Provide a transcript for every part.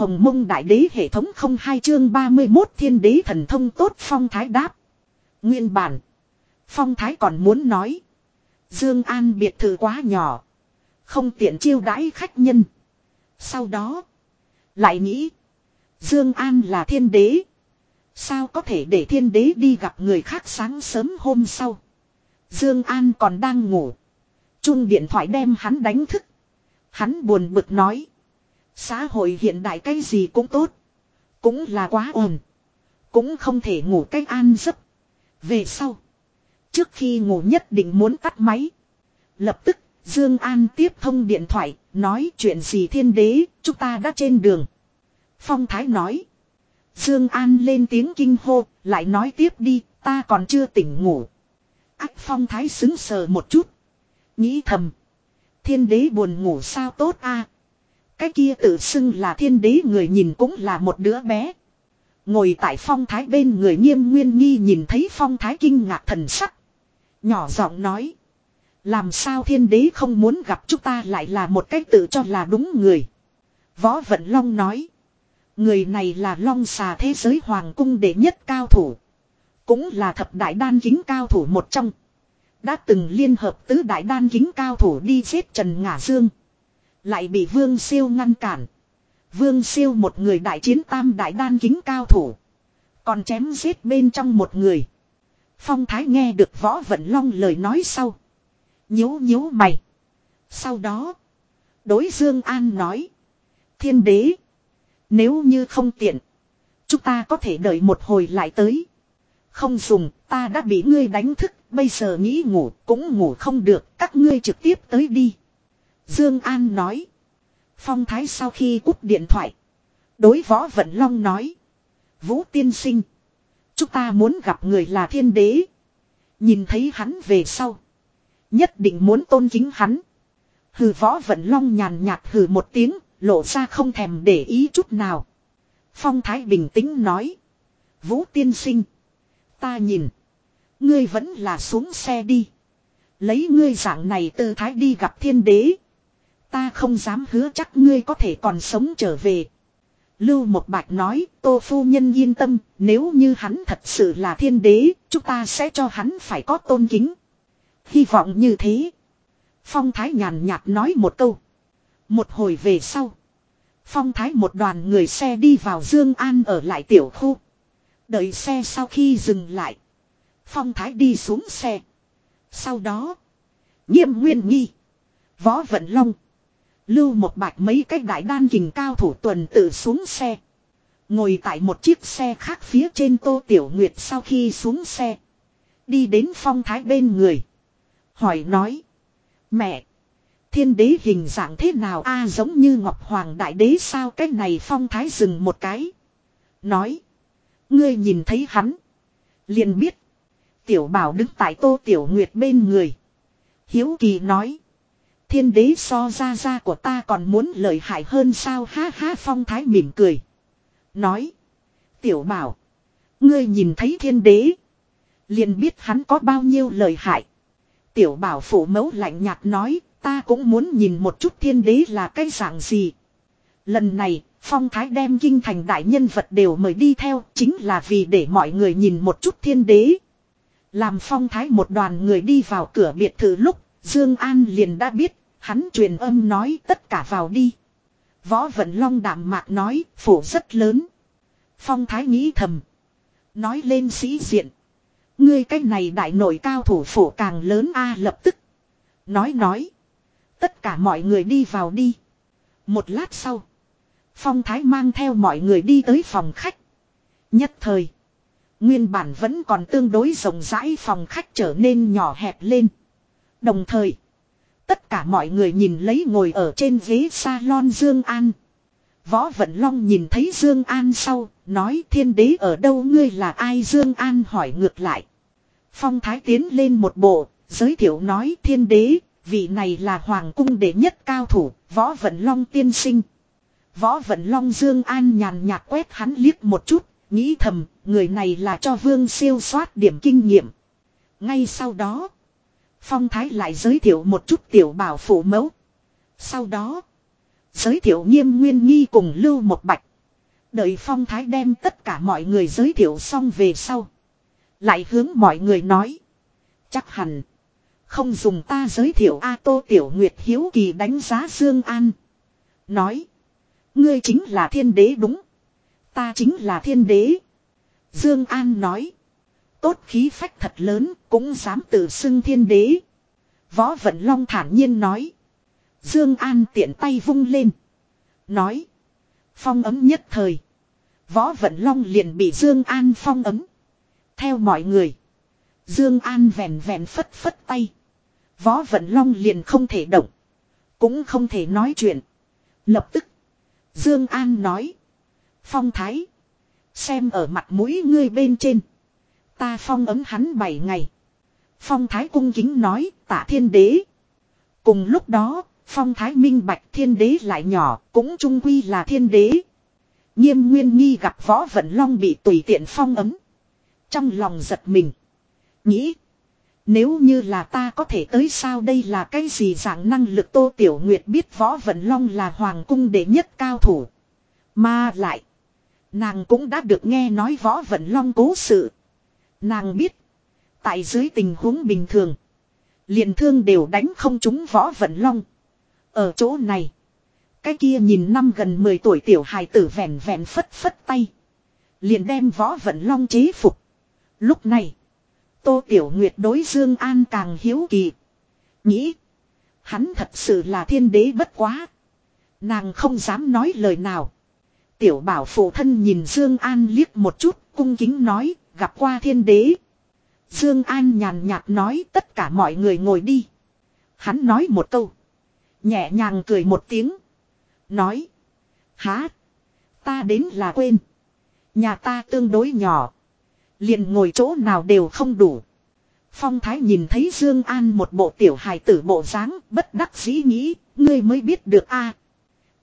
Hồng mông đại đế hệ thống không hai chương 31 thiên đế thần thông tốt phong thái đáp. Nguyên bản. Phong thái còn muốn nói. Dương An biệt thự quá nhỏ. Không tiện chiêu đãi khách nhân. Sau đó. Lại nghĩ. Dương An là thiên đế. Sao có thể để thiên đế đi gặp người khác sáng sớm hôm sau. Dương An còn đang ngủ. trung điện thoại đem hắn đánh thức. Hắn buồn bực nói. Xã hội hiện đại cái gì cũng tốt. Cũng là quá ồn. Cũng không thể ngủ cách an giấc. Về sau. Trước khi ngủ nhất định muốn tắt máy. Lập tức, Dương An tiếp thông điện thoại, nói chuyện gì thiên đế, chúng ta đã trên đường. Phong Thái nói. Dương An lên tiếng kinh hô, lại nói tiếp đi, ta còn chưa tỉnh ngủ. Ách Phong Thái xứng sờ một chút. Nghĩ thầm. Thiên đế buồn ngủ sao tốt a cái kia tự xưng là thiên đế người nhìn cũng là một đứa bé. Ngồi tại phong thái bên người nghiêm nguyên nghi nhìn thấy phong thái kinh ngạc thần sắc. Nhỏ giọng nói. Làm sao thiên đế không muốn gặp chúng ta lại là một cách tự cho là đúng người. Võ Vận Long nói. Người này là long xà thế giới hoàng cung đệ nhất cao thủ. Cũng là thập đại đan kính cao thủ một trong. Đã từng liên hợp tứ đại đan kính cao thủ đi giết Trần Ngả Dương. Lại bị Vương Siêu ngăn cản. Vương Siêu một người đại chiến tam đại đan kính cao thủ. Còn chém giết bên trong một người. Phong Thái nghe được Võ Vận Long lời nói sau. nhíu nhíu mày. Sau đó. Đối Dương An nói. Thiên đế. Nếu như không tiện. Chúng ta có thể đợi một hồi lại tới. Không dùng, ta đã bị ngươi đánh thức, bây giờ nghĩ ngủ cũng ngủ không được, các ngươi trực tiếp tới đi. Dương An nói. Phong Thái sau khi cúp điện thoại. Đối võ Vận Long nói. Vũ tiên sinh. Chúng ta muốn gặp người là thiên đế. Nhìn thấy hắn về sau. Nhất định muốn tôn kính hắn. Hừ võ Vận Long nhàn nhạt hừ một tiếng, lộ ra không thèm để ý chút nào. Phong Thái bình tĩnh nói. Vũ tiên sinh. Ta nhìn. Ngươi vẫn là xuống xe đi. Lấy ngươi dạng này tư thái đi gặp thiên đế. Ta không dám hứa chắc ngươi có thể còn sống trở về. Lưu một bạch nói, tô phu nhân yên tâm, nếu như hắn thật sự là thiên đế, chúng ta sẽ cho hắn phải có tôn kính. Hy vọng như thế. Phong Thái nhàn nhạt nói một câu. Một hồi về sau. Phong Thái một đoàn người xe đi vào Dương An ở lại tiểu khu. Đợi xe sau khi dừng lại. Phong Thái đi xuống xe. Sau đó. Nghiêm Nguyên Nghi. Võ Vận Long. Lưu một bạch mấy cách đại đan kình cao thủ tuần tự xuống xe. Ngồi tại một chiếc xe khác phía trên Tô Tiểu Nguyệt sau khi xuống xe. Đi đến phong thái bên người. Hỏi nói. Mẹ. Thiên đế hình dạng thế nào a giống như Ngọc Hoàng Đại Đế sao cái này phong thái dừng một cái. Nói. Ngươi nhìn thấy hắn. Liền biết. Tiểu bảo đứng tại tô tiểu nguyệt bên người. Hiếu kỳ nói. Thiên đế so ra ra của ta còn muốn lợi hại hơn sao ha ha phong thái mỉm cười. Nói. Tiểu bảo. Ngươi nhìn thấy thiên đế. Liền biết hắn có bao nhiêu lợi hại. Tiểu bảo phủ mẫu lạnh nhạt nói. Ta cũng muốn nhìn một chút thiên đế là cái dạng gì. Lần này, Phong Thái đem kinh thành đại nhân vật đều mời đi theo, chính là vì để mọi người nhìn một chút thiên đế. Làm Phong Thái một đoàn người đi vào cửa biệt thự lúc, Dương An liền đã biết, hắn truyền âm nói tất cả vào đi. Võ Vận Long đạm mạc nói, phủ rất lớn. Phong Thái nghĩ thầm. Nói lên sĩ diện. Ngươi cái này đại nội cao thủ phủ càng lớn a lập tức. Nói nói. Tất cả mọi người đi vào đi. Một lát sau. Phong Thái mang theo mọi người đi tới phòng khách. Nhất thời. Nguyên bản vẫn còn tương đối rộng rãi phòng khách trở nên nhỏ hẹp lên. Đồng thời. Tất cả mọi người nhìn lấy ngồi ở trên ghế salon Dương An. Võ Vận Long nhìn thấy Dương An sau, nói thiên đế ở đâu ngươi là ai Dương An hỏi ngược lại. Phong Thái tiến lên một bộ, giới thiệu nói thiên đế, vị này là hoàng cung đệ nhất cao thủ, Võ Vận Long tiên sinh. Võ Vận Long Dương An nhàn nhạt quét hắn liếc một chút, nghĩ thầm, người này là cho Vương siêu soát điểm kinh nghiệm. Ngay sau đó, Phong Thái lại giới thiệu một chút tiểu bảo phủ mẫu. Sau đó, giới thiệu nghiêm nguyên nghi cùng Lưu một bạch. Đợi phong thái đem tất cả mọi người giới thiệu xong về sau. Lại hướng mọi người nói. Chắc hẳn. Không dùng ta giới thiệu A Tô Tiểu Nguyệt Hiếu Kỳ đánh giá Dương An. Nói. Ngươi chính là thiên đế đúng. Ta chính là thiên đế. Dương An nói. Tốt khí phách thật lớn, cũng dám tự xưng thiên đế. Võ Vận Long thản nhiên nói. Dương An tiện tay vung lên. Nói. Phong ấm nhất thời. Võ Vận Long liền bị Dương An phong ấm. Theo mọi người. Dương An vèn vèn phất phất tay. Võ Vận Long liền không thể động. Cũng không thể nói chuyện. Lập tức. Dương An nói. Phong Thái. Xem ở mặt mũi ngươi bên trên. Ta phong ấm hắn bảy ngày. Phong Thái cung kính nói tạ thiên đế. Cùng lúc đó, Phong Thái minh bạch thiên đế lại nhỏ, cũng trung quy là thiên đế. Nghiêm Nguyên Nghi gặp Võ Vận Long bị tùy tiện phong ấm. Trong lòng giật mình. Nghĩ. Nếu như là ta có thể tới sao đây là cái gì dạng năng lực Tô Tiểu Nguyệt biết Võ Vận Long là hoàng cung đệ nhất cao thủ. Mà lại. Nàng cũng đã được nghe nói Võ Vận Long cố sự. Nàng biết. Tại dưới tình huống bình thường. Liền thương đều đánh không trúng Võ Vận Long. Ở chỗ này. Cái kia nhìn năm gần 10 tuổi tiểu hài tử vẹn vẹn phất phất tay. Liền đem Võ Vận Long chế phục. Lúc này. Tô Tiểu Nguyệt đối Dương An càng hiếu kỳ. Nghĩ. Hắn thật sự là thiên đế bất quá. Nàng không dám nói lời nào. Tiểu bảo phụ thân nhìn Dương An liếc một chút, cung kính nói, gặp qua thiên đế. Dương An nhàn nhạt nói tất cả mọi người ngồi đi. Hắn nói một câu. Nhẹ nhàng cười một tiếng. Nói. Há. Ta đến là quên. Nhà ta tương đối nhỏ. Liền ngồi chỗ nào đều không đủ. Phong Thái nhìn thấy Dương An một bộ tiểu hài tử bộ dáng, bất đắc dĩ nghĩ, ngươi mới biết được a.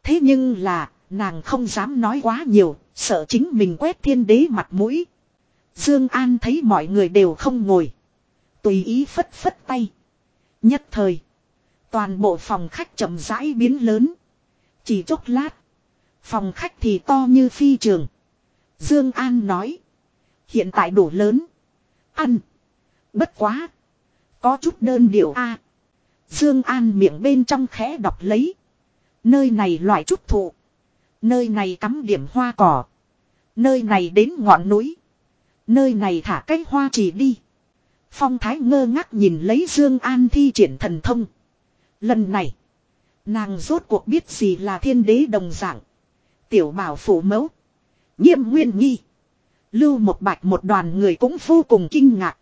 Thế nhưng là, nàng không dám nói quá nhiều, sợ chính mình quét thiên đế mặt mũi. Dương An thấy mọi người đều không ngồi, tùy ý phất phất tay. Nhất thời, toàn bộ phòng khách chậm rãi biến lớn. Chỉ chốc lát, phòng khách thì to như phi trường. Dương An nói: Hiện tại đủ lớn. Ăn. Bất quá. Có chút đơn điệu a. Dương An miệng bên trong khẽ đọc lấy. Nơi này loại chút thụ. Nơi này cắm điểm hoa cỏ. Nơi này đến ngọn núi. Nơi này thả cái hoa chỉ đi. Phong Thái ngơ ngác nhìn lấy Dương An thi triển thần thông. Lần này. Nàng rốt cuộc biết gì là thiên đế đồng dạng. Tiểu bảo phủ mẫu. Nghiêm nguyên nghi. Lưu một bạch một đoàn người cũng vô cùng kinh ngạc.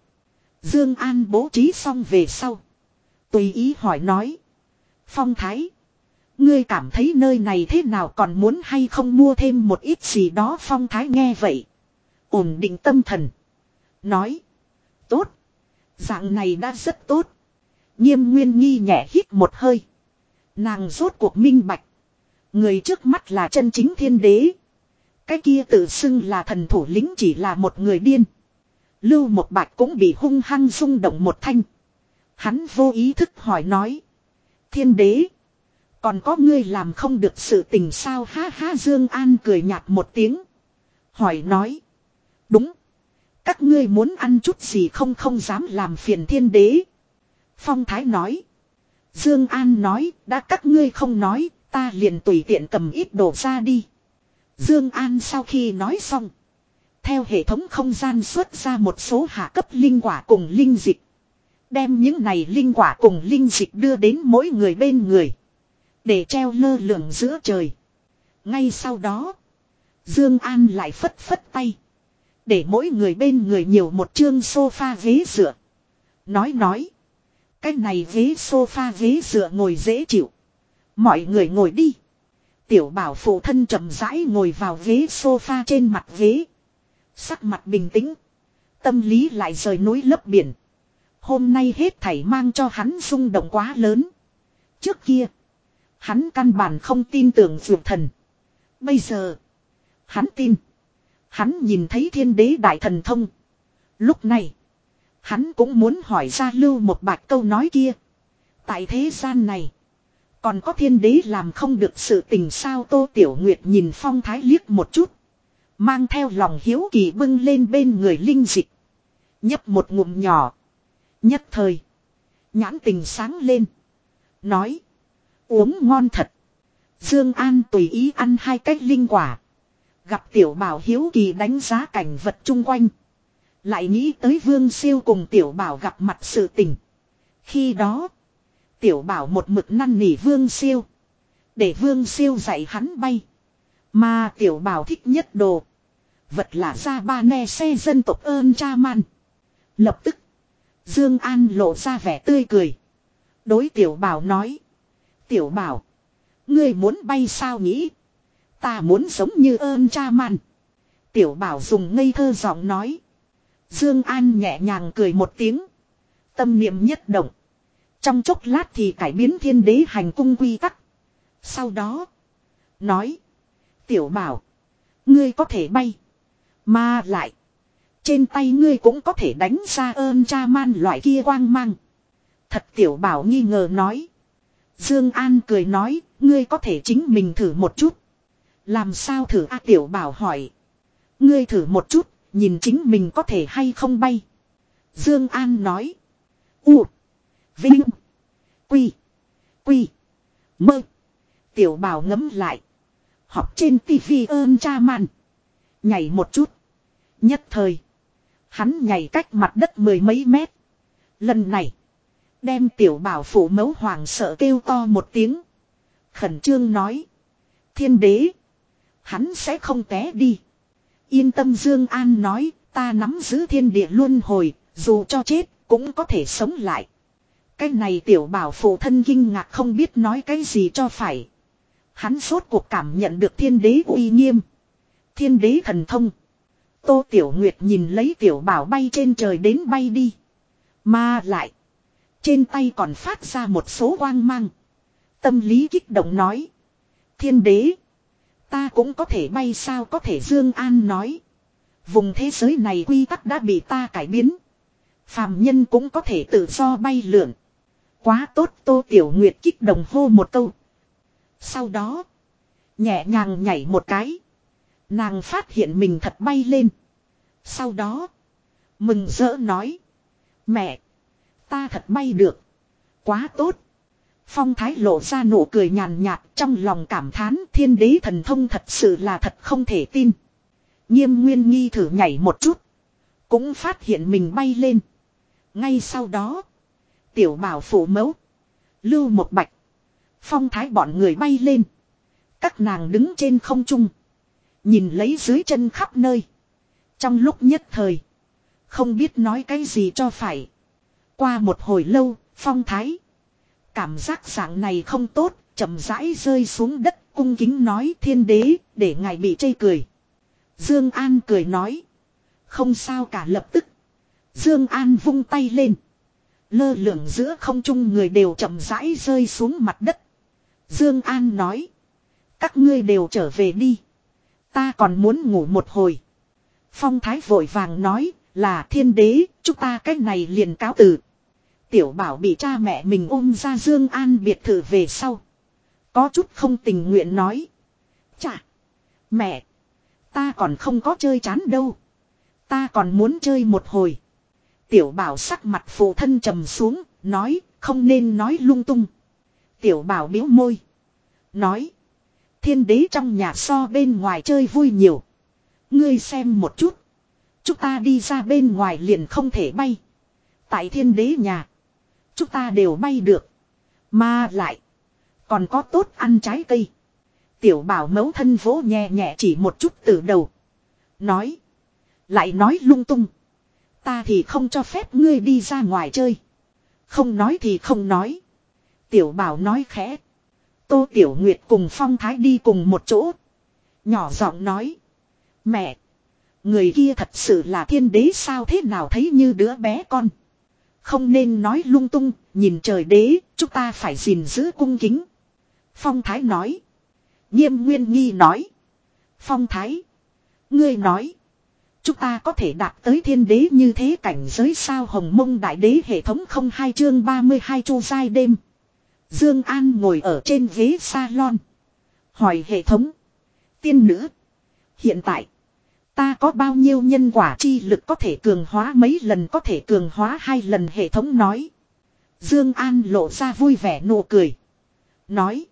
Dương An bố trí xong về sau. Tùy ý hỏi nói. Phong Thái. Ngươi cảm thấy nơi này thế nào còn muốn hay không mua thêm một ít gì đó Phong Thái nghe vậy. Ổn định tâm thần. Nói. Tốt. Dạng này đã rất tốt. Nghiêm nguyên nghi nhẹ hít một hơi. Nàng rốt cuộc minh bạch. Người trước mắt là chân chính thiên đế. Cái kia tự xưng là thần thủ lĩnh chỉ là một người điên. Lưu một bạch cũng bị hung hăng rung động một thanh. Hắn vô ý thức hỏi nói. Thiên đế. Còn có ngươi làm không được sự tình sao ha ha, Dương An cười nhạt một tiếng. Hỏi nói. Đúng. Các ngươi muốn ăn chút gì không không dám làm phiền thiên đế. Phong Thái nói. Dương An nói, đã các ngươi không nói, ta liền tùy tiện cầm ít đồ ra đi. Dương An sau khi nói xong. Theo hệ thống không gian xuất ra một số hạ cấp linh quả cùng linh dịch. Đem những này linh quả cùng linh dịch đưa đến mỗi người bên người. Để treo lơ lửng giữa trời. Ngay sau đó. Dương An lại phất phất tay. Để mỗi người bên người nhiều một chương sofa ghế dựa. Nói nói. Cái này ghế sofa ghế dựa ngồi dễ chịu. Mọi người ngồi đi. Tiểu bảo phụ thân chậm rãi ngồi vào ghế sofa trên mặt ghế. Sắc mặt bình tĩnh. Tâm lý lại rời núi lấp biển. Hôm nay hết thảy mang cho hắn rung động quá lớn. Trước kia. Hắn căn bản không tin tưởng dược thần. Bây giờ. Hắn tin. Hắn nhìn thấy thiên đế đại thần thông. Lúc này. Hắn cũng muốn hỏi ra lưu một bạch câu nói kia. Tại thế gian này. Còn có thiên đế làm không được sự tình sao Tô Tiểu Nguyệt nhìn phong thái liếc một chút. Mang theo lòng hiếu kỳ bưng lên bên người linh dịch. Nhấp một ngụm nhỏ. Nhất thời. Nhãn tình sáng lên. Nói. Uống ngon thật. Dương An tùy ý ăn hai cách linh quả. Gặp tiểu bảo hiếu kỳ đánh giá cảnh vật chung quanh. Lại nghĩ tới vương siêu cùng tiểu bảo gặp mặt sự tình. Khi đó. Tiểu bảo một mực năn nỉ vương siêu. Để vương siêu dạy hắn bay. Mà tiểu bảo thích nhất đồ. Vật là ra ba ne xe dân tộc ơn cha man. Lập tức. Dương An lộ ra vẻ tươi cười. Đối tiểu bảo nói. Tiểu bảo. Ngươi muốn bay sao nghĩ. Ta muốn giống như ơn cha man. Tiểu bảo dùng ngây thơ giọng nói. Dương An nhẹ nhàng cười một tiếng. Tâm niệm nhất động. Trong chốc lát thì cải biến thiên đế hành cung quy tắc. Sau đó. Nói. Tiểu bảo. Ngươi có thể bay. Mà lại. Trên tay ngươi cũng có thể đánh ra ơn cha man loại kia quang mang. Thật tiểu bảo nghi ngờ nói. Dương An cười nói. Ngươi có thể chính mình thử một chút. Làm sao thử A tiểu bảo hỏi. Ngươi thử một chút. Nhìn chính mình có thể hay không bay. Dương An nói. U. Vinh. Quy. Quy. Mơ. Tiểu bảo ngấm lại. Học trên tivi ơn cha mạn Nhảy một chút. Nhất thời. Hắn nhảy cách mặt đất mười mấy mét. Lần này. Đem tiểu bảo phủ mấu hoàng sợ kêu to một tiếng. Khẩn trương nói. Thiên đế. Hắn sẽ không té đi. Yên tâm Dương An nói. Ta nắm giữ thiên địa luân hồi. Dù cho chết cũng có thể sống lại. Cái này tiểu bảo phụ thân kinh ngạc không biết nói cái gì cho phải. Hắn sốt cuộc cảm nhận được thiên đế uy nghiêm. Thiên đế thần thông. Tô Tiểu Nguyệt nhìn lấy tiểu bảo bay trên trời đến bay đi. Mà lại. Trên tay còn phát ra một số quang mang. Tâm lý kích động nói. Thiên đế. Ta cũng có thể bay sao có thể Dương An nói. Vùng thế giới này quy tắc đã bị ta cải biến. Phàm nhân cũng có thể tự do bay lượn. Quá tốt Tô Tiểu Nguyệt kích động hô một câu. Sau đó. Nhẹ nhàng nhảy một cái. Nàng phát hiện mình thật bay lên. Sau đó. Mừng rỡ nói. Mẹ. Ta thật bay được. Quá tốt. Phong thái lộ ra nụ cười nhàn nhạt trong lòng cảm thán thiên đế thần thông thật sự là thật không thể tin. Nghiêm nguyên nghi thử nhảy một chút. Cũng phát hiện mình bay lên. Ngay sau đó. Tiểu bảo phủ mẫu. Lưu một bạch. Phong thái bọn người bay lên. Các nàng đứng trên không trung. Nhìn lấy dưới chân khắp nơi. Trong lúc nhất thời. Không biết nói cái gì cho phải. Qua một hồi lâu, phong thái. Cảm giác dạng này không tốt, chậm rãi rơi xuống đất cung kính nói thiên đế, để ngài bị chây cười. Dương An cười nói. Không sao cả lập tức. Dương An vung tay lên. Lơ lửng giữa không trung người đều chậm rãi rơi xuống mặt đất. Dương An nói. Các ngươi đều trở về đi. Ta còn muốn ngủ một hồi. Phong Thái vội vàng nói là thiên đế, chúng ta cách này liền cáo từ. Tiểu bảo bị cha mẹ mình ôm ra Dương An biệt thự về sau. Có chút không tình nguyện nói. Chà! Mẹ! Ta còn không có chơi chán đâu. Ta còn muốn chơi một hồi. Tiểu bảo sắc mặt phụ thân trầm xuống, nói, không nên nói lung tung. Tiểu bảo biếu môi. Nói. Thiên đế trong nhà so bên ngoài chơi vui nhiều. Ngươi xem một chút. Chúng ta đi ra bên ngoài liền không thể bay. Tại thiên đế nhà. Chúng ta đều bay được. Mà lại. Còn có tốt ăn trái cây. Tiểu bảo mấu thân vỗ nhẹ nhẹ chỉ một chút từ đầu. Nói. Lại nói lung tung. Ta thì không cho phép ngươi đi ra ngoài chơi. Không nói thì không nói. Tiểu bảo nói khẽ. Tô Tiểu Nguyệt cùng Phong Thái đi cùng một chỗ. Nhỏ giọng nói. Mẹ. Người kia thật sự là thiên đế sao thế nào thấy như đứa bé con. Không nên nói lung tung, nhìn trời đế, chúng ta phải gìn giữ cung kính. Phong Thái nói. Nghiêm Nguyên Nghi nói. Phong Thái. Ngươi nói. Chúng ta có thể đạt tới thiên đế như thế cảnh giới sao hồng mông đại đế hệ thống không hai chương 32 chu sai đêm. Dương An ngồi ở trên ghế salon. Hỏi hệ thống. Tiên nữ. Hiện tại. Ta có bao nhiêu nhân quả chi lực có thể cường hóa mấy lần có thể cường hóa hai lần hệ thống nói. Dương An lộ ra vui vẻ nụ cười. Nói.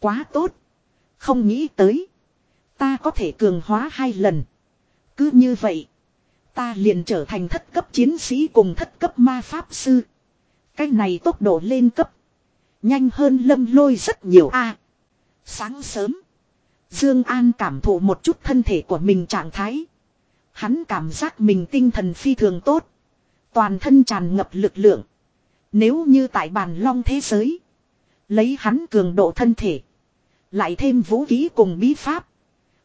Quá tốt. Không nghĩ tới. Ta có thể cường hóa hai lần. Cứ như vậy. Ta liền trở thành thất cấp chiến sĩ cùng thất cấp ma pháp sư. Cái này tốc độ lên cấp. Nhanh hơn lâm lôi rất nhiều a. sáng sớm. Dương An cảm thụ một chút thân thể của mình trạng thái. Hắn cảm giác mình tinh thần phi thường tốt. Toàn thân tràn ngập lực lượng. Nếu như tại bàn long thế giới. Lấy hắn cường độ thân thể. Lại thêm vũ khí cùng bí pháp.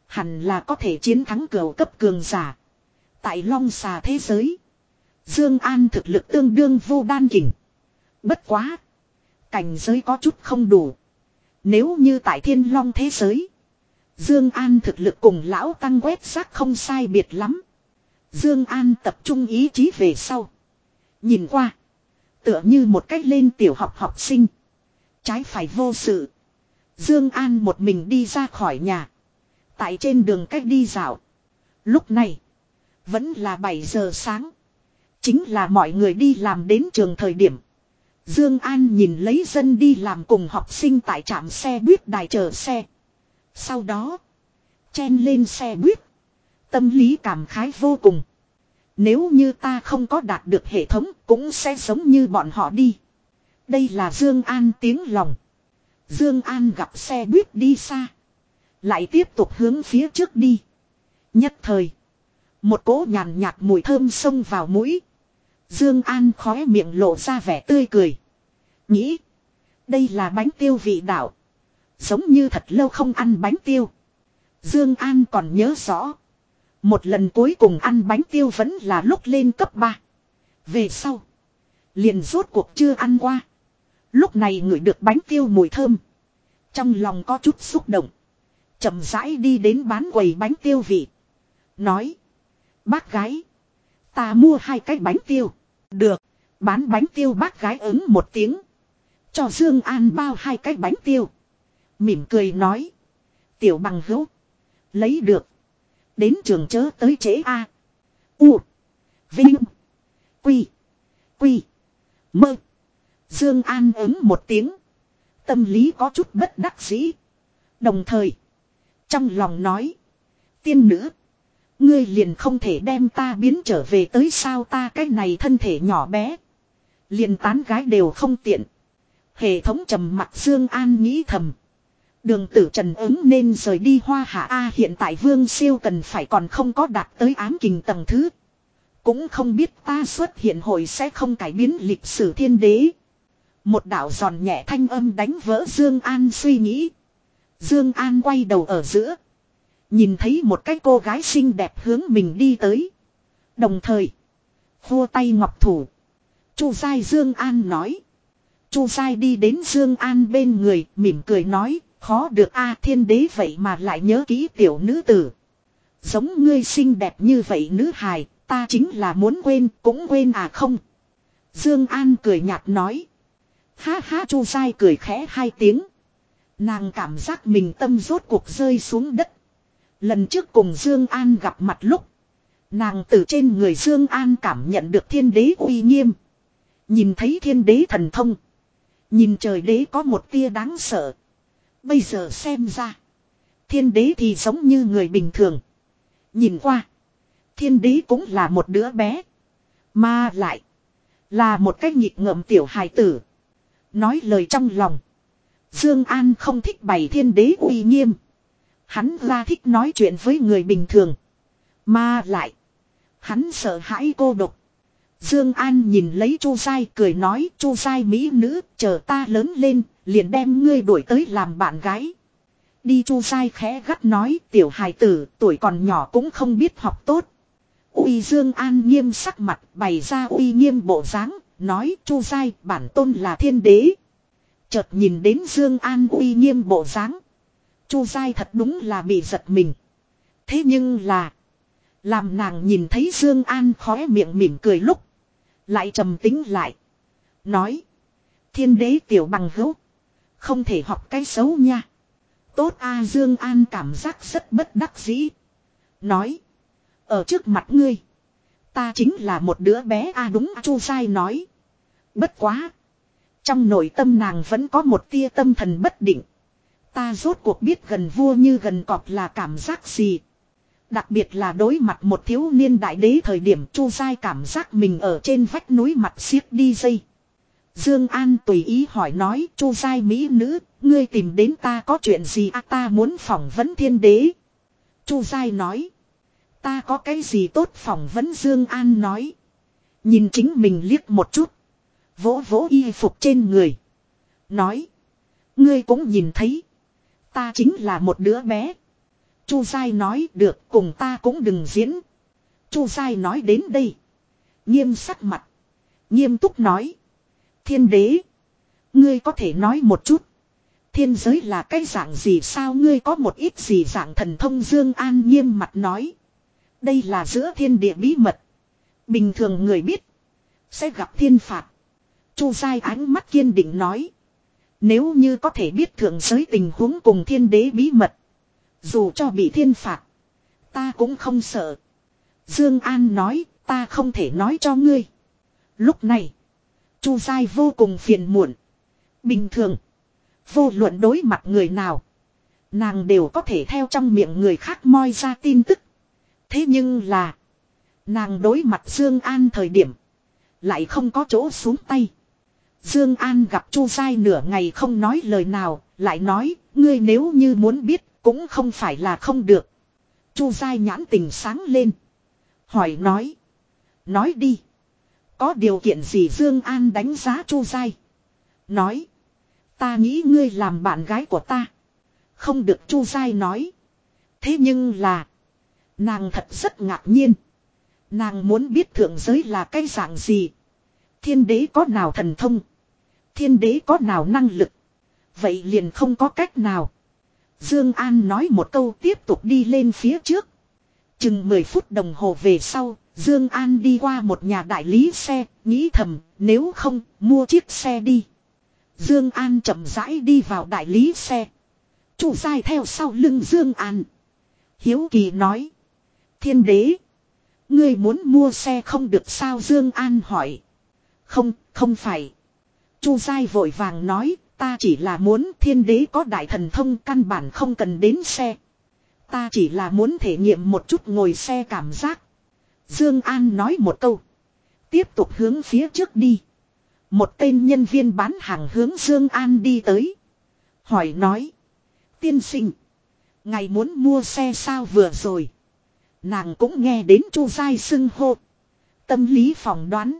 Hẳn là có thể chiến thắng cửu cấp cường giả. Tại long xà thế giới. Dương An thực lực tương đương vô đan kình. Bất quá. Cảnh giới có chút không đủ. Nếu như tại thiên long thế giới. Dương An thực lực cùng lão tăng quét xác không sai biệt lắm. Dương An tập trung ý chí về sau. Nhìn qua. Tựa như một cách lên tiểu học học sinh. Trái phải vô sự. Dương An một mình đi ra khỏi nhà. Tại trên đường cách đi dạo. Lúc này. Vẫn là 7 giờ sáng. Chính là mọi người đi làm đến trường thời điểm. Dương An nhìn lấy dân đi làm cùng học sinh tại trạm xe buýt đài chờ xe. Sau đó. Chen lên xe buýt. Tâm lý cảm khái vô cùng. Nếu như ta không có đạt được hệ thống cũng sẽ giống như bọn họ đi. Đây là Dương An tiếng lòng. Dương An gặp xe buýt đi xa. Lại tiếp tục hướng phía trước đi. Nhất thời. Một cỗ nhàn nhạt mùi thơm xông vào mũi. Dương An khóe miệng lộ ra vẻ tươi cười. Nghĩ. Đây là bánh tiêu vị đạo. Giống như thật lâu không ăn bánh tiêu. Dương An còn nhớ rõ. Một lần cuối cùng ăn bánh tiêu vẫn là lúc lên cấp 3. Về sau. Liền rốt cuộc chưa ăn qua. Lúc này ngửi được bánh tiêu mùi thơm. Trong lòng có chút xúc động. chậm rãi đi đến bán quầy bánh tiêu vị. Nói. Bác gái. Ta mua hai cái bánh tiêu. Được. Bán bánh tiêu bác gái ứng một tiếng. Cho Dương An bao hai cái bánh tiêu. Mỉm cười nói. Tiểu bằng hữu. Lấy được. Đến trường chớ tới chế A. U. Vinh. Quy. Quy. Mơ. Dương An ứng một tiếng. Tâm lý có chút bất đắc dĩ. Đồng thời. Trong lòng nói. Tiên nữ. Ngươi liền không thể đem ta biến trở về tới sao ta cái này thân thể nhỏ bé. Liền tán gái đều không tiện. Hệ thống trầm mặt Dương An nghĩ thầm. Đường tử trần ứng nên rời đi hoa hạ A hiện tại vương siêu cần phải còn không có đạt tới ám kình tầng thứ. Cũng không biết ta xuất hiện hồi sẽ không cải biến lịch sử thiên đế. Một đạo giòn nhẹ thanh âm đánh vỡ Dương An suy nghĩ. Dương An quay đầu ở giữa. Nhìn thấy một cái cô gái xinh đẹp hướng mình đi tới. Đồng thời. vua tay ngọc thủ. Chu Sai Dương An nói. Chu Sai đi đến Dương An bên người, mỉm cười nói. Khó được a thiên đế vậy mà lại nhớ ký tiểu nữ tử. Giống ngươi xinh đẹp như vậy nữ hài. Ta chính là muốn quên, cũng quên à không. Dương An cười nhạt nói. Ha ha, Chu Sai cười khẽ hai tiếng. Nàng cảm giác mình tâm rốt cuộc rơi xuống đất. Lần trước cùng Dương An gặp mặt lúc. Nàng từ trên người Dương An cảm nhận được thiên đế uy nghiêm. Nhìn thấy thiên đế thần thông. Nhìn trời đế có một tia đáng sợ. Bây giờ xem ra. Thiên đế thì giống như người bình thường. Nhìn qua. Thiên đế cũng là một đứa bé. Mà lại. Là một cái nhịp ngợm tiểu hài tử. Nói lời trong lòng. Dương An không thích bày thiên đế uy nghiêm. Hắn ra thích nói chuyện với người bình thường. Mà lại. Hắn sợ hãi cô độc. Dương An nhìn lấy Chu Sai cười nói, Chu Sai mỹ nữ, chờ ta lớn lên liền đem ngươi đuổi tới làm bạn gái. Đi Chu Sai khẽ gắt nói, tiểu hài tử, tuổi còn nhỏ cũng không biết học tốt. Uy Dương An nghiêm sắc mặt, bày ra uy nghiêm bộ dáng, nói, Chu Sai, bản tôn là thiên đế. Chợt nhìn đến Dương An uy nghiêm bộ dáng Chu Sai thật đúng là bị giật mình. Thế nhưng là. Làm nàng nhìn thấy Dương An khóe miệng mỉm cười lúc. Lại trầm tính lại. Nói. Thiên đế tiểu bằng hữu. Không thể học cái xấu nha. Tốt A Dương An cảm giác rất bất đắc dĩ. Nói. Ở trước mặt ngươi. Ta chính là một đứa bé a đúng Chu Sai nói. Bất quá. Trong nội tâm nàng vẫn có một tia tâm thần bất định. Ta rốt cuộc biết gần vua như gần cọp là cảm giác gì. Đặc biệt là đối mặt một thiếu niên đại đế thời điểm Chu Sai cảm giác mình ở trên vách núi mặt xiết đi dây. Dương An tùy ý hỏi nói Chu Sai mỹ nữ, ngươi tìm đến ta có chuyện gì à ta muốn phỏng vấn thiên đế. Chu Sai nói. Ta có cái gì tốt phỏng vấn Dương An nói. Nhìn chính mình liếc một chút. Vỗ vỗ y phục trên người. Nói. Ngươi cũng nhìn thấy. Ta chính là một đứa bé. Chu Sai nói được cùng ta cũng đừng diễn. Chu Sai nói đến đây. Nghiêm sắc mặt. Nghiêm túc nói. Thiên đế. Ngươi có thể nói một chút. Thiên giới là cái dạng gì sao ngươi có một ít gì dạng thần thông Dương An nghiêm mặt nói. Đây là giữa thiên địa bí mật. Bình thường người biết. Sẽ gặp thiên phạt. Chu sai ánh mắt kiên định nói. Nếu như có thể biết thượng giới tình huống cùng thiên đế bí mật. Dù cho bị thiên phạt. Ta cũng không sợ. Dương An nói, ta không thể nói cho ngươi. Lúc này. Chu sai vô cùng phiền muộn. Bình thường. Vô luận đối mặt người nào. Nàng đều có thể theo trong miệng người khác moi ra tin tức. Thế nhưng là. Nàng đối mặt Dương An thời điểm. Lại không có chỗ xuống tay. Dương An gặp Chu Sai nửa ngày không nói lời nào. Lại nói. Ngươi nếu như muốn biết. Cũng không phải là không được. Chu Sai nhãn tình sáng lên. Hỏi nói. Nói đi. Có điều kiện gì Dương An đánh giá Chu Sai. Nói. Ta nghĩ ngươi làm bạn gái của ta. Không được Chu Sai nói. Thế nhưng là. Nàng thật rất ngạc nhiên. Nàng muốn biết thượng giới là cái dạng gì. Thiên đế có nào thần thông. Thiên đế có nào năng lực. Vậy liền không có cách nào. Dương An nói một câu tiếp tục đi lên phía trước. Chừng 10 phút đồng hồ về sau, Dương An đi qua một nhà đại lý xe, nghĩ thầm, nếu không, mua chiếc xe đi. Dương An chậm rãi đi vào đại lý xe. Chủ sai theo sau lưng Dương An. Hiếu kỳ nói. Thiên đế. Ngươi muốn mua xe không được sao Dương An hỏi. Không, không phải. Chu sai vội vàng nói, ta chỉ là muốn thiên đế có đại thần thông căn bản không cần đến xe. Ta chỉ là muốn thể nghiệm một chút ngồi xe cảm giác. Dương An nói một câu. Tiếp tục hướng phía trước đi. Một tên nhân viên bán hàng hướng Dương An đi tới. Hỏi nói. Tiên sinh. Ngày muốn mua xe sao vừa rồi. Nàng cũng nghe đến chu dai xưng hô. Tâm lý phỏng đoán.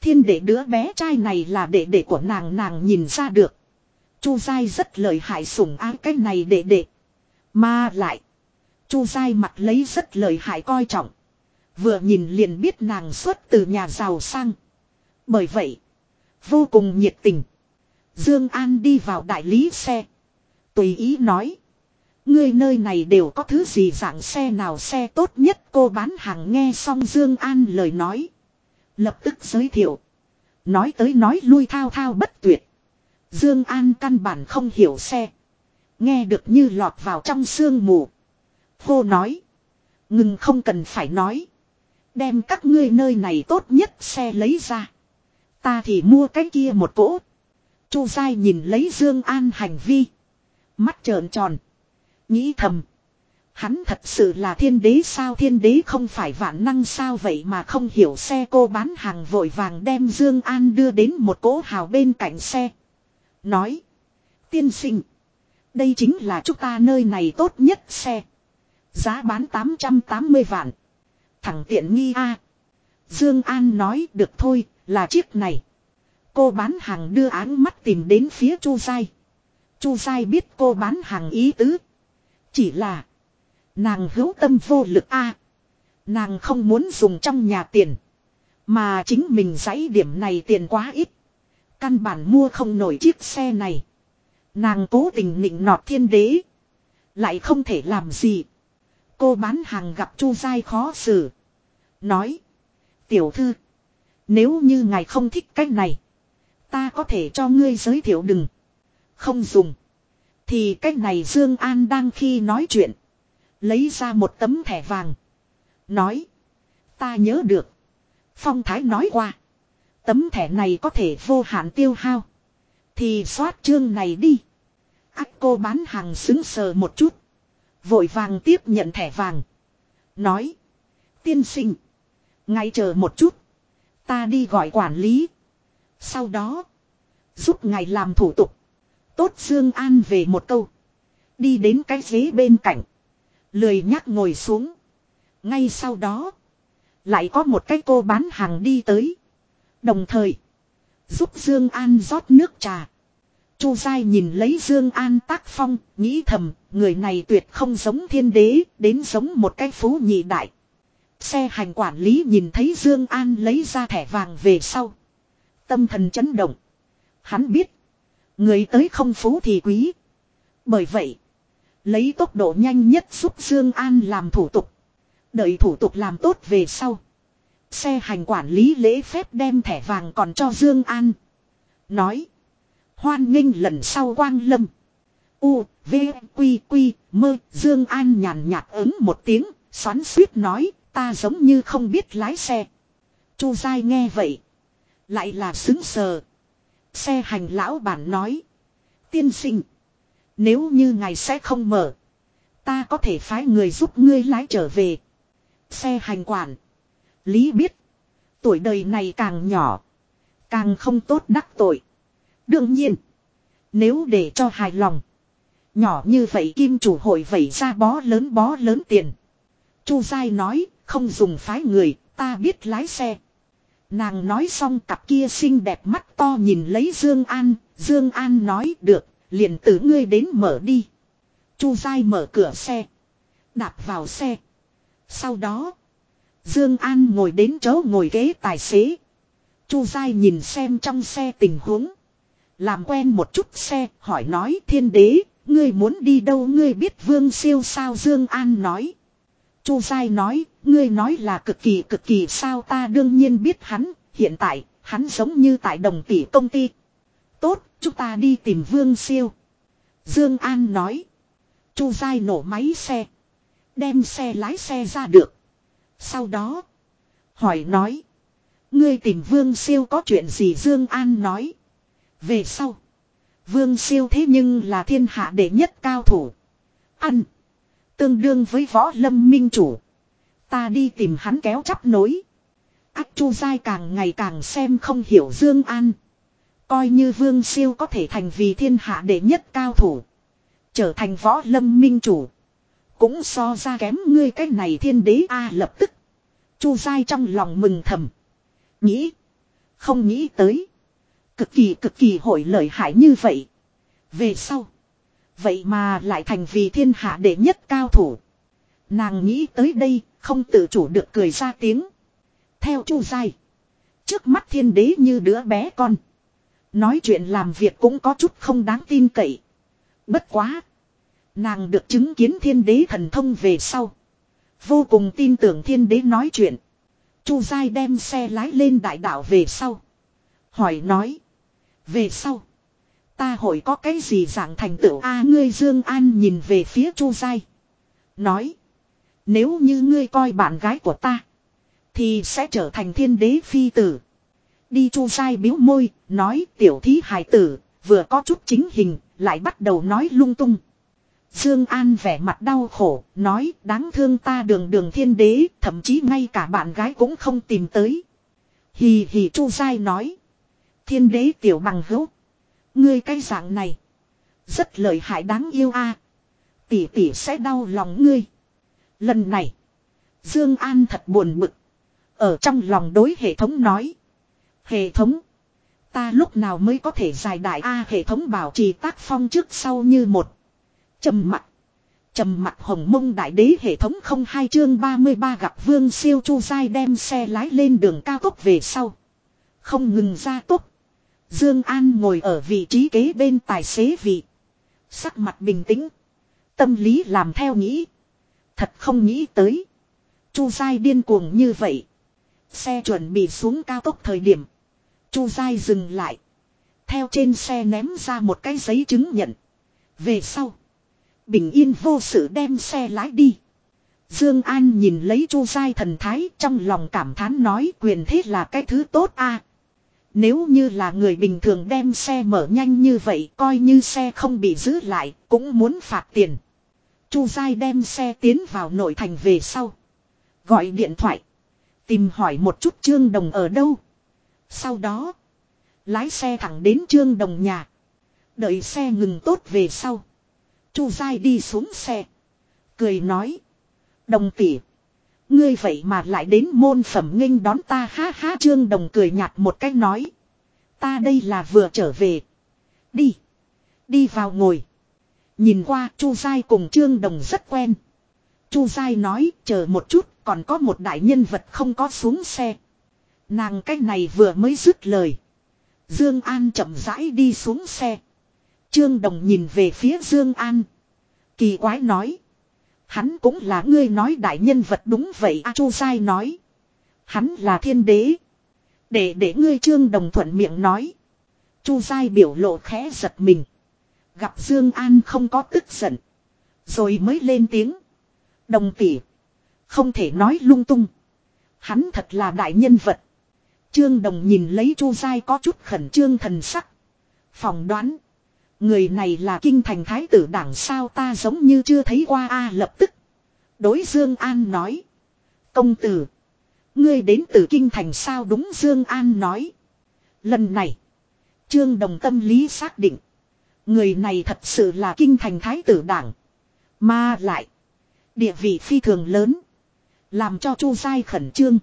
Thiên đệ đứa bé trai này là đệ đệ của nàng nàng nhìn ra được. Chu dai rất lợi hại sủng ái cái này đệ đệ. Mà lại. Chu dai mặt lấy rất lợi hại coi trọng. Vừa nhìn liền biết nàng xuất từ nhà giàu sang. Bởi vậy. Vô cùng nhiệt tình. Dương An đi vào đại lý xe. Tùy ý nói. Ngươi nơi này đều có thứ gì dạng xe nào xe tốt nhất cô bán hàng nghe xong Dương An lời nói. Lập tức giới thiệu. Nói tới nói lui thao thao bất tuyệt. Dương An căn bản không hiểu xe. Nghe được như lọt vào trong sương mù. Hô nói. Ngừng không cần phải nói. Đem các ngươi nơi này tốt nhất xe lấy ra. Ta thì mua cái kia một cỗ. Chu dai nhìn lấy Dương An hành vi. Mắt trợn tròn. Nghĩ thầm. Hắn thật sự là thiên đế sao thiên đế không phải vạn năng sao vậy mà không hiểu xe cô bán hàng vội vàng đem Dương An đưa đến một cỗ hào bên cạnh xe. Nói. Tiên sinh. Đây chính là chúng ta nơi này tốt nhất xe. Giá bán 880 vạn. Thẳng tiện nghi a. Dương An nói được thôi, là chiếc này. Cô bán hàng đưa áng mắt tìm đến phía Chu Sai. Chu Sai biết cô bán hàng ý tứ. Chỉ là. Nàng hữu tâm vô lực a. Nàng không muốn dùng trong nhà tiền. Mà chính mình giấy điểm này tiền quá ít. Căn bản mua không nổi chiếc xe này. Nàng cố tình nịnh nọt thiên đế. Lại không thể làm gì. Cô bán hàng gặp Chu Giai khó xử. Nói. Tiểu thư. Nếu như ngài không thích cách này. Ta có thể cho ngươi giới thiệu đừng. Không dùng. Thì cách này Dương An đang khi nói chuyện. Lấy ra một tấm thẻ vàng. Nói. Ta nhớ được. Phong Thái nói qua. Tấm thẻ này có thể vô hạn tiêu hao. Thì soát chương này đi. Ác cô bán hàng xứng sờ một chút. Vội vàng tiếp nhận thẻ vàng. Nói. Tiên sinh. Ngay chờ một chút. Ta đi gọi quản lý. Sau đó. Giúp ngài làm thủ tục. Tốt Dương An về một câu. Đi đến cái ghế bên cạnh. Lười nhắc ngồi xuống. Ngay sau đó. Lại có một cái cô bán hàng đi tới. Đồng thời. Giúp Dương An rót nước trà. Chu Giai nhìn lấy Dương An tác phong, nghĩ thầm, người này tuyệt không giống thiên đế, đến giống một cái phú nhị đại. Xe hành quản lý nhìn thấy Dương An lấy ra thẻ vàng về sau. Tâm thần chấn động. Hắn biết. Người tới không phú thì quý. Bởi vậy. Lấy tốc độ nhanh nhất giúp Dương An làm thủ tục. Đợi thủ tục làm tốt về sau. Xe hành quản lý lễ phép đem thẻ vàng còn cho Dương An. Nói. Hoan nghênh lần sau quang lâm. U, V, Quy, Quy, Mơ, Dương An nhàn nhạt ứng một tiếng, xoắn suýt nói, ta giống như không biết lái xe. Chu Giai nghe vậy. Lại là xứng sờ. Xe hành lão bản nói. Tiên sinh. Nếu như ngài sẽ không mở. Ta có thể phái người giúp ngươi lái trở về. Xe hành quản. Lý biết. Tuổi đời này càng nhỏ. Càng không tốt đắc tội. Đương nhiên. Nếu để cho hài lòng. Nhỏ như vậy kim chủ hội vẩy ra bó lớn bó lớn tiền. Chu Giai nói, không dùng phái người, ta biết lái xe. Nàng nói xong cặp kia xinh đẹp mắt to nhìn lấy Dương An, Dương An nói được, liền tử ngươi đến mở đi. Chu Giai mở cửa xe, đạp vào xe. Sau đó, Dương An ngồi đến chỗ ngồi ghế tài xế. Chu Giai nhìn xem trong xe tình huống, làm quen một chút xe, hỏi nói thiên đế, ngươi muốn đi đâu ngươi biết vương siêu sao Dương An nói. Chu Giai nói, ngươi nói là cực kỳ cực kỳ sao ta đương nhiên biết hắn, hiện tại, hắn giống như tại đồng tỷ công ty. Tốt, chúng ta đi tìm vương siêu. Dương An nói. Chu Giai nổ máy xe. Đem xe lái xe ra được. Sau đó, hỏi nói. Ngươi tìm vương siêu có chuyện gì Dương An nói. Về sau. Vương siêu thế nhưng là thiên hạ đệ nhất cao thủ. Ăn. Tương đương với võ lâm minh chủ. Ta đi tìm hắn kéo chắp nối. Ác chu dai càng ngày càng xem không hiểu Dương An. Coi như vương siêu có thể thành vì thiên hạ đệ nhất cao thủ. Trở thành võ lâm minh chủ. Cũng so ra kém ngươi cái này thiên đế a lập tức. Chu dai trong lòng mừng thầm. Nghĩ. Không nghĩ tới. Cực kỳ cực kỳ hội lợi hại như vậy. Về sau. Vậy mà lại thành vì thiên hạ đệ nhất cao thủ. Nàng nghĩ tới đây, không tự chủ được cười ra tiếng. Theo chu dai. Trước mắt thiên đế như đứa bé con. Nói chuyện làm việc cũng có chút không đáng tin cậy. Bất quá. Nàng được chứng kiến thiên đế thần thông về sau. Vô cùng tin tưởng thiên đế nói chuyện. Chu dai đem xe lái lên đại đảo về sau. Hỏi nói. Về sau. Ta hội có cái gì dạng thành tựu a, ngươi Dương An nhìn về phía Chu Giai. Nói. Nếu như ngươi coi bạn gái của ta. Thì sẽ trở thành thiên đế phi tử. Đi Chu Giai biếu môi. Nói, tiểu thí hài tử. Vừa có chút chính hình. Lại bắt đầu nói lung tung. Dương An vẻ mặt đau khổ. Nói, đáng thương ta đường đường thiên đế. Thậm chí ngay cả bạn gái cũng không tìm tới. Hì hì Chu Giai nói. Thiên đế tiểu bằng hữu. Ngươi cái dạng này. Rất lợi hại đáng yêu a. Tỷ tỷ sẽ đau lòng ngươi. Lần này. Dương An thật buồn bực. Ở trong lòng đối hệ thống nói. Hệ thống. Ta lúc nào mới có thể giải đại A hệ thống bảo trì tác phong trước sau như một. trầm mặt. trầm mặt hồng mông đại đế hệ thống không hai chương 33 gặp vương siêu chu dai đem xe lái lên đường cao tốc về sau. Không ngừng ra tốc. Dương An ngồi ở vị trí kế bên tài xế vị. Sắc mặt bình tĩnh. Tâm lý làm theo nghĩ. Thật không nghĩ tới. Chu Giai điên cuồng như vậy. Xe chuẩn bị xuống cao tốc thời điểm. Chu Giai dừng lại. Theo trên xe ném ra một cái giấy chứng nhận. Về sau. Bình yên vô sự đem xe lái đi. Dương An nhìn lấy Chu Sai thần thái trong lòng cảm thán nói quyền thế là cái thứ tốt a. Nếu như là người bình thường đem xe mở nhanh như vậy, coi như xe không bị giữ lại, cũng muốn phạt tiền. Chu Giai đem xe tiến vào nội thành về sau. Gọi điện thoại. Tìm hỏi một chút Trương Đồng ở đâu. Sau đó. Lái xe thẳng đến Trương Đồng nhà. Đợi xe ngừng tốt về sau. Chu Giai đi xuống xe. Cười nói. Đồng tỷ. Ngươi vậy mà lại đến môn phẩm nghênh đón ta, ha ha, Trương Đồng cười nhạt một cách nói. Ta đây là vừa trở về. Đi. Đi vào ngồi. Nhìn qua, Chu Sai cùng Trương Đồng rất quen. Chu Sai nói, chờ một chút, còn có một đại nhân vật không có xuống xe. Nàng cách này vừa mới dứt lời. Dương An chậm rãi đi xuống xe. Trương Đồng nhìn về phía Dương An. Kỳ quái nói. Hắn cũng là ngươi nói đại nhân vật đúng vậy, A Chu Sai nói. Hắn là thiên đế. Để để ngươi Trương Đồng thuận miệng nói. Chu Sai biểu lộ khẽ giật mình. Gặp Dương An không có tức giận. Rồi mới lên tiếng. Đồng tỷ. Không thể nói lung tung. Hắn thật là đại nhân vật. Trương Đồng nhìn lấy Chu Sai có chút khẩn trương thần sắc. Phòng đoán. Người này là kinh thành thái tử đảng sao ta giống như chưa thấy qua a lập tức. Đối Dương An nói. Công tử. Ngươi đến từ kinh thành sao đúng Dương An nói. Lần này. Trương Đồng tâm lý xác định. Người này thật sự là kinh thành thái tử đảng. Mà lại. Địa vị phi thường lớn. Làm cho Chu Sai khẩn trương.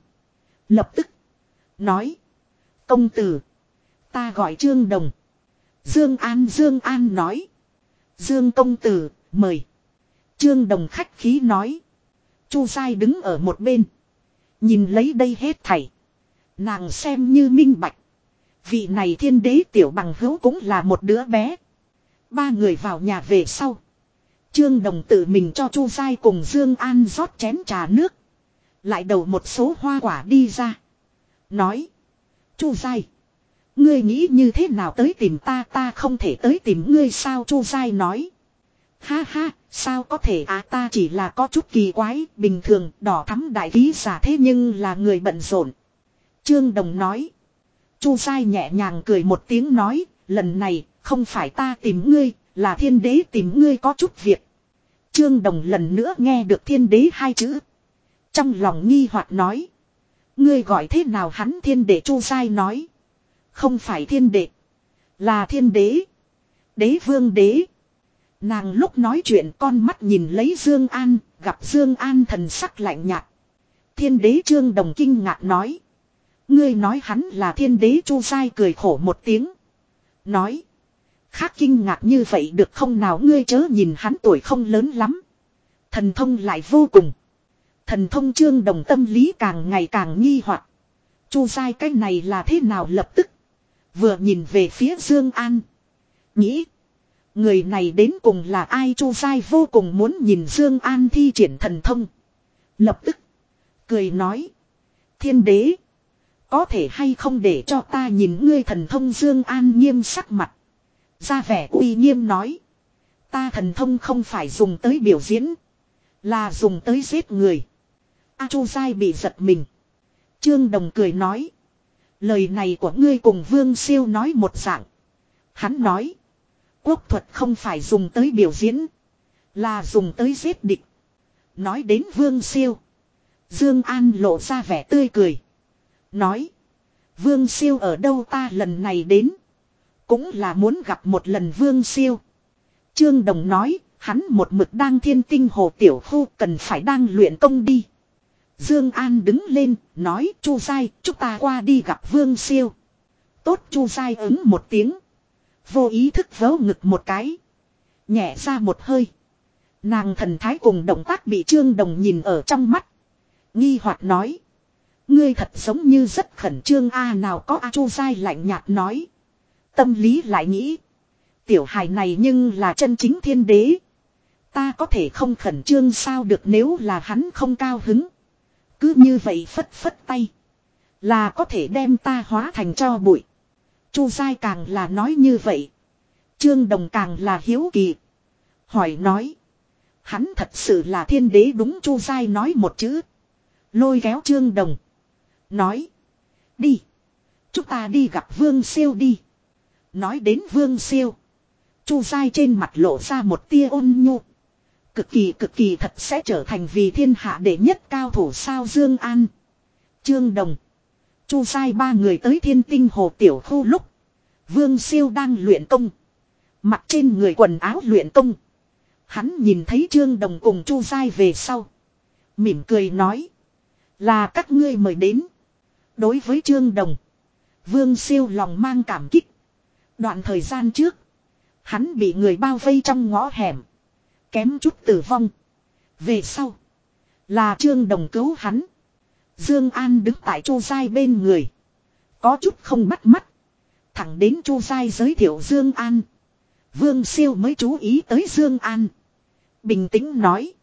Lập tức. Nói. Công tử. Ta gọi Trương Đồng. Dương An Dương An nói. Dương công tử, mời. Trương Đồng khách khí nói. Chu Sai đứng ở một bên. Nhìn lấy đây hết thảy. Nàng xem như minh bạch. Vị này thiên đế tiểu bằng hữu cũng là một đứa bé. Ba người vào nhà về sau. Trương Đồng tự mình cho Chu Sai cùng Dương An rót chén trà nước. Lại đầu một số hoa quả đi ra. Nói. Chu Sai. Ngươi nghĩ như thế nào tới tìm ta ta không thể tới tìm ngươi sao Chu Sai nói. Ha ha, sao có thể à ta chỉ là có chút kỳ quái, bình thường, đỏ thắm đại ký giả thế nhưng là người bận rộn. Trương Đồng nói. Chu Sai nhẹ nhàng cười một tiếng nói, lần này, không phải ta tìm ngươi, là thiên đế tìm ngươi có chút việc. Trương Đồng lần nữa nghe được thiên đế hai chữ. Trong lòng nghi hoặc nói. Ngươi gọi thế nào hắn thiên đế Chu Sai nói. Không phải thiên đệ. Là thiên đế. Đế vương đế. Nàng lúc nói chuyện con mắt nhìn lấy Dương An, gặp Dương An thần sắc lạnh nhạt. Thiên đế trương đồng kinh ngạc nói. Ngươi nói hắn là thiên đế chu sai cười khổ một tiếng. Nói. Khác kinh ngạc như vậy được không nào ngươi chớ nhìn hắn tuổi không lớn lắm. Thần thông lại vô cùng. Thần thông trương đồng tâm lý càng ngày càng nghi hoặc. Chu sai cái này là thế nào lập tức. Vừa nhìn về phía Dương An. Nghĩ. Người này đến cùng là ai Chu Sai vô cùng muốn nhìn Dương An thi triển thần thông. Lập tức. Cười nói. Thiên đế. Có thể hay không để cho ta nhìn ngươi thần thông Dương An nghiêm sắc mặt. Ra vẻ uy nghiêm nói. Ta thần thông không phải dùng tới biểu diễn. Là dùng tới giết người. A Chu Sai bị giật mình. Trương Đồng cười nói. Lời này của ngươi cùng Vương Siêu nói một dạng. Hắn nói. Quốc thuật không phải dùng tới biểu diễn. Là dùng tới giết địch. Nói đến Vương Siêu. Dương An lộ ra vẻ tươi cười. Nói. Vương Siêu ở đâu ta lần này đến. Cũng là muốn gặp một lần Vương Siêu. Trương Đồng nói. Hắn một mực đang thiên tinh hồ tiểu khu cần phải đang luyện công đi. Dương An đứng lên, nói Chu Sai, chúng ta qua đi gặp Vương Siêu. Tốt Chu Sai ứng một tiếng. Vô ý thức vớ ngực một cái. Nhẹ ra một hơi. Nàng thần thái cùng động tác bị Trương Đồng nhìn ở trong mắt. Nghi hoặc nói. Ngươi thật giống như rất khẩn trương a nào có a Chu Sai lạnh nhạt nói. Tâm lý lại nghĩ. Tiểu hài này nhưng là chân chính thiên đế. Ta có thể không khẩn trương sao được nếu là hắn không cao hứng. Cứ như vậy phất phất tay. Là có thể đem ta hóa thành cho bụi. Chu sai càng là nói như vậy. Trương Đồng càng là hiếu kỳ. Hỏi nói. Hắn thật sự là thiên đế đúng chu dai nói một chữ. Lôi kéo trương đồng. Nói. Đi. Chúng ta đi gặp vương siêu đi. Nói đến vương siêu. Chu dai trên mặt lộ ra một tia ôn nhu. Cực kỳ cực kỳ thật sẽ trở thành vì thiên hạ đệ nhất cao thủ sao Dương An. Trương Đồng. Chu sai ba người tới thiên tinh hồ tiểu khu lúc. Vương siêu đang luyện công. Mặc trên người quần áo luyện công. Hắn nhìn thấy Trương Đồng cùng Chu sai về sau. Mỉm cười nói. Là các ngươi mời đến. Đối với Trương Đồng. Vương siêu lòng mang cảm kích. Đoạn thời gian trước. Hắn bị người bao vây trong ngõ hẻm. Kém chút tử vong. Về sau. Là Trương Đồng cứu hắn. Dương An đứng tại Chu Giai bên người. Có chút không bắt mắt. Thẳng đến Chu Giai giới thiệu Dương An. Vương Siêu mới chú ý tới Dương An. Bình tĩnh nói.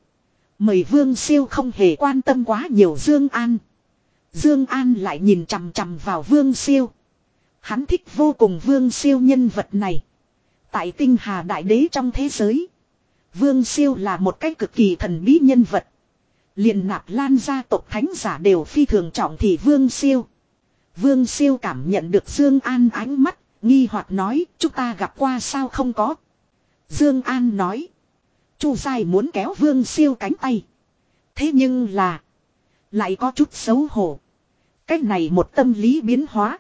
Mời Vương Siêu không hề quan tâm quá nhiều Dương An. Dương An lại nhìn chằm chằm vào Vương Siêu. Hắn thích vô cùng Vương Siêu nhân vật này. Tại tinh hà đại đế trong thế giới. Vương Siêu là một cái cực kỳ thần bí nhân vật liền nạp lan gia tộc thánh giả đều phi thường trọng thì vương siêu. Vương siêu cảm nhận được Dương An ánh mắt, nghi hoặc nói chúng ta gặp qua sao không có. Dương An nói. Chu Sai muốn kéo vương siêu cánh tay. Thế nhưng là. Lại có chút xấu hổ. Cách này một tâm lý biến hóa.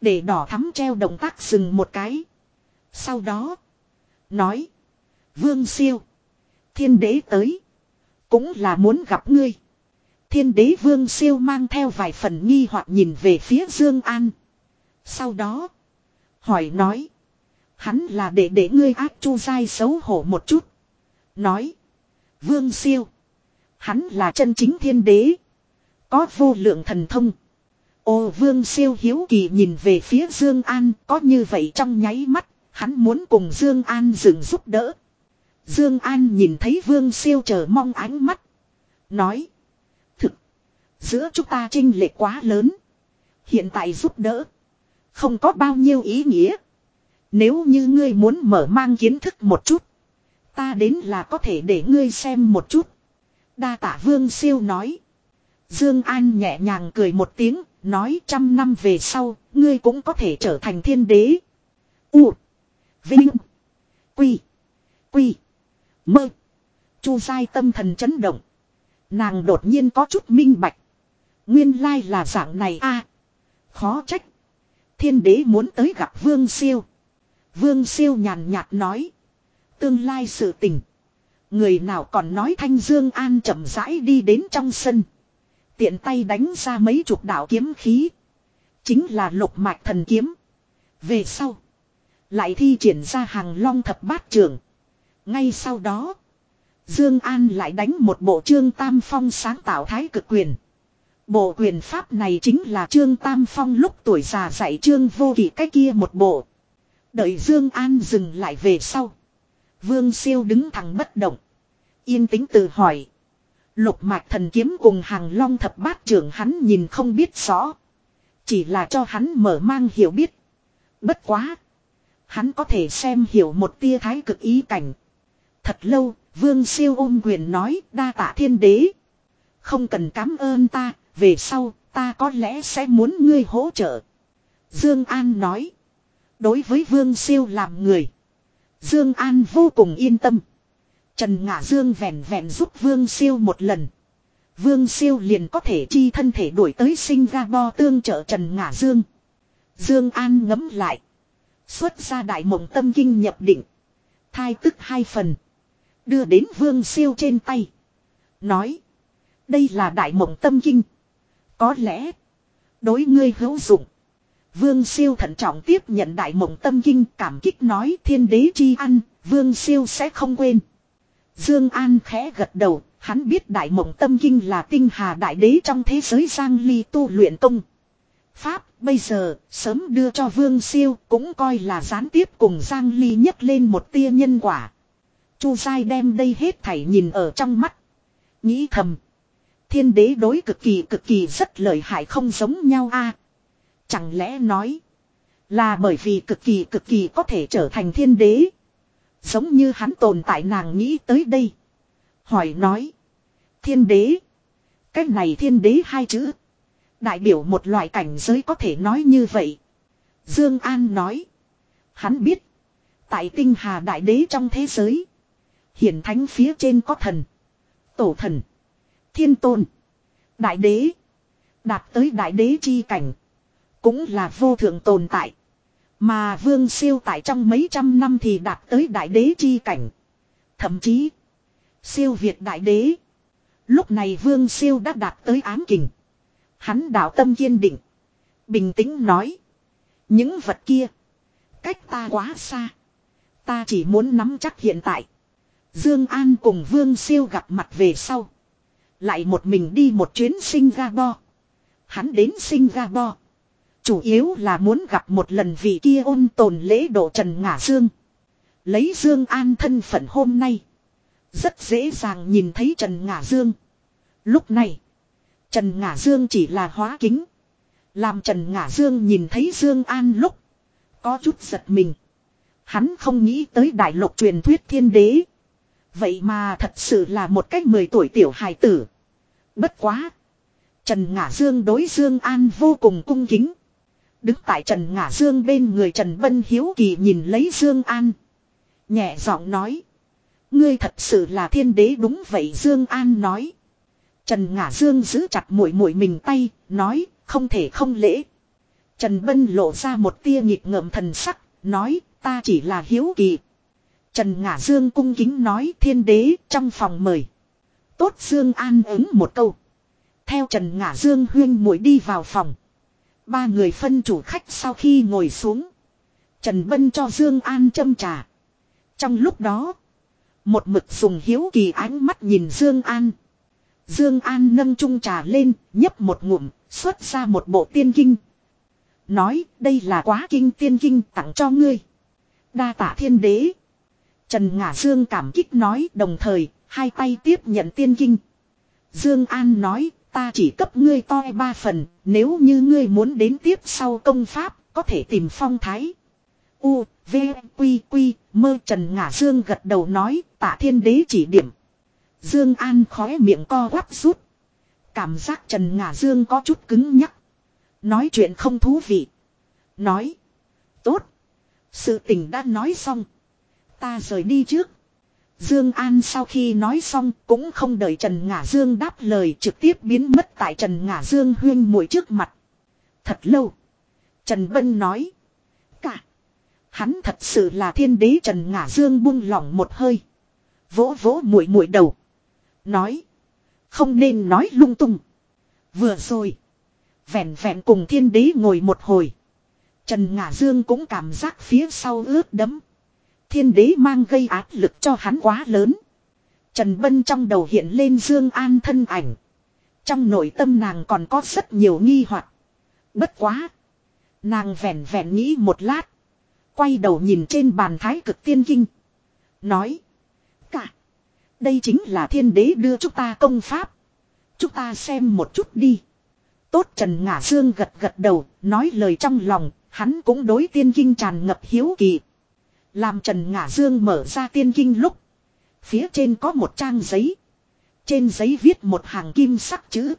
Để đỏ thắm treo động tác dừng một cái. Sau đó. Nói. Vương siêu. Thiên đế tới. Cũng là muốn gặp ngươi. Thiên đế vương siêu mang theo vài phần nghi hoặc nhìn về phía Dương An. Sau đó. Hỏi nói. Hắn là để để ngươi ác chu dai xấu hổ một chút. Nói. Vương siêu. Hắn là chân chính thiên đế. Có vô lượng thần thông. Ô vương siêu hiếu kỳ nhìn về phía Dương An, có như vậy trong nháy mắt. Hắn muốn cùng Dương An dừng giúp đỡ. Dương An nhìn thấy Vương Siêu chờ mong ánh mắt, nói: "Thực, giữa chúng ta chênh lệch quá lớn, hiện tại giúp đỡ không có bao nhiêu ý nghĩa. Nếu như ngươi muốn mở mang kiến thức một chút, ta đến là có thể để ngươi xem một chút." Đa Tạ Vương Siêu nói. Dương An nhẹ nhàng cười một tiếng, nói trăm năm về sau, ngươi cũng có thể trở thành thiên đế. U. Vinh. Quy. Quy. Mơ. Chu sai tâm thần chấn động. Nàng đột nhiên có chút minh bạch. Nguyên lai là dạng này a Khó trách. Thiên đế muốn tới gặp Vương Siêu. Vương Siêu nhàn nhạt nói. Tương lai sự tình. Người nào còn nói Thanh Dương An chậm rãi đi đến trong sân. Tiện tay đánh ra mấy chục đạo kiếm khí. Chính là lục mạch thần kiếm. Về sau. Lại thi triển ra hàng long thập bát trường. Ngay sau đó, Dương An lại đánh một bộ Trương Tam Phong sáng tạo thái cực quyền. Bộ quyền pháp này chính là Trương Tam Phong lúc tuổi già dạy Trương Vô Kỵ cái kia một bộ. Đợi Dương An dừng lại về sau, Vương Siêu đứng thẳng bất động, yên tĩnh tự hỏi: Lục Mạch Thần kiếm cùng Hàng Long thập bát trưởng hắn nhìn không biết rõ, chỉ là cho hắn mở mang hiểu biết. Bất quá, hắn có thể xem hiểu một tia thái cực ý cảnh. Thật lâu, vương siêu ôm quyền nói đa tạ thiên đế. Không cần cảm ơn ta, về sau, ta có lẽ sẽ muốn ngươi hỗ trợ. Dương An nói. Đối với vương siêu làm người. Dương An vô cùng yên tâm. Trần Ngạ Dương vẹn vẹn giúp Vương Siêu một lần. Vương Siêu liền có thể chi thân thể đuổi tới Singapore tương trợ Trần Ngạ Dương. Dương An ngấm lại. Xuất ra đại mộng tâm kinh nhập định. Thai tức hai phần. Đưa đến vương siêu trên tay. Nói. Đây là đại mộng tâm kinh. Có lẽ. Đối ngươi hữu dụng. Vương siêu thận trọng tiếp nhận đại mộng tâm kinh cảm kích nói thiên đế chi ăn. Vương siêu sẽ không quên. Dương An khẽ gật đầu. Hắn biết đại mộng tâm kinh là tinh hà đại đế trong thế giới giang ly tu luyện công. Pháp, bây giờ, sớm đưa cho Vương Siêu, cũng coi là gián tiếp cùng Giang Ly nhất lên một tia nhân quả. Chu Sai đem đây hết thảy nhìn ở trong mắt. Nghĩ thầm. Thiên đế đối cực kỳ cực kỳ rất lợi hại không giống nhau a Chẳng lẽ nói. Là bởi vì cực kỳ cực kỳ có thể trở thành thiên đế. Giống như hắn tồn tại nàng nghĩ tới đây. Hỏi nói. Thiên đế. Cách này thiên đế hai chữ. Đại biểu một loại cảnh giới có thể nói như vậy. Dương An nói. Hắn biết. Tại tinh hà đại đế trong thế giới. Hiển thánh phía trên có thần. Tổ thần. Thiên tôn. Đại đế. Đạt tới đại đế chi cảnh. Cũng là vô thượng tồn tại. Mà vương siêu tại trong mấy trăm năm thì đạt tới đại đế chi cảnh. Thậm chí. Siêu Việt đại đế. Lúc này vương siêu đã đạt tới ám kình. Hắn đạo tâm kiên định. Bình tĩnh nói. Những vật kia. Cách ta quá xa. Ta chỉ muốn nắm chắc hiện tại. Dương An cùng Vương Siêu gặp mặt về sau. Lại một mình đi một chuyến Singapore. Hắn đến Singapore. Chủ yếu là muốn gặp một lần vị kia ôn tồn lễ độ Trần Ngả Dương. Lấy Dương An thân phận hôm nay. Rất dễ dàng nhìn thấy Trần Ngả Dương. Lúc này. Trần Ngả Dương chỉ là hóa kính. Làm Trần Ngả Dương nhìn thấy Dương An lúc. Có chút giật mình. Hắn không nghĩ tới đại lục truyền thuyết thiên đế. Vậy mà thật sự là một cách 10 tuổi tiểu hài tử. Bất quá. Trần Ngã Dương đối Dương An vô cùng cung kính. Đứng tại Trần Ngã Dương bên người Trần Bân Hiếu Kỳ nhìn lấy Dương An. Nhẹ giọng nói. Ngươi thật sự là thiên đế đúng vậy Dương An nói. Trần Ngã Dương giữ chặt mũi mũi mình tay, nói, không thể không lễ. Trần Bân lộ ra một tia nghịch ngợm thần sắc, nói, ta chỉ là hiếu kỳ. Trần Ngã Dương cung kính nói thiên đế trong phòng mời. Tốt Dương An ứng một câu. Theo Trần Ngã Dương huyên muội đi vào phòng. Ba người phân chủ khách sau khi ngồi xuống. Trần Bân cho Dương An châm trà. Trong lúc đó. Một mực dùng hiếu kỳ ánh mắt nhìn Dương An. Dương An nâng chung trà lên, nhấp một ngụm, xuất ra một bộ tiên kinh. Nói, đây là quá kinh tiên kinh tặng cho ngươi. Đa tạ thiên đế. Trần Ngã Dương cảm kích nói đồng thời, hai tay tiếp nhận tiên kinh. Dương An nói, ta chỉ cấp ngươi to ba phần, nếu như ngươi muốn đến tiếp sau công pháp, có thể tìm phong thái. U, V, Quy, Quy, mơ Trần Ngã Dương gật đầu nói, tạ thiên đế chỉ điểm. Dương An khóe miệng co quắp rút. Cảm giác Trần Ngã Dương có chút cứng nhắc. Nói chuyện không thú vị. Nói. Tốt. Sự tình đã nói xong. Ta rời đi trước. Dương An sau khi nói xong cũng không đợi Trần Ngã Dương đáp lời trực tiếp biến mất tại Trần Ngã Dương huyên muội trước mặt. Thật lâu. Trần Bân nói. Cả. Hắn thật sự là thiên đế Trần Ngã Dương buông lỏng một hơi. Vỗ vỗ muội muội đầu. Nói. Không nên nói lung tung. Vừa rồi. Vẹn vẹn cùng thiên đế ngồi một hồi. Trần Ngã Dương cũng cảm giác phía sau ướt đấm. Thiên đế mang gây áp lực cho hắn quá lớn. Trần Bân trong đầu hiện lên Dương An thân ảnh. Trong nội tâm nàng còn có rất nhiều nghi hoặc. Bất quá. Nàng vẻn vẹn nghĩ một lát. Quay đầu nhìn trên bàn thái cực tiên kinh. Nói. Cả. Đây chính là thiên đế đưa chúng ta công pháp. Chúng ta xem một chút đi. Tốt Trần Ngã Dương gật gật đầu, nói lời trong lòng, hắn cũng đối tiên kinh tràn ngập hiếu kỳ. Làm Trần Ngã Dương mở ra tiên kinh lúc. Phía trên có một trang giấy. Trên giấy viết một hàng kim sắc chữ.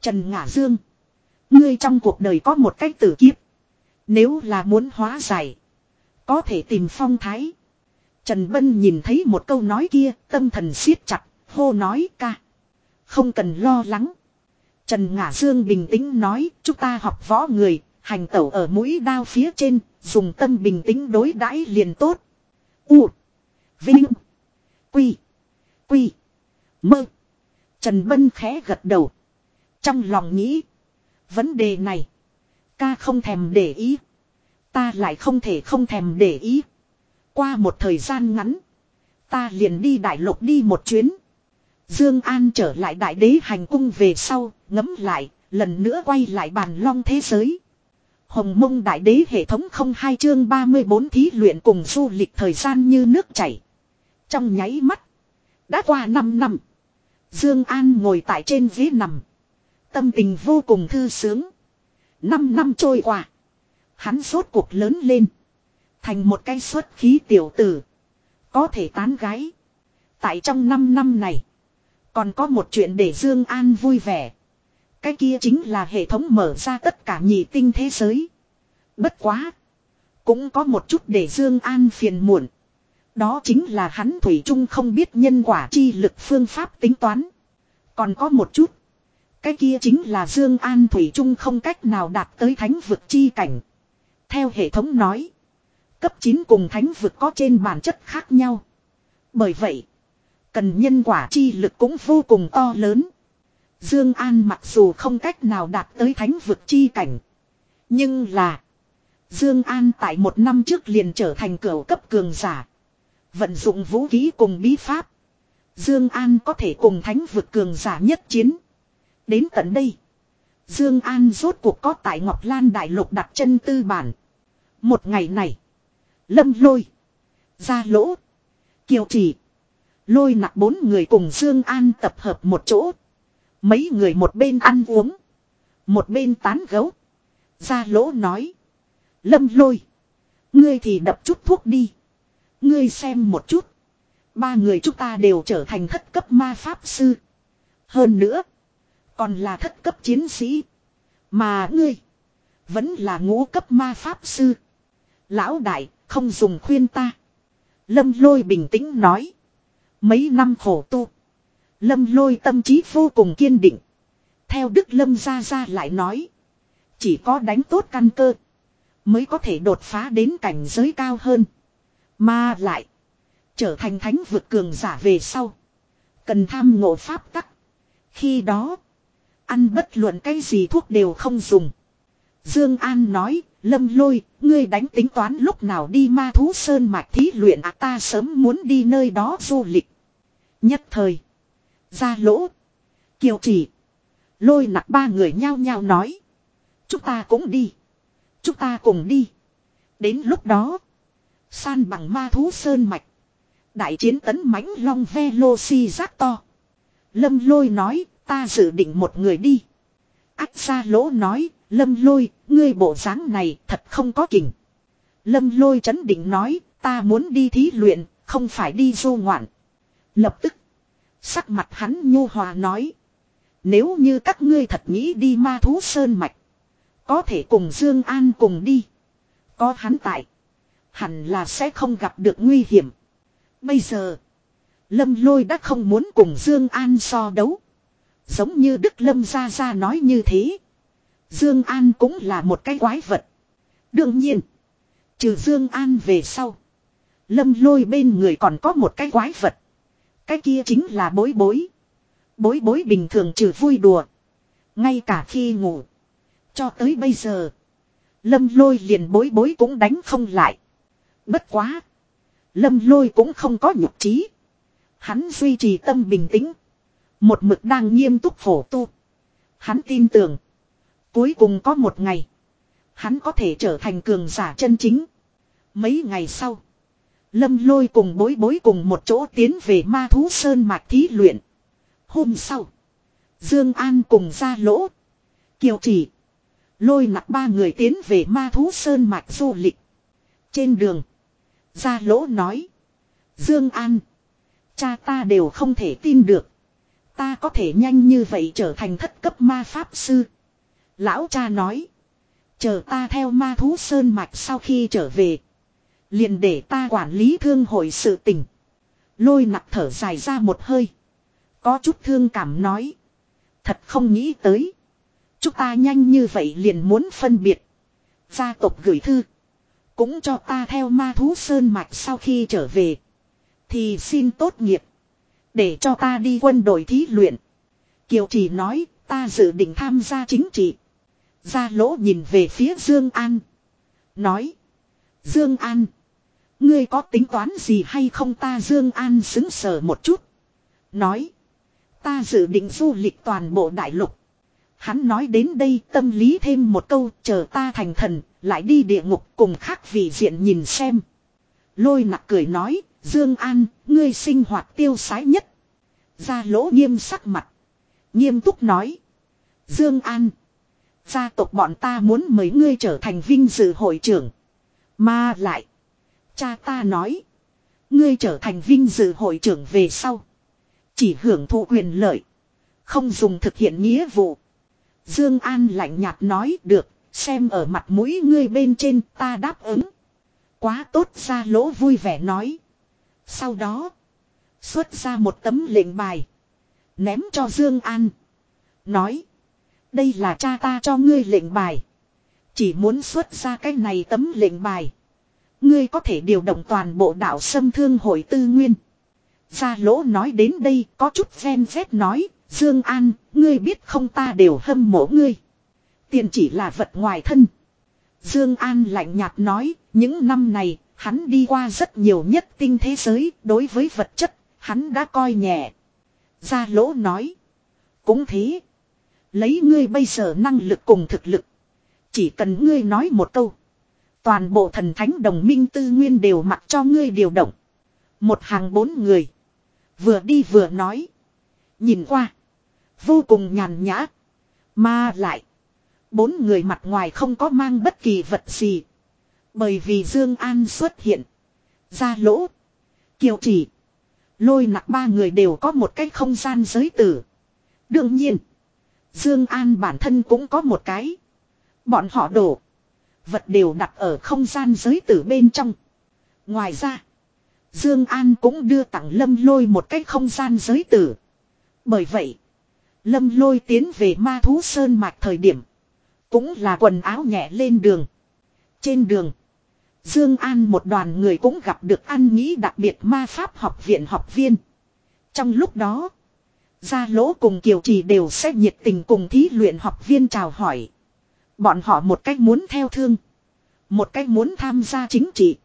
Trần Ngã Dương. Ngươi trong cuộc đời có một cách tử kiếp. Nếu là muốn hóa giải. Có thể tìm phong thái. Trần Bân nhìn thấy một câu nói kia, tâm thần siết chặt, hô nói ca. Không cần lo lắng. Trần Ngã Dương bình tĩnh nói, chúng ta học võ người, hành tẩu ở mũi đao phía trên, dùng tâm bình tĩnh đối đãi liền tốt. U. Vinh. Quy. Quy. Mơ. Trần Bân khẽ gật đầu. Trong lòng nghĩ. Vấn đề này. Ca không thèm để ý. Ta lại không thể không thèm để ý. Qua một thời gian ngắn. Ta liền đi đại lục đi một chuyến. Dương An trở lại đại đế hành cung về sau, ngấm lại, lần nữa quay lại bàn long thế giới. Hồng mông đại đế hệ thống không hai chương 34 thí luyện cùng du lịch thời gian như nước chảy. Trong nháy mắt. Đã qua 5 năm. Dương An ngồi tại trên ghế nằm. Tâm tình vô cùng thư sướng. 5 năm trôi qua. Hắn sốt cuộc lớn lên. Thành một cái xuất khí tiểu tử. Có thể tán gái. Tại trong 5 năm này. Còn có một chuyện để Dương An vui vẻ. Cái kia chính là hệ thống mở ra tất cả nhị tinh thế giới. Bất quá. Cũng có một chút để Dương An phiền muộn. Đó chính là hắn Thủy Trung không biết nhân quả chi lực phương pháp tính toán. Còn có một chút. Cái kia chính là Dương An Thủy Trung không cách nào đạt tới thánh vực chi cảnh. Theo hệ thống nói. Cấp 9 cùng thánh vực có trên bản chất khác nhau. Bởi vậy. Cần nhân quả chi lực cũng vô cùng to lớn. Dương An mặc dù không cách nào đạt tới thánh vực chi cảnh. Nhưng là. Dương An tại một năm trước liền trở thành cửu cấp cường giả. Vận dụng vũ khí cùng bí pháp. Dương An có thể cùng thánh vực cường giả nhất chiến. Đến tận đây. Dương An rốt cuộc có tại Ngọc Lan Đại Lục đặt chân tư bản. Một ngày này. Lâm lôi. Gia lỗ. Kiều trì. Lôi Nặc bốn người cùng Dương An tập hợp một chỗ. Mấy người một bên ăn uống. Một bên tán gấu. Ra lỗ nói. Lâm lôi. Ngươi thì đập chút thuốc đi. Ngươi xem một chút. Ba người chúng ta đều trở thành thất cấp ma pháp sư. Hơn nữa. Còn là thất cấp chiến sĩ. Mà ngươi. Vẫn là ngũ cấp ma pháp sư. Lão đại, không dùng khuyên ta. Lâm lôi bình tĩnh nói. Mấy năm khổ tu. Lâm lôi tâm trí vô cùng kiên định. Theo Đức Lâm ra ra lại nói. Chỉ có đánh tốt căn cơ. Mới có thể đột phá đến cảnh giới cao hơn. Mà lại. Trở thành thánh vượt cường giả về sau. Cần tham ngộ pháp tắc. Khi đó. Ăn bất luận cái gì thuốc đều không dùng. Dương An nói, Lâm Lôi, ngươi đánh tính toán lúc nào đi ma thú sơn mạch thí luyện à ta sớm muốn đi nơi đó du lịch. Nhất thời. Ra lỗ. Kiều chỉ. Lôi nặc ba người nhao nhao nói. Chúng ta cũng đi. Chúng ta cùng đi. Đến lúc đó. San bằng ma thú sơn mạch. Đại chiến tấn mãnh long ve lô si giác to. Lâm lôi nói, ta dự định một người đi. Ách ra lỗ nói, lâm lôi, ngươi bộ dáng này thật không có kình. Lâm lôi chấn định nói, ta muốn đi thí luyện, không phải đi du ngoạn. Lập tức. Sắc mặt hắn nhu hòa nói. Nếu như các ngươi thật nghĩ đi ma thú sơn mạch. Có thể cùng Dương An cùng đi. Có hắn tại. Hẳn là sẽ không gặp được nguy hiểm. Bây giờ. Lâm lôi đã không muốn cùng Dương An so đấu. Giống như Đức Lâm ra ra nói như thế. Dương An cũng là một cái quái vật. Đương nhiên. Trừ Dương An về sau. Lâm lôi bên người còn có một cái quái vật. Cái kia chính là bối bối. Bối bối bình thường trừ vui đùa. Ngay cả khi ngủ. Cho tới bây giờ. Lâm lôi liền bối bối cũng đánh không lại. Bất quá. Lâm lôi cũng không có nhục trí. Hắn duy trì tâm bình tĩnh. Một mực đang nghiêm túc phổ tu. Hắn tin tưởng. Cuối cùng có một ngày. Hắn có thể trở thành cường giả chân chính. Mấy ngày sau. Lâm lôi cùng bối bối cùng một chỗ tiến về ma thú sơn mạch thí luyện. Hôm sau. Dương An cùng ra lỗ. Kiều chỉ. Lôi nặng ba người tiến về ma thú sơn mạch du lịch. Trên đường. Gia lỗ nói. Dương An. Cha ta đều không thể tin được. Ta có thể nhanh như vậy trở thành thất cấp ma pháp sư. Lão cha nói. Chờ ta theo ma thú sơn mạch sau khi trở về. Liền để ta quản lý thương hội sự tình. Lôi nặc thở dài ra một hơi. Có chút thương cảm nói. Thật không nghĩ tới. Chúng ta nhanh như vậy liền muốn phân biệt. Gia tộc gửi thư. Cũng cho ta theo ma thú sơn mạch sau khi trở về. Thì xin tốt nghiệp. Để cho ta đi quân đội thí luyện. Kiều chỉ nói, ta dự định tham gia chính trị. Gia lỗ nhìn về phía Dương An. Nói. Dương An. Ngươi có tính toán gì hay không ta Dương An xứng sở một chút. Nói. Ta dự định du lịch toàn bộ đại lục. Hắn nói đến đây tâm lý thêm một câu chờ ta thành thần, lại đi địa ngục cùng khác vị diện nhìn xem. Lôi nặc cười nói, Dương An, ngươi sinh hoạt tiêu sái nhất. Gia lỗ nghiêm sắc mặt. Nghiêm túc nói. Dương An. Gia tộc bọn ta muốn mấy ngươi trở thành vinh dự hội trưởng. Mà lại. Cha ta nói. Ngươi trở thành vinh dự hội trưởng về sau. Chỉ hưởng thụ quyền lợi. Không dùng thực hiện nghĩa vụ. Dương An lạnh nhạt nói được, xem ở mặt mũi ngươi bên trên ta đáp ứng. Quá tốt ra lỗ vui vẻ nói. Sau đó, xuất ra một tấm lệnh bài. Ném cho Dương An. Nói, đây là cha ta cho ngươi lệnh bài. Chỉ muốn xuất ra cái này tấm lệnh bài. Ngươi có thể điều động toàn bộ đạo sâm thương hội tư nguyên. Gia lỗ nói đến đây có chút ven phép nói, Dương An, ngươi biết không ta đều hâm mộ ngươi. Tiền chỉ là vật ngoài thân. Dương An lạnh nhạt nói, những năm này, hắn đi qua rất nhiều nhất tinh thế giới, đối với vật chất, hắn đã coi nhẹ. Gia lỗ nói, cũng thế. Lấy ngươi bây giờ năng lực cùng thực lực. Chỉ cần ngươi nói một câu. Toàn bộ thần thánh đồng minh tư nguyên đều mặc cho ngươi điều động. Một hàng bốn người. Vừa đi vừa nói. Nhìn qua. Vô cùng nhàn nhã. Mà lại. Bốn người mặt ngoài không có mang bất kỳ vật gì. Bởi vì Dương An xuất hiện. Ra lỗ. Kiều chỉ. Lôi nặng ba người đều có một cái không gian giới tử. Đương nhiên. Dương An bản thân cũng có một cái. Bọn họ đổ. Vật đều đặt ở không gian giới tử bên trong. Ngoài ra. Dương An cũng đưa tặng Lâm Lôi một cái không gian giới tử. Bởi vậy. Lâm Lôi tiến về ma thú sơn mạch thời điểm. Cũng là quần áo nhẹ lên đường. Trên đường. Dương An một đoàn người cũng gặp được ăn nghĩ đặc biệt ma pháp học viện học viên. Trong lúc đó. Gia lỗ cùng Kiều Trì đều sẽ nhiệt tình cùng thí luyện học viên chào hỏi. Bọn họ một cách muốn theo thương. Một cách muốn tham gia chính trị.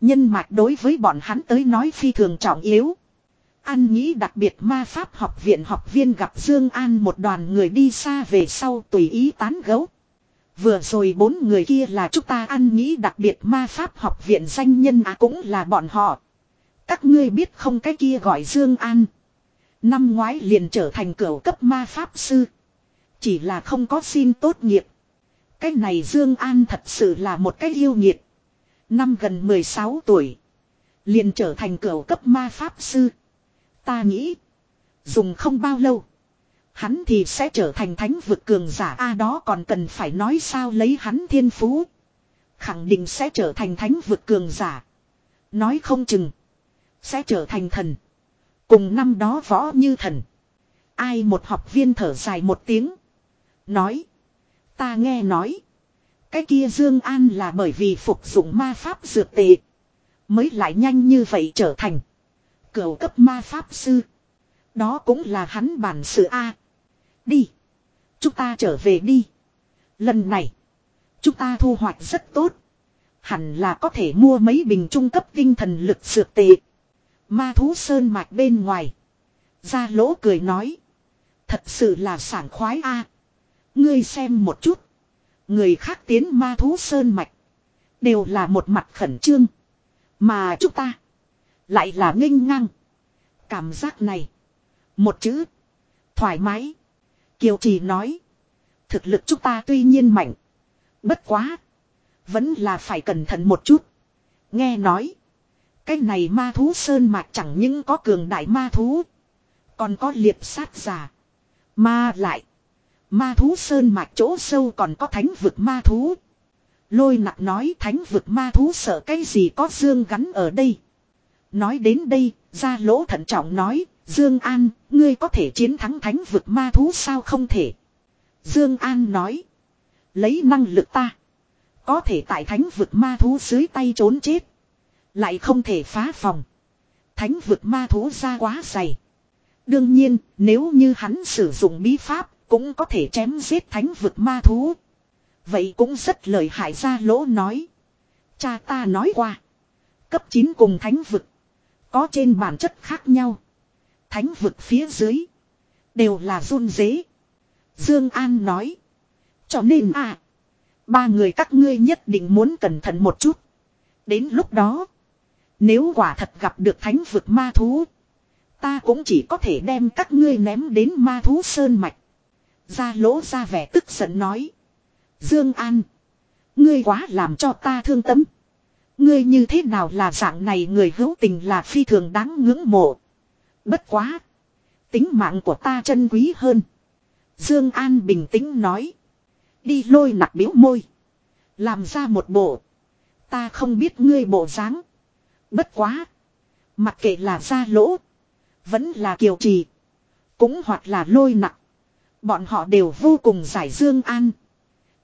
Nhân mạch đối với bọn hắn tới nói phi thường trọng yếu. An nghĩ đặc biệt ma pháp học viện học viên gặp Dương An một đoàn người đi xa về sau tùy ý tán gẫu. Vừa rồi bốn người kia là chúng ta An nghĩ đặc biệt ma pháp học viện danh nhân à cũng là bọn họ. Các ngươi biết không cái kia gọi Dương An. Năm ngoái liền trở thành cửu cấp ma pháp sư. Chỉ là không có xin tốt nghiệp. Cái này Dương An thật sự là một cái yêu nghiệt. Năm gần 16 tuổi. Liền trở thành cửu cấp ma pháp sư. Ta nghĩ. Dùng không bao lâu. Hắn thì sẽ trở thành thánh vực cường giả A đó còn cần phải nói sao lấy hắn thiên phú. Khẳng định sẽ trở thành thánh vực cường giả. Nói không chừng. Sẽ trở thành thần. Cùng năm đó võ như thần. Ai một học viên thở dài một tiếng. Nói. Ta nghe nói. Cái kia Dương An là bởi vì phục dụng ma pháp dược tệ. Mới lại nhanh như vậy trở thành. Cửu cấp ma pháp sư. Đó cũng là hắn bản sự A. Đi. Chúng ta trở về đi. Lần này. Chúng ta thu hoạch rất tốt. Hẳn là có thể mua mấy bình trung cấp tinh thần lực dược tệ. Ma thú sơn mạch bên ngoài. Ra lỗ cười nói. Thật sự là sảng khoái a. Ngươi xem một chút. Người khác tiến ma thú sơn mạch. Đều là một mặt khẩn trương. Mà chúng ta. Lại là nghênh ngang. Cảm giác này. Một chữ. Thoải mái. Kiều Trì nói. Thực lực chúng ta tuy nhiên mạnh. Bất quá. Vẫn là phải cẩn thận một chút. Nghe nói. Cái này ma thú sơn mạch chẳng những có cường đại ma thú. Còn có liệp sát giả. Mà lại. Ma thú sơn mạch chỗ sâu còn có thánh vực ma thú. Lôi nặng nói thánh vực ma thú sợ cái gì có dương gắn ở đây. Nói đến đây, ra lỗ thận trọng nói, Dương An, ngươi có thể chiến thắng thánh vực ma thú sao không thể. Dương An nói, lấy năng lực ta. Có thể tại thánh vực ma thú dưới tay trốn chết. Lại không thể phá phòng. Thánh vực ma thú ra quá dày. Đương nhiên, nếu như hắn sử dụng bí pháp, cũng có thể chém giết thánh vực ma thú. Vậy cũng rất lời hại ra lỗ nói. Cha ta nói qua. Cấp 9 cùng thánh vực. Có trên bản chất khác nhau. Thánh vực phía dưới. Đều là run dế. Dương An nói. Cho nên à. Ba người các ngươi nhất định muốn cẩn thận một chút. Đến lúc đó. Nếu quả thật gặp được thánh vực ma thú. Ta cũng chỉ có thể đem các ngươi ném đến ma thú sơn mạch. Ra lỗ ra vẻ tức giận nói. Dương An. Ngươi quá làm cho ta thương tâm. Ngươi như thế nào là dạng này người hữu tình là phi thường đáng ngưỡng mộ. Bất quá. Tính mạng của ta chân quý hơn. Dương An bình tĩnh nói. Đi lôi nặc biếu môi. Làm ra một bộ. Ta không biết ngươi bộ dáng. Bất quá. Mặc kệ là ra lỗ. Vẫn là kiều trì. Cũng hoặc là lôi nặc. Bọn họ đều vô cùng giải Dương An.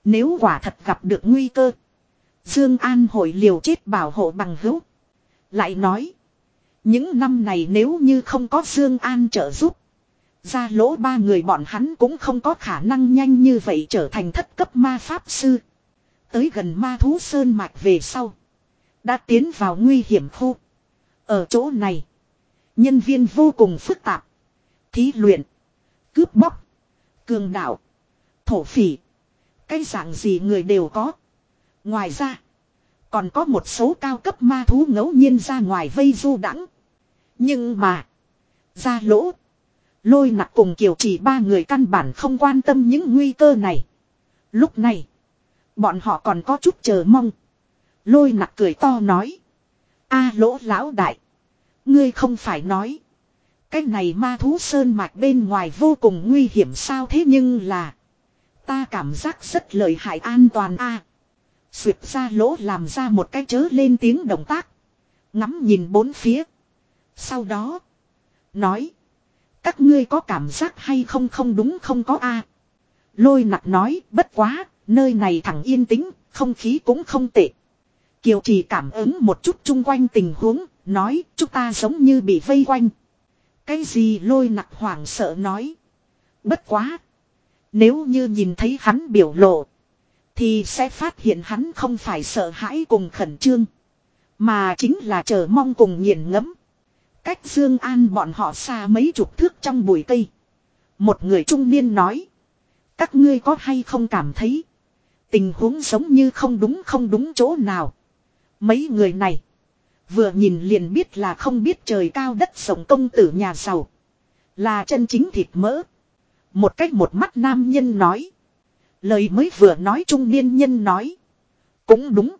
Nếu quả thật gặp được nguy cơ. Dương An hội liều chết bảo hộ bằng hữu. Lại nói. Những năm này nếu như không có Dương An trợ giúp. Ra lỗ ba người bọn hắn cũng không có khả năng nhanh như vậy trở thành thất cấp ma pháp sư. Tới gần ma thú sơn mạch về sau. Đã tiến vào nguy hiểm khu. Ở chỗ này. Nhân viên vô cùng phức tạp. Thí luyện. Cướp bóc. Cường đạo. Thổ phỉ. Cái dạng gì người đều có. Ngoài ra. Còn có một số cao cấp ma thú ngẫu nhiên ra ngoài vây du đắng. Nhưng mà. Ra lỗ. Lôi nặc cùng kiều chỉ ba người căn bản không quan tâm những nguy cơ này. Lúc này. Bọn họ còn có chút chờ mong. Lôi nặc cười to nói. a lỗ lão đại. Ngươi không phải nói. Cái này ma thú sơn mạch bên ngoài vô cùng nguy hiểm sao thế nhưng là. Ta cảm giác rất lợi hại an toàn a. À, Xuyệt ra lỗ làm ra một cái chớ lên tiếng động tác. Ngắm nhìn bốn phía. Sau đó. Nói. Các ngươi có cảm giác hay không không đúng không có a Lôi nặc nói bất quá. Nơi này thẳng yên tĩnh. Không khí cũng không tệ. Kiều chỉ cảm ứng một chút chung quanh tình huống. Nói chúng ta giống như bị vây quanh. Cái gì lôi nặc hoảng sợ nói. Bất quá. Nếu như nhìn thấy hắn biểu lộ. Thì sẽ phát hiện hắn không phải sợ hãi cùng khẩn trương. Mà chính là chờ mong cùng nghiền ngẫm. Cách Dương An bọn họ xa mấy chục thước trong bụi cây. Một người trung niên nói. Các ngươi có hay không cảm thấy. Tình huống giống như không đúng không đúng chỗ nào. Mấy người này. Vừa nhìn liền biết là không biết trời cao đất rộng công tử nhà giàu. Là chân chính thịt mỡ. Một cách một mắt nam nhân nói. Lời mới vừa nói trung niên nhân nói. Cũng đúng.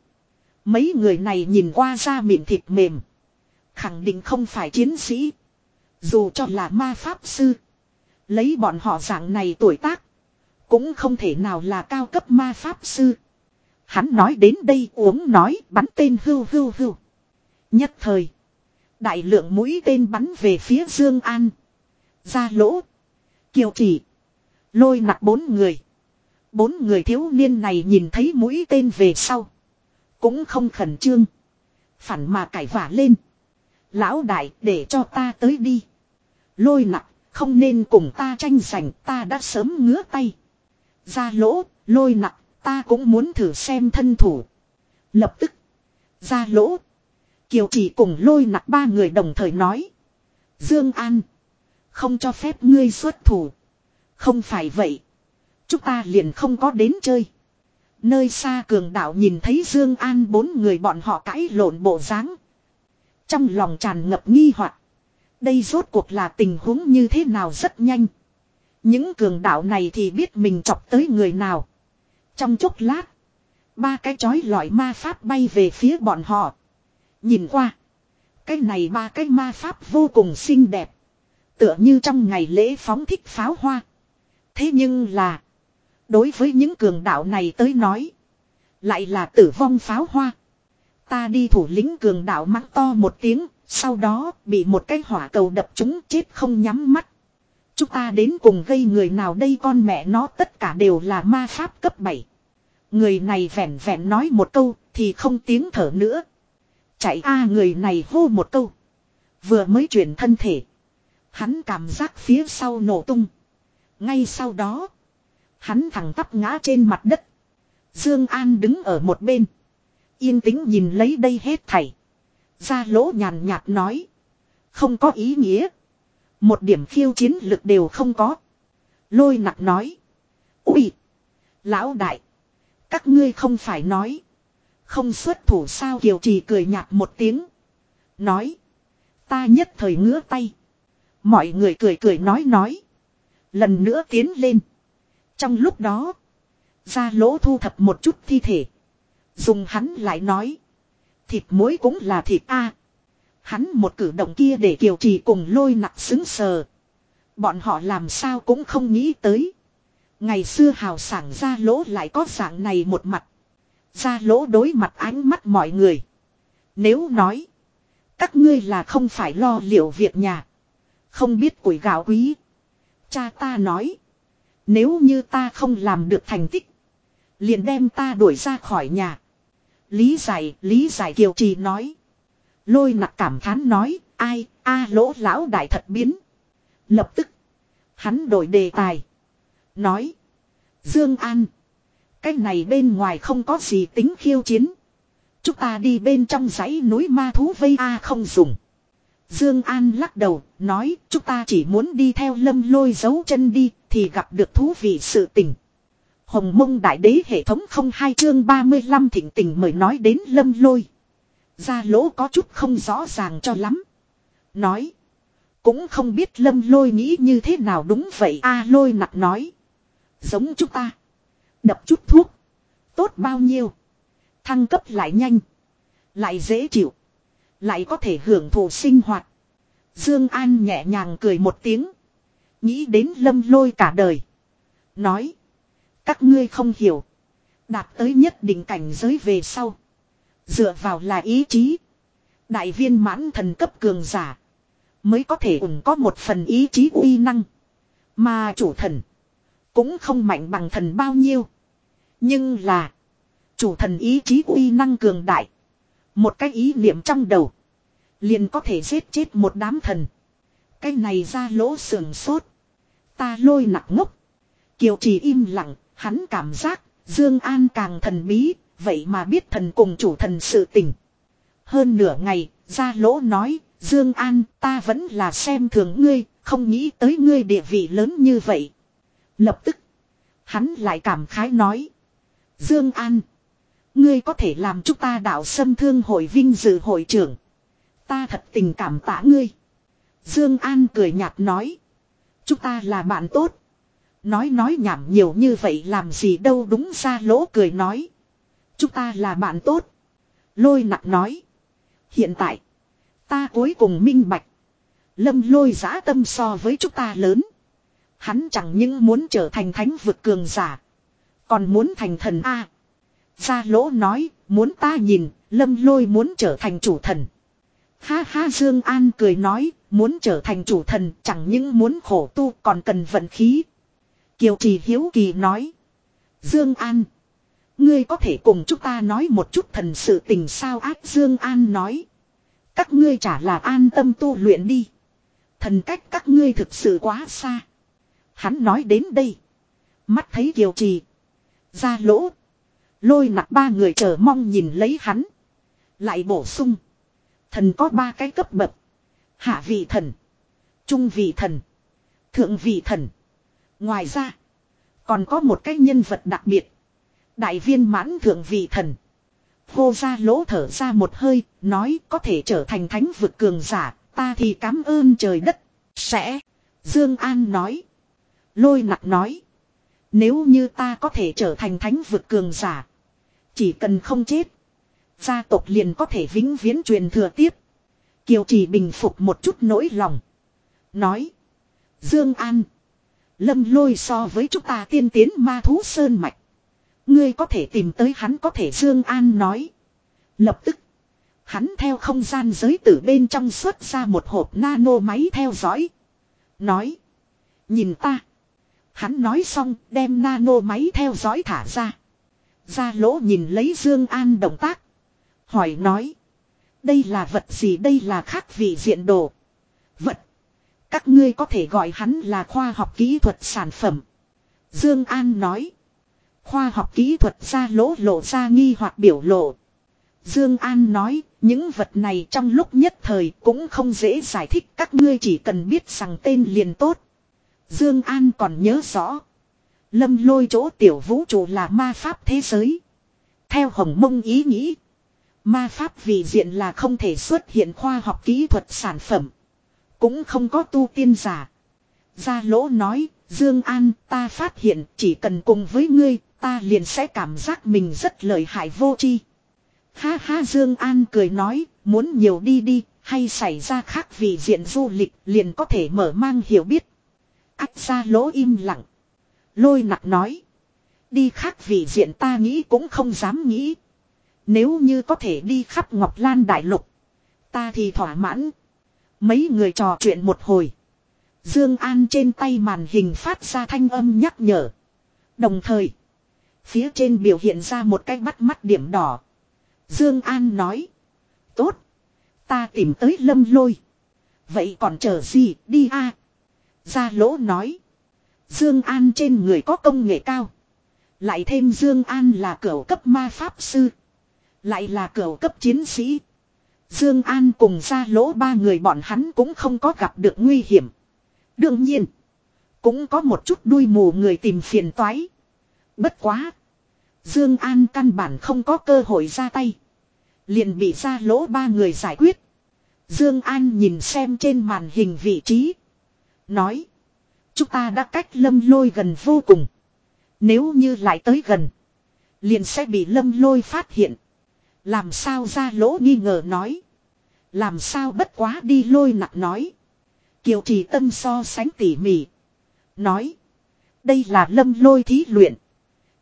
Mấy người này nhìn qua ra miệng thịt mềm. Khẳng định không phải chiến sĩ. Dù cho là ma pháp sư. Lấy bọn họ dạng này tuổi tác. Cũng không thể nào là cao cấp ma pháp sư. Hắn nói đến đây uống nói bắn tên hưu hưu hưu. Nhất thời. Đại lượng mũi tên bắn về phía Dương An. Ra lỗ. Kiều chỉ. Lôi nặc bốn người. Bốn người thiếu niên này nhìn thấy mũi tên về sau. Cũng không khẩn trương. Phản mà cải vả lên. Lão đại, để cho ta tới đi. Lôi nặc. Không nên cùng ta tranh giành, ta đã sớm ngứa tay. Ra lỗ. Lôi nặc. Ta cũng muốn thử xem thân thủ. Lập tức. Ra lỗ. Kiều chỉ cùng lôi nặc ba người đồng thời nói. Dương An. Không cho phép ngươi xuất thủ. Không phải vậy. Chúng ta liền không có đến chơi. Nơi xa cường đạo nhìn thấy Dương An bốn người bọn họ cãi lộn bộ dáng, Trong lòng tràn ngập nghi hoặc. Đây rốt cuộc là tình huống như thế nào rất nhanh. Những cường đạo này thì biết mình chọc tới người nào. Trong chốc lát. Ba cái chói lọi ma pháp bay về phía bọn họ. Nhìn qua. Cái này ba cái ma pháp vô cùng xinh đẹp. Tựa như trong ngày lễ phóng thích pháo hoa. Thế nhưng là. Đối với những cường đạo này tới nói. Lại là tử vong pháo hoa. Ta đi thủ lĩnh cường đạo mắng to một tiếng. Sau đó bị một cái hỏa cầu đập chúng chết không nhắm mắt. Chúng ta đến cùng gây người nào đây con mẹ nó tất cả đều là ma pháp cấp 7. Người này vẹn vẹn nói một câu thì không tiếng thở nữa. Chạy a người này hô một câu. Vừa mới chuyển thân thể. Hắn cảm giác phía sau nổ tung. Ngay sau đó. Hắn thẳng tắp ngã trên mặt đất. Dương An đứng ở một bên. Yên tĩnh nhìn lấy đây hết thảy. Ra lỗ nhàn nhạt nói. Không có ý nghĩa. Một điểm khiêu chiến lực đều không có. Lôi nặc nói. Úi. Lão đại. Các ngươi không phải nói. Không xuất thủ sao Kiều Trì cười nhạt một tiếng. Nói. Ta nhất thời ngứa tay. Mọi người cười cười nói nói. Lần nữa tiến lên. Trong lúc đó. Ra lỗ thu thập một chút thi thể. Dùng hắn lại nói. Thịt muối cũng là thịt A. Hắn một cử động kia để Kiều Trì cùng lôi nặng xứng sờ. Bọn họ làm sao cũng không nghĩ tới. Ngày xưa hào sảng ra lỗ lại có dạng này một mặt. Ra lỗ đối mặt ánh mắt mọi người. Nếu nói. Các ngươi là không phải lo liệu việc nhà. Không biết củi gạo quý. Cha ta nói. Nếu như ta không làm được thành tích. Liền đem ta đuổi ra khỏi nhà. Lý giải, lý giải kiều trì nói. Lôi nặc cảm thán nói, ai, a lỗ lão đại thật biến. Lập tức, hắn đổi đề tài. Nói, Dương An, cái này bên ngoài không có gì tính khiêu chiến. Chúng ta đi bên trong dãy núi ma thú vây a không dùng. Dương An lắc đầu, nói, chúng ta chỉ muốn đi theo lâm lôi dấu chân đi, thì gặp được thú vị sự tình. Hồng mông đại đế hệ thống không hai chương 35 thỉnh tình mời nói đến lâm lôi. Gia lỗ có chút không rõ ràng cho lắm. Nói. Cũng không biết lâm lôi nghĩ như thế nào đúng vậy a lôi nặng nói. Giống chúng ta. Đập chút thuốc. Tốt bao nhiêu. Thăng cấp lại nhanh. Lại dễ chịu. Lại có thể hưởng thụ sinh hoạt. Dương An nhẹ nhàng cười một tiếng. Nghĩ đến lâm lôi cả đời. Nói. Các ngươi không hiểu. Đạt tới nhất định cảnh giới về sau. Dựa vào là ý chí. Đại viên mãn thần cấp cường giả. Mới có thể ủng có một phần ý chí uy năng. Mà chủ thần. Cũng không mạnh bằng thần bao nhiêu. Nhưng là. Chủ thần ý chí uy năng cường đại. Một cái ý niệm trong đầu. Liền có thể giết chết một đám thần. Cái này ra lỗ sườn sốt. Ta lôi nặng ngốc. Kiều trì im lặng, hắn cảm giác, Dương An càng thần bí, vậy mà biết thần cùng chủ thần sự tình. Hơn nửa ngày, ra lỗ nói, Dương An, ta vẫn là xem thường ngươi, không nghĩ tới ngươi địa vị lớn như vậy. Lập tức, hắn lại cảm khái nói, Dương An, ngươi có thể làm chúng ta đạo sâm thương hội vinh dự hội trưởng. Ta thật tình cảm tạ ngươi. Dương An cười nhạt nói, chúng ta là bạn tốt. Nói nói nhảm nhiều như vậy làm gì đâu đúng ra lỗ cười nói. Chúng ta là bạn tốt. Lôi nặng nói. Hiện tại. Ta cuối cùng minh bạch. Lâm lôi giã tâm so với chúng ta lớn. Hắn chẳng những muốn trở thành thánh vực cường giả. Còn muốn thành thần A. Gia lỗ nói. Muốn ta nhìn. Lâm lôi muốn trở thành chủ thần. Ha ha, Dương An cười nói. Muốn trở thành chủ thần, chẳng những muốn khổ tu, còn cần vận khí. Kiều Trì Hiếu Kỳ nói. Dương An. Ngươi có thể cùng chúng ta nói một chút thần sự tình sao ác Dương An nói. Các ngươi chả là an tâm tu luyện đi. Thần cách các ngươi thực sự quá xa. Hắn nói đến đây. Mắt thấy Kiều Trì. Ra lỗ. Lôi nặng ba người chờ mong nhìn lấy hắn. Lại bổ sung. Thần có ba cái cấp bậc. Hạ vị thần. Trung vị thần. Thượng vị thần. Ngoài ra. Còn có một cái nhân vật đặc biệt. Đại viên mãn thượng vị thần. Hô ra lỗ thở ra một hơi, nói có thể trở thành thánh vực cường giả, ta thì cảm ơn trời đất. Sẽ. Dương An nói. Lôi nặc nói. Nếu như ta có thể trở thành thánh vực cường giả. Chỉ cần không chết. Gia tộc liền có thể vĩnh viễn truyền thừa tiếp. Kiều chỉ bình phục một chút nỗi lòng. Nói. Dương An. Lâm lôi so với chúng ta tiên tiến ma thú sơn mạch. Ngươi có thể tìm tới hắn có thể Dương An nói. Lập tức. Hắn theo không gian giới tử bên trong xuất ra một hộp nano máy theo dõi. Nói. Nhìn ta. Hắn nói xong đem nano máy theo dõi thả ra. Ra lỗ nhìn lấy Dương An động tác. Hỏi nói. Đây là vật gì đây là khác vị diện đồ. Vật. Các ngươi có thể gọi hắn là khoa học kỹ thuật sản phẩm. Dương An nói. Khoa học kỹ thuật ra lỗ lộ ra nghi hoặc biểu lộ. Dương An nói, những vật này trong lúc nhất thời cũng không dễ giải thích các ngươi chỉ cần biết rằng tên liền tốt. Dương An còn nhớ rõ. Lâm lôi chỗ tiểu vũ trụ là ma pháp thế giới. Theo hồng mông ý nghĩ. Ma pháp vì diện là không thể xuất hiện khoa học kỹ thuật sản phẩm. Cũng không có tu tiên giả. Gia lỗ nói, Dương An ta phát hiện chỉ cần cùng với ngươi, ta liền sẽ cảm giác mình rất lợi hại vô chi. Ha ha Dương An cười nói, muốn nhiều đi đi, hay xảy ra khác vì diện du lịch liền có thể mở mang hiểu biết. Ách ra lỗ im lặng. Lôi nặc nói. Đi khác vì diện ta nghĩ cũng không dám nghĩ. Nếu như có thể đi khắp Ngọc Lan Đại Lục. Ta thì thỏa mãn. Mấy người trò chuyện một hồi. Dương An trên tay màn hình phát ra thanh âm nhắc nhở. Đồng thời. Phía trên biểu hiện ra một cái bắt mắt điểm đỏ. Dương An nói. Tốt. Ta tìm tới lâm lôi. Vậy còn chờ gì đi a Gia lỗ nói. Dương An trên người có công nghệ cao. Lại thêm Dương An là cửu cấp ma pháp sư. Lại là cửu cấp chiến sĩ. Dương An cùng gia lỗ ba người bọn hắn cũng không có gặp được nguy hiểm. Đương nhiên. Cũng có một chút đuôi mù người tìm phiền toái. Bất quá. Dương An căn bản không có cơ hội ra tay. Liền bị gia lỗ ba người giải quyết. Dương An nhìn xem trên màn hình vị trí. Nói. Chúng ta đã cách lâm lôi gần vô cùng. Nếu như lại tới gần. Liền sẽ bị lâm lôi phát hiện. Làm sao ra lỗ nghi ngờ nói. Làm sao bất quá đi lôi nặng nói. Kiều trì tâm so sánh tỉ mỉ. Nói. Đây là lâm lôi thí luyện.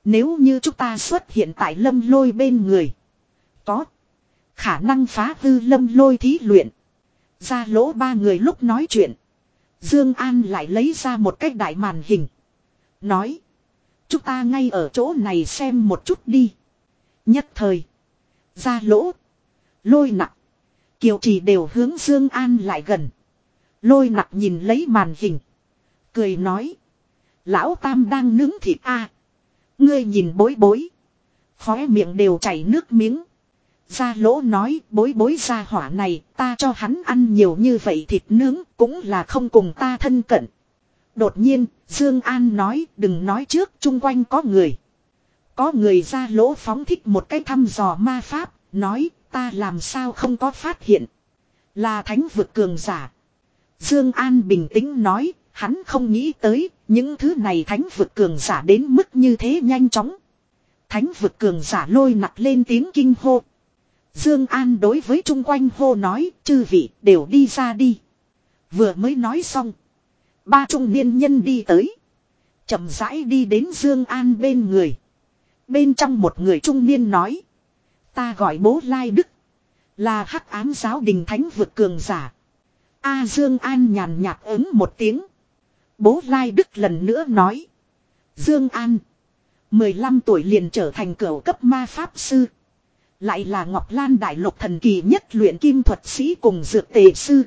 Nếu như chúng ta xuất hiện tại lâm lôi bên người. Có. Khả năng phá hư lâm lôi thí luyện. Ra lỗ ba người lúc nói chuyện. Dương An lại lấy ra một cái đại màn hình. Nói. Chúng ta ngay ở chỗ này xem một chút đi. Nhất thời. Ra lỗ. Lôi nặng. Kiều trì đều hướng Dương An lại gần. Lôi nặng nhìn lấy màn hình. Cười nói. Lão Tam đang nướng thịt a. Ngươi nhìn bối bối. Khóe miệng đều chảy nước miếng. Gia lỗ nói, bối bối gia hỏa này, ta cho hắn ăn nhiều như vậy thịt nướng, cũng là không cùng ta thân cận. Đột nhiên, Dương An nói, đừng nói trước, chung quanh có người. Có người ra lỗ phóng thích một cái thăm dò ma pháp, nói, ta làm sao không có phát hiện. Là thánh vực cường giả. Dương An bình tĩnh nói, hắn không nghĩ tới, những thứ này thánh vực cường giả đến mức như thế nhanh chóng. Thánh vực cường giả lôi nặc lên tiếng kinh hô. Dương An đối với chung quanh hô nói, chư vị đều đi ra đi. Vừa mới nói xong. Ba trung niên nhân đi tới. chậm rãi đi đến Dương An bên người. Bên trong một người trung niên nói. Ta gọi bố Lai Đức. Là hắc ám giáo đình thánh vực cường giả. A Dương An nhàn nhạt ứng một tiếng. Bố Lai Đức lần nữa nói. Dương An. 15 tuổi liền trở thành cửu cấp ma pháp sư. Lại là Ngọc Lan Đại Lục thần kỳ nhất luyện kim thuật sĩ cùng dược tề sư.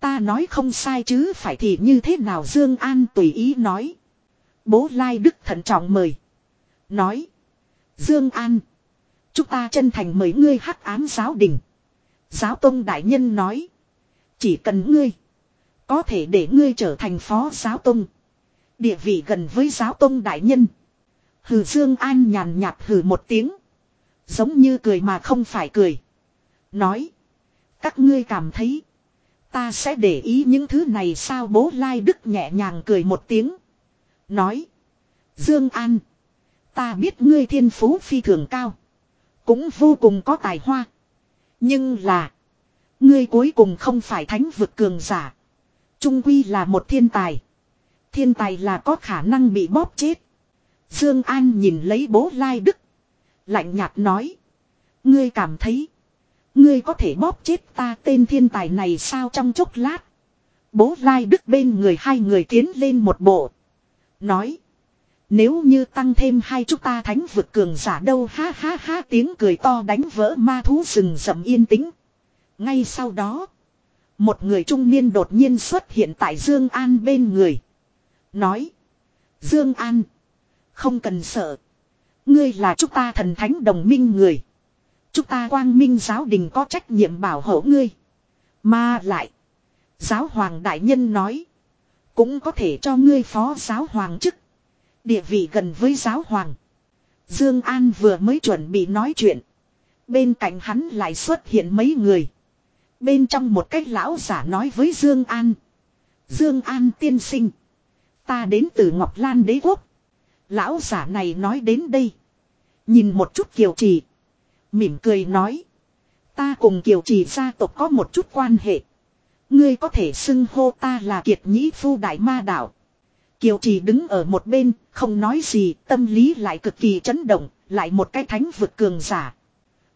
Ta nói không sai chứ, phải thì như thế nào Dương An tùy ý nói. Bố Lai Đức thận trọng mời. Nói. Dương An. Chúng ta chân thành mời ngươi hắc ám giáo đình. Giáo Tông Đại Nhân nói. Chỉ cần ngươi. Có thể để ngươi trở thành phó giáo Tông. Địa vị gần với giáo Tông Đại Nhân. Hừ Dương An nhàn nhạt hừ một tiếng. Giống như cười mà không phải cười. Nói. Các ngươi cảm thấy. Ta sẽ để ý những thứ này sao bố Lai Đức nhẹ nhàng cười một tiếng. Nói. Dương An. Ta biết ngươi thiên phú phi thường cao. Cũng vô cùng có tài hoa. Nhưng là. Ngươi cuối cùng không phải thánh vực cường giả. Trung quy là một thiên tài. Thiên tài là có khả năng bị bóp chết. Dương An nhìn lấy bố Lai Đức. Lạnh nhạt nói. Ngươi cảm thấy. Ngươi có thể bóp chết ta tên thiên tài này sao trong chốc lát. Bố Lai Đức bên người hai người tiến lên một bộ. Nói. Nếu như tăng thêm hai chúng ta thánh vực cường giả đâu, ha ha ha, tiếng cười to đánh vỡ ma thú rừng rậm yên tĩnh. Ngay sau đó. Một người trung niên đột nhiên xuất hiện tại Dương An bên người. Nói. Dương An. Không cần sợ. Ngươi là chúng ta thần thánh đồng minh người. Chúng ta quang minh giáo đình có trách nhiệm bảo hộ ngươi. Mà lại. Giáo hoàng đại nhân nói. Cũng có thể cho ngươi phó giáo hoàng chức. Địa vị gần với giáo hoàng. Dương An vừa mới chuẩn bị nói chuyện. Bên cạnh hắn lại xuất hiện mấy người. Bên trong một cách lão giả nói với Dương An. Dương An tiên sinh. Ta đến từ Ngọc Lan đế quốc. Lão giả này nói đến đây. Nhìn một chút kiều trì. Mỉm cười nói. Ta cùng kiều trì gia tộc có một chút quan hệ. Ngươi có thể xưng hô ta là kiệt nhĩ phu đại ma đạo. Kiều Trì đứng ở một bên, không nói gì, tâm lý lại cực kỳ chấn động, lại một cái thánh vực cường giả.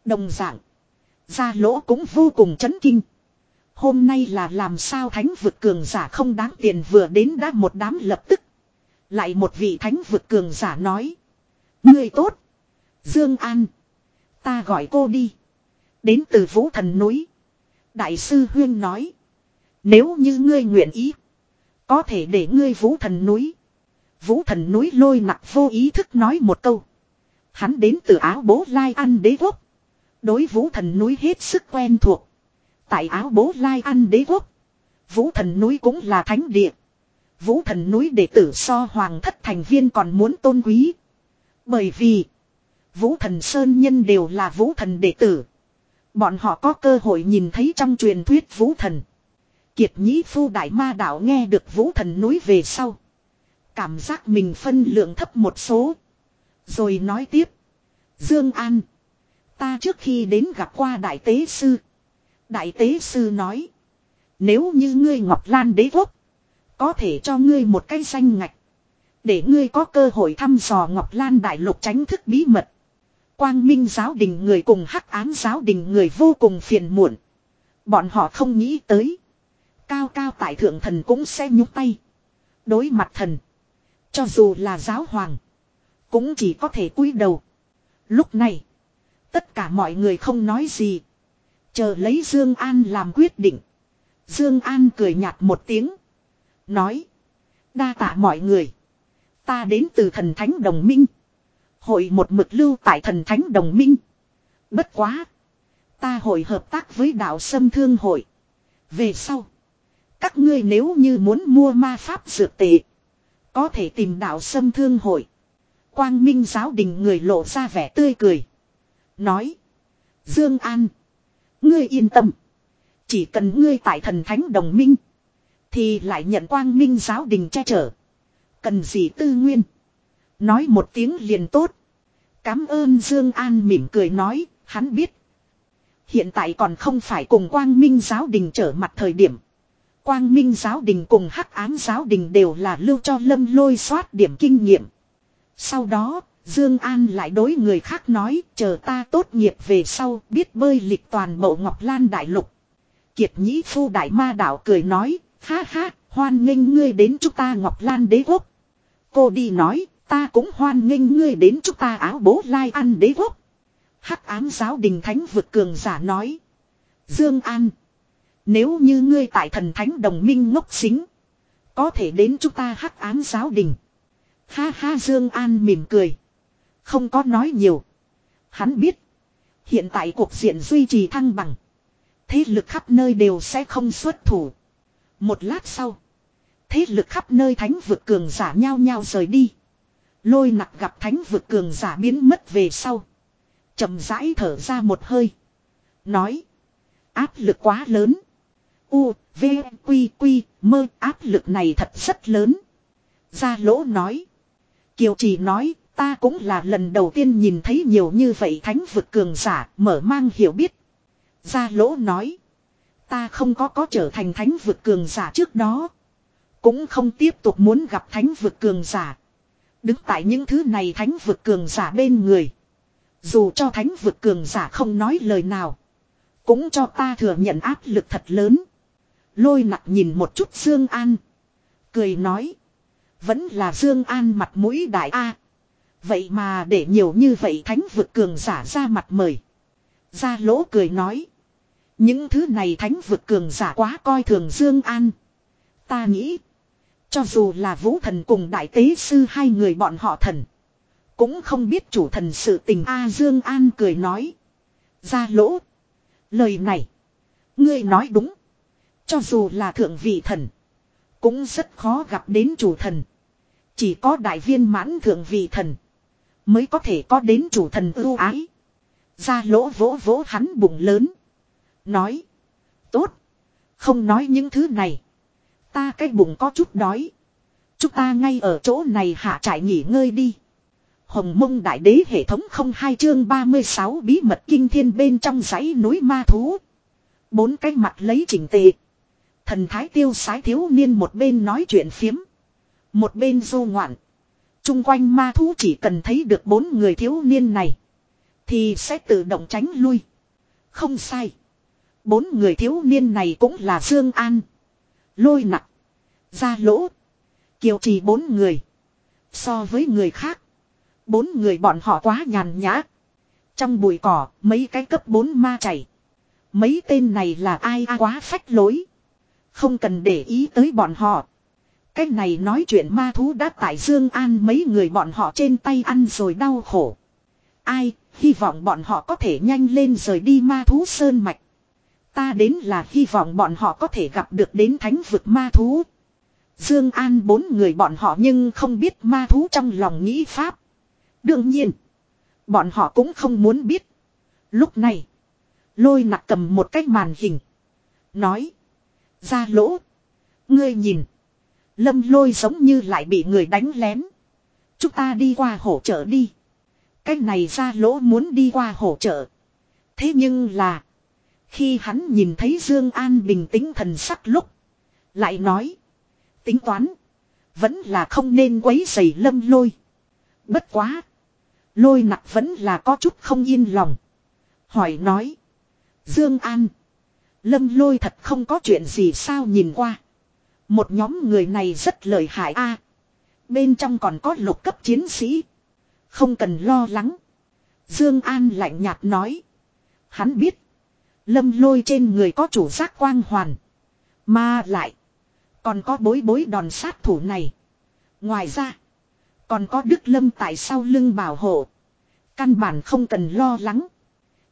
Đồng dạng, gia lỗ cũng vô cùng chấn kinh. Hôm nay là làm sao thánh vực cường giả không đáng tiền vừa đến đã một đám lập tức. Lại một vị thánh vực cường giả nói. Người tốt. Dương An. Ta gọi cô đi. Đến từ vũ thần núi. Đại sư Huyên nói. Nếu như ngươi nguyện ý. Có thể để ngươi vũ thần núi. Vũ thần núi lôi nặng vô ý thức nói một câu. Hắn đến từ áo bố lai ăn đế quốc. Đối vũ thần núi hết sức quen thuộc. Tại áo bố lai ăn đế quốc. Vũ thần núi cũng là thánh địa. Vũ thần núi đệ tử so hoàng thất thành viên còn muốn tôn quý. Bởi vì. Vũ thần sơn nhân đều là vũ thần đệ tử. Bọn họ có cơ hội nhìn thấy trong truyền thuyết vũ thần. Kiệt nhĩ phu đại ma đạo nghe được vũ thần núi về sau. Cảm giác mình phân lượng thấp một số. Rồi nói tiếp. Dương An. Ta trước khi đến gặp qua đại tế sư. Đại tế sư nói. Nếu như ngươi Ngọc Lan đế quốc. Có thể cho ngươi một cái danh ngạch. Để ngươi có cơ hội thăm dò Ngọc Lan đại lục tránh thức bí mật. Quang Minh giáo đình người cùng hắc ám giáo đình người vô cùng phiền muộn. Bọn họ không nghĩ tới. Cao cao tại thượng thần cũng sẽ nhúc tay. Đối mặt thần. Cho dù là giáo hoàng. Cũng chỉ có thể cúi đầu. Lúc này. Tất cả mọi người không nói gì. Chờ lấy Dương An làm quyết định. Dương An cười nhạt một tiếng. Nói. Đa tạ mọi người. Ta đến từ thần thánh đồng minh. Hội một mực lưu tại thần thánh đồng minh. Bất quá. Ta hội hợp tác với đạo sâm thương hội. Về sau. Các ngươi nếu như muốn mua ma pháp dược tệ. Có thể tìm đạo sâm thương hội. Quang Minh giáo đình người lộ ra vẻ tươi cười. Nói. Dương An. Ngươi yên tâm. Chỉ cần ngươi tại thần thánh đồng minh. Thì lại nhận quang minh giáo đình che chở. Cần gì tư nguyên. Nói một tiếng liền tốt. Cám ơn Dương An mỉm cười nói. Hắn biết. Hiện tại còn không phải cùng quang minh giáo đình trở mặt thời điểm. Quang Minh giáo đình cùng Hắc Ám giáo đình đều là lưu cho Lâm Lôi soát điểm kinh nghiệm. Sau đó, Dương An lại đối người khác nói, chờ ta tốt nghiệp về sau, biết bơi lịch toàn bộ Ngọc Lan đại lục. Kiệt Nhĩ Phu đại ma đạo cười nói, ha ha, hoan nghênh ngươi đến chúng ta Ngọc Lan đế quốc. Cô đi nói, ta cũng hoan nghênh ngươi đến chúng ta áo bố lai ăn đế quốc. Hắc ám giáo đình thánh vượt cường giả nói. Dương An. Nếu như ngươi tại thần thánh đồng minh ngốc xính. Có thể đến chúng ta hắc ám giáo đình. Ha ha Dương An mỉm cười. Không có nói nhiều. Hắn biết. Hiện tại cuộc diện duy trì thăng bằng. Thế lực khắp nơi đều sẽ không xuất thủ. Một lát sau. Thế lực khắp nơi thánh vực cường giả nhau nhau rời đi. Lôi nặc gặp thánh vực cường giả biến mất về sau. chậm rãi thở ra một hơi. Nói. Áp lực quá lớn. U, V, Quy, Quy, mơ áp lực này thật rất lớn. Gia lỗ nói. Kiều chỉ nói, ta cũng là lần đầu tiên nhìn thấy nhiều như vậy thánh vực cường giả, mở mang hiểu biết. Gia lỗ nói. Ta không có có trở thành thánh vực cường giả trước đó. Cũng không tiếp tục muốn gặp thánh vực cường giả. Đứng tại những thứ này thánh vực cường giả bên người. Dù cho thánh vực cường giả không nói lời nào. Cũng cho ta thừa nhận áp lực thật lớn. Lôi nặng nhìn một chút Dương An. Cười nói. Vẫn là Dương An mặt mũi đại A. Vậy mà để nhiều như vậy thánh vực cường giả ra mặt mời. Gia lỗ cười nói. Những thứ này thánh vực cường giả quá coi thường Dương An. Ta nghĩ. Cho dù là vũ thần cùng đại tế sư hai người bọn họ thần. Cũng không biết chủ thần sự tình A Dương An cười nói. Gia lỗ. Lời này. Ngươi nói đúng. Cho dù là thượng vị thần. Cũng rất khó gặp đến chủ thần. Chỉ có đại viên mãn thượng vị thần. Mới có thể có đến chủ thần ưu ái. Ra lỗ vỗ vỗ hắn bụng lớn. Nói. Tốt. Không nói những thứ này. Ta cái bụng có chút đói. Chúng ta ngay ở chỗ này hạ trại nghỉ ngơi đi. Hồng mông đại đế hệ thống không hai chương 36 bí mật kinh thiên bên trong dãy núi ma thú. Bốn cái mặt lấy chỉnh tề. Thần thái tiêu sái thiếu niên một bên nói chuyện phiếm. Một bên du ngoạn. Trung quanh ma thú chỉ cần thấy được bốn người thiếu niên này. Thì sẽ tự động tránh lui. Không sai. Bốn người thiếu niên này cũng là Dương An. Lôi nặng. Gia lỗ. Kiều trì bốn người. So với người khác. Bốn người bọn họ quá nhàn nhã. Trong bụi cỏ, mấy cái cấp bốn ma chảy. Mấy tên này là ai à quá phách lối. Không cần để ý tới bọn họ. Cái này nói chuyện ma thú đã tại Dương An mấy người bọn họ trên tay ăn rồi đau khổ. Ai, hy vọng bọn họ có thể nhanh lên rời đi ma thú sơn mạch. Ta đến là hy vọng bọn họ có thể gặp được đến thánh vực ma thú. Dương An bốn người bọn họ nhưng không biết ma thú trong lòng nghĩ pháp. Đương nhiên, bọn họ cũng không muốn biết. Lúc này, lôi nặc cầm một cái màn hình. Nói, ra lỗ. Ngươi nhìn, lâm lôi giống như lại bị người đánh lén. Chúng ta đi qua hỗ trợ đi. Cái này ra lỗ muốn đi qua hỗ trợ. Thế nhưng là, khi hắn nhìn thấy Dương An bình tĩnh thần sắc lúc, lại nói, tính toán, vẫn là không nên quấy rầy lâm lôi. Bất quá, lôi nặc vẫn là có chút không yên lòng. Hỏi nói, Dương An, lâm lôi thật không có chuyện gì sao nhìn qua. Một nhóm người này rất lợi hại a. bên trong còn có lục cấp chiến sĩ. Không cần lo lắng. Dương An lạnh nhạt nói. Hắn biết. Lâm lôi trên người có chủ giác quang hoàn. Mà lại. Còn có bối bối đòn sát thủ này. Ngoài ra. Còn có Đức Lâm tại sau lưng bảo hộ. Căn bản không cần lo lắng.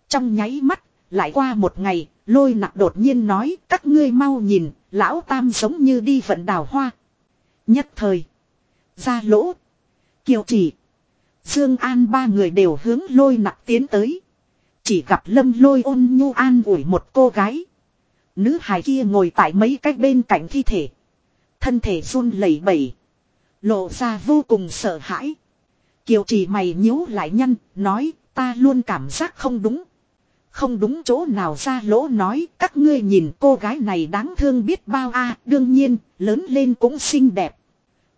Trong nháy mắt. Lại qua một ngày. Lôi nặc đột nhiên nói. Các ngươi mau nhìn. Lão Tam giống như đi vận đào hoa. Nhất thời. Ra lỗ. Kiều chỉ. Dương An ba người đều hướng lôi nặc tiến tới. Chỉ gặp lâm lôi ôn nhu an ủi một cô gái. Nữ hài kia ngồi tại mấy cách bên cạnh thi thể. Thân thể run lẩy bẩy. Lộ ra vô cùng sợ hãi. Kiều trì mày nhíu lại nhăn, nói, ta luôn cảm giác không đúng. Không đúng chỗ nào ra lỗ nói, các ngươi nhìn cô gái này đáng thương biết bao a đương nhiên, lớn lên cũng xinh đẹp.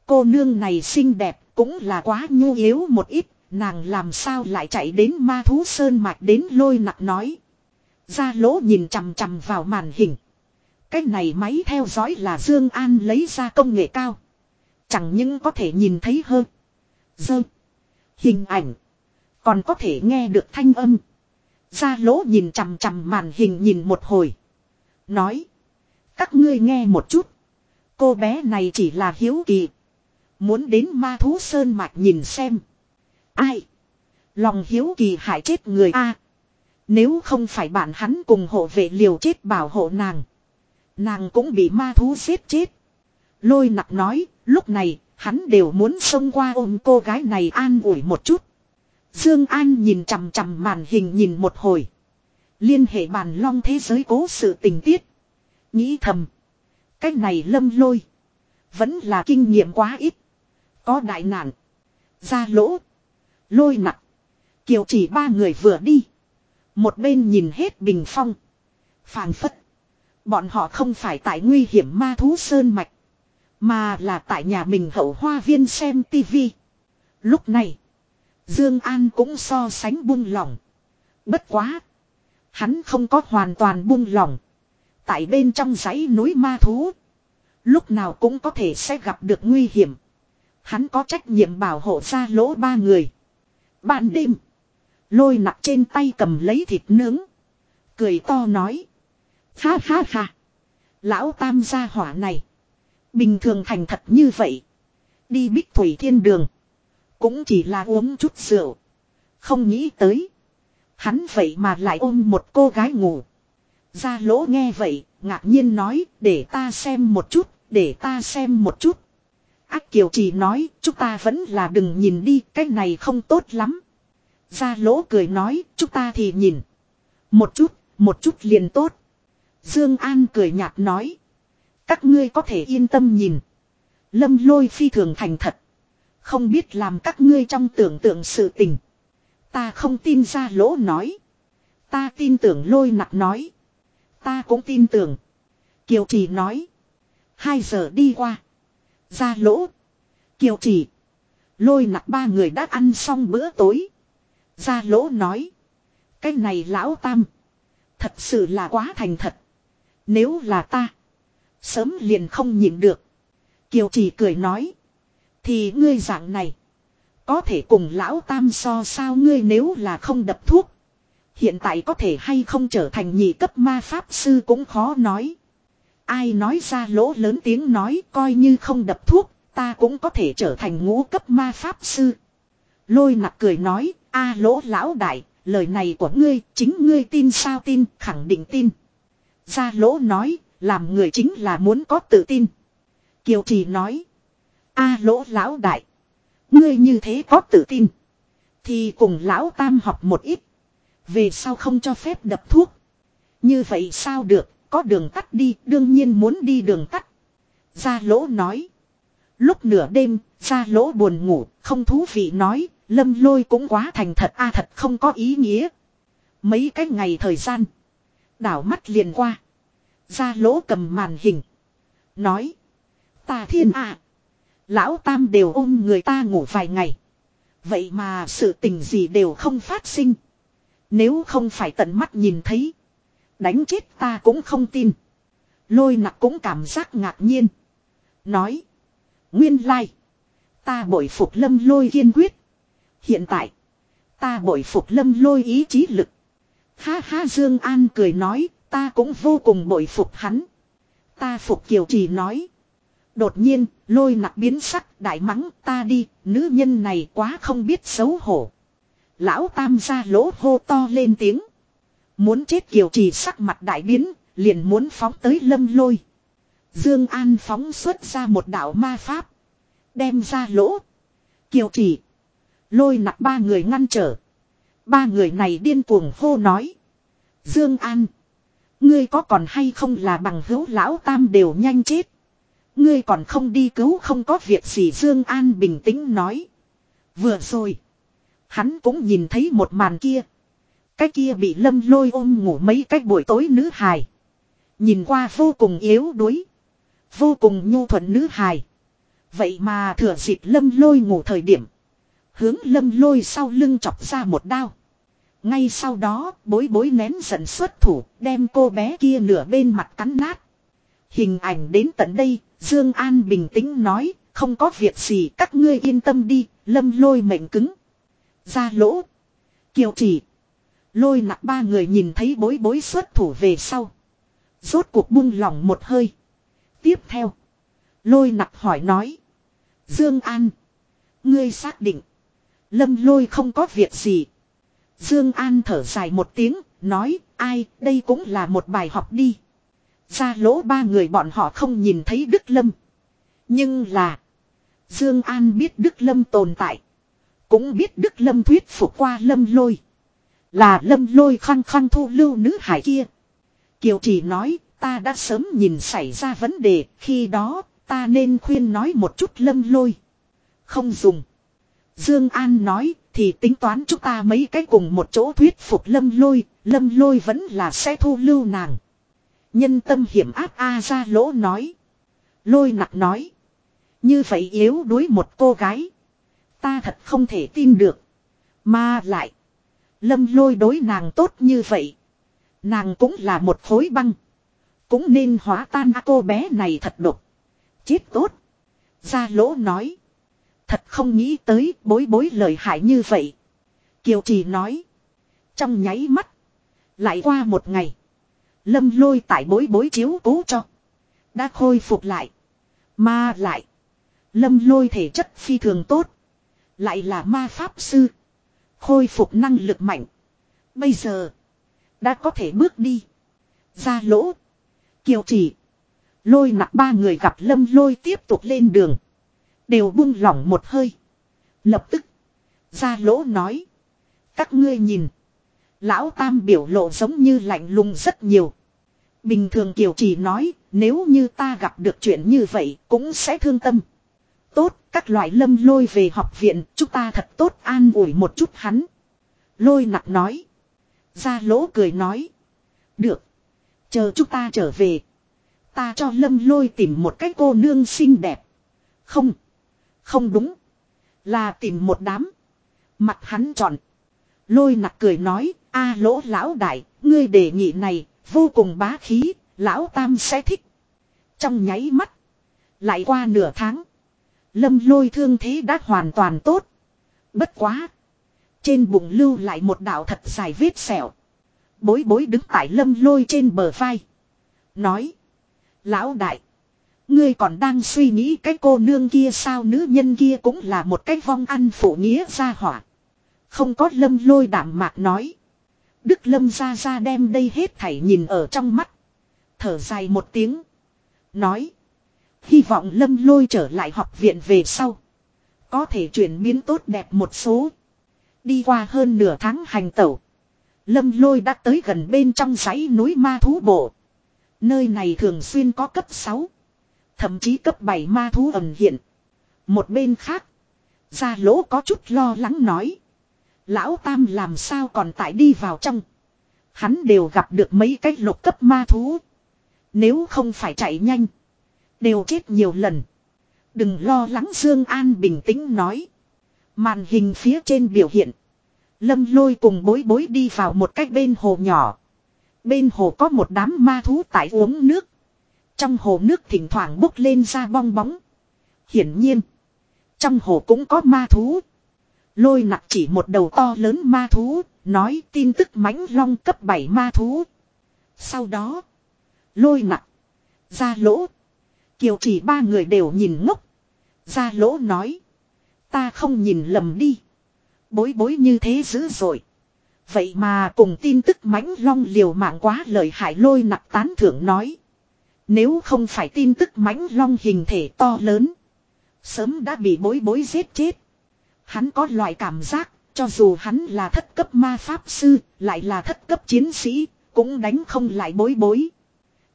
Cô nương này xinh đẹp, cũng là quá nhu yếu một ít, Nàng làm sao lại chạy đến ma thú sơn mạch đến lôi nặc nói. Ra lỗ nhìn chằm chằm vào màn hình. Cái này máy theo dõi là Dương An lấy ra công nghệ cao. Chẳng những có thể nhìn thấy hơn. Dơ. Hình ảnh. Còn có thể nghe được thanh âm. Ra lỗ nhìn chằm chằm màn hình nhìn một hồi. Nói. Các ngươi nghe một chút. Cô bé này chỉ là hiếu kỳ. Muốn đến ma thú sơn mạch nhìn xem. Ai? Lòng hiếu kỳ hại chết người A. nếu không phải bạn hắn cùng hộ vệ liều chết bảo hộ nàng. Nàng cũng bị ma thú giết chết. Lôi nặc nói, lúc này, hắn đều muốn xông qua ôm cô gái này an ủi một chút. Dương An nhìn chằm chằm màn hình nhìn một hồi. Liên hệ bàn long thế giới cố sự tình tiết. Nghĩ thầm. Cái này lâm lôi. Vẫn là kinh nghiệm quá ít. Có đại nạn. Ra lỗ. Lôi nặng. Kiều chỉ ba người vừa đi. Một bên nhìn hết bình phong. phàn phất. Bọn họ không phải tại nguy hiểm ma thú sơn mạch. Mà là tại nhà mình hậu hoa viên xem tivi. Lúc này. Dương An cũng so sánh buông lỏng. Bất quá. Hắn không có hoàn toàn buông lỏng. Tại bên trong dãy núi ma thú. Lúc nào cũng có thể sẽ gặp được nguy hiểm. Hắn có trách nhiệm bảo hộ ra lỗ ba người. Ban đêm. Lôi nặng trên tay cầm lấy thịt nướng. Cười to nói. Ha ha ha. Lão tam gia hỏa này. Bình thường thành thật như vậy. Đi bích thủy thiên đường. Cũng chỉ là uống chút rượu. Không nghĩ tới. Hắn vậy mà lại ôm một cô gái ngủ. Gia lỗ nghe vậy, ngạc nhiên nói, để ta xem một chút, để ta xem một chút. Ác Kiều chỉ nói, chúng ta vẫn là đừng nhìn đi, cái này không tốt lắm. Gia lỗ cười nói, chúng ta thì nhìn. Một chút, một chút liền tốt. Dương An cười nhạt nói. Các ngươi có thể yên tâm nhìn. Lâm lôi phi thường thành thật. Không biết làm các ngươi trong tưởng tượng sự tình. Ta không tin gia lỗ nói. Ta tin tưởng lôi nặng nói. Ta cũng tin tưởng. Kiều trì nói. Hai giờ đi qua. Gia lỗ. Kiều chỉ. Lôi nặc ba người đã ăn xong bữa tối. Gia lỗ nói. Cái này lão tam. Thật sự là quá thành thật. Nếu là ta. Sớm liền không nhịn được. Kiều chỉ cười nói. Thì ngươi dạng này. Có thể cùng lão tam so sao ngươi nếu là không đập thuốc. Hiện tại có thể hay không trở thành nhị cấp ma pháp sư cũng khó nói. Ai nói ra lỗ lớn tiếng nói coi như không đập thuốc, ta cũng có thể trở thành ngũ cấp ma pháp sư. Lôi nặc cười nói, a lỗ lão đại, lời này của ngươi, chính ngươi tin sao tin, khẳng định tin. Gia lỗ nói, làm người chính là muốn có tự tin. Kiều trì nói, a lỗ lão đại, ngươi như thế có tự tin. Thì cùng lão tam học một ít. Về sau không cho phép đập thuốc. Như vậy sao được, có đường tắt đi, đương nhiên muốn đi đường tắt. Gia lỗ nói. Lúc nửa đêm, gia lỗ buồn ngủ, không thú vị nói, lâm lôi cũng quá thành thật a thật không có ý nghĩa. Mấy cái ngày thời gian. Đảo mắt liền qua. Gia lỗ cầm màn hình. Nói. Ta thiên à. Lão tam đều ôm người ta ngủ vài ngày. Vậy mà sự tình gì đều không phát sinh. Nếu không phải tận mắt nhìn thấy. Đánh chết ta cũng không tin. Lôi nặc cũng cảm giác ngạc nhiên. Nói. Nguyên lai. Ta bội phục lâm lôi kiên quyết. Hiện tại. Ta bội phục lâm lôi ý chí lực. Ha ha Dương An cười nói. Ta cũng vô cùng bội phục hắn. Ta phục kiều trì nói. Đột nhiên, lôi nặc biến sắc, đại mắng ta đi, nữ nhân này quá không biết xấu hổ. Lão tam ra lỗ hô to lên tiếng. Muốn chết kiều trì sắc mặt đại biến, liền muốn phóng tới lâm lôi. Dương An phóng xuất ra một đạo ma pháp. Đem ra lỗ. Kiều trì. Lôi nặc ba người ngăn trở. Ba người này điên cuồng hô nói. Dương An. Ngươi có còn hay không là bằng hữu lão tam đều nhanh chết. Ngươi còn không đi cứu không có việc gì Dương An bình tĩnh nói. Vừa rồi. Hắn cũng nhìn thấy một màn kia. Cái kia bị lâm lôi ôm ngủ mấy cách buổi tối nữ hài. Nhìn qua vô cùng yếu đuối. Vô cùng nhu thuận nữ hài. Vậy mà thừa dịp lâm lôi ngủ thời điểm. Hướng lâm lôi sau lưng chọc ra một đao. Ngay sau đó bối bối nén giận xuất thủ đem cô bé kia nửa bên mặt cắn nát. Hình ảnh đến tận đây, Dương An bình tĩnh nói, không có việc gì các ngươi yên tâm đi, lâm lôi mệnh cứng. Ra lỗ. Kiều chỉ. Lôi nặng ba người nhìn thấy bối bối xuất thủ về sau. Rốt cuộc buông lỏng một hơi. Tiếp theo. Lôi nặng hỏi nói. Dương An. Ngươi xác định. Lâm lôi không có việc gì. Dương An thở dài một tiếng. Nói, ai, đây cũng là một bài học đi. Ra lỗ ba người bọn họ không nhìn thấy Đức Lâm. Nhưng là. Dương An biết Đức Lâm tồn tại. Cũng biết Đức Lâm thuyết phục qua Lâm lôi. Là Lâm lôi khăng khăng thu lưu nữ hải kia. Kiều chỉ nói, ta đã sớm nhìn xảy ra vấn đề. Khi đó, ta nên khuyên nói một chút Lâm lôi. Không dùng. Dương An nói, thì tính toán chúng ta mấy cái cùng một chỗ thuyết phục Lâm lôi. Lâm lôi vẫn là sẽ thu lưu nàng. Nhân tâm hiểm áp A ra lỗ nói. Lôi nặc nói. Như vậy yếu đuối một cô gái. Ta thật không thể tin được. Mà lại. Lâm lôi đối nàng tốt như vậy. Nàng cũng là một khối băng. Cũng nên hóa tan cô bé này thật độc. Chết tốt. Gia lỗ nói. Thật không nghĩ tới bối bối lời hại như vậy. Kiều trì nói. Trong nháy mắt. Lại qua một ngày. Lâm lôi tại bối bối chiếu cố cho. Đã khôi phục lại. Mà lại. Lâm lôi thể chất phi thường tốt. Lại là ma pháp sư. Khôi phục năng lực mạnh. Bây giờ. Đã có thể bước đi. Ra lỗ. Kiều chỉ. Lôi nặng ba người gặp lâm lôi tiếp tục lên đường. Đều buông lỏng một hơi. Lập tức. Ra lỗ nói. Các ngươi nhìn. Lão Tam biểu lộ giống như lạnh lùng rất nhiều. Bình thường Kiều chỉ nói, nếu như ta gặp được chuyện như vậy, cũng sẽ thương tâm. Tốt, các loại lâm lôi về học viện, chúng ta thật tốt an ủi một chút hắn. Lôi nặc nói. Ra lỗ cười nói. Được. Chờ chúng ta trở về. Ta cho lâm lôi tìm một cái cô nương xinh đẹp. Không. Không đúng. Là tìm một đám. Mặt hắn tròn. Lôi nặc cười nói, a lỗ lão đại, ngươi đề nghị này, vô cùng bá khí, lão tam sẽ thích. Trong nháy mắt. Lại qua nửa tháng. Lâm lôi thương thế đã hoàn toàn tốt. Bất quá. Trên bụng lưu lại một đạo thật dài vết sẹo. Bối bối đứng tại lâm lôi trên bờ vai. Nói. Lão đại. Ngươi còn đang suy nghĩ cái cô nương kia sao nữ nhân kia cũng là một cái vong ăn phụ nghĩa ra hỏa. Không có lâm lôi đảm mạc nói. Đức lâm ra ra đem đây hết thảy nhìn ở trong mắt. Thở dài một tiếng. Nói. Hy vọng lâm lôi trở lại học viện về sau. Có thể chuyển biến tốt đẹp một số. Đi qua hơn nửa tháng hành tẩu. Lâm lôi đã tới gần bên trong dãy núi ma thú bộ. Nơi này thường xuyên có cấp 6. Thậm chí cấp 7 ma thú ẩn hiện. Một bên khác. Gia lỗ có chút lo lắng nói. Lão Tam làm sao còn tại đi vào trong. Hắn đều gặp được mấy cái lục cấp ma thú. Nếu không phải chạy nhanh. Đều chết nhiều lần. Đừng lo lắng Dương An bình tĩnh nói. Màn hình phía trên biểu hiện. Lâm lôi cùng bối bối đi vào một cách bên hồ nhỏ. Bên hồ có một đám ma thú tại uống nước. Trong hồ nước thỉnh thoảng bốc lên ra bong bóng. Hiển nhiên. Trong hồ cũng có ma thú. Lôi nặc chỉ một đầu to lớn ma thú. Nói tin tức mãnh long cấp 7 ma thú. Sau đó. Lôi nặc. Ra lỗ. Kiều chỉ ba người đều nhìn ngốc. Ra lỗ nói. Ta không nhìn lầm đi. Bối bối như thế dữ rồi. Vậy mà cùng tin tức mãnh long liều mạng quá lời hại lôi nặc tán thưởng nói. Nếu không phải tin tức mãnh long hình thể to lớn. Sớm đã bị bối bối giết chết. Hắn có loại cảm giác, cho dù hắn là thất cấp ma pháp sư, lại là thất cấp chiến sĩ, cũng đánh không lại bối bối.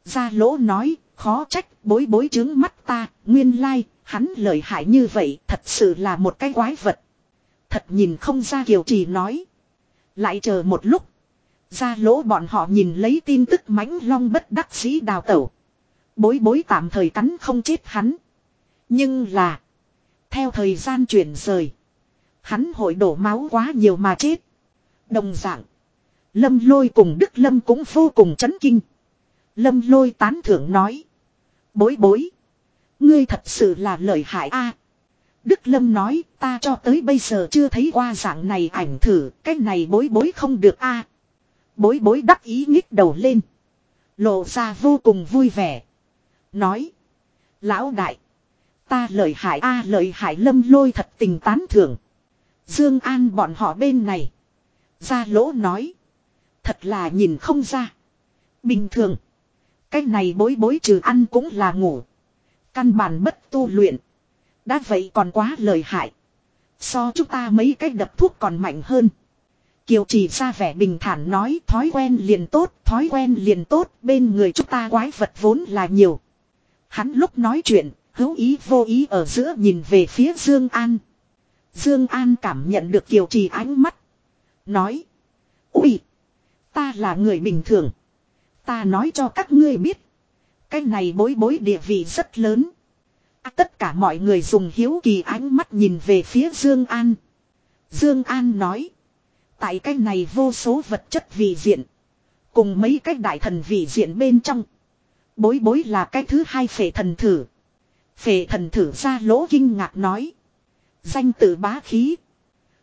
Gia lỗ nói, khó trách, bối bối trướng mắt ta, nguyên lai, hắn lợi hại như vậy, thật sự là một cái quái vật. Thật nhìn không ra kiều trì nói. Lại chờ một lúc. Ra lỗ bọn họ nhìn lấy tin tức mãnh long bất đắc dĩ đào tẩu. Bối bối tạm thời cắn không chết hắn. Nhưng là. Theo thời gian chuyển rời. Hắn hội đổ máu quá nhiều mà chết. Đồng dạng. Lâm lôi cùng Đức Lâm cũng vô cùng chấn kinh. Lâm lôi tán thưởng nói. Bối bối. Ngươi thật sự là lợi hại a. Đức Lâm nói ta cho tới bây giờ chưa thấy qua dạng này ảnh thử. Cái này bối bối không được a. Bối bối đắc ý nhích đầu lên. Lộ ra vô cùng vui vẻ. Nói. Lão đại. Ta lợi hại a à, lợi hại lâm lôi thật tình tán thưởng. Dương An bọn họ bên này. Ra lỗ nói. Thật là nhìn không ra. Bình thường. Cái này bối bối trừ ăn cũng là ngủ. Căn bản bất tu luyện. Đã vậy còn quá lời hại. So chúng ta mấy cái đập thuốc còn mạnh hơn. Kiều chỉ ra vẻ bình thản nói thói quen liền tốt, thói quen liền tốt, bên người chúng ta quái vật vốn là nhiều. Hắn lúc nói chuyện, hữu ý vô ý ở giữa nhìn về phía Dương An. Dương An cảm nhận được Kiều Trì ánh mắt. Nói. Ui! Ta là người bình thường. Ta nói cho các ngươi biết. Cái này bối bối địa vị rất lớn. À, tất cả mọi người dùng hiếu kỳ ánh mắt nhìn về phía Dương An. Dương An nói. Tại cái này vô số vật chất vị diện. Cùng mấy cái đại thần vị diện bên trong. Bối bối là cái thứ hai phệ thần thử. Phệ thần thử ra lỗ kinh ngạc nói. Danh tự bá khí.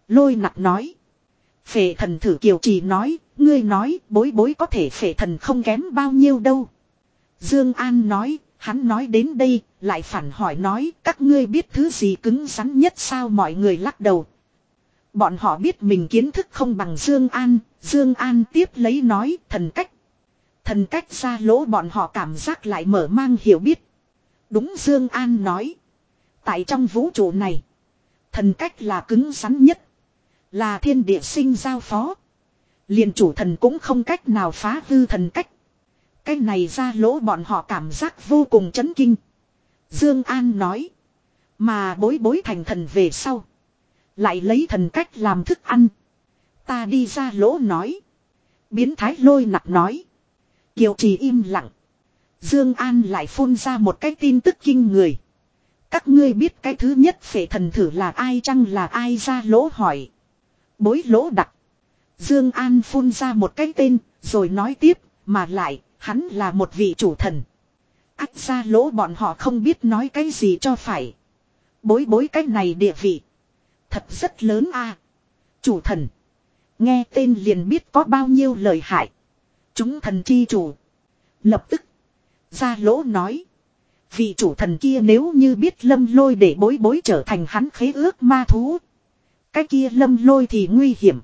Lôi nặc nói. Phệ thần thử kiều trì nói. Ngươi nói, bối bối có thể phệ thần không kém bao nhiêu đâu. Dương An nói. Hắn nói đến đây. Lại phản hỏi nói. Các ngươi biết thứ gì cứng rắn nhất sao mọi người lắc đầu. Bọn họ biết mình kiến thức không bằng Dương An. Dương An tiếp lấy nói, thần cách Thần cách ra lỗ bọn họ cảm giác lại mở mang hiểu biết. Đúng Dương An nói. Tại trong vũ trụ này. Thần cách là cứng rắn nhất. Là thiên địa sinh giao phó. liền chủ thần cũng không cách nào phá hư thần cách. Cái này ra lỗ bọn họ cảm giác vô cùng chấn kinh. Dương An nói. Mà bối bối thành thần về sau. Lại lấy thần cách làm thức ăn. Ta đi ra lỗ nói. Biến thái lôi nặc nói. Kiều trì im lặng. Dương An lại phun ra một cái tin tức kinh người. Các ngươi biết cái thứ nhất phệ thần thử là ai, chăng là ai ra lỗ hỏi. Bối lỗ đặc. Dương An phun ra một cái tên, rồi nói tiếp, mà lại, hắn là một vị chủ thần. Ách ra lỗ bọn họ không biết nói cái gì cho phải. Bối bối cái này địa vị. Thật rất lớn a Chủ thần. Nghe tên liền biết có bao nhiêu lời hại. Chúng thần chi chủ. Lập tức. Ra lỗ nói. Vị chủ thần kia nếu như biết lâm lôi để bối bối trở thành hắn khế ước ma thú. Cái kia lâm lôi thì nguy hiểm.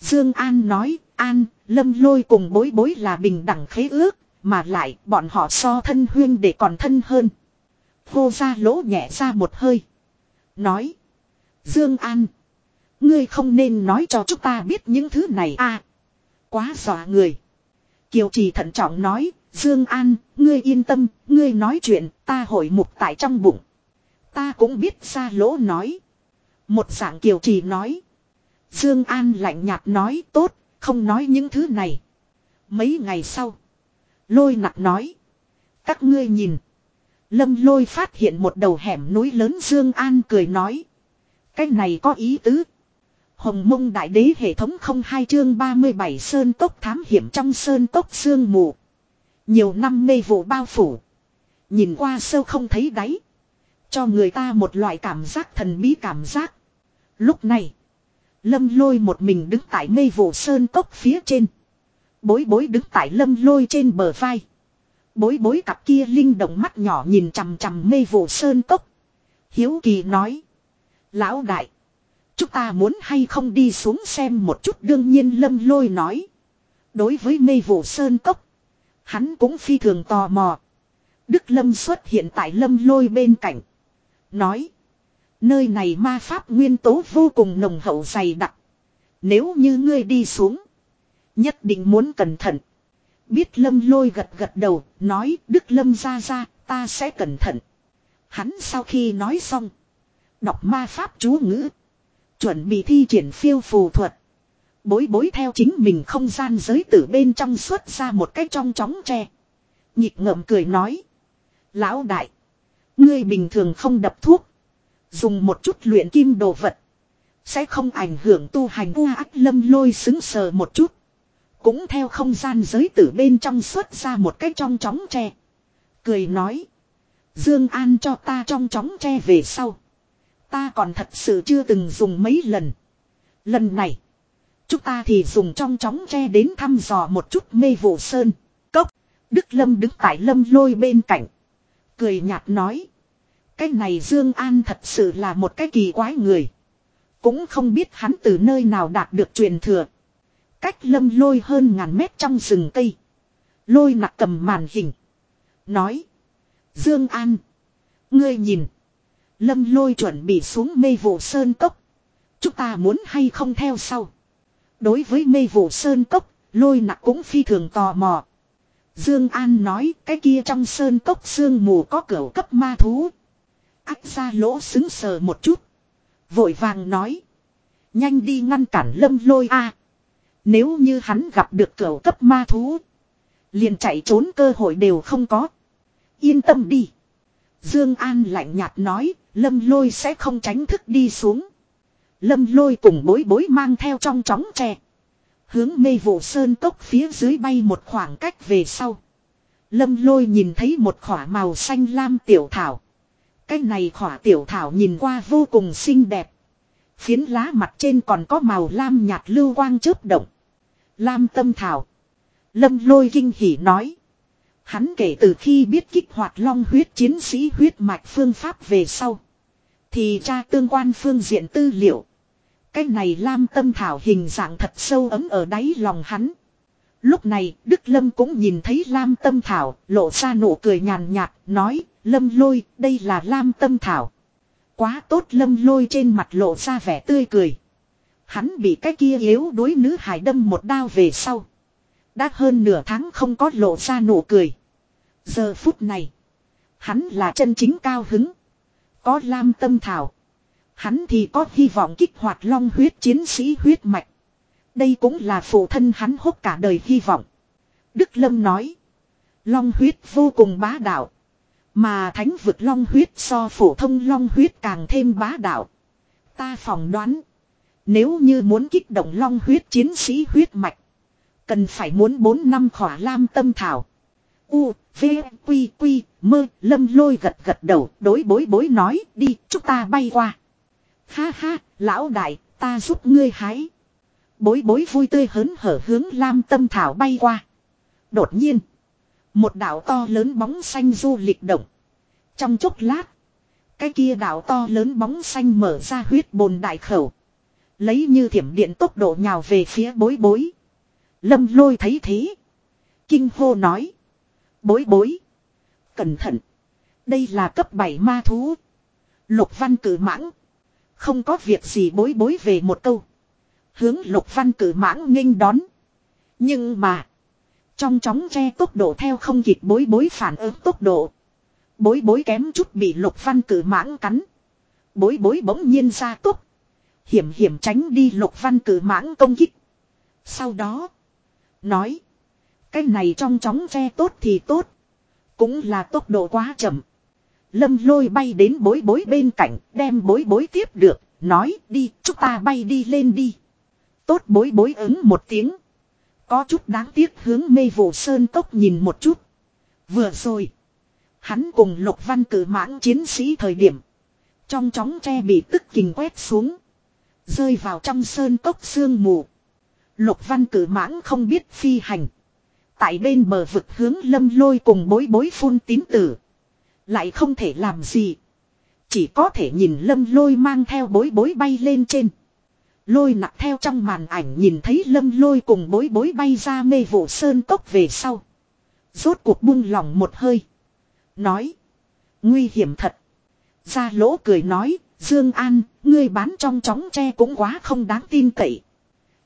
Dương An nói, An, lâm lôi cùng bối bối là bình đẳng khế ước, mà lại bọn họ so thân huyên để còn thân hơn. Hô ra lỗ nhẹ ra một hơi. Nói. Dương An. Ngươi không nên nói cho chúng ta biết những thứ này a Quá dọa người. Kiều trì thận trọng nói. Dương An, ngươi yên tâm, ngươi nói chuyện, ta hội mục tại trong bụng. Ta cũng biết ra lỗ nói. Một dạng kiều trì nói. Dương An lạnh nhạt nói tốt, không nói những thứ này. Mấy ngày sau. Lôi nặc nói. Các ngươi nhìn. Lâm lôi phát hiện một đầu hẻm núi lớn Dương An cười nói. Cái này có ý tứ. Hồng mông đại đế hệ thống không hai chương 37 sơn cốc thám hiểm trong sơn cốc sương mù. Nhiều năm mê vụ bao phủ. Nhìn qua sâu không thấy đáy. Cho người ta một loại cảm giác thần bí cảm giác. Lúc này. Lâm lôi một mình đứng tại ngây vụ sơn cốc phía trên. Bối bối đứng tại lâm lôi trên bờ vai. Bối bối cặp kia linh động mắt nhỏ nhìn chằm chằm ngây vụ sơn cốc. Hiếu kỳ nói. Lão đại. Chúng ta muốn hay không đi xuống xem một chút đương nhiên lâm lôi nói. Đối với ngây vụ sơn cốc. Hắn cũng phi thường tò mò. Đức lâm xuất hiện tại lâm lôi bên cạnh. Nói. Nơi này ma pháp nguyên tố vô cùng nồng hậu dày đặc. Nếu như ngươi đi xuống. Nhất định muốn cẩn thận. Biết lâm lôi gật gật đầu, nói Đức lâm ra ra, ta sẽ cẩn thận. Hắn sau khi nói xong. Đọc ma pháp chú ngữ. Chuẩn bị thi triển phiêu phù thuật. Bối bối theo chính mình không gian giới tử bên trong xuất ra một cái trong chóng tre. Nhịp ngậm cười nói. Lão đại. Ngươi bình thường không đập thuốc. Dùng một chút luyện kim đồ vật. Sẽ không ảnh hưởng tu hành u ác lâm lôi xứng sờ một chút. Cũng theo không gian giới tử bên trong xuất ra một cái trong chóng tre. Cười nói. Dương An cho ta trong chóng tre về sau. Ta còn thật sự chưa từng dùng mấy lần. Lần này. Chúng ta thì dùng trong chóng tre đến thăm dò một chút mê vụ sơn. Cốc. Đức Lâm đứng tại Lâm lôi bên cạnh. Cười nhạt nói. Cái này Dương An thật sự là một cái kỳ quái người. Cũng không biết hắn từ nơi nào đạt được truyền thừa. Cách lâm lôi hơn ngàn mét trong rừng cây. Lôi nặc cầm màn hình. Nói. Dương An. Ngươi nhìn. Lâm lôi chuẩn bị xuống mê vụ sơn cốc. Chúng ta muốn hay không theo sau. Đối với mê vụ sơn cốc, lôi nặc cũng phi thường tò mò. Dương An nói cái kia trong sơn cốc sương mù có cửa cấp ma thú ác ra lỗ xứng sờ một chút. Vội vàng nói. Nhanh đi ngăn cản lâm lôi a Nếu như hắn gặp được cửa cấp ma thú. Liền chạy trốn cơ hội đều không có. Yên tâm đi. Dương An lạnh nhạt nói. Lâm lôi sẽ không tránh thức đi xuống. Lâm lôi cùng bối bối mang theo trong chóng tre. Hướng mê vụ sơn cốc phía dưới bay một khoảng cách về sau. Lâm lôi nhìn thấy một khỏa màu xanh lam tiểu thảo. Cái này khỏa tiểu thảo nhìn qua vô cùng xinh đẹp. Phiến lá mặt trên còn có màu lam nhạt lưu quang chớp động. Lam tâm thảo. Lâm lôi kinh hỉ nói. Hắn kể từ khi biết kích hoạt long huyết chiến sĩ huyết mạch phương pháp về sau. Thì tra tương quan phương diện tư liệu. Cái này lam tâm thảo hình dạng thật sâu ấm ở đáy lòng hắn. Lúc này, Đức Lâm cũng nhìn thấy Lam Tâm Thảo, lộ ra nụ cười nhàn nhạt, nói, Lâm lôi, đây là Lam Tâm Thảo. Quá tốt Lâm lôi trên mặt lộ ra vẻ tươi cười. Hắn bị cái kia yếu đuối nữ hải đâm một đao về sau. Đã hơn nửa tháng không có lộ ra nụ cười. Giờ phút này, hắn là chân chính cao hứng. Có Lam Tâm Thảo. Hắn thì có hy vọng kích hoạt long huyết chiến sĩ huyết mạch. Đây cũng là phụ thân hắn hốt cả đời hy vọng. Đức Lâm nói. Long huyết vô cùng bá đạo. Mà thánh vực long huyết so phổ thông long huyết càng thêm bá đạo. Ta phỏng đoán. Nếu như muốn kích động long huyết chiến sĩ huyết mạch. Cần phải muốn 4 năm khỏa lam tâm thảo. U, V, Quy, Quy, mơ, lâm lôi gật gật đầu, đối bối bối nói, đi, chúng ta bay qua. Ha ha, lão đại, ta giúp ngươi hái. Bối bối vui tươi hớn hở hướng lam tâm thảo bay qua. Đột nhiên, một đảo to lớn bóng xanh du lịch động. Trong chốc lát, cái kia đảo to lớn bóng xanh mở ra huyết bồn đại khẩu. Lấy như thiểm điện tốc độ nhào về phía bối bối. Lâm lôi thấy thế. Kinh hô nói. Bối bối. Cẩn thận. Đây là cấp 7 ma thú. Lục văn cử mãng. Không có việc gì bối bối về một câu. Hướng lục văn cử mãng nghênh đón. Nhưng mà. Trong chóng che tốc độ theo không kịp bối bối phản ứng tốc độ. Bối bối kém chút bị lục văn cử mãng cắn. Bối bối bỗng nhiên ra tốc. Hiểm hiểm tránh đi lục văn cử mãng công kích. Sau đó. Nói. Cái này trong chóng che tốt thì tốt. Cũng là tốc độ quá chậm. Lâm lôi bay đến bối bối bên cạnh. Đem bối bối tiếp được. Nói, đi, chúng ta bay đi lên đi. Tốt bối bối ứng một tiếng. Có chút đáng tiếc hướng mê vụ sơn cốc nhìn một chút. Vừa rồi. Hắn cùng lục văn cử mãng chiến sĩ thời điểm. Trong chóng tre bị tức kình quét xuống. Rơi vào trong sơn cốc sương mù. Lục văn cử mãng không biết phi hành. Tại bên bờ vực hướng lâm lôi cùng bối bối phun tín tử. Lại không thể làm gì. Chỉ có thể nhìn lâm lôi mang theo bối bối bay lên trên. Lôi nặng theo trong màn ảnh nhìn thấy lâm lôi cùng bối bối bay ra mê vụ sơn cốc về sau. Rốt cuộc buông lỏng một hơi. Nói. Nguy hiểm thật. Ra lỗ cười nói. Dương An, ngươi bán trong chóng tre cũng quá không đáng tin cậy.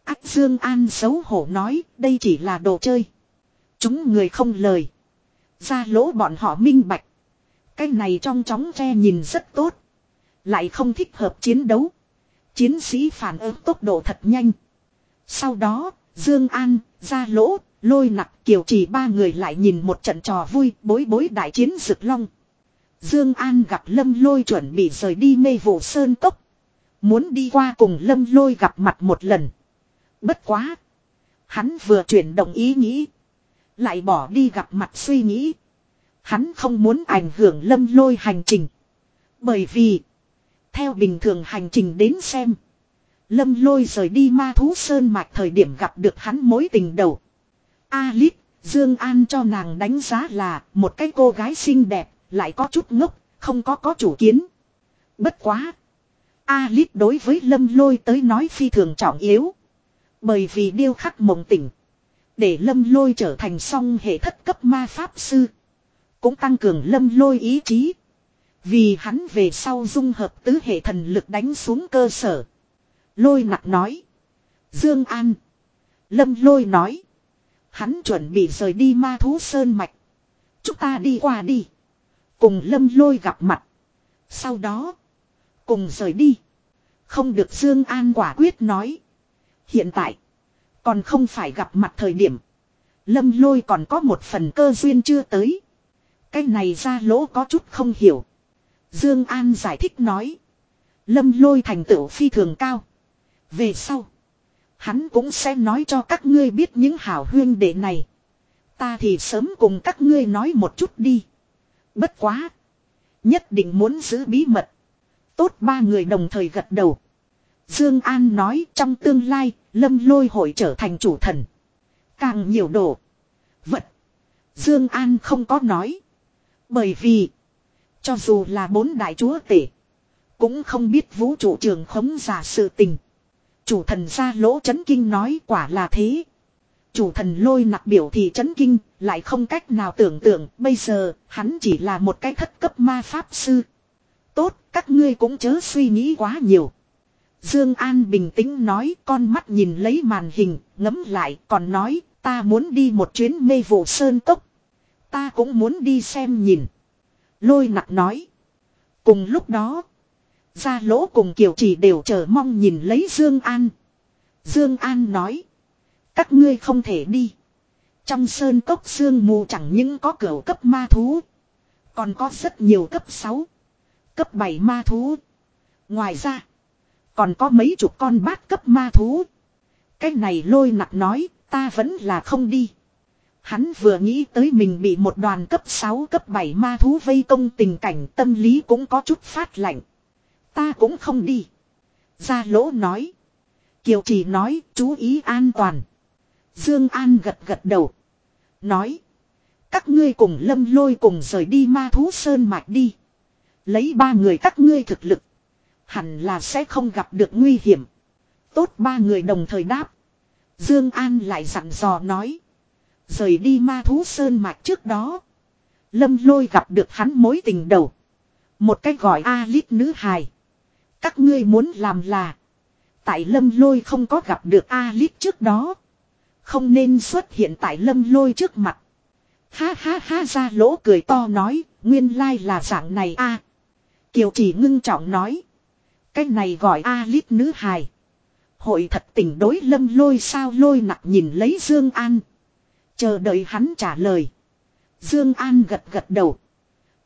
Ác Dương An xấu hổ nói. Đây chỉ là đồ chơi. Chúng người không lời. Ra lỗ bọn họ minh bạch. Cái này trong chóng tre nhìn rất tốt. Lại không thích hợp chiến đấu. Chiến sĩ phản ứng tốc độ thật nhanh. Sau đó, Dương An, Gia lỗ, lôi nặc kiều chỉ ba người lại nhìn một trận trò vui bối bối đại chiến rực long. Dương An gặp lâm lôi chuẩn bị rời đi mê vụ sơn cốc. Muốn đi qua cùng lâm lôi gặp mặt một lần. Bất quá. Hắn vừa chuyển động ý nghĩ. Lại bỏ đi gặp mặt suy nghĩ. Hắn không muốn ảnh hưởng lâm lôi hành trình. Bởi vì. Theo bình thường hành trình đến xem. Lâm lôi rời đi ma thú sơn mạch thời điểm gặp được hắn mối tình đầu. Alip, Dương An cho nàng đánh giá là một cái cô gái xinh đẹp, lại có chút ngốc, không có có chủ kiến. Bất quá. Alip đối với lâm lôi tới nói phi thường trọng yếu. Bởi vì điêu khắc mộng tỉnh. Để lâm lôi trở thành song hệ thất cấp ma pháp sư. Cũng tăng cường lâm lôi ý chí. Vì hắn về sau dung hợp tứ hệ thần lực đánh xuống cơ sở. Lôi nặng nói. Dương An. Lâm lôi nói. Hắn chuẩn bị rời đi ma thú sơn mạch. Chúng ta đi qua đi. Cùng lâm lôi gặp mặt. Sau đó. Cùng rời đi. Không được Dương An quả quyết nói. Hiện tại. Còn không phải gặp mặt thời điểm. Lâm lôi còn có một phần cơ duyên chưa tới. Cái này ra lỗ có chút không hiểu. Dương An giải thích nói. Lâm lôi thành tựu phi thường cao. Về sau. Hắn cũng sẽ nói cho các ngươi biết những hảo huyên đệ này. Ta thì sớm cùng các ngươi nói một chút đi. Bất quá. Nhất định muốn giữ bí mật. Tốt ba người đồng thời gật đầu. Dương An nói trong tương lai, lâm lôi hội trở thành chủ thần. Càng nhiều đồ. Vật. Dương An không có nói. Bởi vì. Cho dù là bốn đại chúa tể. Cũng không biết vũ trụ trường khống giả sự tình. Chủ thần ra lỗ chấn kinh nói quả là thế. Chủ thần lôi nặc biểu thì chấn kinh, lại không cách nào tưởng tượng, bây giờ, hắn chỉ là một cái thất cấp ma pháp sư. Tốt, các ngươi cũng chớ suy nghĩ quá nhiều. Dương An bình tĩnh nói, con mắt nhìn lấy màn hình, ngấm lại, còn nói, ta muốn đi một chuyến mê vụ sơn cốc. Ta cũng muốn đi xem nhìn. Lôi nặc nói. Cùng lúc đó, Gia lỗ cùng Kiều chỉ đều chờ mong nhìn lấy Dương An. Dương An nói. Các ngươi không thể đi. Trong sơn cốc sương mù chẳng những có cửa cấp ma thú. Còn có rất nhiều cấp 6, cấp 7 ma thú. Ngoài ra, còn có mấy chục con bát cấp ma thú. Cái này lôi nặc nói, ta vẫn là không đi. Hắn vừa nghĩ tới mình bị một đoàn cấp 6 cấp 7 ma thú vây công, tình cảnh tâm lý cũng có chút phát lạnh. Ta cũng không đi. Gia lỗ nói. Kiều chỉ nói, chú ý an toàn. Dương An gật gật đầu. Nói. Các ngươi cùng lâm lôi cùng rời đi ma thú sơn mạch đi. Lấy ba người các ngươi thực lực. Hẳn là sẽ không gặp được nguy hiểm. Tốt ba người đồng thời đáp. Dương An lại dặn dò nói. Rời đi ma thú sơn mạch trước đó. Lâm lôi gặp được hắn mối tình đầu. Một cách gọi A-lít nữ hài. Các ngươi muốn làm là. Tại lâm lôi không có gặp được A-lít trước đó. Không nên xuất hiện tại lâm lôi trước mặt. Ha ha ha ra lỗ cười to nói. Nguyên lai là dạng này a Kiều chỉ ngưng trọng nói. Cái này gọi A-lít nữ hài. Hội thật tình đối lâm lôi sao lôi nặng nhìn lấy Dương An. Chờ đợi hắn trả lời. Dương An gật gật đầu.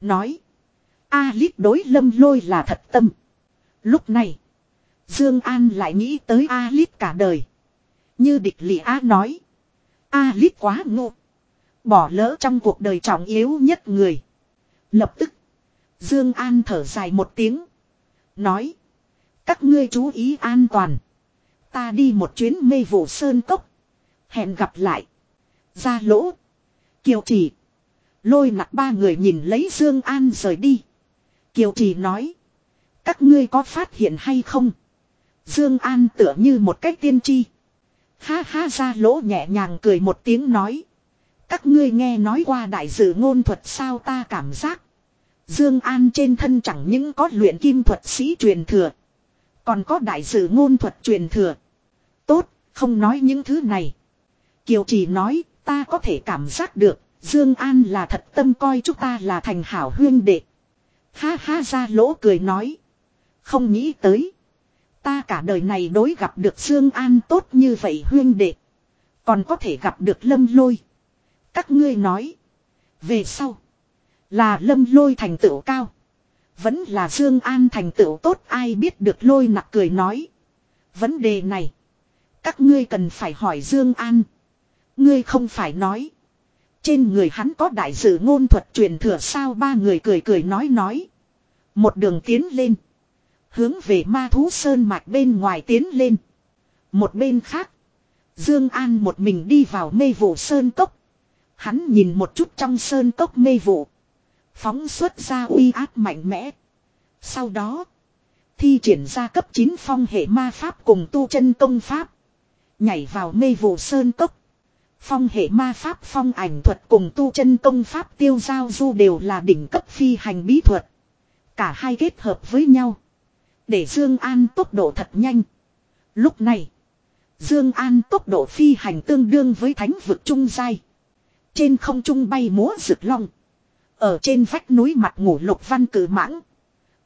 Nói. A lít đối lâm lôi là thật tâm. Lúc này. Dương An lại nghĩ tới A lít cả đời. Như địch lị A nói. A lít quá ngộ. Bỏ lỡ trong cuộc đời trọng yếu nhất người. Lập tức. Dương An thở dài một tiếng. Nói. Các ngươi chú ý an toàn. Ta đi một chuyến mê vụ sơn cốc. Hẹn gặp lại. Ra lỗ. Kiều trì. Lôi nặng ba người nhìn lấy Dương An rời đi. Kiều trì nói. Các ngươi có phát hiện hay không? Dương An tựa như một cách tiên tri. Ha ha ra lỗ nhẹ nhàng cười một tiếng nói. Các ngươi nghe nói qua đại dự ngôn thuật sao ta cảm giác. Dương An trên thân chẳng những có luyện kim thuật sĩ truyền thừa. Còn có đại dự ngôn thuật truyền thừa. Tốt, không nói những thứ này. Kiều chỉ nói, ta có thể cảm giác được, Dương An là thật tâm coi chúng ta là thành hảo huyên đệ. Ha ha ra lỗ cười nói. Không nghĩ tới. Ta cả đời này đối gặp được Dương An tốt như vậy huyên đệ. Còn có thể gặp được lâm lôi. Các ngươi nói. Về sau. Là lâm lôi thành tựu cao. Vẫn là Dương An thành tựu tốt ai biết được lôi nặc cười nói. Vấn đề này. Các ngươi cần phải hỏi Dương An. Ngươi không phải nói. Trên người hắn có đại dự ngôn thuật truyền thừa sao ba người cười cười nói nói. Một đường tiến lên. Hướng về ma thú sơn mạch bên ngoài tiến lên. Một bên khác. Dương An một mình đi vào mê vụ sơn cốc. Hắn nhìn một chút trong sơn cốc mê vụ. Phóng xuất ra uy áp mạnh mẽ. Sau đó. Thi triển ra cấp 9 phong hệ ma pháp cùng tu chân công pháp. Nhảy vào mê vụ sơn cốc. Phong hệ ma pháp phong ảnh thuật cùng tu chân công pháp tiêu giao du đều là đỉnh cấp phi hành bí thuật. Cả hai kết hợp với nhau. Để Dương An tốc độ thật nhanh. Lúc này. Dương An tốc độ phi hành tương đương với thánh vực trung giai. Trên không trung bay múa rực long. Ở trên vách núi mặt ngủ lục văn cử mãng.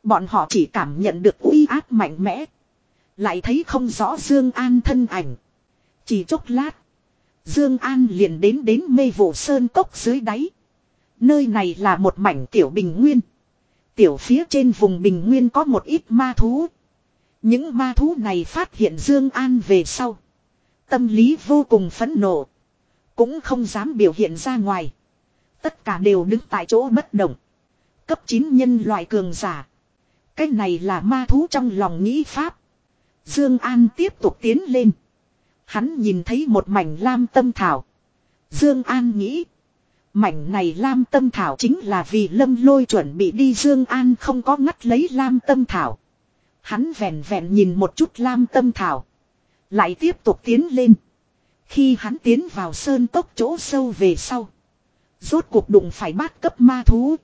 Bọn họ chỉ cảm nhận được uy áp mạnh mẽ. Lại thấy không rõ Dương An thân ảnh. Chỉ chốc lát. Dương An liền đến đến mê vụ sơn cốc dưới đáy. Nơi này là một mảnh tiểu bình nguyên. Tiểu phía trên vùng bình nguyên có một ít ma thú. Những ma thú này phát hiện Dương An về sau. Tâm lý vô cùng phẫn nộ. Cũng không dám biểu hiện ra ngoài. Tất cả đều đứng tại chỗ bất động. Cấp 9 nhân loại cường giả. Cái này là ma thú trong lòng nghĩ pháp. Dương An tiếp tục tiến lên. Hắn nhìn thấy một mảnh lam tâm thảo. Dương An nghĩ. Mảnh này lam tâm thảo chính là vì lâm lôi chuẩn bị đi Dương An không có ngắt lấy lam tâm thảo. Hắn vẹn vẹn nhìn một chút lam tâm thảo. Lại tiếp tục tiến lên. Khi hắn tiến vào sơn tốc chỗ sâu về sau. Rốt cuộc đụng phải bát cấp ma thú.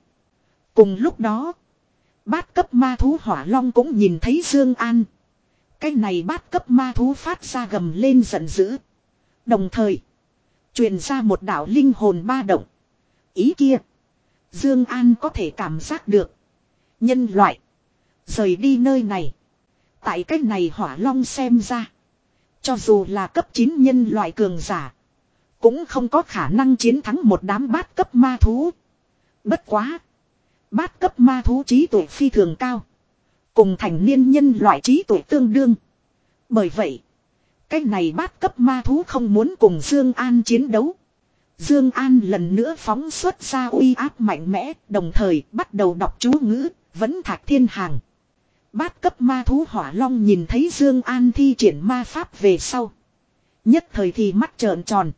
Cùng lúc đó. Bát cấp ma thú hỏa long cũng nhìn thấy Dương An. Cái này bát cấp ma thú phát ra gầm lên giận dữ. Đồng thời. truyền ra một đạo linh hồn ba động. Ý kia. Dương An có thể cảm giác được. Nhân loại. Rời đi nơi này. Tại cách này hỏa long xem ra. Cho dù là cấp 9 nhân loại cường giả. Cũng không có khả năng chiến thắng một đám bát cấp ma thú. Bất quá. Bát cấp ma thú trí tuệ phi thường cao. Cùng thành niên nhân loại trí tuệ tương đương. Bởi vậy, cái này bát cấp ma thú không muốn cùng Dương An chiến đấu. Dương An lần nữa phóng xuất ra uy áp mạnh mẽ, đồng thời bắt đầu đọc chú ngữ, vẫn thạc thiên hàng. Bát cấp ma thú hỏa long nhìn thấy Dương An thi triển ma pháp về sau. Nhất thời thì mắt trợn tròn.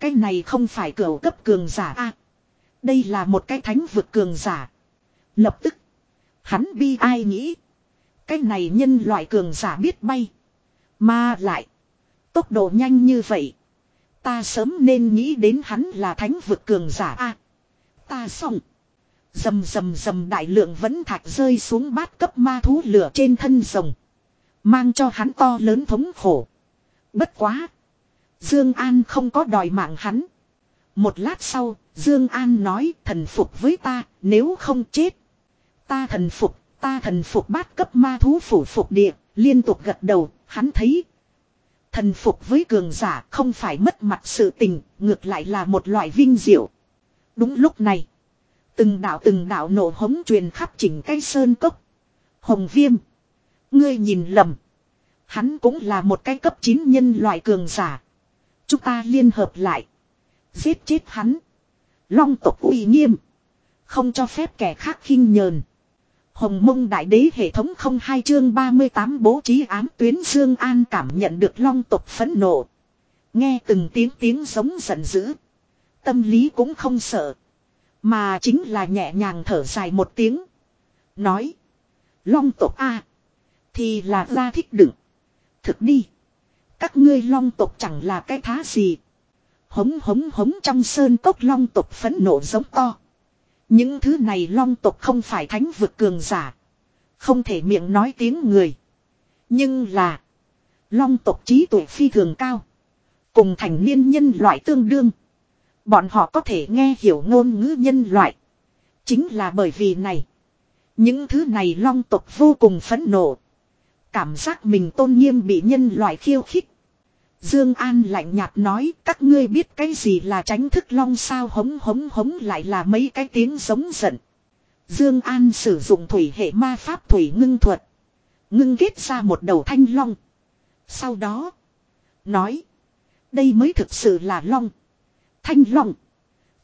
Cái này không phải cửu cấp cường giả a Đây là một cái thánh vực cường giả. Lập tức. Hắn bi ai nghĩ. Cái này nhân loại cường giả biết bay. Mà lại. Tốc độ nhanh như vậy. Ta sớm nên nghĩ đến hắn là thánh vực cường giả a Ta xong. Dầm dầm dầm đại lượng vẫn thạch rơi xuống bát cấp ma thú lửa trên thân rồng. Mang cho hắn to lớn thống khổ. Bất quá. Dương An không có đòi mạng hắn. Một lát sau, Dương An nói thần phục với ta, nếu không chết. Ta thần phục, ta thần phục bát cấp ma thú phủ phục địa, liên tục gật đầu, hắn thấy. Thần phục với cường giả không phải mất mặt sự tình, ngược lại là một loại vinh diệu. Đúng lúc này, từng đạo từng đạo nổ hống truyền khắp chỉnh cây sơn cốc. Hồng Viêm, ngươi nhìn lầm, hắn cũng là một cái cấp 9 nhân loại cường giả. Chúng ta liên hợp lại. Giết chết hắn. Long tộc uy nghiêm. Không cho phép kẻ khác khinh nhờn. Hồng mông đại đế hệ thống không hai chương 38 bố trí ám tuyến Dương An cảm nhận được long tộc phẫn nộ. Nghe từng tiếng tiếng giống giận dữ. Tâm lý cũng không sợ. Mà chính là nhẹ nhàng thở dài một tiếng. Nói. Long tộc A. Thì là ra thích đựng. Thực đi. Các ngươi long tộc chẳng là cái thá gì. Hống hống hống trong sơn cốc long tộc phẫn nộ giống to. Những thứ này long tộc không phải thánh vực cường giả. Không thể miệng nói tiếng người. Nhưng là. Long tộc trí tuệ phi thường cao. Cùng thành niên nhân loại tương đương. Bọn họ có thể nghe hiểu ngôn ngữ nhân loại. Chính là bởi vì này. Những thứ này long tộc vô cùng phẫn nộ. Cảm giác mình tôn nghiêm bị nhân loại khiêu khích. Dương An lạnh nhạt nói, các ngươi biết cái gì là tránh thức long sao hống hống hống lại là mấy cái tiếng giống giận. Dương An sử dụng thủy hệ ma pháp thủy ngưng thuật. Ngưng kết ra một đầu thanh long. Sau đó. Nói. Đây mới thực sự là long. Thanh long.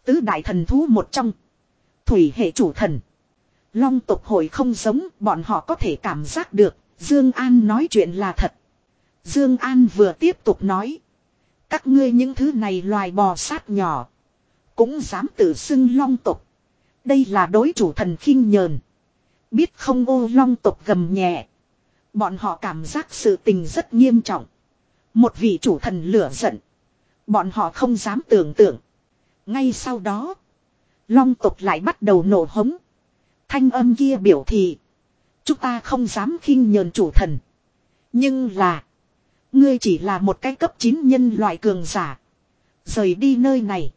Tứ đại thần thú một trong. Thủy hệ chủ thần. Long tộc hội không giống, bọn họ có thể cảm giác được. Dương An nói chuyện là thật. Dương An vừa tiếp tục nói. Các ngươi những thứ này loài bò sát nhỏ. Cũng dám tự xưng long tộc. Đây là đối chủ thần khinh nhờn. Biết không ô long tộc gầm nhẹ. Bọn họ cảm giác sự tình rất nghiêm trọng. Một vị chủ thần lửa giận. Bọn họ không dám tưởng tượng. Ngay sau đó. Long tộc lại bắt đầu nổ hống. Thanh âm kia biểu thị. Chúng ta không dám khinh nhờn chủ thần. Nhưng là. Ngươi chỉ là một cái cấp 9 nhân loại cường giả. Rời đi nơi này.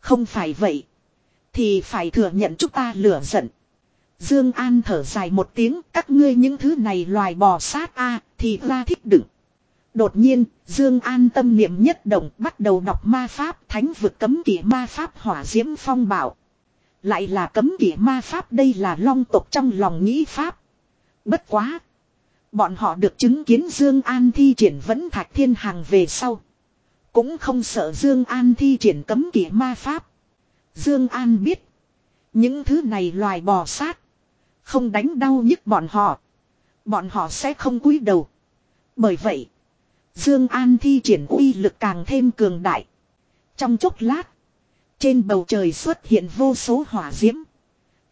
Không phải vậy. Thì phải thừa nhận chúng ta lửa giận. Dương An thở dài một tiếng. Các ngươi những thứ này loài bò sát a thì ra thích đựng. Đột nhiên, Dương An tâm niệm nhất động bắt đầu đọc ma pháp thánh vực cấm kỵ ma pháp hỏa diễm phong bảo. Lại là cấm kỵ ma pháp đây là long tộc trong lòng nghĩ pháp. Bất quá. Bọn họ được chứng kiến Dương An thi triển vẫn thạch thiên hàng về sau. Cũng không sợ Dương An thi triển cấm kỵ ma pháp. Dương An biết. Những thứ này loài bò sát. Không đánh đau nhức bọn họ. Bọn họ sẽ không cúi đầu. Bởi vậy. Dương An thi triển uy lực càng thêm cường đại. Trong chốc lát. Trên bầu trời xuất hiện vô số hỏa diễm.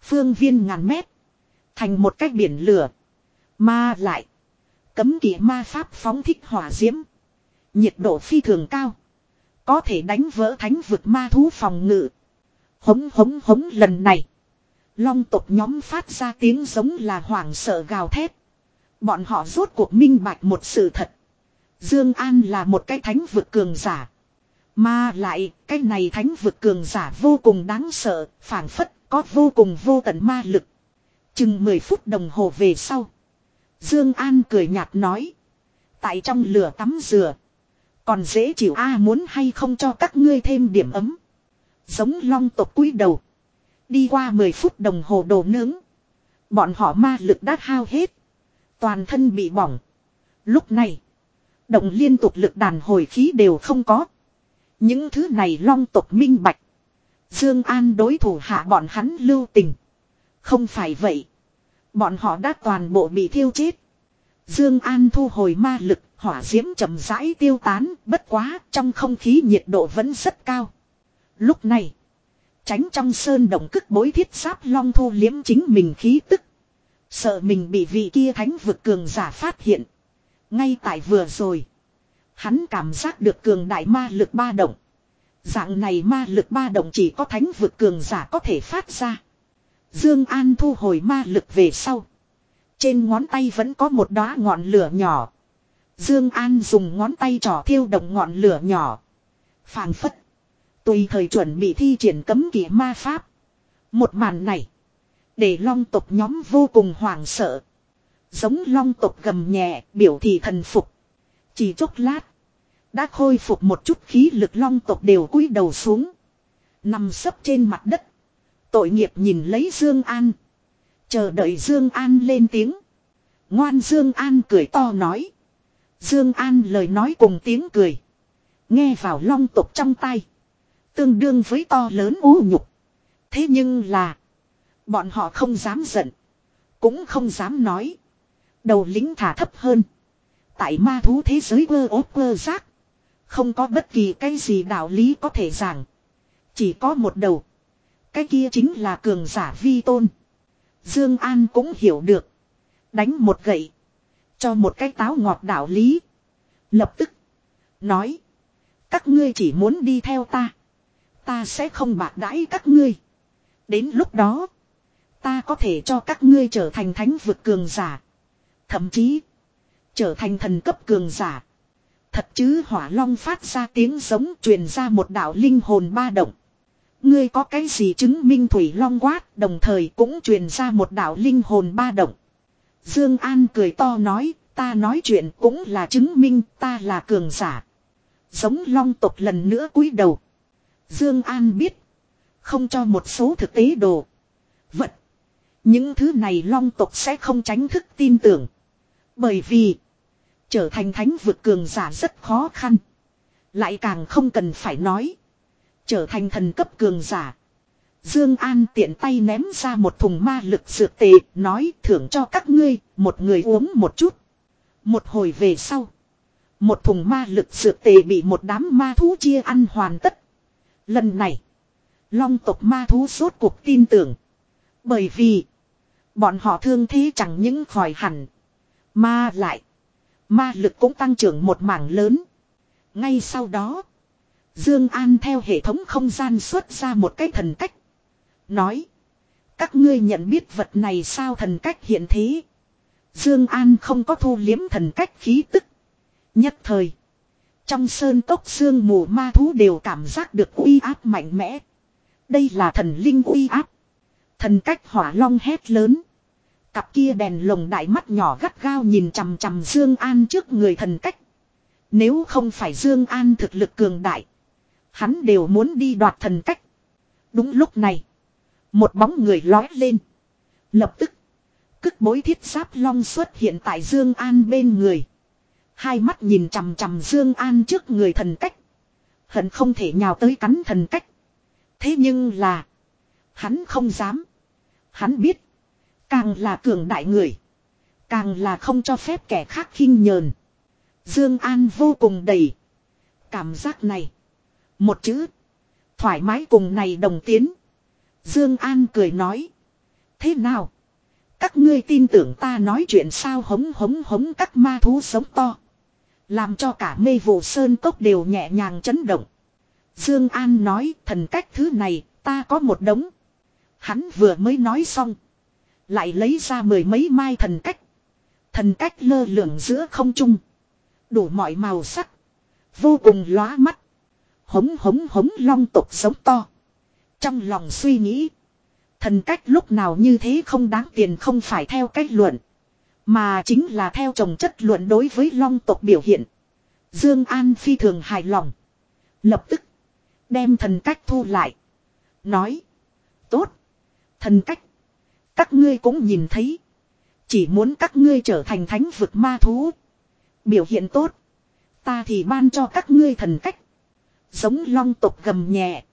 Phương viên ngàn mét. Thành một cái biển lửa. Mà lại. Cấm kỵ ma pháp phóng thích hỏa diễm. Nhiệt độ phi thường cao. Có thể đánh vỡ thánh vực ma thú phòng ngự. Hống hống hống lần này. Long tộc nhóm phát ra tiếng giống là hoảng sợ gào thét. Bọn họ rốt cuộc minh bạch một sự thật. Dương An là một cái thánh vực cường giả. Mà lại, cái này thánh vực cường giả vô cùng đáng sợ, phản phất, có vô cùng vô tận ma lực. Chừng 10 phút đồng hồ về sau. Dương An cười nhạt nói. Tại trong lửa tắm rửa. Còn dễ chịu a muốn hay không cho các ngươi thêm điểm ấm. Giống long tộc cúi đầu. Đi qua 10 phút đồng hồ đồ nướng. Bọn họ ma lực đã hao hết. Toàn thân bị bỏng. Lúc này. Động liên tục lực đàn hồi khí đều không có. Những thứ này long tộc minh bạch. Dương An đối thủ hạ bọn hắn lưu tình. Không phải vậy. Bọn họ đã toàn bộ bị thiêu chết. Dương An thu hồi ma lực, hỏa diễm chậm rãi tiêu tán, bất quá, trong không khí nhiệt độ vẫn rất cao. Lúc này, tránh trong sơn động cức bối thiết giáp long thu liếm chính mình khí tức. Sợ mình bị vị kia thánh vực cường giả phát hiện. Ngay tại vừa rồi, hắn cảm giác được cường đại ma lực ba động. Dạng này ma lực ba động chỉ có thánh vực cường giả có thể phát ra. Dương An thu hồi ma lực về sau. Trên ngón tay vẫn có một đóa ngọn lửa nhỏ. Dương An dùng ngón tay trỏ thiêu động ngọn lửa nhỏ. phảng phất. Tùy thời chuẩn bị thi triển cấm kỵ ma pháp. Một màn này. Để long tộc nhóm vô cùng hoảng sợ. Giống long tộc gầm nhẹ, biểu thị thần phục. Chỉ chốc lát. Đã khôi phục một chút khí lực long tộc đều cúi đầu xuống. Nằm sấp trên mặt đất. Tội nghiệp nhìn lấy Dương An. Chờ đợi Dương An lên tiếng. Ngoan Dương An cười to nói. Dương An lời nói cùng tiếng cười. Nghe vào long tục trong tai. Tương đương với to lớn u nhục. Thế nhưng là. Bọn họ không dám giận. Cũng không dám nói. Đầu lính thả thấp hơn. Tại ma thú thế giới quơ ốp quơ giác. Không có bất kỳ cái gì đạo lý có thể giảng. Chỉ có một đầu. Cái kia chính là cường giả vi tôn. Dương An cũng hiểu được. Đánh một gậy. Cho một cái táo ngọt đạo lý. Lập tức. Nói. Các ngươi chỉ muốn đi theo ta. Ta sẽ không bạc đãi các ngươi. Đến lúc đó. Ta có thể cho các ngươi trở thành thánh vực cường giả. Thậm chí. Trở thành thần cấp cường giả. Thật chứ hỏa long phát ra tiếng giống truyền ra một đạo linh hồn ba động. Ngươi có cái gì chứng minh thủy long quát, đồng thời cũng truyền ra một đạo linh hồn ba động. Dương An cười to nói, ta nói chuyện cũng là chứng minh ta là cường giả. Giống long tộc lần nữa cúi đầu. Dương An biết. Không cho một số thực tế đồ. Vật. Những thứ này long tộc sẽ không tránh thức tin tưởng. Bởi vì. Trở thành thánh vực cường giả rất khó khăn. Lại càng không cần phải nói. Trở thành thần cấp cường giả. Dương An tiện tay ném ra một thùng ma lực dược tệ, nói thưởng cho các ngươi, một người uống một chút. Một hồi về sau, một thùng ma lực dược tề bị một đám ma thú chia ăn hoàn tất. Lần này, long tộc ma thú suốt cuộc tin tưởng. Bởi vì, bọn họ thương thế chẳng những khỏi hẳn, mà lại, ma lực cũng tăng trưởng một mảng lớn. Ngay sau đó, Dương An theo hệ thống không gian xuất ra một cái thần cách. Nói. Các ngươi nhận biết vật này sao thần cách hiện thế. Dương An không có thu liếm thần cách khí tức. Nhất thời. Trong sơn tốc xương mù ma thú đều cảm giác được uy áp mạnh mẽ. Đây là thần linh uy áp. Thần cách hỏa long hét lớn. Cặp kia đèn lồng đại mắt nhỏ gắt gao nhìn chằm chằm Dương An trước người thần cách. Nếu không phải Dương An thực lực cường đại. Hắn đều muốn đi đoạt thần cách. Đúng lúc này. Một bóng người lói lên. Lập tức. Cức bối thiết giáp long xuất hiện tại Dương An bên người. Hai mắt nhìn chằm chằm Dương An trước người thần cách. Hận không thể nhào tới cắn thần cách. Thế nhưng là. Hắn không dám. Hắn biết. Càng là cường đại người. Càng là không cho phép kẻ khác khinh nhờn. Dương An vô cùng đầy. Cảm giác này. Một chữ. Thoải mái cùng này đồng tiến. Dương An cười nói. Thế nào? Các ngươi tin tưởng ta nói chuyện sao hống hống hống các ma thú sống to. Làm cho cả mê vụ sơn cốc đều nhẹ nhàng chấn động. Dương An nói thần cách thứ này, ta có một đống. Hắn vừa mới nói xong. Lại lấy ra mười mấy mai thần cách. Thần cách lơ lửng giữa không trung. Đủ mọi màu sắc. Vô cùng lóa mắt. Hống hống hống long tục sống to. Trong lòng suy nghĩ. Thần cách lúc nào như thế không đáng tiền không phải theo cách luận. Mà chính là theo trồng chất luận đối với long tộc biểu hiện. Dương An phi thường hài lòng. Lập tức. Đem thần cách thu lại. Nói. Tốt. Thần cách. Các ngươi cũng nhìn thấy. Chỉ muốn các ngươi trở thành thánh vực ma thú. Biểu hiện tốt. Ta thì ban cho các ngươi thần cách. Giống long tộc gầm nhẹ.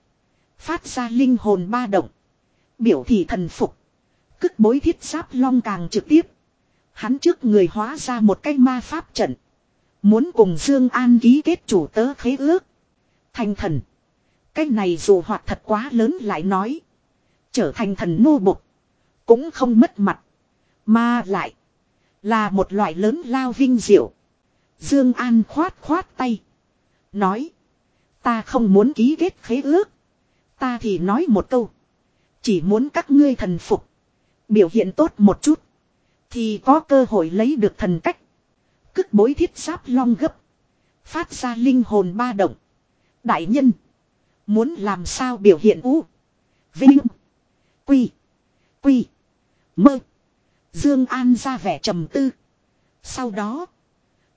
Phát ra linh hồn ba động. Biểu thị thần phục. Cức bối thiết giáp long càng trực tiếp. Hắn trước người hóa ra một cái ma pháp trận. Muốn cùng Dương An ký kết chủ tớ khế ước. Thành thần. Cái này dù hoạt thật quá lớn lại nói. Trở thành thần nô bộc. Cũng không mất mặt. Mà lại. Là một loại lớn lao vinh diệu. Dương An khoát khoát tay. Nói. Ta không muốn ký kết khế ước. Ta thì nói một câu. Chỉ muốn các ngươi thần phục. Biểu hiện tốt một chút. Thì có cơ hội lấy được thần cách. Cức bối thiết giáp long gấp. Phát ra linh hồn ba động. Đại nhân. Muốn làm sao biểu hiện u. Vinh. Quy. Quy. Mơ. Dương An ra vẻ trầm tư. Sau đó.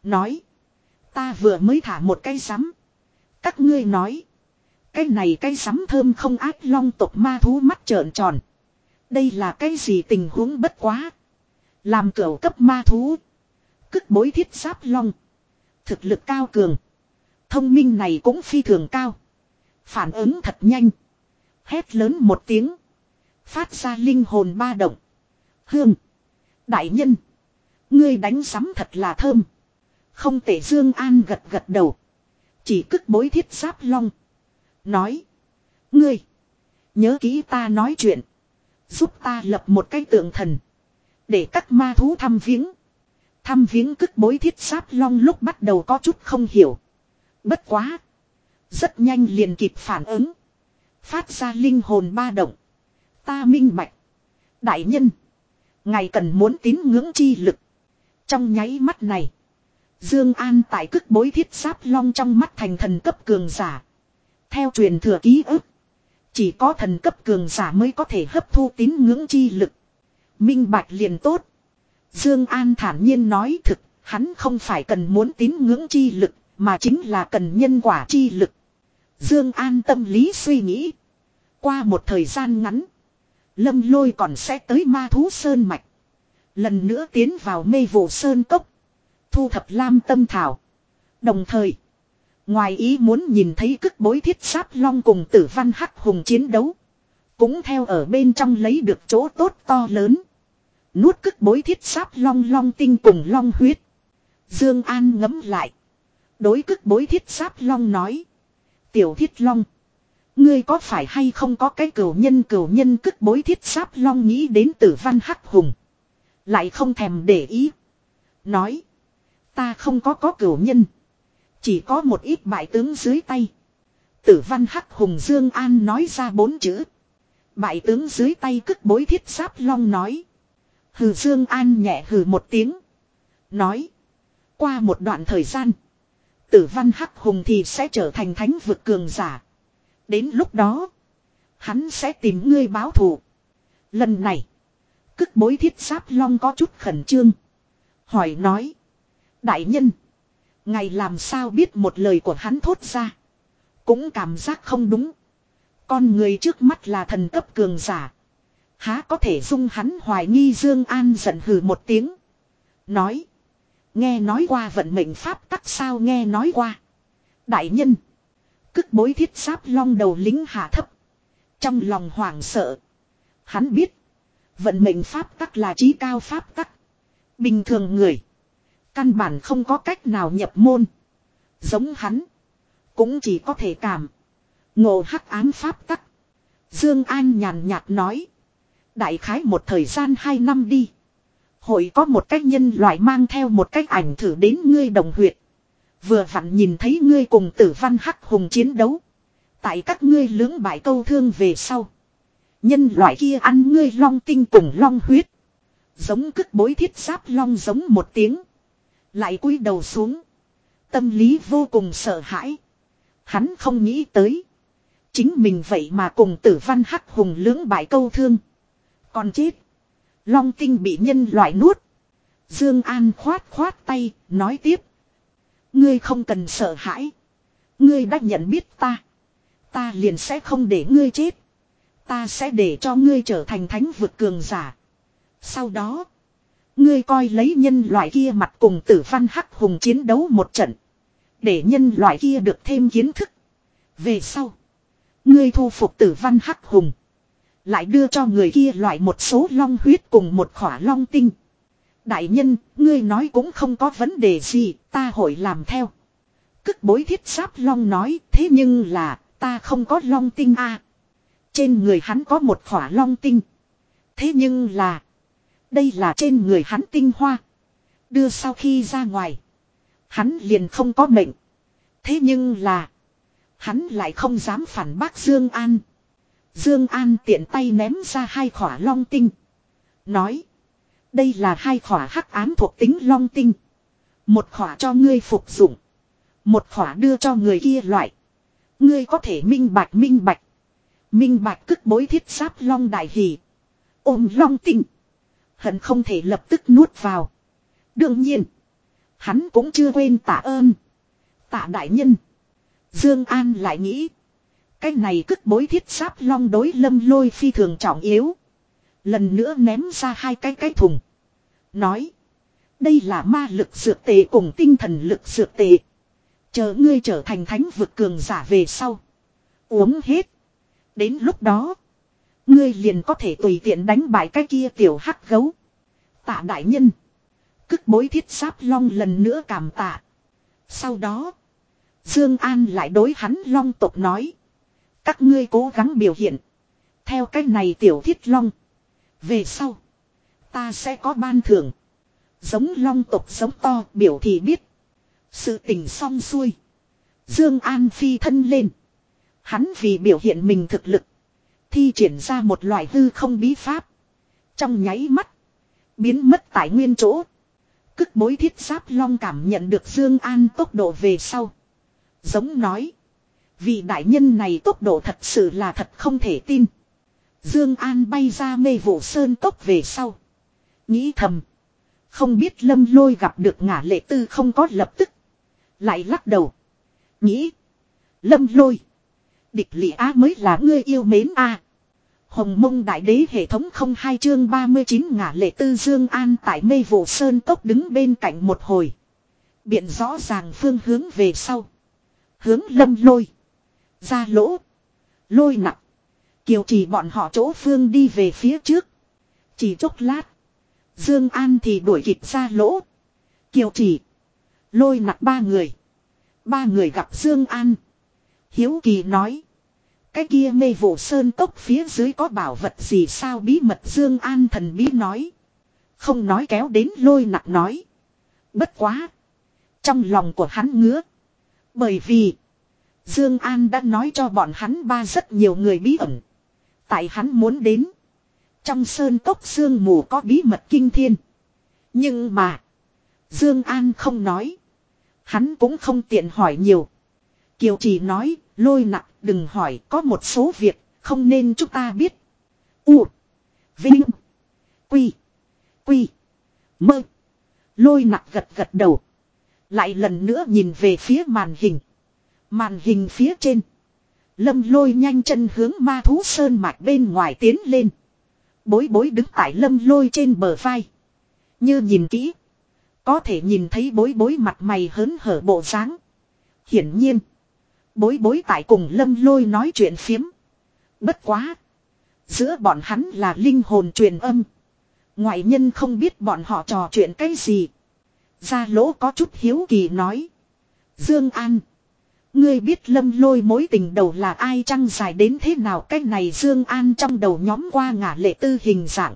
Nói. Ta vừa mới thả một cây sắm. Các ngươi nói. Cái này cây sắm thơm không ác long tộc ma thú mắt trợn tròn. Đây là cái gì tình huống bất quá. Làm cửu cấp ma thú. Cức bối thiết giáp long. Thực lực cao cường. Thông minh này cũng phi thường cao. Phản ứng thật nhanh. Hét lớn một tiếng. Phát ra linh hồn ba động. Hương. Đại nhân. Ngươi đánh sắm thật là thơm. Không tể Dương An gật gật đầu. Chỉ cức bối thiết giáp long. Nói. Ngươi. Nhớ kỹ ta nói chuyện. Giúp ta lập một cái tượng thần. Để các ma thú thăm viếng. Thăm viếng cức bối thiết giáp long lúc bắt đầu có chút không hiểu. Bất quá. Rất nhanh liền kịp phản ứng. Phát ra linh hồn ba động. Ta minh bạch. Đại nhân. Ngài cần muốn tín ngưỡng chi lực. Trong nháy mắt này. Dương An tại cức bối thiết giáp long trong mắt thành thần cấp cường giả. Theo truyền thừa ký ức. Chỉ có thần cấp cường giả mới có thể hấp thu tín ngưỡng chi lực. Minh bạch liền tốt. Dương An thản nhiên nói thực, hắn không phải cần muốn tín ngưỡng chi lực, mà chính là cần nhân quả chi lực. Dương An tâm lý suy nghĩ. Qua một thời gian ngắn. Lâm lôi còn sẽ tới ma thú sơn mạch. Lần nữa tiến vào mê vụ sơn cốc. Thu thập lam tâm thảo. Đồng thời. Ngoài ý muốn nhìn thấy cức bối thiết sáp long cùng tử văn hắc hùng chiến đấu. Cũng theo ở bên trong lấy được chỗ tốt to lớn. Nuốt cức bối thiết sáp long long tinh cùng long huyết. Dương An ngấm lại. Đối cức bối thiết sáp long nói. Tiểu thiết long. Ngươi có phải hay không có cái cửu nhân cửu nhân cức bối thiết sáp long nghĩ đến tử văn hắc hùng. Lại không thèm để ý. Nói. Ta không có có cửu nhân. Chỉ có một ít bại tướng dưới tay. Tử văn hắc hùng Dương An nói ra bốn chữ. Bại tướng dưới tay cức bối thiết giáp long nói. Hừ Dương An nhẹ hừ một tiếng. Nói. Qua một đoạn thời gian. Tử văn hắc hùng thì sẽ trở thành thánh vực cường giả. Đến lúc đó. Hắn sẽ tìm ngươi báo thù. Lần này. Cức bối thiết giáp long có chút khẩn trương. Hỏi nói. Đại nhân. Ngày làm sao biết một lời của hắn thốt ra. Cũng cảm giác không đúng. Con người trước mắt là thần cấp cường giả. Há có thể dung hắn hoài nghi Dương An giận hừ một tiếng. Nói. Nghe nói qua vận mệnh pháp tắc sao nghe nói qua. Đại nhân. Cức bối thiết sáp long đầu lính hạ thấp. Trong lòng hoảng sợ. Hắn biết. Vận mệnh pháp tắc là trí cao pháp tắc. Bình thường người. Căn bản không có cách nào nhập môn. Giống hắn. Cũng chỉ có thể cảm. Ngộ hắc ám pháp tắc. Dương An nhàn nhạt nói. Đại khái một thời gian hai năm đi. Hội có một cách nhân loại mang theo một cách ảnh thử đến ngươi đồng huyệt. Vừa vặn nhìn thấy ngươi cùng tử văn hắc hùng chiến đấu. Tại các ngươi lưỡng bại câu thương về sau. Nhân loại kia ăn ngươi long tinh cùng long huyết. Giống cức bối thiết giáp long giống một tiếng. Lại cúi đầu xuống. Tâm lý vô cùng sợ hãi. Hắn không nghĩ tới. Chính mình vậy mà cùng tử văn hắc hùng lưỡng bại câu thương. Còn chết. Long tinh bị nhân loại nuốt. Dương An khoát khoát tay, nói tiếp. Ngươi không cần sợ hãi. Ngươi đã nhận biết ta. Ta liền sẽ không để ngươi chết. Ta sẽ để cho ngươi trở thành thánh vực cường giả. Sau đó. Ngươi coi lấy nhân loại kia mặt cùng tử văn hắc hùng chiến đấu một trận. Để nhân loại kia được thêm kiến thức. Về sau. Ngươi thu phục tử văn hắc hùng. Lại đưa cho người kia loại một số long huyết cùng một khỏa long tinh. Đại nhân, ngươi nói cũng không có vấn đề gì, ta hội làm theo. Cức bối thiết sáp long nói, thế nhưng là, ta không có long tinh a Trên người hắn có một khỏa long tinh. Thế nhưng là, đây là trên người hắn tinh hoa. Đưa sau khi ra ngoài, hắn liền không có mệnh. Thế nhưng là, hắn lại không dám phản bác Dương An. Dương An tiện tay ném ra hai khỏa long tinh. Nói. Đây là hai khỏa hắc ám thuộc tính long tinh. Một khỏa cho ngươi phục dụng. Một khỏa đưa cho người kia loại. Ngươi có thể minh bạch minh bạch. Minh bạch cức bối thiết sáp long đại hỷ. Ôm long tinh. Hận không thể lập tức nuốt vào. Đương nhiên. Hắn cũng chưa quên tạ ơn. Tạ đại nhân. Dương An lại nghĩ. Cái này cức bối thiết sáp long đối lâm lôi phi thường trọng yếu. Lần nữa ném ra hai cái cái thùng. Nói. Đây là ma lực dược tệ cùng tinh thần lực dược tệ. Chờ ngươi trở thành thánh vực cường giả về sau. Uống hết. Đến lúc đó. Ngươi liền có thể tùy tiện đánh bại cái kia tiểu hắc gấu. Tạ đại nhân. Cức bối thiết sáp long lần nữa cảm tạ. Sau đó. Dương An lại đối hắn long tộc nói. Các ngươi cố gắng biểu hiện. Theo cách này tiểu thiết long. Về sau. Ta sẽ có ban thưởng. Giống long tộc giống to biểu thì biết. Sự tình xong xuôi. Dương An phi thân lên. Hắn vì biểu hiện mình thực lực. Thi triển ra một loại hư không bí pháp. Trong nháy mắt. Biến mất tại nguyên chỗ. Cức bối thiết giáp long cảm nhận được Dương An tốc độ về sau. Giống nói. Vị đại nhân này tốc độ thật sự là thật không thể tin. Dương An bay ra mê vụ sơn tốc về sau. Nghĩ thầm. Không biết lâm lôi gặp được ngả lệ tư không có lập tức. Lại lắc đầu. Nghĩ. Lâm lôi. Địch lị á mới là ngươi yêu mến a. Hồng mông đại đế hệ thống không hai chương 39 ngả lệ tư Dương An tại mê vụ sơn tốc đứng bên cạnh một hồi. Biện rõ ràng phương hướng về sau. Hướng lâm lôi. Ra lỗ. Lôi nặng. Kiều chỉ bọn họ chỗ phương đi về phía trước. Chỉ chốc lát. Dương An thì đuổi kịp ra lỗ. Kiều chỉ. Lôi nặng ba người. Ba người gặp Dương An. Hiếu kỳ nói. Cái kia mê vụ sơn cốc phía dưới có bảo vật gì sao bí mật Dương An thần bí nói. Không nói kéo đến lôi nặng nói. Bất quá. Trong lòng của hắn ngứa. Bởi vì. Dương An đã nói cho bọn hắn ba rất nhiều người bí ẩn. Tại hắn muốn đến. Trong sơn cốc sương mù có bí mật kinh thiên. Nhưng mà. Dương An không nói. Hắn cũng không tiện hỏi nhiều. Kiều chỉ nói, lôi nặng, đừng hỏi, có một số việc, không nên chúng ta biết. U. Vinh. Quy. Quy. Mơ. Lôi nặng gật gật đầu. Lại lần nữa nhìn về phía màn hình. Màn hình phía trên. Lâm lôi nhanh chân hướng ma thú sơn mạch bên ngoài tiến lên. Bối bối đứng tại lâm lôi trên bờ vai. Như nhìn kỹ. Có thể nhìn thấy bối bối mặt mày hớn hở bộ dáng. Hiển nhiên. Bối bối tại cùng lâm lôi nói chuyện phiếm. Bất quá. Giữa bọn hắn là linh hồn truyền âm. Ngoại nhân không biết bọn họ trò chuyện cái gì. Gia lỗ có chút hiếu kỳ nói. Dương An. Ngươi biết lâm lôi mối tình đầu là ai chăng dài đến thế nào cái này Dương An trong đầu nhóm qua ngả lệ tư hình dạng.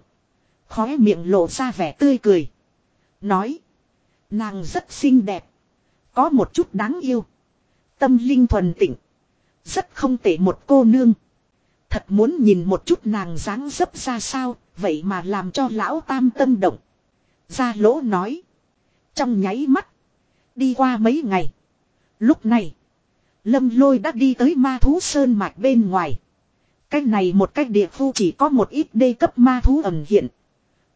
Khóe miệng lộ ra vẻ tươi cười. Nói. Nàng rất xinh đẹp. Có một chút đáng yêu. Tâm linh thuần tịnh. Rất không tệ một cô nương. Thật muốn nhìn một chút nàng dáng dấp ra sao. Vậy mà làm cho lão tam tâm động. Gia lỗ nói. Trong nháy mắt. Đi qua mấy ngày. Lúc này. Lâm lôi đã đi tới ma thú sơn mạch bên ngoài. Cách này một cách địa khu chỉ có một ít đê cấp ma thú ẩn hiện.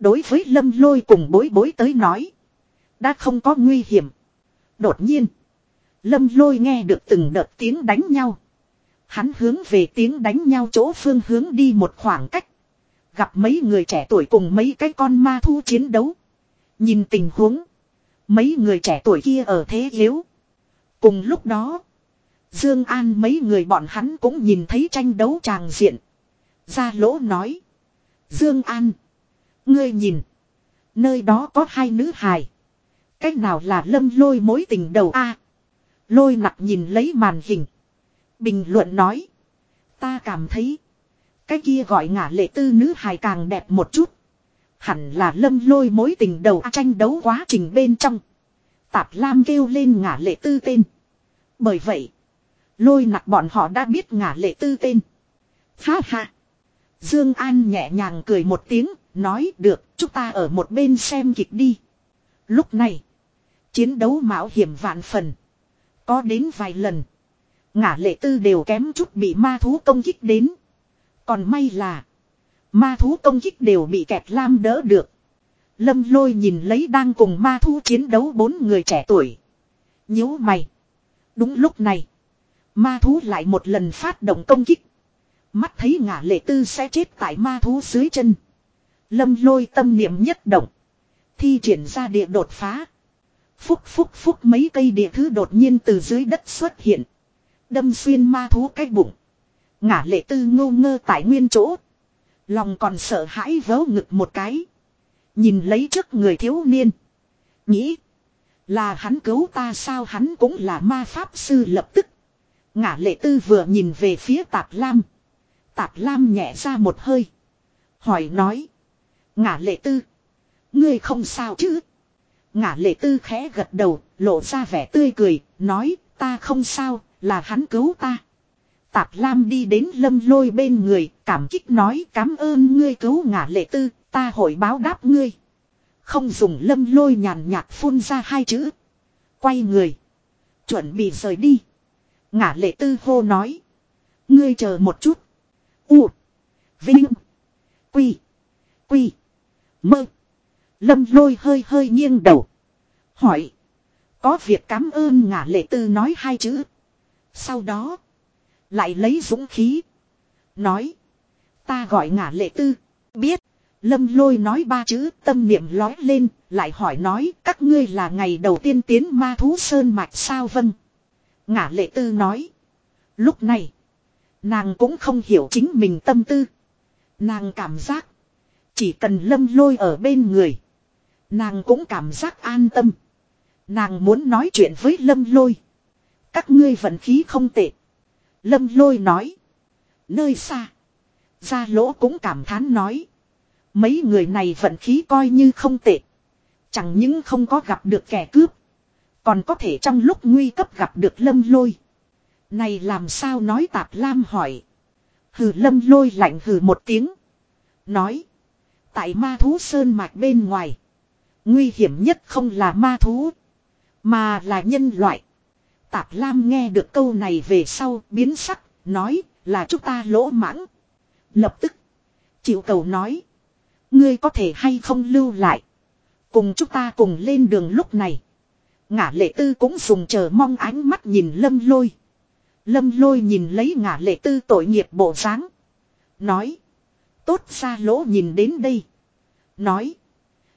Đối với lâm lôi cùng bối bối tới nói. Đã không có nguy hiểm. Đột nhiên. Lâm lôi nghe được từng đợt tiếng đánh nhau. Hắn hướng về tiếng đánh nhau chỗ phương hướng đi một khoảng cách. Gặp mấy người trẻ tuổi cùng mấy cái con ma thu chiến đấu. Nhìn tình huống. Mấy người trẻ tuổi kia ở thế yếu. Cùng lúc đó. Dương An mấy người bọn hắn cũng nhìn thấy tranh đấu tràng diện. Ra lỗ nói. Dương An. Ngươi nhìn. Nơi đó có hai nữ hài. Cách nào là lâm lôi mối tình đầu a Lôi nặc nhìn lấy màn hình. Bình luận nói. Ta cảm thấy. Cái kia gọi ngả lệ tư nữ hài càng đẹp một chút. Hẳn là lâm lôi mối tình đầu tranh đấu quá trình bên trong. Tạp Lam kêu lên ngả lệ tư tên. Bởi vậy. Lôi nặc bọn họ đã biết ngả lệ tư tên. Ha ha. Dương An nhẹ nhàng cười một tiếng. Nói được, chúng ta ở một bên xem kịch đi. Lúc này. Chiến đấu mạo hiểm vạn phần. Có đến vài lần. ngã lệ tư đều kém chút bị ma thú công kích đến. Còn may là. Ma thú công kích đều bị kẹt lam đỡ được. Lâm lôi nhìn lấy đang cùng ma thú chiến đấu bốn người trẻ tuổi. nhíu mày. Đúng lúc này. Ma thú lại một lần phát động công kích. Mắt thấy ngã lệ tư sẽ chết tại ma thú dưới chân. Lâm lôi tâm niệm nhất động. Thi triển ra địa đột phá. Phúc phúc phúc mấy cây địa thứ đột nhiên từ dưới đất xuất hiện. Đâm xuyên ma thú cái bụng. Ngả lệ tư ngô ngơ tại nguyên chỗ. Lòng còn sợ hãi vớ ngực một cái. Nhìn lấy trước người thiếu niên. Nghĩ. Là hắn cứu ta sao hắn cũng là ma pháp sư lập tức. Ngả lệ tư vừa nhìn về phía tạp lam. Tạp lam nhẹ ra một hơi. Hỏi nói. Ngả lệ tư. Ngươi không sao chứ. Ngả lệ tư khẽ gật đầu, lộ ra vẻ tươi cười, nói ta không sao, là hắn cứu ta. Tạp Lam đi đến lâm lôi bên người, cảm kích nói cảm ơn ngươi cứu ngả lệ tư, ta hội báo đáp ngươi. Không dùng lâm lôi nhàn nhạt phun ra hai chữ. Quay người. Chuẩn bị rời đi. Ngả lệ tư hô nói. Ngươi chờ một chút. U. Vinh. Quy. Quy. Mơ. Lâm lôi hơi hơi nghiêng đầu. Hỏi. Có việc cảm ơn ngả lệ tư nói hai chữ. Sau đó. Lại lấy dũng khí. Nói. Ta gọi ngả lệ tư. Biết. Lâm lôi nói ba chữ, tâm niệm lói lên. Lại hỏi nói, các ngươi là ngày đầu tiên tiến ma thú sơn mạch sao vâng. Ngả lệ tư nói. Lúc này. Nàng cũng không hiểu chính mình tâm tư. Nàng cảm giác. Chỉ cần lâm lôi ở bên người. Nàng cũng cảm giác an tâm. Nàng muốn nói chuyện với lâm lôi. Các ngươi vận khí không tệ. Lâm lôi nói. Nơi xa. Gia lỗ cũng cảm thán nói. Mấy người này vận khí coi như không tệ. Chẳng những không có gặp được kẻ cướp. Còn có thể trong lúc nguy cấp gặp được lâm lôi. Này làm sao nói tạp lam hỏi. Hừ lâm lôi lạnh hừ một tiếng. Nói. Tại ma thú sơn mạch bên ngoài. Nguy hiểm nhất không là ma thú. Mà là nhân loại. Tạp Lam nghe được câu này về sau biến sắc. Nói là chúng ta lỗ mãng. Lập tức. Chịu cầu nói. Ngươi có thể hay không lưu lại. Cùng chúng ta cùng lên đường lúc này. Ngã lệ tư cũng dùng chờ mong ánh mắt nhìn lâm lôi. Lâm lôi nhìn lấy ngã lệ tư tội nghiệp bộ dáng, Nói. Tốt ra lỗ nhìn đến đây. Nói.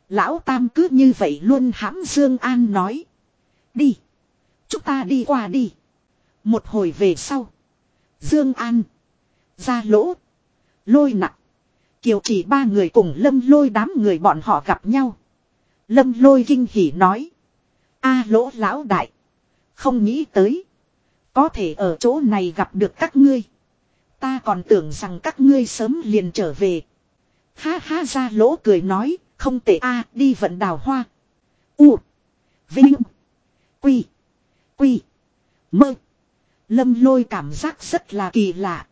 Lão Tam cứ như vậy luôn hãm Dương An nói. Đi. Chúng ta đi qua đi. Một hồi về sau. Dương An. Ra lỗ. Lôi nặng. Kiều chỉ ba người cùng lâm lôi đám người bọn họ gặp nhau. Lâm lôi kinh hỉ nói. A lỗ lão đại. Không nghĩ tới. Có thể ở chỗ này gặp được các ngươi. Ta còn tưởng rằng các ngươi sớm liền trở về. Ha ha, ra lỗ cười nói. Không tệ a, đi vận đào hoa. U. Vinh. Quy. Quy. Mơ. Lâm lôi cảm giác rất là kỳ lạ.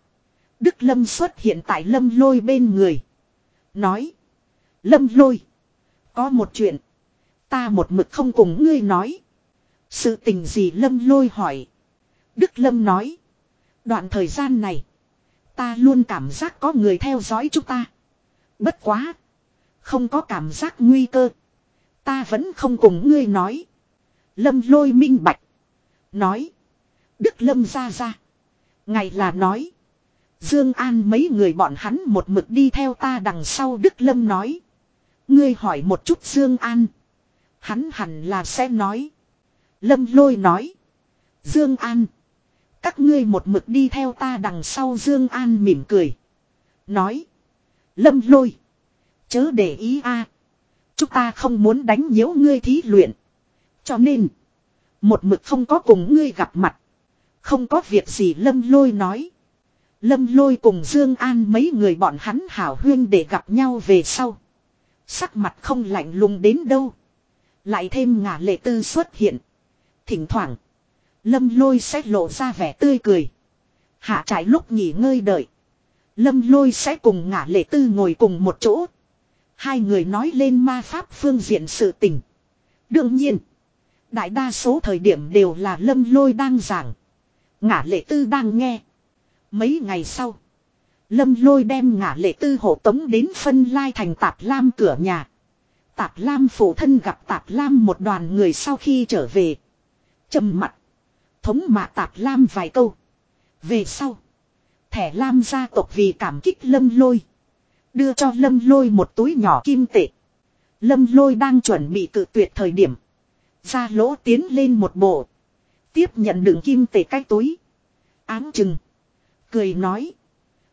Đức Lâm xuất hiện tại Lâm lôi bên người. Nói. Lâm lôi. Có một chuyện. Ta một mực không cùng ngươi nói. Sự tình gì Lâm lôi hỏi. Đức Lâm nói. Đoạn thời gian này. Ta luôn cảm giác có người theo dõi chúng ta. Bất quá. Không có cảm giác nguy cơ. Ta vẫn không cùng ngươi nói. Lâm lôi minh bạch. Nói. Đức lâm ra ra. Ngày là nói. Dương An mấy người bọn hắn một mực đi theo ta đằng sau Đức Lâm nói. Ngươi hỏi một chút Dương An. Hắn hẳn là sẽ nói. Lâm lôi nói. Dương An. Các ngươi một mực đi theo ta đằng sau Dương An mỉm cười. Nói. Lâm lôi. Chớ để ý a. Chúng ta không muốn đánh nhiễu ngươi thí luyện. Cho nên. Một mực không có cùng ngươi gặp mặt. Không có việc gì lâm lôi nói. Lâm lôi cùng Dương An mấy người bọn hắn hảo huyên để gặp nhau về sau. Sắc mặt không lạnh lùng đến đâu. Lại thêm ngả lệ tư xuất hiện. Thỉnh thoảng. Lâm lôi sẽ lộ ra vẻ tươi cười. Hạ trải lúc nghỉ ngơi đợi. Lâm lôi sẽ cùng ngả lệ tư ngồi cùng một chỗ. Hai người nói lên ma pháp phương diện sự tình. Đương nhiên. Đại đa số thời điểm đều là lâm lôi đang giảng. Ngả lệ tư đang nghe. Mấy ngày sau. Lâm lôi đem ngả lệ tư hộ tống đến phân lai thành tạp lam cửa nhà. Tạp lam phụ thân gặp tạp lam một đoàn người sau khi trở về. trầm mặt. Thống mạ tạp lam vài câu. Về sau. Thẻ lam gia tộc vì cảm kích lâm lôi. Đưa cho lâm lôi một túi nhỏ kim tệ. Lâm lôi đang chuẩn bị cự tuyệt thời điểm. Ra lỗ tiến lên một bộ. Tiếp nhận đựng kim tệ cái túi. Áng chừng. Cười nói.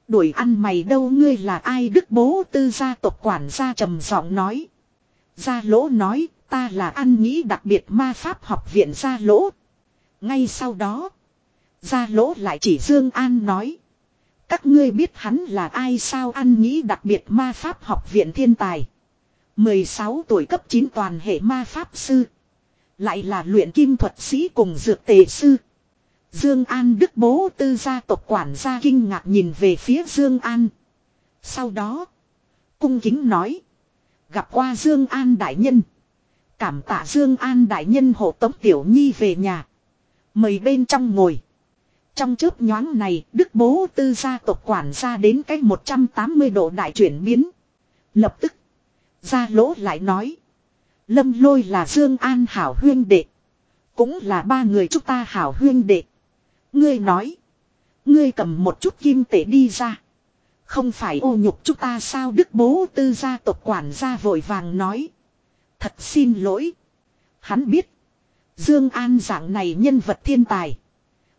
Đuổi ăn mày đâu ngươi là ai đức bố tư gia tộc quản gia trầm giọng nói. Gia lỗ nói, ta là ăn nghĩ đặc biệt ma pháp học viện gia lỗ. Ngay sau đó. Gia lỗ lại chỉ Dương An nói. Các ngươi biết hắn là ai sao ăn nghĩ đặc biệt ma pháp học viện thiên tài. 16 tuổi cấp 9 toàn hệ ma pháp sư. Lại là luyện kim thuật sĩ cùng dược tề sư. Dương An Đức bố tư gia tộc quản gia kinh ngạc nhìn về phía Dương An. Sau đó, cung kính nói, gặp qua Dương An đại nhân. Cảm tạ Dương An đại nhân hộ tống tiểu nhi về nhà. Mời bên trong ngồi. Trong chớp nhoáng này, Đức bố tư gia tộc quản gia đến cách 180 độ đại chuyển biến. Lập tức, gia lỗ lại nói, Lâm lôi là Dương An hảo huyên đệ. Cũng là ba người chúng ta hảo huyên đệ. Ngươi nói. Ngươi cầm một chút kim tệ đi ra. Không phải ô nhục chúng ta sao đức bố tư gia tộc quản gia vội vàng nói. Thật xin lỗi. Hắn biết. Dương An dạng này nhân vật thiên tài.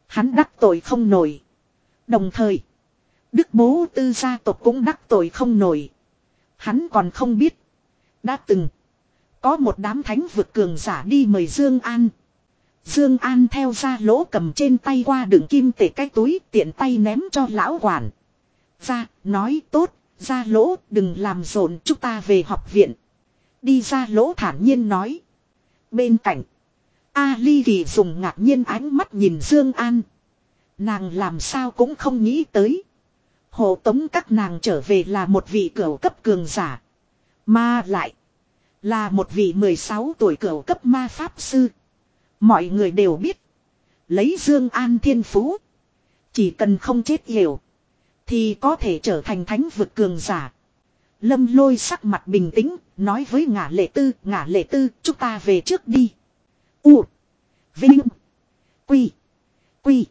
Hắn đắc tội không nổi. Đồng thời. Đức bố tư gia tộc cũng đắc tội không nổi. Hắn còn không biết. Đã từng. Có một đám thánh vượt cường giả đi mời Dương An. Dương An theo ra lỗ cầm trên tay qua đựng kim tệ cái túi tiện tay ném cho lão quản. Ra, nói tốt, ra lỗ đừng làm rộn chúng ta về học viện. Đi ra lỗ thản nhiên nói. Bên cạnh, A Ly Kỳ dùng ngạc nhiên ánh mắt nhìn Dương An. Nàng làm sao cũng không nghĩ tới. Hộ tống các nàng trở về là một vị cửu cấp cường giả. Mà lại, là một vị 16 tuổi cửu cấp ma pháp sư. Mọi người đều biết. Lấy Dương An thiên phú. Chỉ cần không chết hiểu. Thì có thể trở thành thánh vực cường giả. Lâm lôi sắc mặt bình tĩnh. Nói với ngả lệ tư. Ngả lệ tư chúng ta về trước đi. U. Vinh. Quy. Quy.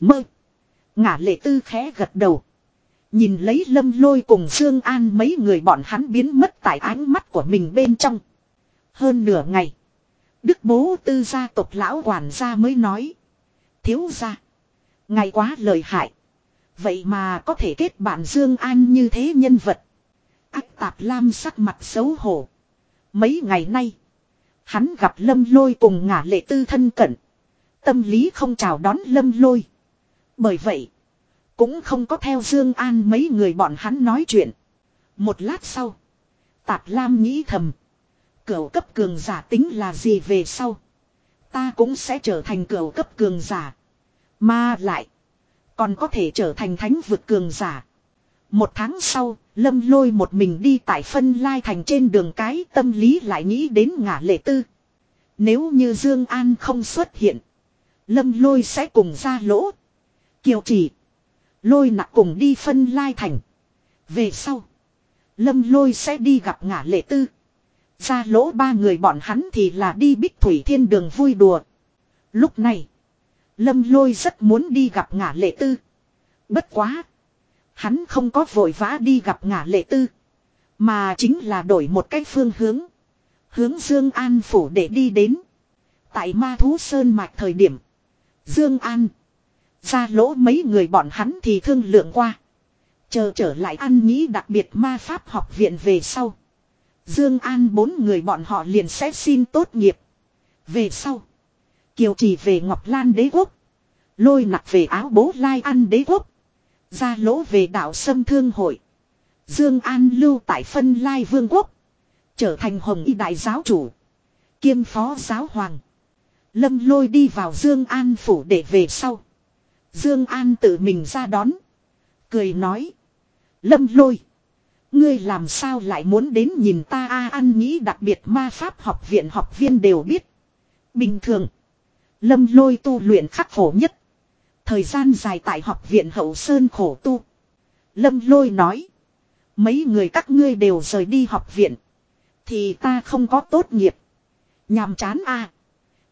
Mơ. Ngả lệ tư khẽ gật đầu. Nhìn lấy lâm lôi cùng Dương An mấy người bọn hắn biến mất tại ánh mắt của mình bên trong. Hơn nửa ngày. Đức bố tư gia tộc lão quản gia mới nói. Thiếu gia. Ngày quá lời hại. Vậy mà có thể kết bạn Dương An như thế nhân vật. ác tạp lam sắc mặt xấu hổ. Mấy ngày nay. Hắn gặp lâm lôi cùng ngả lệ tư thân cận. Tâm lý không chào đón lâm lôi. Bởi vậy. Cũng không có theo Dương An mấy người bọn hắn nói chuyện. Một lát sau. Tạp Lam nghĩ thầm. Cửu cấp cường giả tính là gì về sau. Ta cũng sẽ trở thành cửu cấp cường giả. Mà lại. Còn có thể trở thành thánh vực cường giả. Một tháng sau, lâm lôi một mình đi tại phân lai thành trên đường cái tâm lý lại nghĩ đến ngả lệ tư. Nếu như Dương An không xuất hiện. Lâm lôi sẽ cùng ra lỗ. Kiều chỉ. Lôi nặng cùng đi phân lai thành. Về sau. Lâm lôi sẽ đi gặp ngả lệ tư. Ra lỗ ba người bọn hắn thì là đi bích thủy thiên đường vui đùa. Lúc này. Lâm lôi rất muốn đi gặp ngả lệ tư. Bất quá. Hắn không có vội vã đi gặp ngả lệ tư. Mà chính là đổi một cách phương hướng. Hướng Dương An phủ để đi đến. Tại ma thú sơn mạch thời điểm. Dương An. Ra lỗ mấy người bọn hắn thì thương lượng qua. Chờ trở lại ăn nghĩ đặc biệt ma pháp học viện về sau. Dương An bốn người bọn họ liền sẽ xin tốt nghiệp. Về sau. Kiều trì về Ngọc Lan đế quốc. Lôi nặc về áo bố lai ăn đế quốc. Ra lỗ về đảo Sâm Thương Hội. Dương An lưu tại phân lai vương quốc. Trở thành hồng y đại giáo chủ. Kiêm phó giáo hoàng. Lâm lôi đi vào Dương An phủ để về sau. Dương An tự mình ra đón. Cười nói. Lâm lôi. Ngươi làm sao lại muốn đến nhìn ta a ăn nghĩ đặc biệt ma pháp học viện học viên đều biết. Bình thường. Lâm lôi tu luyện khắc khổ nhất. Thời gian dài tại học viện hậu sơn khổ tu. Lâm lôi nói. Mấy người các ngươi đều rời đi học viện. Thì ta không có tốt nghiệp. Nhàm chán a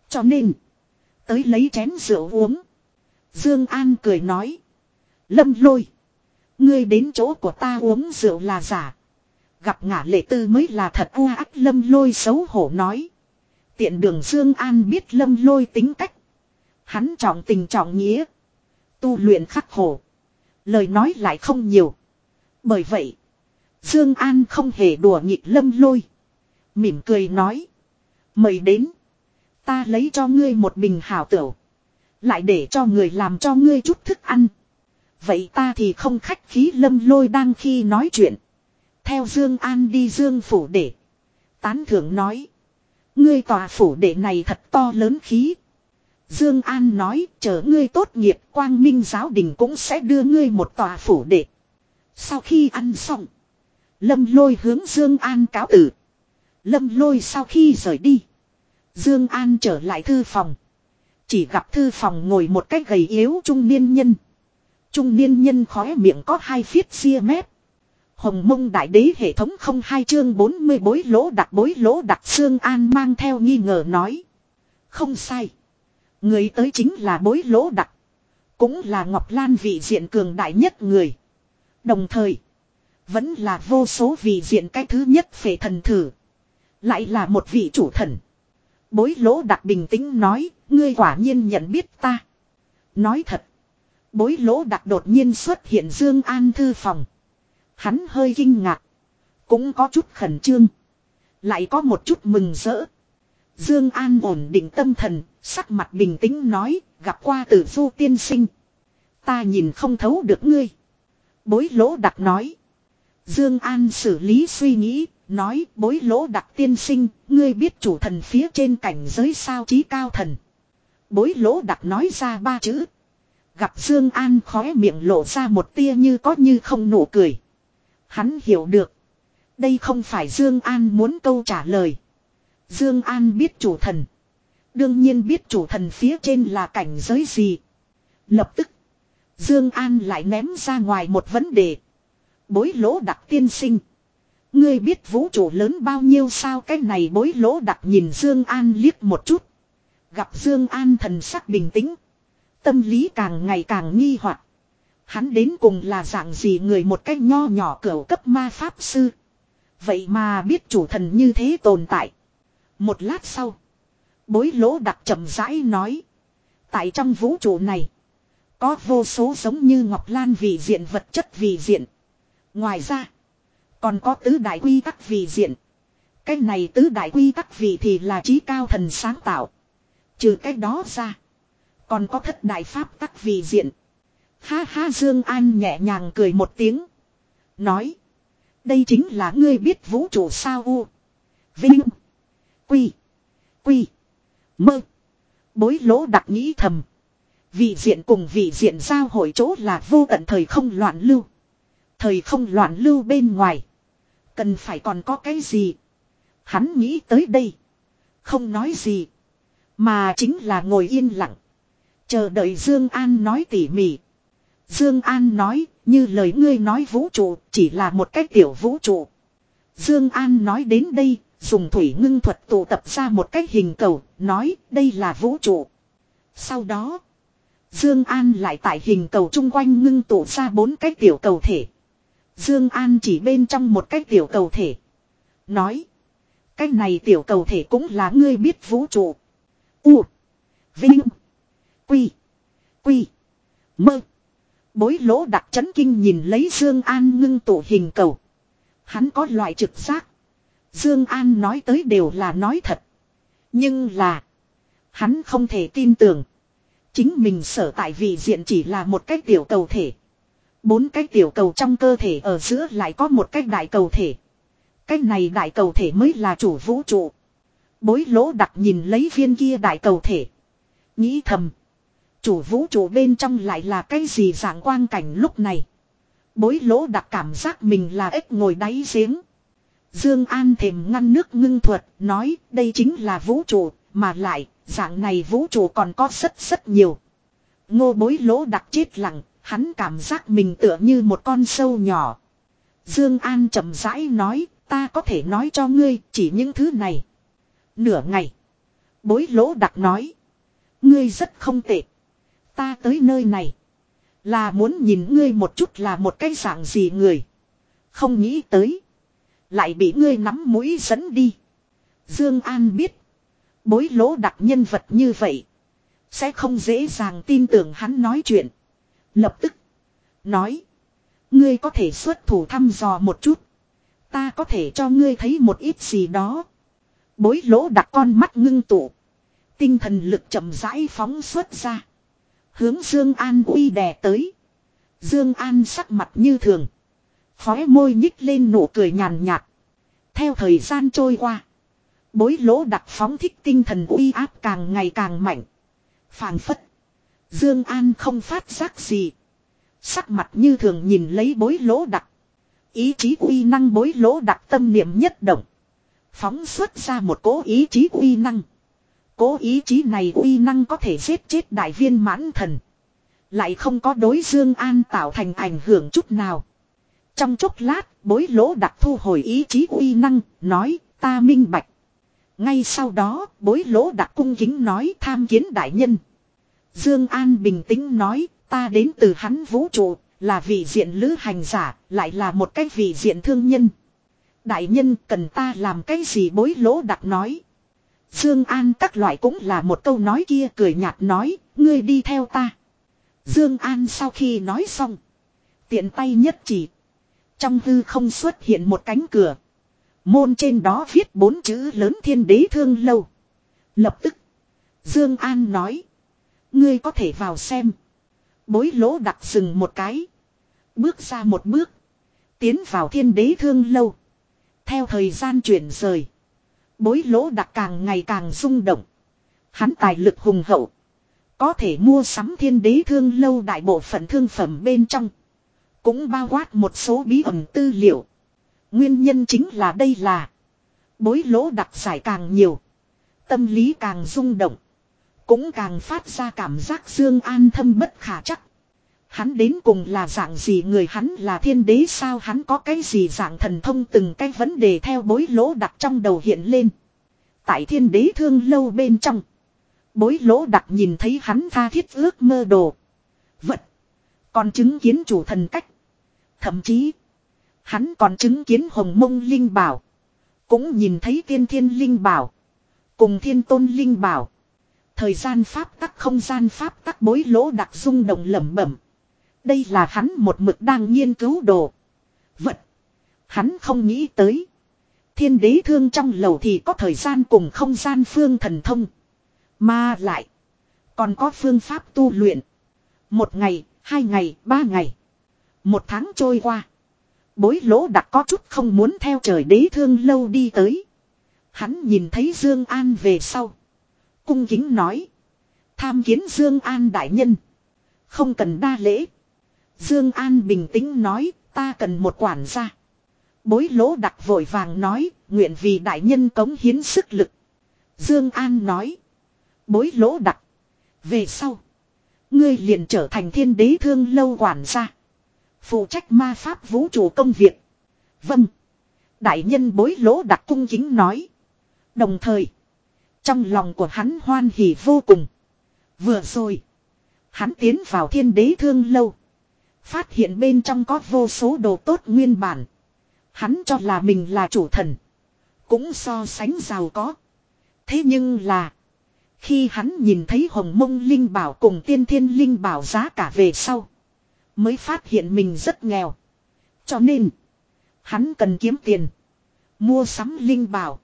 Cho nên. Tới lấy chén rượu uống. Dương An cười nói. Lâm lôi. Ngươi đến chỗ của ta uống rượu là giả. Gặp ngả lệ tư mới là thật u ác lâm lôi xấu hổ nói. Tiện đường Dương An biết lâm lôi tính cách. Hắn trọng tình trọng nghĩa. Tu luyện khắc khổ. Lời nói lại không nhiều. Bởi vậy. Dương An không hề đùa nghịch lâm lôi. Mỉm cười nói. Mời đến. Ta lấy cho ngươi một bình hảo tửu. Lại để cho người làm cho ngươi chút thức ăn. Vậy ta thì không khách khí lâm lôi đang khi nói chuyện. Theo Dương An đi Dương phủ để. Tán thưởng nói. Ngươi tòa phủ đệ này thật to lớn khí. Dương An nói, chờ ngươi tốt nghiệp, quang minh giáo đình cũng sẽ đưa ngươi một tòa phủ đệ. Sau khi ăn xong. Lâm lôi hướng Dương An cáo tử. Lâm lôi sau khi rời đi. Dương An trở lại thư phòng. Chỉ gặp thư phòng ngồi một cái gầy yếu trung niên nhân. Trung niên nhân khóe miệng có hai phiết xia mép. Hồng mông đại đế hệ thống không hai chương 40 bối lỗ đặt bối lỗ đặt Dương an mang theo nghi ngờ nói. Không sai. Người tới chính là bối lỗ đặc. Cũng là Ngọc Lan vị diện cường đại nhất người. Đồng thời. Vẫn là vô số vị diện cái thứ nhất phệ thần thử. Lại là một vị chủ thần. Bối lỗ đặc bình tĩnh nói. Ngươi quả nhiên nhận biết ta. Nói thật. Bối lỗ đặc đột nhiên xuất hiện Dương An thư phòng. Hắn hơi kinh ngạc. Cũng có chút khẩn trương. Lại có một chút mừng rỡ. Dương An ổn định tâm thần, sắc mặt bình tĩnh nói, gặp qua tử du tiên sinh. Ta nhìn không thấu được ngươi. Bối lỗ đặc nói. Dương An xử lý suy nghĩ, nói bối lỗ đặc tiên sinh, ngươi biết chủ thần phía trên cảnh giới sao trí cao thần. Bối lỗ đặc nói ra ba chữ. Gặp Dương An khóe miệng lộ ra một tia như có như không nụ cười. Hắn hiểu được. Đây không phải Dương An muốn câu trả lời. Dương An biết chủ thần. Đương nhiên biết chủ thần phía trên là cảnh giới gì. Lập tức. Dương An lại ném ra ngoài một vấn đề. Bối lỗ đặc tiên sinh. Ngươi biết vũ trụ lớn bao nhiêu sao cái này bối lỗ đặc nhìn Dương An liếc một chút. Gặp Dương An thần sắc bình tĩnh. Tâm lý càng ngày càng nghi hoặc. Hắn đến cùng là dạng gì người một cách nho nhỏ cửu cấp ma pháp sư. Vậy mà biết chủ thần như thế tồn tại. Một lát sau. Bối lỗ đặc chậm rãi nói. Tại trong vũ trụ này. Có vô số giống như Ngọc Lan vì diện vật chất vì diện. Ngoài ra. Còn có tứ đại quy tắc vì diện. Cái này tứ đại quy tắc vì thì là trí cao thần sáng tạo. Trừ cái đó ra. Còn có thất đại pháp tắc vì diện. Ha ha, Dương An nhẹ nhàng cười một tiếng. Nói. Đây chính là ngươi biết vũ trụ sao u. Vinh. Quy. Quy. Mơ. Bối lỗ đặc nghĩ thầm. Vị diện cùng vị diện giao hội chỗ là vô tận thời không loạn lưu. Thời không loạn lưu bên ngoài. Cần phải còn có cái gì. Hắn nghĩ tới đây. Không nói gì. Mà chính là ngồi yên lặng. Chờ đợi Dương An nói tỉ mỉ. Dương An nói, như lời ngươi nói vũ trụ, chỉ là một cái tiểu vũ trụ. Dương An nói đến đây, dùng thủy ngưng thuật tụ tập ra một cái hình cầu, nói đây là vũ trụ. Sau đó, Dương An lại tại hình cầu chung quanh ngưng tụ ra bốn cái tiểu cầu thể. Dương An chỉ bên trong một cái tiểu cầu thể. Nói. Cái này tiểu cầu thể cũng là ngươi biết vũ trụ. U. Vinh. Quy. Quy. Mơ. Bối lỗ đặc chấn kinh nhìn lấy Dương An ngưng tụ hình cầu. Hắn có loại trực giác. Dương An nói tới đều là nói thật. Nhưng là. Hắn không thể tin tưởng. Chính mình sở tại vị diện chỉ là một cái tiểu cầu thể. Bốn cái tiểu cầu trong cơ thể ở giữa lại có một cái đại cầu thể. Cái này đại cầu thể mới là chủ vũ trụ. Bối lỗ đặc nhìn lấy viên kia đại cầu thể. Nghĩ thầm. Chủ vũ trụ bên trong lại là cái gì dạng quang cảnh lúc này. Bối lỗ đặc cảm giác mình là ếch ngồi đáy giếng. Dương An thèm ngăn nước ngưng thuật, nói, đây chính là vũ trụ, mà lại, dạng này vũ trụ còn có rất rất nhiều. Ngô bối lỗ đặc chết lặng, hắn cảm giác mình tựa như một con sâu nhỏ. Dương An chậm rãi nói, ta có thể nói cho ngươi, chỉ những thứ này. Nửa ngày. Bối lỗ đặc nói. Ngươi rất không tệ. Ta tới nơi này. Là muốn nhìn ngươi một chút là một cái dạng gì người. Không nghĩ tới. Lại bị ngươi nắm mũi dẫn đi. Dương An biết. Bối lỗ đặc nhân vật như vậy. Sẽ không dễ dàng tin tưởng hắn nói chuyện. Lập tức. Nói. Ngươi có thể xuất thủ thăm dò một chút. Ta có thể cho ngươi thấy một ít gì đó. Bối lỗ đặt con mắt ngưng tụ. Tinh thần lực chậm rãi phóng xuất ra. Hướng Dương An uy đè tới. Dương An sắc mặt như thường. Khóe môi nhích lên nụ cười nhàn nhạt. Theo thời gian trôi qua. Bối lỗ đặc phóng thích tinh thần uy áp càng ngày càng mạnh. phảng phất. Dương An không phát giác gì. Sắc mặt như thường nhìn lấy bối lỗ đặc. Ý chí uy năng bối lỗ đặc tâm niệm nhất động. Phóng xuất ra một cố ý chí uy năng. Cố ý chí này uy năng có thể giết chết đại viên mãn thần. Lại không có đối Dương An tạo thành ảnh hưởng chút nào. Trong chốc lát, bối lỗ đặc thu hồi ý chí uy năng, nói, ta minh bạch. Ngay sau đó, bối lỗ đặc cung kính nói tham kiến đại nhân. Dương An bình tĩnh nói, ta đến từ hắn vũ trụ, là vị diện lữ hành giả, lại là một cái vị diện thương nhân. Đại nhân cần ta làm cái gì bối lỗ đặc nói. Dương An các loại cũng là một câu nói kia cười nhạt nói, ngươi đi theo ta. Dương An sau khi nói xong, tiện tay nhất chỉ. Trong hư không xuất hiện một cánh cửa. Môn trên đó viết bốn chữ lớn thiên đế thương lâu. Lập tức, Dương An nói, ngươi có thể vào xem. Bối lỗ đặt dừng một cái. Bước ra một bước. Tiến vào thiên đế thương lâu. Theo thời gian chuyển rời. Bối lỗ đặc càng ngày càng rung động. Hắn tài lực hùng hậu. Có thể mua sắm thiên đế thương lâu đại bộ phận thương phẩm bên trong. Cũng bao quát một số bí ẩn tư liệu. Nguyên nhân chính là đây là. Bối lỗ đặc giải càng nhiều. Tâm lý càng rung động. Cũng càng phát ra cảm giác dương an thâm bất khả chắc. Hắn đến cùng là dạng gì người, hắn là thiên đế sao, hắn có cái gì dạng thần thông, từng cái vấn đề theo bối lỗ đặc trong đầu hiện lên. Tại thiên đế thương lâu bên trong. Bối lỗ đặc nhìn thấy hắn tha thiết ước mơ đồ. Vật. Còn chứng kiến chủ thần cách. Thậm chí. Hắn còn chứng kiến hồng mông linh bảo. Cũng nhìn thấy tiên thiên linh bảo. Cùng thiên tôn linh bảo. Thời gian pháp tắc không gian pháp tắc bối lỗ đặc rung động lẩm bẩm. Đây là hắn một mực đang nghiên cứu đồ. Vật. Hắn không nghĩ tới. Thiên đế thương trong lầu thì có thời gian cùng không gian phương thần thông. Mà lại. Còn có phương pháp tu luyện. Một ngày, hai ngày, ba ngày. Một tháng trôi qua. Bối lỗ đặc có chút không muốn theo trời đế thương lâu đi tới. Hắn nhìn thấy Dương An về sau. Cung kính nói. Tham kiến Dương An đại nhân. Không cần đa lễ. Dương An bình tĩnh nói, ta cần một quản gia. Bối lỗ đặc vội vàng nói, nguyện vì đại nhân cống hiến sức lực. Dương An nói, bối lỗ đặc. Về sau, ngươi liền trở thành thiên đế thương lâu quản gia. Phụ trách ma pháp vũ trụ công việc. Vâng. Đại nhân bối lỗ đặc cung kính nói. Đồng thời, trong lòng của hắn hoan hỉ vô cùng. Vừa rồi, Hắn tiến vào thiên đế thương lâu. Phát hiện bên trong có vô số đồ tốt nguyên bản. Hắn cho là mình là chủ thần. Cũng so sánh giàu có. Thế nhưng là. Khi hắn nhìn thấy hồng mông linh bảo cùng tiên thiên linh bảo giá cả về sau. Mới phát hiện mình rất nghèo. Cho nên. Hắn cần kiếm tiền. Mua sắm linh bảo.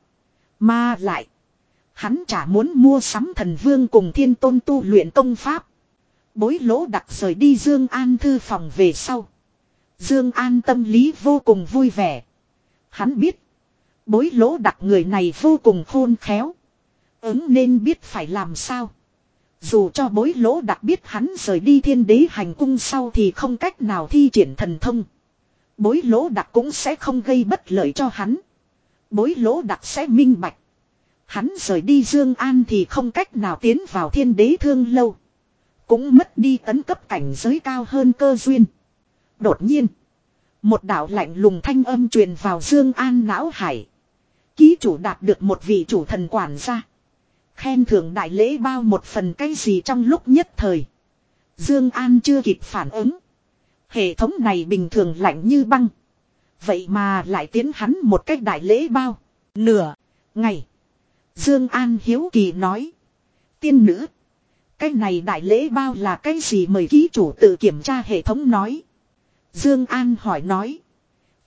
Mà lại. Hắn chả muốn mua sắm thần vương cùng thiên tôn tu luyện công pháp. Bối lỗ đặc rời đi Dương An thư phòng về sau. Dương An tâm lý vô cùng vui vẻ. Hắn biết. Bối lỗ đặc người này vô cùng khôn khéo. Ứng nên biết phải làm sao. Dù cho bối lỗ đặc biết hắn rời đi thiên đế hành cung sau thì không cách nào thi triển thần thông. Bối lỗ đặc cũng sẽ không gây bất lợi cho hắn. Bối lỗ đặc sẽ minh bạch. Hắn rời đi Dương An thì không cách nào tiến vào thiên đế thương lâu. Cũng mất đi tấn cấp cảnh giới cao hơn cơ duyên. Đột nhiên. Một đạo lạnh lùng thanh âm truyền vào Dương An não hải. Ký chủ đạt được một vị chủ thần quản gia. Khen thưởng đại lễ bao một phần cái gì trong lúc nhất thời. Dương An chưa kịp phản ứng. Hệ thống này bình thường lạnh như băng. Vậy mà lại tiến hắn một cách đại lễ bao. Nửa. Ngày. Dương An hiếu kỳ nói. Tiên nữ. Cái này đại lễ bao là cái gì mời ký chủ tự kiểm tra hệ thống nói. Dương An hỏi nói.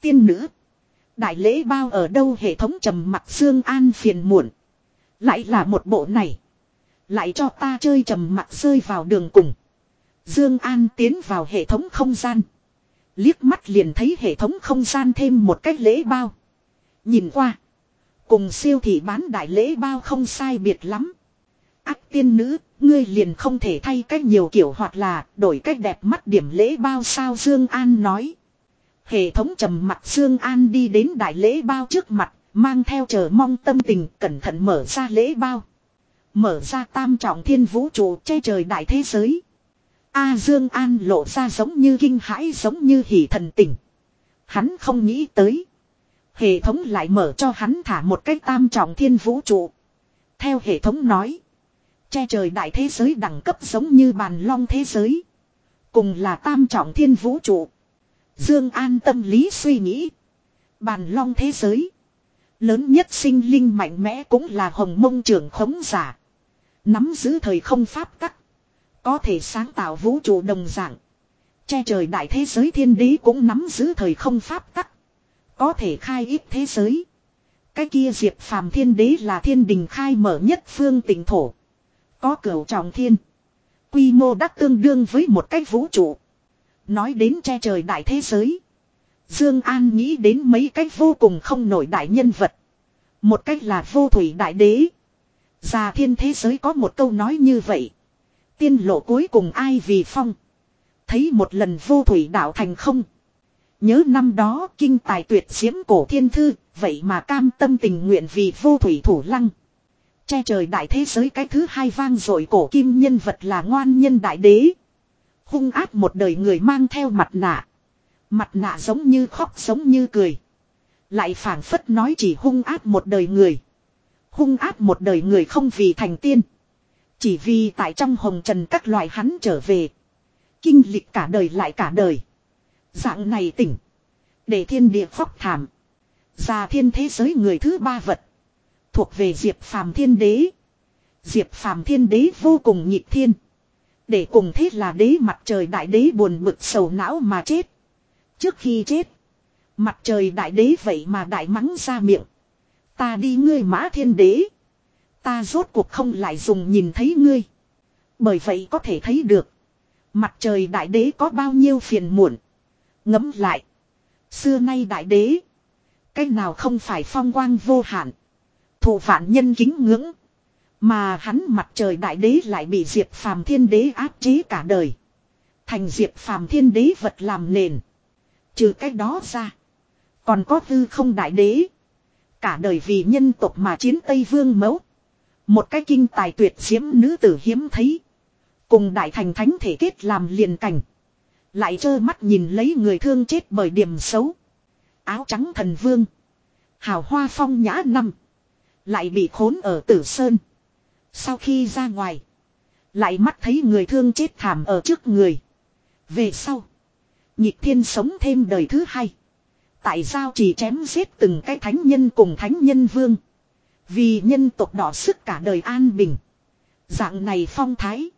Tiên nữ. Đại lễ bao ở đâu hệ thống trầm mặc Dương An phiền muộn. Lại là một bộ này. Lại cho ta chơi trầm mặt rơi vào đường cùng. Dương An tiến vào hệ thống không gian. Liếc mắt liền thấy hệ thống không gian thêm một cách lễ bao. Nhìn qua. Cùng siêu thị bán đại lễ bao không sai biệt lắm. Ác tiên nữ, ngươi liền không thể thay cách nhiều kiểu hoặc là đổi cách đẹp mắt điểm lễ bao sao Dương An nói. Hệ thống trầm mặt Dương An đi đến đại lễ bao trước mặt, mang theo chờ mong tâm tình, cẩn thận mở ra lễ bao. Mở ra tam trọng thiên vũ trụ che trời đại thế giới. A Dương An lộ ra giống như kinh hãi, giống như hỉ thần tỉnh. Hắn không nghĩ tới. Hệ thống lại mở cho hắn thả một cách tam trọng thiên vũ trụ. Theo hệ thống nói. Che trời đại thế giới đẳng cấp giống như bàn long thế giới. Cùng là tam trọng thiên vũ trụ. Dương An tâm lý suy nghĩ. Bàn long thế giới. Lớn nhất sinh linh mạnh mẽ cũng là hồng mông trưởng khống giả. Nắm giữ thời không pháp tắc. Có thể sáng tạo vũ trụ đồng dạng. Che trời đại thế giới thiên đế cũng nắm giữ thời không pháp tắc. Có thể khai ít thế giới. Cái kia diệp phàm thiên đế là thiên đình khai mở nhất phương tỉnh thổ. Có cửu trọng thiên. Quy mô đắc tương đương với một cái vũ trụ. Nói đến che trời đại thế giới. Dương An nghĩ đến mấy cách vô cùng không nổi đại nhân vật. Một cách là vô thủy đại đế. Già thiên thế giới có một câu nói như vậy. Tiên lộ cuối cùng ai vì phong. Thấy một lần vô thủy đạo thành không. Nhớ năm đó kinh tài tuyệt diễm cổ thiên thư. Vậy mà cam tâm tình nguyện vì vô thủy thủ lăng. Che trời đại thế giới cái thứ hai vang rồi cổ kim nhân vật là ngoan nhân đại đế. Hung áp một đời người mang theo mặt nạ. Mặt nạ giống như khóc giống như cười. Lại phảng phất nói chỉ hung áp một đời người. Hung áp một đời người không vì thành tiên. Chỉ vì tại trong hồng trần các loài hắn trở về. Kinh lịch cả đời lại cả đời. Dạng này tỉnh. Để thiên địa khóc thảm. Già thiên thế giới người thứ ba vật. Thuộc về Diệp Phàm Thiên Đế. Diệp Phàm Thiên Đế vô cùng nhịp thiên. Để cùng thế là đế mặt trời đại đế buồn bực sầu não mà chết. Trước khi chết. Mặt trời đại đế vậy mà đại mắng ra miệng. Ta đi ngươi mã thiên đế. Ta rốt cuộc không lại dùng nhìn thấy ngươi. Bởi vậy có thể thấy được. Mặt trời đại đế có bao nhiêu phiền muộn. Ngấm lại. Xưa nay đại đế. Cách nào không phải phong quang vô hạn. Thủ phản nhân kính ngưỡng. Mà hắn mặt trời đại đế lại bị Diệp Phàm Thiên Đế áp chế cả đời. Thành Diệp Phàm Thiên Đế vật làm nền. Trừ cái đó ra. Còn có tư không đại đế. Cả đời vì nhân tộc mà chiến Tây Vương mẫu. Một cái kinh tài tuyệt diễm nữ tử hiếm thấy. Cùng đại thành thánh thể kết làm liền cảnh. Lại trơ mắt nhìn lấy người thương chết bởi điểm xấu. Áo trắng thần vương. Hào hoa phong nhã năm. Lại bị khốn ở tử sơn. Sau khi ra ngoài. Lại mắt thấy người thương chết thảm ở trước người. Về sau. Nhịp thiên sống thêm đời thứ hai. Tại sao chỉ chém giết từng cái thánh nhân cùng thánh nhân vương. Vì nhân tộc đỏ sức cả đời an bình. Dạng này phong thái.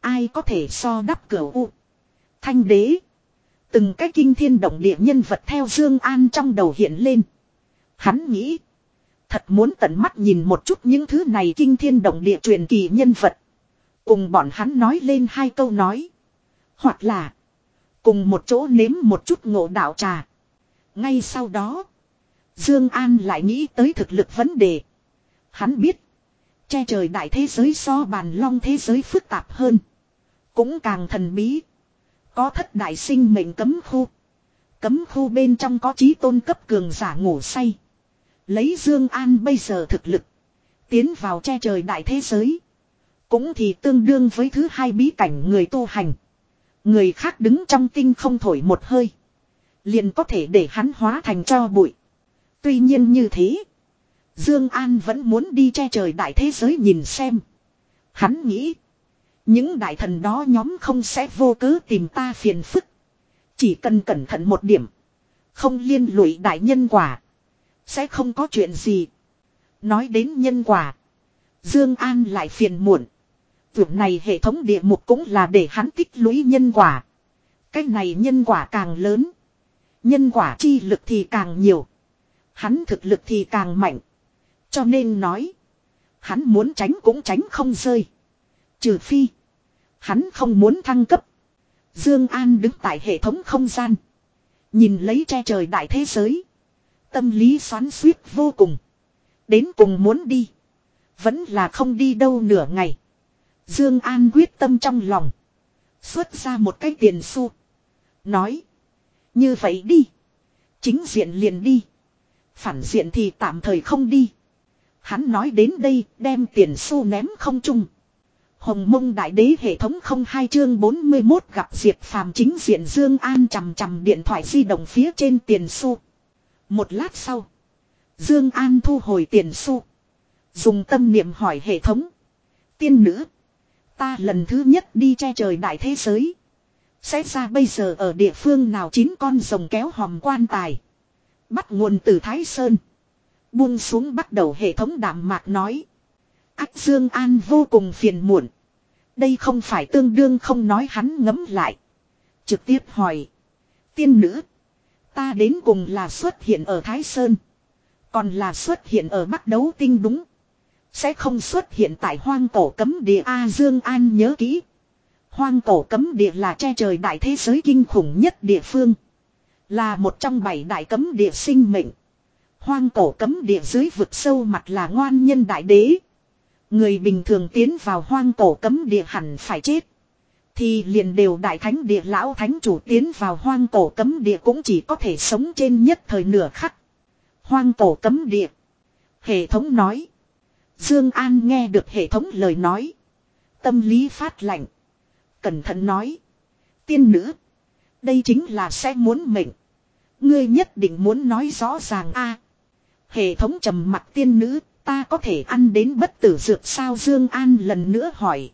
Ai có thể so đắp cửa u. Thanh đế. Từng cái kinh thiên động địa nhân vật theo Dương An trong đầu hiện lên. Hắn nghĩ. Thật muốn tận mắt nhìn một chút những thứ này kinh thiên động địa truyền kỳ nhân vật. Cùng bọn hắn nói lên hai câu nói. Hoặc là. Cùng một chỗ nếm một chút ngộ đạo trà. Ngay sau đó. Dương An lại nghĩ tới thực lực vấn đề. Hắn biết. Che trời đại thế giới so bàn long thế giới phức tạp hơn. Cũng càng thần bí. Có thất đại sinh mệnh cấm khu. Cấm khu bên trong có trí tôn cấp cường giả ngủ say. Lấy Dương An bây giờ thực lực. Tiến vào che trời đại thế giới. Cũng thì tương đương với thứ hai bí cảnh người tu hành. Người khác đứng trong tinh không thổi một hơi. Liền có thể để hắn hóa thành cho bụi. Tuy nhiên như thế. Dương An vẫn muốn đi che trời đại thế giới nhìn xem. Hắn nghĩ. Những đại thần đó nhóm không sẽ vô cớ tìm ta phiền phức. Chỉ cần cẩn thận một điểm. Không liên lụy đại nhân quả. Sẽ không có chuyện gì. Nói đến nhân quả. Dương An lại phiền muộn. Việc này hệ thống địa mục cũng là để hắn tích lũy nhân quả. Cái này nhân quả càng lớn. Nhân quả chi lực thì càng nhiều. Hắn thực lực thì càng mạnh. Cho nên nói. Hắn muốn tránh cũng tránh không rơi. Trừ phi. Hắn không muốn thăng cấp. Dương An đứng tại hệ thống không gian. Nhìn lấy che trời đại thế giới. Tâm lý xoắn suýt vô cùng. Đến cùng muốn đi. Vẫn là không đi đâu nửa ngày. Dương An quyết tâm trong lòng. Xuất ra một cái tiền xu. Nói. Như vậy đi. Chính diện liền đi. Phản diện thì tạm thời không đi. Hắn nói đến đây, đem tiền xu ném không trung. Hồng mông đại đế hệ thống không hai chương 41 gặp Diệp Phàm chính diện Dương An chầm chầm điện thoại di động phía trên tiền xu. Một lát sau. Dương An thu hồi tiền xu. Dùng tâm niệm hỏi hệ thống. Tiên nữ. Ta lần thứ nhất đi che trời đại thế giới. Sẽ ra bây giờ ở địa phương nào chín con rồng kéo hòm quan tài. Bắt nguồn từ Thái Sơn. Buông xuống bắt đầu hệ thống đạm mạc nói. Ách Dương An vô cùng phiền muộn. Đây không phải tương đương không nói hắn ngấm lại. Trực tiếp hỏi. Tiên nữ. Ta đến cùng là xuất hiện ở Thái Sơn. Còn là xuất hiện ở Bắc Đấu Tinh đúng. Sẽ không xuất hiện tại hoang cổ cấm địa A Dương An nhớ kỹ. Hoang cổ cấm địa là che trời đại thế giới kinh khủng nhất địa phương. Là một trong bảy đại cấm địa sinh mệnh. Hoang cổ cấm địa dưới vực sâu mặt là ngoan nhân đại đế. Người bình thường tiến vào hoang cổ cấm địa hẳn phải chết. Thì liền đều đại thánh địa lão thánh chủ tiến vào hoang cổ cấm địa cũng chỉ có thể sống trên nhất thời nửa khắc. Hoang cổ cấm địa. Hệ thống nói. Dương An nghe được hệ thống lời nói. Tâm lý phát lạnh. Cẩn thận nói. Tiên nữ. Đây chính là sẽ muốn mệnh. Ngươi nhất định muốn nói rõ ràng a. hệ thống trầm mặt tiên nữ. Ta có thể ăn đến bất tử dược sao Dương An lần nữa hỏi.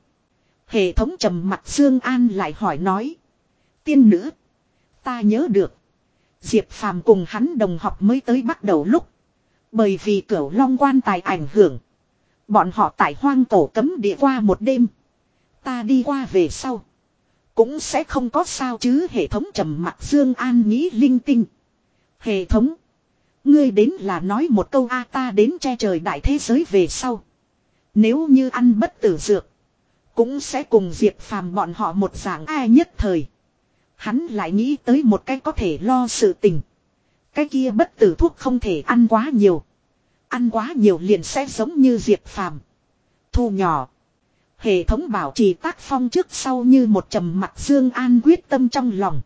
Hệ thống trầm mặt Dương An lại hỏi nói. Tiên nữ. Ta nhớ được. Diệp Phàm cùng hắn đồng học mới tới bắt đầu lúc. Bởi vì cửu long quan tài ảnh hưởng. Bọn họ tại hoang cổ cấm địa qua một đêm. Ta đi qua về sau. Cũng sẽ không có sao chứ hệ thống trầm mặt Dương An nghĩ linh tinh. Hệ thống. Ngươi đến là nói một câu a, ta đến che trời đại thế giới về sau. Nếu như ăn bất tử dược. Cũng sẽ cùng diệt Phàm bọn họ một dạng ai nhất thời. Hắn lại nghĩ tới một cái có thể lo sự tình. Cái kia bất tử thuốc không thể ăn quá nhiều. Ăn quá nhiều liền sẽ giống như Diệp Phàm. Thu nhỏ. Hệ thống bảo trì tác phong trước sau như một trầm mặt Dương An quyết tâm trong lòng.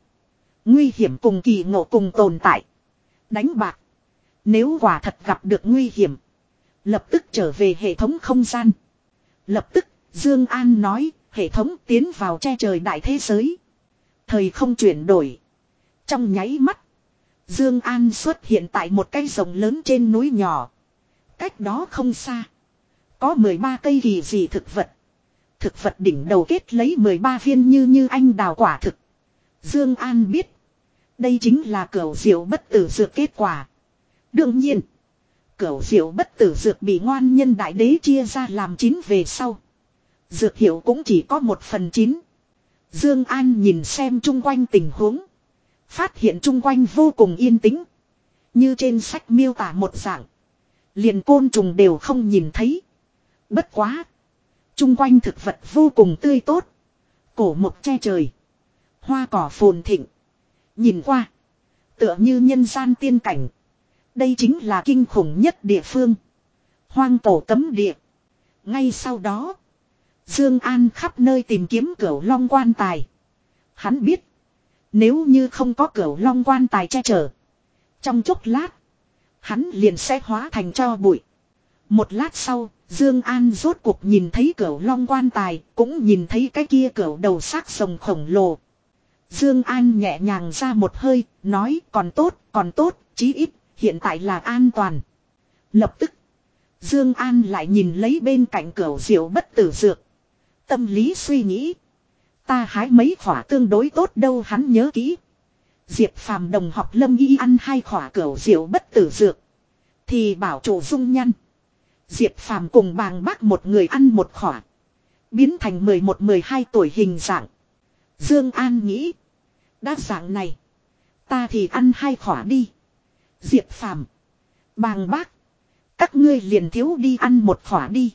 Nguy hiểm cùng kỳ ngộ cùng tồn tại. Đánh bạc. Nếu quả thật gặp được nguy hiểm. Lập tức trở về hệ thống không gian. Lập tức, Dương An nói, hệ thống tiến vào che trời đại thế giới. Thời không chuyển đổi. Trong nháy mắt. Dương An xuất hiện tại một cây rồng lớn trên núi nhỏ. Cách đó không xa. Có 13 cây kỳ dị thực vật. thực vật đỉnh đầu kết lấy 13 viên như như anh đào quả thực. Dương An biết. Đây chính là cửu diệu bất tử dược kết quả. Đương nhiên. Cửu diệu bất tử dược bị ngoan nhân đại đế chia ra làm chín về sau. Dược hiệu cũng chỉ có một phần chín. Dương An nhìn xem chung quanh tình huống. Phát hiện chung quanh vô cùng yên tĩnh. Như trên sách miêu tả một dạng. Liền côn trùng đều không nhìn thấy. Bất quá. trung quanh thực vật vô cùng tươi tốt. Cổ mộc che trời. Hoa cỏ phồn thịnh. Nhìn qua. Tựa như nhân gian tiên cảnh. Đây chính là kinh khủng nhất địa phương. Hoang tổ cấm địa. Ngay sau đó. Dương An khắp nơi tìm kiếm cửu long quan tài. Hắn biết. Nếu như không có cửu long quan tài che chở. Trong chốc lát. Hắn liền sẽ hóa thành cho bụi. Một lát sau, Dương An rốt cuộc nhìn thấy cửu long quan tài, cũng nhìn thấy cái kia cửu đầu xác rồng khổng lồ. Dương An nhẹ nhàng ra một hơi, nói còn tốt, còn tốt, chí ít, hiện tại là an toàn. Lập tức, Dương An lại nhìn lấy bên cạnh cửu diệu bất tử dược. Tâm lý suy nghĩ. Ta hái mấy khỏa tương đối tốt đâu hắn nhớ kỹ. Diệp phàm đồng học lâm y ăn hai khỏa cửu rượu bất tử dược. Thì bảo chủ dung nhăn. Diệp phàm cùng bàng bác một người ăn một khỏa. Biến thành 11-12 tuổi hình dạng. Dương An nghĩ. Đã dạng này. Ta thì ăn hai khỏa đi. Diệp phàm. Bàng bác. Các ngươi liền thiếu đi ăn một khỏa đi.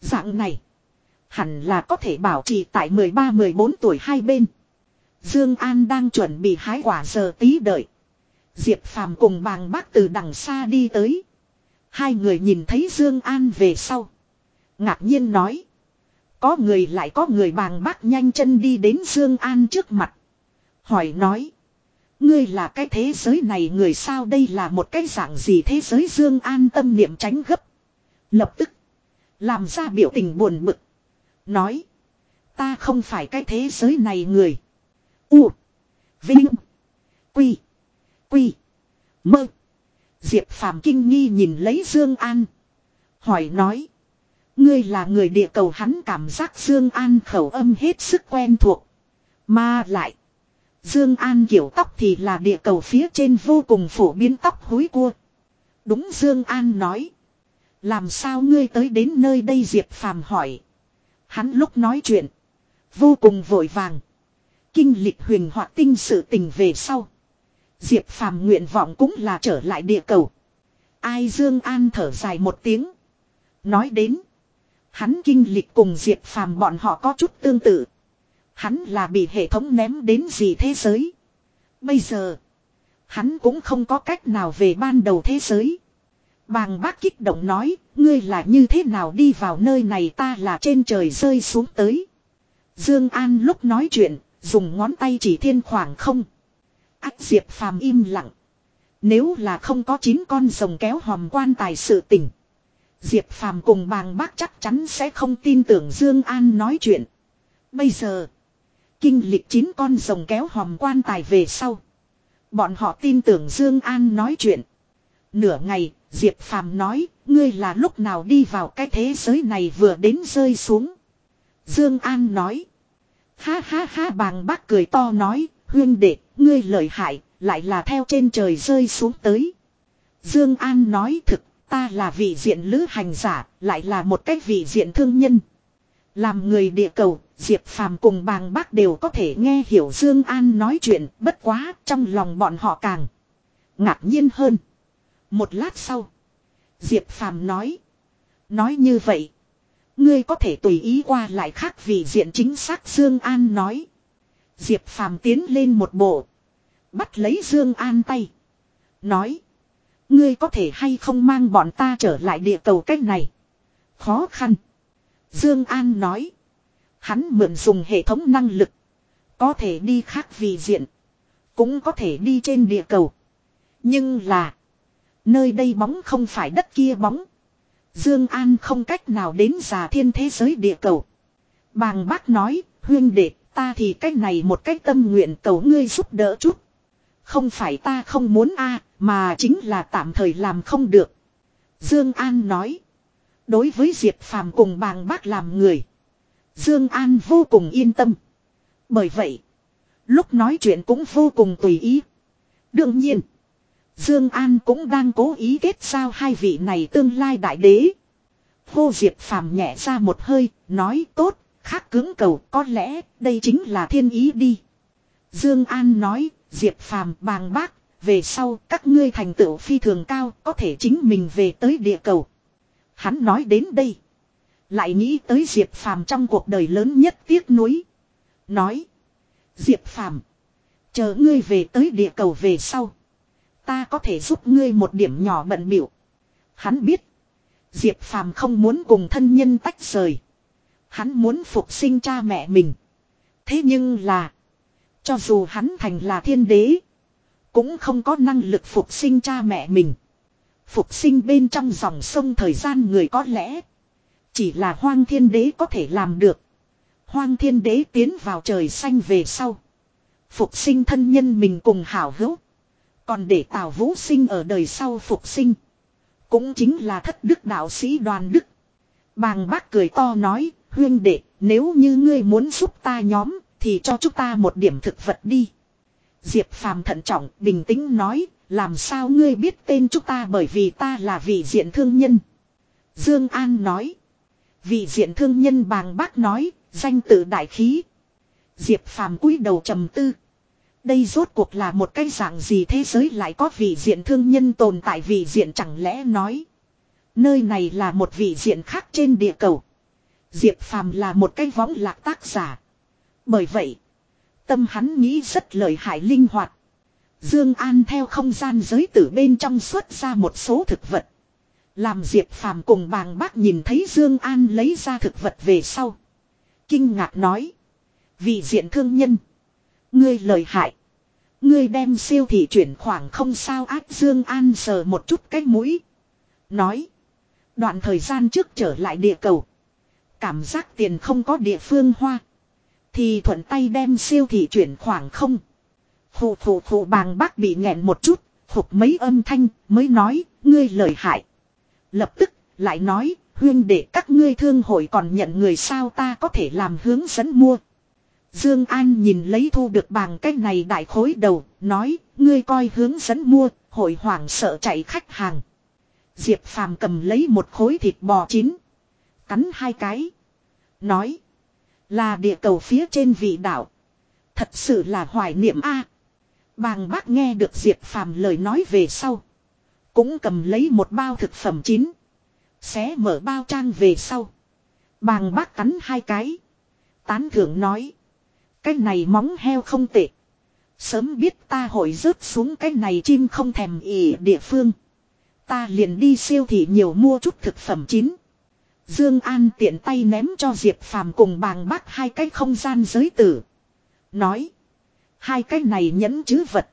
Dạng này. Hẳn là có thể bảo trì tại 13-14 tuổi hai bên. Dương An đang chuẩn bị hái quả giờ tí đợi. Diệp Phàm cùng bàng bác từ đằng xa đi tới. Hai người nhìn thấy Dương An về sau. Ngạc nhiên nói. Có người lại có người bàng bác nhanh chân đi đến Dương An trước mặt. Hỏi nói. Ngươi là cái thế giới này người sao đây là một cái dạng gì thế giới Dương An tâm niệm tránh gấp. Lập tức. Làm ra biểu tình buồn bực. Nói. Ta không phải cái thế giới này người. U. Vinh. Quy. Quy. Mơ. Diệp Phàm kinh nghi nhìn lấy Dương An. Hỏi nói. Ngươi là người địa cầu, hắn cảm giác Dương An khẩu âm hết sức quen thuộc. Mà lại. Dương An kiểu tóc thì là địa cầu phía trên vô cùng phổ biến tóc hối cua. Đúng, Dương An nói. Làm sao ngươi tới đến nơi đây Diệp Phàm hỏi. Hắn lúc nói chuyện. Vô cùng vội vàng. Kinh lịch huyền hoặc tinh sự tình về sau. Diệp Phàm nguyện vọng cũng là trở lại địa cầu. Ai Dương An thở dài một tiếng. Nói đến. Hắn kinh lịch cùng Diệp Phàm bọn họ có chút tương tự. Hắn là bị hệ thống ném đến gì thế giới. Bây giờ. Hắn cũng không có cách nào về ban đầu thế giới. Bàng bác kích động nói, ngươi là như thế nào đi vào nơi này ta là trên trời rơi xuống tới. Dương An lúc nói chuyện, dùng ngón tay chỉ thiên khoảng không. Ác Diệp Phàm im lặng. Nếu là không có chín con rồng kéo hòm quan tài sự tình. Diệp Phàm cùng bàng bác chắc chắn sẽ không tin tưởng Dương An nói chuyện. Bây giờ, kinh lịch chín con rồng kéo hòm quan tài về sau. Bọn họ tin tưởng Dương An nói chuyện. Nửa ngày, Diệp Phàm nói, ngươi là lúc nào đi vào cái thế giới này vừa đến rơi xuống. Dương An nói. Ha ha ha bàng bác cười to nói, huyên đệ, ngươi lợi hại, lại là theo trên trời rơi xuống tới. Dương An nói thực, ta là vị diện lữ hành giả, lại là một cái vị diện thương nhân. Làm người địa cầu, Diệp Phàm cùng bàng bác đều có thể nghe hiểu Dương An nói chuyện, bất quá trong lòng bọn họ càng ngạc nhiên hơn. Một lát sau. Diệp Phàm nói. Nói như vậy. Ngươi có thể tùy ý qua lại khác vì diện chính xác Dương An nói. Diệp Phàm tiến lên một bộ. Bắt lấy Dương An tay. Nói. Ngươi có thể hay không mang bọn ta trở lại địa cầu cách này. Khó khăn. Dương An nói. Hắn mượn dùng hệ thống năng lực. Có thể đi khác vì diện. Cũng có thể đi trên địa cầu. Nhưng là. Nơi đây bóng không phải đất kia bóng. Dương An không cách nào đến già thiên thế giới địa cầu. Bàng bác nói, huyên đệ, ta thì cách này một cách tâm nguyện cầu ngươi giúp đỡ chút. Không phải ta không muốn a, mà chính là tạm thời làm không được. Dương An nói. Đối với Diệp Phàm cùng bàng bác làm người. Dương An vô cùng yên tâm. Bởi vậy, lúc nói chuyện cũng vô cùng tùy ý. Đương nhiên, Dương An cũng đang cố ý kết giao hai vị này tương lai đại đế. Hô Diệp Phàm nhẹ ra một hơi, nói tốt, khác cứng cầu, có lẽ đây chính là thiên ý đi. Dương An nói, Diệp Phàm bàng bác, về sau các ngươi thành tựu phi thường cao, có thể chính mình về tới địa cầu. Hắn nói đến đây, lại nghĩ tới Diệp Phàm trong cuộc đời lớn nhất tiếc nuối. Nói, Diệp Phàm, chờ ngươi về tới địa cầu về sau, ta có thể giúp ngươi một điểm nhỏ bận biểu. Hắn biết, Diệp Phàm không muốn cùng thân nhân tách rời. Hắn muốn phục sinh cha mẹ mình. Thế nhưng là, cho dù hắn thành là thiên đế, cũng không có năng lực phục sinh cha mẹ mình. Phục sinh bên trong dòng sông thời gian người có lẽ chỉ là hoang thiên đế có thể làm được. Hoang thiên đế tiến vào trời xanh về sau. Phục sinh thân nhân mình cùng hảo hữu. Còn để Tào Vũ sinh ở đời sau phục sinh. Cũng chính là thất đức đạo sĩ đoàn đức. Bàng bác cười to nói, huyên đệ, nếu như ngươi muốn giúp ta nhóm, thì cho chúng ta một điểm thực vật đi. Diệp phàm thận trọng, bình tĩnh nói, làm sao ngươi biết tên chúng ta bởi vì ta là vị diện thương nhân. Dương An nói. Vị diện thương nhân bàng bác nói, danh tự đại khí. Diệp phàm cúi đầu trầm tư. Đây rốt cuộc là một cái dạng gì thế giới lại có vị diện thương nhân tồn tại vị diện chẳng lẽ nói. Nơi này là một vị diện khác trên địa cầu. Diệp phàm là một cái võng lạc tác giả. Bởi vậy, tâm hắn nghĩ rất lợi hại linh hoạt. Dương An theo không gian giới tử bên trong xuất ra một số thực vật. Làm Diệp Phàm cùng bàng bác nhìn thấy Dương An lấy ra thực vật về sau. Kinh ngạc nói. Vị diện thương nhân. Ngươi lời hại. Ngươi đem siêu thị chuyển khoảng không sao ác Dương An sờ một chút cái mũi. Nói. Đoạn thời gian trước trở lại địa cầu. Cảm giác tiền không có địa phương hoa. Thì thuận tay đem siêu thị chuyển khoảng không. Phụ phụ phụ bàng bác bị nghẹn một chút. Phục mấy âm thanh, mới nói. Ngươi lời hại. Lập tức, lại nói. Huyên để các ngươi thương hội còn nhận người sao ta có thể làm hướng dẫn mua. Dương An nhìn lấy thu được bằng cách này đại khối đầu, nói, ngươi coi hướng dẫn mua, hội hoảng sợ chạy khách hàng. Diệp Phàm cầm lấy một khối thịt bò chín, cắn hai cái, nói, là địa cầu phía trên vị đảo. Thật sự là hoài niệm a. Bàng bác nghe được Diệp Phàm lời nói về sau, cũng cầm lấy một bao thực phẩm chín, xé mở bao trang về sau. Bàng bác cắn hai cái, tán thưởng nói, cái này móng heo không tệ. Sớm biết ta hội rớt xuống cái này chim không thèm ỉ địa phương. Ta liền đi siêu thị nhiều mua chút thực phẩm chín. Dương An tiện tay ném cho Diệp Phàm cùng bàng bác hai cái không gian giới tử. Nói. Hai cái này nhẫn chứ vật.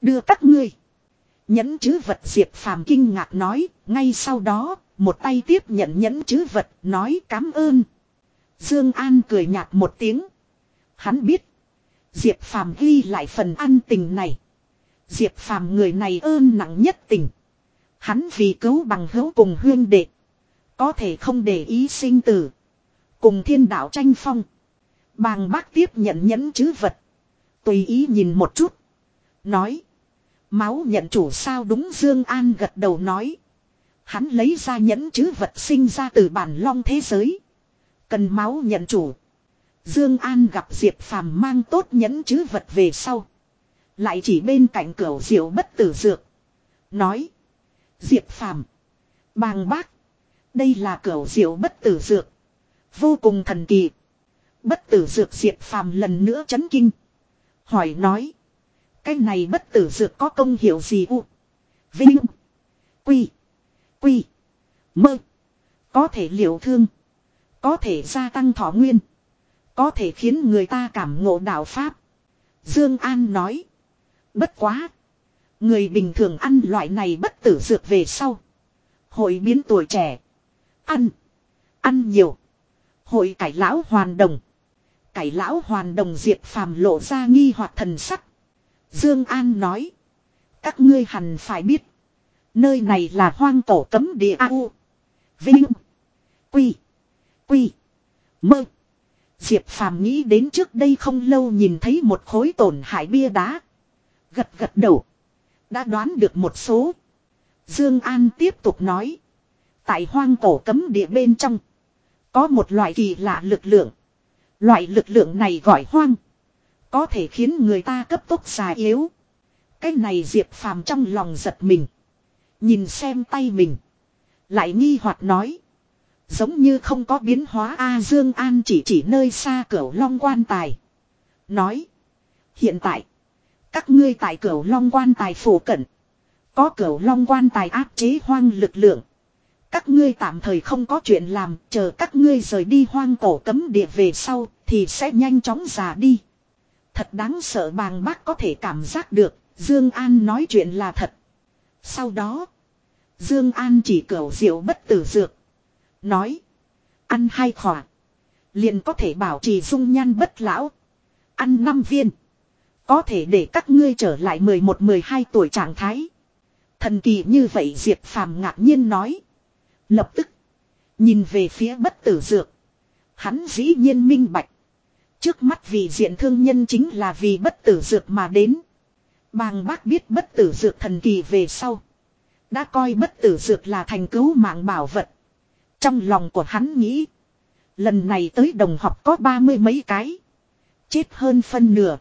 Đưa các ngươi. Nhẫn chứ vật Diệp Phàm kinh ngạc nói. Ngay sau đó, một tay tiếp nhận nhẫn chứ vật, nói cảm ơn. Dương An cười nhạt một tiếng. Hắn biết. Diệp Phàm ghi lại phần ăn tình này. Diệp Phàm người này ơn nặng nhất tình. Hắn vì cứu bằng hữu cùng huyên đệ. Có thể không để ý sinh tử. Cùng thiên đạo tranh phong. Bàng bác tiếp nhận nhẫn chứ vật. Tùy ý nhìn một chút. Nói. Máu nhận chủ sao đúng Dương An gật đầu nói. Hắn lấy ra nhẫn chứ vật sinh ra từ bản long thế giới. Cần máu nhận chủ. Dương An gặp Diệp Phàm mang tốt nhẫn chứ vật về sau. Lại chỉ bên cạnh cửa diệu bất tử dược. Nói. Diệp Phàm, Bàng bác. Đây là cửa diệu bất tử dược. Vô cùng thần kỳ. Bất tử dược Diệp Phàm lần nữa chấn kinh. Hỏi nói. Cái này bất tử dược có công hiệu gì u? Vinh. Quy. Quy. Mơ. Có thể liệu thương. Có thể gia tăng thọ nguyên. Có thể khiến người ta cảm ngộ đạo Pháp. Dương An nói. Bất quá. Người bình thường ăn loại này bất tử dược về sau. Hội biến tuổi trẻ. Ăn. Ăn nhiều. Hội cải lão hoàn đồng. Cải lão hoàn đồng diệt phàm lộ ra nghi hoặc thần sắc. Dương An nói. Các ngươi hẳn phải biết. Nơi này là hoang cổ cấm địa A U. Vinh. Quy. Quy. Mơ. Diệp Phàm nghĩ đến trước đây không lâu nhìn thấy một khối tổn hại bia đá. Gật gật đầu. Đã đoán được một số. Dương An tiếp tục nói. Tại hoang cổ cấm địa bên trong. Có một loại kỳ lạ lực lượng. Loại lực lượng này gọi hoang. Có thể khiến người ta cấp tốc già yếu. Cái này Diệp Phàm trong lòng giật mình. Nhìn xem tay mình. Lại nghi hoặc nói. Giống như không có biến hóa A Dương An chỉ chỉ nơi xa cửu long quan tài. Nói. Hiện tại. Các ngươi tại cửu long quan tài phủ cận. Có cửu long quan tài áp chế hoang lực lượng. Các ngươi tạm thời không có chuyện làm, chờ các ngươi rời đi hoang cổ cấm địa về sau, thì sẽ nhanh chóng già đi. Thật đáng sợ bàng bác có thể cảm giác được, Dương An nói chuyện là thật. Sau đó, Dương An chỉ cửu diệu bất tử dược. Nói, ăn hai khỏa, liền có thể bảo trì dung nhan bất lão. Ăn năm viên, có thể để các ngươi trở lại 11-12 tuổi trạng thái. Thần kỳ như vậy Diệp Phàm ngạc nhiên nói. Lập tức. Nhìn về phía bất tử dược. Hắn dĩ nhiên minh bạch. Trước mắt vì diện thương nhân chính là vì bất tử dược mà đến. Bàng bác biết bất tử dược thần kỳ về sau. Đã coi bất tử dược là thành cứu mạng bảo vật. Trong lòng của hắn nghĩ. Lần này tới đồng học có ba mươi mấy cái. Chết hơn phân nửa.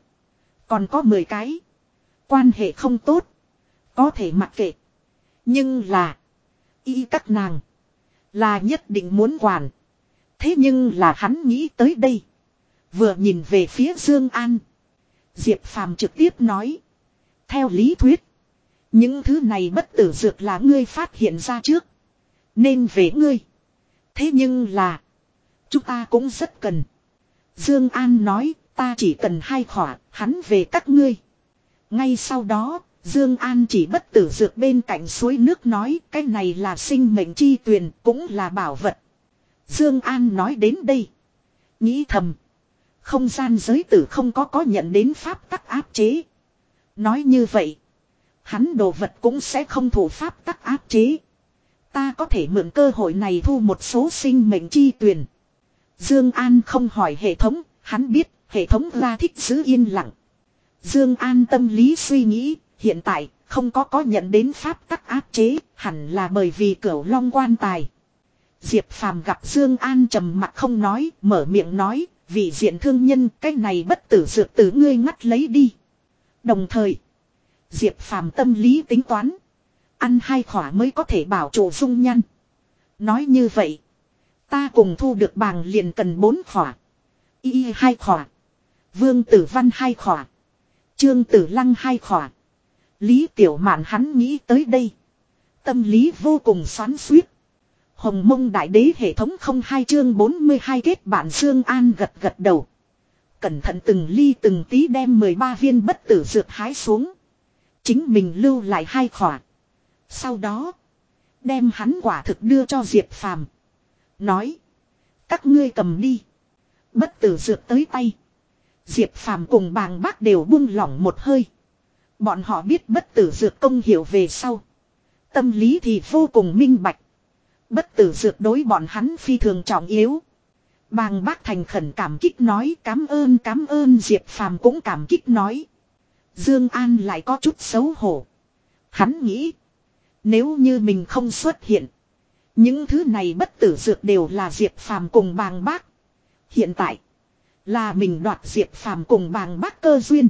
Còn có mười cái. Quan hệ không tốt. Có thể mặc kệ. Nhưng là. Y các nàng. Là nhất định muốn quản. Thế nhưng là hắn nghĩ tới đây. Vừa nhìn về phía Dương An. Diệp Phàm trực tiếp nói. Theo lý thuyết. Những thứ này bất tử dược là ngươi phát hiện ra trước. Nên về ngươi. Thế nhưng là. Chúng ta cũng rất cần. Dương An nói, ta chỉ cần hai khỏa. Hắn về các ngươi. Ngay sau đó. Dương An chỉ bất tử dược bên cạnh suối nước nói, cái này là sinh mệnh chi tuyền, cũng là bảo vật. Dương An nói đến đây. Nghĩ thầm. Không gian giới tử không có có nhận đến pháp tắc áp chế. Nói như vậy. Hắn đồ vật cũng sẽ không thủ pháp tắc áp chế. Ta có thể mượn cơ hội này thu một số sinh mệnh chi tuyển. Dương An không hỏi hệ thống. Hắn biết hệ thống ra thích giữ yên lặng. Dương An tâm lý suy nghĩ Hiện tại, không có có nhận đến pháp tắc áp chế, hẳn là bởi vì cửu long quan tài. Diệp Phàm gặp Dương An trầm mặt không nói, mở miệng nói, vị diện thương nhân, cái này bất tử dược tử ngươi ngắt lấy đi. Đồng thời, Diệp Phàm tâm lý tính toán, ăn hai khỏa mới có thể bảo trụ dung nhan. Nói như vậy, ta cùng thu được bàng liền cần bốn khỏa. Y hai khỏa, Vương Tử Văn hai khỏa, Trương Tử Lăng hai khỏa. Lý Tiểu Mạn hắn nghĩ tới đây. Tâm lý vô cùng xoắn suýt. Hồng mông đại đế hệ thống không hai chương 42 kết bản Dương An gật gật đầu. Cẩn thận từng ly từng tí đem 13 viên bất tử dược hái xuống. Chính mình lưu lại hai khỏa. Sau đó. Đem hắn quả thực đưa cho Diệp Phàm. Nói. Các ngươi cầm đi. Bất tử dược tới tay. Diệp Phàm cùng bàng bác đều buông lỏng một hơi. Bọn họ biết bất tử dược công hiểu về sau. Tâm lý thì vô cùng minh bạch. Bất tử dược đối bọn hắn phi thường trọng yếu. Bàng bác thành khẩn cảm kích nói cảm ơn cảm ơn Diệp Phàm cũng cảm kích nói. Dương An lại có chút xấu hổ. Hắn nghĩ. Nếu như mình không xuất hiện. Những thứ này bất tử dược đều là Diệp Phàm cùng bàng bác. Hiện tại. Là mình đoạt Diệp Phàm cùng bàng bác cơ duyên.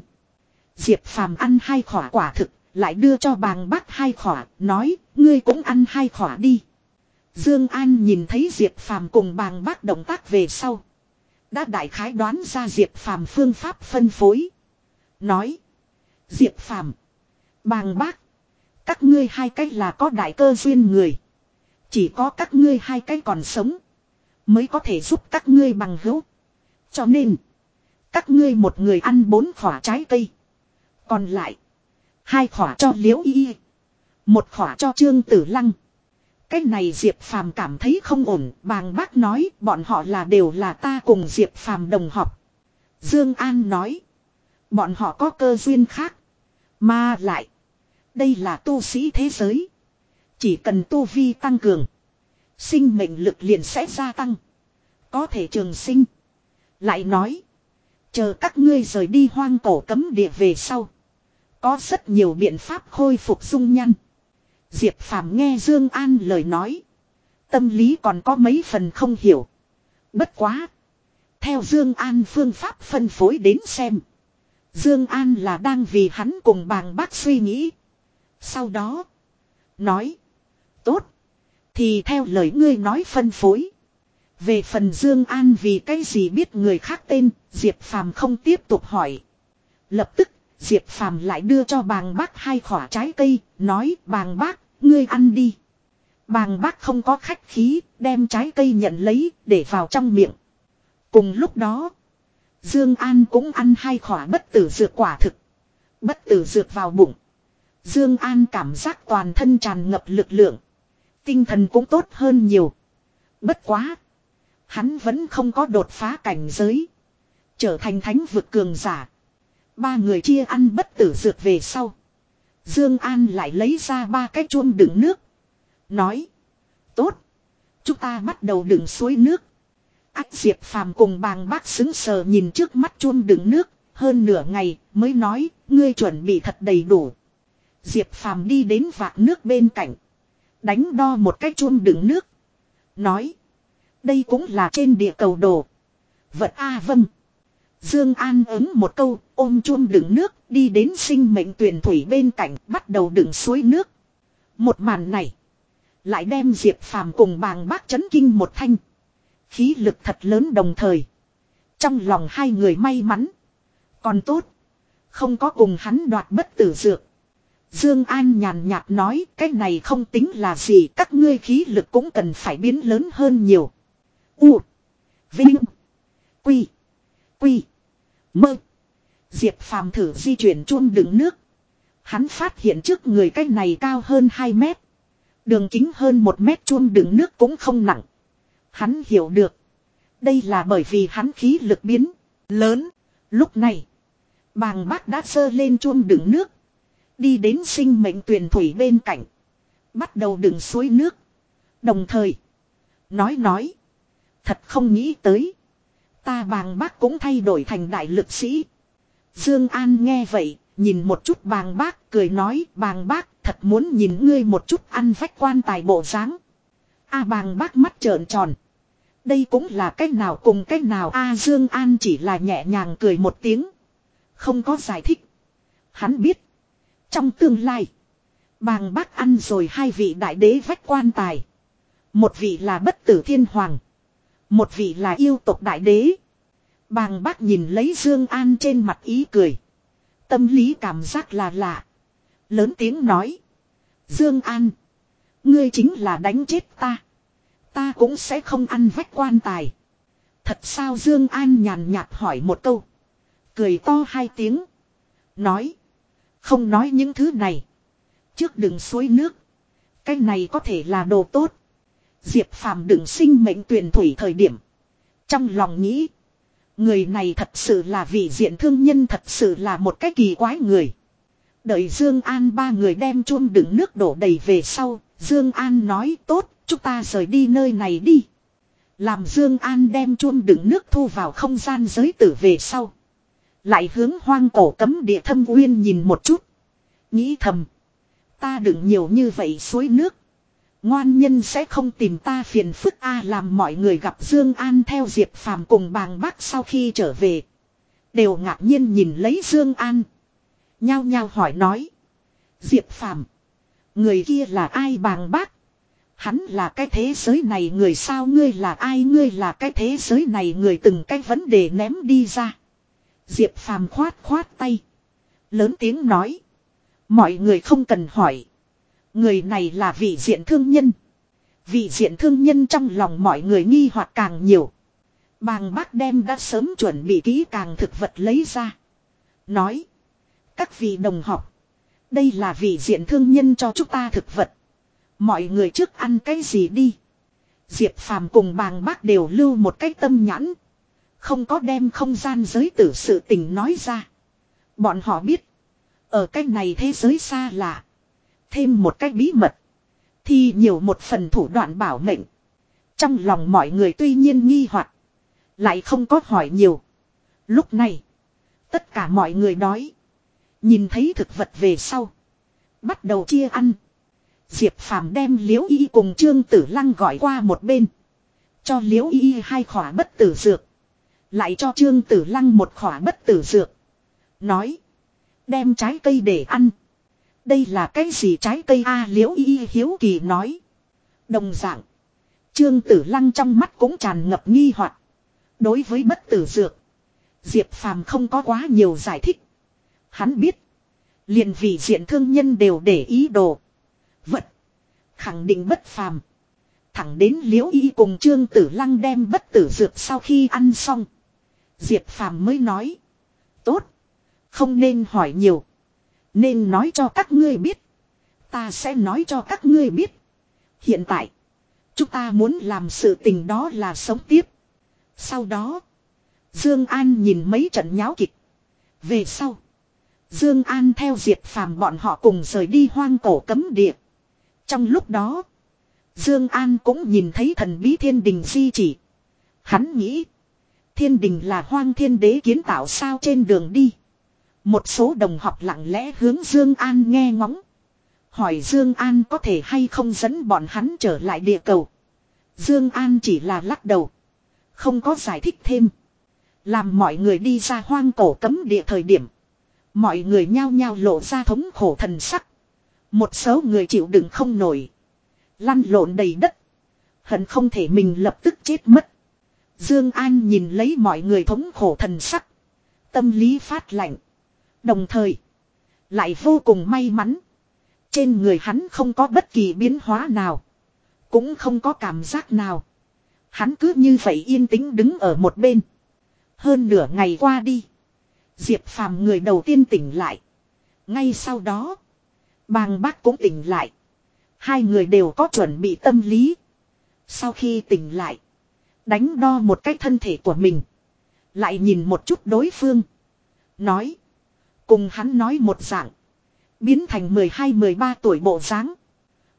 Diệp Phàm ăn hai khỏa quả thực, lại đưa cho bàng bác hai khỏa, nói, ngươi cũng ăn hai khỏa đi. Dương An nhìn thấy Diệp Phàm cùng bàng bác động tác về sau. Đã đại khái đoán ra Diệp Phàm phương pháp phân phối. Nói, Diệp Phàm bàng bác, các ngươi hai cách là có đại cơ duyên người. Chỉ có các ngươi hai cách còn sống, mới có thể giúp các ngươi bằng hữu. Cho nên, các ngươi một người ăn bốn khỏa trái cây. Còn lại. Hai khỏa cho liễu y. Một khỏa cho trương tử lăng. Cái này Diệp Phàm cảm thấy không ổn, bàng bác nói bọn họ là đều là ta cùng Diệp Phàm đồng học. Dương An nói, bọn họ có cơ duyên khác, mà lại, đây là tu sĩ thế giới, chỉ cần tu vi tăng cường, sinh mệnh lực liền sẽ gia tăng, có thể trường sinh, Lại nói. Chờ các ngươi rời đi hoang cổ cấm địa về sau. Có rất nhiều biện pháp khôi phục dung nhăn. Diệp Phàm nghe Dương An lời nói. Tâm lý còn có mấy phần không hiểu. Bất quá. Theo Dương An phương pháp phân phối đến xem. Dương An là đang vì hắn cùng bàng bác suy nghĩ. Sau đó. Nói. Tốt. Thì theo lời ngươi nói phân phối. Về phần Dương An vì cái gì biết người khác tên, Diệp Phàm không tiếp tục hỏi. Lập tức, Diệp Phàm lại đưa cho bàng bác hai khỏa trái cây, nói bàng bác, ngươi ăn đi. Bàng bác không có khách khí, đem trái cây nhận lấy, để vào trong miệng. Cùng lúc đó, Dương An cũng ăn hai khỏa bất tử dược quả thực. Bất tử dược vào bụng. Dương An cảm giác toàn thân tràn ngập lực lượng. Tinh thần cũng tốt hơn nhiều. Bất quá. Hắn vẫn không có đột phá cảnh giới. Trở thành thánh vực cường giả. Ba người chia ăn bất tử dược về sau. Dương An lại lấy ra ba cái chuông đựng nước. Nói. Tốt. Chúng ta bắt đầu đựng suối nước. Ách Diệp Phàm cùng bàng bác xứng sờ nhìn trước mắt chuông đựng nước. Hơn nửa ngày mới nói. Ngươi chuẩn bị thật đầy đủ. Diệp Phàm đi đến vạc nước bên cạnh. Đánh đo một cái chuông đựng nước. Nói. Đây cũng là trên địa cầu đồ. Vật A vâng. Dương An ứng một câu, ôm chuông đựng nước, đi đến sinh mệnh tuyển thủy bên cạnh, bắt đầu đựng suối nước. Một màn này, lại đem Diệp Phàm cùng bàng bác chấn kinh một thanh. Khí lực thật lớn đồng thời. Trong lòng hai người may mắn. Còn tốt. Không có cùng hắn đoạt bất tử dược. Dương An nhàn nhạt nói, cái này không tính là gì, các ngươi khí lực cũng cần phải biến lớn hơn nhiều. U. Vinh. Quy. Quy. Mơ. Diệp Phàm thử di chuyển chuông đựng nước. Hắn phát hiện trước người cái này cao hơn 2 mét. Đường kính hơn 1 mét chuông đựng nước cũng không nặng. Hắn hiểu được. Đây là bởi vì hắn khí lực biến lớn. Lúc này. Bàng bác đã sơ lên chuông đựng nước. Đi đến sinh mệnh tuyển thủy bên cạnh. Bắt đầu đựng suối nước. Đồng thời. Nói nói. Thật không nghĩ tới. Ta bàng bác cũng thay đổi thành đại lực sĩ. Dương An nghe vậy, nhìn một chút bàng bác, cười nói bàng bác thật muốn nhìn ngươi một chút ăn vách quan tài bộ dáng. A bàng bác mắt trợn tròn. Đây cũng là cách nào cùng cách nào A Dương An chỉ là nhẹ nhàng cười một tiếng. Không có giải thích. Hắn biết. Trong tương lai. Bàng bác ăn rồi hai vị đại đế vách quan tài. Một vị là bất tử thiên hoàng. Một vị là yêu tộc đại đế. Bàng bác nhìn lấy Dương An trên mặt ý cười. Tâm lý cảm giác là lạ. Lớn tiếng nói. Dương An. Ngươi chính là đánh chết ta. Ta cũng sẽ không ăn vách quan tài. Thật sao Dương An nhàn nhạt hỏi một câu. Cười to hai tiếng. Nói. Không nói những thứ này. Trước đừng suối nước. Cái này có thể là đồ tốt. Diệp Phàm đừng sinh mệnh tuyển thủy thời điểm. Trong lòng nghĩ. Người này thật sự là vị diện thương nhân thật sự là một cái kỳ quái người. Đợi Dương An ba người đem chuông đựng nước đổ đầy về sau. Dương An nói tốt, chúng ta rời đi nơi này đi. Làm Dương An đem chuông đựng nước thu vào không gian giới tử về sau. Lại hướng hoang cổ cấm địa thâm uyên nhìn một chút. Nghĩ thầm. Ta đựng nhiều như vậy suối nước. Ngoan nhân sẽ không tìm ta phiền phức a làm mọi người gặp Dương An theo Diệp Phàm cùng bàng bác sau khi trở về. Đều ngạc nhiên nhìn lấy Dương An. Nhao nhao hỏi nói. Diệp Phàm, Người kia là ai bàng bác? Hắn là cái thế giới này người sao ngươi là ai ngươi là cái thế giới này người từng cái vấn đề ném đi ra. Diệp Phàm khoát khoát tay. Lớn tiếng nói. Mọi người không cần hỏi. Người này là vị diện thương nhân. Vị diện thương nhân trong lòng mọi người nghi hoặc càng nhiều. Bàng bác đem đã sớm chuẩn bị kỹ càng thực vật lấy ra. Nói. Các vị đồng học. Đây là vị diện thương nhân cho chúng ta thực vật. Mọi người trước ăn cái gì đi. Diệp Phàm cùng bàng bác đều lưu một cái tâm nhãn. Không có đem không gian giới tử sự tình nói ra. Bọn họ biết. Ở cái này thế giới xa lạ. Thêm một cách bí mật. Thì nhiều một phần thủ đoạn bảo mệnh. Trong lòng mọi người tuy nhiên nghi hoặc, Lại không có hỏi nhiều. Lúc này. Tất cả mọi người đói. Nhìn thấy thực vật về sau. Bắt đầu chia ăn. Diệp Phàm đem liễu y cùng Trương Tử Lăng gọi qua một bên. Cho liễu y hai khỏa bất tử dược. Lại cho Trương Tử Lăng một khỏa bất tử dược. Nói. Đem trái cây để ăn. Đây là cái gì trái cây a liễu y hiếu kỳ nói. Đồng dạng. Trương Tử Lăng trong mắt cũng tràn ngập nghi hoặc. Đối với bất tử dược. Diệp Phàm không có quá nhiều giải thích. Hắn biết. Liền vì diện thương nhân đều để ý đồ. Vật. Khẳng định bất phàm. Thẳng đến liễu y cùng Trương Tử Lăng đem bất tử dược sau khi ăn xong. Diệp Phàm mới nói. Tốt. Không nên hỏi nhiều. Nên nói cho các ngươi biết. Ta sẽ nói cho các ngươi biết. Hiện tại. Chúng ta muốn làm sự tình đó là sống tiếp. Sau đó. Dương An nhìn mấy trận nháo kịch. Về sau. Dương An theo Diệp Phàm bọn họ cùng rời đi hoang cổ cấm địa. Trong lúc đó. Dương An cũng nhìn thấy thần bí thiên đình di chỉ. Hắn nghĩ. Thiên đình là hoang thiên đế kiến tạo sao trên đường đi. Một số đồng học lặng lẽ hướng Dương An nghe ngóng. Hỏi Dương An có thể hay không dẫn bọn hắn trở lại địa cầu. Dương An chỉ là lắc đầu. Không có giải thích thêm. Làm mọi người đi ra hoang cổ cấm địa thời điểm. Mọi người nhao nhao lộ ra thống khổ thần sắc. Một số người chịu đựng không nổi. Lăn lộn đầy đất. Hận không thể mình lập tức chết mất. Dương An nhìn lấy mọi người thống khổ thần sắc. Tâm lý phát lạnh. Đồng thời. Lại vô cùng may mắn. Trên người hắn không có bất kỳ biến hóa nào. Cũng không có cảm giác nào. Hắn cứ như vậy yên tĩnh đứng ở một bên. Hơn nửa ngày qua đi. Diệp phàm người đầu tiên tỉnh lại. Ngay sau đó. Bàng bác cũng tỉnh lại. Hai người đều có chuẩn bị tâm lý. Sau khi tỉnh lại. Đánh đo một cái thân thể của mình. Lại nhìn một chút đối phương. Nói. Cùng hắn nói một dạng. Biến thành 12-13 tuổi bộ dáng.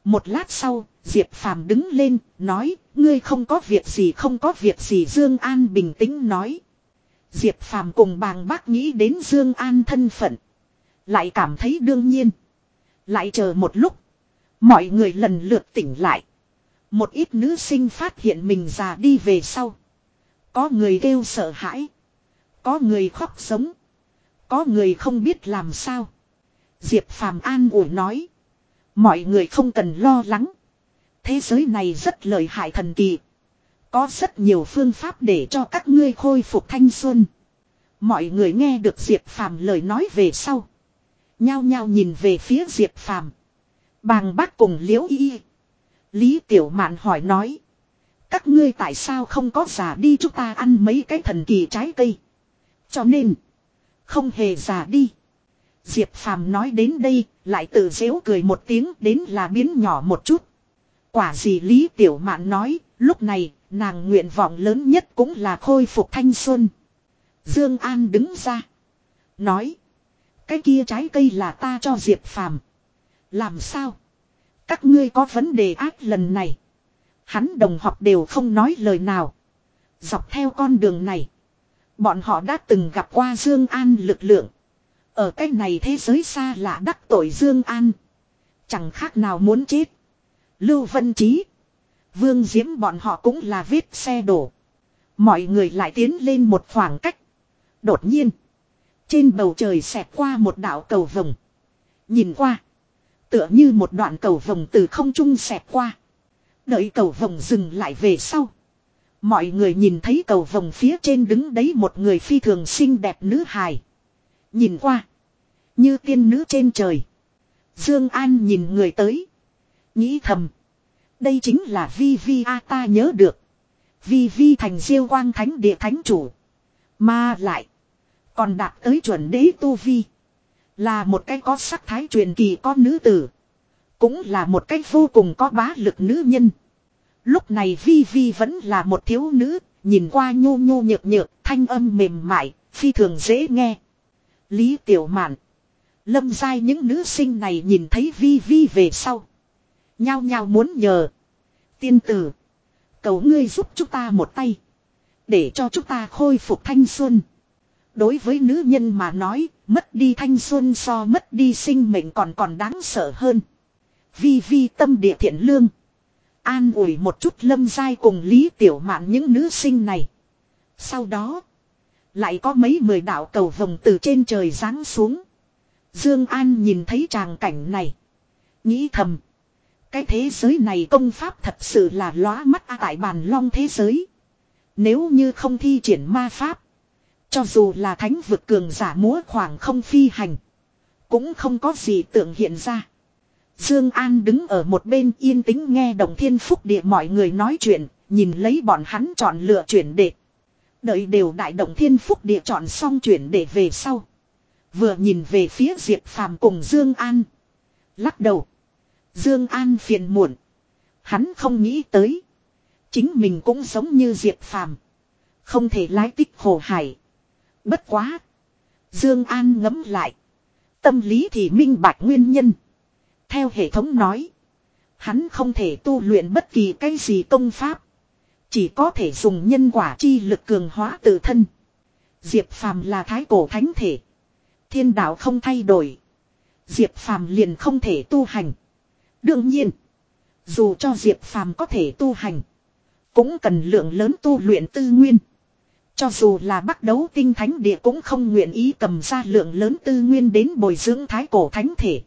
Một lát sau, Diệp Phàm đứng lên, nói, ngươi không có việc gì không có việc gì Dương An bình tĩnh nói. Diệp Phàm cùng bàng bác nghĩ đến Dương An thân phận. Lại cảm thấy đương nhiên. Lại chờ một lúc. Mọi người lần lượt tỉnh lại. Một ít nữ sinh phát hiện mình già đi về sau. Có người kêu sợ hãi. Có người khóc sống. Có người không biết làm sao. Diệp Phàm an ủi nói. Mọi người không cần lo lắng. Thế giới này rất lợi hại thần kỳ. Có rất nhiều phương pháp để cho các ngươi khôi phục thanh xuân. Mọi người nghe được Diệp Phàm lời nói về sau. Nhao nhao nhìn về phía Diệp Phàm. Bàng bác cùng liễu y. Lý Tiểu Mạn hỏi nói. Các ngươi tại sao không có giả đi chúng ta ăn mấy cái thần kỳ trái cây. Cho nên. Không hề giả đi. Diệp Phàm nói đến đây, lại tự dễu cười một tiếng đến là biến nhỏ một chút. Quả gì Lý Tiểu Mạn nói, lúc này, nàng nguyện vọng lớn nhất cũng là khôi phục thanh xuân. Dương An đứng ra. Nói. Cái kia trái cây là ta cho Diệp Phàm. Làm sao? Các ngươi có vấn đề ác lần này. Hắn đồng học đều không nói lời nào. Dọc theo con đường này. Bọn họ đã từng gặp qua Dương An lực lượng. Ở cái này thế giới xa lạ đắc tội Dương An. Chẳng khác nào muốn chết. Lưu Vân Trí. Vương Diễm bọn họ cũng là vết xe đổ. Mọi người lại tiến lên một khoảng cách. Đột nhiên. Trên bầu trời xẹt qua một đạo cầu vồng. Nhìn qua. Tựa như một đoạn cầu vồng từ không trung xẹp qua. Đợi cầu vồng dừng lại về sau. Mọi người nhìn thấy cầu vồng phía trên đứng đấy một người phi thường xinh đẹp nữ hài. Nhìn qua. Như tiên nữ trên trời. Dương An nhìn người tới. Nghĩ thầm. Đây chính là Vi Vi A, ta nhớ được. Vi Vi thành diêu quang thánh địa thánh chủ. Mà lại. Còn đạt tới chuẩn đế tu vi. Là một cái có sắc thái truyền kỳ con nữ tử. Cũng là một cái vô cùng có bá lực nữ nhân. Lúc này Vi Vi vẫn là một thiếu nữ, nhìn qua nhô nhô nhược nhược, thanh âm mềm mại, phi thường dễ nghe. Lý Tiểu Mạn. Lâm giai những nữ sinh này nhìn thấy Vi Vi về sau. Nhao nhao muốn nhờ. Tiên tử. Cầu ngươi giúp chúng ta một tay. Để cho chúng ta khôi phục thanh xuân. Đối với nữ nhân mà nói, mất đi thanh xuân so mất đi sinh mệnh còn còn đáng sợ hơn. Vi vi tâm địa thiện lương. An ủi một chút lâm dai cùng Lý Tiểu Mạn những nữ sinh này. Sau đó, lại có mấy mười đạo cầu vồng từ trên trời giáng xuống. Dương An nhìn thấy tràng cảnh này. Nghĩ thầm. Cái thế giới này công pháp thật sự là lóa mắt tại bàn long thế giới. Nếu như không thi triển ma pháp. Cho dù là thánh vực cường giả múa khoảng không phi hành. Cũng không có gì tượng hiện ra. Dương An đứng ở một bên yên tĩnh nghe đồng thiên phúc địa mọi người nói chuyện. Nhìn lấy bọn hắn chọn lựa chuyển đệ. Đợi đều đại đồng thiên phúc địa chọn xong chuyển để về sau. Vừa nhìn về phía Diệp Phàm cùng Dương An. Lắc đầu. Dương An phiền muộn. Hắn không nghĩ tới. Chính mình cũng giống như Diệp Phàm. Không thể lái tích hồ hải. Bất quá. Dương An ngẫm lại. Tâm lý thì minh bạch nguyên nhân. Theo hệ thống nói. Hắn không thể tu luyện bất kỳ cái gì công pháp. Chỉ có thể dùng nhân quả chi lực cường hóa tự thân. Diệp Phàm là thái cổ thánh thể. Thiên đạo không thay đổi. Diệp Phàm liền không thể tu hành. Đương nhiên. Dù cho Diệp Phàm có thể tu hành. Cũng cần lượng lớn tu luyện tư nguyên. Cho dù là bắt đấu tinh thánh địa cũng không nguyện ý cầm ra lượng lớn tư nguyên đến bồi dưỡng thái cổ thánh thể.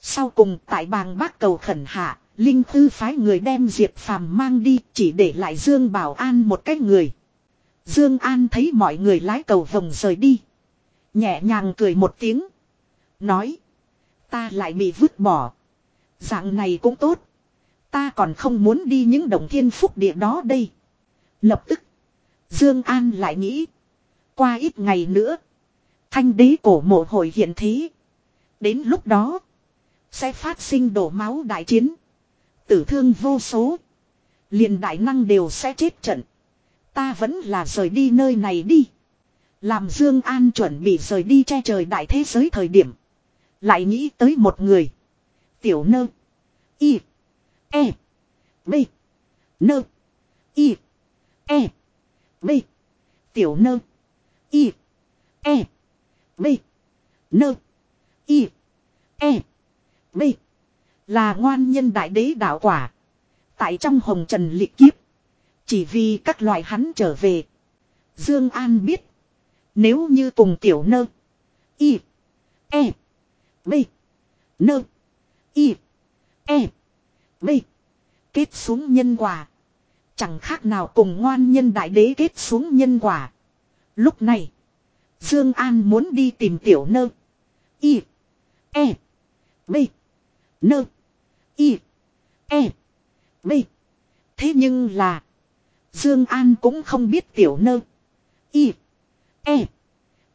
Sau cùng tại bàng bác cầu khẩn hạ, Linh Tư phái người đem Diệp Phàm mang đi chỉ để lại Dương Bảo An một cái người. Dương An thấy mọi người lái cầu vòng rời đi. Nhẹ nhàng cười một tiếng. Nói. Ta lại bị vứt bỏ. Dạng này cũng tốt. Ta còn không muốn đi những đồng thiên phúc địa đó đây. Lập tức. Dương An lại nghĩ. Qua ít ngày nữa. Thanh đế cổ mộ hội hiện thế. Đến lúc đó. Sẽ phát sinh đổ máu đại chiến. Tử thương vô số. liền đại năng đều sẽ chết trận. Ta vẫn là rời đi nơi này đi. Làm Dương An chuẩn bị rời đi che trời đại thế giới thời điểm. Lại nghĩ tới một người. Tiểu nơ. Y. E. B. Nơ. Y. E. B. Tiểu nơ. Y. E. B. Nơ. Y. E. B. Là ngoan nhân đại đế đạo quả. Tại trong hồng trần liệt kiếp. Chỉ vì các loại hắn trở về. Dương An biết. Nếu như cùng tiểu nơ. Y. E. B. Nơ. Y. E. B. Kết xuống nhân quả. Chẳng khác nào cùng ngoan nhân đại đế kết xuống nhân quả. Lúc này. Dương An muốn đi tìm tiểu nơ. Y. E. B. Nơ. Y. E. B. Thế nhưng là. Dương An cũng không biết tiểu nơ. Y. E.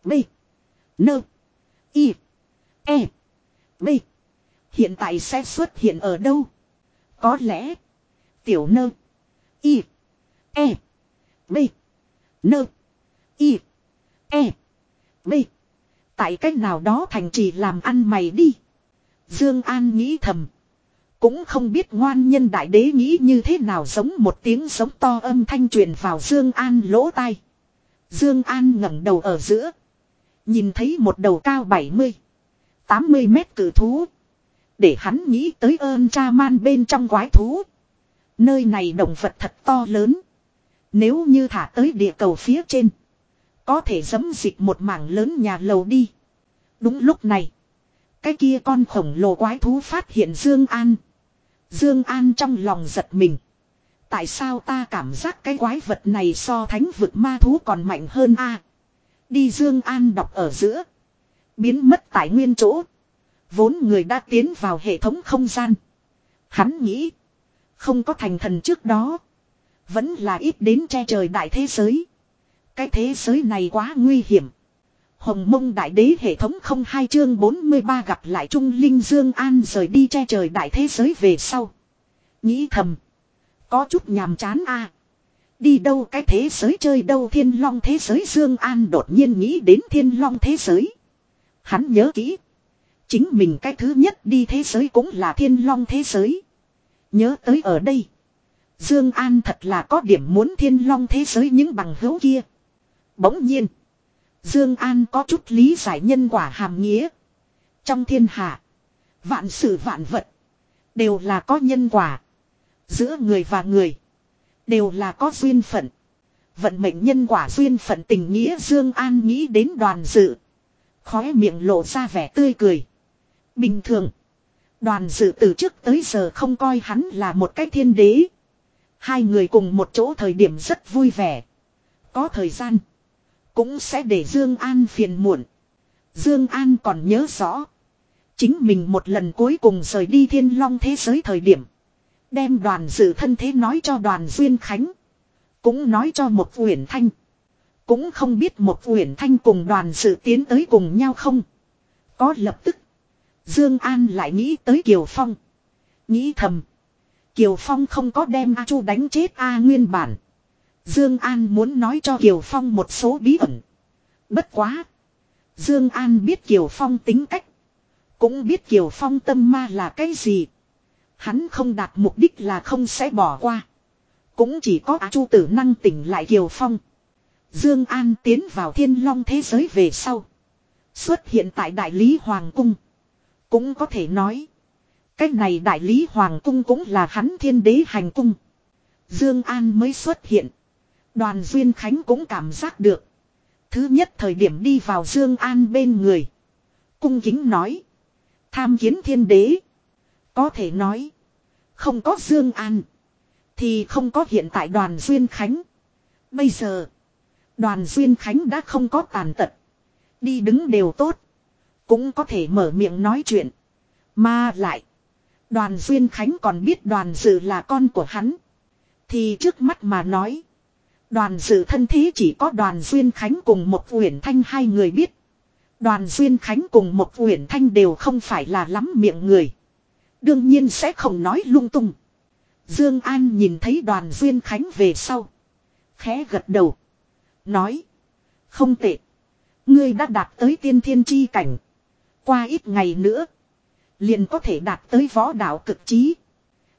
B. Nơ. Y. E. B. Hiện tại sẽ xuất hiện ở đâu? Có lẽ. Tiểu nơ. Y. E. B. Nơ. Y. E. B. Tại cách nào đó thành trì làm ăn mày đi. Dương An nghĩ thầm. Cũng không biết ngoan nhân đại đế nghĩ như thế nào giống một tiếng giống to âm thanh truyền vào Dương An lỗ tai. Dương An ngẩng đầu ở giữa. Nhìn thấy một đầu cao 70. 80 mét cử thú. Để hắn nghĩ tới ơn cha man bên trong quái thú. Nơi này động vật thật to lớn. Nếu như thả tới địa cầu phía trên. Có thể dấm dịch một mảng lớn nhà lầu đi. Đúng lúc này. Cái kia con khổng lồ quái thú phát hiện Dương An. Dương An trong lòng giật mình. Tại sao ta cảm giác cái quái vật này so thánh vực ma thú còn mạnh hơn a? Đi Dương An đọc ở giữa. Biến mất tại nguyên chỗ. Vốn người đã tiến vào hệ thống không gian. Hắn nghĩ. Không có thành thần trước đó. Vẫn là ít đến che trời đại thế giới. Cái thế giới này quá nguy hiểm. Hồng mông đại đế hệ thống không hai chương 43 gặp lại Trung Linh Dương An rời đi che trời đại thế giới về sau. Nghĩ thầm. Có chút nhàm chán a Đi đâu cái thế giới chơi đâu thiên long thế giới Dương An đột nhiên nghĩ đến thiên long thế giới. Hắn nhớ kỹ. Chính mình cái thứ nhất đi thế giới cũng là thiên long thế giới. Nhớ tới ở đây. Dương An thật là có điểm muốn thiên long thế giới những bằng hữu kia. Bỗng nhiên. Dương An có chút lý giải nhân quả hàm nghĩa. Trong thiên hạ. Vạn sự vạn vật. Đều là có nhân quả. Giữa người và người. Đều là có duyên phận. Vận mệnh nhân quả duyên phận tình nghĩa Dương An nghĩ đến đoàn dự. Khóe miệng lộ ra vẻ tươi cười. Bình thường. Đoàn dự từ trước tới giờ không coi hắn là một cái thiên đế. Hai người cùng một chỗ thời điểm rất vui vẻ. Có thời gian. Cũng sẽ để Dương An phiền muộn. Dương An còn nhớ rõ. Chính mình một lần cuối cùng rời đi thiên long thế giới thời điểm. Đem đoàn dự thân thế nói cho đoàn Duyên Khánh. Cũng nói cho một Uyển Thanh. Cũng không biết một Uyển Thanh cùng đoàn dự tiến tới cùng nhau không. Có lập tức. Dương An lại nghĩ tới Kiều Phong. Nghĩ thầm. Kiều Phong không có đem A Chu đánh chết A nguyên bản. Dương An muốn nói cho Kiều Phong một số bí ẩn. Bất quá. Dương An biết Kiều Phong tính cách. Cũng biết Kiều Phong tâm ma là cái gì. Hắn không đạt mục đích là không sẽ bỏ qua. Cũng chỉ có A Chu tử năng tỉnh lại Kiều Phong. Dương An tiến vào thiên long thế giới về sau. Xuất hiện tại Đại Lý Hoàng Cung. Cũng có thể nói. Cái này Đại Lý Hoàng Cung cũng là hắn thiên đế hành cung. Dương An mới xuất hiện. Đoàn Duyên Khánh cũng cảm giác được. Thứ nhất thời điểm đi vào Dương An bên người. Cung kính nói. Tham kiến thiên đế. Có thể nói. Không có Dương An. Thì không có hiện tại đoàn Duyên Khánh. Bây giờ. Đoàn Duyên Khánh đã không có tàn tật. Đi đứng đều tốt. Cũng có thể mở miệng nói chuyện. Mà lại. Đoàn Duyên Khánh còn biết đoàn dự là con của hắn. Thì trước mắt mà nói. Đoàn dự thân thế chỉ có đoàn Duyên Khánh cùng một Uyển Thanh hai người biết. Đoàn Duyên Khánh cùng một Uyển Thanh đều không phải là lắm miệng người. Đương nhiên sẽ không nói lung tung. Dương An nhìn thấy đoàn Duyên Khánh về sau. Khẽ gật đầu. Nói. Không tệ. Ngươi đã đạt tới tiên thiên chi cảnh. Qua ít ngày nữa. Liền có thể đạt tới võ đạo cực trí.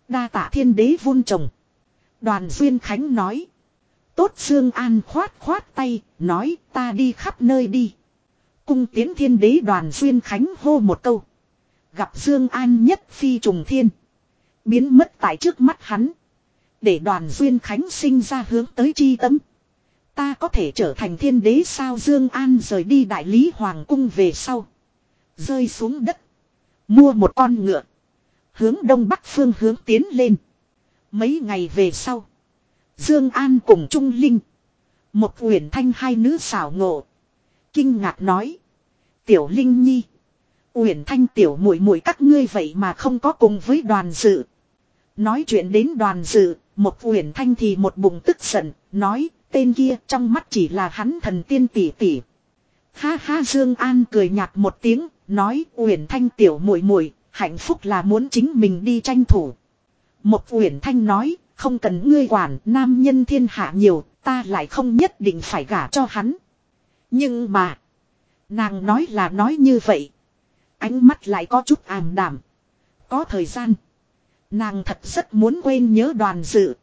Đa tạ thiên đế vun trồng. Đoàn Duyên Khánh nói. Tốt Dương An khoát khoát tay. Nói, ta đi khắp nơi đi. Cung tiến thiên đế đoàn Duyên Khánh hô một câu. Gặp Dương An nhất phi trùng thiên. Biến mất tại trước mắt hắn. Để đoàn Duyên Khánh sinh ra hướng tới chi tâm. Ta có thể trở thành thiên đế sao Dương An rời đi đại lý hoàng cung về sau. Rơi xuống đất. Mua một con ngựa. Hướng đông bắc phương hướng tiến lên. Mấy ngày về sau. Dương An cùng Trung Linh. Một huyền thanh hai nữ xảo ngộ. Kinh ngạc nói. Tiểu Linh Nhi. Uyển Thanh tiểu muội muội các ngươi vậy mà không có cùng với đoàn dự. Nói chuyện đến đoàn dự, một Uyển Thanh thì một bụng tức giận, nói, tên kia trong mắt chỉ là hắn thần tiên tỷ tỷ. Ha ha Dương An cười nhạt một tiếng, nói, Uyển Thanh tiểu muội muội, hạnh phúc là muốn chính mình đi tranh thủ. Một Uyển Thanh nói, không cần ngươi quản, nam nhân thiên hạ nhiều, ta lại không nhất định phải gả cho hắn. Nhưng mà, nàng nói là nói như vậy. Ánh mắt lại có chút ảm đảm. Có thời gian. Nàng thật rất muốn quên nhớ đoàn dự.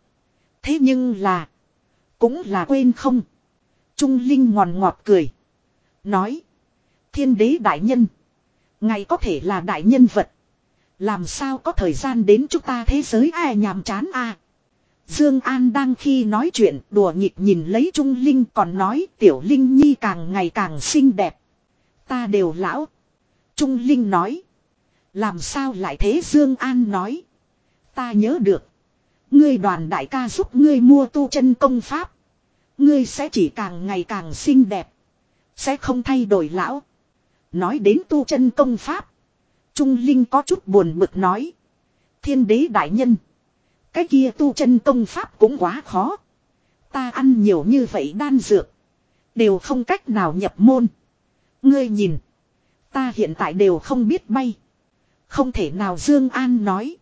Thế nhưng là. Cũng là quên không. Trung Linh ngòn ngọt cười. Nói. Thiên đế đại nhân. Ngày có thể là đại nhân vật. Làm sao có thời gian đến chúng ta thế giới ai nhàm chán a Dương An đang khi nói chuyện, đùa nghịch nhìn lấy Trung Linh còn nói, tiểu Linh Nhi càng ngày càng xinh đẹp. Ta đều lão. Trung Linh nói. Làm sao lại thế Dương An nói. Ta nhớ được. Ngươi đoàn đại ca giúp ngươi mua tu chân công pháp. Ngươi sẽ chỉ càng ngày càng xinh đẹp. Sẽ không thay đổi lão. Nói đến tu chân công pháp. Trung Linh có chút buồn bực nói. Thiên đế đại nhân. Cái kia tu chân công pháp cũng quá khó. Ta ăn nhiều như vậy đan dược. Đều không cách nào nhập môn. Ngươi nhìn. Ta hiện tại đều không biết bay. Không thể nào Dương An nói.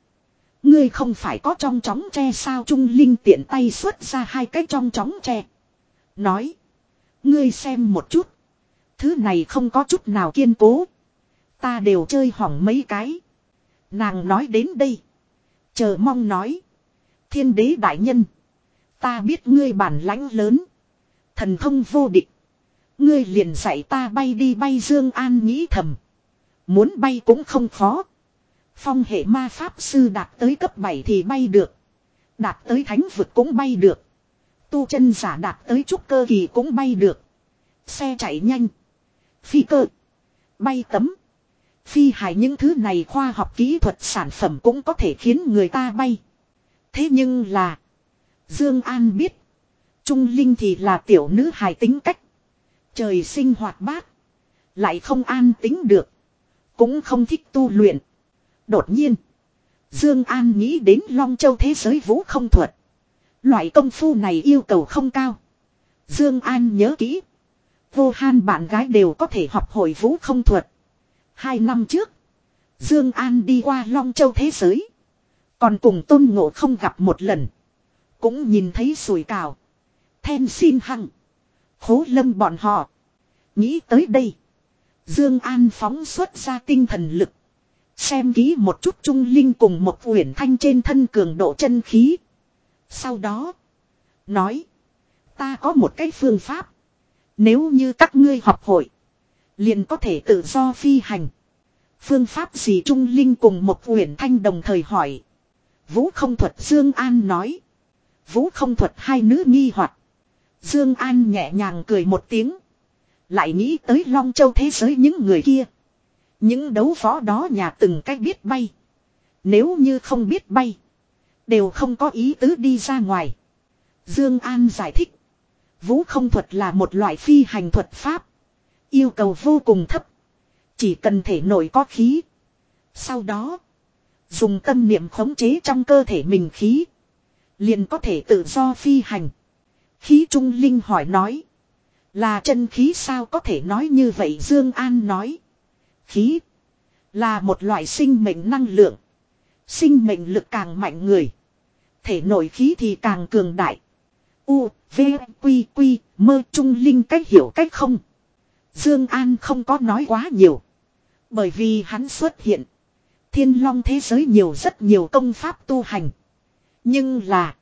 Ngươi không phải có trong chóng tre sao Trung Linh tiện tay xuất ra hai cái trong chóng tre. Nói. Ngươi xem một chút. Thứ này không có chút nào kiên cố. Ta đều chơi hỏng mấy cái. Nàng nói đến đây. Chờ mong nói. Thiên đế đại nhân. Ta biết ngươi bản lãnh lớn. Thần thông vô địch. Ngươi liền dạy ta bay đi bay Dương An nghĩ thầm. Muốn bay cũng không khó. Phong hệ ma pháp sư đạt tới cấp 7 thì bay được. Đạt tới thánh vực cũng bay được. Tu chân giả đạt tới trúc cơ kỳ cũng bay được. Xe chạy nhanh. Phi cơ. Bay tấm. Phi hải những thứ này khoa học kỹ thuật sản phẩm cũng có thể khiến người ta bay. Thế nhưng là. Dương An biết. Trung Linh thì là tiểu nữ hài tính cách. Trời sinh hoạt bát. Lại không an tính được. Cũng không thích tu luyện. Đột nhiên. Dương An nghĩ đến Long Châu thế giới vũ không thuật. Loại công phu này yêu cầu không cao. Dương An nhớ kỹ. Vô han bạn gái đều có thể học hội vũ không thuật. Hai năm trước. Dương An đi qua Long Châu thế giới. Còn cùng tôn ngộ không gặp một lần. Cũng nhìn thấy sủi cào. Then xin hằng. Khố lâm bọn họ. Nghĩ tới đây. Dương An phóng xuất ra tinh thần lực. Xem kỹ một chút trung linh cùng một uyển thanh trên thân cường độ chân khí. Sau đó. Nói. Ta có một cái phương pháp. Nếu như các ngươi học hội. Liền có thể tự do phi hành. Phương pháp gì Trung Linh cùng một uyển thanh đồng thời hỏi. Vũ không thuật Dương An nói. Vũ không thuật hai nữ nghi hoặc Dương An nhẹ nhàng cười một tiếng. Lại nghĩ tới Long Châu thế giới những người kia. Những đấu phó đó nhà từng cách biết bay. Nếu như không biết bay. Đều không có ý tứ đi ra ngoài. Dương An giải thích. Vũ không thuật là một loại phi hành thuật pháp. Yêu cầu vô cùng thấp. Chỉ cần thể nội có khí. Sau đó. Dùng tâm niệm khống chế trong cơ thể mình khí. Liền có thể tự do phi hành. Khí trung linh hỏi nói. Là chân khí sao có thể nói như vậy Dương An nói. Khí. Là một loại sinh mệnh năng lượng. Sinh mệnh lực càng mạnh người. Thể nội khí thì càng cường đại. U, V, Quy, Quy, mơ trung linh cách hiểu cách không. Dương An không có nói quá nhiều. Bởi vì hắn xuất hiện. Thiên long thế giới nhiều rất nhiều công pháp tu hành. Nhưng là.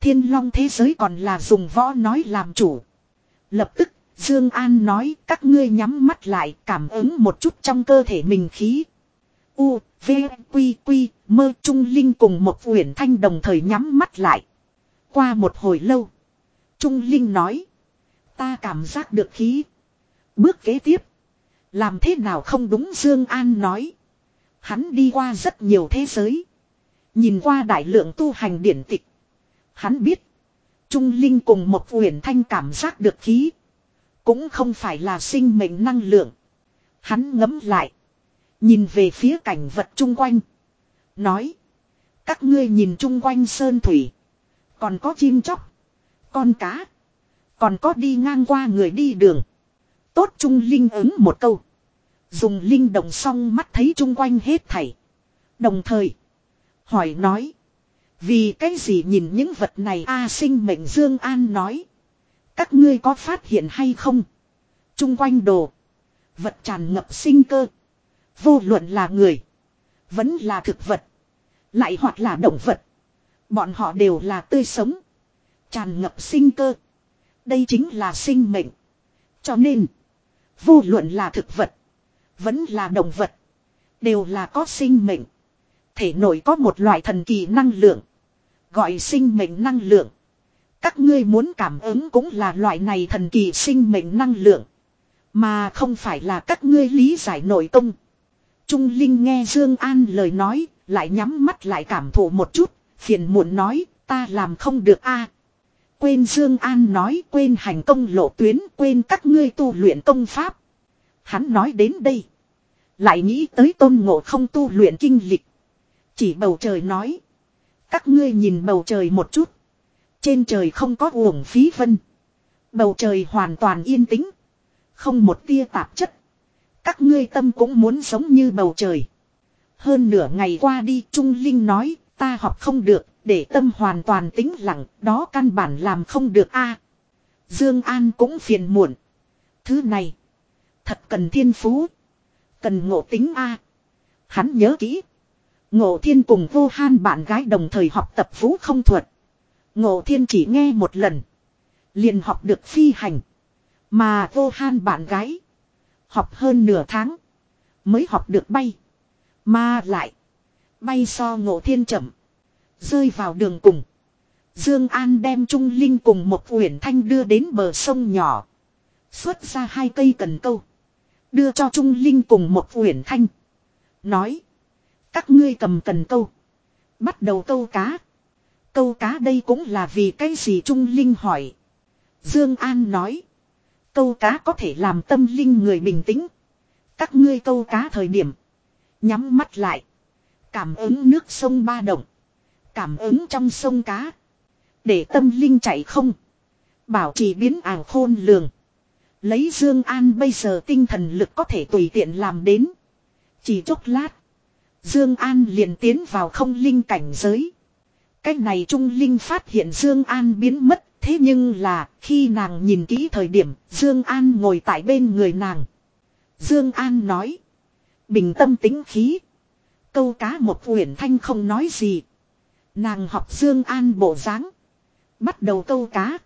Thiên long thế giới còn là dùng võ nói làm chủ. Lập tức, Dương An nói các ngươi nhắm mắt lại cảm ứng một chút trong cơ thể mình khí. U, V, Quy, Quy, mơ trung linh cùng một uyển thanh đồng thời nhắm mắt lại. Qua một hồi lâu. Trung linh nói. Ta cảm giác được khí. Bước kế tiếp. Làm thế nào không đúng Dương An nói. Hắn đi qua rất nhiều thế giới. Nhìn qua đại lượng tu hành điển tịch. Hắn biết. Trung Linh cùng một huyền thanh cảm giác được khí. Cũng không phải là sinh mệnh năng lượng. Hắn ngấm lại. Nhìn về phía cảnh vật chung quanh. Nói. Các ngươi nhìn chung quanh sơn thủy. Còn có chim chóc. Con cá. Còn có đi ngang qua người đi đường. Tốt Trung Linh ứng một câu. Dùng linh đồng song mắt thấy chung quanh hết thảy. Đồng thời. Hỏi nói. Vì cái gì nhìn những vật này a sinh mệnh Dương An nói. Các ngươi có phát hiện hay không? Trung quanh đồ. Vật tràn ngập sinh cơ. Vô luận là người. Vẫn là thực vật. Lại hoặc là động vật. Bọn họ đều là tươi sống. Tràn ngập sinh cơ. Đây chính là sinh mệnh. Cho nên. Vô luận là thực vật. Vẫn là động vật. Đều là có sinh mệnh. Thể nội có một loại thần kỳ năng lượng. Gọi sinh mệnh năng lượng. Các ngươi muốn cảm ứng cũng là loại này thần kỳ sinh mệnh năng lượng. Mà không phải là các ngươi lý giải nội công. Trung Linh nghe Dương An lời nói, lại nhắm mắt lại cảm thụ một chút, phiền muộn nói, ta làm không được a. Quên Dương An nói, quên hành công lộ tuyến, quên các ngươi tu luyện công pháp. Hắn nói đến đây, lại nghĩ tới Tôn Ngộ không tu luyện kinh lịch. Chỉ bầu trời nói, các ngươi nhìn bầu trời một chút. Trên trời không có uổng phí vân. Bầu trời hoàn toàn yên tĩnh. Không một tia tạp chất. Các ngươi tâm cũng muốn sống như bầu trời. Hơn nửa ngày qua đi Trung Linh nói ta học không được. Để tâm hoàn toàn tĩnh lặng. Đó căn bản làm không được a Dương An cũng phiền muộn. Thứ này. Thật cần thiên phú. Cần ngộ tính a Hắn nhớ kỹ. Ngộ thiên cùng vô han bạn gái đồng thời học tập phú không thuật. Ngộ thiên chỉ nghe một lần. Liền học được phi hành. Mà vô han bạn gái. Học hơn nửa tháng. Mới học được bay. Mà lại. Bay so ngộ thiên chậm. Rơi vào đường cùng. Dương An đem Trung Linh cùng một uyển thanh đưa đến bờ sông nhỏ. Xuất ra hai cây cần câu. Đưa cho Trung Linh cùng một uyển thanh. Nói. Các ngươi cầm cần câu. Bắt đầu câu cá. Câu cá đây cũng là vì cái gì Trung Linh hỏi. Dương An nói. Câu cá có thể làm tâm linh người bình tĩnh. Các ngươi câu cá thời điểm. Nhắm mắt lại. Cảm ứng nước sông ba động. Cảm ứng trong sông cá. Để tâm linh chạy không. Bảo trì biến ảo khôn lường. Lấy Dương An bây giờ tinh thần lực có thể tùy tiện làm đến. Chỉ chốc lát. Dương An liền tiến vào không linh cảnh giới. Cách này Trung Linh phát hiện Dương An biến mất. Thế nhưng là khi nàng nhìn kỹ thời điểm, Dương An ngồi tại bên người nàng. Dương An nói. Bình tâm tính khí. Câu cá một huyền thanh không nói gì. Nàng học Dương An bộ dáng Bắt đầu câu cá.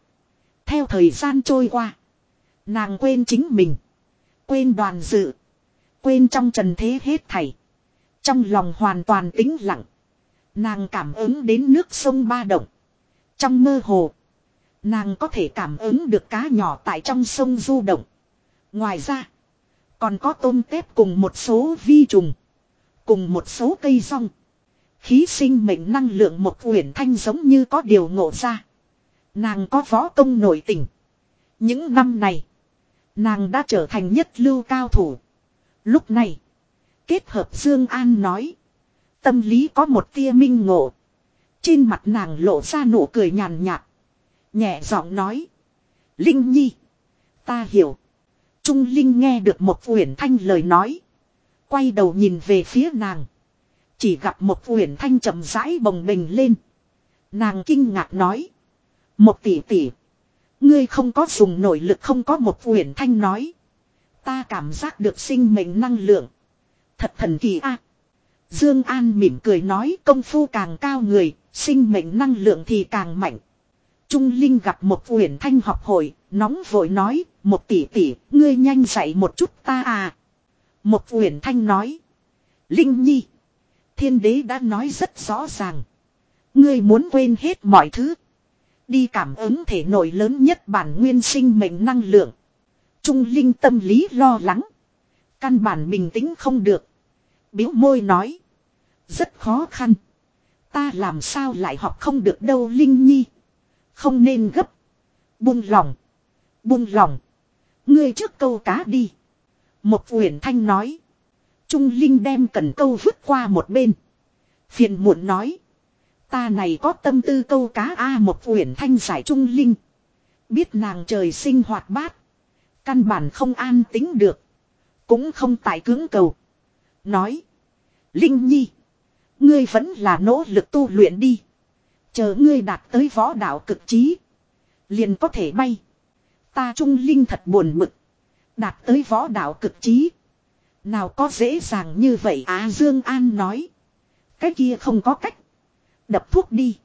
Theo thời gian trôi qua. Nàng quên chính mình. Quên đoàn dự. Quên trong trần thế hết thảy. Trong lòng hoàn toàn tĩnh lặng. Nàng cảm ứng đến nước sông ba động. Trong mơ hồ. Nàng có thể cảm ứng được cá nhỏ tại trong sông du động. Ngoài ra. Còn có tôm tép cùng một số vi trùng. Cùng một số cây rong. Khí sinh mệnh năng lượng một uyển thanh giống như có điều ngộ ra. Nàng có võ công nổi tình. Những năm này. Nàng đã trở thành nhất lưu cao thủ. Lúc này. Kết hợp Dương An nói. Tâm lý có một tia minh ngộ. Trên mặt nàng lộ ra nụ cười nhàn nhạt. Nhẹ giọng nói. Linh Nhi. Ta hiểu. Trung Linh nghe được một uyển thanh lời nói. Quay đầu nhìn về phía nàng. Chỉ gặp một uyển thanh chậm rãi bồng bềnh lên. Nàng kinh ngạc nói. Một tỷ tỷ. Ngươi không có dùng nội lực không có một uyển thanh nói. Ta cảm giác được sinh mệnh năng lượng. Thật thần kỳ a. Dương An mỉm cười nói công phu càng cao người, sinh mệnh năng lượng thì càng mạnh. Trung Linh gặp một uyển thanh học hội, nóng vội nói, một tỷ tỷ, ngươi nhanh dạy một chút ta à. Một uyển thanh nói. Linh Nhi. Thiên đế đã nói rất rõ ràng. Ngươi muốn quên hết mọi thứ. Đi cảm ứng thể nội lớn nhất bản nguyên sinh mệnh năng lượng. Trung Linh tâm lý lo lắng. Căn bản bình tĩnh không được. Biếu môi nói. Rất khó khăn. Ta làm sao lại học không được đâu Linh Nhi. Không nên gấp. Buông lòng. Buông lòng. Ngươi trước câu cá đi. Một uyển thanh nói. Trung Linh đem cần câu vứt qua một bên. Phiền muộn nói. Ta này có tâm tư câu cá A một uyển thanh giải Trung Linh. Biết nàng trời sinh hoạt bát. Căn bản không an tính được. Cũng không tại cưỡng cầu. Nói. Linh Nhi. Ngươi vẫn là nỗ lực tu luyện đi. Chờ ngươi đạt tới võ đạo cực trí. Liền có thể bay. Ta trung linh thật buồn bực. Đạt tới võ đạo cực trí. Nào có dễ dàng như vậy à Dương An nói. Cái kia không có cách. Đập thuốc đi.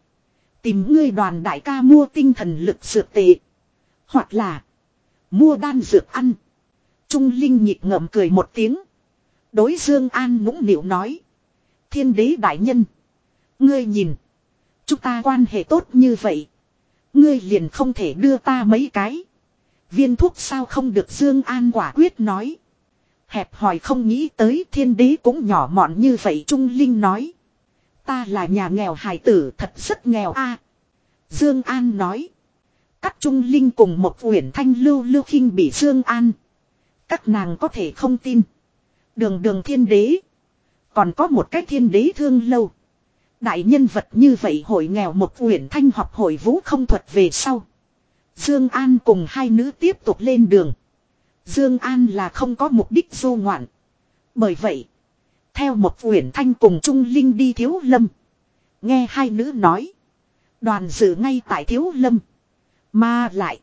Tìm ngươi đoàn đại ca mua tinh thần lực dược tệ. Hoặc là. Mua đan dược ăn. Trung Linh nhịp ngậm cười một tiếng. Đối Dương An nũng nịu nói. Thiên đế đại nhân. Ngươi nhìn. Chúng ta quan hệ tốt như vậy. Ngươi liền không thể đưa ta mấy cái. Viên thuốc sao không được Dương An quả quyết nói. Hẹp hỏi không nghĩ tới thiên đế cũng nhỏ mọn như vậy, Trung Linh nói. Ta là nhà nghèo hài tử, thật rất nghèo a. Dương An nói. Các Trung Linh cùng một uyển thanh lưu lưu khinh bị Dương An. Các nàng có thể không tin. Đường đường thiên đế. Còn có một cái thiên đế thương lâu. Đại nhân vật như vậy hội nghèo một uyển thanh học hội vũ không thuật về sau. Dương An cùng hai nữ tiếp tục lên đường. Dương An là không có mục đích du ngoạn. Bởi vậy, theo một uyển thanh cùng Trung Linh đi thiếu lâm. Nghe hai nữ nói. Đoàn dự ngay tại thiếu lâm. Mà lại.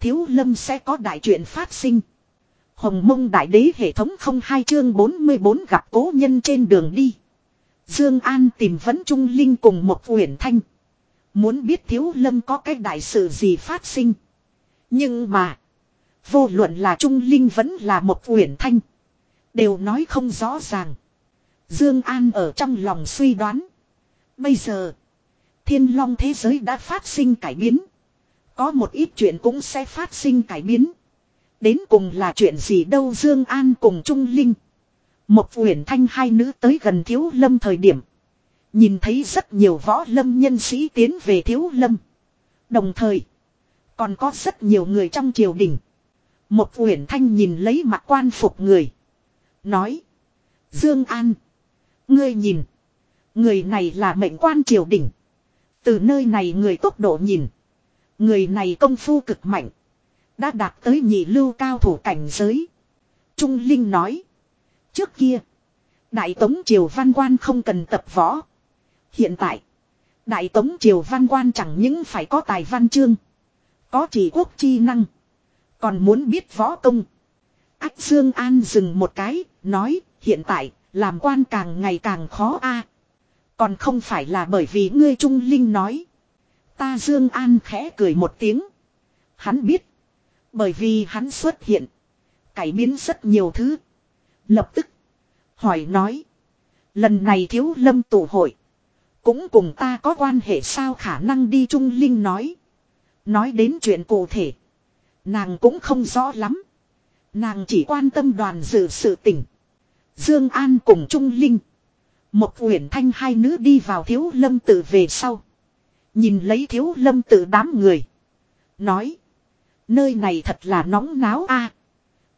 Thiếu lâm sẽ có đại chuyện phát sinh. Hồng mông đại đế hệ thống không hai chương 44 gặp cố nhân trên đường đi. Dương An tìm vấn Trung Linh cùng một Uyển Thanh. Muốn biết Thiếu Lâm có cái đại sự gì phát sinh. Nhưng mà. Vô luận là Trung Linh vẫn là một Uyển Thanh. Đều nói không rõ ràng. Dương An ở trong lòng suy đoán. Bây giờ. Thiên long thế giới đã phát sinh cải biến. Có một ít chuyện cũng sẽ phát sinh cải biến. Đến cùng là chuyện gì đâu Dương An cùng Trung Linh. Một uyển thanh hai nữ tới gần thiếu lâm thời điểm. Nhìn thấy rất nhiều võ lâm nhân sĩ tiến về thiếu lâm. Đồng thời. Còn có rất nhiều người trong triều đình. Một uyển thanh nhìn lấy mặt quan phục người. Nói. Dương An. Ngươi nhìn. Người này là mệnh quan triều đình. Từ nơi này người tốc độ nhìn. Người này công phu cực mạnh. Đã đạt tới nhị lưu cao thủ cảnh giới. Trung Linh nói. Trước kia. Đại Tống Triều Văn Quan không cần tập võ. Hiện tại. Đại Tống Triều Văn Quan chẳng những phải có tài văn chương. Có chỉ quốc chi năng. Còn muốn biết võ công. Ách Dương An dừng một cái. Nói, hiện tại, làm quan càng ngày càng khó a. Còn không phải là bởi vì ngươi Trung Linh nói. Ta Dương An khẽ cười một tiếng. Hắn biết. Bởi vì hắn xuất hiện. Cải biến rất nhiều thứ. Lập tức. Hỏi nói. Lần này thiếu lâm tụ hội. Cũng cùng ta có quan hệ sao khả năng đi Trung Linh nói. Nói đến chuyện cụ thể. Nàng cũng không rõ lắm. Nàng chỉ quan tâm đoàn dự sự tỉnh. Dương An cùng Trung Linh. Một uyển thanh hai nữ đi vào thiếu lâm tự về sau. Nhìn lấy thiếu lâm tự đám người. Nói. Nơi này thật là nóng náo a.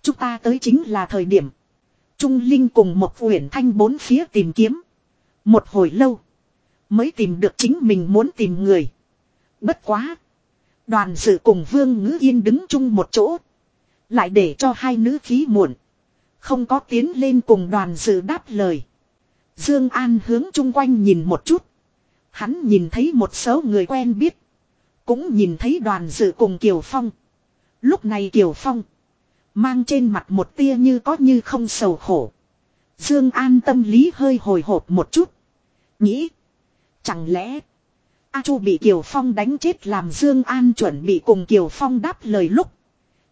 Chúng ta tới chính là thời điểm. Trung Linh cùng một uyển thanh bốn phía tìm kiếm. Một hồi lâu. Mới tìm được chính mình muốn tìm người. Bất quá. Đoàn dự cùng Vương Ngữ Yên đứng chung một chỗ. Lại để cho hai nữ khí muộn. Không có tiến lên cùng đoàn dự đáp lời. Dương An hướng chung quanh nhìn một chút. Hắn nhìn thấy một số người quen biết. Cũng nhìn thấy đoàn dự cùng Kiều Phong. Lúc này Kiều Phong. Mang trên mặt một tia như có như không sầu khổ. Dương An tâm lý hơi hồi hộp một chút. Nghĩ. Chẳng lẽ. A Chu bị Kiều Phong đánh chết làm Dương An chuẩn bị cùng Kiều Phong đáp lời lúc.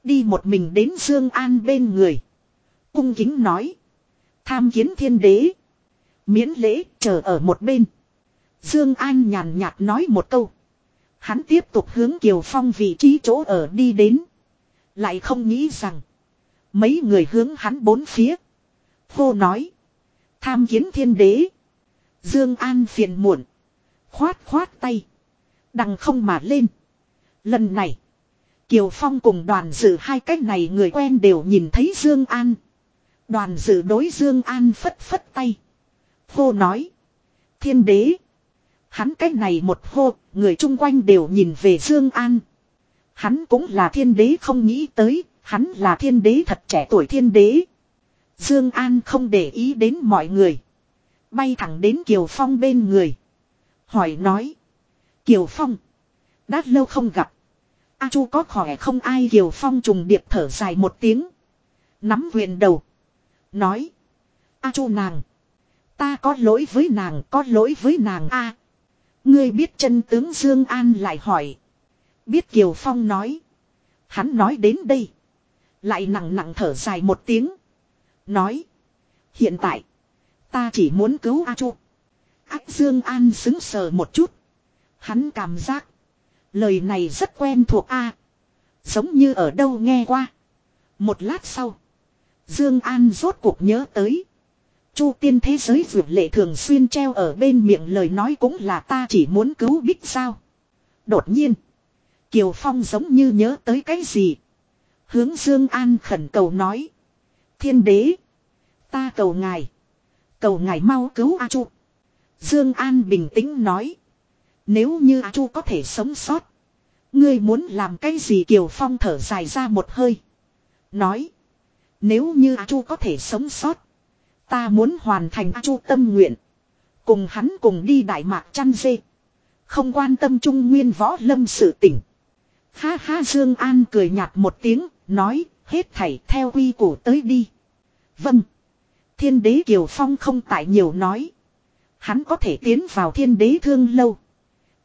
Đi một mình đến Dương An bên người. Cung kính nói. Tham kiến thiên đế. Miễn lễ, chờ ở một bên. Dương An nhàn nhạt nói một câu. Hắn tiếp tục hướng Kiều Phong vị trí chỗ ở đi đến. Lại không nghĩ rằng. Mấy người hướng hắn bốn phía. cô nói. Tham kiến thiên đế. Dương An phiền muộn. Khoát khoát tay. Đằng không mà lên. Lần này. Kiều Phong cùng đoàn dự hai cách này người quen đều nhìn thấy Dương An. Đoàn dự đối Dương An phất phất tay. Hô nói. Thiên đế. Hắn cách này một hô, người chung quanh đều nhìn về Dương An. Hắn cũng là thiên đế không nghĩ tới, hắn là thiên đế thật trẻ tuổi thiên đế. Dương An không để ý đến mọi người. Bay thẳng đến Kiều Phong bên người. Hỏi nói. Kiều Phong. Đã lâu không gặp. A Chu có khỏe không ai Kiều Phong trùng điệp thở dài một tiếng. Nắm huyền đầu. Nói. A Chu nàng. Ta có lỗi với nàng, có lỗi với nàng a. ngươi biết chân tướng Dương An lại hỏi. Biết Kiều Phong nói. Hắn nói đến đây. Lại nặng nặng thở dài một tiếng. Nói. Hiện tại. Ta chỉ muốn cứu A Chu. Ác Dương An xứng sờ một chút. Hắn cảm giác. Lời này rất quen thuộc A. Giống như ở đâu nghe qua. Một lát sau. Dương An rốt cuộc nhớ tới. Chu tiên thế giới vượt lệ thường xuyên treo ở bên miệng lời nói cũng là ta chỉ muốn cứu bích sao. Đột nhiên. Kiều Phong giống như nhớ tới cái gì. Hướng Dương An khẩn cầu nói. Thiên đế. Ta cầu ngài. Cầu ngài mau cứu A Chu. Dương An bình tĩnh nói. Nếu như A Chu có thể sống sót. Ngươi muốn làm cái gì Kiều Phong thở dài ra một hơi. Nói. Nếu như A Chu có thể sống sót. Ta muốn hoàn thành A Chu tâm nguyện. Cùng hắn cùng đi Đại Mạc chăn dê. Không quan tâm Trung Nguyên võ lâm sự tỉnh. Ha ha Dương An cười nhạt một tiếng, nói, hết thảy theo quy củ tới đi. Vâng. Thiên đế Kiều Phong không tại nhiều nói. Hắn có thể tiến vào thiên đế thương lâu.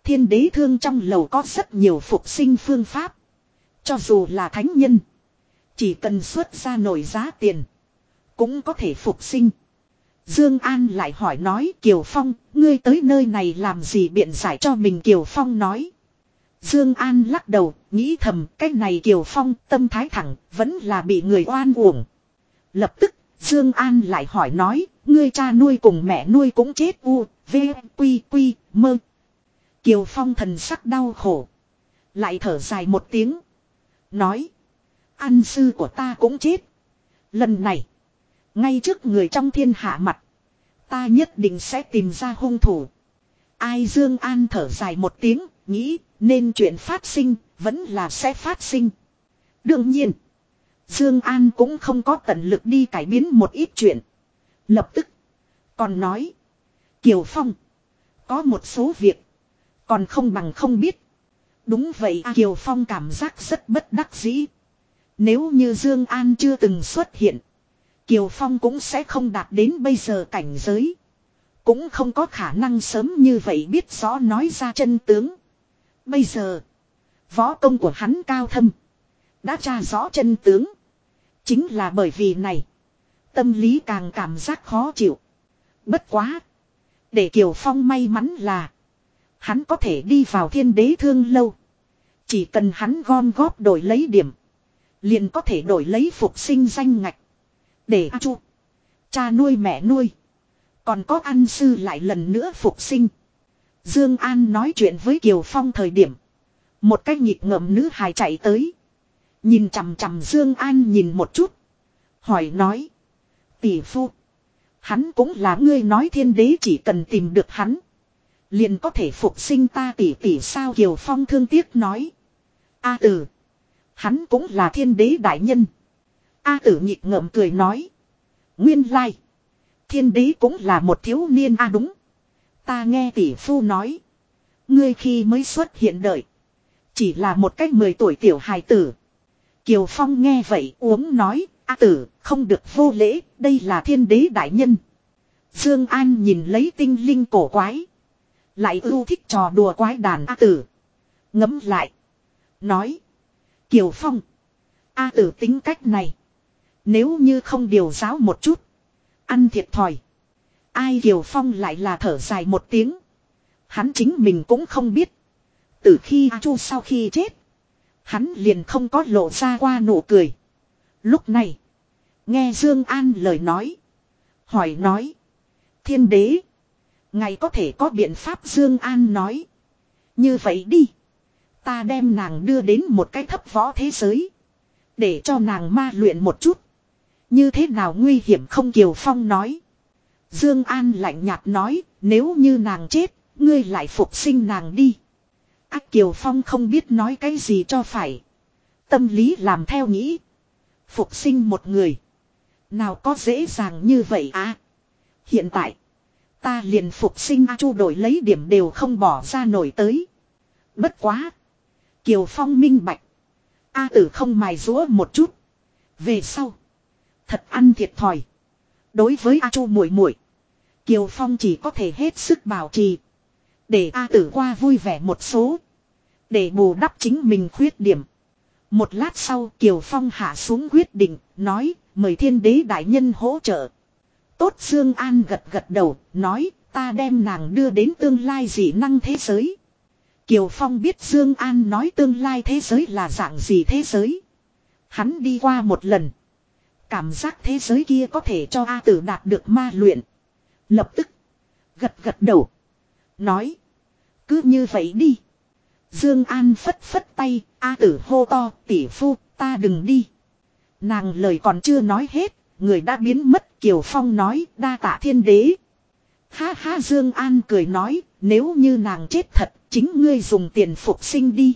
Thiên đế thương trong lầu có rất nhiều phục sinh phương pháp. Cho dù là thánh nhân. Chỉ cần xuất ra nổi giá tiền. Cũng có thể phục sinh. Dương An lại hỏi nói Kiều Phong, ngươi tới nơi này làm gì biện giải cho mình Kiều Phong nói. Dương An lắc đầu, nghĩ thầm cái này Kiều Phong tâm thái thẳng, vẫn là bị người oan uổng. Lập tức, Dương An lại hỏi nói, ngươi cha nuôi cùng mẹ nuôi cũng chết u, v, quy quy, mơ. Kiều Phong thần sắc đau khổ. Lại thở dài một tiếng. Nói. Ăn sư của ta cũng chết. Lần này. Ngay trước người trong thiên hạ mặt. Ta nhất định sẽ tìm ra hung thủ. Ai Dương An thở dài một tiếng. Nghĩ nên chuyện phát sinh. Vẫn là sẽ phát sinh. Đương nhiên. Dương An cũng không có tận lực đi cải biến một ít chuyện. Lập tức. Còn nói. Kiều Phong. Có một số việc. Còn không bằng không biết. Đúng vậy à, Kiều Phong cảm giác rất bất đắc dĩ. Nếu như Dương An chưa từng xuất hiện. Kiều Phong cũng sẽ không đạt đến bây giờ cảnh giới. Cũng không có khả năng sớm như vậy biết rõ nói ra chân tướng. Bây giờ. Võ công của hắn cao thâm. Đã tra rõ chân tướng. Chính là bởi vì này. Tâm lý càng cảm giác khó chịu. Bất quá. Để Kiều Phong may mắn là. Hắn có thể đi vào thiên đế thương lâu. Chỉ cần hắn gom góp đổi lấy điểm. Liền có thể đổi lấy phục sinh danh ngạch. Để chu. Cha nuôi mẹ nuôi. Còn có ăn sư lại lần nữa phục sinh. Dương An nói chuyện với Kiều Phong thời điểm. Một cái nhịp ngậm nữ hài chạy tới. Nhìn chằm chằm Dương An nhìn một chút. Hỏi nói. Tỷ phu. Hắn cũng là ngươi nói thiên đế chỉ cần tìm được hắn. Liền có thể phục sinh ta tỷ tỷ sao Kiều Phong thương tiếc nói. A tử. Hắn cũng là thiên đế đại nhân. A tử nhịp ngậm cười nói. Nguyên lai. Thiên đế cũng là một thiếu niên a đúng. Ta nghe tỷ phu nói. Ngươi khi mới xuất hiện đợi. Chỉ là một cách mười tuổi tiểu hài tử. Kiều Phong nghe vậy uống nói. A tử, không được vô lễ. Đây là thiên đế đại nhân. Dương An nhìn lấy tinh linh cổ quái. Lại ưu thích trò đùa quái đàn A tử. Ngấm lại. Nói. Kiều Phong. A tử tính cách này. Nếu như không điều giáo một chút. Ăn thiệt thòi. Ai Kiều Phong lại là thở dài một tiếng. Hắn chính mình cũng không biết. Từ khi A Chu sau khi chết. Hắn liền không có lộ ra qua nụ cười. Lúc này. Nghe Dương An lời nói. Hỏi nói. Thiên đế. Ngày có thể có biện pháp Dương An nói. Như vậy đi. Ta đem nàng đưa đến một cái thấp võ thế giới. Để cho nàng ma luyện một chút. Như thế nào nguy hiểm không Kiều Phong nói. Dương An lạnh nhạt nói. Nếu như nàng chết. Ngươi lại phục sinh nàng đi. Ác Kiều Phong không biết nói cái gì cho phải. Tâm lý làm theo nghĩ. Phục sinh một người. Nào có dễ dàng như vậy à. Hiện tại. Ta liền phục sinh A Chu đổi lấy điểm đều không bỏ ra nổi tới. Bất quá. Kiều Phong minh bạch. A tử không mài rũa một chút. Về sau. Thật ăn thiệt thòi. Đối với A Chu muội muội, Kiều Phong chỉ có thể hết sức bảo trì. Để A tử qua vui vẻ một số. Để bù đắp chính mình khuyết điểm. Một lát sau, Kiều Phong hạ xuống quyết định. Nói, mời thiên đế đại nhân hỗ trợ. Tốt Dương An gật gật đầu. Nói, ta đem nàng đưa đến tương lai dị năng thế giới. Kiều Phong biết Dương An nói tương lai thế giới là dạng gì thế giới. Hắn đi qua một lần. Cảm giác thế giới kia có thể cho A tử đạt được ma luyện. Lập tức. Gật gật đầu. Nói. Cứ như vậy đi. Dương An phất phất tay. A tử hô to tỷ phu ta đừng đi. Nàng lời còn chưa nói hết. Người đã biến mất Kiều Phong nói đa tạ thiên đế. Ha ha Dương An cười nói nếu như nàng chết thật Chính ngươi dùng tiền phục sinh đi.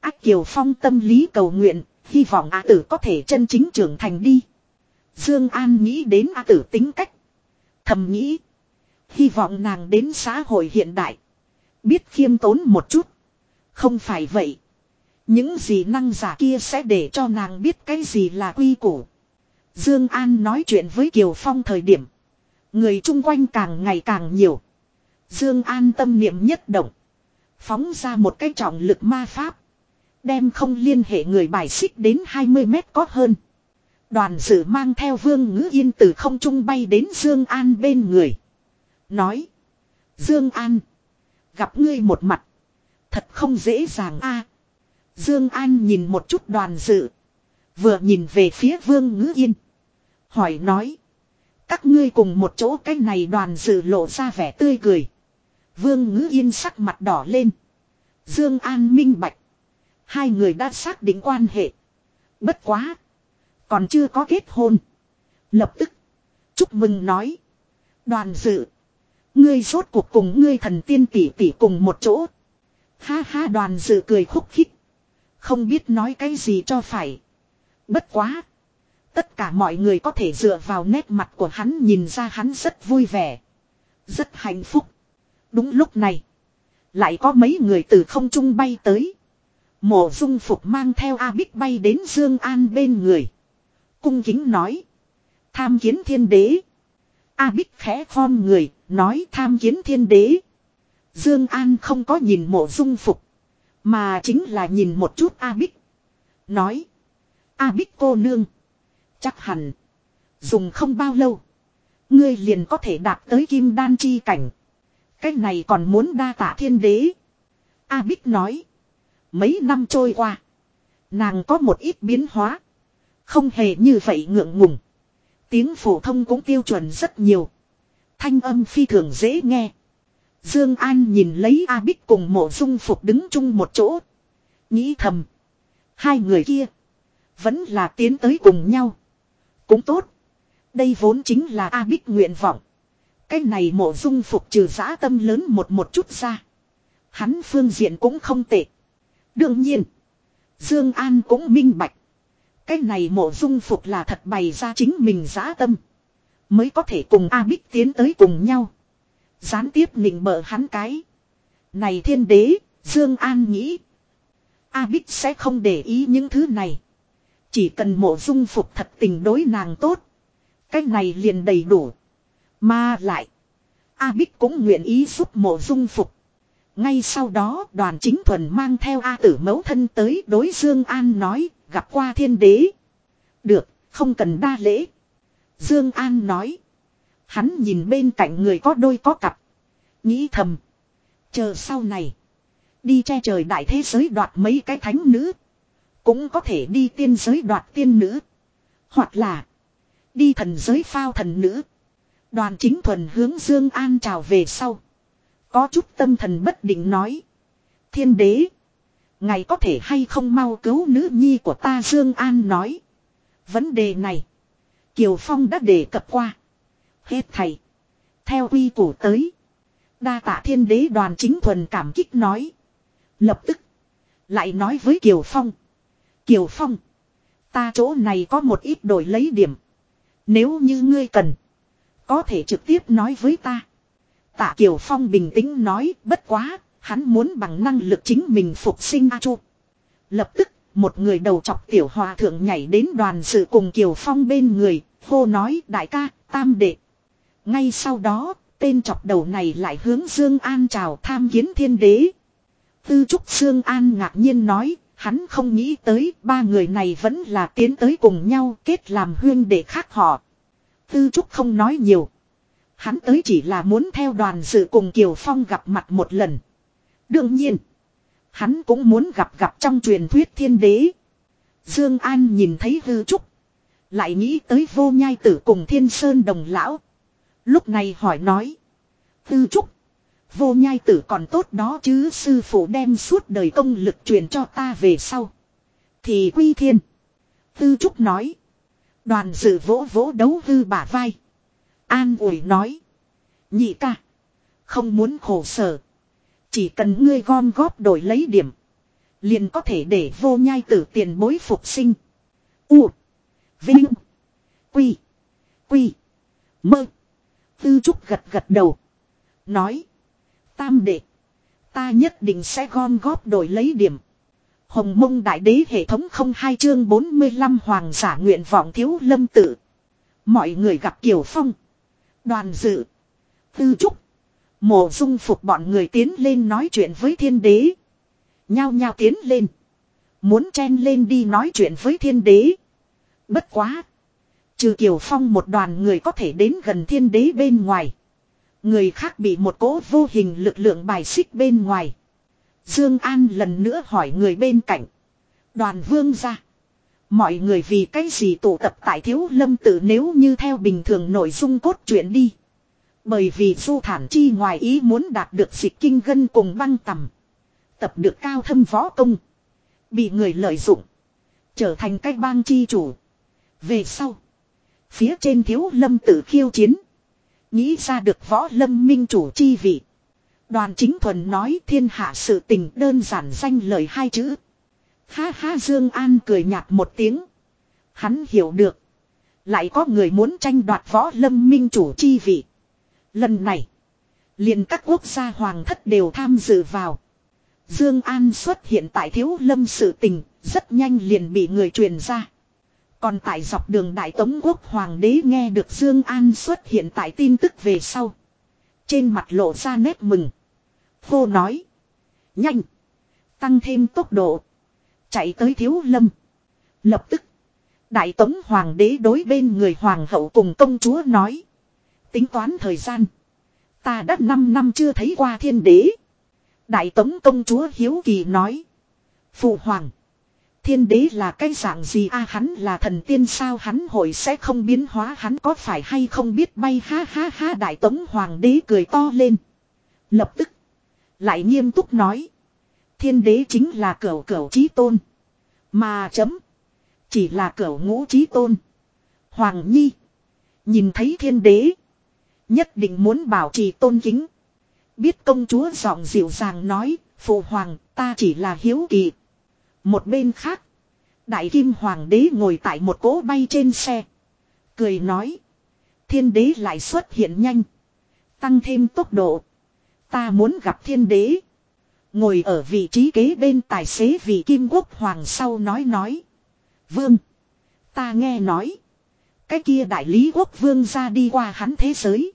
Ác Kiều Phong tâm lý cầu nguyện, hy vọng A tử có thể chân chính trưởng thành đi. Dương An nghĩ đến A tử tính cách. Thầm nghĩ. Hy vọng nàng đến xã hội hiện đại. Biết khiêm tốn một chút. Không phải vậy. Những gì năng giả kia sẽ để cho nàng biết cái gì là quy củ. Dương An nói chuyện với Kiều Phong thời điểm. Người chung quanh càng ngày càng nhiều. Dương An tâm niệm nhất động. Phóng ra một cái trọng lực ma pháp. Đem không liên hệ người bài xích đến 20 mét có hơn. Đoàn dự mang theo vương ngữ yên từ không trung bay đến Dương An bên người. Nói. Dương An. Gặp ngươi một mặt. Thật không dễ dàng a. Dương An nhìn một chút đoàn dự. Vừa nhìn về phía vương ngữ yên. Hỏi nói. Các ngươi cùng một chỗ cái này đoàn dự lộ ra vẻ tươi cười. Vương ngữ yên sắc mặt đỏ lên. Dương An minh bạch. Hai người đã xác định quan hệ. Bất quá. Còn chưa có kết hôn. Lập tức. Chúc mừng nói. Đoàn dự. Ngươi rốt cuộc cùng ngươi thần tiên tỷ tỷ cùng một chỗ. Ha ha đoàn dự cười khúc khích. Không biết nói cái gì cho phải. Bất quá. Tất cả mọi người có thể dựa vào nét mặt của hắn nhìn ra hắn rất vui vẻ. Rất hạnh phúc. Đúng lúc này. Lại có mấy người từ không trung bay tới. Mộ dung phục mang theo A Bích bay đến Dương An bên người. Cung kính nói. Tham kiến thiên đế. A Bích khẽ khom người, nói tham kiến thiên đế. Dương An không có nhìn mộ dung phục. Mà chính là nhìn một chút A Bích. Nói. A Bích cô nương. Chắc hẳn. Dùng không bao lâu. Ngươi liền có thể đạt tới kim đan chi cảnh. Cái này còn muốn đa tạ thiên đế. A Bích nói. Mấy năm trôi qua. Nàng có một ít biến hóa. Không hề như vậy ngượng ngùng. Tiếng phổ thông cũng tiêu chuẩn rất nhiều. Thanh âm phi thường dễ nghe. Dương An nhìn lấy A Bích cùng mộ dung phục đứng chung một chỗ. Nghĩ thầm. Hai người kia. Vẫn là tiến tới cùng nhau. Cũng tốt. Đây vốn chính là A Bích nguyện vọng. Cái này mộ dung phục trừ giã tâm lớn một một chút ra. Hắn phương diện cũng không tệ. Đương nhiên. Dương An cũng minh bạch. Cái này mộ dung phục là thật bày ra chính mình giã tâm. Mới có thể cùng A Bích tiến tới cùng nhau. Gián tiếp nịnh bợ hắn cái. Này thiên đế, Dương An nghĩ. A Bích sẽ không để ý những thứ này. Chỉ cần mộ dung phục thật tình đối nàng tốt. cách này liền đầy đủ. Mà lại. A Bích cũng nguyện ý giúp mộ dung phục. Ngay sau đó đoàn chính thuần mang theo A tử mẫu thân tới đối Dương An nói gặp qua thiên đế. Được, không cần đa lễ. Dương An nói. Hắn nhìn bên cạnh người có đôi có cặp. Nghĩ thầm. Chờ sau này. Đi che trời đại thế giới đoạt mấy cái thánh nữ. Cũng có thể đi tiên giới đoạt tiên nữ. Hoặc là. Đi thần giới phao thần nữ. Đoàn chính thuần hướng Dương An chào về sau. Có chút tâm thần bất định nói. Thiên đế. Ngài có thể hay không mau cứu nữ nhi của ta Dương An nói. Vấn đề này. Kiều Phong đã đề cập qua. Hết thầy. Theo quy củ tới. Đa tạ thiên đế đoàn chính thuần cảm kích nói. Lập tức. Lại nói với Kiều Phong. Kiều Phong. Ta chỗ này có một ít đổi lấy điểm. Nếu như ngươi cần. Có thể trực tiếp nói với ta. Tạ Kiều Phong bình tĩnh nói, bất quá. Hắn muốn bằng năng lực chính mình phục sinh A Chu. Lập tức. Một người đầu chọc tiểu hòa thượng nhảy đến đoàn sự cùng Kiều Phong bên người. Hô nói đại ca tam đệ. Ngay sau đó tên chọc đầu này lại hướng Dương An chào tham kiến thiên đế. Tư Trúc Dương An ngạc nhiên nói, hắn không nghĩ tới ba người này vẫn là tiến tới cùng nhau kết làm huyên để khác họ. Tư Trúc không nói nhiều. Hắn tới chỉ là muốn theo đoàn sự cùng Kiều Phong gặp mặt một lần. Đương nhiên, hắn cũng muốn gặp gặp trong truyền thuyết thiên đế. Dương An nhìn thấy Tư Trúc, lại nghĩ tới Vô Nhai Tử cùng Thiên Sơn đồng lão. Lúc này hỏi nói. Tư Trúc, Vô nhai tử còn tốt đó chứ sư phụ đem suốt đời công lực truyền cho ta về sau. Thì quy thiên. Tư Trúc nói. Đoàn dự vỗ vỗ đấu hư bả vai. An ủi nói. Nhị ca. Không muốn khổ sở. Chỉ cần ngươi gom góp đổi lấy điểm. Liền có thể để vô nhai tử tiền bối phục sinh. U. Vinh. Quy. Quy. Mơ. Tư Trúc gật gật đầu. Nói. Tam đệ. Ta nhất định sẽ gom góp đổi lấy điểm. Hồng mông đại đế hệ thống không hai chương 45 hoàng giả nguyện vọng thiếu lâm tử Mọi người gặp Kiều Phong. Đoàn dự. Tư Trúc. Mộ dung phục bọn người tiến lên nói chuyện với thiên đế. Nhao nhao tiến lên. Muốn chen lên đi nói chuyện với thiên đế. Bất quá. Trừ Kiều Phong một đoàn người có thể đến gần thiên đế bên ngoài. Người khác bị một cỗ vô hình lực lượng bài xích bên ngoài. Dương An lần nữa hỏi người bên cạnh. Đoàn vương ra. Mọi người vì cái gì tụ tập tại thiếu lâm tự nếu như theo bình thường nội dung cốt truyện đi. Bởi vì du thản chi ngoài ý muốn đạt được dịch kinh gân cùng băng tầm. Tập được cao thâm võ công. Bị người lợi dụng. Trở thành cách bang chi chủ. Về sau. Phía trên thiếu lâm tự khiêu chiến. Nghĩ ra được võ lâm minh chủ chi vị. Đoàn chính thuần nói thiên hạ sự tình đơn giản danh lời hai chữ. Ha ha Dương An cười nhạt một tiếng. Hắn hiểu được. Lại có người muốn tranh đoạt võ lâm minh chủ chi vị. Lần này. liền các quốc gia hoàng thất đều tham dự vào. Dương An xuất hiện tại thiếu lâm sự tình. Rất nhanh liền bị người truyền ra. Còn tại dọc đường Đại Tống Quốc Hoàng đế nghe được Dương An xuất hiện tại tin tức về sau. Trên mặt lộ ra nét mừng. Cô nói. Nhanh. Tăng thêm tốc độ. Chạy tới thiếu lâm. Lập tức. Đại Tống Hoàng đế đối bên người Hoàng hậu cùng công chúa nói. Tính toán thời gian. Ta đã 5 năm chưa thấy qua thiên đế. Đại Tống công chúa Hiếu Kỳ nói. Phụ Hoàng. Thiên đế là cái dạng gì a, hắn là thần tiên sao hắn hội sẽ không biến hóa hắn có phải hay không biết bay, ha ha ha, đại tống hoàng đế cười to lên. Lập tức. Lại nghiêm túc nói. Thiên đế chính là cửu cửu trí tôn. Mà chấm. Chỉ là cửu ngũ trí tôn. Hoàng nhi. Nhìn thấy thiên đế. Nhất định muốn bảo trì tôn kính. Biết công chúa giọng dịu dàng nói. Phụ hoàng, ta chỉ là hiếu kỳ. Một bên khác. Đại kim hoàng đế ngồi tại một cỗ bay trên xe. Cười nói. Thiên đế lại xuất hiện nhanh. Tăng thêm tốc độ. Ta muốn gặp thiên đế. Ngồi ở vị trí kế bên tài xế vị kim quốc hoàng sau nói nói. Vương. Ta nghe nói. Cái kia đại lý quốc vương ra đi qua hắn thế giới.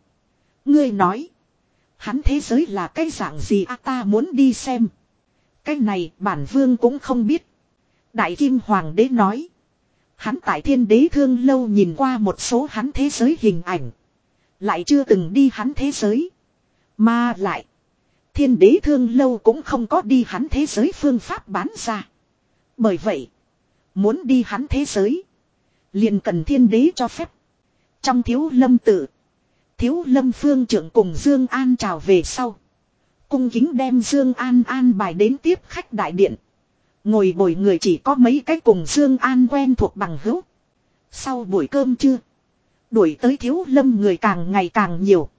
Ngươi nói. Hắn thế giới là cái dạng gì à ta muốn đi xem. Cái này bản vương cũng không biết. Đại Kim Hoàng đế nói. Hắn tại thiên đế thương lâu nhìn qua một số hắn thế giới hình ảnh. Lại chưa từng đi hắn thế giới. Mà lại. Thiên đế thương lâu cũng không có đi hắn thế giới phương pháp bán ra. Bởi vậy. Muốn đi hắn thế giới. Liền cần thiên đế cho phép. Trong thiếu lâm tự. Thiếu lâm phương trưởng cùng Dương An chào về sau. Cung kính đem Dương An an bài đến tiếp khách đại điện. Ngồi bồi người chỉ có mấy cái cùng Dương An quen thuộc bằng hữu. Sau buổi cơm trưa. Đuổi tới thiếu lâm người càng ngày càng nhiều.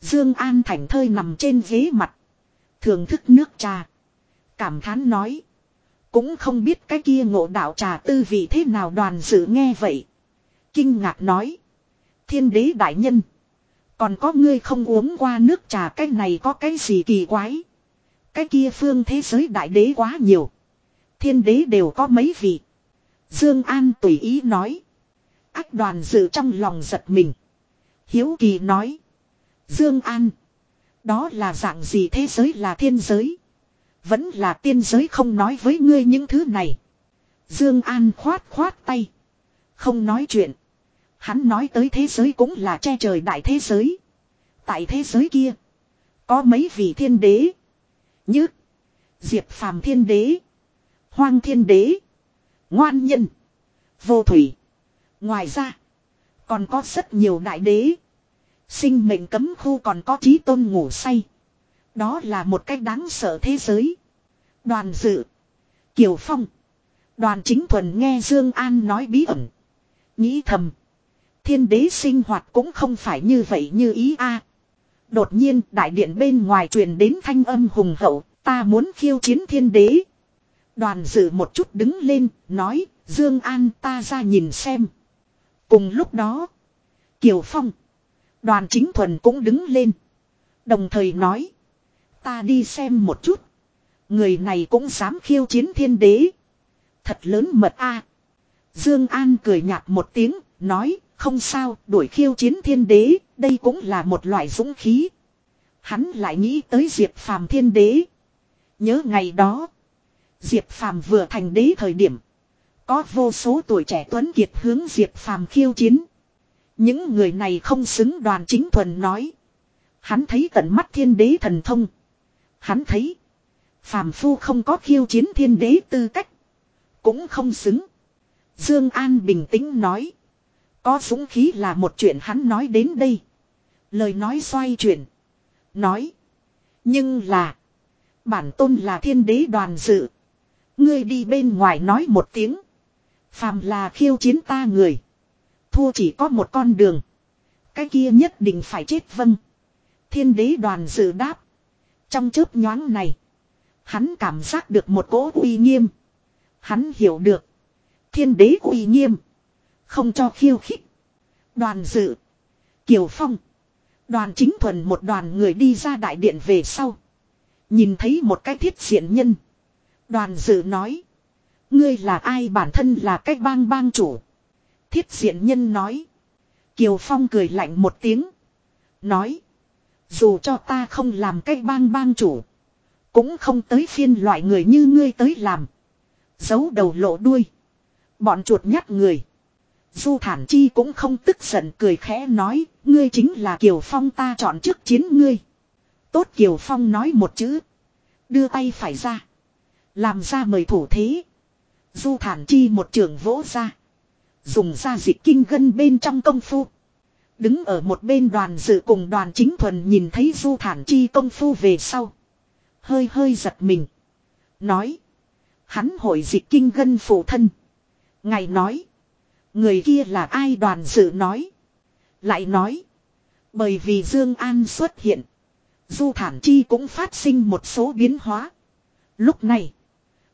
Dương An thảnh thơi nằm trên ghế mặt. Thưởng thức nước trà. Cảm thán nói. Cũng không biết cái kia ngộ đạo trà tư vị thế nào, đoàn dự nghe vậy. Kinh ngạc nói. Thiên đế đại nhân. Còn có ngươi không uống qua nước trà, cái này có cái gì kỳ quái. Cái kia phương thế giới đại đế quá nhiều. Thiên đế đều có mấy vị. Dương An tùy ý nói. Ác đoàn dự trong lòng giật mình. Hiếu kỳ nói. Dương An. Đó là dạng gì thế giới là thiên giới. Vẫn là tiên giới không nói với ngươi những thứ này. Dương An khoát khoát tay. Không nói chuyện. Hắn nói tới thế giới cũng là che trời đại thế giới. Tại thế giới kia. Có mấy vị thiên đế. Như. Diệp phàm thiên đế. Hoang thiên đế. Ngoan nhân. Vô thủy. Ngoài ra. Còn có rất nhiều đại đế. Sinh mệnh cấm khu còn có trí tôn ngủ say. Đó là một cách đáng sợ thế giới. Đoàn dự. Kiều Phong. Đoàn chính thuần nghe Dương An nói bí ẩn. Nghĩ thầm. Thiên đế sinh hoạt cũng không phải như vậy như ý a. À, đột nhiên đại điện bên ngoài truyền đến thanh âm hùng hậu. Ta muốn khiêu chiến thiên đế. Đoàn dự một chút đứng lên, nói, Dương An ta ra nhìn xem. Cùng lúc đó, Kiều Phong, đoàn chính thuần cũng đứng lên. Đồng thời nói, ta đi xem một chút. Người này cũng dám khiêu chiến thiên đế. Thật lớn mật a. Dương An cười nhạt một tiếng, nói, không sao, đuổi khiêu chiến thiên đế, đây cũng là một loại dũng khí. Hắn lại nghĩ tới Diệp Phàm thiên đế. Nhớ ngày đó. Diệp Phàm vừa thành đế thời điểm. Có vô số tuổi trẻ tuấn kiệt hướng Diệp Phàm khiêu chiến. Những người này không xứng đoàn chính thuần nói. Hắn thấy tận mắt thiên đế thần thông. Hắn thấy. Phàm phu không có khiêu chiến thiên đế tư cách. Cũng không xứng. Dương An bình tĩnh nói. Có dũng khí là một chuyện hắn nói đến đây. Lời nói xoay chuyển. Nói. Nhưng là. Bản tôn là thiên đế đoàn dự. Ngươi đi bên ngoài nói một tiếng. Phàm là khiêu chiến ta người. Thua chỉ có một con đường. Cái kia nhất định phải chết vâng. Thiên đế đoàn dự đáp. Trong chớp nhoáng này. Hắn cảm giác được một cỗ uy nghiêm. Hắn hiểu được. Thiên đế uy nghiêm. Không cho khiêu khích. Đoàn dự. Kiều Phong. Đoàn chính thuần một đoàn người đi ra đại điện về sau. Nhìn thấy một cái thiết diện nhân. Đoàn dự nói. Ngươi là ai bản thân là cái bang bang chủ. Thiết diện nhân nói. Kiều Phong cười lạnh một tiếng. Nói. Dù cho ta không làm cái bang bang chủ. Cũng không tới phiên loại người như ngươi tới làm. Giấu đầu lộ đuôi. Bọn chuột nhắt người. Du Thản Chi cũng không tức giận cười khẽ nói, ngươi chính là Kiều Phong ta chọn trước chiến ngươi. Tốt Kiều Phong nói một chữ. Đưa tay phải ra. Làm ra mời thủ thế. Du Thản Chi một trường vỗ ra. Dùng ra dịch kinh gân bên trong công phu. Đứng ở một bên đoàn dự cùng đoàn chính thuần nhìn thấy Du Thản Chi công phu về sau. Hơi hơi giật mình. Nói. Hắn hội dịch kinh gân phụ thân. Ngài nói. Người kia là ai đoàn dự nói. Lại nói. Bởi vì Dương An xuất hiện. Du Thản Chi cũng phát sinh một số biến hóa. Lúc này.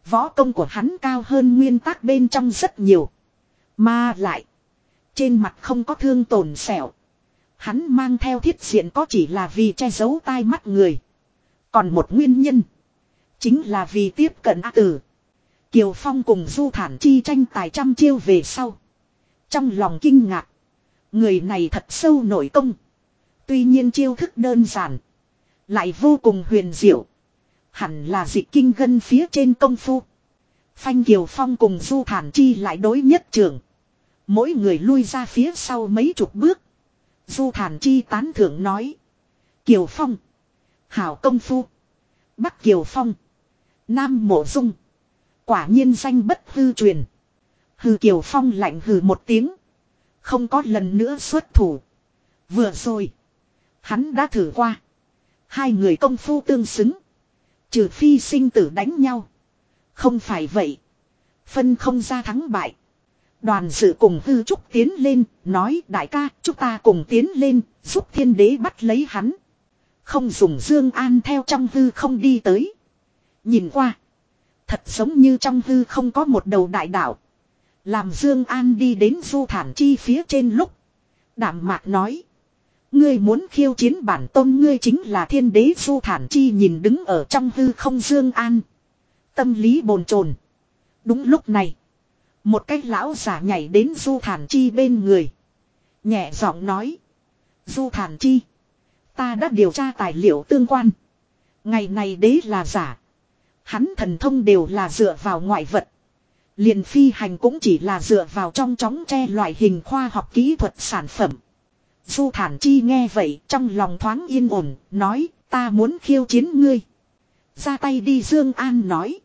Võ công của hắn cao hơn nguyên tắc bên trong rất nhiều. Mà lại. Trên mặt không có thương tổn sẹo. Hắn mang theo thiết diện có chỉ là vì che giấu tai mắt người. Còn một nguyên nhân. Chính là vì tiếp cận A tử. Kiều Phong cùng Du Thản Chi tranh tài trăm chiêu về sau. Trong lòng kinh ngạc. Người này thật sâu nổi công. Tuy nhiên chiêu thức đơn giản. Lại vô cùng huyền diệu. Hẳn là dị kinh gân phía trên công phu. Phanh Kiều Phong cùng Du Thản Chi lại đối nhất trường. Mỗi người lui ra phía sau mấy chục bước. Du Thản Chi tán thưởng nói. Kiều Phong. Hảo công phu. Bắc Kiều Phong. Nam Mộ Dung. Quả nhiên danh bất hư truyền. Hư Kiều Phong lạnh hừ một tiếng. Không có lần nữa xuất thủ. Vừa rồi. Hắn đã thử qua. Hai người công phu tương xứng. Trừ phi sinh tử đánh nhau. Không phải vậy. Phân không ra thắng bại. Đoàn dự cùng hư trúc tiến lên, nói đại ca, chúng ta cùng tiến lên, giúp thiên đế bắt lấy hắn. Không dùng Dương An theo trong hư không đi tới. Nhìn qua. Thật giống như trong hư không có một đầu đại đạo. Làm Dương An đi đến du thản chi phía trên lúc. Đảm mạc nói. Ngươi muốn khiêu chiến bản tôn ngươi chính là thiên đế du thản chi nhìn đứng ở trong hư không Dương An. Tâm lý bồn chồn. Đúng lúc này. Một cái lão giả nhảy đến du thản chi bên người. Nhẹ giọng nói. Du thản chi. Ta đã điều tra tài liệu tương quan. Ngày này đế là giả. Hắn thần thông đều là dựa vào ngoại vật. Liền phi hành cũng chỉ là dựa vào trong chóng tre loại hình khoa học kỹ thuật sản phẩm. Du thản chi nghe vậy trong lòng thoáng yên ổn, nói ta muốn khiêu chiến ngươi. Ra tay đi Dương An nói.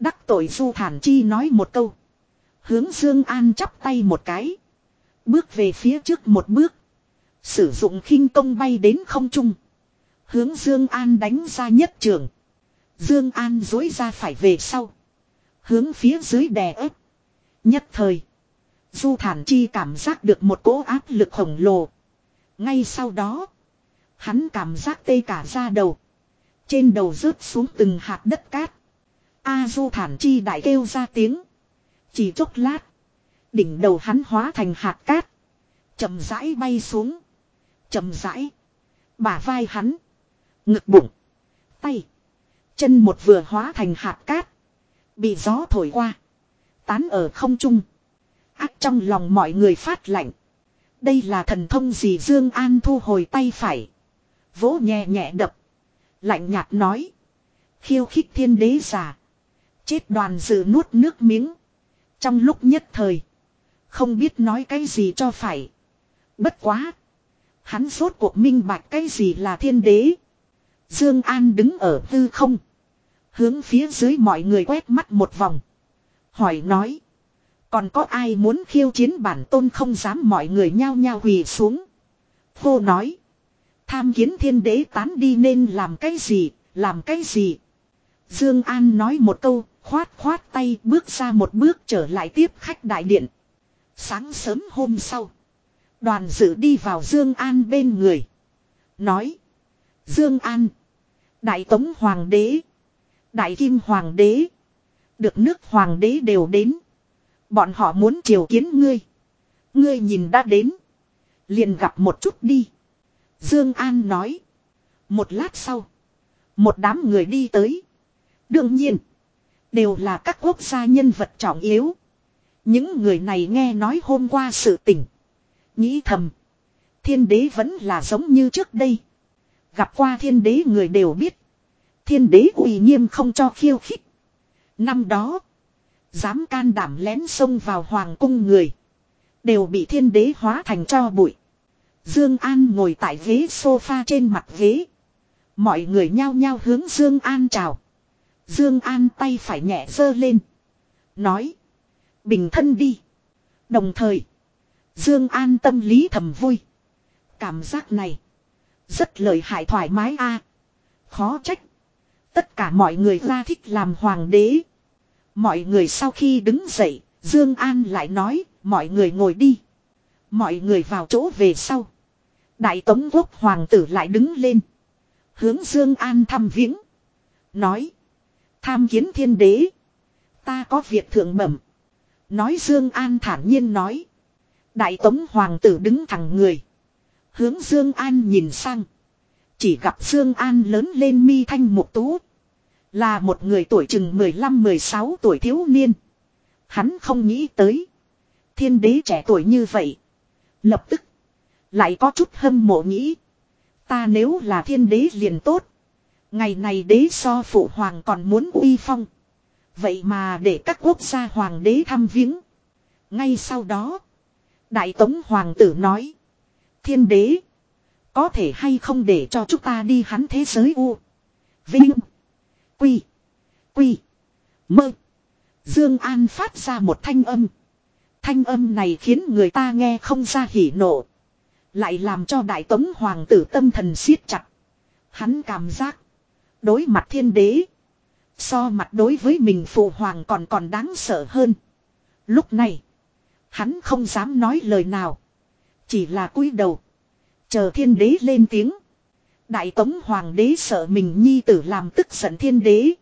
Đắc tội Du thản chi nói một câu. Hướng Dương An chắp tay một cái. Bước về phía trước một bước. Sử dụng khinh công bay đến không trung. Hướng Dương An đánh ra nhất trường. Dương An dối ra phải về sau. Hướng phía dưới đè ép. Nhất thời. Du Thản Chi cảm giác được một cỗ áp lực khổng lồ. Ngay sau đó. Hắn cảm giác tê cả da đầu. Trên đầu rớt xuống từng hạt đất cát. A Du Thản Chi đại kêu ra tiếng. Chỉ chốc lát. Đỉnh đầu hắn hóa thành hạt cát. chậm rãi bay xuống. chậm rãi. Bả vai hắn. Ngực bụng. Tay. Chân một vừa hóa thành hạt cát. Bị gió thổi qua. Tán ở không trung. Ác trong lòng mọi người phát lạnh. Đây là thần thông gì Dương An thu hồi tay phải. Vỗ nhẹ nhẹ đập. Lạnh nhạt nói. Khiêu khích thiên đế giả. Chết đoàn dự nuốt nước miếng. Trong lúc nhất thời. Không biết nói cái gì cho phải. Bất quá. Hắn rốt cuộc minh bạch cái gì là thiên đế. Dương An đứng ở tư không. Hướng phía dưới mọi người quét mắt một vòng. Hỏi nói. Còn có ai muốn khiêu chiến bản tôn không dám mọi người nhao nhao quỳ xuống. Cô nói. Tham kiến thiên đế tán đi nên làm cái gì, làm cái gì. Dương An nói một câu, khoát khoát tay bước ra một bước trở lại tiếp khách đại điện. Sáng sớm hôm sau. Đoàn dự đi vào Dương An bên người. Nói. Dương An. Đại Tống Hoàng đế. Đại Kim Hoàng đế. Được nước Hoàng đế đều đến. Bọn họ muốn triều kiến ngươi. Ngươi nhìn đã đến. Liền gặp một chút đi. Dương An nói. Một lát sau. Một đám người đi tới. Đương nhiên. Đều là các quốc gia nhân vật trọng yếu. Những người này nghe nói hôm qua sự tình. Nghĩ thầm. Thiên đế vẫn là giống như trước đây. Gặp qua thiên đế người đều biết. Thiên đế uy nghiêm không cho khiêu khích. Năm đó. Dám can đảm lén xông vào hoàng cung người. Đều bị thiên đế hóa thành cho bụi. Dương An ngồi tại ghế sofa trên mặt ghế. Mọi người nhao nhao hướng Dương An chào. Dương An tay phải nhẹ giơ lên. Nói. Bình thân đi. Đồng thời. Dương An tâm lý thầm vui. Cảm giác này. Rất lợi hại thoải mái a. Khó trách. Tất cả mọi người ra thích làm hoàng đế. Mọi người sau khi đứng dậy, Dương An lại nói, mọi người ngồi đi. Mọi người vào chỗ về sau. Đại Tống Quốc Hoàng tử lại đứng lên. Hướng Dương An thăm viếng. Nói. Tham kiến thiên đế. Ta có việc thượng bẩm. Nói Dương An thản nhiên nói. Đại Tống Hoàng tử đứng thẳng người. Hướng Dương An nhìn sang. Chỉ gặp Dương An lớn lên mi thanh mục tú. Là một người tuổi chừng 15-16 tuổi thiếu niên. Hắn không nghĩ tới. Thiên đế trẻ tuổi như vậy. Lập tức. Lại có chút hâm mộ nghĩ. Ta nếu là thiên đế liền tốt. Ngày này đế so phụ hoàng còn muốn uy phong. Vậy mà để các quốc gia hoàng đế thăm viếng. Ngay sau đó. Đại tống hoàng tử nói. Thiên đế. Có thể hay không để cho chúng ta đi hắn thế giới u. Vinh. Quy. Quy. Mơ. Dương An phát ra một thanh âm. Thanh âm này khiến người ta nghe không ra hỉ nộ. Lại làm cho đại tống hoàng tử tâm thần siết chặt. Hắn cảm giác. Đối mặt thiên đế. So mặt đối với mình phụ hoàng còn còn đáng sợ hơn. Lúc này. Hắn không dám nói lời nào. Chỉ là cúi đầu. Chờ thiên đế lên tiếng. Đại tống hoàng đế sợ mình nhi tử làm tức giận thiên đế.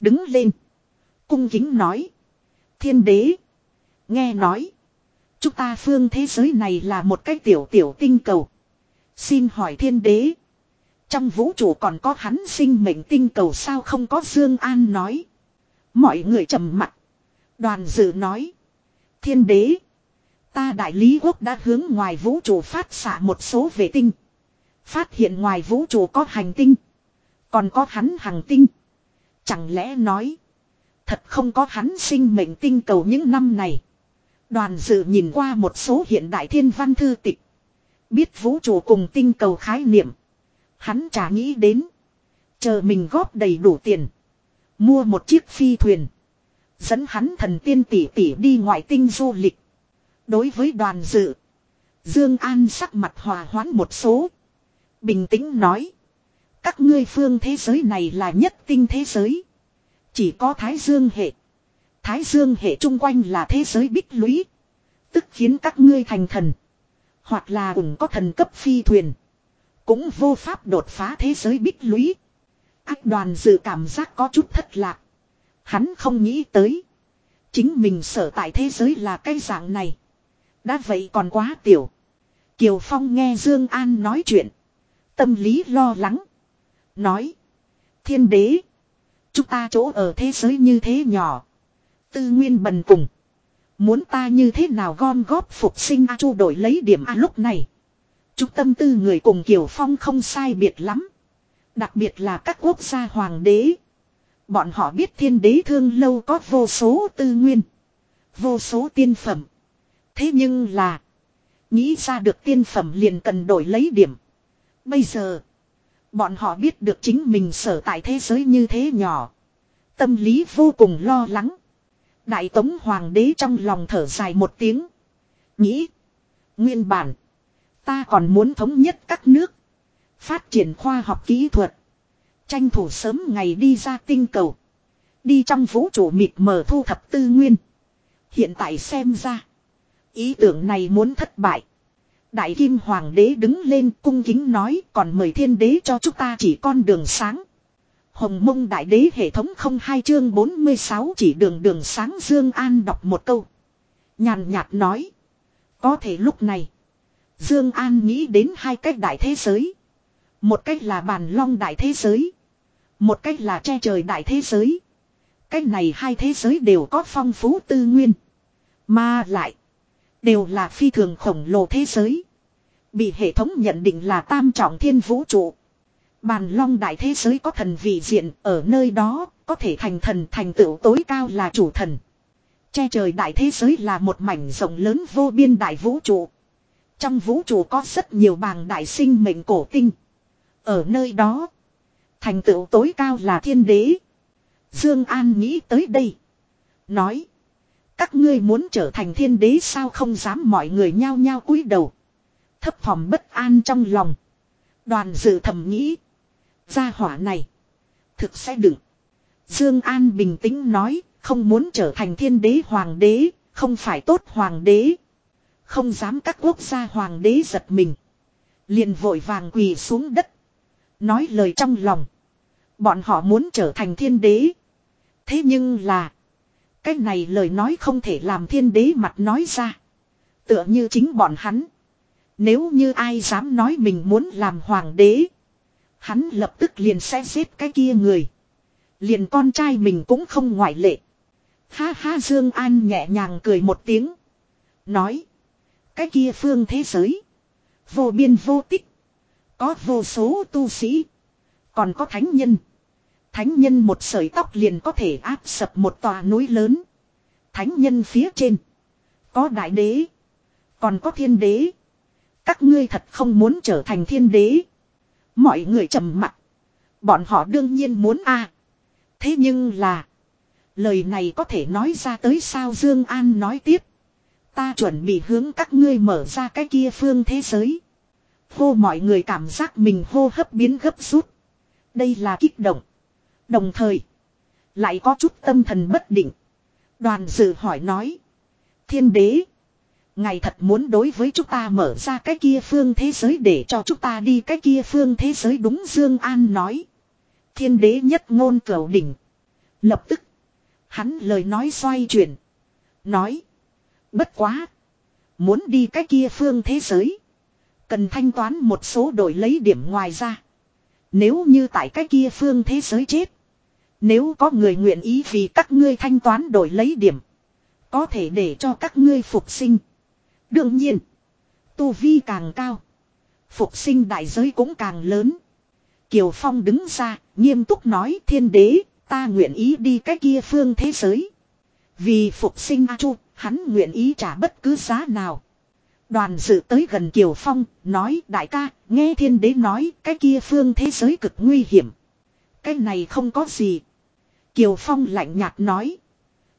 Đứng lên. Cung kính nói. Thiên đế. Nghe nói. Chúng ta phương thế giới này là một cái tiểu tiểu tinh cầu. Xin hỏi thiên đế. Trong vũ trụ còn có hắn sinh mệnh tinh cầu sao không có Dương An nói. Mọi người trầm mặt. Đoàn dự nói. Thiên đế. Ta đại lý quốc đã hướng ngoài vũ trụ phát xạ một số vệ tinh. Phát hiện ngoài vũ trụ có hành tinh. Còn có hắn hành tinh. Chẳng lẽ nói. Thật không có hắn sinh mệnh tinh cầu những năm này. Đoàn dự nhìn qua một số hiện đại thiên văn thư tịch. Biết vũ trụ cùng tinh cầu khái niệm. Hắn chả nghĩ đến. Chờ mình góp đầy đủ tiền. Mua một chiếc phi thuyền. Dẫn hắn thần tiên tỷ tỷ đi ngoại tinh du lịch. Đối với đoàn dự. Dương An sắc mặt hòa hoãn một số. Bình tĩnh nói. Các ngươi phương thế giới này là nhất tinh thế giới. Chỉ có Thái Dương hệ. Thái Dương hệ chung quanh là thế giới bích lũy. Tức khiến các ngươi thành thần. Hoặc là cũng có thần cấp phi thuyền. Cũng vô pháp đột phá thế giới bích lũy. Ác đoàn dự cảm giác có chút thất lạc. Hắn không nghĩ tới. Chính mình sở tại thế giới là cái dạng này. Đã vậy còn quá tiểu. Kiều Phong nghe Dương An nói chuyện. Tâm lý lo lắng. Nói. Thiên đế. Chúng ta chỗ ở thế giới như thế nhỏ. Tư nguyên bần cùng. Muốn ta như thế nào gom góp phục sinh A Chu đổi lấy điểm A lúc này. chúng tâm tư người cùng Kiều Phong không sai biệt lắm. Đặc biệt là các quốc gia hoàng đế. Bọn họ biết thiên đế thương lâu có vô số tư nguyên. Vô số tiên phẩm. Thế nhưng là. Nghĩ ra được tiên phẩm liền cần đổi lấy điểm. Bây giờ. Bọn họ biết được chính mình sở tại thế giới như thế nhỏ. Tâm lý vô cùng lo lắng. Đại tống hoàng đế trong lòng thở dài một tiếng. Nghĩ. Nguyên bản. Ta còn muốn thống nhất các nước. Phát triển khoa học kỹ thuật. Tranh thủ sớm ngày đi ra tinh cầu. Đi trong vũ trụ mịt mờ thu thập tư nguyên. Hiện tại xem ra. Ý tưởng này muốn thất bại. Đại kim hoàng đế đứng lên cung kính nói, còn mời thiên đế cho chúng ta chỉ con đường sáng. Hồng mông đại đế hệ thống không hai chương 46 chỉ đường đường sáng Dương An đọc một câu. Nhàn nhạt nói. Có thể lúc này. Dương An nghĩ đến hai cách đại thế giới. Một cách là bàn long đại thế giới. Một cách là che trời đại thế giới. Cách này hai thế giới đều có phong phú tư nguyên. Mà lại. Đều là phi thường khổng lồ thế giới. Bị hệ thống nhận định là tam trọng thiên vũ trụ. Bàn long đại thế giới có thần vị diện ở nơi đó có thể thành thần thành tựu tối cao là chủ thần. Che trời đại thế giới là một mảnh rộng lớn vô biên đại vũ trụ. Trong vũ trụ có rất nhiều bàng đại sinh mệnh cổ tinh. Ở nơi đó, thành tựu tối cao là thiên đế. Dương An nghĩ tới đây. Nói. Các ngươi muốn trở thành thiên đế sao không dám mọi người nhao nhao cúi đầu. Thấp thỏm bất an trong lòng. Đoàn dự thầm nghĩ. Gia hỏa này. Thực sẽ đựng. Dương An bình tĩnh nói. Không muốn trở thành thiên đế hoàng đế. Không phải tốt hoàng đế. Không dám các quốc gia hoàng đế giật mình. Liền vội vàng quỳ xuống đất. Nói lời trong lòng. Bọn họ muốn trở thành thiên đế. Thế nhưng là. Cái này lời nói không thể làm thiên đế mặt nói ra. Tựa như chính bọn hắn. Nếu như ai dám nói mình muốn làm hoàng đế. Hắn lập tức liền sẽ giết cái kia người. Liền con trai mình cũng không ngoại lệ. Ha ha, Dương An nhẹ nhàng cười một tiếng. Nói. Cái kia phương thế giới. Vô biên vô tích. Có vô số tu sĩ. Còn có thánh nhân. Thánh nhân một sợi tóc liền có thể áp sập một tòa núi lớn. Thánh nhân phía trên. Có đại đế. Còn có thiên đế. Các ngươi thật không muốn trở thành thiên đế. Mọi người trầm mặt. Bọn họ đương nhiên muốn a. Thế nhưng là. Lời này có thể nói ra tới sao Dương An nói tiếp. Ta chuẩn bị hướng các ngươi mở ra cái kia phương thế giới. Hô mọi người cảm giác mình hô hấp biến gấp rút. Đây là kích động. Đồng thời. Lại có chút tâm thần bất định. Đoàn dự hỏi nói. Thiên đế. Ngài thật muốn đối với chúng ta mở ra cái kia phương thế giới để cho chúng ta đi cái kia phương thế giới đúng Dương An nói. Thiên đế nhất ngôn cửu đỉnh. Lập tức. Hắn lời nói xoay chuyển. Nói. Bất quá. Muốn đi cái kia phương thế giới. Cần thanh toán một số đổi lấy điểm ngoài ra. Nếu như tại cái kia phương thế giới chết. Nếu có người nguyện ý vì các ngươi thanh toán đổi lấy điểm. Có thể để cho các ngươi phục sinh. Đương nhiên. Tu vi càng cao. Phục sinh đại giới cũng càng lớn. Kiều Phong đứng ra, nghiêm túc nói thiên đế, ta nguyện ý đi cái kia phương thế giới. Vì phục sinh A Chu, hắn nguyện ý trả bất cứ giá nào. Đoàn dự tới gần Kiều Phong, nói đại ca, nghe thiên đế nói cái kia phương thế giới cực nguy hiểm. Cái này không có gì. Kiều Phong lạnh nhạt nói.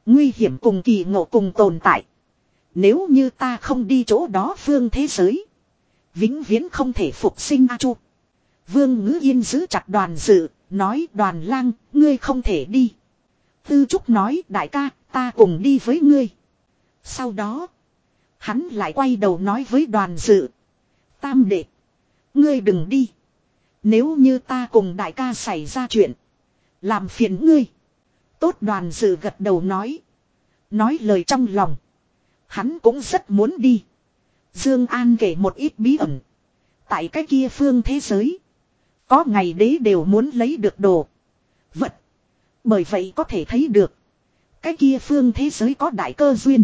Nguy hiểm cùng kỳ ngộ cùng tồn tại. Nếu như ta không đi chỗ đó phương thế giới. Vĩnh viễn không thể phục sinh A Chu. Vương ngữ yên giữ chặt đoàn dự, nói đoàn lang, ngươi không thể đi. Tư Trúc nói đại ca, ta cùng đi với ngươi. Sau đó, hắn lại quay đầu nói với đoàn dự. Tam đệ, ngươi đừng đi. Nếu như ta cùng đại ca xảy ra chuyện, làm phiền ngươi. Tốt đoàn dự gật đầu nói. Nói lời trong lòng. Hắn cũng rất muốn đi. Dương An kể một ít bí ẩn. Tại cái kia phương thế giới. Có ngày đế đều muốn lấy được đồ. Vật. Bởi vậy có thể thấy được. Cái kia phương thế giới có đại cơ duyên.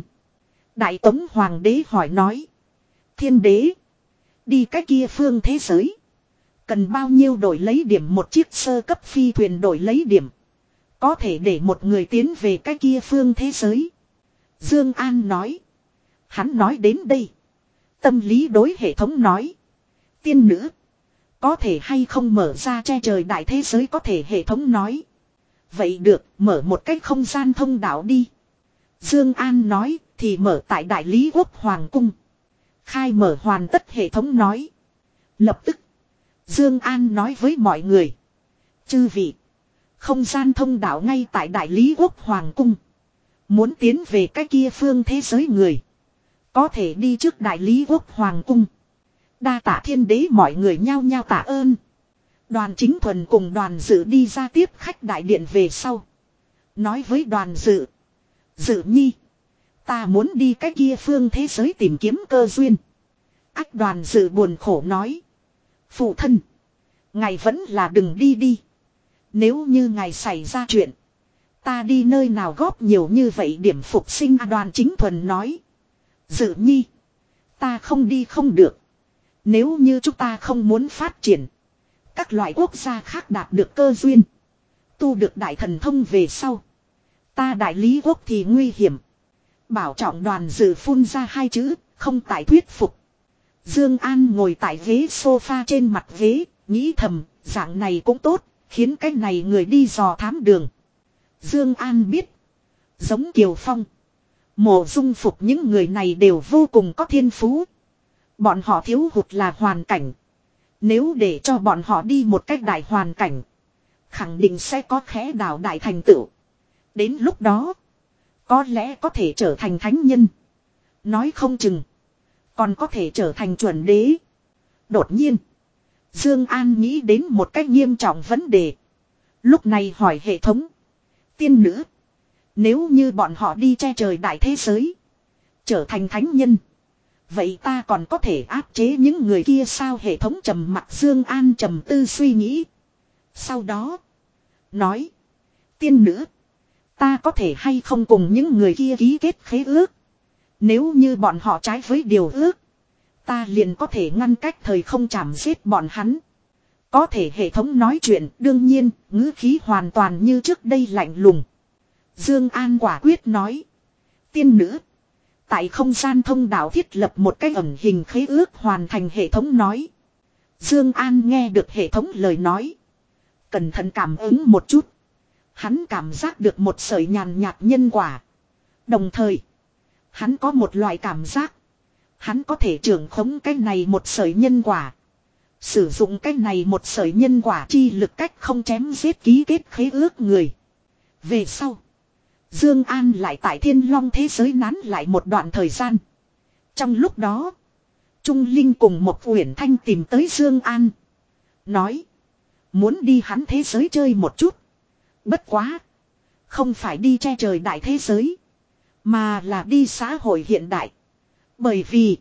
Đại Tống Hoàng đế hỏi nói. Thiên đế. Đi cái kia phương thế giới. Cần bao nhiêu đổi lấy điểm một chiếc sơ cấp phi thuyền đổi lấy điểm. Có thể để một người tiến về cái kia phương thế giới. Dương An nói. Hắn nói đến đây. Tâm lý đối hệ thống nói. Tiên nữ. Có thể hay không mở ra che trời đại thế giới có thể hệ thống nói. Vậy được, mở một cách không gian thông đạo đi. Dương An nói, thì mở tại Đại Lý Quốc Hoàng Cung. Khai mở hoàn tất hệ thống nói. Lập tức, Dương An nói với mọi người. Chư vị, không gian thông đạo ngay tại Đại Lý Quốc Hoàng Cung. Muốn tiến về cái kia phương thế giới người. Có thể đi trước Đại Lý Quốc Hoàng Cung. Đa tạ thiên đế mọi người nhao nhao tạ ơn. Đoàn chính thuần cùng đoàn dự đi ra tiếp khách đại điện về sau. Nói với đoàn dự. Dự nhi. Ta muốn đi cái kia phương thế giới tìm kiếm cơ duyên. Ách đoàn dự buồn khổ nói. Phụ thân. Ngài vẫn là đừng đi đi. Nếu như ngài xảy ra chuyện. Ta đi nơi nào góp nhiều như vậy điểm phục sinh đoàn chính thuần nói. Dự nhi. Ta không đi không được. Nếu như chúng ta không muốn phát triển. Các loại quốc gia khác đạt được cơ duyên. Tu được đại thần thông về sau. Ta đại lý quốc thì nguy hiểm. Bảo trọng đoàn dự phun ra hai chữ, không tại thuyết phục. Dương An ngồi tại ghế sofa trên mặt ghế, nghĩ thầm, dạng này cũng tốt, khiến cái này người đi dò thám đường. Dương An biết, giống Kiều Phong, Mộ Dung Phục những người này đều vô cùng có thiên phú. Bọn họ thiếu hụt là hoàn cảnh. Nếu để cho bọn họ đi một cách đại hoàn cảnh. Khẳng định sẽ có khẽ đảo đại thành tựu. Đến lúc đó. Có lẽ có thể trở thành thánh nhân. Nói không chừng. Còn có thể trở thành chuẩn đế. Đột nhiên. Dương An nghĩ đến một cách nghiêm trọng vấn đề. Lúc này hỏi hệ thống. Tiên nữ. Nếu như bọn họ đi che trời đại thế giới. Trở thành thánh nhân. Vậy ta còn có thể áp chế những người kia sao hệ thống trầm mặt Dương An trầm tư suy nghĩ. Sau đó. Nói. Tiên nữ. Ta có thể hay không cùng những người kia ký kết khế ước. Nếu như bọn họ trái với điều ước. Ta liền có thể ngăn cách thời không chạm giết bọn hắn. Có thể hệ thống nói chuyện, đương nhiên, ngữ khí hoàn toàn như trước đây lạnh lùng. Dương An quả quyết nói. Tiên nữ. Tại không gian thông đạo thiết lập một cái ẩn hình khế ước hoàn thành hệ thống nói. Dương An nghe được hệ thống lời nói. Cẩn thận cảm ứng một chút. Hắn cảm giác được một sợi nhàn nhạt nhân quả. Đồng thời. Hắn có một loại cảm giác. Hắn có thể trưởng khống cái này một sợi nhân quả. Sử dụng cái này một sợi nhân quả chi lực cách không chém giết ký kết khế ước người. Về sau. Dương An lại tại thiên long thế giới nán lại một đoạn thời gian. Trong lúc đó. Trung Linh cùng một uyển thanh tìm tới Dương An. Nói. Muốn đi hắn thế giới chơi một chút. Bất quá. Không phải đi che trời đại thế giới. Mà là đi xã hội hiện đại. Bởi vì.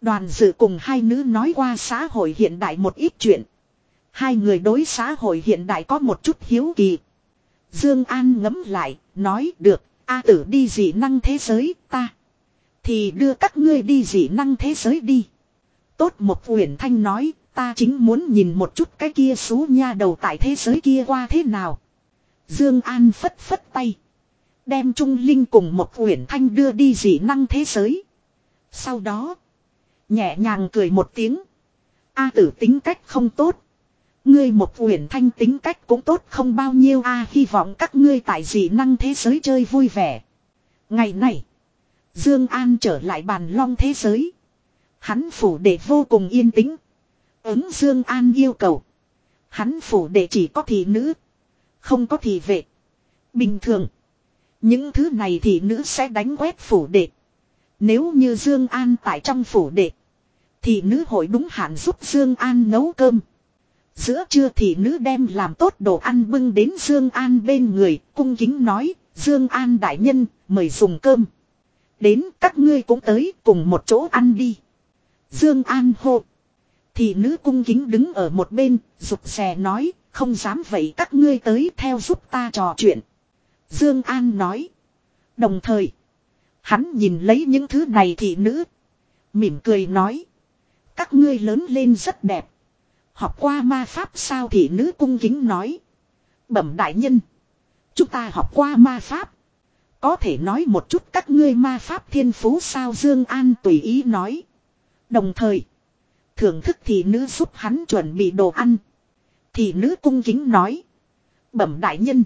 Đoàn dự cùng hai nữ nói qua xã hội hiện đại một ít chuyện. Hai người đối xã hội hiện đại có một chút hiếu kỳ. Dương An ngẫm lại, nói được, A tử đi dị năng thế giới, ta. Thì đưa các ngươi đi dị năng thế giới đi. Tốt một huyền thanh nói, ta chính muốn nhìn một chút cái kia xú nha đầu tại thế giới kia qua thế nào. Dương An phất phất tay. Đem Trung Linh cùng một huyền thanh đưa đi dị năng thế giới. Sau đó. Nhẹ nhàng cười một tiếng. A tử tính cách không tốt. Ngươi một huyền thanh tính cách cũng tốt không bao nhiêu a, hy vọng các ngươi tại dị năng thế giới chơi vui vẻ. Ngày này. Dương An trở lại bàn long thế giới. Hắn phủ đệ vô cùng yên tĩnh. Ứng Dương An yêu cầu. Hắn phủ đệ chỉ có thị nữ. Không có thị vệ. Bình thường. Những thứ này thị nữ sẽ đánh quét phủ đệ. Nếu như Dương An tại trong phủ đệ. Thì nữ hội đúng hạn giúp Dương An nấu cơm. Giữa trưa thì nữ đem làm tốt đồ ăn bưng đến Dương An bên người, cung kính nói, Dương An đại nhân, mời dùng cơm. Đến các ngươi cũng tới cùng một chỗ ăn đi. Dương An hô. Thì nữ cung kính đứng ở một bên, rụt rè nói, không dám vậy các ngươi tới theo giúp ta trò chuyện. Dương An nói. Đồng thời, hắn nhìn lấy những thứ này thì nữ. Mỉm cười nói. Các ngươi lớn lên rất đẹp. Học qua ma pháp sao thì nữ cung kính nói. Bẩm đại nhân. Chúng ta học qua ma pháp. Có thể nói một chút các ngươi ma pháp thiên phú sao Dương An tùy ý nói. Đồng thời. Thưởng thức thì nữ giúp hắn chuẩn bị đồ ăn. Thì nữ cung kính nói. Bẩm đại nhân.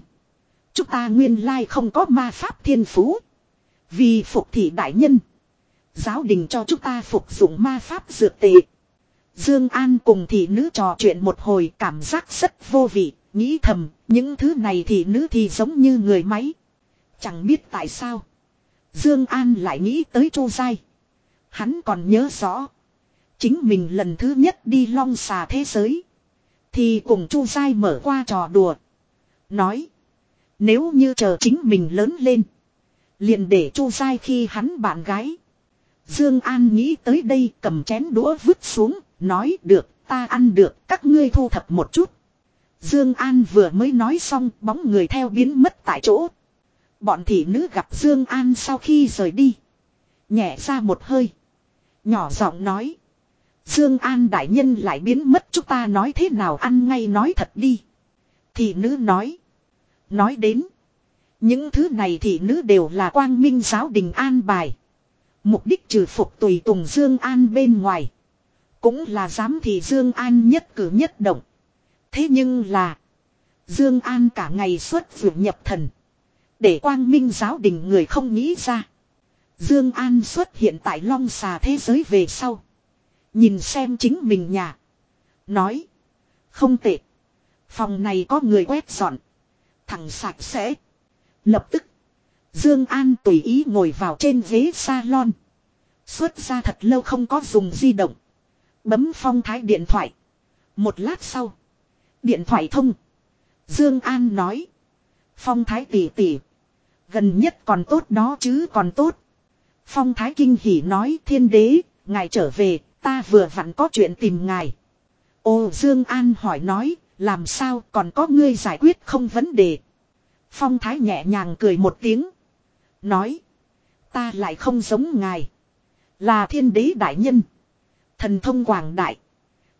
Chúng ta nguyên lai không có ma pháp thiên phú. Vì phục thị đại nhân. Giáo đình cho chúng ta phục dụng ma pháp dược tệ. Dương An cùng thị nữ trò chuyện một hồi cảm giác rất vô vị, nghĩ thầm, những thứ này thị nữ thì giống như người máy. Chẳng biết tại sao. Dương An lại nghĩ tới Chu Giai. Hắn còn nhớ rõ. Chính mình lần thứ nhất đi long xà thế giới. Thì cùng Chu Giai mở qua trò đùa. Nói. Nếu như chờ chính mình lớn lên. Liền để Chu sai khi hắn bạn gái. Dương An nghĩ tới đây cầm chén đũa vứt xuống. Nói, được, ta ăn được, các ngươi thu thập một chút. Dương An vừa mới nói xong, bóng người theo biến mất tại chỗ. Bọn thị nữ gặp Dương An sau khi rời đi. Nhẹ ra một hơi. Nhỏ giọng nói. Dương An đại nhân lại biến mất, chúng ta nói thế nào ăn ngay nói thật đi. Thị nữ nói. Nói đến. Những thứ này thị nữ đều là quang minh giáo đình an bài. Mục đích trừ phục tùy tùng Dương An bên ngoài. Cũng là dám thì Dương An nhất cử nhất động. Thế nhưng là. Dương An cả ngày xuất vượt nhập thần. Để quang minh giáo đình người không nghĩ ra. Dương An xuất hiện tại long xà thế giới về sau. Nhìn xem chính mình nhà. Nói. Không tệ. Phòng này có người quét dọn. Thằng sạch sẽ. Lập tức. Dương An tùy ý ngồi vào trên ghế salon. Xuất ra thật lâu không có dùng di động. Bấm phong thái điện thoại. Một lát sau. Điện thoại thông. Dương An nói. Phong thái tỷ tỷ. Gần nhất còn tốt đó chứ còn tốt. Phong thái kinh hỉ nói, thiên đế. Ngài trở về. Ta vừa vặn có chuyện tìm ngài. Ô Dương An hỏi nói. Làm sao còn có ngươi giải quyết không vấn đề. Phong thái nhẹ nhàng cười một tiếng. Nói. Ta lại không giống ngài. Là thiên đế đại nhân. Thần thông quảng đại.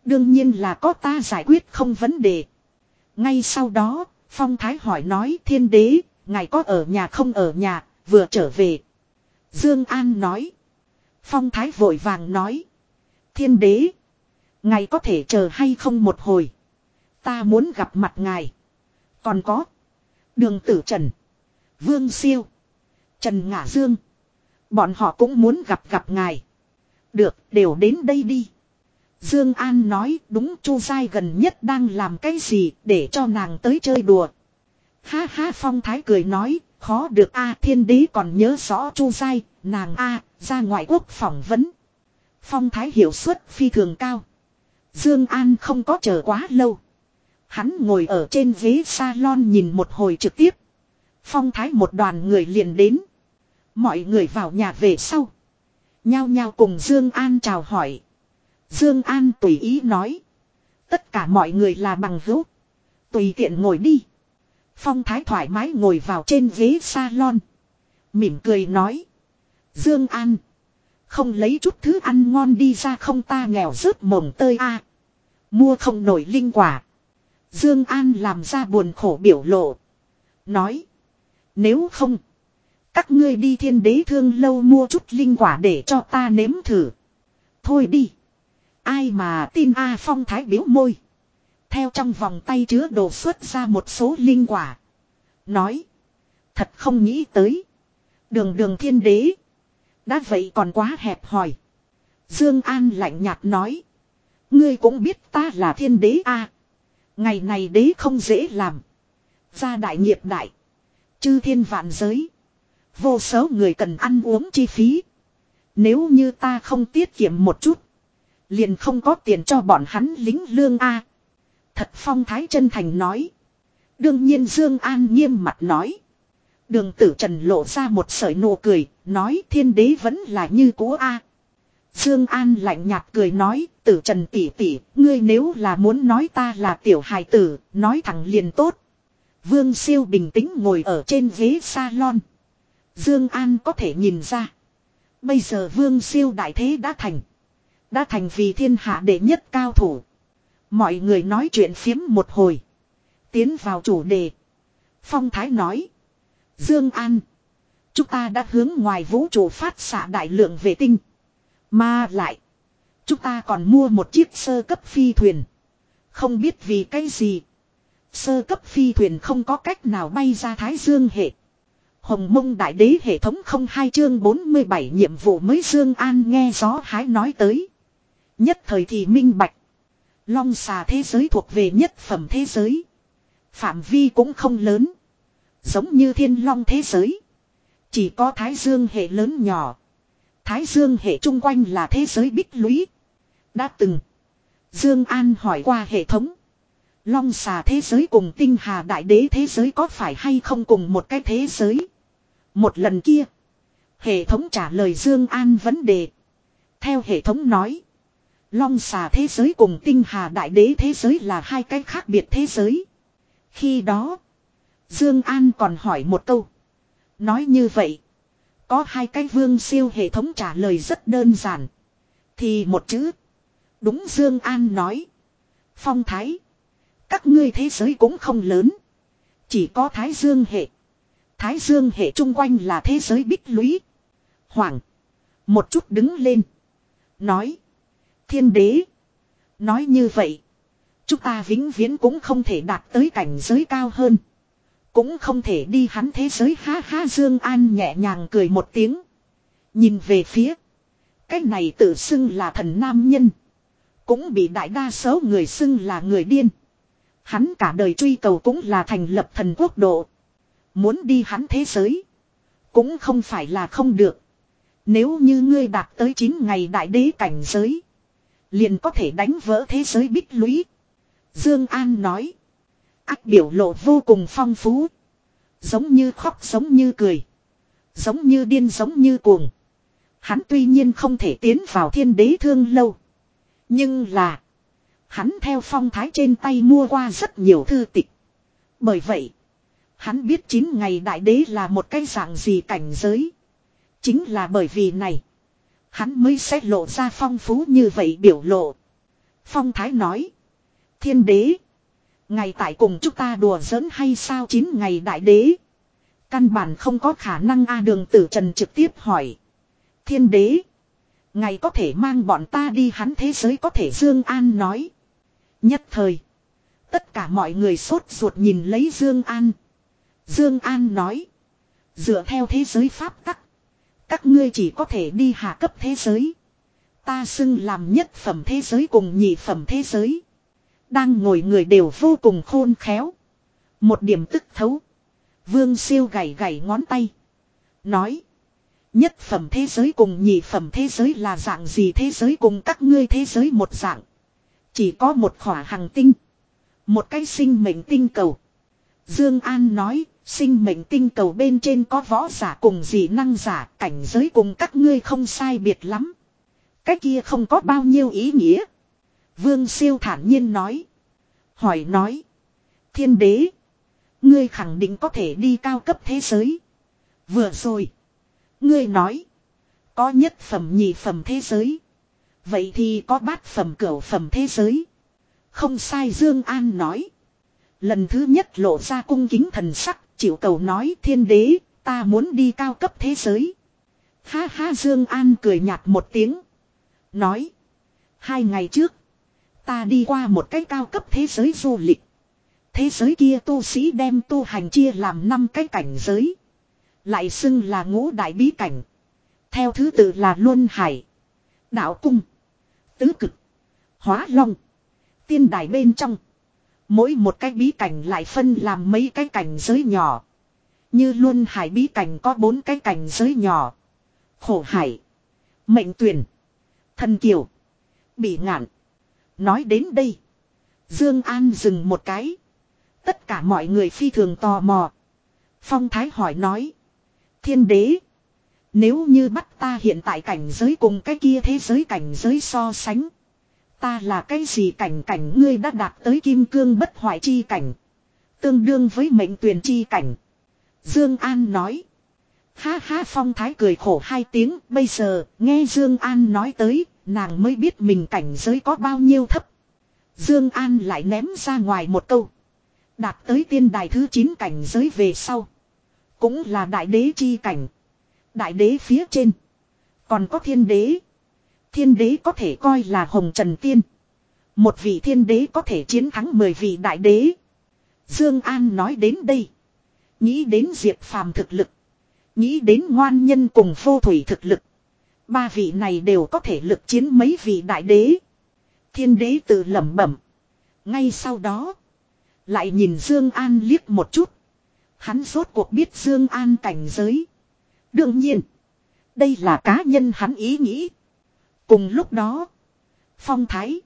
Đương nhiên là có ta giải quyết không vấn đề. Ngay sau đó, Phong Thái hỏi nói thiên đế, ngài có ở nhà không ở nhà, vừa trở về. Dương An nói. Phong Thái vội vàng nói. Thiên đế, ngài có thể chờ hay không một hồi. Ta muốn gặp mặt ngài. Còn có. Đường tử Trần. Vương Siêu. Trần Ngã Dương. Bọn họ cũng muốn gặp gặp ngài. Được, đều đến đây đi. Dương An nói đúng Chu Sai gần nhất đang làm cái gì để cho nàng tới chơi đùa. Ha ha Phong Thái cười nói, khó được a thiên đế còn nhớ rõ Chu Sai, nàng a ra ngoại quốc phỏng vấn. Phong Thái hiểu suất phi thường cao. Dương An không có chờ quá lâu. Hắn ngồi ở trên ghế salon nhìn một hồi trực tiếp. Phong Thái một đoàn người liền đến. Mọi người vào nhà về sau. Nhao nhao cùng Dương An chào hỏi. Dương An tùy ý nói. Tất cả mọi người là bằng hữu. Tùy tiện ngồi đi. Phong Thái thoải mái ngồi vào trên ghế salon. Mỉm cười nói. Dương An. Không lấy chút thứ ăn ngon đi ra không ta nghèo rớt mồng tơi a Mua không nổi linh quả. Dương An làm ra buồn khổ biểu lộ. Nói. Nếu không. Các ngươi đi thiên đế thương lâu mua chút linh quả để cho ta nếm thử. Thôi đi. Ai mà tin A Phong thái biếu môi. Theo trong vòng tay chứa đồ xuất ra một số linh quả. Nói. Thật không nghĩ tới. Đường đường thiên đế. Đã vậy còn quá hẹp hòi. Dương An lạnh nhạt nói. Ngươi cũng biết ta là thiên đế A. Ngày này đế không dễ làm. Gia đại nghiệp đại. Chư thiên vạn giới. Vô số người cần ăn uống chi phí. Nếu như ta không tiết kiệm một chút. Liền không có tiền cho bọn hắn lính lương A. Thật phong thái chân thành nói. Đương nhiên Dương An nghiêm mặt nói. Đường tử trần lộ ra một sợi nụ cười. Nói thiên đế vẫn là như cũ A. Dương An lạnh nhạt cười nói. Tử trần tỷ tỷ. Ngươi nếu là muốn nói ta là tiểu hài tử. Nói thẳng liền tốt. Vương siêu bình tĩnh ngồi ở trên ghế salon. Dương An có thể nhìn ra. Bây giờ vương siêu đại thế đã thành. Đã thành vì thiên hạ đệ nhất cao thủ. Mọi người nói chuyện phiếm một hồi. Tiến vào chủ đề. Phong Thái nói. Dương An. Chúng ta đã hướng ngoài vũ trụ phát xạ đại lượng vệ tinh. Mà lại. Chúng ta còn mua một chiếc sơ cấp phi thuyền. Không biết vì cái gì. Sơ cấp phi thuyền không có cách nào bay ra Thái Dương hệ. Hồng mông đại đế hệ thống không hai chương 47 nhiệm vụ mới Dương An nghe gió hái nói tới. Nhất thời thì minh bạch. Long xà thế giới thuộc về nhất phẩm thế giới. Phạm vi cũng không lớn. Giống như thiên long thế giới. Chỉ có Thái Dương hệ lớn nhỏ. Thái Dương hệ chung quanh là thế giới bích lũy. Đã từng. Dương An hỏi qua hệ thống. Long xà thế giới cùng tinh hà đại đế thế giới có phải hay không cùng một cái thế giới? Một lần kia. Hệ thống trả lời Dương An vấn đề. Theo hệ thống nói. Long xà thế giới cùng tinh hà đại đế thế giới là hai cái khác biệt thế giới. Khi đó. Dương An còn hỏi một câu. Nói như vậy. Có hai cái vương siêu hệ thống trả lời rất đơn giản. Thì một chữ. Đúng Dương An nói. Phong thái. Các ngươi thế giới cũng không lớn. Chỉ có Thái Dương hệ. Thái Dương hệ chung quanh là thế giới bích lũy. Hoàng. Một chút đứng lên. Nói. Thiên đế. Nói như vậy. Chúng ta vĩnh viễn cũng không thể đạt tới cảnh giới cao hơn. Cũng không thể đi hắn thế giới ha ha, Dương An nhẹ nhàng cười một tiếng. Nhìn về phía. Cái này tự xưng là thần nam nhân. Cũng bị đại đa số người xưng là người điên. Hắn cả đời truy cầu cũng là thành lập thần quốc độ. Muốn đi hắn thế giới. Cũng không phải là không được. Nếu như ngươi đạt tới 9 ngày đại đế cảnh giới. Liền có thể đánh vỡ thế giới bích lũy. Dương An nói. Ác biểu lộ vô cùng phong phú. Giống như khóc, giống như cười. Giống như điên, giống như cuồng. Hắn tuy nhiên không thể tiến vào thiên đế thương lâu. Nhưng là. Hắn theo phong thái trên tay mua qua rất nhiều thư tịch. Bởi vậy. Hắn biết chín ngày đại đế là một cái dạng gì cảnh giới. Chính là bởi vì này. Hắn mới sẽ lộ ra phong phú như vậy biểu lộ. Phong thái nói. Thiên đế. Ngày tại cùng chúng ta đùa giỡn hay sao chín ngày đại đế. Căn bản không có khả năng A đường tử trần trực tiếp hỏi. Thiên đế. Ngày có thể mang bọn ta đi hắn thế giới có thể Dương An nói. Nhất thời. Tất cả mọi người sốt ruột nhìn lấy Dương An. Dương An nói. Dựa theo thế giới pháp tắc. Các ngươi chỉ có thể đi hạ cấp thế giới. Ta xưng làm nhất phẩm thế giới cùng nhị phẩm thế giới. Đang ngồi người đều vô cùng khôn khéo. Một điểm tức thấu. Vương siêu gảy gảy ngón tay. Nói. Nhất phẩm thế giới cùng nhị phẩm thế giới là dạng gì thế giới cùng các ngươi thế giới một dạng. Chỉ có một khỏa hàng tinh. Một cái sinh mệnh tinh cầu. Dương An nói, sinh mệnh tinh cầu bên trên có võ giả cùng dị năng giả, cảnh giới cùng các ngươi không sai biệt lắm. Cái kia không có bao nhiêu ý nghĩa. Vương siêu thản nhiên nói. Hỏi nói. Thiên đế. Ngươi khẳng định có thể đi cao cấp thế giới. Vừa rồi. Ngươi nói. Có nhất phẩm nhị phẩm thế giới. Vậy thì có bát phẩm cửu phẩm thế giới. Không sai Dương An nói. Lần thứ nhất lộ ra cung kính thần sắc, chịu cầu nói thiên đế, ta muốn đi cao cấp thế giới. Ha ha Dương An cười nhạt một tiếng. Nói. Hai ngày trước. Ta đi qua một cái cao cấp thế giới du lịch. Thế giới kia tu sĩ đem tu hành chia làm năm cái cảnh giới. Lại xưng là ngũ đại bí cảnh. Theo thứ tự là Luân Hải. Đạo Cung. Tứ Cực. Hóa Long. Tiên đài bên trong. Mỗi một cái bí cảnh lại phân làm mấy cái cảnh giới nhỏ. Như Luân Hải bí cảnh có bốn cái cảnh giới nhỏ. Khổ Hải. Mệnh tuyển. Thần Kiều. Bị ngạn. Nói đến đây. Dương An dừng một cái. Tất cả mọi người phi thường tò mò. Phong Thái hỏi nói. Thiên đế. Nếu như bắt ta hiện tại cảnh giới cùng cái kia thế giới cảnh giới so sánh. Ta là cái gì cảnh cảnh ngươi đã đạt tới kim cương bất hoại chi cảnh. Tương đương với mệnh tuyển chi cảnh. Dương An nói. Ha ha, phong thái cười khổ hai tiếng. Bây giờ, nghe Dương An nói tới nàng mới biết mình cảnh giới có bao nhiêu thấp. Dương An lại ném ra ngoài một câu. Đạt tới tiên đài thứ 9 cảnh giới về sau. Cũng là đại đế chi cảnh. Đại đế phía trên. Còn có thiên đế. Thiên đế có thể coi là hồng trần tiên. Một vị thiên đế có thể chiến thắng 10 vị đại đế. Dương An nói đến đây. Nghĩ đến Diệp Phàm thực lực. Nghĩ đến ngoan nhân cùng vô thủy thực lực. Ba vị này đều có thể lực chiến mấy vị đại đế. Thiên đế tự lẩm bẩm. Ngay sau đó. Lại nhìn Dương An liếc một chút. Hắn rốt cuộc biết Dương An cảnh giới. Đương nhiên. Đây là cá nhân hắn ý nghĩ. Cùng lúc đó. Phong Thái.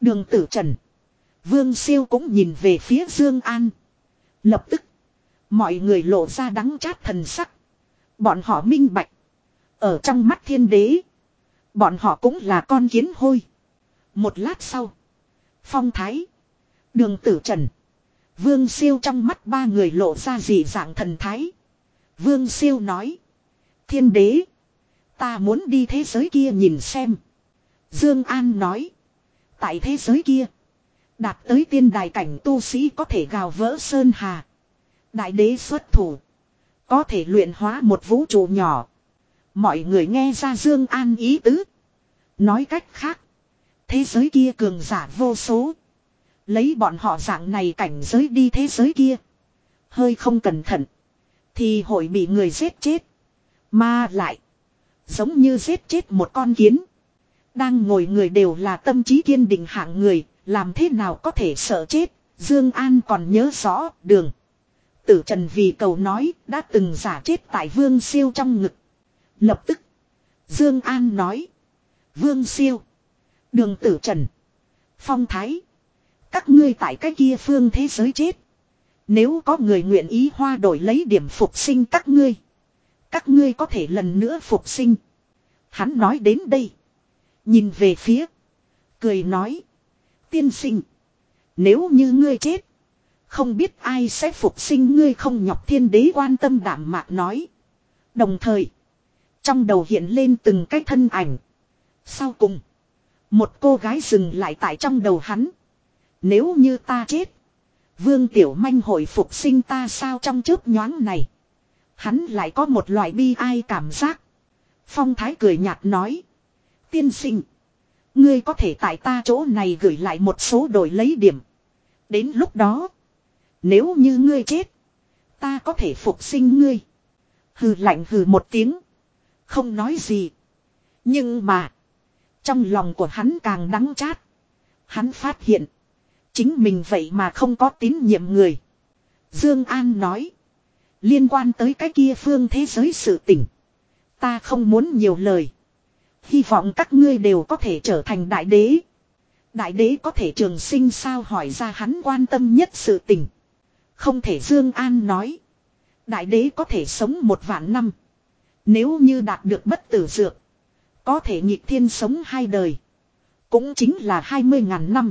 Đường Tử Trần. Vương Siêu cũng nhìn về phía Dương An. Lập tức. Mọi người lộ ra đắng chát thần sắc. Bọn họ minh bạch. Ở trong mắt thiên đế. Bọn họ cũng là con kiến hôi. Một lát sau. Phong Thái. Đường Tử Trần. Vương Siêu trong mắt ba người lộ ra dị dạng thần thái. Vương Siêu nói. Thiên đế. Ta muốn đi thế giới kia nhìn xem. Dương An nói. Tại thế giới kia. Đạt tới tiên đài cảnh tu sĩ có thể gào vỡ sơn hà. Đại đế xuất thủ. Có thể luyện hóa một vũ trụ nhỏ. Mọi người nghe ra Dương An ý tứ. Nói cách khác. Thế giới kia cường giả vô số. Lấy bọn họ dạng này cảnh giới đi thế giới kia. Hơi không cẩn thận. Thì hội bị người giết chết. Mà lại. Giống như giết chết một con kiến. Đang ngồi người đều là tâm trí kiên định hạng người. Làm thế nào có thể sợ chết. Dương An còn nhớ rõ đường. Tử Trần vì cầu nói, đã từng giả chết tại Vương Siêu trong ngực. Lập tức. Dương An nói. Vương Siêu. Đường Tử Trần. Phong Thái. Các ngươi tại cái kia phương thế giới chết. Nếu có người nguyện ý hoa đổi lấy điểm phục sinh các ngươi. Các ngươi có thể lần nữa phục sinh. Hắn nói đến đây. Nhìn về phía. Cười nói. Tiên sinh. Nếu như ngươi chết. Không biết ai sẽ phục sinh ngươi không nhọc thiên đế quan tâm đảm mạc nói. Đồng thời. Trong đầu hiện lên từng cái thân ảnh. Sau cùng. Một cô gái dừng lại tại trong đầu hắn. Nếu như ta chết. Vương Tiểu Manh hồi phục sinh ta sao trong chớp nhoáng này. Hắn lại có một loại bi ai cảm giác. Phong Thái cười nhạt nói. Tiên sinh. Ngươi có thể tại ta chỗ này gửi lại một số đổi lấy điểm. Đến lúc đó. Nếu như ngươi chết. Ta có thể phục sinh ngươi. Hừ lạnh hừ một tiếng. Không nói gì. Nhưng mà. Trong lòng của hắn càng đắng chát. Hắn phát hiện. Chính mình vậy mà không có tín nhiệm người. Dương An nói. Liên quan tới cái kia phương thế giới sự tỉnh. Ta không muốn nhiều lời. Hy vọng các ngươi đều có thể trở thành đại đế. Đại đế có thể trường sinh sao hỏi ra hắn quan tâm nhất sự tình. Không thể Dương An nói. Đại đế có thể sống một vạn năm. Nếu như đạt được bất tử dược. Có thể nhịp thiên sống hai đời. Cũng chính là hai mươi ngàn năm.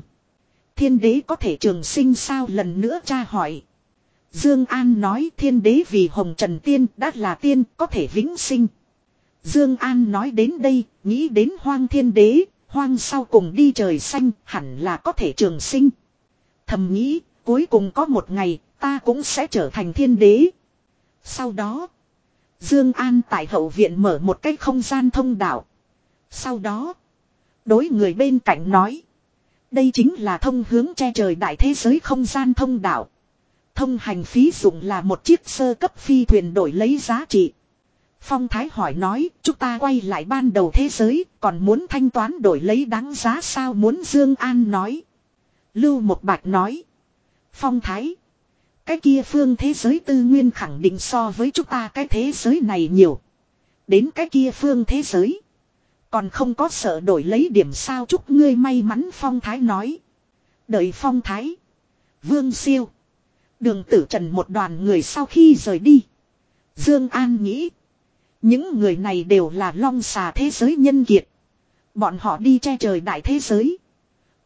Thiên đế có thể trường sinh sao lần nữa cha hỏi. Dương An nói thiên đế vì hồng trần tiên đã là tiên có thể vĩnh sinh. Dương An nói đến đây, nghĩ đến hoang thiên đế, hoang sau cùng đi trời xanh hẳn là có thể trường sinh. Thầm nghĩ, cuối cùng có một ngày, ta cũng sẽ trở thành thiên đế. Sau đó, Dương An tại hậu viện mở một cái không gian thông đạo. Sau đó, đối người bên cạnh nói. Đây chính là thông hướng che trời đại thế giới không gian thông đạo. Thông hành phí dụng là một chiếc sơ cấp phi thuyền đổi lấy giá trị. Phong Thái hỏi nói, chúng ta quay lại ban đầu thế giới, còn muốn thanh toán đổi lấy đáng giá sao muốn Dương An nói. Lưu một bạch nói. Phong Thái. Cái kia phương thế giới tư nguyên khẳng định so với chúng ta cái thế giới này nhiều. Đến cái kia phương thế giới. Còn không có sợ đổi lấy điểm sao chúc ngươi may mắn Phong Thái nói. Đợi Phong Thái. Vương Siêu. Đường tử trần một đoàn người sau khi rời đi. Dương An nghĩ. Những người này đều là long xà thế giới nhân kiệt. Bọn họ đi che trời đại thế giới.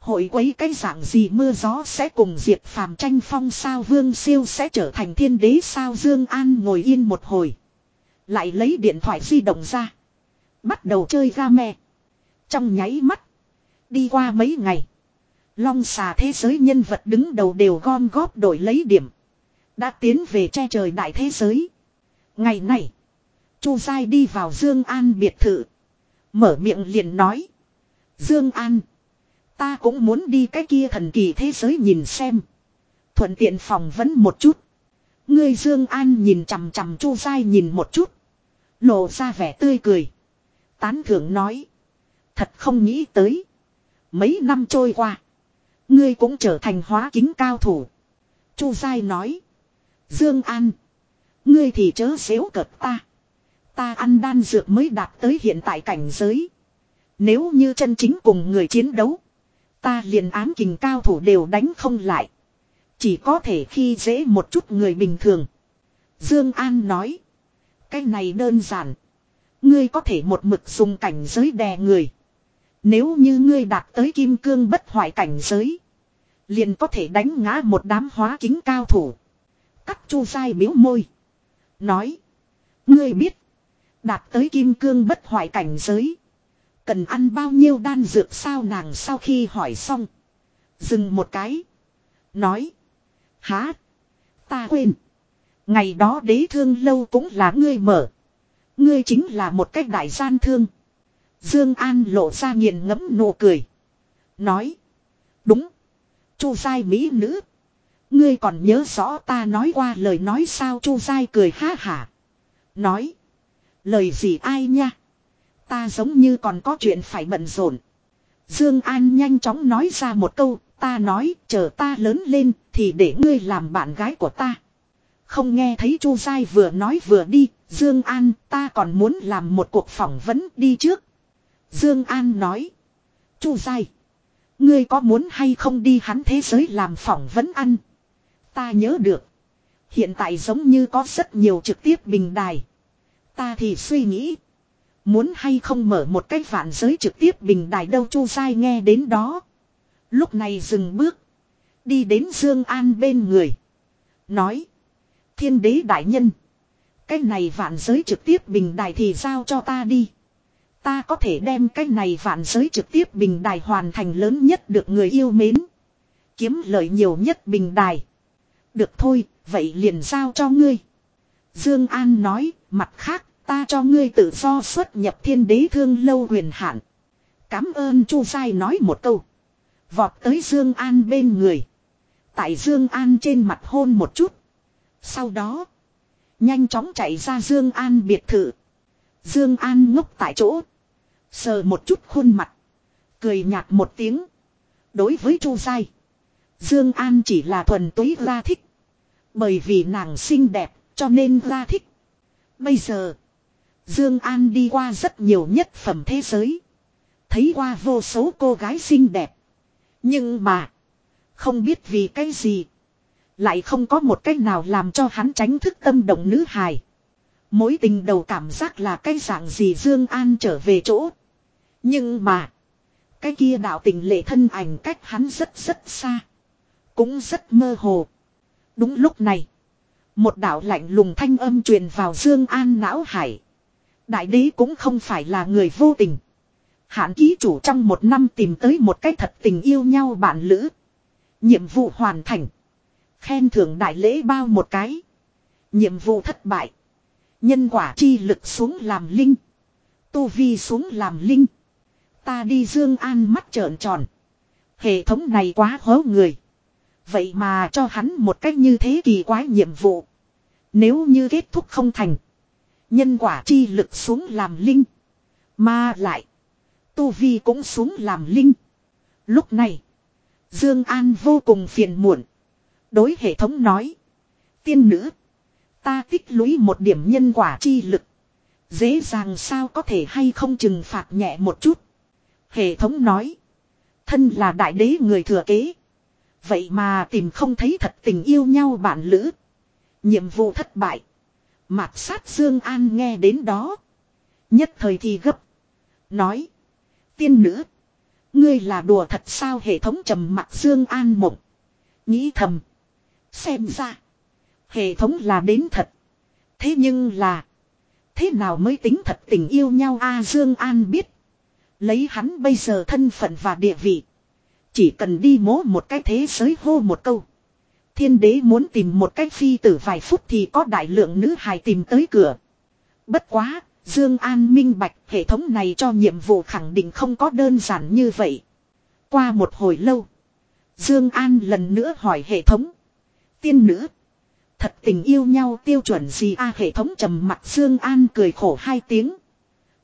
Hội quấy cái dạng gì mưa gió sẽ cùng Diệp Phàm tranh phong sao Vương Siêu sẽ trở thành thiên đế sao Dương An ngồi yên một hồi. Lại lấy điện thoại di động ra. Bắt đầu chơi game. Trong nháy mắt. Đi qua mấy ngày. Long xà thế giới nhân vật đứng đầu đều gom góp đổi lấy điểm. Đã tiến về che trời đại thế giới. Ngày này. Chu Giai đi vào Dương An biệt thự. Mở miệng liền nói. Dương An. Ta cũng muốn đi cái kia thần kỳ thế giới nhìn xem. Thuận tiện phòng vấn một chút. Ngươi Dương An nhìn chằm chằm Chu sai nhìn một chút. Lộ ra vẻ tươi cười. Tán thưởng nói. Thật không nghĩ tới. Mấy năm trôi qua. Ngươi cũng trở thành hóa kính cao thủ. Chu sai nói. Dương An. Ngươi thì chớ xéo cợt ta. Ta ăn đan dược mới đạt tới hiện tại cảnh giới. Nếu như chân chính cùng người chiến đấu. Ta liền ám kình cao thủ đều đánh không lại. Chỉ có thể khi dễ một chút người bình thường. Dương An nói. Cái này đơn giản. Ngươi có thể một mực dùng cảnh giới đè người. Nếu như ngươi đạt tới kim cương bất hoại cảnh giới. Liền có thể đánh ngã một đám hóa kính cao thủ. Cắt chu sai biếu môi. Nói. Ngươi biết. Đạt tới kim cương bất hoại cảnh giới. Cần ăn bao nhiêu đan dược sao nàng sau khi hỏi xong. Dừng một cái. Nói. Há. Ta quên. Ngày đó đế thương lâu cũng là ngươi mở. Ngươi chính là một cách đại gian thương. Dương An lộ ra nghiền ngẫm nụ cười. Nói. Đúng. Chu sai mỹ nữ. Ngươi còn nhớ rõ ta nói qua lời nói sao Chu sai cười ha hả. Nói. Lời gì ai nha. Ta giống như còn có chuyện phải bận rộn. Dương An nhanh chóng nói ra một câu. Ta nói chờ ta lớn lên thì để ngươi làm bạn gái của ta. Không nghe thấy Chu Sai vừa nói vừa đi, Dương An ta còn muốn làm một cuộc phỏng vấn đi trước. Dương An nói. Chu Sai, Ngươi có muốn hay không đi hắn thế giới làm phỏng vấn ăn. Ta nhớ được. Hiện tại giống như có rất nhiều trực tiếp bình đài. Ta thì suy nghĩ. Muốn hay không mở một cái vạn giới trực tiếp bình đài đâu Chu sai nghe đến đó. Lúc này dừng bước. Đi đến Dương An bên người. Nói. Thiên đế đại nhân. Cái này vạn giới trực tiếp bình đài thì giao cho ta đi. Ta có thể đem cái này vạn giới trực tiếp bình đài hoàn thành lớn nhất được người yêu mến. Kiếm lợi nhiều nhất bình đài. Được thôi, vậy liền giao cho ngươi. Dương An nói, mặt khác, ta cho ngươi tự do xuất nhập thiên đế thương lâu huyền hạn. Cám ơn Chu Sai nói một câu. Vọt tới Dương An bên người. Tại Dương An trên mặt hôn một chút. Sau đó. Nhanh chóng chạy ra Dương An biệt thự. Dương An ngốc tại chỗ. Sờ một chút khuôn mặt. Cười nhạt một tiếng. Đối với Chu Sai. Dương An chỉ là thuần túy ra thích. Bởi vì nàng xinh đẹp, cho nên ra thích. Bây giờ. Dương An đi qua rất nhiều nhất phẩm thế giới. Thấy qua vô số cô gái xinh đẹp. Nhưng mà. Không biết vì cái gì. Lại không có một cách nào làm cho hắn tránh thức tâm động nữ hài. Mối tình đầu cảm giác là cái dạng gì Dương An trở về chỗ. Nhưng mà. Cái kia đạo tình lệ thân ảnh cách hắn rất rất xa. Cũng rất mơ hồ. Đúng lúc này. Một đạo lạnh lùng thanh âm truyền vào Dương An não hải. Đại đế cũng không phải là người vô tình. Hạn ký chủ trong một năm tìm tới một cái thật tình yêu nhau bạn lữ. Nhiệm vụ hoàn thành. Khen thưởng đại lễ bao một cái. Nhiệm vụ thất bại. Nhân quả chi lực xuống làm linh. Tu vi xuống làm linh. Ta đi Dương An mắt trợn tròn. Hệ thống này quá hố người. Vậy mà cho hắn một cách như thế kỳ quái nhiệm vụ. Nếu như kết thúc không thành. Nhân quả chi lực xuống làm linh. Mà lại. Tu Vi cũng xuống làm linh. Lúc này. Dương An vô cùng phiền muộn. Đối hệ thống nói. Tiên nữ. Ta tích lũy một điểm nhân quả chi lực. Dễ dàng sao có thể hay không trừng phạt nhẹ một chút. Hệ thống nói. Thân là đại đế người thừa kế. Vậy mà tìm không thấy thật tình yêu nhau bạn lữ. Nhiệm vụ thất bại. Mạc sát Dương An nghe đến đó. Nhất thời thì gấp. Nói. Tiên nữ. Ngươi là đùa thật sao hệ thống trầm mặt Dương An mộng. Nghĩ thầm. Xem ra. Hệ thống là đến thật. Thế nhưng là. Thế nào mới tính thật tình yêu nhau a Dương An biết. Lấy hắn bây giờ thân phận và địa vị. Chỉ cần đi mố một cái thế giới hô một câu. Thiên đế muốn tìm một cái phi tử vài phút thì có đại lượng nữ hài tìm tới cửa. Bất quá, Dương An minh bạch hệ thống này cho nhiệm vụ khẳng định không có đơn giản như vậy. Qua một hồi lâu, Dương An lần nữa hỏi hệ thống. Tiên nữ, thật tình yêu nhau tiêu chuẩn gì a hệ thống trầm mặt Dương An cười khổ hai tiếng.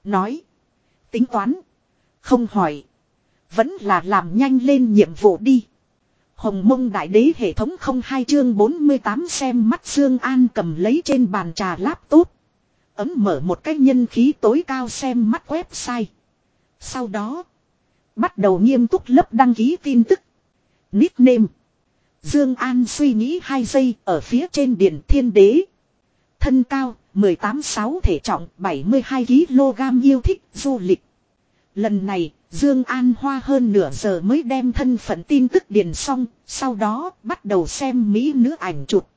Nói, tính toán, không hỏi. Vẫn là làm nhanh lên nhiệm vụ đi. Hồng mông đại đế hệ thống không hai chương 48 xem mắt Dương An cầm lấy trên bàn trà laptop. Ấm mở một cái nhân khí tối cao xem mắt website. Sau đó. Bắt đầu nghiêm túc lấp đăng ký tin tức. Nickname. Dương An suy nghĩ hai giây ở phía trên điện thiên đế. Thân cao 18-6 thể trọng 72kg yêu thích du lịch. Lần này Dương An Hoa hơn nửa giờ mới đem thân phận tin tức điền xong, sau đó bắt đầu xem mỹ nữ ảnh chụp.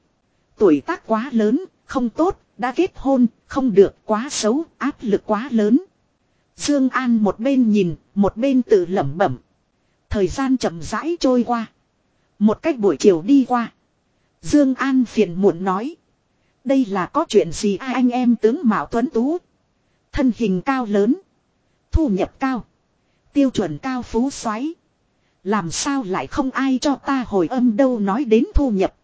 Tuổi tác quá lớn, không tốt, đã kết hôn, không được quá xấu, áp lực quá lớn. Dương An một bên nhìn, một bên tự lẩm bẩm. Thời gian chậm rãi trôi qua. Một cách buổi chiều đi qua. Dương An phiền muộn nói. Đây là có chuyện gì ai anh em tướng Mạo Tuấn Tú. Thân hình cao lớn. Thu nhập cao. Tiêu chuẩn cao phú xoáy. Làm sao lại không ai cho ta hồi âm đâu nói đến thu nhập.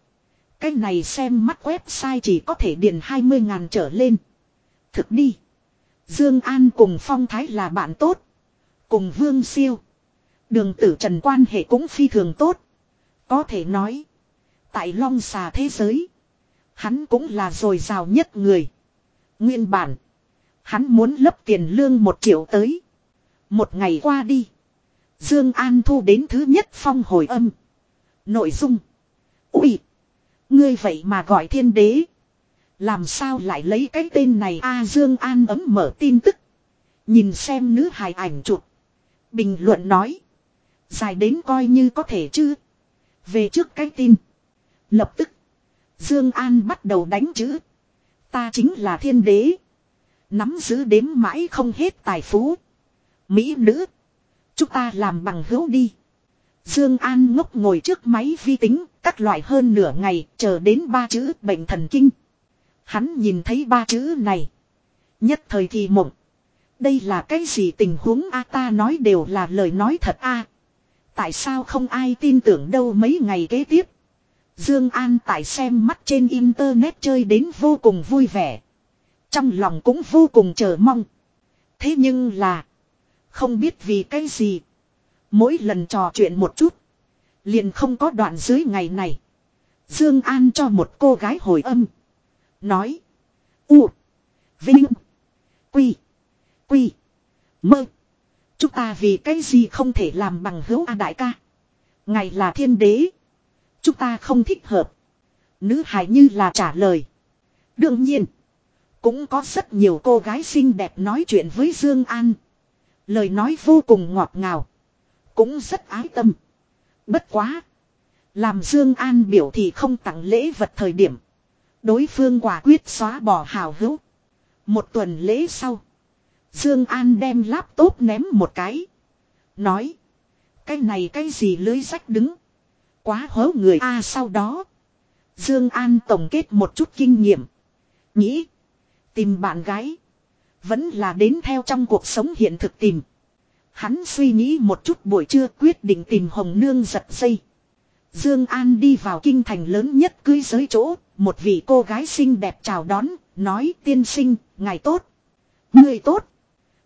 Cái này xem mắt website chỉ có thể điền 20 ngàn trở lên. Thực đi. Dương An cùng Phong Thái là bạn tốt. Cùng Vương Siêu. Đường tử trần quan hệ cũng phi thường tốt. Có thể nói. Tại long xà thế giới. Hắn cũng là rồi giàu nhất người. Nguyên bản. Hắn muốn lấp tiền lương một triệu tới. Một ngày qua đi. Dương An thu đến thứ nhất phong hồi âm. Nội dung. Ui. Ngươi vậy mà gọi thiên đế. Làm sao lại lấy cái tên này a Dương An ấm mở tin tức. Nhìn xem nữ hài ảnh chụp. Bình luận nói. Dài đến coi như có thể chứ. Về trước cái tin. Lập tức. Dương An bắt đầu đánh chữ. Ta chính là thiên đế. Nắm giữ đếm mãi không hết tài phú. Mỹ nữ. Chúng ta làm bằng hữu đi. Dương An ngốc ngồi trước máy vi tính, các loại hơn nửa ngày, chờ đến ba chữ bệnh thần kinh. Hắn nhìn thấy ba chữ này. Nhất thời thì mộng. Đây là cái gì tình huống a ta nói đều là lời nói thật a. Tại sao không ai tin tưởng đâu mấy ngày kế tiếp. Dương An tại xem mắt trên internet chơi đến vô cùng vui vẻ. Trong lòng cũng vô cùng chờ mong. Thế nhưng là. Không biết vì cái gì. Mỗi lần trò chuyện một chút. Liền không có đoạn dưới ngày này. Dương An cho một cô gái hồi âm. Nói. U. Vinh. Quy. Quy. Mơ. Chúng ta vì cái gì không thể làm bằng hữu A đại ca. Ngày là thiên đế. Chúng ta không thích hợp. Nữ hài như là trả lời. Đương nhiên. Cũng có rất nhiều cô gái xinh đẹp nói chuyện với Dương An. Lời nói vô cùng ngọt ngào. Cũng rất ái tâm. Bất quá. Làm Dương An biểu thì không tặng lễ vật thời điểm. Đối phương quả quyết xóa bỏ hào hữu. Một tuần lễ sau. Dương An đem laptop ném một cái. Nói. Cái này cái gì lưới sách đứng. Quá hớ người a à, sau đó. Dương An tổng kết một chút kinh nghiệm. Nghĩ. Tìm bạn gái. Vẫn là đến theo trong cuộc sống hiện thực tìm. Hắn suy nghĩ một chút buổi trưa quyết định tìm Hồng Nương giật dây. Dương An đi vào kinh thành lớn nhất cưới giới chỗ, một vị cô gái xinh đẹp chào đón, nói tiên sinh, ngài tốt. Ngươi tốt.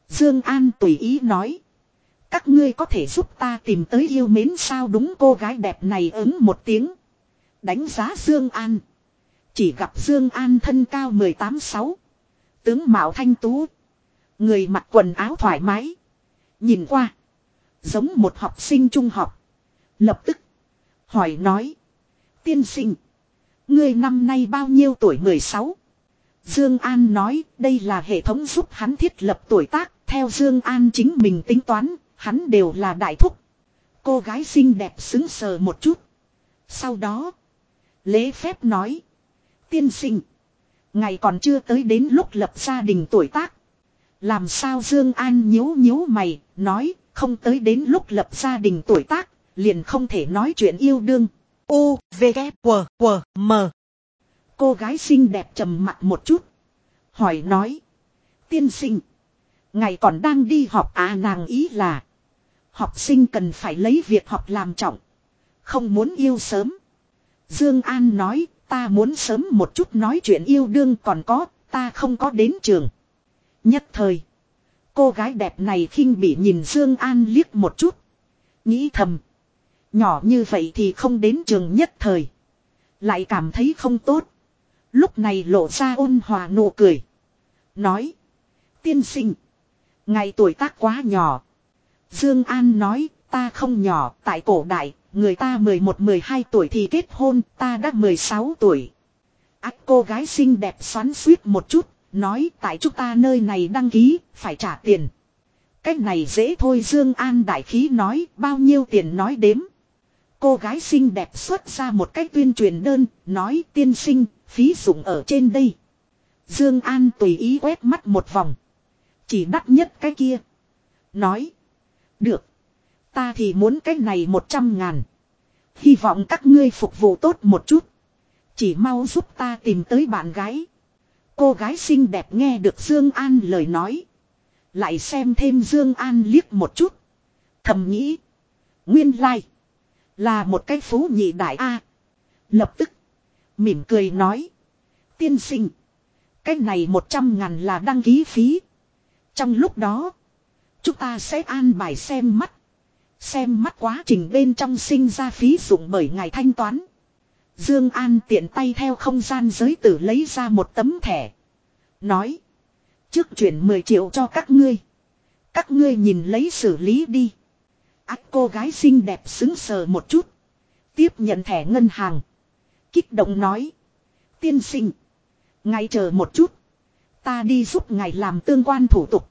Dương An tùy ý nói. Các ngươi có thể giúp ta tìm tới yêu mến sao đúng cô gái đẹp này ứng một tiếng. Đánh giá Dương An. Chỉ gặp Dương An thân cao 18-6. Tướng Mạo Thanh Tú. Người mặc quần áo thoải mái. Nhìn qua. Giống một học sinh trung học. Lập tức. Hỏi nói. Tiên sinh. người năm nay bao nhiêu tuổi 16? Dương An nói, đây là hệ thống giúp hắn thiết lập tuổi tác. Theo Dương An chính mình tính toán. Hắn đều là đại thúc. Cô gái xinh đẹp xứng sờ một chút. Sau đó. Lễ phép nói. Tiên sinh. Ngày còn chưa tới đến lúc lập gia đình tuổi tác. Làm sao Dương An nhíu nhíu mày, nói, không tới đến lúc lập gia đình tuổi tác, liền không thể nói chuyện yêu đương. U, V, K, W, W, M. Cô gái xinh đẹp trầm mặt một chút. Hỏi nói. Tiên sinh. Ngày còn đang đi học à nàng ý là. Học sinh cần phải lấy việc học làm trọng. Không muốn yêu sớm. Dương An nói ta muốn sớm một chút nói chuyện yêu đương còn có, ta không có đến trường. Nhất thời. Cô gái đẹp này khinh bị nhìn Dương An liếc một chút. Nghĩ thầm. Nhỏ như vậy thì không đến trường nhất thời. Lại cảm thấy không tốt. Lúc này lộ ra ôn hòa nụ cười. Nói. Tiên sinh. Ngày tuổi tác quá nhỏ. Dương An nói, ta không nhỏ, tại cổ đại. Người ta 11-12 tuổi thì kết hôn ta đã 16 tuổi. Ác cô gái xinh đẹp xoắn suýt một chút. Nói tại chúng ta nơi này đăng ký phải trả tiền. Cách này dễ thôi Dương An đại khí nói bao nhiêu tiền nói đếm. Cô gái xinh đẹp xuất ra một cách tuyên truyền đơn, nói tiên sinh, phí dụng ở trên đây. Dương An tùy ý quét mắt một vòng. Chỉ đắt nhất cái kia. Nói. Được. Ta thì muốn cái này một trăm ngàn. Hy vọng các ngươi phục vụ tốt một chút. Chỉ mau giúp ta tìm tới bạn gái. Cô gái xinh đẹp nghe được Dương An lời nói. Lại xem thêm Dương An liếc một chút. Thầm nghĩ. Nguyên lai. Like. Là một cái phú nhị đại A. Lập tức. Mỉm cười nói. Tiên sinh. Cái này một trăm ngàn là đăng ký phí. Trong lúc đó. Chúng ta sẽ an bài xem mắt. Xem mắt quá trình bên trong sinh ra phí dụng bởi ngài thanh toán. Dương An tiện tay theo không gian giới tử lấy ra một tấm thẻ. Nói. Trước chuyển 10 triệu cho các ngươi. Các ngươi nhìn lấy xử lý đi. Ác cô gái xinh đẹp xứng sờ một chút. Tiếp nhận thẻ ngân hàng. Kích động nói. Tiên sinh. Ngài chờ một chút. Ta đi giúp ngài làm tương quan thủ tục.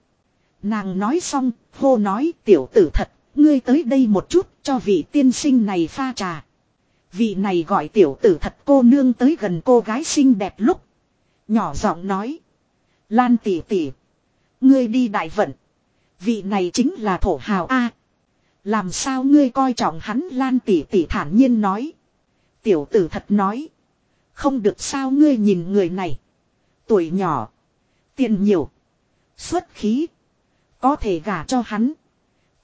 Nàng nói xong, hô nói tiểu tử thật, ngươi tới đây một chút, cho vị tiên sinh này pha trà. Vị này gọi tiểu tử thật cô nương tới gần cô gái xinh đẹp lúc. Nhỏ giọng nói. Lan tỷ tỷ. Ngươi đi đại vận. Vị này chính là thổ hào A. Làm sao ngươi coi trọng hắn Lan tỷ tỷ thản nhiên nói. Tiểu tử thật nói. Không được sao ngươi nhìn người này. Tuổi nhỏ. Tiền nhiều. Xuất khí. Có thể gả cho hắn.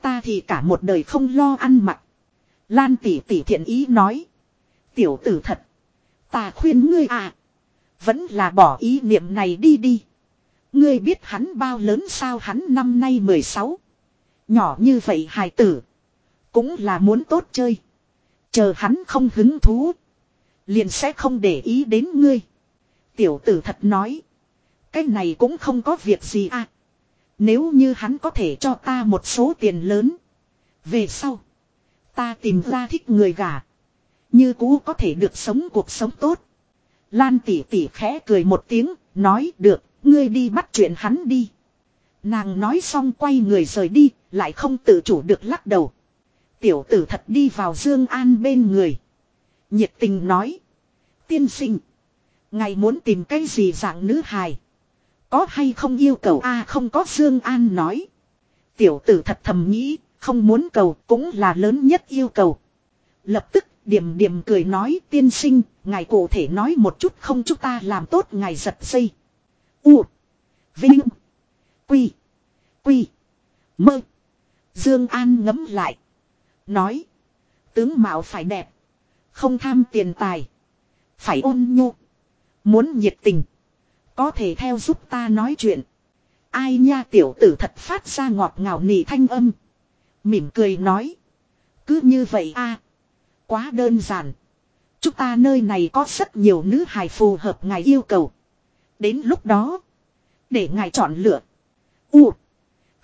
Ta thì cả một đời không lo ăn mặc. Lan tỷ tỷ thiện ý nói. Tiểu tử thật. Ta khuyên ngươi à. Vẫn là bỏ ý niệm này đi đi. Ngươi biết hắn bao lớn sao hắn năm nay 16. Nhỏ như vậy hài tử. Cũng là muốn tốt chơi. Chờ hắn không hứng thú. Liền sẽ không để ý đến ngươi. Tiểu tử thật nói. Cái này cũng không có việc gì à. Nếu như hắn có thể cho ta một số tiền lớn. Về sau. Ta tìm ra thích người gả. Như cũ có thể được sống cuộc sống tốt. Lan tỷ tỷ khẽ cười một tiếng. Nói, được. Ngươi đi bắt chuyện hắn đi. Nàng nói xong quay người rời đi. Lại không tự chủ được lắc đầu. Tiểu tử thật đi vào Dương An bên người. Nhiệt tình nói. Tiên sinh. ngày muốn tìm cái gì dạng nữ hài. Có hay không yêu cầu a không có Dương An nói. Tiểu tử thật thầm nghĩ. Không muốn cầu cũng là lớn nhất yêu cầu. Lập tức, điểm điểm cười nói, tiên sinh. Ngài cụ thể nói một chút không chúng ta làm tốt ngài giật dây. U. Vinh. Quy. Quy. Mơ. Dương An ngấm lại. Nói. Tướng mạo phải đẹp. Không tham tiền tài. Phải ôn nhu. Muốn nhiệt tình. Có thể theo giúp ta nói chuyện. Ai nha tiểu tử thật phát ra ngọt ngào nỉ thanh âm. Mỉm cười nói. Cứ như vậy a Quá đơn giản. Chúng ta nơi này có rất nhiều nữ hài phù hợp ngài yêu cầu. Đến lúc đó. Để ngài chọn lựa. U.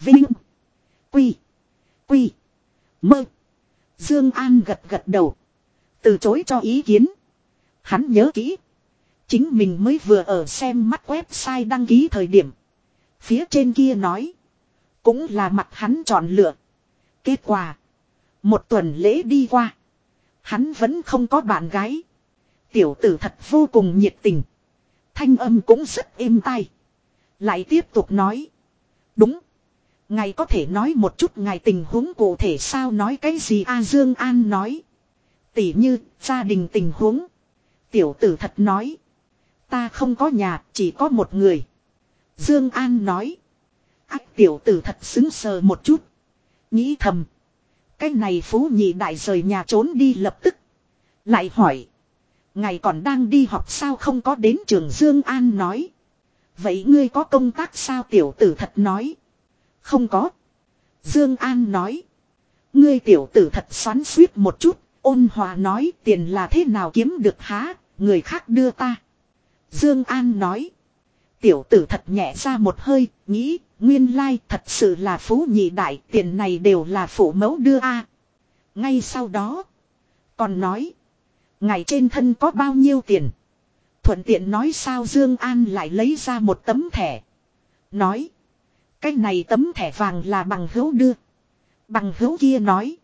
Vinh. Quy. Quy. Mơ. Dương An gật gật đầu. Từ chối cho ý kiến. Hắn nhớ kỹ. Chính mình mới vừa ở xem mắt website đăng ký thời điểm. Phía trên kia nói. Cũng là mặt hắn chọn lựa. Kết quả. Một tuần lễ đi qua. Hắn vẫn không có bạn gái. Tiểu tử thật vô cùng nhiệt tình. Thanh âm cũng rất êm tai. Lại tiếp tục nói. Đúng. Ngài có thể nói một chút ngài tình huống cụ thể sao nói cái gì A Dương An nói. Tỉ như gia đình tình huống. Tiểu tử thật nói. Ta không có nhà, chỉ có một người. Dương An nói. Ách, tiểu tử thật xứng sờ một chút. Nghĩ thầm. Cái này phú nhị đại rời nhà trốn đi lập tức. Lại hỏi. Ngày còn đang đi học sao không có đến trường Dương An nói. Vậy ngươi có công tác sao, tiểu tử thật nói. Không có. Dương An nói. Ngươi tiểu tử thật xoắn suýt một chút. Ôn hòa nói, tiền là thế nào kiếm được há. Người khác đưa ta. Dương An nói. Tiểu tử thật nhẹ ra một hơi. Nghĩ, nguyên lai thật sự là phú nhị đại. Tiền này đều là phụ mẫu đưa a. Ngay sau đó. Còn nói. ngài trên thân có bao nhiêu tiền. Thuận tiện nói sao Dương An lại lấy ra một tấm thẻ. Nói. Cái này tấm thẻ vàng là bằng hữu đưa. Bằng hữu kia nói.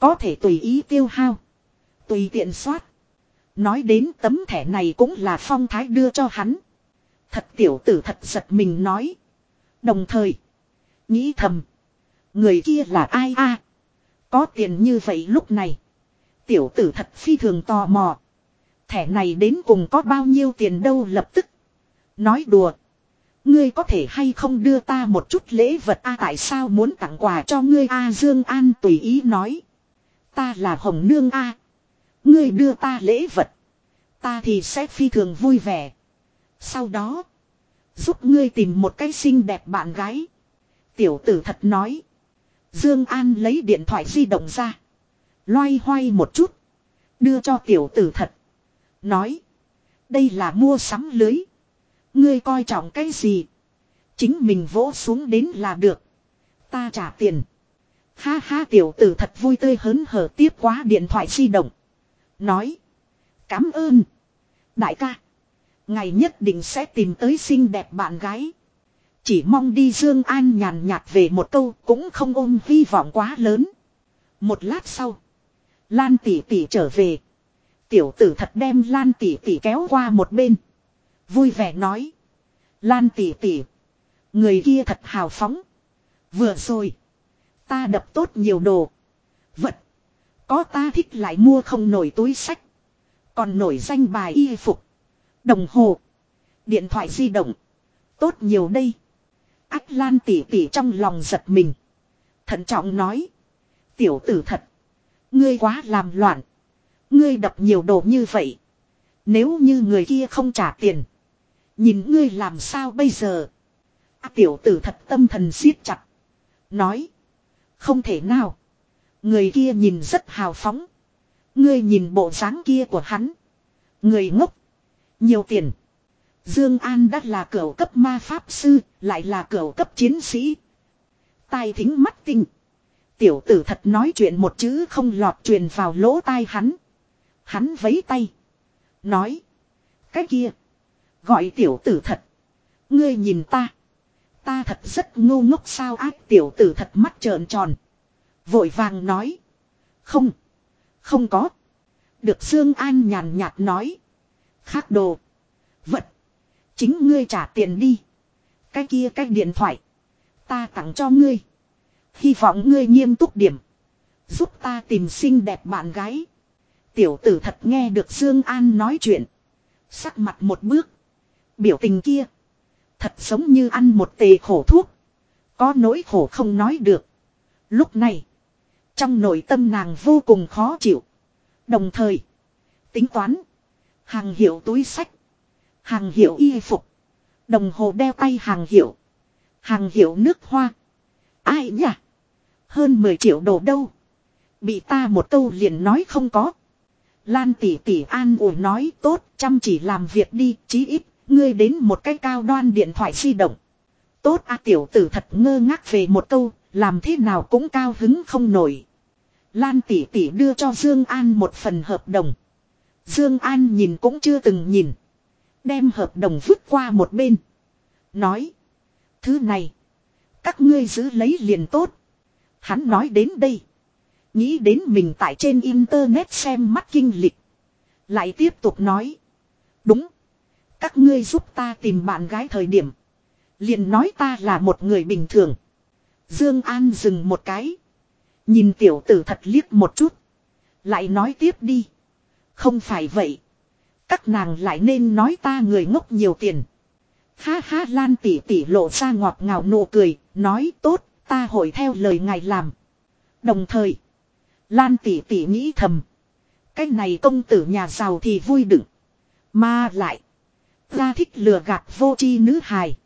Có thể tùy ý tiêu hao. Tùy tiện soát. Nói đến tấm thẻ này cũng là phong thái đưa cho hắn. Thật tiểu tử thật giật mình nói. Đồng thời. Nghĩ thầm. Người kia là ai a? Có tiền như vậy lúc này. Tiểu tử thật phi thường tò mò. Thẻ này đến cùng có bao nhiêu tiền đâu lập tức. Nói đùa. Ngươi có thể hay không đưa ta một chút lễ vật a tại sao muốn tặng quà cho ngươi a Dương An tùy ý nói. Ta là Hồng Nương a. Ngươi đưa ta lễ vật. Ta thì sẽ phi thường vui vẻ. Sau đó. Giúp ngươi tìm một cái xinh đẹp bạn gái. Tiểu tử thật nói. Dương An lấy điện thoại di động ra. Loay hoay một chút. Đưa cho tiểu tử thật. Nói. Đây là mua sắm lưới. Ngươi coi trọng cái gì? Chính mình vỗ xuống đến là được. Ta trả tiền. Ha ha, tiểu tử thật vui tươi hớn hở tiếp quá điện thoại di động. Nói. Cám ơn. Đại ca. Ngày nhất định sẽ tìm tới xinh đẹp bạn gái. Chỉ mong đi Dương An nhàn nhạt về một câu cũng không ôm hy vọng quá lớn. Một lát sau. Lan tỷ tỷ trở về. Tiểu tử thật đem Lan tỷ tỷ kéo qua một bên. Vui vẻ nói. Lan tỷ tỷ. Người kia thật hào phóng. Vừa rồi. Ta đập tốt nhiều đồ. Vật. Có ta thích lại mua không nổi túi sách. Còn nổi danh bài y phục. Đồng hồ. Điện thoại di động. Tốt nhiều đây. Ách Lan tỉ tỉ trong lòng giật mình. Thận trọng nói. Tiểu tử thật. Ngươi quá làm loạn. Ngươi đập nhiều đồ như vậy. Nếu như người kia không trả tiền. Nhìn ngươi làm sao bây giờ. À, tiểu tử thật tâm thần siết chặt. Nói. Không thể nào. Người kia nhìn rất hào phóng. Ngươi nhìn bộ dáng kia của hắn. Người ngốc. Nhiều tiền. Dương An đã là cửu cấp ma pháp sư, lại là cửu cấp chiến sĩ. Tai thính mắt tinh. Tiểu tử thật nói chuyện một chữ không lọt truyền vào lỗ tai hắn. Hắn vẫy tay. Nói. Cái kia. Gọi tiểu tử thật. Ngươi nhìn ta. Ta thật rất ngu ngốc sao ác tiểu tử thật mắt trợn tròn. Vội vàng nói. Không. Không có. Được Dương An nhàn nhạt nói. Khác đồ. Vật. Chính ngươi trả tiền đi. Cái kia cái điện thoại. Ta tặng cho ngươi. Hy vọng ngươi nghiêm túc điểm. Giúp ta tìm xinh đẹp bạn gái. Tiểu tử thật nghe được Dương An nói chuyện. Sắc mặt một bước. Biểu tình kia. Thật giống như ăn một tề khổ thuốc. Có nỗi khổ không nói được. Lúc này. Trong nội tâm nàng vô cùng khó chịu. Đồng thời. Tính toán. Hàng hiệu túi sách. Hàng hiệu y phục. Đồng hồ đeo tay hàng hiệu. Hàng hiệu nước hoa. Ai nhỉ? Hơn 10 triệu đồ đâu. Bị ta một câu liền nói không có. Lan tỷ tỷ an ủi nói tốt, chăm chỉ làm việc đi, chí ít, ngươi đến một cái cao đoan điện thoại di động. Tốt a, tiểu tử thật ngơ ngác về một câu làm thế nào cũng cao hứng không nổi. Lan tỷ tỷ đưa cho Dương An một phần hợp đồng. Dương An nhìn cũng chưa từng nhìn. Đem hợp đồng vứt qua một bên. Nói. Thứ này. Các ngươi giữ lấy liền tốt. Hắn nói đến đây. Nghĩ đến mình tại trên internet xem mắt kinh lịch. Lại tiếp tục nói. Đúng. Các ngươi giúp ta tìm bạn gái thời điểm. Liền nói ta là một người bình thường. Dương An dừng một cái. Nhìn tiểu tử thật liếc một chút. Lại nói tiếp đi. Không phải vậy. Các nàng lại nên nói ta người ngốc nhiều tiền. Ha ha Lan tỷ tỷ lộ ra ngọt ngào nụ cười, nói tốt, ta hội theo lời ngài làm. Đồng thời, Lan tỷ tỷ nghĩ thầm. Cái này công tử nhà giàu thì vui đựng. Mà lại, ra thích lừa gạt vô chi nữ hài.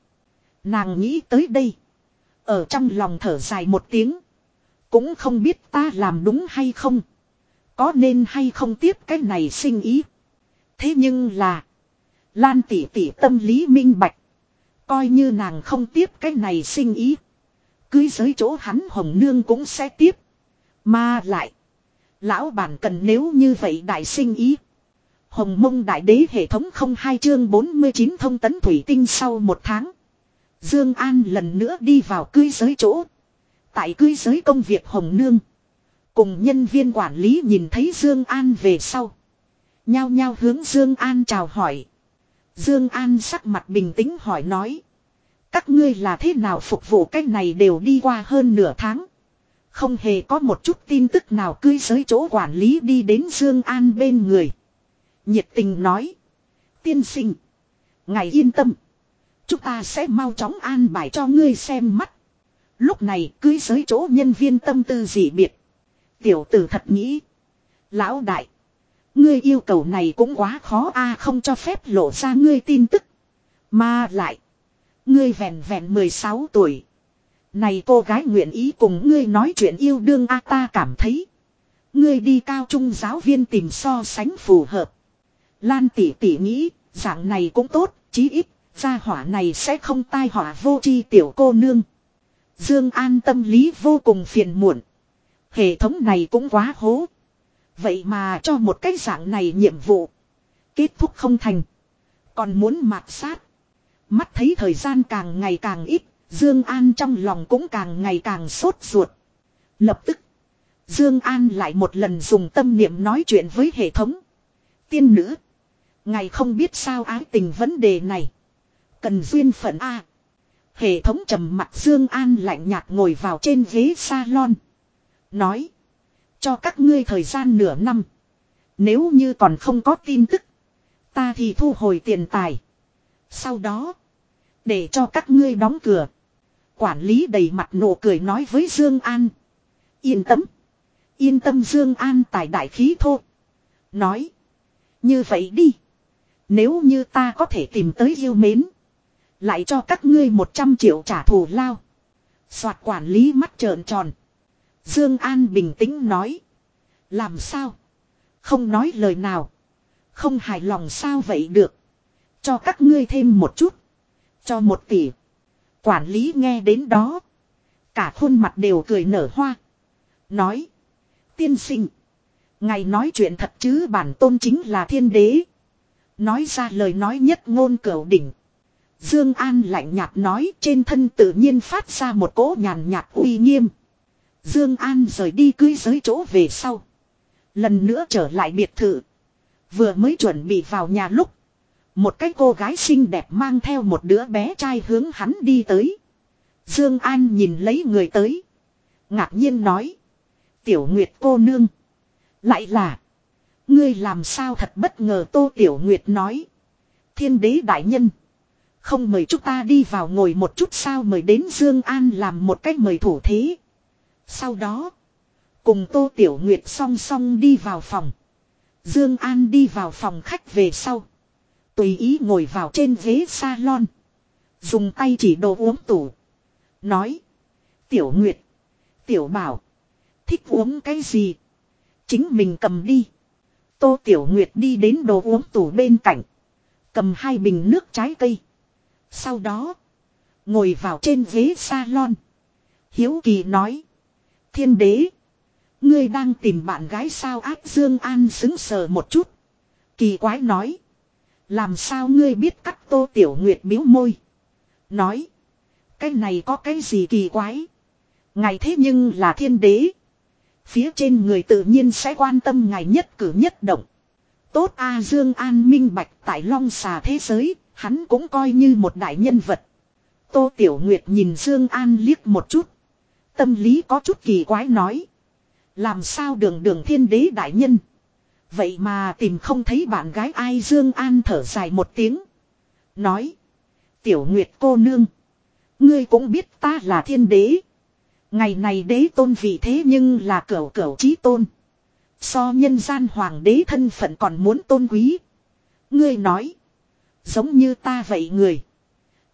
Nàng nghĩ tới đây. Ở trong lòng thở dài một tiếng. Cũng không biết ta làm đúng hay không. Có nên hay không tiếp cái này sinh ý. Thế nhưng là. Lan tỷ tỷ tâm lý minh bạch. Coi như nàng không tiếp cái này sinh ý. Cưới giới chỗ hắn hồng nương cũng sẽ tiếp. Mà lại. Lão bản cần nếu như vậy đại sinh ý. Hồng mông đại đế hệ thống không hai chương 49 thông tấn thủy tinh sau một tháng. Dương An lần nữa đi vào cưới giới chỗ. Tại cưới giới công việc Hồng Nương. Cùng nhân viên quản lý nhìn thấy Dương An về sau. Nhao nhao hướng Dương An chào hỏi. Dương An sắc mặt bình tĩnh hỏi nói. Các ngươi là thế nào phục vụ cách này đều đi qua hơn nửa tháng. Không hề có một chút tin tức nào cưới giới chỗ quản lý đi đến Dương An bên người. Nhiệt tình nói. Tiên sinh. Ngài yên tâm. Chúng ta sẽ mau chóng an bài cho ngươi xem mắt. Lúc này cưới giới chỗ nhân viên tâm tư dị biệt. Tiểu tử thật nghĩ. Lão đại. Ngươi yêu cầu này cũng quá khó a không cho phép lộ ra ngươi tin tức. Mà lại. Ngươi vẹn vẹn 16 tuổi. Này cô gái nguyện ý cùng ngươi nói chuyện yêu đương a ta cảm thấy. Ngươi đi cao trung giáo viên tìm so sánh phù hợp. Lan tỷ tỷ nghĩ, dạng này cũng tốt, chí ít, gia hỏa này sẽ không tai họa vô chi tiểu cô nương. Dương An tâm lý vô cùng phiền muộn. Hệ thống này cũng quá hố. Vậy mà cho một cái dạng này nhiệm vụ. Kết thúc không thành. Còn muốn mạt sát. Mắt thấy thời gian càng ngày càng ít. Dương An trong lòng cũng càng ngày càng sốt ruột. Lập tức. Dương An lại một lần dùng tâm niệm nói chuyện với hệ thống. Tiên nữ. Ngài không biết sao ái tình vấn đề này. Cần duyên phận A. Hệ thống trầm mặt Dương An lạnh nhạt ngồi vào trên ghế salon. Nói. Cho các ngươi thời gian nửa năm. Nếu như còn không có tin tức. Ta thì thu hồi tiền tài. Sau đó. Để cho các ngươi đóng cửa. Quản lý đầy mặt nụ cười nói với Dương An. Yên tâm. Yên tâm Dương An tài đại khí thô. Nói. Như vậy đi. Nếu như ta có thể tìm tới yêu mến. Lại cho các ngươi 100 triệu trả thù lao. Soạt quản lý mắt trợn tròn. Dương An bình tĩnh nói. Làm sao? Không nói lời nào. Không hài lòng sao vậy được. Cho các ngươi thêm một chút. Cho một tỷ. Quản lý nghe đến đó. Cả khuôn mặt đều cười nở hoa. Nói. Tiên sinh. Ngài nói chuyện thật chứ bản tôn chính là thiên đế. Nói ra lời nói nhất ngôn cửu đỉnh. Dương An lạnh nhạt nói, trên thân tự nhiên phát ra một cỗ nhàn nhạt uy nghiêm. Dương An rời đi cưới giới chỗ về sau. Lần nữa trở lại biệt thự. Vừa mới chuẩn bị vào nhà lúc. Một cái cô gái xinh đẹp mang theo một đứa bé trai hướng hắn đi tới. Dương An nhìn lấy người tới. Ngạc nhiên nói. Tiểu Nguyệt cô nương. Lại là. Ngươi làm sao thật bất ngờ Tô Tiểu Nguyệt nói. Thiên đế đại nhân. Không mời chúng ta đi vào ngồi một chút sao mời đến Dương An làm một cách mời thủ thế. Sau đó. Cùng Tô Tiểu Nguyệt song song đi vào phòng. Dương An đi vào phòng khách về sau. Tùy ý ngồi vào trên ghế salon. Dùng tay chỉ đồ uống tủ. Nói. Tiểu Nguyệt. Tiểu Bảo. Thích uống cái gì? Chính mình cầm đi. Tô Tiểu Nguyệt đi đến đồ uống tủ bên cạnh. Cầm hai bình nước trái cây. Sau đó. Ngồi vào trên ghế salon. Hiếu Kỳ nói. Thiên đế. Ngươi đang tìm bạn gái sao ác Dương An xứng sờ một chút. Kỳ quái nói. Làm sao ngươi biết cắt tô tiểu nguyệt biếu môi. Nói. Cái này có cái gì kỳ quái. Ngài thế nhưng là thiên đế. Phía trên người tự nhiên sẽ quan tâm ngài nhất cử nhất động. Tốt A Dương An minh bạch tại long xà thế giới, hắn cũng coi như một đại nhân vật. Tô Tiểu Nguyệt nhìn Dương An liếc một chút. Tâm lý có chút kỳ quái nói. Làm sao đường đường thiên đế đại nhân. Vậy mà tìm không thấy bạn gái ai Dương An thở dài một tiếng. Nói. Tiểu Nguyệt cô nương. Ngươi cũng biết ta là thiên đế. Ngày này đế tôn vị thế nhưng là cửu cửu chí tôn. So nhân gian hoàng đế thân phận còn muốn tôn quý. Ngươi nói. Giống như ta vậy người.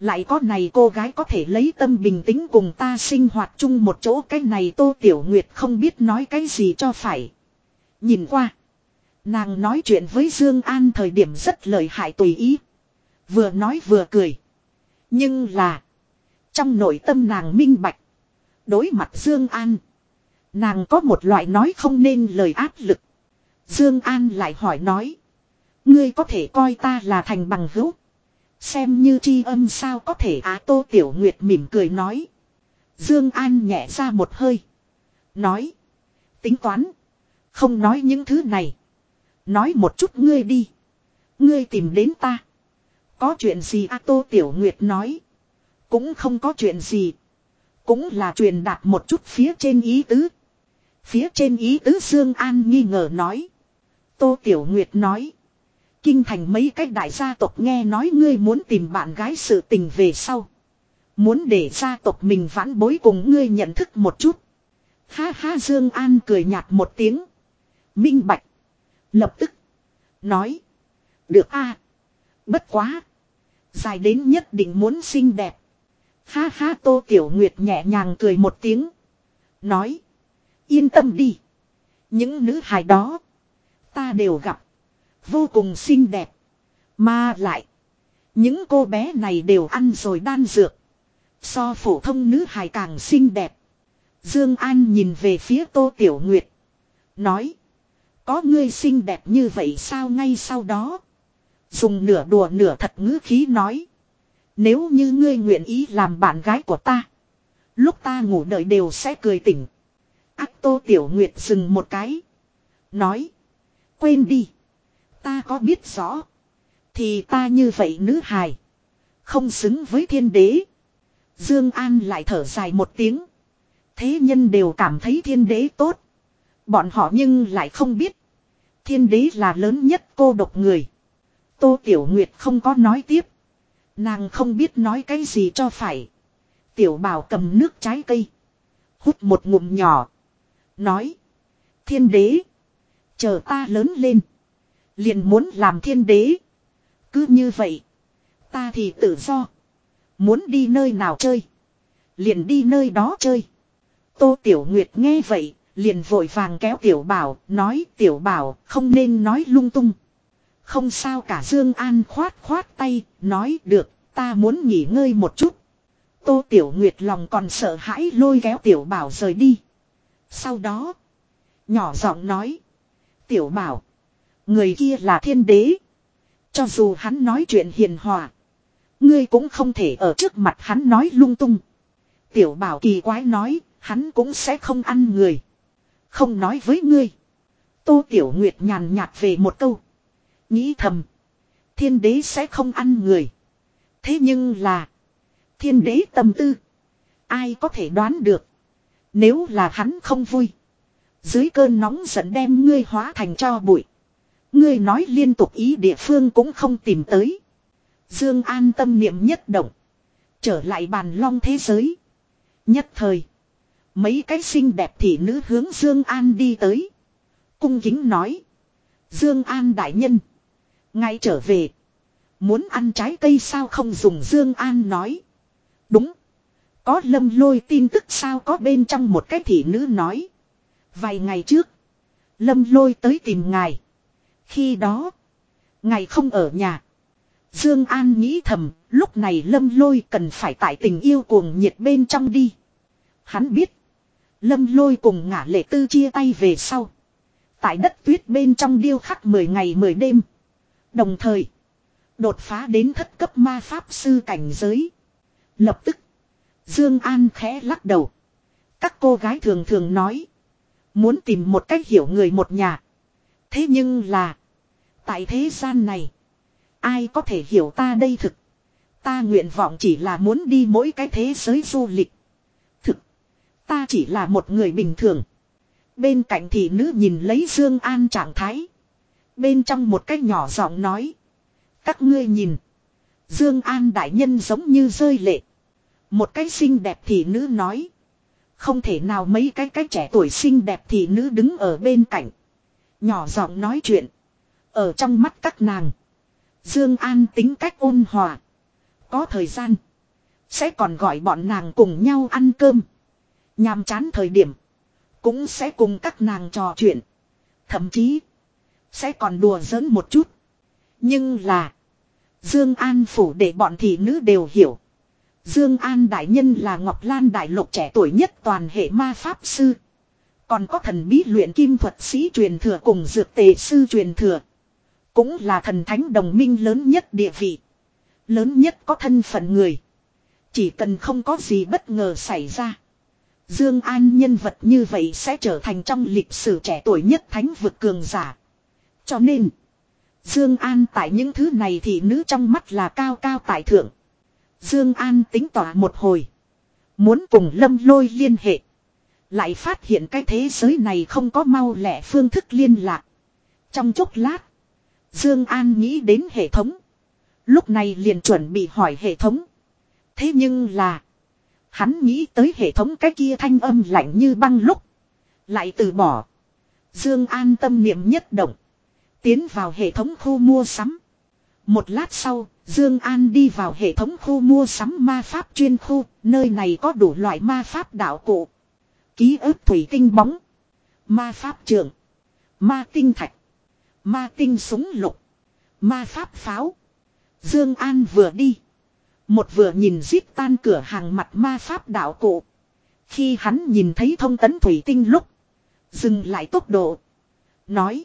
Lại có này cô gái có thể lấy tâm bình tĩnh cùng ta sinh hoạt chung một chỗ cái này Tô Tiểu Nguyệt không biết nói cái gì cho phải. Nhìn qua. Nàng nói chuyện với Dương An thời điểm rất lợi hại tùy ý. Vừa nói vừa cười. Nhưng là. Trong nội tâm nàng minh bạch. Đối mặt Dương An. Nàng có một loại nói không nên lời áp lực. Dương An lại hỏi nói. Ngươi có thể coi ta là thành bằng hữu. Xem như tri âm sao có thể á Tô Tiểu Nguyệt mỉm cười nói. Dương An nhẹ ra một hơi. Nói. Tính toán. Không nói những thứ này. Nói một chút ngươi đi. Ngươi tìm đến ta. Có chuyện gì a Tô Tiểu Nguyệt nói. Cũng không có chuyện gì. Cũng là truyền đạt một chút phía trên ý tứ. Phía trên ý tứ Dương An nghi ngờ nói. Tô Tiểu Nguyệt nói. Kinh thành mấy cách đại gia tộc nghe nói ngươi muốn tìm bạn gái sự tình về sau. Muốn để gia tộc mình vãn bối cùng ngươi nhận thức một chút. Ha ha, Dương An cười nhạt một tiếng. Minh bạch. Lập tức. Nói. Được a Bất quá. Dài đến nhất định muốn xinh đẹp. Ha ha, Tô Tiểu Nguyệt nhẹ nhàng cười một tiếng. Nói. Yên tâm đi. Những nữ hài đó. Ta đều gặp. Vô cùng xinh đẹp. Mà lại. Những cô bé này đều ăn rồi đan dược. So phổ thông nữ hài càng xinh đẹp. Dương An nhìn về phía Tô Tiểu Nguyệt. Nói. Có ngươi xinh đẹp như vậy sao ngay sau đó. Dùng nửa đùa nửa thật ngữ khí nói. Nếu như ngươi nguyện ý làm bạn gái của ta. Lúc ta ngủ đợi đều sẽ cười tỉnh. Ác Tô Tiểu Nguyệt dừng một cái. Nói. Quên đi. Ta có biết rõ. Thì ta như vậy nữ hài. Không xứng với thiên đế. Dương An lại thở dài một tiếng. Thế nhân đều cảm thấy thiên đế tốt. Bọn họ nhưng lại không biết. Thiên đế là lớn nhất cô độc người. Tô Tiểu Nguyệt không có nói tiếp. Nàng không biết nói cái gì cho phải. Tiểu bảo cầm nước trái cây. Hút một ngụm nhỏ. Nói. Thiên đế. Chờ ta lớn lên. Liền muốn làm thiên đế. Cứ như vậy. Ta thì tự do. Muốn đi nơi nào chơi. Liền đi nơi đó chơi. Tô Tiểu Nguyệt nghe vậy. Liền vội vàng kéo Tiểu Bảo. Nói, Tiểu Bảo, không nên nói lung tung. Không sao cả Dương An khoát khoát tay. Nói, được, ta muốn nghỉ ngơi một chút. Tô Tiểu Nguyệt lòng còn sợ hãi lôi kéo Tiểu Bảo rời đi. Sau đó. Nhỏ giọng nói. Tiểu Bảo. Người kia là thiên đế. Cho dù hắn nói chuyện hiền hòa. Ngươi cũng không thể ở trước mặt hắn nói lung tung. Tiểu bảo kỳ quái nói, hắn cũng sẽ không ăn người. Không nói với ngươi. Tô Tiểu Nguyệt nhàn nhạt về một câu. Nghĩ thầm. Thiên đế sẽ không ăn người. Thế nhưng là. Thiên đế tâm tư. Ai có thể đoán được. Nếu là hắn không vui. Dưới cơn nóng giận đem ngươi hóa thành cho bụi. Ngươi nói liên tục ý địa phương cũng không tìm tới. Dương An tâm niệm nhất động. Trở lại bàn long thế giới. Nhất thời. Mấy cái xinh đẹp thị nữ hướng Dương An đi tới. Cung kính nói. Dương An đại nhân. Ngay trở về. Muốn ăn trái cây sao không dùng Dương An nói. Đúng. Có lâm lôi tin tức sao có bên trong một cái thị nữ nói. Vài ngày trước. Lâm lôi tới tìm ngài. Khi đó. Ngài không ở nhà. Dương An nghĩ thầm. Lúc này lâm lôi cần phải tại tình yêu cuồng nhiệt bên trong đi. Hắn biết. Lâm lôi cùng ngả lệ tư chia tay về sau. Tại đất tuyết bên trong điêu khắc 10 ngày 10 đêm. Đồng thời. Đột phá đến thất cấp ma pháp sư cảnh giới. Lập tức. Dương An khẽ lắc đầu. Các cô gái thường thường nói. Muốn tìm một cách hiểu người một nhà. Thế nhưng là. Tại thế gian này. Ai có thể hiểu ta đây thực. Ta nguyện vọng chỉ là muốn đi mỗi cái thế giới du lịch. Thực. Ta chỉ là một người bình thường. Bên cạnh thị nữ nhìn lấy Dương An trạng thái. Bên trong một cái nhỏ giọng nói. Các ngươi nhìn. Dương An đại nhân giống như rơi lệ. Một cái xinh đẹp thị nữ nói. Không thể nào mấy cái cái trẻ tuổi xinh đẹp thị nữ đứng ở bên cạnh. Nhỏ giọng nói chuyện. Ở trong mắt các nàng. Dương An tính cách ôn hòa. Có thời gian. Sẽ còn gọi bọn nàng cùng nhau ăn cơm. Nhàm chán thời điểm. Cũng sẽ cùng các nàng trò chuyện. Thậm chí. Sẽ còn đùa giỡn một chút. Nhưng là. Dương An phủ để bọn thị nữ đều hiểu. Dương An đại nhân là Ngọc Lan đại lục trẻ tuổi nhất toàn hệ ma pháp sư. Còn có thần bí luyện kim thuật sĩ truyền thừa cùng dược tề sư truyền thừa. Cũng là thần thánh đồng minh lớn nhất địa vị. Lớn nhất có thân phận người. Chỉ cần không có gì bất ngờ xảy ra. Dương An nhân vật như vậy sẽ trở thành trong lịch sử trẻ tuổi nhất thánh vực cường giả. Cho nên, Dương An tại những thứ này thì nữ trong mắt là cao cao tại thượng. Dương An tính tỏa một hồi, muốn cùng Lâm Lôi liên hệ, lại phát hiện cái thế giới này không có mau lẹ phương thức liên lạc. Trong chốc lát, Dương An nghĩ đến hệ thống, lúc này liền chuẩn bị hỏi hệ thống. Thế nhưng là Hắn nghĩ tới hệ thống cái kia thanh âm lạnh như băng lúc. Lại từ bỏ. Dương an tâm niệm nhất động. Tiến vào hệ thống khu mua sắm. Một lát sau, Dương An đi vào hệ thống khu mua sắm ma pháp chuyên khu, nơi này có đủ loại ma pháp đạo cụ. Ký ức thủy tinh bóng, ma pháp trường, ma tinh thạch, ma tinh súng lục, ma pháp pháo. Dương An vừa đi, một vừa nhìn giết tan cửa hàng mặt ma pháp đạo cụ. Khi hắn nhìn thấy thông tấn thủy tinh lúc. Dừng lại tốc độ. Nói.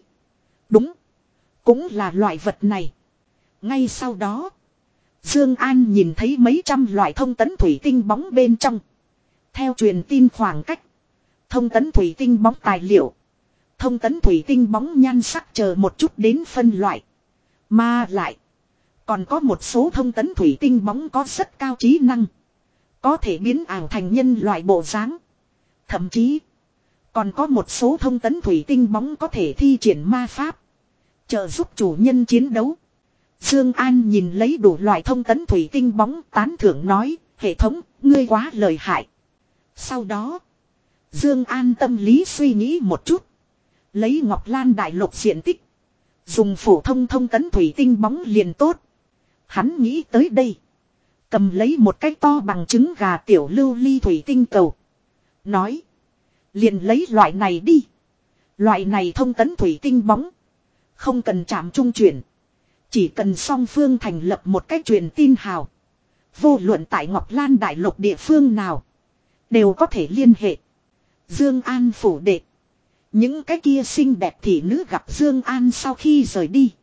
Đúng. Cũng là loại vật này. Ngay sau đó. Dương An nhìn thấy mấy trăm loại thông tấn thủy tinh bóng bên trong. Theo truyền tin khoảng cách. Thông tấn thủy tinh bóng tài liệu. Thông tấn thủy tinh bóng nhan sắc chờ một chút đến phân loại. Mà lại. Còn có một số thông tấn thủy tinh bóng có rất cao trí năng. Có thể biến ảo thành nhân loại bộ dáng. Thậm chí. Còn có một số thông tấn thủy tinh bóng có thể thi triển ma pháp. Trợ giúp chủ nhân chiến đấu. Dương An nhìn lấy đủ loại thông tấn thủy tinh bóng tán thưởng nói. Hệ thống, ngươi quá lợi hại. Sau đó. Dương An tâm lý suy nghĩ một chút. Lấy Ngọc Lan đại lục diện tích. Dùng phổ thông thông tấn thủy tinh bóng liền tốt. Hắn nghĩ tới đây. Cầm lấy một cái to bằng trứng gà tiểu lưu ly thủy tinh cầu. Nói. Liền lấy loại này đi. Loại này thông tấn thủy tinh bóng. Không cần chạm trung chuyển. Chỉ cần song phương thành lập một cách truyền tin hào. Vô luận tại Ngọc Lan Đại Lục địa phương nào. Đều có thể liên hệ. Dương An phủ đệ. Những cái kia xinh đẹp thị nữ gặp Dương An sau khi rời đi.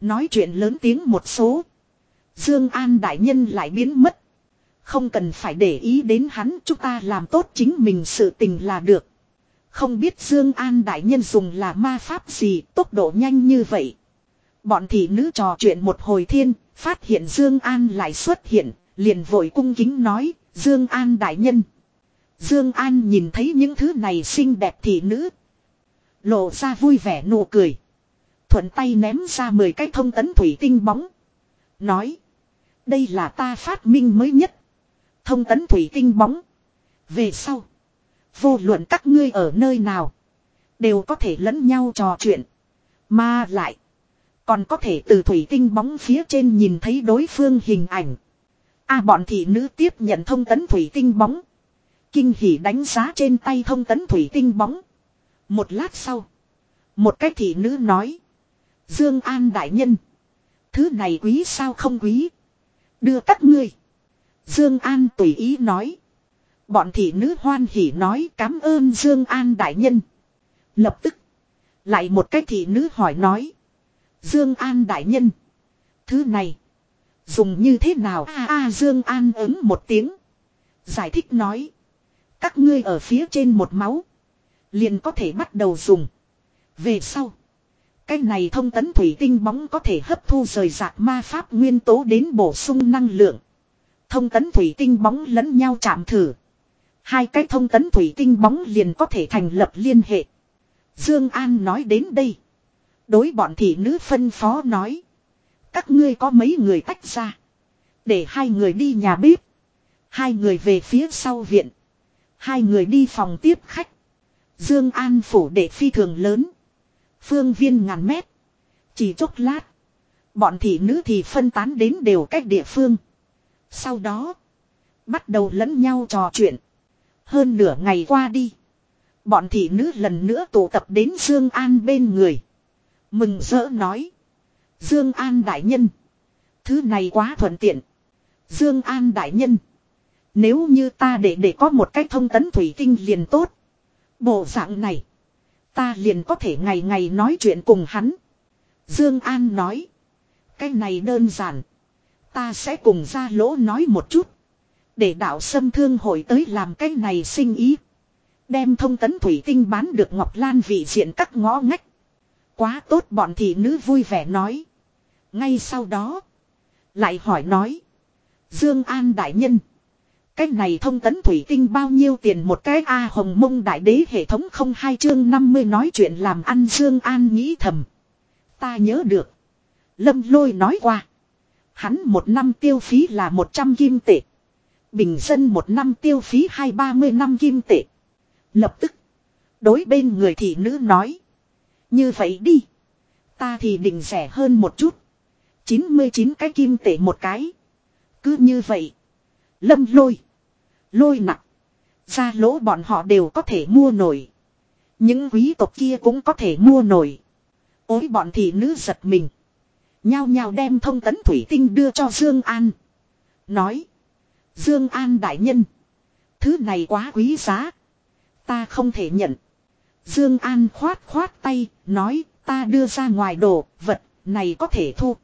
Nói chuyện lớn tiếng một số. Dương An đại nhân lại biến mất. Không cần phải để ý đến hắn, chúng ta làm tốt chính mình sự tình là được. Không biết Dương An đại nhân dùng là ma pháp gì, tốc độ nhanh như vậy. Bọn thị nữ trò chuyện một hồi thiên, phát hiện Dương An lại xuất hiện, liền vội cung kính nói, "Dương An đại nhân." Dương An nhìn thấy những thứ này xinh đẹp thị nữ, lộ ra vui vẻ nụ cười, thuận tay ném ra 10 cái thông tấn thủy tinh bóng, nói: đây là ta phát minh mới nhất. Thông tấn thủy tinh bóng. Về sau. Vô luận các ngươi ở nơi nào. Đều có thể lẫn nhau trò chuyện. Mà lại. Còn có thể từ thủy tinh bóng phía trên nhìn thấy đối phương hình ảnh. a bọn thị nữ tiếp nhận thông tấn thủy tinh bóng. Kinh hỉ đánh giá trên tay thông tấn thủy tinh bóng. Một lát sau. Một cái thị nữ nói. Dương An đại nhân. Thứ này quý sao không quý. Đưa các ngươi. Dương An tùy ý nói. Bọn thị nữ hoan hỉ nói, cảm ơn Dương An đại nhân. Lập tức. Lại một cái thị nữ hỏi nói. Dương An đại nhân. Thứ này. Dùng như thế nào a a, Dương An ứng một tiếng. Giải thích nói. Các ngươi ở phía trên một máu. Liền có thể bắt đầu dùng. Về sau. Cái này thông tấn thủy tinh bóng có thể hấp thu rời rạc ma pháp nguyên tố đến bổ sung năng lượng. Thông tấn thủy tinh bóng lẫn nhau chạm thử. Hai cái thông tấn thủy tinh bóng liền có thể thành lập liên hệ. Dương An nói đến đây. Đối bọn thị nữ phân phó nói. Các ngươi có mấy người tách ra. Để hai người đi nhà bếp. Hai người về phía sau viện. Hai người đi phòng tiếp khách. Dương An phủ đệ phi thường lớn. Phương viên ngàn mét. Chỉ chốc lát. Bọn thị nữ thì phân tán đến đều cách địa phương. Sau đó. Bắt đầu lẫn nhau trò chuyện. Hơn nửa ngày qua đi. Bọn thị nữ lần nữa tụ tập đến Dương An bên người. Mừng rỡ nói. Dương An đại nhân. Thứ này quá thuận tiện. Dương An đại nhân. Nếu như ta để để có một cách thông tấn thủy tinh liền tốt. Bộ dạng này. Ta liền có thể ngày ngày nói chuyện cùng hắn. Dương An nói. Cái này đơn giản. Ta sẽ cùng ra lỗ nói một chút. Để đạo sâm thương hội tới làm cái này sinh ý. Đem thông tấn thủy tinh bán được Ngọc Lan vị diện các ngõ ngách. Quá tốt bọn thị nữ vui vẻ nói. Ngay sau đó. Lại hỏi nói. Dương An đại nhân. Cái này thông tấn thủy tinh bao nhiêu tiền một cái A hồng mông đại đế hệ thống không hai chương 50 nói chuyện làm ăn Dương An nghĩ thầm. Ta nhớ được. Lâm lôi nói qua. Hắn một năm tiêu phí là 100 kim tệ. Bình dân một năm tiêu phí hai ba mươi năm kim tệ. Lập tức. Đối bên người thị nữ nói. Như vậy đi. Ta thì định rẻ hơn một chút. 99 cái kim tệ một cái. Cứ như vậy. Lâm lôi. Lôi nặng. Ra lỗ bọn họ đều có thể mua nổi. Những quý tộc kia cũng có thể mua nổi. Ôi bọn thị nữ giật mình. Nhao nhao đem thông tấn thủy tinh đưa cho Dương An. Nói. Dương An đại nhân. Thứ này quá quý giá. Ta không thể nhận. Dương An khoát khoát tay. Nói, ta đưa ra ngoài đồ, vật, này có thể thu.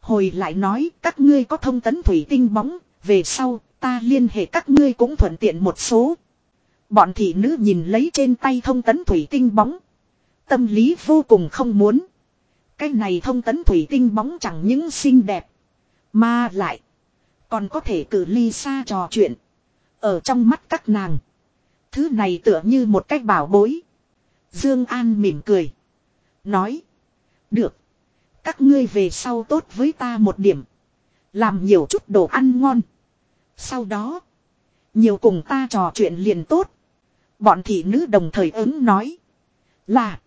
Hồi lại nói, các ngươi có thông tấn thủy tinh bóng. Về sau ta liên hệ các ngươi cũng thuận tiện một số. Bọn thị nữ nhìn lấy trên tay thông tấn thủy tinh bóng. Tâm lý vô cùng không muốn. Cái này thông tấn thủy tinh bóng chẳng những xinh đẹp. Mà lại. Còn có thể cử ly xa trò chuyện. Ở trong mắt các nàng. Thứ này tựa như một cách bảo bối. Dương An mỉm cười. Nói. Được. Các ngươi về sau tốt với ta một điểm. Làm nhiều chút đồ ăn ngon. Sau đó. Nhiều cùng ta trò chuyện liền tốt. Bọn thị nữ đồng thời ứng nói. Là.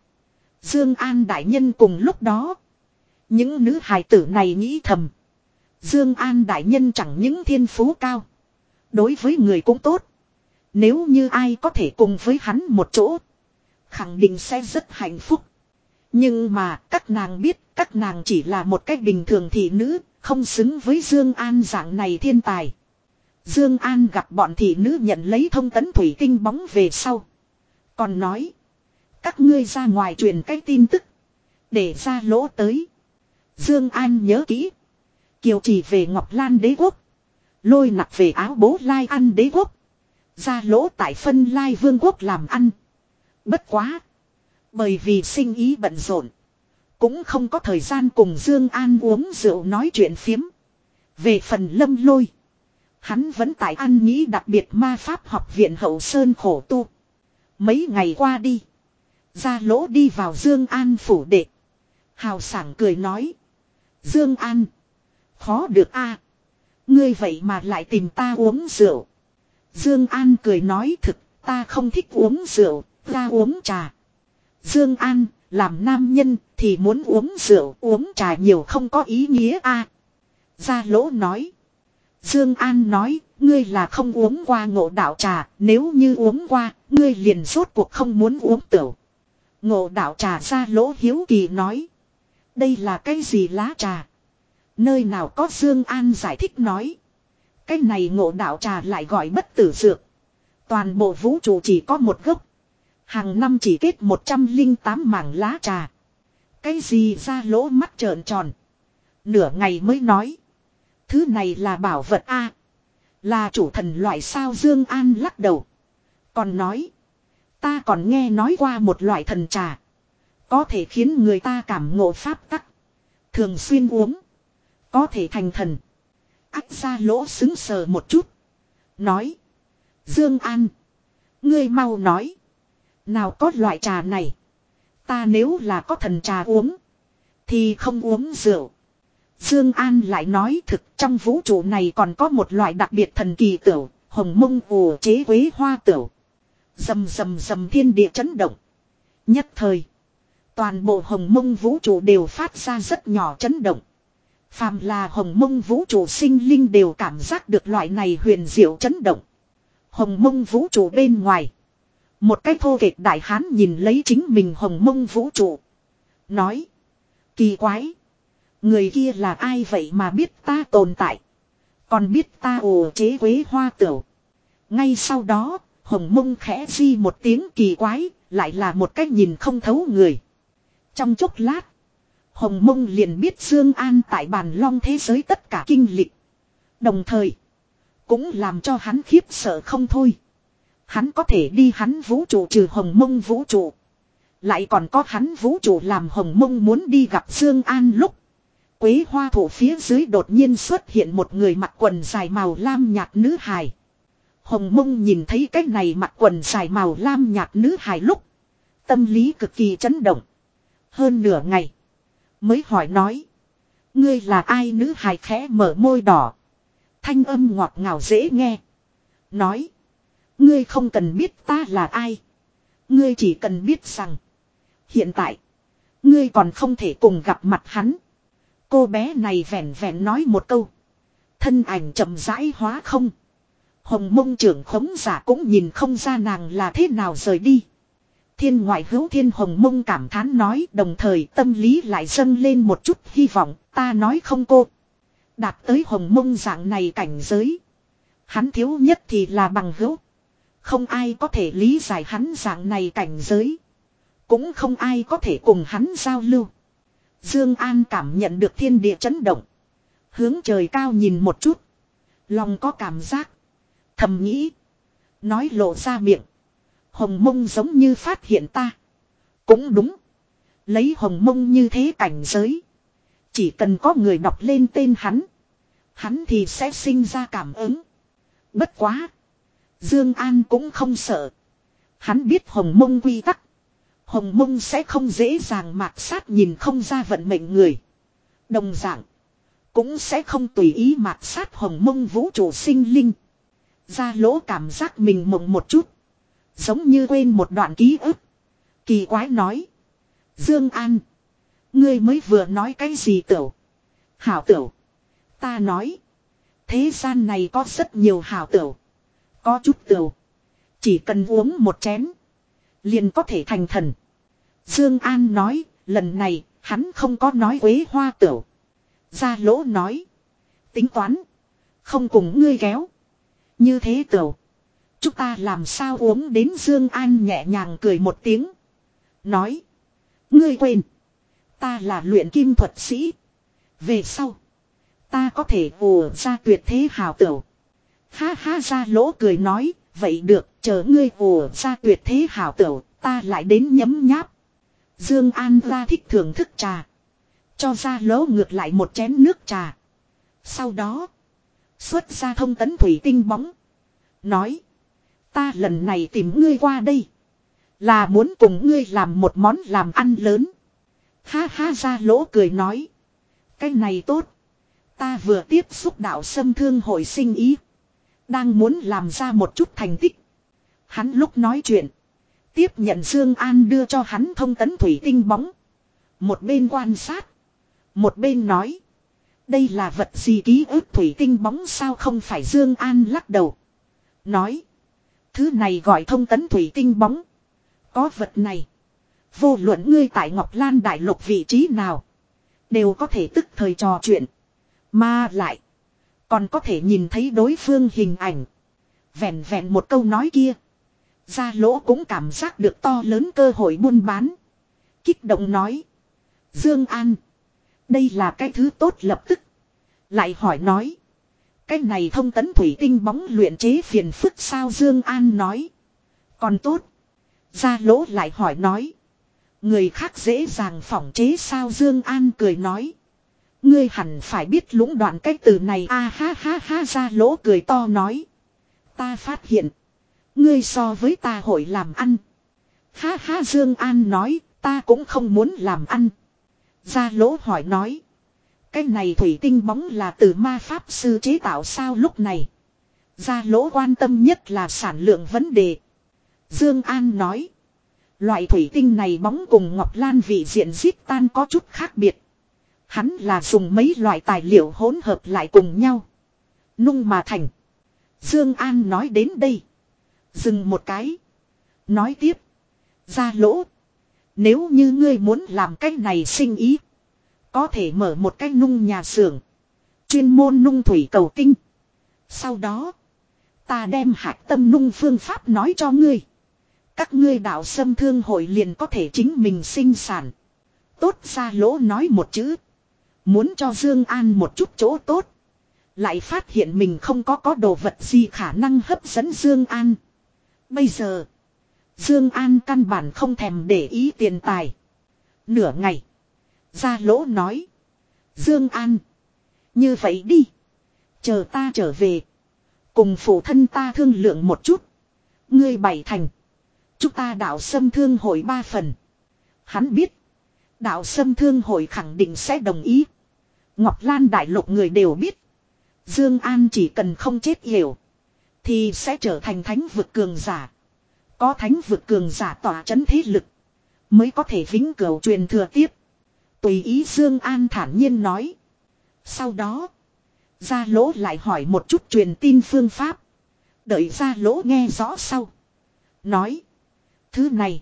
Dương An đại nhân cùng lúc đó. Những nữ hài tử này nghĩ thầm. Dương An đại nhân chẳng những thiên phú cao. Đối với người cũng tốt. Nếu như ai có thể cùng với hắn một chỗ. Khẳng định sẽ rất hạnh phúc. Nhưng mà các nàng biết, các nàng chỉ là một cách bình thường thị nữ. Không xứng với Dương An dạng này thiên tài. Dương An gặp bọn thị nữ nhận lấy thông tấn thủy tinh bóng về sau. Còn nói. Các ngươi ra ngoài truyền cái tin tức. Để ra lỗ tới. Dương An nhớ kỹ. Kiều chỉ về Ngọc Lan đế quốc. Lôi nặc về áo bố lai ăn đế quốc. Ra lỗ tại phân lai vương quốc làm ăn. Bất quá. Bởi vì sinh ý bận rộn. Cũng không có thời gian cùng Dương An uống rượu nói chuyện phiếm. Về phần lâm lôi. Hắn vẫn tại ăn nghĩ đặc biệt ma pháp học viện hậu sơn khổ tu. Mấy ngày qua đi. Ra lỗ đi vào Dương An phủ đệ. Hào sảng cười nói. Dương An. Khó được a Ngươi vậy mà lại tìm ta uống rượu. Dương An cười nói thực ta không thích uống rượu, ta uống trà. Dương An, làm nam nhân thì muốn uống rượu, uống trà nhiều không có ý nghĩa a. Gia Lỗ nói. Dương An nói, ngươi là không uống qua ngộ đạo trà, nếu như uống qua, ngươi liền rốt cuộc không muốn uống tửu. Ngộ đạo trà ra lỗ hiếu kỳ nói. Đây là cái gì lá trà? Nơi nào có Dương An giải thích nói. Cái này ngộ đạo trà lại gọi bất tử dược. Toàn bộ vũ trụ chỉ có một gốc. Hàng năm chỉ kết 108 mảng lá trà. Cái gì ra lỗ mắt trợn tròn. Nửa ngày mới nói. Thứ này là bảo vật A. là chủ thần loại sao Dương An lắc đầu. Còn nói. Ta còn nghe nói qua một loại thần trà. Có thể khiến người ta cảm ngộ pháp tắc. Thường xuyên uống. Có thể thành thần. Ách ra lỗ xứng sờ một chút. Nói. Dương An. Ngươi mau nói. Nào có loại trà này. Ta nếu là có thần trà uống. Thì không uống rượu. Dương An lại nói thực trong vũ trụ này còn có một loại đặc biệt thần kỳ tửu. Hồng mông ồ chế quế hoa tửu. Dầm dầm dầm thiên địa chấn động. Nhất thời. Toàn bộ hồng mông vũ trụ đều phát ra rất nhỏ chấn động. Phàm là hồng mông vũ trụ sinh linh đều cảm giác được loại này huyền diệu chấn động. Hồng mông vũ trụ bên ngoài. Một cái thô kệch đại hán nhìn lấy chính mình hồng mông vũ trụ. Nói. Kỳ quái. Người kia là ai vậy mà biết ta tồn tại. Còn biết ta ồ chế quế hoa tửu. Ngay sau đó, hồng mông khẽ di một tiếng kỳ quái, lại là một cách nhìn không thấu người. Trong chốc lát, hồng mông liền biết Dương An tại bàn long thế giới tất cả kinh lịch. Đồng thời, cũng làm cho hắn khiếp sợ không thôi. Hắn có thể đi hắn vũ trụ trừ hồng mông vũ trụ. Lại còn có hắn vũ trụ làm hồng mông muốn đi gặp Dương An lúc. Quế hoa thụ phía dưới đột nhiên xuất hiện một người mặc quần dài màu lam nhạt nữ hài. Hồng mông nhìn thấy cái này mặc quần dài màu lam nhạt nữ hài lúc. Tâm lý cực kỳ chấn động. Hơn nửa ngày. Mới hỏi nói. Ngươi là ai nữ hài khẽ mở môi đỏ. Thanh âm ngọt ngào dễ nghe. Nói. Ngươi không cần biết ta là ai. Ngươi chỉ cần biết rằng. Hiện tại. Ngươi còn không thể cùng gặp mặt hắn. Cô bé này vẻn vẹn nói một câu. Thân ảnh chậm rãi hóa không. Hồng mông trưởng khống giả cũng nhìn không ra nàng là thế nào rời đi. Thiên ngoại hữu thiên hồng mông cảm thán nói, đồng thời tâm lý lại dâng lên một chút hy vọng, ta nói không cô. Đạt tới hồng mông dạng này cảnh giới. Hắn thiếu nhất thì là bằng hữu. Không ai có thể lý giải hắn dạng này cảnh giới. Cũng không ai có thể cùng hắn giao lưu. Dương An cảm nhận được thiên địa chấn động. Hướng trời cao nhìn một chút. Lòng có cảm giác. Thầm nghĩ. Nói lộ ra miệng. Hồng mông giống như phát hiện ta. Cũng đúng. Lấy hồng mông như thế cảnh giới. Chỉ cần có người đọc lên tên hắn. Hắn thì sẽ sinh ra cảm ứng. Bất quá. Dương An cũng không sợ. Hắn biết hồng mông quy tắc. Hồng mông sẽ không dễ dàng mạt sát nhìn không ra vận mệnh người. Đồng dạng. Cũng sẽ không tùy ý mạt sát hồng mông vũ trụ sinh linh. Ra lỗ cảm giác mình mộng một chút. Giống như quên một đoạn ký ức. Kỳ quái nói. Dương An. Ngươi mới vừa nói cái gì tiểu Hảo tiểu? Ta nói. Thế gian này có rất nhiều hảo tiểu, Có chút tiểu Chỉ cần uống một chén. Liền có thể thành thần. Dương An nói. Lần này, hắn không có nói quế hoa tửu. Gia lỗ nói. Tính toán. Không cùng ngươi kéo. Như thế tửu. Chúng ta làm sao uống đến Dương An nhẹ nhàng cười một tiếng. Nói. Ngươi quên. Ta là luyện kim thuật sĩ. Về sau. Ta có thể ùa ra tuyệt thế hào tửu. Ha ha ra lỗ cười nói. Vậy được, chờ ngươi ùa ra tuyệt thế hảo tửu. Ta lại đến nhấm nháp. Dương An ra thích thưởng thức trà. Cho ra lỗ ngược lại một chén nước trà. Sau đó. Xuất ra thông tấn thủy tinh bóng. Nói. Ta lần này tìm ngươi qua đây. Là muốn cùng ngươi làm một món làm ăn lớn. Ha ha ra lỗ cười nói. Cái này tốt. Ta vừa tiếp xúc đạo xâm thương hội sinh ý. Đang muốn làm ra một chút thành tích. Hắn lúc nói chuyện. Tiếp nhận Dương An đưa cho hắn thông tấn thủy tinh bóng. Một bên quan sát. Một bên nói. Đây là vật gì ký ức thủy tinh bóng sao không phải Dương An lắc đầu. Nói. Thứ này gọi thông tấn thủy tinh bóng. Có vật này. Vô luận ngươi tại Ngọc Lan Đại Lục vị trí nào. Đều có thể tức thời trò chuyện. Mà lại. Còn có thể nhìn thấy đối phương hình ảnh. Vẹn vẹn một câu nói kia. Gia lỗ cũng cảm giác được to lớn cơ hội buôn bán. Kích động nói. Dương An. Đây là cái thứ tốt lập tức. Lại hỏi nói. Cái này thông tấn thủy tinh bóng luyện chế phiền phức sao Dương An nói. Còn tốt. Gia lỗ lại hỏi nói. Người khác dễ dàng phỏng chế sao Dương An cười nói. Ngươi hẳn phải biết lũng đoạn cái từ này a ha ha ha ra lỗ cười to nói. Ta phát hiện. Ngươi so với ta hội làm ăn. Ha ha Dương An nói, ta cũng không muốn làm ăn. Gia lỗ hỏi nói. Cái này thủy tinh bóng là từ ma pháp sư chế tạo sao lúc này. Gia lỗ quan tâm nhất là sản lượng vấn đề. Dương An nói. Loại thủy tinh này bóng cùng ngọc lan vị diện zip tan có chút khác biệt. Hắn là dùng mấy loại tài liệu hỗn hợp lại cùng nhau. Nung mà thành. Dương An nói đến đây. Dừng một cái. Nói tiếp. Ra lỗ. Nếu như ngươi muốn làm cách này sinh ý. Có thể mở một cái nung nhà xưởng. Chuyên môn nung thủy cầu tinh. Sau đó. Ta đem hạt tâm nung phương pháp nói cho ngươi. Các ngươi đạo sâm thương hội liền có thể chính mình sinh sản. Tốt, ra lỗ nói một chữ. Muốn cho Dương An một chút chỗ tốt. Lại phát hiện mình không có có đồ vật gì khả năng hấp dẫn Dương An. Bây giờ. Dương An căn bản không thèm để ý tiền tài. Nửa ngày. Gia lỗ nói. Dương An. Như vậy đi. Chờ ta trở về. Cùng phụ thân ta thương lượng một chút. Ngươi bảy thành. Chúng ta đạo sâm thương hội ba phần. Hắn biết. Đạo sâm thương hội khẳng định sẽ đồng ý. Ngọc Lan đại lục người đều biết. Dương An chỉ cần không chết hiểu. Thì sẽ trở thành thánh vực cường giả. Có thánh vực cường giả tỏa chấn thế lực. Mới có thể vĩnh cửu truyền thừa tiếp. Tùy ý Dương An thản nhiên nói. Sau đó. Gia lỗ lại hỏi một chút truyền tin phương pháp. Đợi gia lỗ nghe rõ sau. Nói. Thứ này.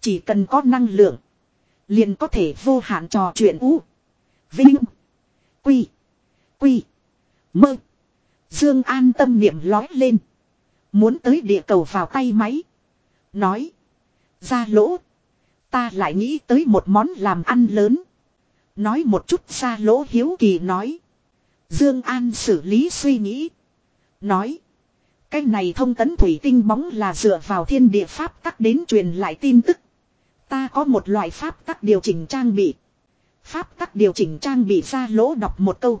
Chỉ cần có năng lượng. Liền có thể vô hạn trò chuyện ú. Vinh. Quy. Quy. Mơ. Dương An tâm niệm lói lên. Muốn tới địa cầu vào tay máy. Nói. Ra lỗ. Ta lại nghĩ tới một món làm ăn lớn. Nói một chút ra lỗ hiếu kỳ nói. Dương An xử lý suy nghĩ. Nói. Cái này thông tấn thủy tinh bóng là dựa vào thiên địa pháp tắc đến truyền lại tin tức. Ta có một loại pháp tắc điều chỉnh trang bị. Pháp tắc điều chỉnh trang bị ra lỗ đọc một câu.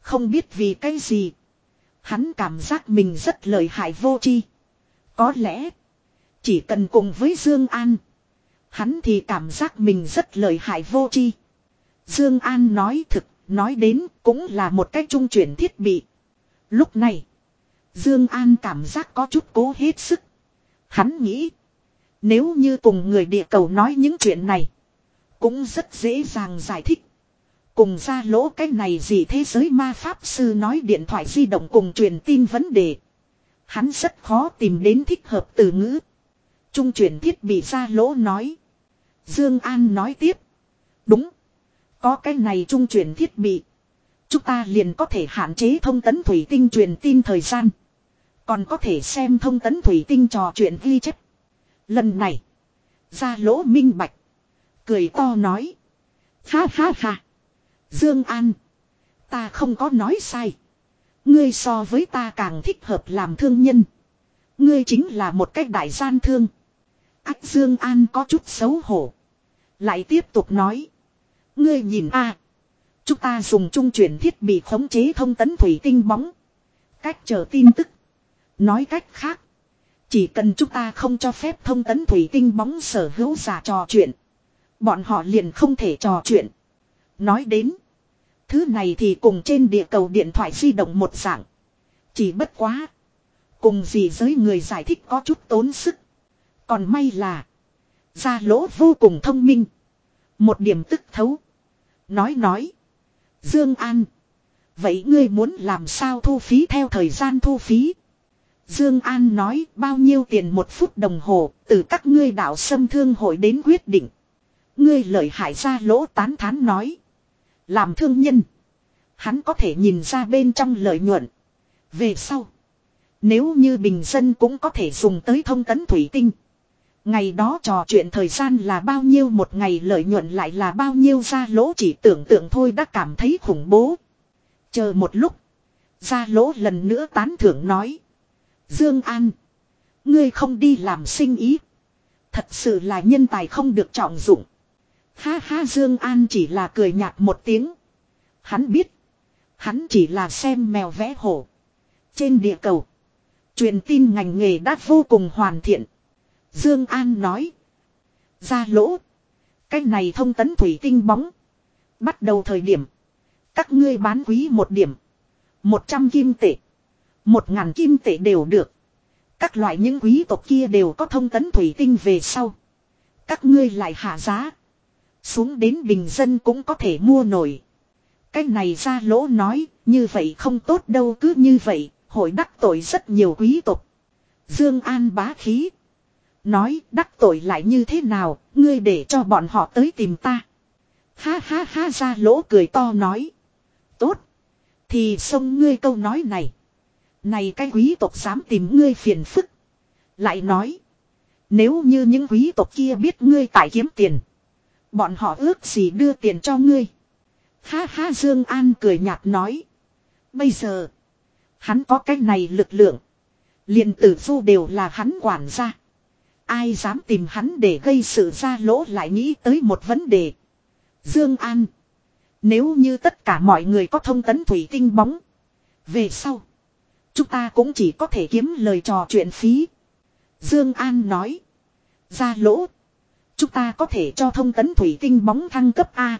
Không biết vì cái gì. Hắn cảm giác mình rất lợi hại vô tri. Có lẽ. Chỉ cần cùng với Dương An. Hắn thì cảm giác mình rất lợi hại vô tri. Dương An nói thực. Nói đến cũng là một cách trung chuyển thiết bị. Lúc này. Dương An cảm giác có chút cố hết sức. Hắn nghĩ. Nếu như cùng người địa cầu nói những chuyện này. Cũng rất dễ dàng giải thích. Cùng ra lỗ cái này gì thế giới ma pháp sư nói điện thoại di động cùng truyền tin vấn đề. Hắn rất khó tìm đến thích hợp từ ngữ. Trung chuyển thiết bị ra lỗ nói. Dương An nói tiếp. Đúng. Có cái này trung chuyển thiết bị. Chúng ta liền có thể hạn chế thông tấn thủy tinh truyền tin thời gian. Còn có thể xem thông tấn thủy tinh trò chuyện ghi chép. Lần này. Ra lỗ minh bạch. Cười to nói. Ha ha ha. Dương An. Ta không có nói sai. Ngươi so với ta càng thích hợp làm thương nhân. Ngươi chính là một cách đại gian thương. Ách Dương An có chút xấu hổ. Lại tiếp tục nói. Ngươi nhìn a, Chúng ta dùng trung chuyển thiết bị khống chế thông tấn thủy tinh bóng. Cách chờ tin tức. Nói cách khác. Chỉ cần chúng ta không cho phép thông tấn thủy tinh bóng sở hữu giả trò chuyện. Bọn họ liền không thể trò chuyện. Nói đến. Thứ này thì cùng trên địa cầu điện thoại di động một dạng. Chỉ bất quá. Cùng gì giới người giải thích có chút tốn sức. Còn may là. Gia lỗ vô cùng thông minh. Một điểm tức thấu. Nói nói. Dương An. Vậy ngươi muốn làm sao thu phí theo thời gian thu phí? Dương An nói, bao nhiêu tiền một phút đồng hồ, từ các ngươi đạo xâm thương hội đến quyết định. Ngươi lợi hại ra lỗ tán thán nói. Làm thương nhân. Hắn có thể nhìn ra bên trong lợi nhuận. Về sau. Nếu như bình dân cũng có thể dùng tới thông tấn thủy tinh. Ngày đó trò chuyện thời gian là bao nhiêu, một ngày lợi nhuận lại là bao nhiêu ra lỗ chỉ tưởng tượng thôi đã cảm thấy khủng bố. Chờ một lúc. Ra lỗ lần nữa tán thưởng nói. Dương An. Ngươi không đi làm sinh ý. Thật sự là nhân tài không được trọng dụng. Ha ha, Dương An chỉ là cười nhạt một tiếng. Hắn biết. Hắn chỉ là xem mèo vẽ hổ. Trên địa cầu. Truyền tin ngành nghề đã vô cùng hoàn thiện. Dương An nói. Ra lỗ. Cái này thông tấn thủy tinh bóng. Bắt đầu thời điểm. Các ngươi bán quý một điểm. Một trăm kim tệ. Một ngàn kim tệ đều được. Các loại những quý tộc kia đều có thông tấn thủy tinh về sau. Các ngươi lại hạ giá. Xuống đến bình dân cũng có thể mua nổi. Cái này ra lỗ nói, như vậy không tốt đâu cứ như vậy, hội đắc tội rất nhiều quý tộc. Dương An bá khí. Nói đắc tội lại như thế nào, ngươi để cho bọn họ tới tìm ta. Ha ha ha ra lỗ cười to nói. Tốt. Thì xông ngươi câu nói này. Này cái quý tộc dám tìm ngươi phiền phức. Lại nói. Nếu như những quý tộc kia biết ngươi tại kiếm tiền. Bọn họ ước gì đưa tiền cho ngươi. Ha ha, Dương An cười nhạt nói. Bây giờ. Hắn có cái này lực lượng. liền tử du đều là hắn quản gia. Ai dám tìm hắn để gây sự ra lỗ lại nghĩ tới một vấn đề. Dương An. Nếu như tất cả mọi người có thông tấn thủy tinh bóng. Về sau. Chúng ta cũng chỉ có thể kiếm lời trò chuyện phí. Dương An nói. Ra lỗ. Chúng ta có thể cho thông tấn thủy tinh bóng thăng cấp A.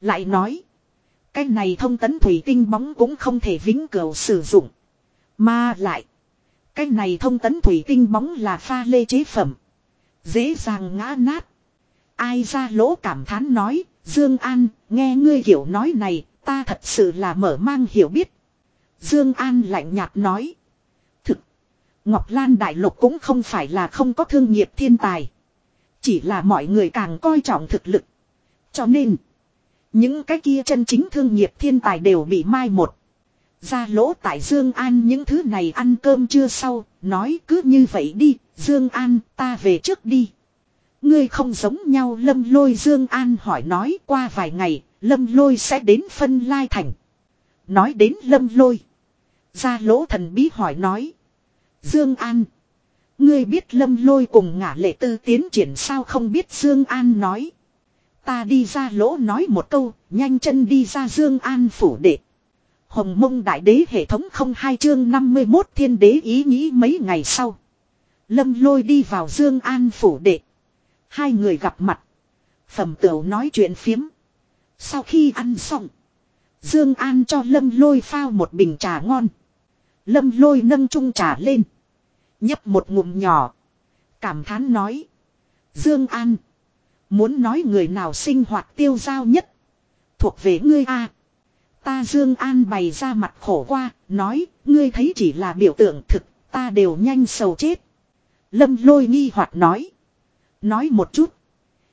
Lại nói. Cái này thông tấn thủy tinh bóng cũng không thể vĩnh cửu sử dụng. Mà lại. Cái này thông tấn thủy tinh bóng là pha lê chế phẩm. Dễ dàng ngã nát. Ai ra lỗ cảm thán nói. Dương An, nghe ngươi hiểu nói này, ta thật sự là mở mang hiểu biết. Dương An lạnh nhạt nói. Thực. Ngọc Lan Đại Lục cũng không phải là không có thương nghiệp thiên tài. Chỉ là mọi người càng coi trọng thực lực. Cho nên. Những cái kia chân chính thương nghiệp thiên tài đều bị mai một. Ra lỗ tại Dương An những thứ này ăn cơm chưa sau, nói cứ như vậy đi, Dương An ta về trước đi. Ngươi không giống nhau lâm lôi Dương An hỏi nói qua vài ngày, lâm lôi sẽ đến phân lai thành. Nói đến lâm lôi. Ra lỗ thần bí hỏi nói. Dương An. Ngươi biết lâm lôi cùng ngả lệ tư tiến triển sao không biết Dương An nói. Ta đi ra lỗ nói một câu, nhanh chân đi ra Dương An phủ đệ. Hồng mông đại đế hệ thống không hai chương 51 thiên đế ý nghĩ mấy ngày sau. Lâm lôi đi vào Dương An phủ đệ. Hai người gặp mặt. Phẩm tửu nói chuyện phiếm. Sau khi ăn xong. Dương An cho Lâm lôi phao một bình trà ngon. Lâm lôi nâng chung trà lên. Nhấp một ngụm nhỏ. Cảm thán nói. Dương An. Muốn nói người nào sinh hoạt tiêu giao nhất. Thuộc về ngươi a. Ta Dương An bày ra mặt khổ qua. Nói. Ngươi thấy chỉ là biểu tượng thực. Ta đều nhanh sầu chết. Lâm lôi nghi hoặc nói. Nói một chút.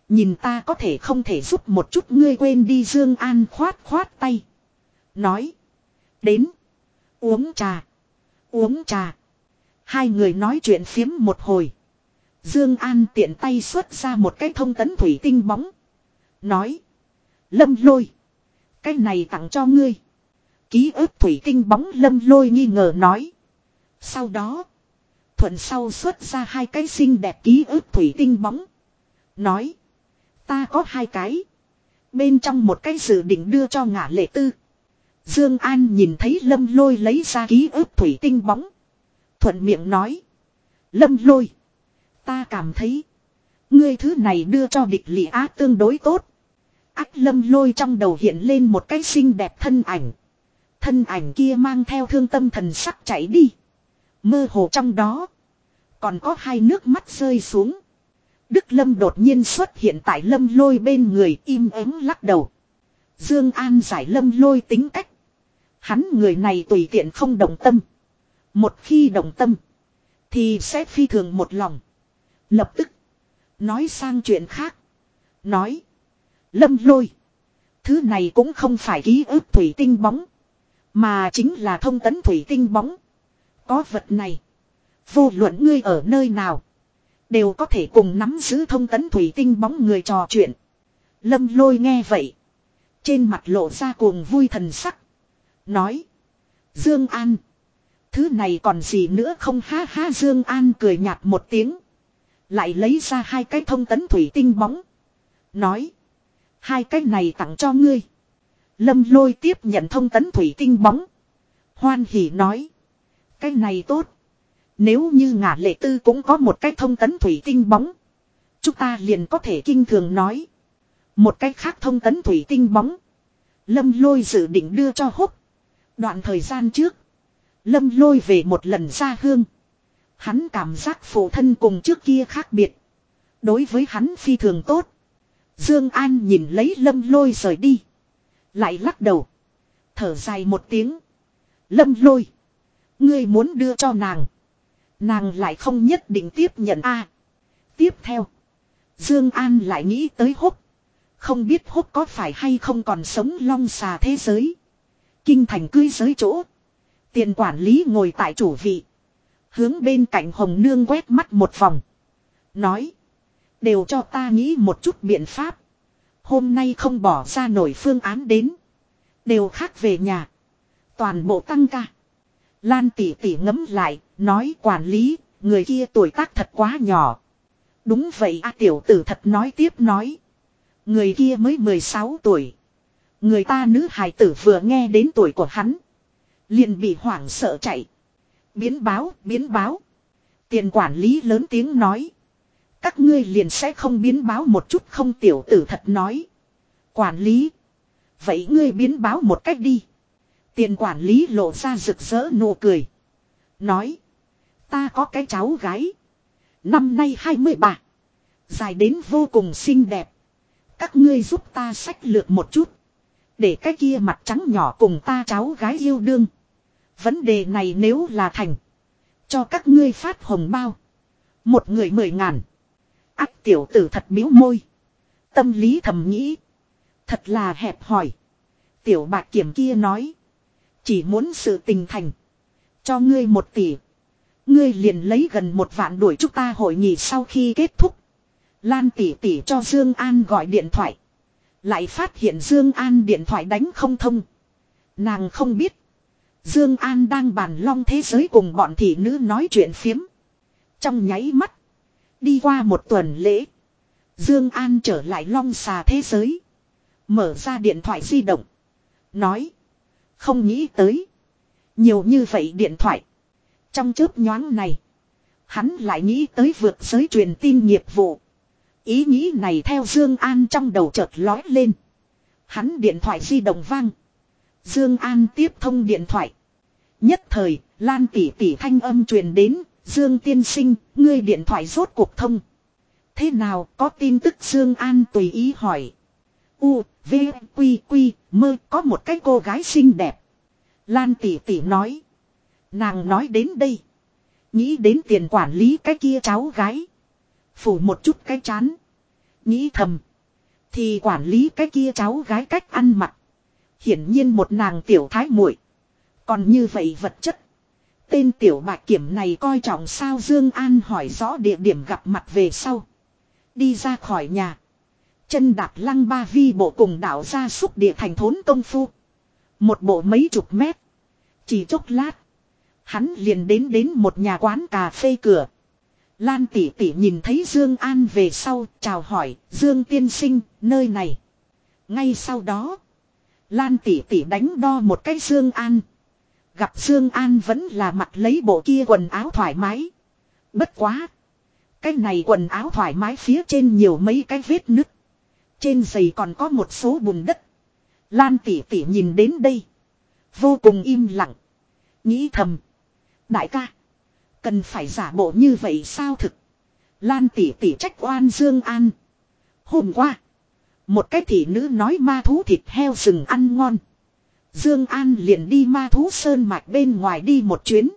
Nhìn ta có thể không thể giúp một chút, ngươi quên đi Dương An khoát khoát tay. Nói. Đến. Uống trà. Uống trà. Hai người nói chuyện phiếm một hồi. Dương An tiện tay xuất ra một cái thông tấn thủy tinh bóng. Nói. Lâm lôi. Cái này tặng cho ngươi. Ký ức thủy tinh bóng lâm lôi nghi ngờ nói. Sau đó. Thuận sau xuất ra hai cái xinh đẹp ký ức thủy tinh bóng. Nói. Ta có hai cái. Bên trong một cái dự định đưa cho ngả lệ tư. Dương An nhìn thấy lâm lôi lấy ra ký ức thủy tinh bóng. Thuận miệng nói. Lâm lôi. Ta cảm thấy. Ngươi thứ này đưa cho địch lị á tương đối tốt. Ác lâm lôi trong đầu hiện lên một cái xinh đẹp thân ảnh. Thân ảnh kia mang theo thương tâm thần sắc chảy đi. Mơ hồ trong đó. Còn có hai nước mắt rơi xuống. Đức Lâm đột nhiên xuất hiện tại Lâm lôi bên người im ắng lắc đầu. Dương An giải Lâm lôi tính cách. Hắn người này tùy tiện không đồng tâm. Một khi đồng tâm. Thì sẽ phi thường một lòng. Lập tức. Nói sang chuyện khác. Nói. Lâm lôi. Thứ này cũng không phải ký ức thủy tinh bóng. Mà chính là thông tấn thủy tinh bóng. Có vật này. Vô luận ngươi ở nơi nào. Đều có thể cùng nắm giữ thông tấn thủy tinh bóng người trò chuyện. Lâm lôi nghe vậy. Trên mặt lộ ra cuồng vui thần sắc. Nói. Dương An. Thứ này còn gì nữa không ha ha, Dương An cười nhạt một tiếng. Lại lấy ra hai cái thông tấn thủy tinh bóng. Nói. Hai cái này tặng cho ngươi. Lâm lôi tiếp nhận thông tấn thủy tinh bóng. Hoan hỉ nói. Cái này tốt. Nếu như ngả lệ tư cũng có một cái thông tấn thủy tinh bóng. Chúng ta liền có thể kinh thường nói. Một cái khác thông tấn thủy tinh bóng. Lâm lôi dự định đưa cho húc. Đoạn thời gian trước. Lâm lôi về một lần ra hương. Hắn cảm giác phụ thân cùng trước kia khác biệt. Đối với hắn phi thường tốt. Dương An nhìn lấy lâm lôi rời đi. Lại lắc đầu. Thở dài một tiếng. Lâm lôi. Ngươi muốn đưa cho nàng. Nàng lại không nhất định tiếp nhận a. tiếp theo. Dương An lại nghĩ tới húc. Không biết húc có phải hay không còn sống long xà thế giới. Kinh thành cưới giới chỗ. Tiền quản lý ngồi tại chủ vị. Hướng bên cạnh hồng nương quét mắt một vòng. Nói. Đều cho ta nghĩ một chút biện pháp. Hôm nay không bỏ ra nổi phương án đến. Đều khác về nhà. Toàn bộ tăng ca. Lan tỷ tỷ ngấm lại, nói quản lý, người kia tuổi tác thật quá nhỏ. Đúng vậy a tiểu tử thật nói tiếp nói. Người kia mới 16 tuổi. Người ta nữ hài tử vừa nghe đến tuổi của hắn. Liền bị hoảng sợ chạy. Biến báo, biến báo. Tiền quản lý lớn tiếng nói. Các ngươi liền sẽ không biến báo một chút không tiểu tử thật nói. Quản lý. Vậy ngươi biến báo một cách đi. Tiền quản lý lộ ra rực rỡ nụ cười. Nói. Ta có cái cháu gái. Năm nay 23. Dài đến vô cùng xinh đẹp. Các ngươi giúp ta sách lược một chút. Để cái kia mặt trắng nhỏ cùng ta cháu gái yêu đương. Vấn đề này nếu là thành. Cho các ngươi phát hồng bao. Một người mười ngàn. Ác tiểu tử thật miếu môi. Tâm lý thầm nghĩ. Thật là hẹp hỏi. Tiểu bạc kiểm kia nói. Chỉ muốn sự tình thành. Cho ngươi một tỷ. Ngươi liền lấy gần một vạn đuổi chúng ta hội nghị sau khi kết thúc. Lan tỷ tỷ cho Dương An gọi điện thoại. Lại phát hiện Dương An điện thoại đánh không thông. Nàng không biết. Dương An đang bàn long thế giới cùng bọn thị nữ nói chuyện phiếm. Trong nháy mắt. Đi qua một tuần lễ. Dương An trở lại long xà thế giới. Mở ra điện thoại di động. Nói. Không nghĩ tới. Nhiều như vậy điện thoại. Trong chớp nhoáng này. Hắn lại nghĩ tới vượt giới truyền tin nghiệp vụ. Ý nghĩ này theo Dương An trong đầu chợt lóe lên. Hắn điện thoại di động vang. Dương An tiếp thông điện thoại. Nhất thời, Lan tỷ tỷ thanh âm truyền đến, Dương tiên sinh, ngươi điện thoại rốt cuộc thông. Thế nào, có tin tức Dương An tùy ý hỏi. U, V, Quy, Quy, mơ có một cái cô gái xinh đẹp. Lan tỷ tỷ nói. Nàng nói đến đây. Nghĩ đến tiền quản lý cái kia cháu gái. Phủ một chút cái chán. Nghĩ thầm. Thì quản lý cái kia cháu gái cách ăn mặc. Hiển nhiên một nàng tiểu thái muội còn như vậy vật chất. Tên tiểu bạc kiểm này coi trọng sao Dương An hỏi rõ địa điểm gặp mặt về sau. Đi ra khỏi nhà. Chân đạp lăng ba vi bộ cùng đảo ra xúc địa thành thốn công phu. Một bộ mấy chục mét. Chỉ chốc lát. Hắn liền đến đến một nhà quán cà phê cửa. Lan tỷ tỷ nhìn thấy Dương An về sau, chào hỏi, "Dương tiên sinh, nơi này." Ngay sau đó, Lan tỷ tỷ đánh đo một cái Dương An. Gặp Dương An vẫn là mặc lấy bộ kia quần áo thoải mái. Bất quá, cái này quần áo thoải mái phía trên nhiều mấy cái vết nứt. Trên giày còn có một số bùn đất. Lan tỷ tỷ nhìn đến đây, vô cùng im lặng, nghĩ thầm, đại ca, cần phải giả bộ như vậy sao thực? Lan tỷ tỷ trách oan Dương An. Hôm qua, một cái thị nữ nói ma thú thịt heo rừng ăn ngon. Dương An liền đi ma thú sơn mạch bên ngoài đi một chuyến,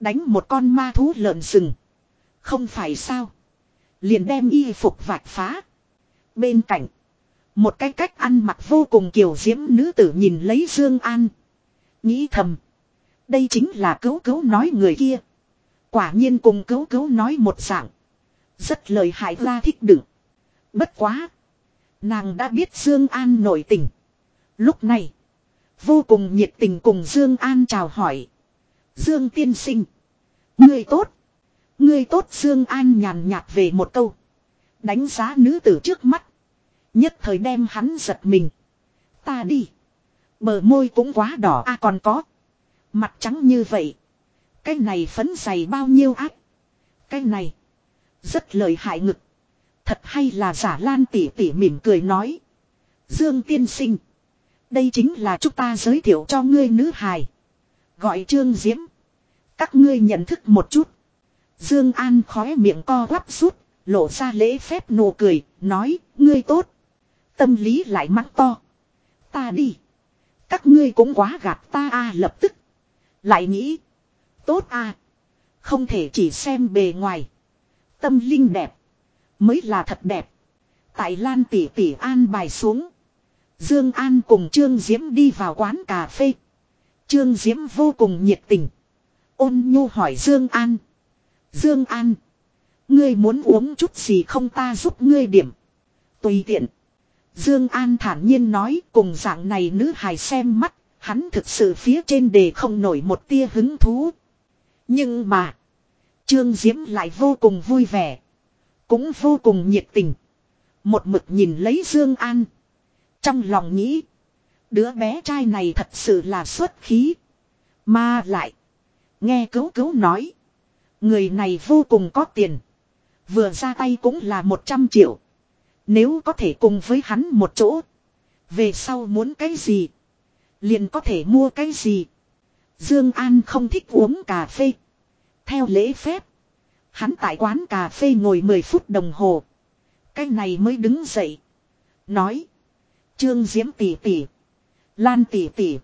đánh một con ma thú lợn rừng. Không phải sao? Liền đem y phục vạch phá. Bên cạnh, một cái cách ăn mặc vô cùng kiều diễm nữ tử nhìn lấy Dương An, nghĩ thầm, đây chính là cứu cứu nói người kia. Quả nhiên cùng cứu cứu nói một dạng. Rất lời hại ra thích đựng. Bất quá. Nàng đã biết Dương An nổi tình. Lúc này. Vô cùng nhiệt tình cùng Dương An chào hỏi. Dương tiên sinh. Người tốt. Ngươi tốt Dương An nhàn nhạt về một câu. Đánh giá nữ tử trước mắt. Nhất thời đem hắn giật mình. Ta đi. Bờ môi cũng quá đỏ, a còn có. Mặt trắng như vậy. Cái này phấn dày bao nhiêu ác. Cái này. Rất lời hại ngực. Thật hay là giả lan tỉ tỉ mỉm cười nói. Dương tiên sinh. Đây chính là chúng ta giới thiệu cho ngươi nữ hài. Gọi trương diễm. Các ngươi nhận thức một chút. Dương An khóe miệng co quắp rút. Lộ ra lễ phép nụ cười. Nói. Ngươi tốt. Tâm lý lại mắng to. Ta đi. Các ngươi cũng quá gạt ta a, lập tức. Lại nghĩ. Tốt a Không thể chỉ xem bề ngoài. Tâm linh đẹp. Mới là thật đẹp. Tại Lan tỷ tỷ an bài xuống. Dương An cùng Trương Diễm đi vào quán cà phê. Trương Diễm vô cùng nhiệt tình. Ôn nhu hỏi Dương An. Dương An. Ngươi muốn uống chút gì không ta giúp ngươi điểm. Tùy tiện. Dương An thản nhiên nói cùng dạng này nữ hài xem mắt. Hắn thực sự phía trên đề không nổi một tia hứng thú. Nhưng mà. Trương Diễm lại vô cùng vui vẻ. Cũng vô cùng nhiệt tình. Một mực nhìn lấy Dương An. Trong lòng nghĩ. Đứa bé trai này thật sự là xuất khí. Mà lại. Nghe cứu cứu nói. Người này vô cùng có tiền. Vừa ra tay cũng là 100 triệu. Nếu có thể cùng với hắn một chỗ. Về sau muốn cái gì. Liền có thể mua cái gì. Dương An không thích uống cà phê. Theo lễ phép. Hắn tại quán cà phê ngồi 10 phút đồng hồ. Cái này mới đứng dậy. Nói. Trương Diễm tỷ tỷ. Lan tỷ tỷ.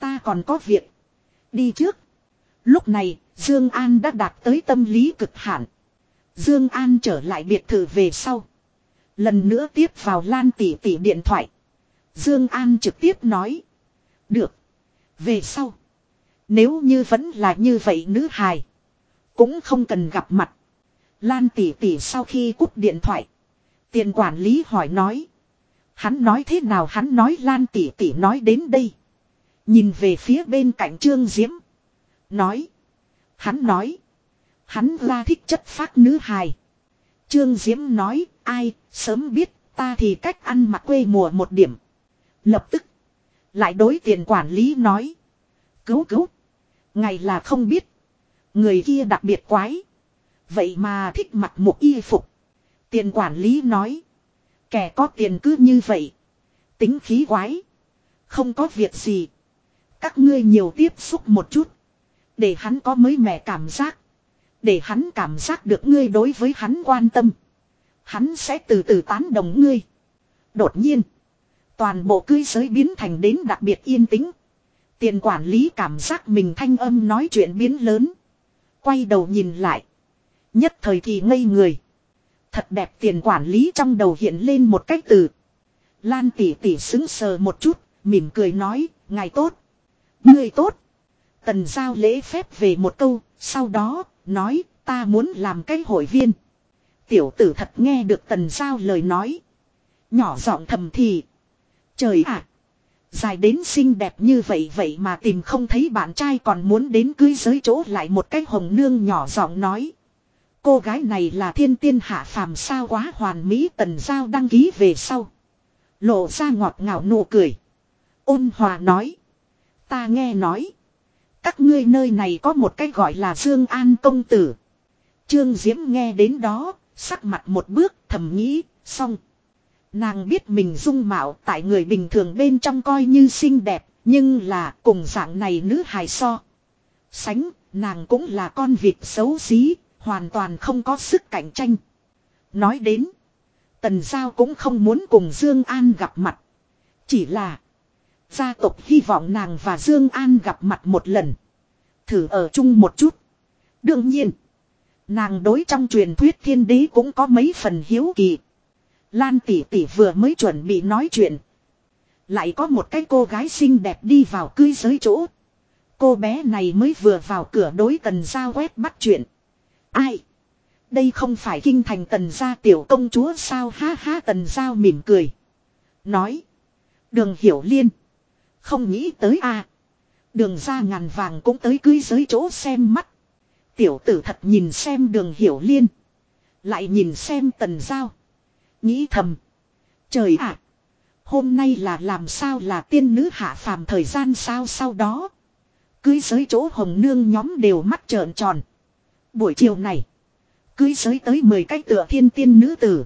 Ta còn có việc. Đi trước. Lúc này, Dương An đã đạt tới tâm lý cực hạn. Dương An trở lại biệt thự về sau. Lần nữa tiếp vào Lan tỷ tỷ điện thoại. Dương An trực tiếp nói. Được. Về sau. Nếu như vẫn là như vậy nữ hài. Cũng không cần gặp mặt. Lan tỷ tỷ sau khi cúp điện thoại. Tiền quản lý hỏi nói. Hắn nói thế nào hắn nói Lan tỷ tỷ nói đến đây. Nhìn về phía bên cạnh Trương Diễm. Nói. Hắn nói. Hắn ra thích chất phát nữ hài. Trương Diễm nói, ai, sớm biết, ta thì cách ăn mặc quê mùa một điểm. Lập tức. Lại đối tiền quản lý nói. Cứu cứu. Ngày là không biết. Người kia đặc biệt quái. Vậy mà thích mặc một y phục. Tiền quản lý nói. Kẻ có tiền cứ như vậy. Tính khí quái. Không có việc gì. Các ngươi nhiều tiếp xúc một chút. Để hắn có mới mẻ cảm giác. Để hắn cảm giác được ngươi đối với hắn quan tâm. Hắn sẽ từ từ tán đồng ngươi. Đột nhiên. Toàn bộ cưới giới biến thành đến đặc biệt yên tĩnh. Tiền quản lý cảm giác mình thanh âm nói chuyện biến lớn. Quay đầu nhìn lại. Nhất thời thì ngây người. Thật đẹp tiền quản lý trong đầu hiện lên một cách từ. Lan tỷ tỷ xứng sờ một chút, mỉm cười nói, ngài tốt. Ngươi tốt. Tần giao lễ phép về một câu, sau đó, nói, ta muốn làm cái hội viên. Tiểu tử thật nghe được tần giao lời nói. Nhỏ giọng thầm thì. Trời ạ! Dài đến xinh đẹp như vậy vậy mà tìm không thấy bạn trai còn muốn đến cưới giới chỗ lại một cái hồng nương nhỏ giọng nói. Cô gái này là thiên tiên hạ phàm sao quá hoàn mỹ tần giao đăng ký về sau. Lộ ra ngọt ngào nụ cười. Ôn hòa nói. Ta nghe nói. Các ngươi nơi này có một cái gọi là Dương An công tử. Trương Diễm nghe đến đó, sắc mặt một bước thầm nghĩ, xong. Nàng biết mình dung mạo tại người bình thường bên trong coi như xinh đẹp, nhưng là cùng dạng này nữ hài so. Sánh, nàng cũng là con vịt xấu xí, hoàn toàn không có sức cạnh tranh. Nói đến, Tần Giao cũng không muốn cùng Dương An gặp mặt. Chỉ là, gia tộc hy vọng nàng và Dương An gặp mặt một lần. Thử ở chung một chút. Đương nhiên, nàng đối trong truyền thuyết thiên đế cũng có mấy phần hiếu kỳ. Lan tỷ tỷ vừa mới chuẩn bị nói chuyện. Lại có một cái cô gái xinh đẹp đi vào cưới giới chỗ. Cô bé này mới vừa vào cửa đối tần giao quét bắt chuyện. Ai? Đây không phải kinh thành tần gia tiểu công chúa sao ha ha, tần giao mỉm cười. Nói. Đường hiểu liên. Không nghĩ tới a Đường ra ngàn vàng cũng tới cưới giới chỗ xem mắt. Tiểu tử thật nhìn xem đường hiểu liên. Lại nhìn xem tần giao. Nghĩ thầm. Trời ạ. hôm nay là làm sao là tiên nữ hạ phàm thời gian sao sau đó. Cưới giới chỗ hồng nương nhóm đều mắt trợn tròn. Buổi chiều này. Cưới giới tới 10 cái tựa thiên tiên nữ tử.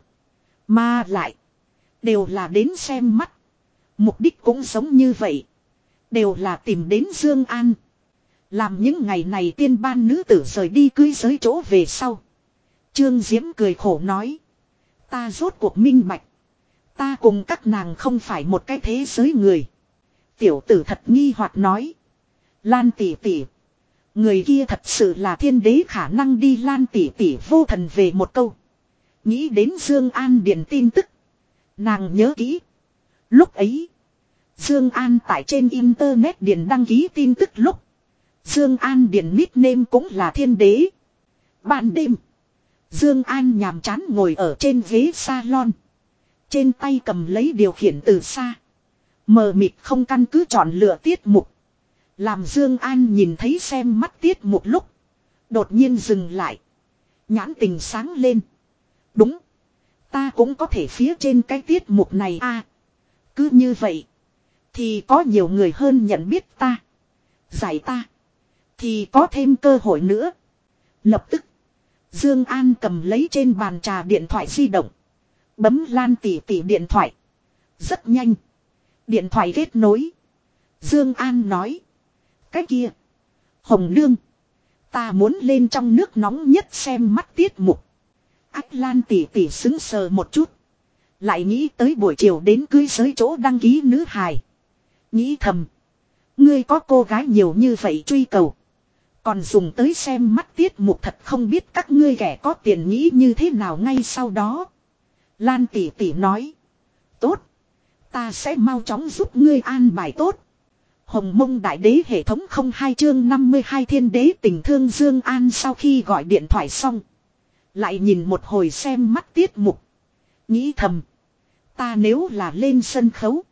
Mà lại. Đều là đến xem mắt. Mục đích cũng giống như vậy. Đều là tìm đến Dương An. Làm những ngày này tiên ban nữ tử rời đi cưới giới chỗ về sau. Trương Diễm cười khổ nói. Ta rốt cuộc minh bạch. Ta cùng các nàng không phải một cái thế giới người. Tiểu tử thật nghi hoặc nói. Lan tỷ tỷ. Người kia thật sự là thiên đế khả năng đi lan tỷ tỷ vô thần về một câu. Nghĩ đến Dương An điện tin tức. Nàng nhớ kỹ. Lúc ấy. Dương An tại trên internet điện đăng ký tin tức lúc. Dương An điện nickname cũng là thiên đế. Ban đêm. Dương An nhàm chán ngồi ở trên ghế salon. Trên tay cầm lấy điều khiển từ xa. Mờ mịt không căn cứ chọn lựa tiết mục. Làm Dương An nhìn thấy xem mắt tiết một lúc. Đột nhiên dừng lại. Nhãn tình sáng lên. Đúng. Ta cũng có thể phía trên cái tiết mục này a. cứ như vậy. Thì có nhiều người hơn nhận biết ta. Giải ta. Thì có thêm cơ hội nữa. Lập tức. Dương An cầm lấy trên bàn trà điện thoại di động. Bấm lan tỉ tỉ điện thoại. Rất nhanh. Điện thoại kết nối. Dương An nói. Cái kia. Hồng Lương. Ta muốn lên trong nước nóng nhất xem mắt tiết mục. Ách Lan tỉ tỉ xứng sờ một chút. Lại nghĩ tới buổi chiều đến cưới giới chỗ đăng ký nữ hài. Nghĩ thầm. Ngươi có cô gái nhiều như vậy truy cầu. Còn dùng tới xem mắt tiết mục thật không biết các ngươi kẻ có tiền nghĩ như thế nào ngay sau đó. Lan tỷ tỷ nói. Tốt. Ta sẽ mau chóng giúp ngươi an bài tốt. Hồng mông đại đế hệ thống không hai chương 52 thiên đế tình thương Dương An sau khi gọi điện thoại xong. Lại nhìn một hồi xem mắt tiết mục. Nghĩ thầm. Ta nếu là lên sân khấu.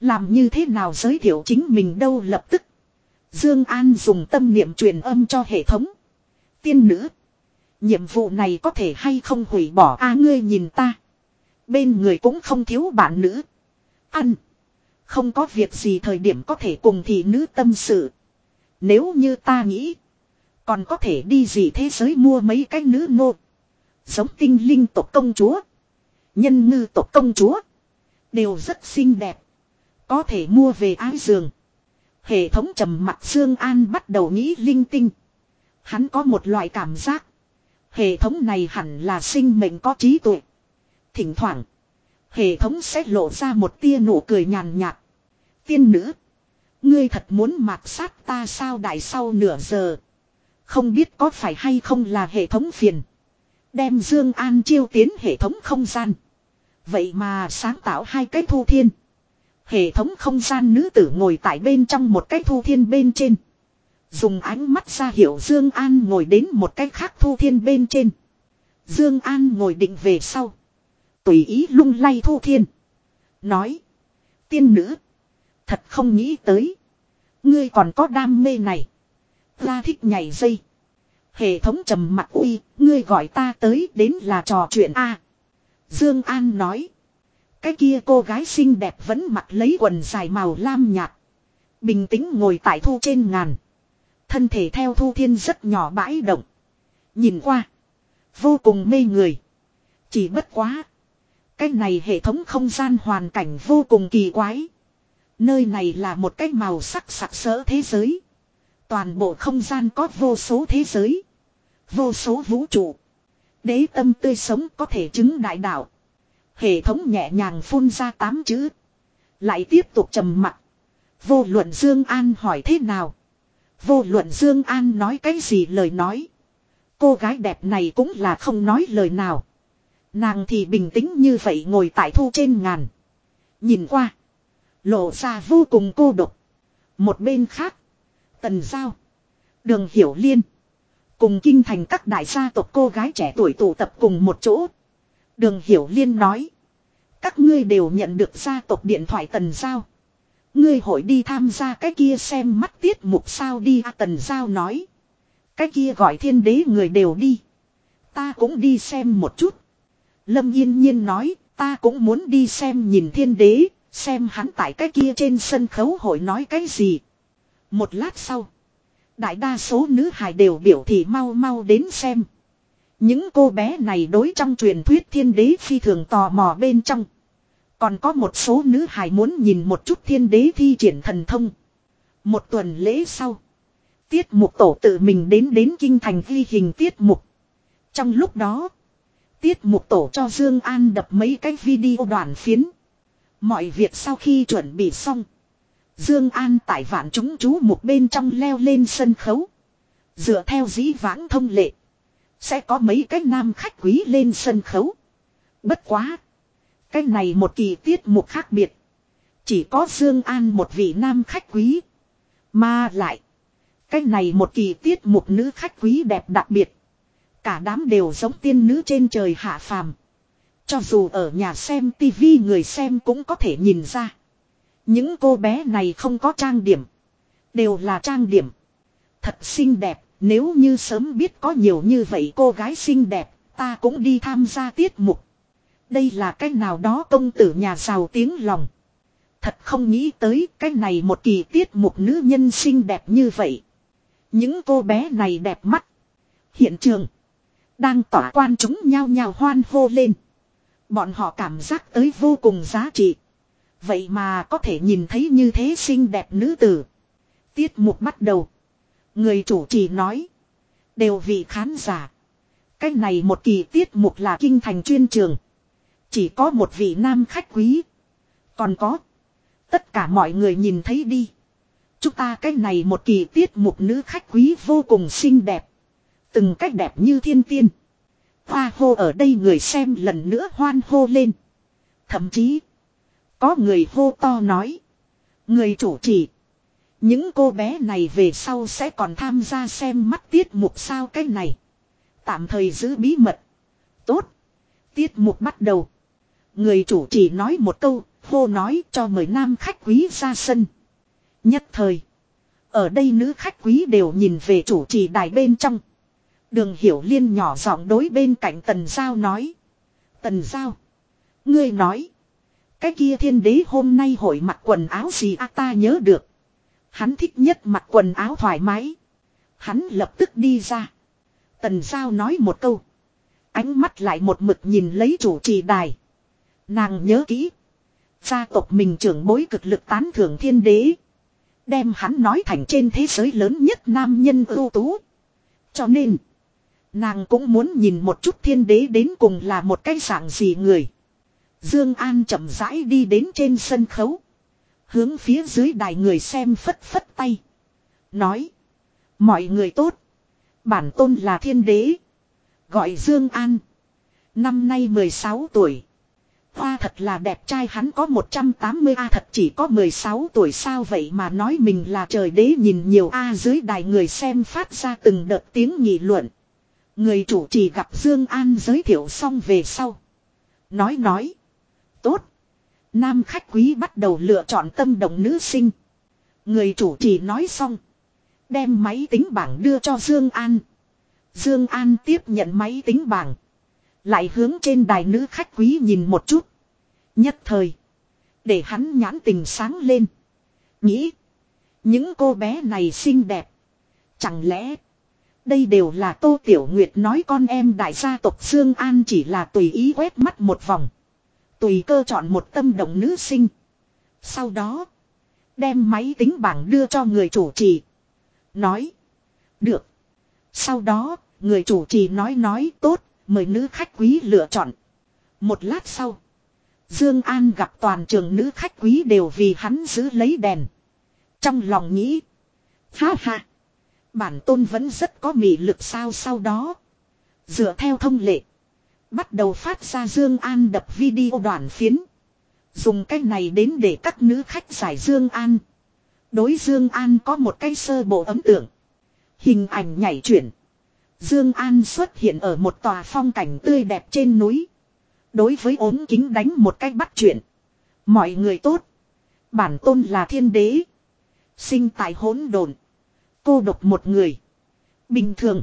Làm như thế nào giới thiệu chính mình đâu lập tức. Dương An dùng tâm niệm truyền âm cho hệ thống. Tiên nữ. Nhiệm vụ này có thể hay không hủy bỏ a ngươi nhìn ta. Bên người cũng không thiếu bạn nữ. Ăn. Không có việc gì thời điểm có thể cùng thị nữ tâm sự. Nếu như ta nghĩ. Còn có thể đi gì thế giới mua mấy cái nữ nô. Giống tinh linh tộc công chúa. Nhân ngư tộc công chúa. Đều rất xinh đẹp. Có thể mua về ái giường. Hệ thống trầm mặt Dương An bắt đầu nghĩ linh tinh. Hắn có một loại cảm giác. Hệ thống này hẳn là sinh mệnh có trí tuệ. Thỉnh thoảng. Hệ thống sẽ lộ ra một tia nụ cười nhàn nhạt. Tiên nữ. Ngươi thật muốn mạt sát ta sao đại sau nửa giờ. Không biết có phải hay không là hệ thống phiền. Đem Dương An chiêu tiến hệ thống không gian. Vậy mà sáng tạo hai cái thu thiên. Hệ thống không gian nữ tử ngồi tại bên trong một cái thu thiên bên trên. Dùng ánh mắt ra hiệu Dương An ngồi đến một cái khác thu thiên bên trên. Dương An ngồi định về sau. Tùy ý lung lay thu thiên. Nói. Tiên nữ. Thật không nghĩ tới. Ngươi còn có đam mê này. Ra thích nhảy dây. Hệ thống trầm mặt uy. Ngươi gọi ta tới đến là trò chuyện A. Dương An nói. Cái kia cô gái xinh đẹp vẫn mặc lấy quần dài màu lam nhạt. Bình tĩnh ngồi tại thu trên ngàn. Thân thể theo thu thiên rất nhỏ bãi động. Nhìn qua. Vô cùng mê người. Chỉ bất quá. Cái này hệ thống không gian hoàn cảnh vô cùng kỳ quái. Nơi này là một cái màu sắc sặc sỡ thế giới. Toàn bộ không gian có vô số thế giới. Vô số vũ trụ. Đế tâm tươi sống có thể chứng đại đạo. Hệ thống nhẹ nhàng phun ra tám chữ. Lại tiếp tục trầm mặt. Vô luận Dương An hỏi thế nào. Vô luận Dương An nói cái gì lời nói. Cô gái đẹp này cũng là không nói lời nào. Nàng thì bình tĩnh như vậy ngồi tại thu trên ngàn. Nhìn qua. Lộ ra vô cùng cô độc. Một bên khác. Tần Giao. Đường Hiểu Liên. Cùng kinh thành các đại gia tộc cô gái trẻ tuổi tụ tập cùng một chỗ. Đường Hiểu Liên nói. Các ngươi đều nhận được gia tộc điện thoại Tần Giao. Ngươi hội đi tham gia cái kia xem mắt tiết mục sao đi à, Tần Giao nói. Cái kia gọi thiên đế người đều đi. Ta cũng đi xem một chút. Lâm yên nhiên nói, ta cũng muốn đi xem nhìn thiên đế, xem hắn tại cái kia trên sân khấu hội nói cái gì. Một lát sau, đại đa số nữ hài đều biểu thị mau mau đến xem. Những cô bé này đối trong truyền thuyết thiên đế phi thường tò mò bên trong. Còn có một số nữ hài muốn nhìn một chút thiên đế thi triển thần thông. Một tuần lễ sau. Tiết mục tổ tự mình đến đến kinh thành ghi hình tiết mục. Trong lúc đó. Tiết mục tổ cho Dương An đập mấy cái video đoạn phiến. Mọi việc sau khi chuẩn bị xong. Dương An tại vạn chúng chú một bên trong leo lên sân khấu. Dựa theo dĩ vãng thông lệ. Sẽ có mấy cái nam khách quý lên sân khấu. Bất quá. Cái này một kỳ tiết mục khác biệt. Chỉ có Dương An một vị nam khách quý. Mà lại. Cái này một kỳ tiết mục nữ khách quý đẹp đặc biệt. Cả đám đều giống tiên nữ trên trời hạ phàm. Cho dù ở nhà xem tivi người xem cũng có thể nhìn ra. Những cô bé này không có trang điểm. Đều là trang điểm. Thật xinh đẹp, nếu như sớm biết có nhiều như vậy cô gái xinh đẹp, ta cũng đi tham gia tiết mục. Đây là cái nào đó công tử nhà giàu tiếng lòng. Thật không nghĩ tới cái này một kỳ tiết mục nữ nhân xinh đẹp như vậy. Những cô bé này đẹp mắt. Hiện trường. Đang tỏa quan chúng nhao nhao hoan hô lên. Bọn họ cảm giác tới vô cùng giá trị. Vậy mà có thể nhìn thấy như thế xinh đẹp nữ tử. Tiết mục bắt đầu. Người chủ trì nói. Đều vị khán giả. cách này một kỳ tiết mục là kinh thành chuyên trường. Chỉ có một vị nam khách quý. Còn có. Tất cả mọi người nhìn thấy đi. Chúng ta cách này một kỳ tiết mục nữ khách quý vô cùng xinh đẹp. Từng cách đẹp như thiên tiên. Hoa hô ở đây người xem lần nữa hoan hô lên. Thậm chí. Có người hô to nói. Người chủ trì. Những cô bé này về sau sẽ còn tham gia xem mắt tiết mục sao cái này. Tạm thời giữ bí mật. Tốt. Tiết mục bắt đầu. Người chủ trì nói một câu, hô nói cho mời nam khách quý ra sân. Nhất thời. Ở đây nữ khách quý đều nhìn về chủ trì đài bên trong. Đường hiểu liên nhỏ giọng đối bên cạnh tần giao nói. Tần giao. Ngươi nói. Cái kia thiên đế hôm nay hội mặc quần áo gì à ta nhớ được. Hắn thích nhất mặc quần áo thoải mái. Hắn lập tức đi ra. Tần giao nói một câu. Ánh mắt lại một mực nhìn lấy chủ trì đài. Nàng nhớ kỹ. Gia tộc mình trưởng bối cực lực tán thưởng thiên đế. Đem hắn nói thành trên thế giới lớn nhất nam nhân ưu tú. Cho nên. Nàng cũng muốn nhìn một chút thiên đế đến cùng là một cái dạng gì người. Dương An chậm rãi đi đến trên sân khấu. Hướng phía dưới đài người xem phất phất tay. Nói. Mọi người tốt. Bản tôn là thiên đế. Gọi Dương An. Năm nay 16 tuổi. Hoa thật là đẹp trai hắn có 180 A thật chỉ có 16 tuổi sao vậy mà nói mình là trời đế nhìn nhiều, A dưới đài người xem phát ra từng đợt tiếng nghị luận. Người chủ trì gặp Dương An giới thiệu xong về sau. Nói nói. Tốt. Nam khách quý bắt đầu lựa chọn tâm động nữ sinh. Người chủ trì nói xong. Đem máy tính bảng đưa cho Dương An. Dương An tiếp nhận máy tính bảng. Lại hướng trên đài nữ khách quý nhìn một chút. Nhất thời. Để hắn nhãn tình sáng lên. Nghĩ. Những cô bé này xinh đẹp. Chẳng lẽ. Đây đều là Tô Tiểu Nguyệt nói con em đại gia tộc Dương An chỉ là tùy ý quét mắt một vòng. Tùy cơ chọn một tâm động nữ sinh. Sau đó. Đem máy tính bảng đưa cho người chủ trì. Nói. Được. Sau đó, người chủ trì nói nói tốt, mời nữ khách quý lựa chọn. Một lát sau. Dương An gặp toàn trường nữ khách quý đều vì hắn giữ lấy đèn. Trong lòng nghĩ. Ha ha. Bản tôn vẫn rất có mị lực sao sau đó. Dựa theo thông lệ. Bắt đầu phát ra Dương An đập video đoạn phiến. Dùng cách này đến để các nữ khách giải Dương An. Đối Dương An có một cái sơ bộ ấn tượng. Hình ảnh nhảy chuyển. Dương An xuất hiện ở một tòa phong cảnh tươi đẹp trên núi. Đối với ốm kính đánh một cách bắt chuyện. Mọi người tốt. Bản tôn là thiên đế. Sinh tại hỗn độn. Cô độc một người. Bình thường.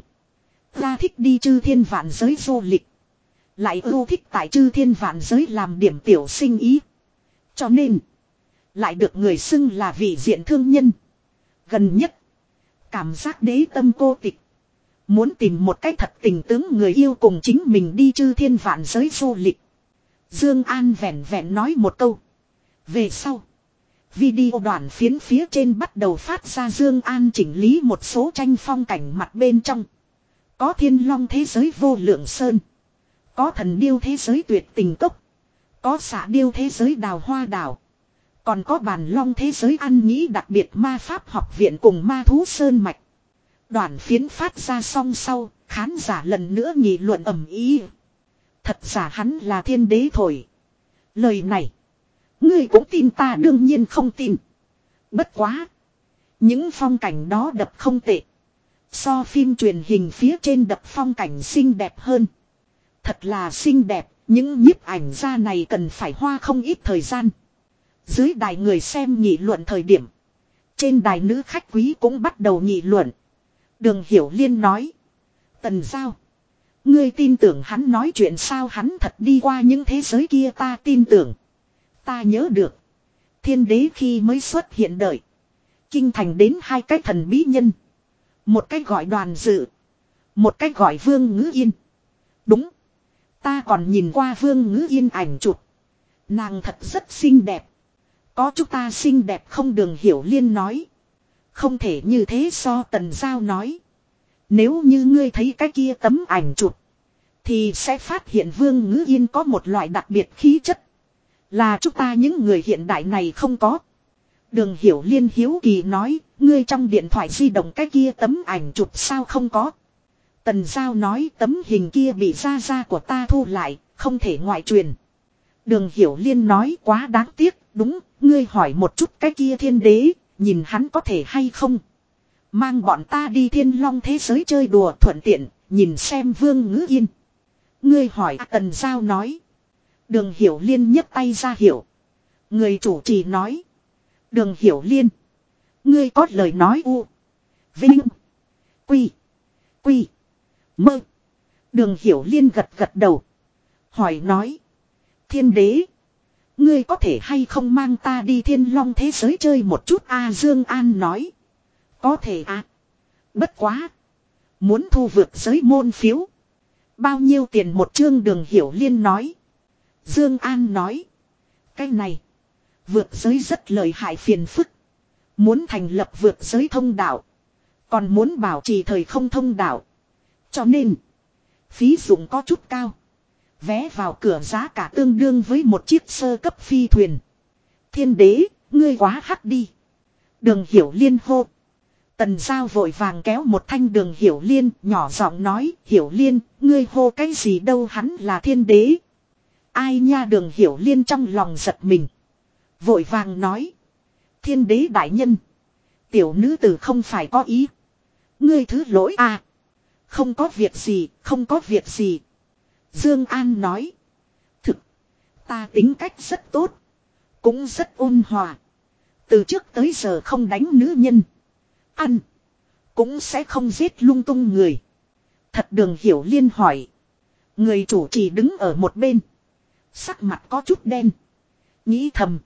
Ra thích đi chư thiên vạn giới du lịch. Lại ưu thích tại chư thiên vạn giới làm điểm tiểu sinh ý. Cho nên. Lại được người xưng là vị diện thương nhân. Gần nhất. Cảm giác đế tâm cô tịch. Muốn tìm một cách thật tình tướng người yêu cùng chính mình đi chư thiên vạn giới du lịch. Dương An vẹn vẹn nói một câu. Về sau. Video đoạn phiến phía trên bắt đầu phát ra Dương An chỉnh lý một số tranh phong cảnh mặt bên trong. Có thiên long thế giới vô lượng sơn. Có thần điêu thế giới tuyệt tình cốc. Có xạ điêu thế giới đào hoa đào. Còn có bàn long thế giới ăn nghĩ đặc biệt ma pháp học viện cùng ma thú sơn mạch. Đoạn phiến phát ra song sau, khán giả lần nữa nghị luận ầm ý. Thật giả hắn là thiên đế thổi. Lời này. Ngươi cũng tin ta đương nhiên không tin. Bất quá. Những phong cảnh đó đập không tệ. So phim truyền hình phía trên đập phong cảnh xinh đẹp hơn. Thật là xinh đẹp, những nhiếp ảnh ra này cần phải hoa không ít thời gian. Dưới đài người xem nghị luận thời điểm. Trên đài nữ khách quý cũng bắt đầu nghị luận. Đường Hiểu Liên nói. Tần sao? Ngươi tin tưởng hắn nói chuyện sao hắn thật đi qua những thế giới kia ta tin tưởng. Ta nhớ được. Thiên đế khi mới xuất hiện đợi. Kinh thành đến hai cái thần bí nhân. Một cách gọi đoàn dự. Một cách gọi vương ngữ yên. Đúng. Ta còn nhìn qua vương ngữ yên ảnh chụp. Nàng thật rất xinh đẹp. Có chúng ta xinh đẹp không đường hiểu liên nói. Không thể như thế so tần giao nói. Nếu như ngươi thấy cái kia tấm ảnh chụp. Thì sẽ phát hiện vương ngữ yên có một loại đặc biệt khí chất. Là chúng ta những người hiện đại này không có. Đường hiểu liên hiếu kỳ nói, ngươi trong điện thoại di động cái kia tấm ảnh chụp sao không có. Tần Giao nói tấm hình kia bị ra ra của ta thu lại, không thể ngoại truyền. Đường hiểu liên nói quá đáng tiếc, đúng, ngươi hỏi một chút cái kia thiên đế, nhìn hắn có thể hay không. Mang bọn ta đi thiên long thế giới chơi đùa thuận tiện, nhìn xem vương ngữ yên. Ngươi hỏi tần giao nói. Đường hiểu liên nhấc tay ra hiểu. Người chủ trì nói. Đường hiểu liên. Ngươi có lời nói u. Vinh. Quy. Quy. Mơ. Đường hiểu liên gật gật đầu. Hỏi nói. Thiên đế. Ngươi có thể hay không mang ta đi thiên long thế giới chơi một chút A Dương An nói. Có thể à. Bất quá. Muốn thu vượt giới môn phiếu. Bao nhiêu tiền một chương đường hiểu liên nói. Dương An nói. Cái này. Vượt giới rất lợi hại phiền phức. Muốn thành lập vượt giới thông đạo. Còn muốn bảo trì thời không thông đạo. Cho nên. Phí dụng có chút cao. Vé vào cửa giá cả tương đương với một chiếc sơ cấp phi thuyền. Thiên đế, ngươi quá hắc đi. Đường hiểu liên hô. Tần giao vội vàng kéo một thanh đường hiểu liên, nhỏ giọng nói, hiểu liên, ngươi hô cái gì đâu hắn là thiên đế. Ai nha đường hiểu liên trong lòng giật mình. Vội vàng nói. Thiên đế đại nhân. Tiểu nữ tử không phải có ý. Ngươi thứ lỗi à. Không có việc gì, không có việc gì. Dương An nói. Thực. Ta tính cách rất tốt. Cũng rất ôn hòa. Từ trước tới giờ không đánh nữ nhân. Ăn. Cũng sẽ không giết lung tung người. Thật đường hiểu liên hỏi. Người chủ trì đứng ở một bên. Sắc mặt có chút đen. Nghĩ thầm.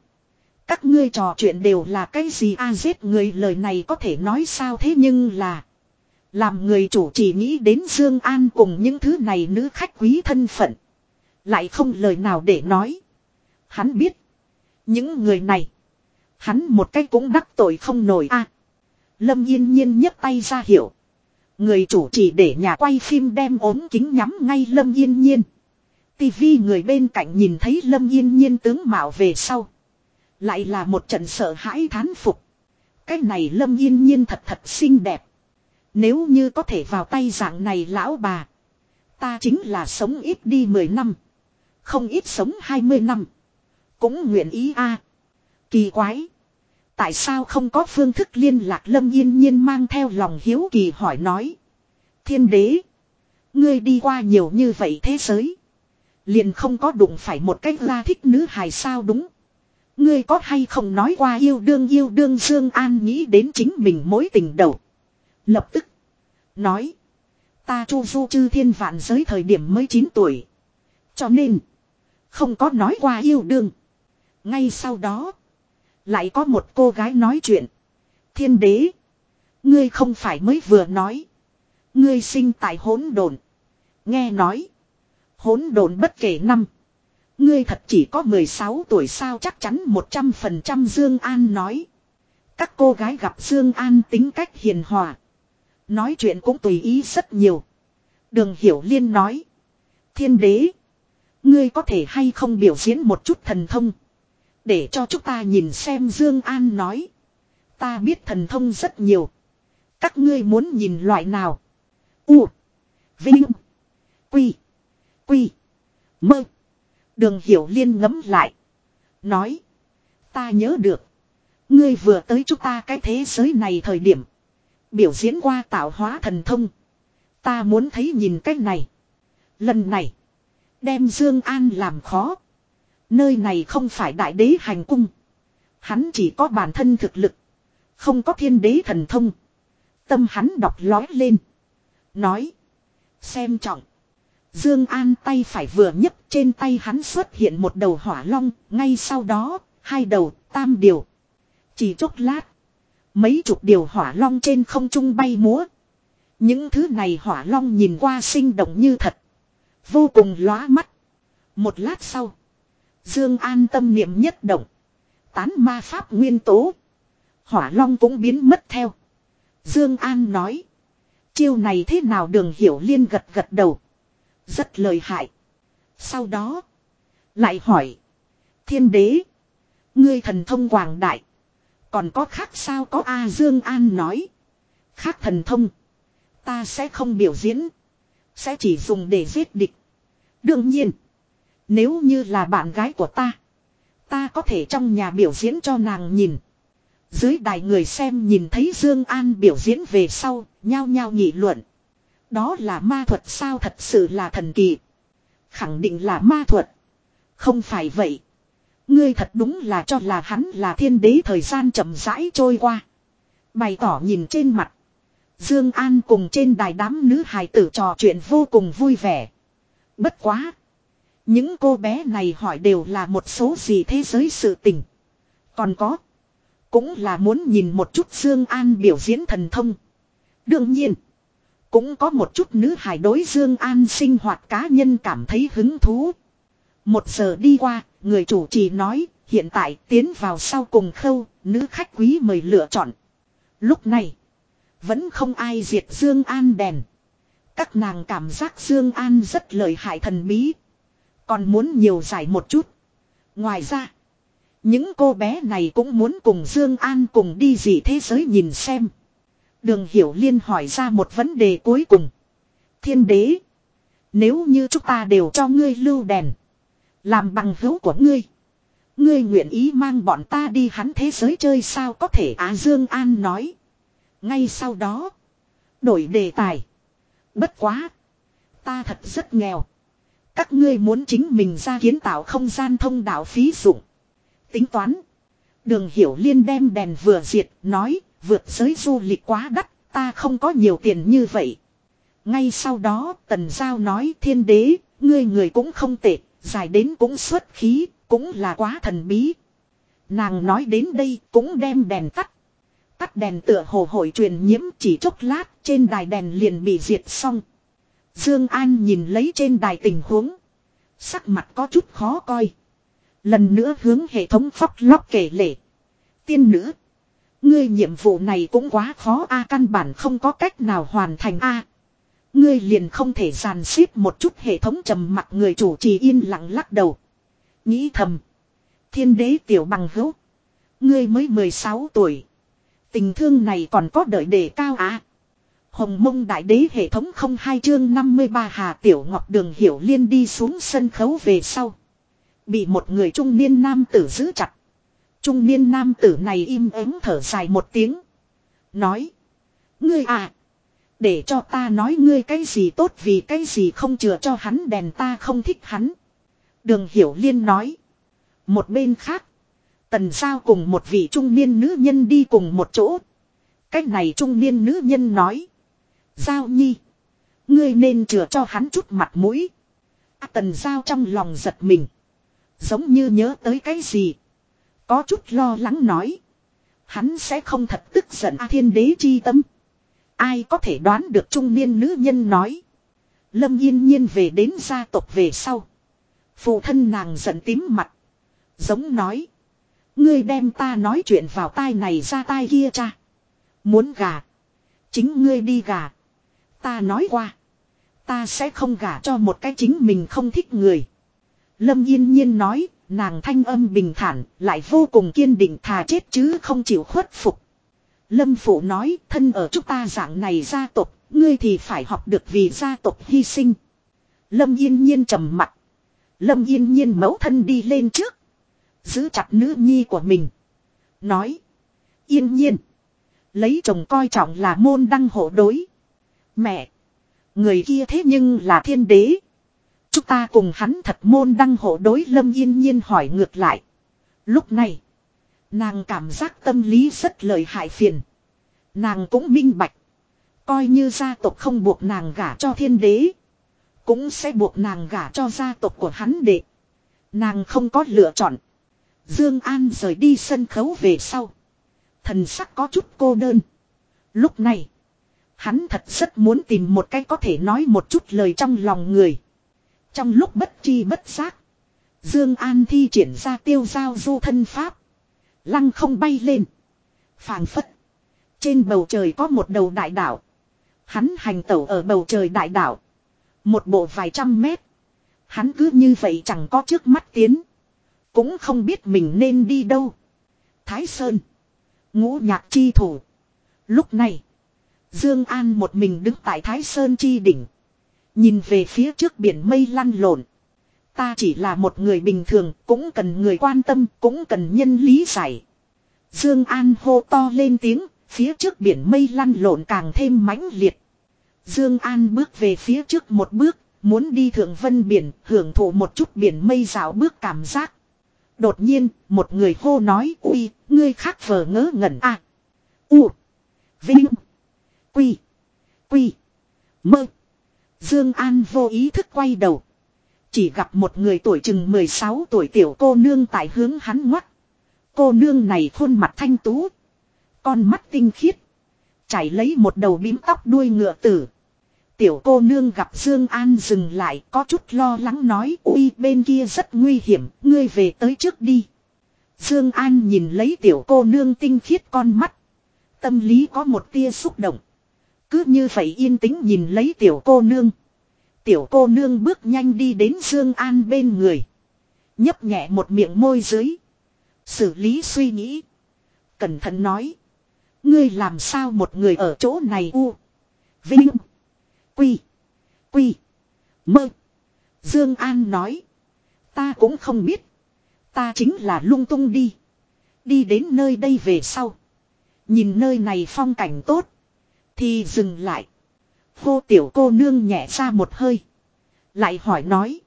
Các ngươi trò chuyện đều là cái gì a à, giết người lời này có thể nói sao thế nhưng là. Làm người chủ chỉ nghĩ đến Dương An cùng những thứ này nữ khách quý thân phận. Lại không lời nào để nói. Hắn biết. Những người này. Hắn một cách cũng đắc tội không nổi a. À, Lâm yên nhiên nhấc tay ra hiểu Người chủ chỉ để nhà quay phim đem ốm kính nhắm ngay Lâm yên nhiên. Tivi người bên cạnh nhìn thấy Lâm yên nhiên tướng mạo về sau. Lại là một trận sợ hãi thán phục. Cái này Lâm yên nhiên thật thật xinh đẹp. Nếu như có thể vào tay dạng này lão bà. Ta chính là sống ít đi 10 năm. Không ít sống 20 năm. Cũng nguyện ý a Kỳ quái. Tại sao không có phương thức liên lạc lâm yên nhiên mang theo lòng hiếu kỳ hỏi nói. Thiên đế. Ngươi đi qua nhiều như vậy thế giới. Liền không có đụng phải một cách ra thích nữ hài sao đúng. Ngươi có hay không nói qua yêu đương yêu đương Dương An nghĩ đến chính mình mối tình đầu. Lập tức. Nói. Ta chu du chư thiên vạn giới thời điểm mới 9 tuổi. Cho nên. Không có nói qua yêu đương. Ngay sau đó. Lại có một cô gái nói chuyện. Thiên đế. Ngươi không phải mới vừa nói. Ngươi sinh tại hỗn độn. Nghe nói. Hỗn độn bất kể năm. Ngươi thật chỉ có 16 tuổi sao chắc chắn 100% Dương An nói. Các cô gái gặp Dương An tính cách hiền hòa. Nói chuyện cũng tùy ý rất nhiều. Đường Hiểu Liên nói. Thiên đế. Ngươi có thể hay không biểu diễn một chút thần thông. Để cho chúng ta nhìn xem Dương An nói. Ta biết thần thông rất nhiều. Các ngươi muốn nhìn loại nào. U. Vinh. Quy. Quy. Mơ. Đường Hiểu Liên ngấm lại. Nói. Ta nhớ được. Ngươi vừa tới chúng ta cái thế giới này thời điểm. Biểu diễn qua tạo hóa thần thông. Ta muốn thấy nhìn cách này. Lần này. Đem Dương An làm khó. Nơi này không phải đại đế hành cung. Hắn chỉ có bản thân thực lực. Không có thiên đế thần thông. Tâm hắn đọc lói lên. Nói. Xem trọng. Dương An tay phải vừa nhấc trên tay hắn xuất hiện một đầu hỏa long. Ngay sau đó, hai đầu, tam điều. Chỉ chốc lát. Mấy chục điều hỏa long trên không trung bay múa. Những thứ này hỏa long nhìn qua sinh động như thật. Vô cùng lóa mắt. Một lát sau. Dương An tâm niệm nhất động. Tán ma pháp nguyên tố. Hỏa long cũng biến mất theo. Dương An nói. Chiêu này thế nào đường hiểu liên gật gật đầu. Rất lợi hại. Sau đó. Lại hỏi. Thiên đế. Ngươi thần thông quảng đại. Còn có khác sao có A Dương An nói. Khác thần thông. Ta sẽ không biểu diễn. Sẽ chỉ dùng để giết địch. Đương nhiên. Nếu như là bạn gái của ta. Ta có thể trong nhà biểu diễn cho nàng nhìn. Dưới đài người xem nhìn thấy Dương An biểu diễn về sau, nhao nhao nghị luận. Đó là ma thuật sao thật sự là thần kỳ. Khẳng định là ma thuật. Không phải vậy. Ngươi thật đúng là cho là hắn là thiên đế thời gian chậm rãi trôi qua. Bày tỏ nhìn trên mặt. Dương An cùng trên đài đám nữ hài tử trò chuyện vô cùng vui vẻ. Bất quá. Những cô bé này hỏi đều là một số gì thế giới sự tình. Còn có. Cũng là muốn nhìn một chút Dương An biểu diễn thần thông. Đương nhiên. Cũng có một chút nữ hài đối Dương An sinh hoạt cá nhân cảm thấy hứng thú. Một giờ đi qua, người chủ trì nói, hiện tại tiến vào sau cùng khâu, nữ khách quý mời lựa chọn. Lúc này, vẫn không ai diệt Dương An đèn. Các nàng cảm giác Dương An rất lợi hại thần bí. Còn muốn nhiều giải một chút. Ngoài ra, những cô bé này cũng muốn cùng Dương An cùng đi dị thế giới nhìn xem. Đường Hiểu Liên hỏi ra một vấn đề cuối cùng. Thiên đế. Nếu như chúng ta đều cho ngươi lưu đèn. Làm bằng hữu của ngươi. Ngươi nguyện ý mang bọn ta đi hắn thế giới chơi sao có thể Á Dương An nói. Ngay sau đó. Đổi đề tài. Bất quá. Ta thật rất nghèo. Các ngươi muốn chính mình ra kiến tạo không gian thông đạo phí dụng. Tính toán. Đường hiểu liên đem đèn vừa diệt, nói vượt giới du lịch quá đắt, ta không có nhiều tiền như vậy. Ngay sau đó, tần giao nói, thiên đế, ngươi người cũng không tệ, dài đến cũng xuất khí, cũng là quá thần bí. Nàng nói đến đây, cũng đem đèn tắt. Tắt đèn tựa hồ hội truyền nhiễm chỉ chốc lát, trên đài đèn liền bị diệt xong. Dương An nhìn lấy trên đài tình huống. Sắc mặt có chút khó coi. Lần nữa hướng hệ thống phóc lóc kể lể. Tiên nữ. Ngươi nhiệm vụ này cũng quá khó a, căn bản không có cách nào hoàn thành a. ngươi liền không thể giàn xếp một chút hệ thống trầm mặc người chủ trì yên lặng lắc đầu. Nghĩ thầm. Thiên đế tiểu bằng hữu. Ngươi mới 16 tuổi. Tình thương này còn có đợi đề cao á. Hồng mông đại đế hệ thống không hai chương 53 Hà Tiểu Ngọc Đường Hiểu Liên đi xuống sân khấu về sau. Bị một người trung niên nam tử giữ chặt. Trung niên nam tử này im ắng thở dài một tiếng. Nói. Ngươi à. Để cho ta nói ngươi cái gì tốt vì cái gì không chừa cho hắn đèn ta không thích hắn. Đường Hiểu Liên nói. Một bên khác. Tần sao cùng một vị trung niên nữ nhân đi cùng một chỗ. Cách này trung niên nữ nhân nói. Giao nhi. Ngươi nên chừa cho hắn chút mặt mũi. À, tần giao trong lòng giật mình. Giống như nhớ tới cái gì. Có chút lo lắng nói. Hắn sẽ không thật tức giận A thiên đế chi tâm. Ai có thể đoán được trung niên nữ nhân nói. Lâm yên nhiên về đến gia tộc về sau. Phụ thân nàng giận tím mặt. Giống nói. Ngươi đem ta nói chuyện vào tai này ra tai kia cha. Muốn gà. Chính ngươi đi gà. Ta nói qua. Ta sẽ không gả cho một cái chính mình không thích người. Lâm yên nhiên nói, nàng thanh âm bình thản, lại vô cùng kiên định thà chết chứ không chịu khuất phục. Lâm phụ nói, thân ở chúng ta dạng này gia tộc, ngươi thì phải học được vì gia tộc hy sinh. Lâm yên nhiên trầm mặt. Lâm yên nhiên mẫu thân đi lên trước. Giữ chặt nữ nhi của mình. Nói. Yên nhiên. Lấy chồng coi trọng là môn đăng hộ đối. Mẹ. Người kia thế nhưng là thiên đế. Chúng ta cùng hắn thật môn đăng hộ đối lâm yên nhiên hỏi ngược lại. Lúc này. Nàng cảm giác tâm lý rất lợi hại phiền. Nàng cũng minh bạch. Coi như gia tộc không buộc nàng gả cho thiên đế. Cũng sẽ buộc nàng gả cho gia tộc của hắn đệ. Nàng không có lựa chọn. Dương An rời đi sân khấu về sau. Thần sắc có chút cô đơn. Lúc này. Hắn thật rất muốn tìm một cái có thể nói một chút lời trong lòng người. Trong lúc bất chi bất giác. Dương An thi triển ra tiêu giao du thân pháp. Lăng không bay lên. phảng phất. Trên bầu trời có một đầu đại đảo. Hắn hành tẩu ở bầu trời đại đảo. Một bộ vài trăm mét. Hắn cứ như vậy chẳng có trước mắt tiến. Cũng không biết mình nên đi đâu. Thái Sơn. Ngũ nhạc chi thủ. Lúc này. Dương An một mình đứng tại Thái Sơn chi đỉnh. Nhìn về phía trước biển mây lăn lộn. Ta chỉ là một người bình thường, cũng cần người quan tâm, cũng cần nhân lý giải. Dương An hô to lên tiếng, phía trước biển mây lăn lộn càng thêm mãnh liệt. Dương An bước về phía trước một bước, muốn đi thượng vân biển, hưởng thụ một chút biển mây dạo bước cảm giác. Đột nhiên, một người hô nói, "Uy, ngươi khác vờ ngớ ngẩn a." À. U. Vinh. Quy. Quy. Mơ. Dương An vô ý thức quay đầu. Chỉ gặp một người tuổi chừng 16 tuổi tiểu cô nương tại hướng hắn ngoắt. Cô nương này khuôn mặt thanh tú. Con mắt tinh khiết. Chảy lấy một đầu bím tóc đuôi ngựa tử. Tiểu cô nương gặp Dương An dừng lại có chút lo lắng nói Uy bên kia rất nguy hiểm, ngươi về tới trước đi. Dương An nhìn lấy tiểu cô nương tinh khiết con mắt. Tâm lý có một tia xúc động. Cứ như vậy yên tĩnh nhìn lấy tiểu cô nương. Tiểu cô nương bước nhanh đi đến Dương An bên người. Nhấp nhẹ một miệng môi dưới. Xử lý suy nghĩ. Cẩn thận nói. Ngươi làm sao một người ở chỗ này u. Vinh. Quy. Quy. Mơ. Dương An nói. Ta cũng không biết. Ta chính là lung tung đi. Đi đến nơi đây về sau. Nhìn nơi này phong cảnh tốt. Thì dừng lại. Khô tiểu cô nương nhẹ ra một hơi. Lại hỏi nói.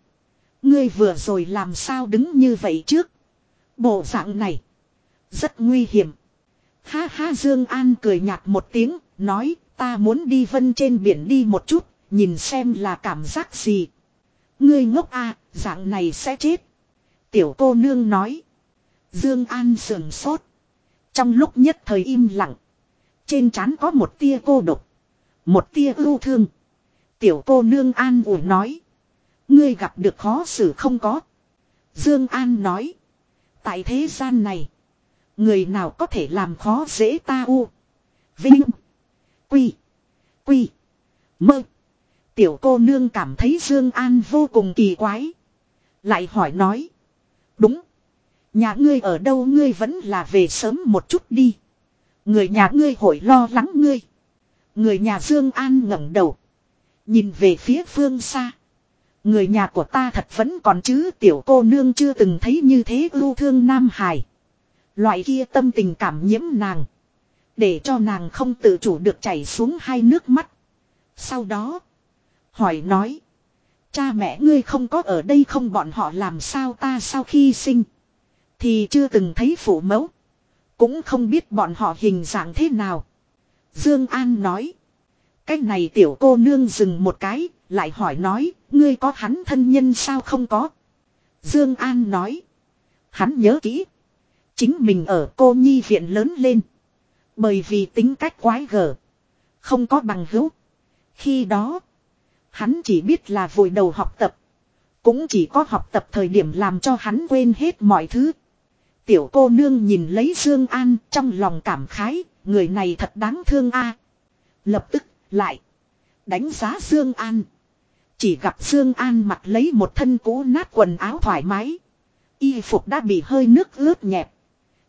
Ngươi vừa rồi làm sao đứng như vậy trước. Bộ dạng này. Rất nguy hiểm. Ha ha Dương An cười nhạt một tiếng. Nói ta muốn đi vân trên biển đi một chút. Nhìn xem là cảm giác gì. Ngươi ngốc a à, dạng này sẽ chết. Tiểu cô nương nói. Dương An sườn sốt. Trong lúc nhất thời im lặng. Trên trán có một tia cô độc. Một tia ưu thương. Tiểu cô nương an ủi nói. Ngươi gặp được khó xử không có. Dương An nói. Tại thế gian này. Người nào có thể làm khó dễ ta u. Vinh. Quy. Quy. Mơ. Tiểu cô nương cảm thấy Dương An vô cùng kỳ quái. Lại hỏi nói. Đúng. Nhà ngươi ở đâu ngươi vẫn là về sớm một chút đi. Người nhà ngươi hội lo lắng ngươi. Người nhà Dương An ngẩng đầu. Nhìn về phía phương xa. Người nhà của ta thật vẫn còn chứ, tiểu cô nương chưa từng thấy như thế ưu thương Nam Hải. Loại kia tâm tình cảm nhiễm nàng. Để cho nàng không tự chủ được chảy xuống hai nước mắt. Sau đó. Hỏi nói. Cha mẹ ngươi không có ở đây không, bọn họ làm sao ta sau khi sinh. Thì chưa từng thấy phụ mẫu. Cũng không biết bọn họ hình dạng thế nào. Dương An nói. Cái này tiểu cô nương dừng một cái, lại hỏi nói, ngươi có hắn thân nhân sao không có? Dương An nói. Hắn nhớ kỹ. Chính mình ở cô nhi viện lớn lên. Bởi vì tính cách quái gở. Không có bằng hữu. Khi đó. Hắn chỉ biết là vội đầu học tập. Cũng chỉ có học tập thời điểm làm cho hắn quên hết mọi thứ. Tiểu cô nương nhìn lấy Dương An trong lòng cảm khái. Người này thật đáng thương a. Lập tức lại. Đánh giá Dương An. Chỉ gặp Dương An mặc lấy một thân cũ nát quần áo thoải mái. Y phục đã bị hơi nước ướt nhẹp.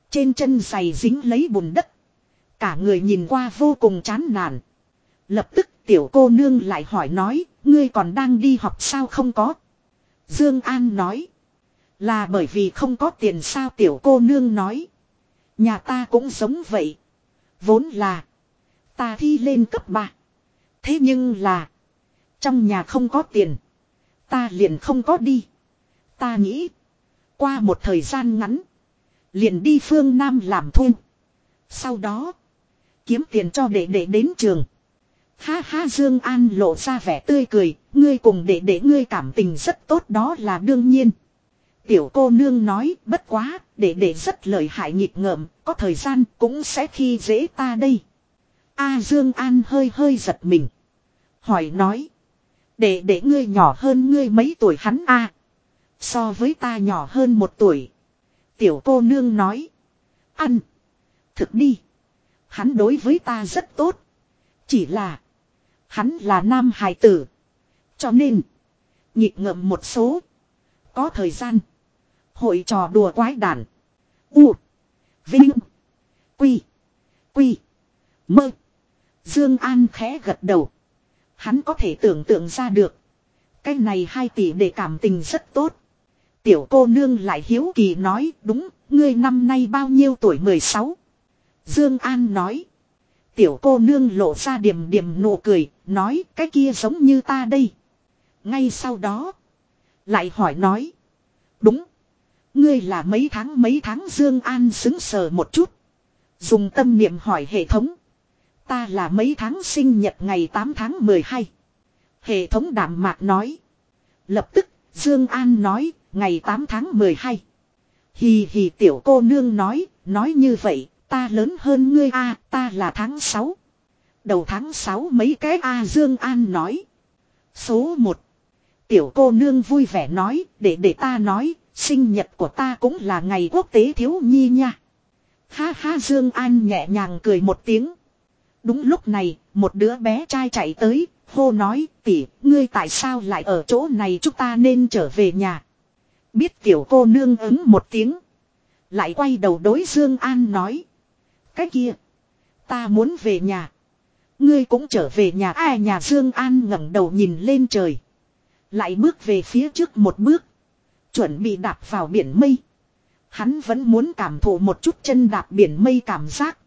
Trên chân giày dính lấy bùn đất. Cả người nhìn qua vô cùng chán nản. Lập tức tiểu cô nương lại hỏi nói, ngươi còn đang đi học sao không có? Dương An nói, là bởi vì không có tiền sao tiểu cô nương nói. Nhà ta cũng giống vậy. Vốn là, ta thi lên cấp 3. Thế nhưng là, trong nhà không có tiền. Ta liền không có đi. Ta nghĩ, qua một thời gian ngắn, liền đi phương Nam làm thuê. Sau đó, kiếm tiền cho đệ đệ đến trường. Ha ha Dương An lộ ra vẻ tươi cười, ngươi cùng đệ đệ ngươi cảm tình rất tốt đó là đương nhiên. Tiểu cô nương nói, bất quá, để để rất lợi hại nghịch ngợm, có thời gian cũng sẽ khi dễ ta đây. A Dương An hơi hơi giật mình. Hỏi nói, để để ngươi nhỏ hơn ngươi mấy tuổi hắn a? So với ta nhỏ hơn một tuổi. Tiểu cô nương nói, ăn, thực đi. Hắn đối với ta rất tốt. Chỉ là. Hắn là nam hài tử. Cho nên. Nhịp ngậm một số. Có thời gian. Hội trò đùa quái đản. U. Vinh. Quy. Quy. Mơ. Dương An khẽ gật đầu. Hắn có thể tưởng tượng ra được. Cái này hai tỷ để cảm tình rất tốt. Tiểu cô nương lại hiếu kỳ nói đúng, ngươi năm nay bao nhiêu tuổi 16. Dương An nói. Tiểu cô nương lộ ra điểm điểm nụ cười, nói cái kia giống như ta đây. Ngay sau đó, lại hỏi nói. Đúng. Ngươi là mấy tháng mấy tháng Dương An xứng sờ một chút. Dùng tâm niệm hỏi hệ thống. Ta là mấy tháng sinh nhật ngày 8 tháng 12. Hệ thống đảm mạc nói. Lập tức, Dương An nói, ngày 8 tháng 12. Hì hì tiểu cô nương nói, nói như vậy, Ta lớn hơn ngươi a, ta là tháng 6. Đầu tháng 6 mấy cái a Dương An nói. Số 1. Tiểu cô nương vui vẻ nói, để để ta nói, sinh nhật của ta cũng là ngày quốc tế thiếu nhi nha. Ha ha Dương An nhẹ nhàng cười một tiếng. Đúng lúc này, một đứa bé trai chạy tới, hô nói, tỷ, ngươi tại sao lại ở chỗ này chúng ta nên trở về nhà. Biết tiểu cô nương ứng một tiếng. Lại quay đầu đối Dương An nói. Cái kia. Ta muốn về nhà. Ngươi cũng trở về nhà ai à, nhà Dương An ngẩng đầu nhìn lên trời. Lại bước về phía trước một bước. Chuẩn bị đạp vào biển mây. Hắn vẫn muốn cảm thụ một chút chân đạp biển mây cảm giác.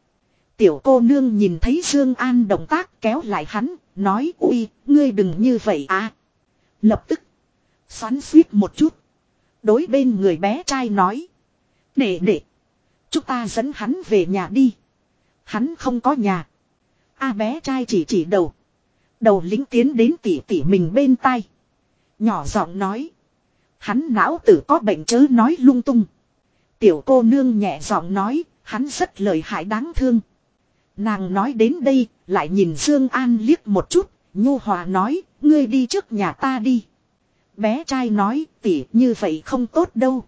Tiểu cô nương nhìn thấy Dương An động tác kéo lại hắn, nói uy ngươi đừng như vậy à. Lập tức, xoắn suýt một chút. Đối bên người bé trai nói. Để để, chúng ta dẫn hắn về nhà đi. Hắn không có nhà. A bé trai chỉ chỉ đầu. Đầu lính tiến đến tỉ tỉ mình bên tai. Nhỏ giọng nói. Hắn não tử có bệnh chớ nói lung tung. Tiểu cô nương nhẹ giọng nói. Hắn rất lời hại đáng thương. Nàng nói đến đây. Lại nhìn Dương An liếc một chút. Nhu hòa nói. Ngươi đi trước nhà ta đi. Bé trai nói. tỷ như vậy không tốt đâu.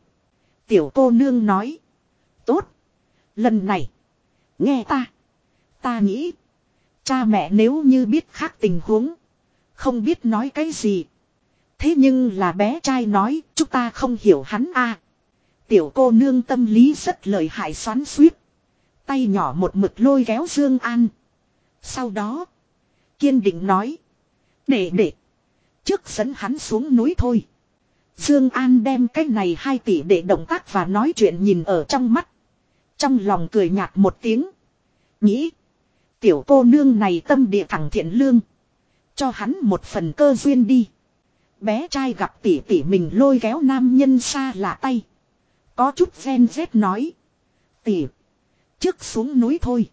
Tiểu cô nương nói. Tốt. Lần này. Nghe ta. Ta nghĩ. Cha mẹ nếu như biết khác tình huống. Không biết nói cái gì. Thế nhưng là bé trai nói, chúng ta không hiểu hắn a. Tiểu cô nương tâm lý rất lợi hại xoắn suýt. Tay nhỏ một mực lôi kéo Dương An. Sau đó. Kiên định nói. Để để. Trước dẫn hắn xuống núi thôi. Dương An đem cái này hai tỷ để động tác và nói chuyện nhìn ở trong mắt. Trong lòng cười nhạt một tiếng. Nghĩ. Tiểu cô nương này tâm địa thẳng thiện lương. Cho hắn một phần cơ duyên đi. Bé trai gặp tỷ tỷ mình lôi kéo nam nhân xa lạ tay. Có chút gen rét nói. Tỷ. Trước xuống núi thôi.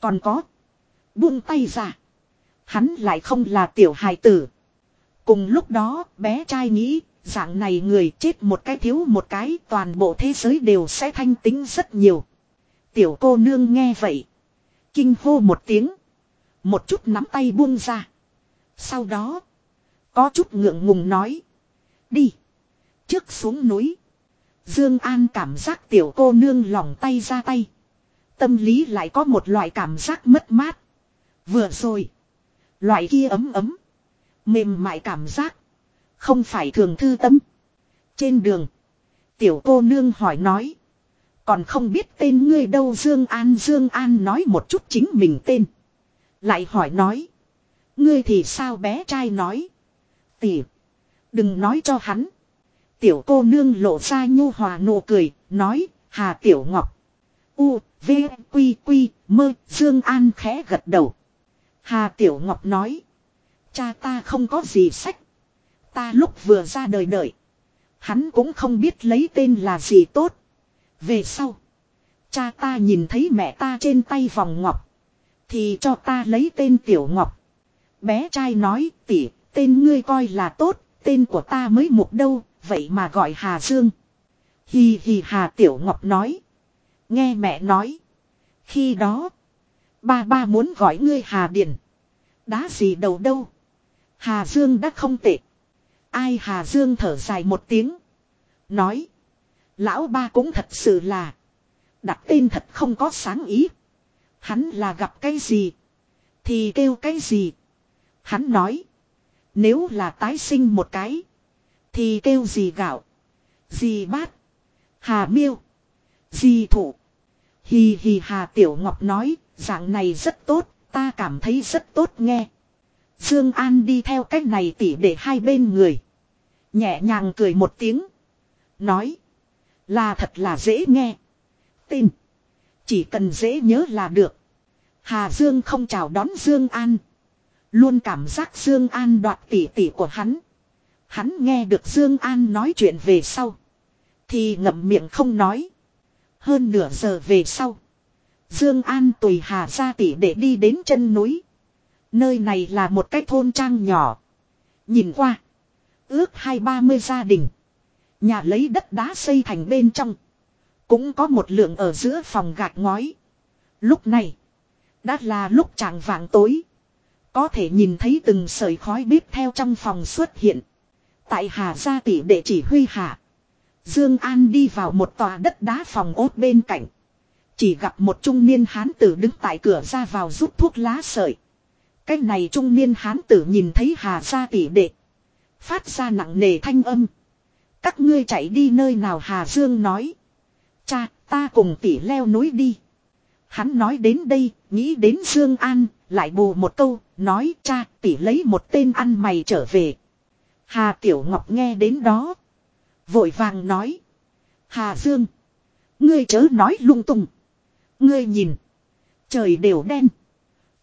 Còn có. Buông tay ra. Hắn lại không là tiểu hài tử. Cùng lúc đó, bé trai nghĩ, dạng này người chết một cái thiếu một cái, toàn bộ thế giới đều sẽ thanh tính rất nhiều. Tiểu cô nương nghe vậy. Kinh hô một tiếng. Một chút nắm tay buông ra. Sau đó, có chút ngượng ngùng nói. Đi. Trước xuống núi. Dương An cảm giác tiểu cô nương lòng tay ra tay. Tâm lý lại có một loại cảm giác mất mát. Vừa rồi. Loại kia ấm ấm. Mềm mại cảm giác. Không phải thường thư tâm. Trên đường. Tiểu cô nương hỏi nói. Còn không biết tên ngươi đâu Dương An Dương An nói một chút chính mình tên. Lại hỏi nói. Ngươi thì sao bé trai nói. Tỉ. Đừng nói cho hắn. Tiểu cô nương lộ ra nhu hòa nụ cười. Nói. Hà Tiểu Ngọc. U. V. Quy. Quy. Mơ. Dương An khẽ gật đầu. Hà Tiểu Ngọc nói. Cha ta không có gì sách. Ta lúc vừa ra đời đợi. Hắn cũng không biết lấy tên là gì tốt. Về sau. Cha ta nhìn thấy mẹ ta trên tay vòng ngọc. Thì cho ta lấy tên Tiểu Ngọc. Bé trai nói, tỉ tên ngươi coi là tốt. Tên của ta mới mục đâu. Vậy mà gọi Hà Dương. Hì hì Hà Tiểu Ngọc nói. Nghe mẹ nói. Khi đó. Ba ba muốn gọi ngươi Hà Điền. Đá gì đầu đâu. Hà Dương đã không tệ. Ai Hà Dương thở dài một tiếng. Nói. Lão ba cũng thật sự là. Đặt tên thật không có sáng ý. Hắn là gặp cái gì. Thì kêu cái gì. Hắn nói. Nếu là tái sinh một cái. Thì kêu gì gạo. Gì bát. Hà miêu. Gì thủ. Hì hì Hà Tiểu Ngọc nói. Dạng này rất tốt. Ta cảm thấy rất tốt nghe. Dương An đi theo cách này tỉ để hai bên người. Nhẹ nhàng cười một tiếng. Nói. Là thật là dễ nghe. Tin. Chỉ cần dễ nhớ là được. Hà Dương không chào đón Dương An. Luôn cảm giác Dương An đoạt tỉ tỉ của hắn. Hắn nghe được Dương An nói chuyện về sau. Thì ngậm miệng không nói. Hơn nửa giờ về sau. Dương An tùy Hà ra tỉ để đi đến chân núi. Nơi này là một cái thôn trang nhỏ. Nhìn qua. Ước hai ba mươi gia đình. Nhà lấy đất đá xây thành bên trong. Cũng có một lượng ở giữa phòng gạch ngói. Lúc này. Đã là lúc chàng vàng tối. Có thể nhìn thấy từng sợi khói bếp theo trong phòng xuất hiện. Tại Hà Gia tỷ để chỉ huy hạ. Dương An đi vào một tòa đất đá phòng ốt bên cạnh. Chỉ gặp một trung niên hán tử đứng tại cửa ra vào rút thuốc lá sợi. Cái này trung niên hán tử nhìn thấy Hà Gia tỷ đệ. Phát ra nặng nề thanh âm. Các ngươi chạy đi nơi nào Hà Dương nói. Cha, ta cùng tỷ leo núi đi. Hắn nói đến đây, nghĩ đến Dương An, lại bù một câu, nói cha, tỷ lấy một tên ăn mày trở về. Hà Tiểu Ngọc nghe đến đó. Vội vàng nói. Hà Dương. Ngươi chớ nói lung tung. Ngươi nhìn. Trời đều đen.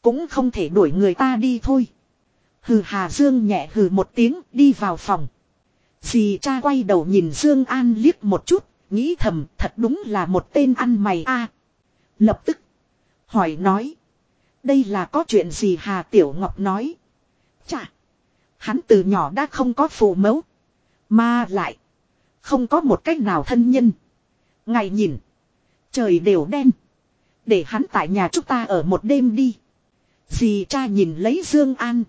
Cũng không thể đuổi người ta đi thôi. Hừ Hà Dương nhẹ hừ một tiếng đi vào phòng. Dì cha quay đầu nhìn Dương An liếc một chút, nghĩ thầm thật đúng là một tên ăn mày a. lập tức hỏi nói, đây là có chuyện gì Hà Tiểu Ngọc nói. Chà, hắn từ nhỏ đã không có phụ mẫu, mà lại không có một cách nào thân nhân. Ngày nhìn, trời đều đen, để hắn tại nhà chúng ta ở một đêm đi. Dì cha nhìn lấy Dương An,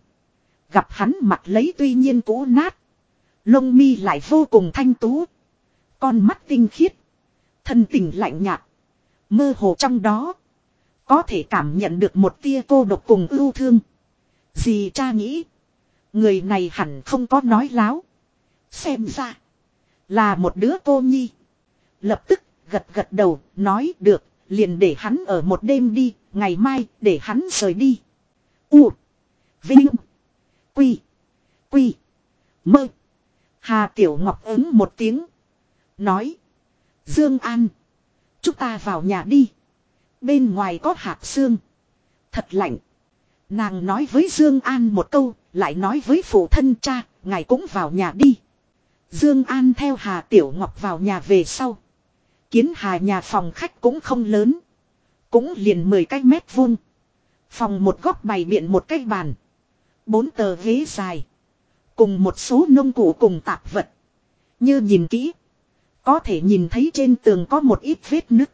gặp hắn mặt lấy tuy nhiên cũ nát, Lông mi lại vô cùng thanh tú. Con mắt tinh khiết. Thân tình lạnh nhạt. Mơ hồ trong đó. Có thể cảm nhận được một tia cô độc cùng ưu thương. Dì cha nghĩ. Người này hẳn không có nói láo. Xem ra. Là một đứa cô nhi. Lập tức, gật gật đầu. Nói được. Liền để hắn ở một đêm đi. Ngày mai, để hắn rời đi. U. Vinh. Quy. Quy. Mơ. Hà Tiểu Ngọc ứng một tiếng. Nói. Dương An. Chúng ta vào nhà đi. Bên ngoài có hạt xương. Thật lạnh. Nàng nói với Dương An một câu. Lại nói với phụ thân cha. Ngài cũng vào nhà đi. Dương An theo Hà Tiểu Ngọc vào nhà về sau. Kiến Hà nhà phòng khách cũng không lớn. Cũng liền 10 cái mét vuông. Phòng một góc bày biện một cái bàn. Bốn tờ ghế dài. Cùng một số nông cụ cùng tạp vật. Như nhìn kỹ. Có thể nhìn thấy trên tường có một ít vết nứt.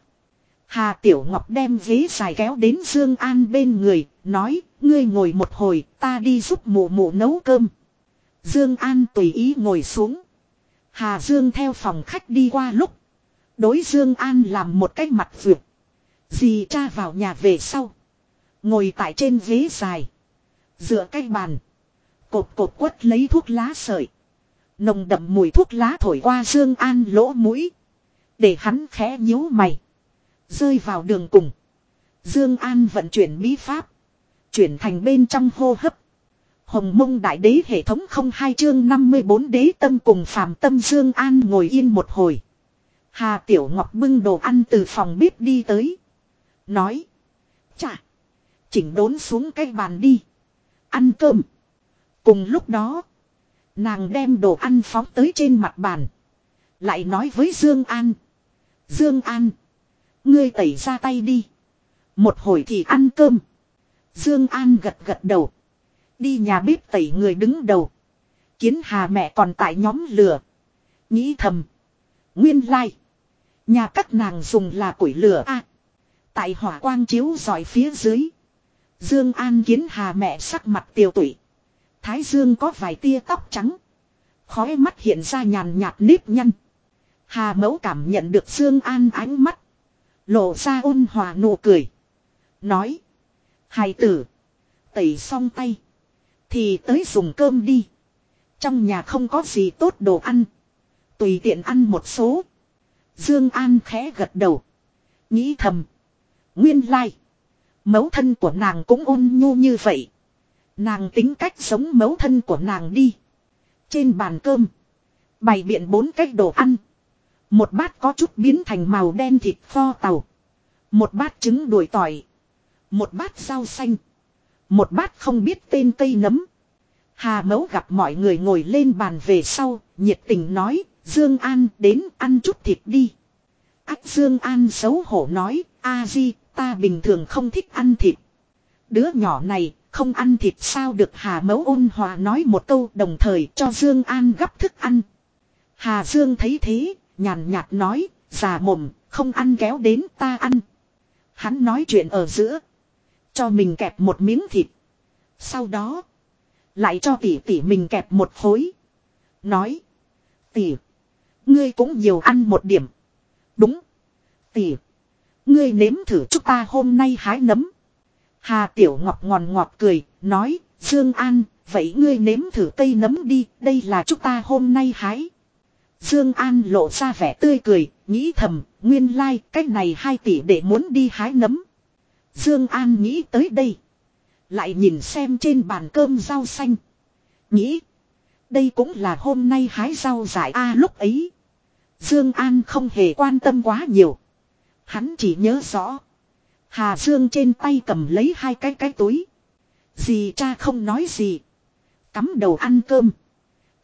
Hà Tiểu Ngọc đem ghế dài kéo đến Dương An bên người, nói, ngươi ngồi một hồi, ta đi giúp mụ mụ nấu cơm. Dương An tùy ý ngồi xuống. Hà Dương theo phòng khách đi qua lúc. Đối Dương An làm một cái mặt vượt. Dì cha vào nhà về sau. Ngồi tại trên ghế dài. Dựa cái bàn. Cột cột quất lấy thuốc lá sợi. Nồng đậm mùi thuốc lá thổi qua Dương An lỗ mũi. Để hắn khẽ nhíu mày. Rơi vào đường cùng. Dương An vận chuyển bí pháp. Chuyển thành bên trong hô hấp. Hồng mông đại đế hệ thống không hai chương 54 đế tâm cùng phàm tâm Dương An ngồi yên một hồi. Hà Tiểu Ngọc bưng đồ ăn từ phòng bếp đi tới. Nói. Chà. Chỉnh đốn xuống cái bàn đi. Ăn cơm. Cùng lúc đó. Nàng đem đồ ăn phóng tới trên mặt bàn. Lại nói với Dương An. Dương An. Ngươi tẩy ra tay đi. Một hồi thì ăn cơm. Dương An gật gật đầu. Đi nhà bếp tẩy người đứng đầu. Kiến hà mẹ còn tại nhóm lửa. Nghĩ thầm. Nguyên lai. Nhà các nàng dùng là củi lửa a. tại hỏa quang chiếu dọi phía dưới. Dương An kiến hà mẹ sắc mặt tiêu tụy. Thái Dương có vài tia tóc trắng. Khói mắt hiện ra nhàn nhạt nếp nhăn. Hà mẫu cảm nhận được Dương An ánh mắt. Lộ ra ôn hòa nụ cười. Nói. Hài tử. Tẩy xong tay. Thì tới dùng cơm đi. Trong nhà không có gì tốt đồ ăn. Tùy tiện ăn một số. Dương An khẽ gật đầu. Nghĩ thầm. Nguyên lai. Mẫu thân của nàng cũng ôn nhu như vậy. Nàng tính cách sống mẫu thân của nàng đi. Trên bàn cơm. Bày biện bốn cách đồ ăn. Một bát có chút biến thành màu đen thịt kho tàu. Một bát trứng đuổi tỏi. Một bát rau xanh. Một bát không biết tên cây nấm. Hà mẫu gặp mọi người ngồi lên bàn về sau, nhiệt tình nói, Dương An đến ăn chút thịt đi. Ác Dương An xấu hổ nói, a di, ta bình thường không thích ăn thịt. Đứa nhỏ này, không ăn thịt sao được Hà mẫu ôn hòa nói một câu đồng thời cho Dương An gấp thức ăn. Hà Dương thấy thế, nhàn nhạt nói, già mồm, không ăn kéo đến ta ăn. Hắn nói chuyện ở giữa. Cho mình kẹp một miếng thịt. Sau đó. Lại cho tỷ tỷ mình kẹp một khối. Nói. Tỷ. Ngươi cũng nhiều ăn một điểm. Đúng. Tỷ. Ngươi nếm thử chúng ta hôm nay hái nấm. Hà Tiểu Ngọc ngòn ngọt cười. Nói. Dương An. Vậy ngươi nếm thử cây nấm đi. Đây là chúng ta hôm nay hái. Dương An lộ ra vẻ tươi cười, nghĩ thầm, nguyên lai, like, cách này hai tỷ để muốn đi hái nấm. Dương An nghĩ tới đây, lại nhìn xem trên bàn cơm rau xanh, nghĩ, đây cũng là hôm nay hái rau giải a à, lúc ấy. Dương An không hề quan tâm quá nhiều, hắn chỉ nhớ rõ, Hà Dương trên tay cầm lấy hai cái cái túi. Dì cha không nói gì, cắm đầu ăn cơm.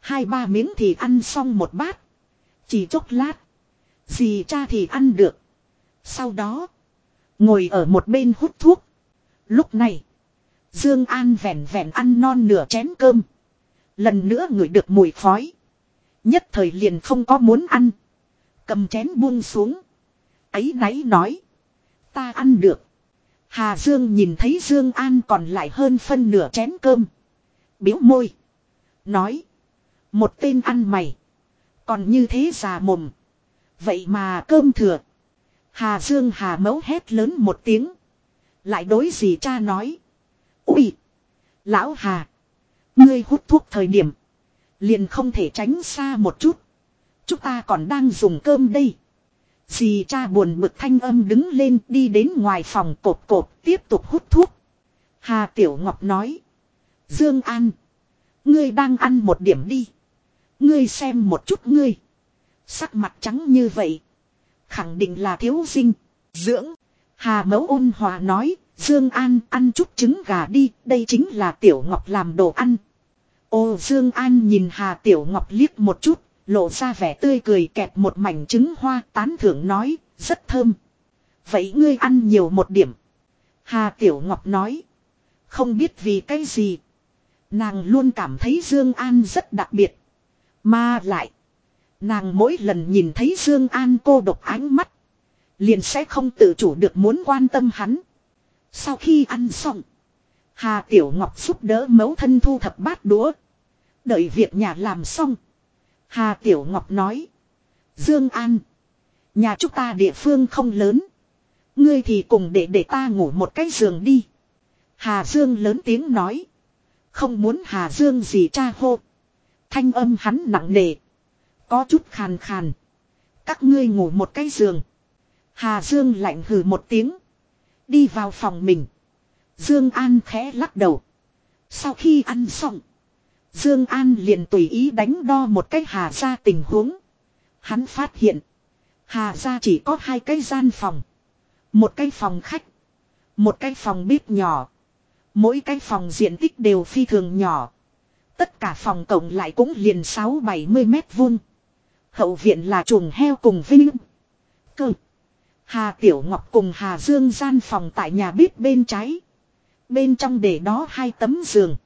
Hai ba miếng thì ăn xong một bát. Chỉ chốc lát. Dì cha thì ăn được. Sau đó. Ngồi ở một bên hút thuốc. Lúc này. Dương An vẹn vẹn ăn non nửa chén cơm. Lần nữa ngửi được mùi khói. Nhất thời liền không có muốn ăn. Cầm chén buông xuống. Ấy náy nói. Ta ăn được. Hà Dương nhìn thấy Dương An còn lại hơn phân nửa chén cơm. Biếu môi. Nói. Một tên ăn mày. Còn như thế già mồm. Vậy mà cơm thừa. Hà Dương Hà mấu hét lớn một tiếng. Lại đối gì cha nói. Ui. Lão Hà. Ngươi hút thuốc thời điểm. Liền không thể tránh xa một chút. Chúng ta còn đang dùng cơm đây. Dì cha buồn bực thanh âm đứng lên đi đến ngoài phòng cột cột tiếp tục hút thuốc. Hà Tiểu Ngọc nói. Dương An. Ngươi đang ăn một điểm đi. Ngươi xem một chút ngươi. Sắc mặt trắng như vậy. Khẳng định là thiếu dinh. Dưỡng. Hà mẫu ôn hòa nói. Dương An ăn chút trứng gà đi. Đây chính là Tiểu Ngọc làm đồ ăn. Ô, Dương An nhìn Hà Tiểu Ngọc liếc một chút. Lộ ra vẻ tươi cười kẹp một mảnh trứng hoa, tán thưởng nói. Rất thơm. Vậy ngươi ăn nhiều một điểm. Hà Tiểu Ngọc nói. Không biết vì cái gì. Nàng luôn cảm thấy Dương An rất đặc biệt. Mà lại. Nàng mỗi lần nhìn thấy Dương An cô độc ánh mắt. Liền sẽ không tự chủ được muốn quan tâm hắn. Sau khi ăn xong. Hà Tiểu Ngọc giúp đỡ mẫu thân thu thập bát đũa. Đợi việc nhà làm xong. Hà Tiểu Ngọc nói. Dương An. Nhà chúng ta địa phương không lớn. Ngươi thì cùng để để ta ngủ một cái giường đi. Hà Dương lớn tiếng nói. Không muốn Hà Dương gì cha hô. Thanh âm hắn nặng nề. Có chút khàn khàn. Các ngươi ngủ một cái giường. Hà Dương lạnh hừ một tiếng. Đi vào phòng mình. Dương An khẽ lắc đầu. Sau khi ăn xong. Dương An liền tùy ý đánh đo một cái Hà gia tình huống. Hắn phát hiện. Hà gia chỉ có hai cái gian phòng. Một cái phòng khách. Một cái phòng bếp nhỏ. Mỗi cái phòng diện tích đều phi thường nhỏ. Tất cả phòng cộng lại cũng liền 6-70 mét vuông. Hậu viện là chuồng heo cùng vinh. Cơ. Hà Tiểu Ngọc cùng Hà Dương gian phòng tại nhà bếp bên trái. Bên trong để đó hai tấm giường.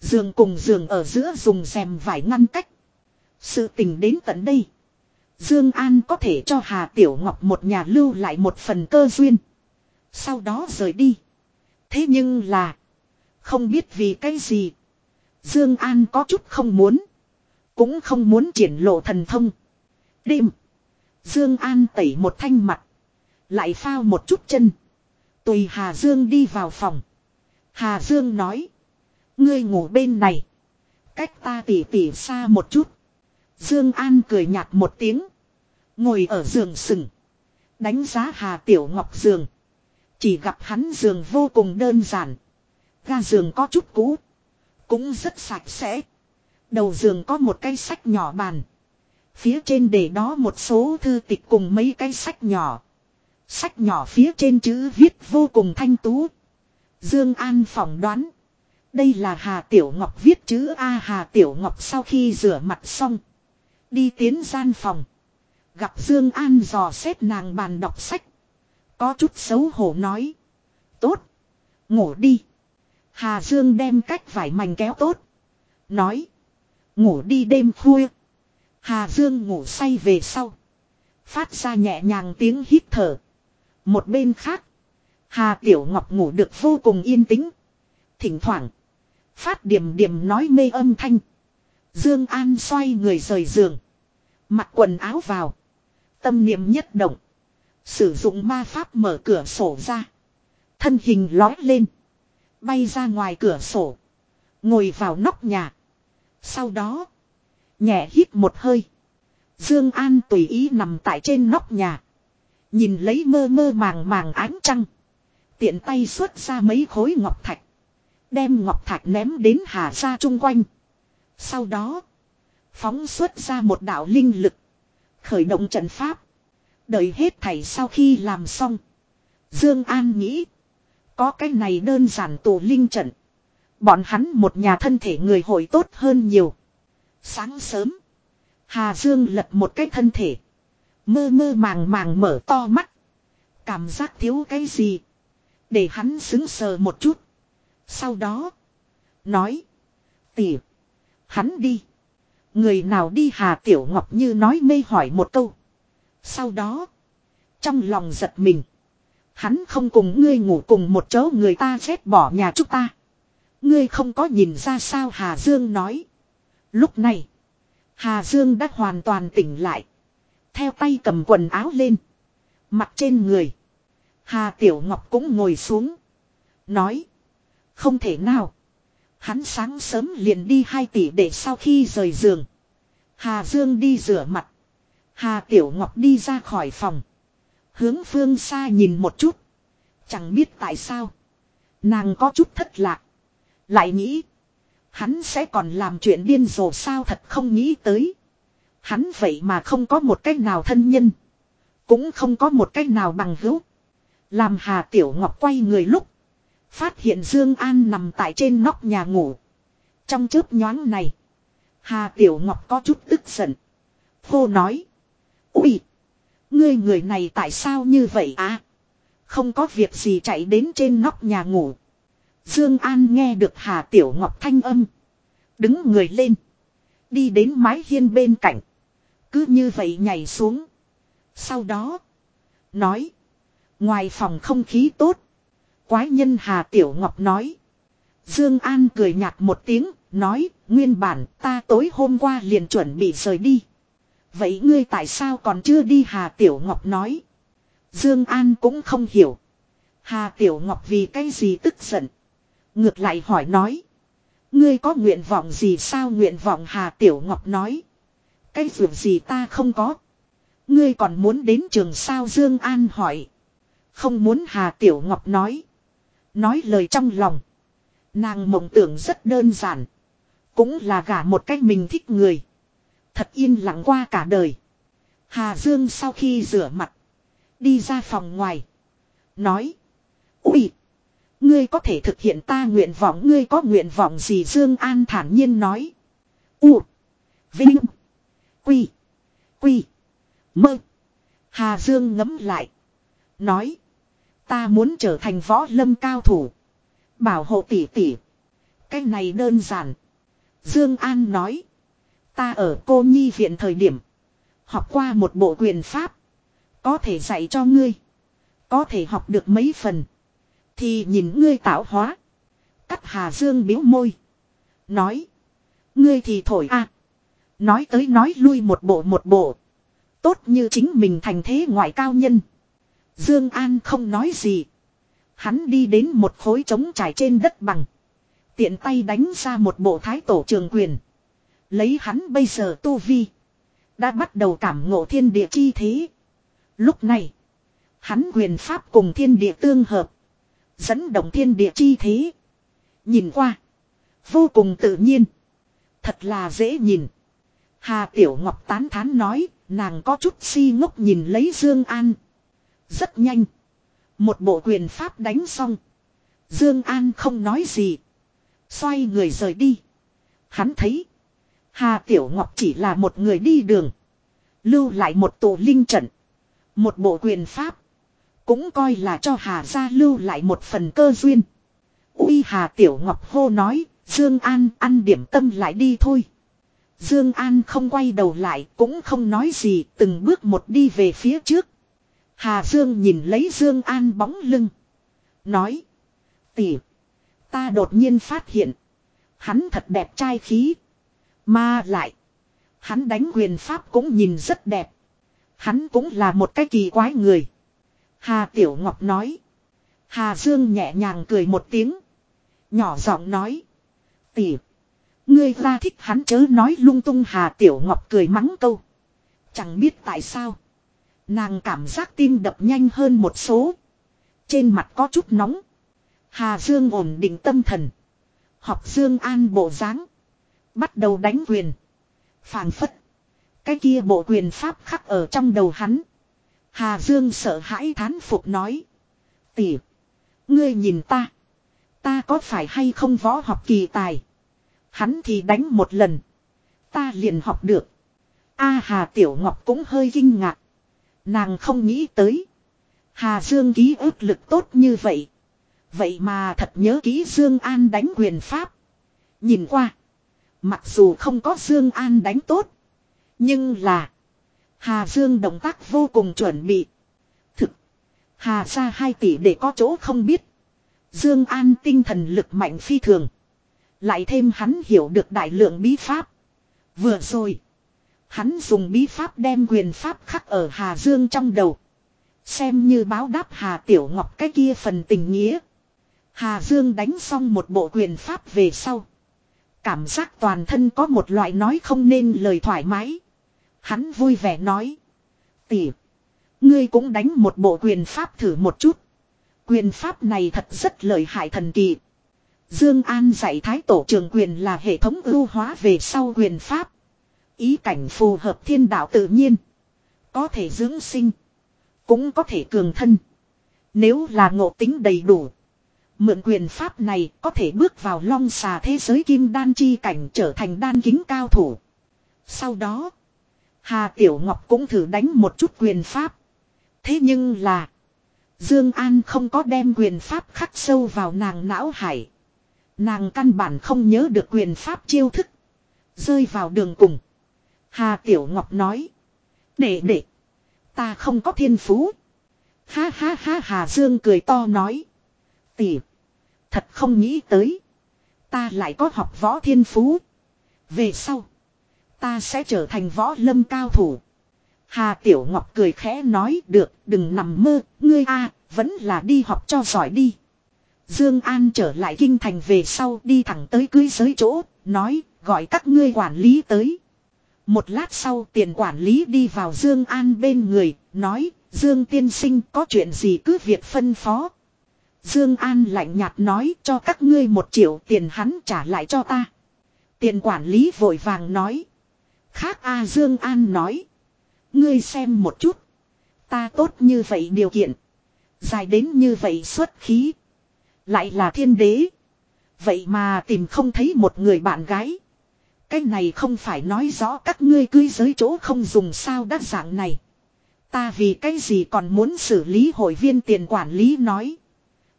Giường cùng giường ở giữa dùng rèm vải ngăn cách. Sự tình đến tận đây. Dương An có thể cho Hà Tiểu Ngọc một nhà lưu lại một phần cơ duyên. Sau đó rời đi. Thế nhưng là. Không biết vì cái gì. Dương An có chút không muốn. Cũng không muốn triển lộ thần thông. Đêm. Dương An tẩy một thanh mặt. Lại phao một chút chân. Tùy Hà Dương đi vào phòng. Hà Dương nói. Ngươi ngủ bên này. Cách ta tỉ tỉ xa một chút. Dương An cười nhạt một tiếng. Ngồi ở giường sừng. Đánh giá Hà Tiểu Ngọc giường. Chỉ gặp hắn giường vô cùng đơn giản. Ga giường có chút cũ. Cũng rất sạch sẽ. Đầu giường có một cái sách nhỏ bàn. Phía trên để đó một số thư tịch cùng mấy cái sách nhỏ. Sách nhỏ phía trên chữ viết vô cùng thanh tú. Dương An phỏng đoán. Đây là Hà Tiểu Ngọc viết chữ A Hà Tiểu Ngọc sau khi rửa mặt xong. Đi tiến gian phòng. Gặp Dương An dò xét nàng bàn đọc sách. Có chút xấu hổ nói. Tốt. Ngủ đi. Hà Dương đem cách vải mảnh kéo tốt. Nói. Ngủ đi đêm khuya. Hà Dương ngủ say về sau. Phát ra nhẹ nhàng tiếng hít thở. Một bên khác. Hà Tiểu Ngọc ngủ được vô cùng yên tĩnh. Thỉnh thoảng. Phát điểm điểm nói mê âm thanh. Dương An xoay người rời giường. Mặc quần áo vào. Tâm niệm nhất động. Sử dụng ma pháp mở cửa sổ ra. Thân hình lói lên. Bay ra ngoài cửa sổ. Ngồi vào nóc nhà. Sau đó. Nhẹ hít một hơi. Dương An tùy ý nằm tại trên nóc nhà. Nhìn lấy mơ mơ màng màng ánh trăng. Tiện tay xuất ra mấy khối ngọc thạch. Đem ngọc thạch ném đến hà ra chung quanh. Sau đó. Phóng xuất ra một đạo linh lực. Khởi động trận pháp. Đợi hết thảy sau khi làm xong. Dương An nghĩ. Có cái này đơn giản tù linh trận. Bọn hắn một nhà thân thể người hội tốt hơn nhiều. Sáng sớm. Hà Dương lật một cái thân thể. Mơ mơ màng màng mở to mắt. Cảm giác thiếu cái gì. Để hắn xứng sờ một chút. Sau đó. Nói. Tỉ. Hắn đi. Người nào đi Hà Tiểu Ngọc như nói mê hỏi một câu. Sau đó. Trong lòng giật mình. Hắn không cùng ngươi ngủ cùng một chỗ, người ta xếp bỏ nhà chúng ta. Ngươi không có nhìn ra sao Hà Dương nói. Lúc này. Hà Dương đã hoàn toàn tỉnh lại. Theo tay cầm quần áo lên. Mặt trên người. Hà Tiểu Ngọc cũng ngồi xuống. Nói. Không thể nào. Hắn sáng sớm liền đi 2 tỷ để sau khi rời giường. Hà Dương đi rửa mặt. Hà Tiểu Ngọc đi ra khỏi phòng. Hướng phương xa nhìn một chút. Chẳng biết tại sao. Nàng có chút thất lạc. Lại nghĩ. Hắn sẽ còn làm chuyện điên rồ sao thật không nghĩ tới. Hắn vậy mà không có một cách nào thân nhân. Cũng không có một cách nào bằng hữu. Làm Hà Tiểu Ngọc quay người lúc. Phát hiện Dương An nằm tại trên nóc nhà ngủ. Trong chớp nhoáng này. Hà Tiểu Ngọc có chút tức giận. cô nói. ủy Ngươi người này tại sao như vậy á? Không có việc gì chạy đến trên nóc nhà ngủ. Dương An nghe được Hà Tiểu Ngọc thanh âm. Đứng người lên. Đi đến mái hiên bên cạnh. Cứ như vậy nhảy xuống. Sau đó. Nói. Ngoài phòng không khí tốt. Quái nhân Hà Tiểu Ngọc nói. Dương An cười nhạt một tiếng. Nói. Nguyên bản ta tối hôm qua liền chuẩn bị rời đi. Vậy ngươi tại sao còn chưa đi Hà Tiểu Ngọc nói. Dương An cũng không hiểu. Hà Tiểu Ngọc vì cái gì tức giận. Ngược lại hỏi nói. Ngươi có nguyện vọng gì sao nguyện vọng Hà Tiểu Ngọc nói. Cái việc gì ta không có. Ngươi còn muốn đến trường sao Dương An hỏi. Không muốn Hà Tiểu Ngọc nói. Nói lời trong lòng. Nàng mộng tưởng rất đơn giản. Cũng là gả một cách mình thích người. Thật yên lặng qua cả đời. Hà Dương sau khi rửa mặt. Đi ra phòng ngoài. Nói. Úi. Ngươi có thể thực hiện ta nguyện vọng. Ngươi có nguyện vọng gì Dương An thản nhiên nói. U. Vinh. Quy. Quy. Mơ. Hà Dương ngấm lại. Nói. Ta muốn trở thành võ lâm cao thủ. Bảo hộ tỷ tỷ. Cái này đơn giản. Dương An nói. Ta ở cô nhi viện thời điểm. Học qua một bộ quyền pháp. Có thể dạy cho ngươi. Có thể học được mấy phần. Thì nhìn ngươi tạo hóa. Cắt Hà Dương biếu môi. Nói. Ngươi thì thổi a. Nói tới nói lui một bộ một bộ. Tốt như chính mình thành thế ngoại cao nhân. Dương An không nói gì. Hắn đi đến một khối trống trải trên đất bằng. Tiện tay đánh ra một bộ thái tổ trường quyền. Lấy hắn bây giờ tu vi. Đã bắt đầu cảm ngộ thiên địa chi thế. Lúc này. Hắn quyền pháp cùng thiên địa tương hợp. Dẫn động thiên địa chi thế. Nhìn qua. Vô cùng tự nhiên. Thật là dễ nhìn. Hà Tiểu Ngọc tán thán nói. Nàng có chút si ngốc nhìn lấy Dương An. Rất nhanh. Một bộ quyền pháp đánh xong. Dương An không nói gì. Xoay người rời đi. Hắn thấy. Hà Tiểu Ngọc chỉ là một người đi đường. Lưu lại một tổ linh trận. Một bộ quyền pháp. Cũng coi là cho Hà gia lưu lại một phần cơ duyên. Uy Hà Tiểu Ngọc hô nói. Dương An, ăn điểm tâm lại đi thôi. Dương An không quay đầu lại, cũng không nói gì, từng bước một đi về phía trước. Hà Dương nhìn lấy Dương An bóng lưng. Nói. Tỷ. Ta đột nhiên phát hiện. Hắn thật đẹp trai khí. Mà lại. Hắn đánh quyền pháp cũng nhìn rất đẹp. Hắn cũng là một cái kỳ quái người. Hà Tiểu Ngọc nói. Hà Dương nhẹ nhàng cười một tiếng. Nhỏ giọng nói. Tỷ. Ngươi ra thích hắn chớ nói lung tung Hà Tiểu Ngọc cười mắng câu. Chẳng biết tại sao. Nàng cảm giác tim đập nhanh hơn một số. Trên mặt có chút nóng. Hà Dương ổn định tâm thần. Học Dương An bộ dáng Bắt đầu đánh quyền. phảng phất. Cái kia bộ quyền pháp khắc ở trong đầu hắn. Hà Dương sợ hãi thán phục nói. Tỷ. Ngươi nhìn ta. Ta có phải hay không võ học kỳ tài. Hắn thì đánh một lần. Ta liền học được. A Hà Tiểu Ngọc cũng hơi kinh ngạc. Nàng không nghĩ tới. Hà Dương ký ức lực tốt như vậy. Vậy mà thật nhớ ký Dương An đánh quyền pháp. Nhìn qua. Mặc dù không có Dương An đánh tốt. Nhưng là. Hà Dương động tác vô cùng chuẩn bị. Thực. Hà ra hai tỷ để có chỗ không biết. Dương An tinh thần lực mạnh phi thường. Lại thêm hắn hiểu được đại lượng bí pháp. Vừa rồi. Hắn dùng bí pháp đem quyền pháp khắc ở Hà Dương trong đầu. Xem như báo đáp Hà Tiểu Ngọc cái kia phần tình nghĩa. Hà Dương đánh xong một bộ quyền pháp về sau. Cảm giác toàn thân có một loại nói không nên lời thoải mái. Hắn vui vẻ nói. Tỷ. Ngươi cũng đánh một bộ quyền pháp thử một chút. Quyền pháp này thật rất lợi hại thần kỳ. Dương An dạy thái tổ trường quyền là hệ thống ưu hóa về sau quyền pháp. Ý cảnh phù hợp thiên đạo tự nhiên. Có thể dưỡng sinh. Cũng có thể cường thân. Nếu là ngộ tính đầy đủ. Mượn quyền pháp này có thể bước vào long xà thế giới kim đan chi cảnh trở thành đan kính cao thủ. Sau đó. Hà Tiểu Ngọc cũng thử đánh một chút quyền pháp. Thế nhưng là. Dương An không có đem quyền pháp khắc sâu vào nàng não hải. Nàng căn bản không nhớ được quyền pháp chiêu thức. Rơi vào đường cùng. Hà Tiểu Ngọc nói. Để để. Ta không có thiên phú. Ha ha ha, Hà Dương cười to nói. Tỷ. Thật không nghĩ tới. Ta lại có học võ thiên phú. Về sau. Ta sẽ trở thành võ lâm cao thủ. Hà Tiểu Ngọc cười khẽ nói được đừng nằm mơ. Ngươi a vẫn là đi học cho giỏi đi. Dương An trở lại kinh thành về sau đi thẳng tới cưới giới chỗ. Nói gọi các ngươi quản lý tới. Một lát sau tiền quản lý đi vào Dương An bên người, nói, Dương tiên sinh có chuyện gì cứ việc phân phó. Dương An lạnh nhạt nói cho các ngươi một triệu tiền hắn trả lại cho ta. Tiền quản lý vội vàng nói. Khác A Dương An nói. Ngươi xem một chút. Ta tốt như vậy điều kiện. Dài đến như vậy xuất khí. Lại là thiên đế. Vậy mà tìm không thấy một người bạn gái. Cái này không phải nói rõ các ngươi cưới giới chỗ không dùng sao đắt dạng này. Ta vì cái gì còn muốn xử lý hội viên tiền quản lý nói.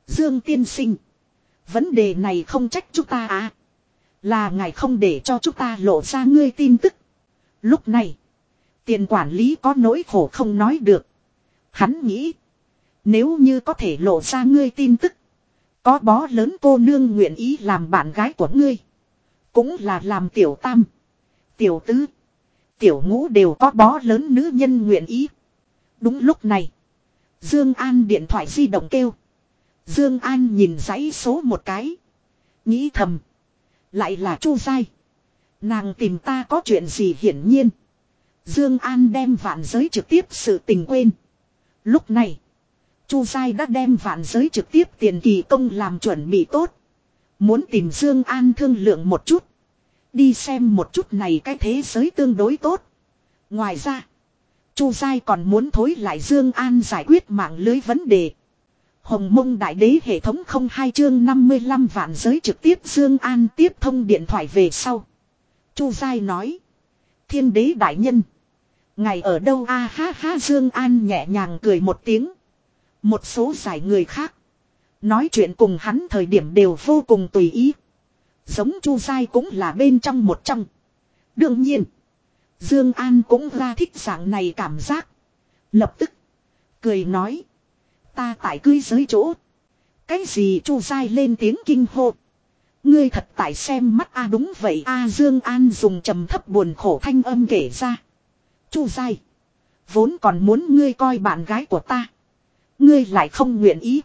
Dương tiên sinh. Vấn đề này không trách chúng ta à. Là ngài không để cho chúng ta lộ ra ngươi tin tức. Lúc này. Tiền quản lý có nỗi khổ không nói được. Hắn nghĩ. Nếu như có thể lộ ra ngươi tin tức. Có bó lớn cô nương nguyện ý làm bạn gái của ngươi. Cũng là làm tiểu tam. Tiểu tứ. Tiểu ngũ đều có bó lớn nữ nhân nguyện ý. Đúng lúc này. Dương An điện thoại di động kêu. Dương An nhìn dãy số một cái. Nghĩ thầm. Lại là Chu Giai. Nàng tìm ta có chuyện gì hiển nhiên. Dương An đem vạn giới trực tiếp sự tình quên. Lúc này. Chu Giai đã đem vạn giới trực tiếp tiền kỳ công làm chuẩn bị tốt. Muốn tìm Dương An thương lượng một chút. Đi xem một chút này cái thế giới tương đối tốt. Ngoài ra. Chu Giai còn muốn thối lại Dương An giải quyết mạng lưới vấn đề. Hồng mông đại đế hệ thống không hai chương 55 vạn giới trực tiếp Dương An tiếp thông điện thoại về sau. Chu Giai nói. Thiên đế đại nhân. Ngày ở đâu a ha ha, Dương An nhẹ nhàng cười một tiếng. Một số giải người khác. Nói chuyện cùng hắn thời điểm đều vô cùng tùy ý. Giống Chu Giai cũng là bên trong một trong. Đương nhiên. Dương An cũng ra thích dạng này cảm giác. Lập tức. Cười nói. Ta tại cưới giới chỗ. Cái gì Chu dai lên tiếng kinh hô. Ngươi thật tại xem mắt a, đúng vậy a, Dương An dùng trầm thấp buồn khổ thanh âm kể ra. Chu dai. Vốn còn muốn ngươi coi bạn gái của ta. Ngươi lại không nguyện ý.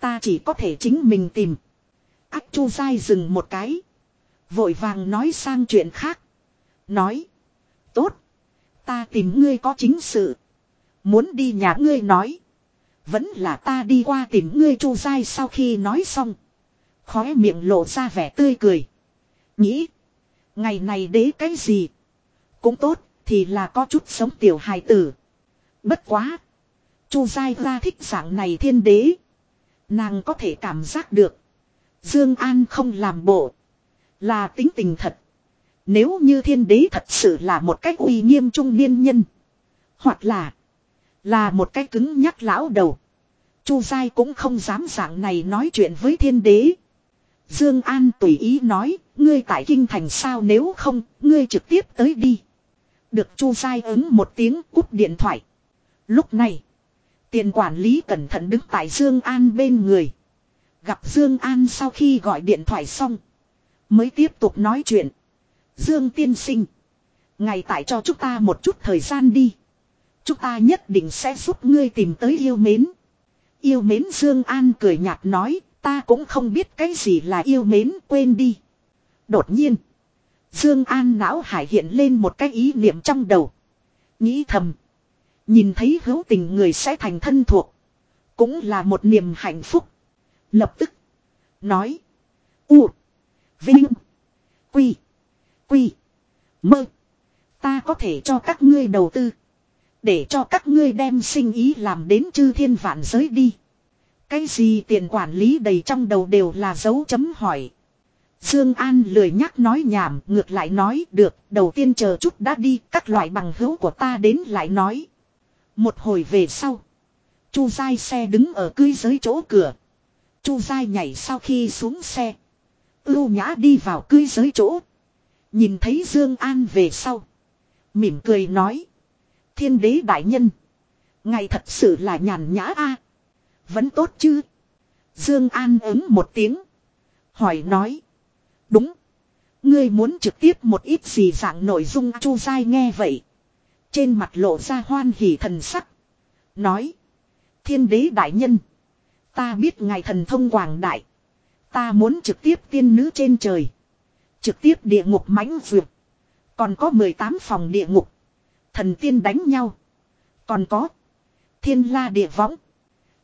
Ta chỉ có thể chính mình tìm. Ác Chu dai dừng một cái. Vội vàng nói sang chuyện khác. Nói. Tốt. Ta tìm ngươi có chính sự. Muốn đi nhà ngươi nói. Vẫn là ta đi qua tìm ngươi Chu Giai sau khi nói xong. Khóe miệng lộ ra vẻ tươi cười. Nghĩ. Ngày này đế cái gì. Cũng tốt. Thì là có chút sống tiểu hài tử. Bất quá. Chu Giai ra thích dạng này thiên đế. Nàng có thể cảm giác được. Dương An không làm bộ. Là tính tình thật. Nếu như thiên đế thật sự là một cách uy nghiêm trung niên nhân. Hoặc là. Là một cái cứng nhắc lão đầu. Chu Giai cũng không dám dạng này nói chuyện với thiên đế. Dương An tùy ý nói, ngươi tại kinh thành sao nếu không, ngươi trực tiếp tới đi. Được Chu Giai ứng một tiếng cúp điện thoại. Lúc này, tiền quản lý cẩn thận đứng tại Dương An bên người. Gặp Dương An sau khi gọi điện thoại xong. Mới tiếp tục nói chuyện. Dương tiên sinh. Ngày tại cho chúng ta một chút thời gian đi. Chúng ta nhất định sẽ giúp ngươi tìm tới yêu mến. Yêu mến Dương An cười nhạt nói. Ta cũng không biết cái gì là yêu mến, quên đi. Đột nhiên. Dương An não hải hiện lên một cái ý niệm trong đầu. Nghĩ thầm. Nhìn thấy hữu tình người sẽ thành thân thuộc. Cũng là một niềm hạnh phúc. Lập tức. Nói. U. Vinh. Quy. Quy. Mơ. Ta có thể cho các ngươi đầu tư. Để cho các ngươi đem sinh ý làm đến chư thiên vạn giới đi. Cái gì tiền quản lý đầy trong đầu đều là dấu chấm hỏi. Dương An lười nhắc nói nhảm, ngược lại nói, được, đầu tiên chờ chút đã đi, các loại bằng hữu của ta đến lại nói. Một hồi về sau, Chu Giai xe đứng ở cưới giới chỗ cửa. Chu Giai nhảy sau khi xuống xe. Ưu nhã đi vào cưới giới chỗ. Nhìn thấy Dương An về sau. Mỉm cười nói. Thiên đế đại nhân. Ngày thật sự là nhàn nhã a Vẫn tốt chứ. Dương An ứng một tiếng. Hỏi nói. Đúng. Ngươi muốn trực tiếp một ít gì dạng nội dung Chu dai nghe vậy. Trên mặt lộ ra hoan hỉ thần sắc. Nói. Thiên đế đại nhân. Ta biết ngài thần thông quảng đại. Ta muốn trực tiếp tiên nữ trên trời. Trực tiếp địa ngục mãnh vượt. Còn có 18 phòng địa ngục. Thần tiên đánh nhau. Còn có. Thiên la địa võng.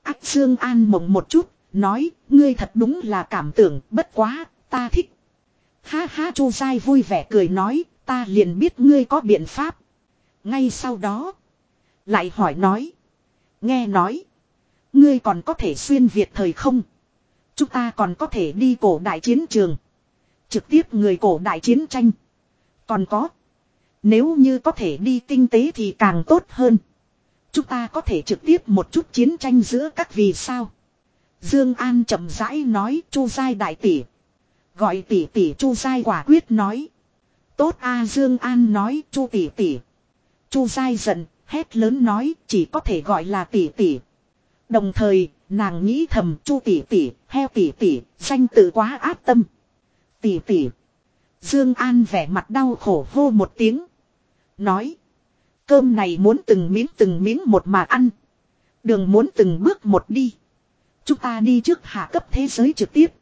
Ác Dương An mộng một chút. Nói. Ngươi thật đúng là cảm tưởng. Bất quá. Ta thích. Ha ha, Chu Sai vui vẻ cười nói. Ta liền biết ngươi có biện pháp. Ngay sau đó. Lại hỏi nói. Nghe nói. Ngươi còn có thể xuyên Việt thời không? Chúng ta còn có thể đi cổ đại chiến trường. Trực tiếp người cổ đại chiến tranh. Còn có. Nếu như có thể đi tinh tế thì càng tốt hơn. Chúng ta có thể trực tiếp một chút chiến tranh giữa các vì sao. Dương An chậm rãi nói Chu dai đại tỷ. Gọi tỷ tỷ Chu dai quả quyết nói. Tốt a Dương An nói Chu tỷ tỷ. Chu dai giận, hét lớn nói chỉ có thể gọi là tỷ tỷ. Đồng thời, nàng nghĩ thầm Chu tỷ tỷ, heo tỷ tỷ, danh tự quá áp tâm. Tỷ tỷ. Dương An vẻ mặt đau khổ hô một tiếng. Nói. Cơm này muốn từng miếng từng miếng một mà ăn. Đường muốn từng bước một đi. Chúng ta đi trước hạ cấp thế giới trực tiếp.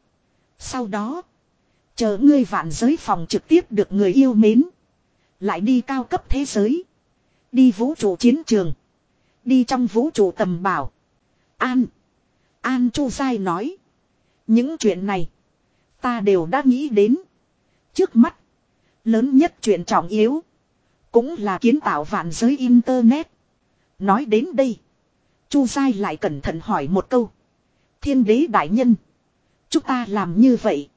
Sau đó. Chờ ngươi vạn giới phòng trực tiếp được người yêu mến. Lại đi cao cấp thế giới. Đi vũ trụ chiến trường. Đi trong vũ trụ tầm bảo. An. An Chu Sai nói. Những chuyện này. Ta đều đã nghĩ đến. Trước mắt. Lớn nhất chuyện trọng yếu. Cũng là kiến tạo vạn giới Internet. Nói đến đây. Chu Sai lại cẩn thận hỏi một câu. Thiên đế đại nhân. Chúng ta làm như vậy.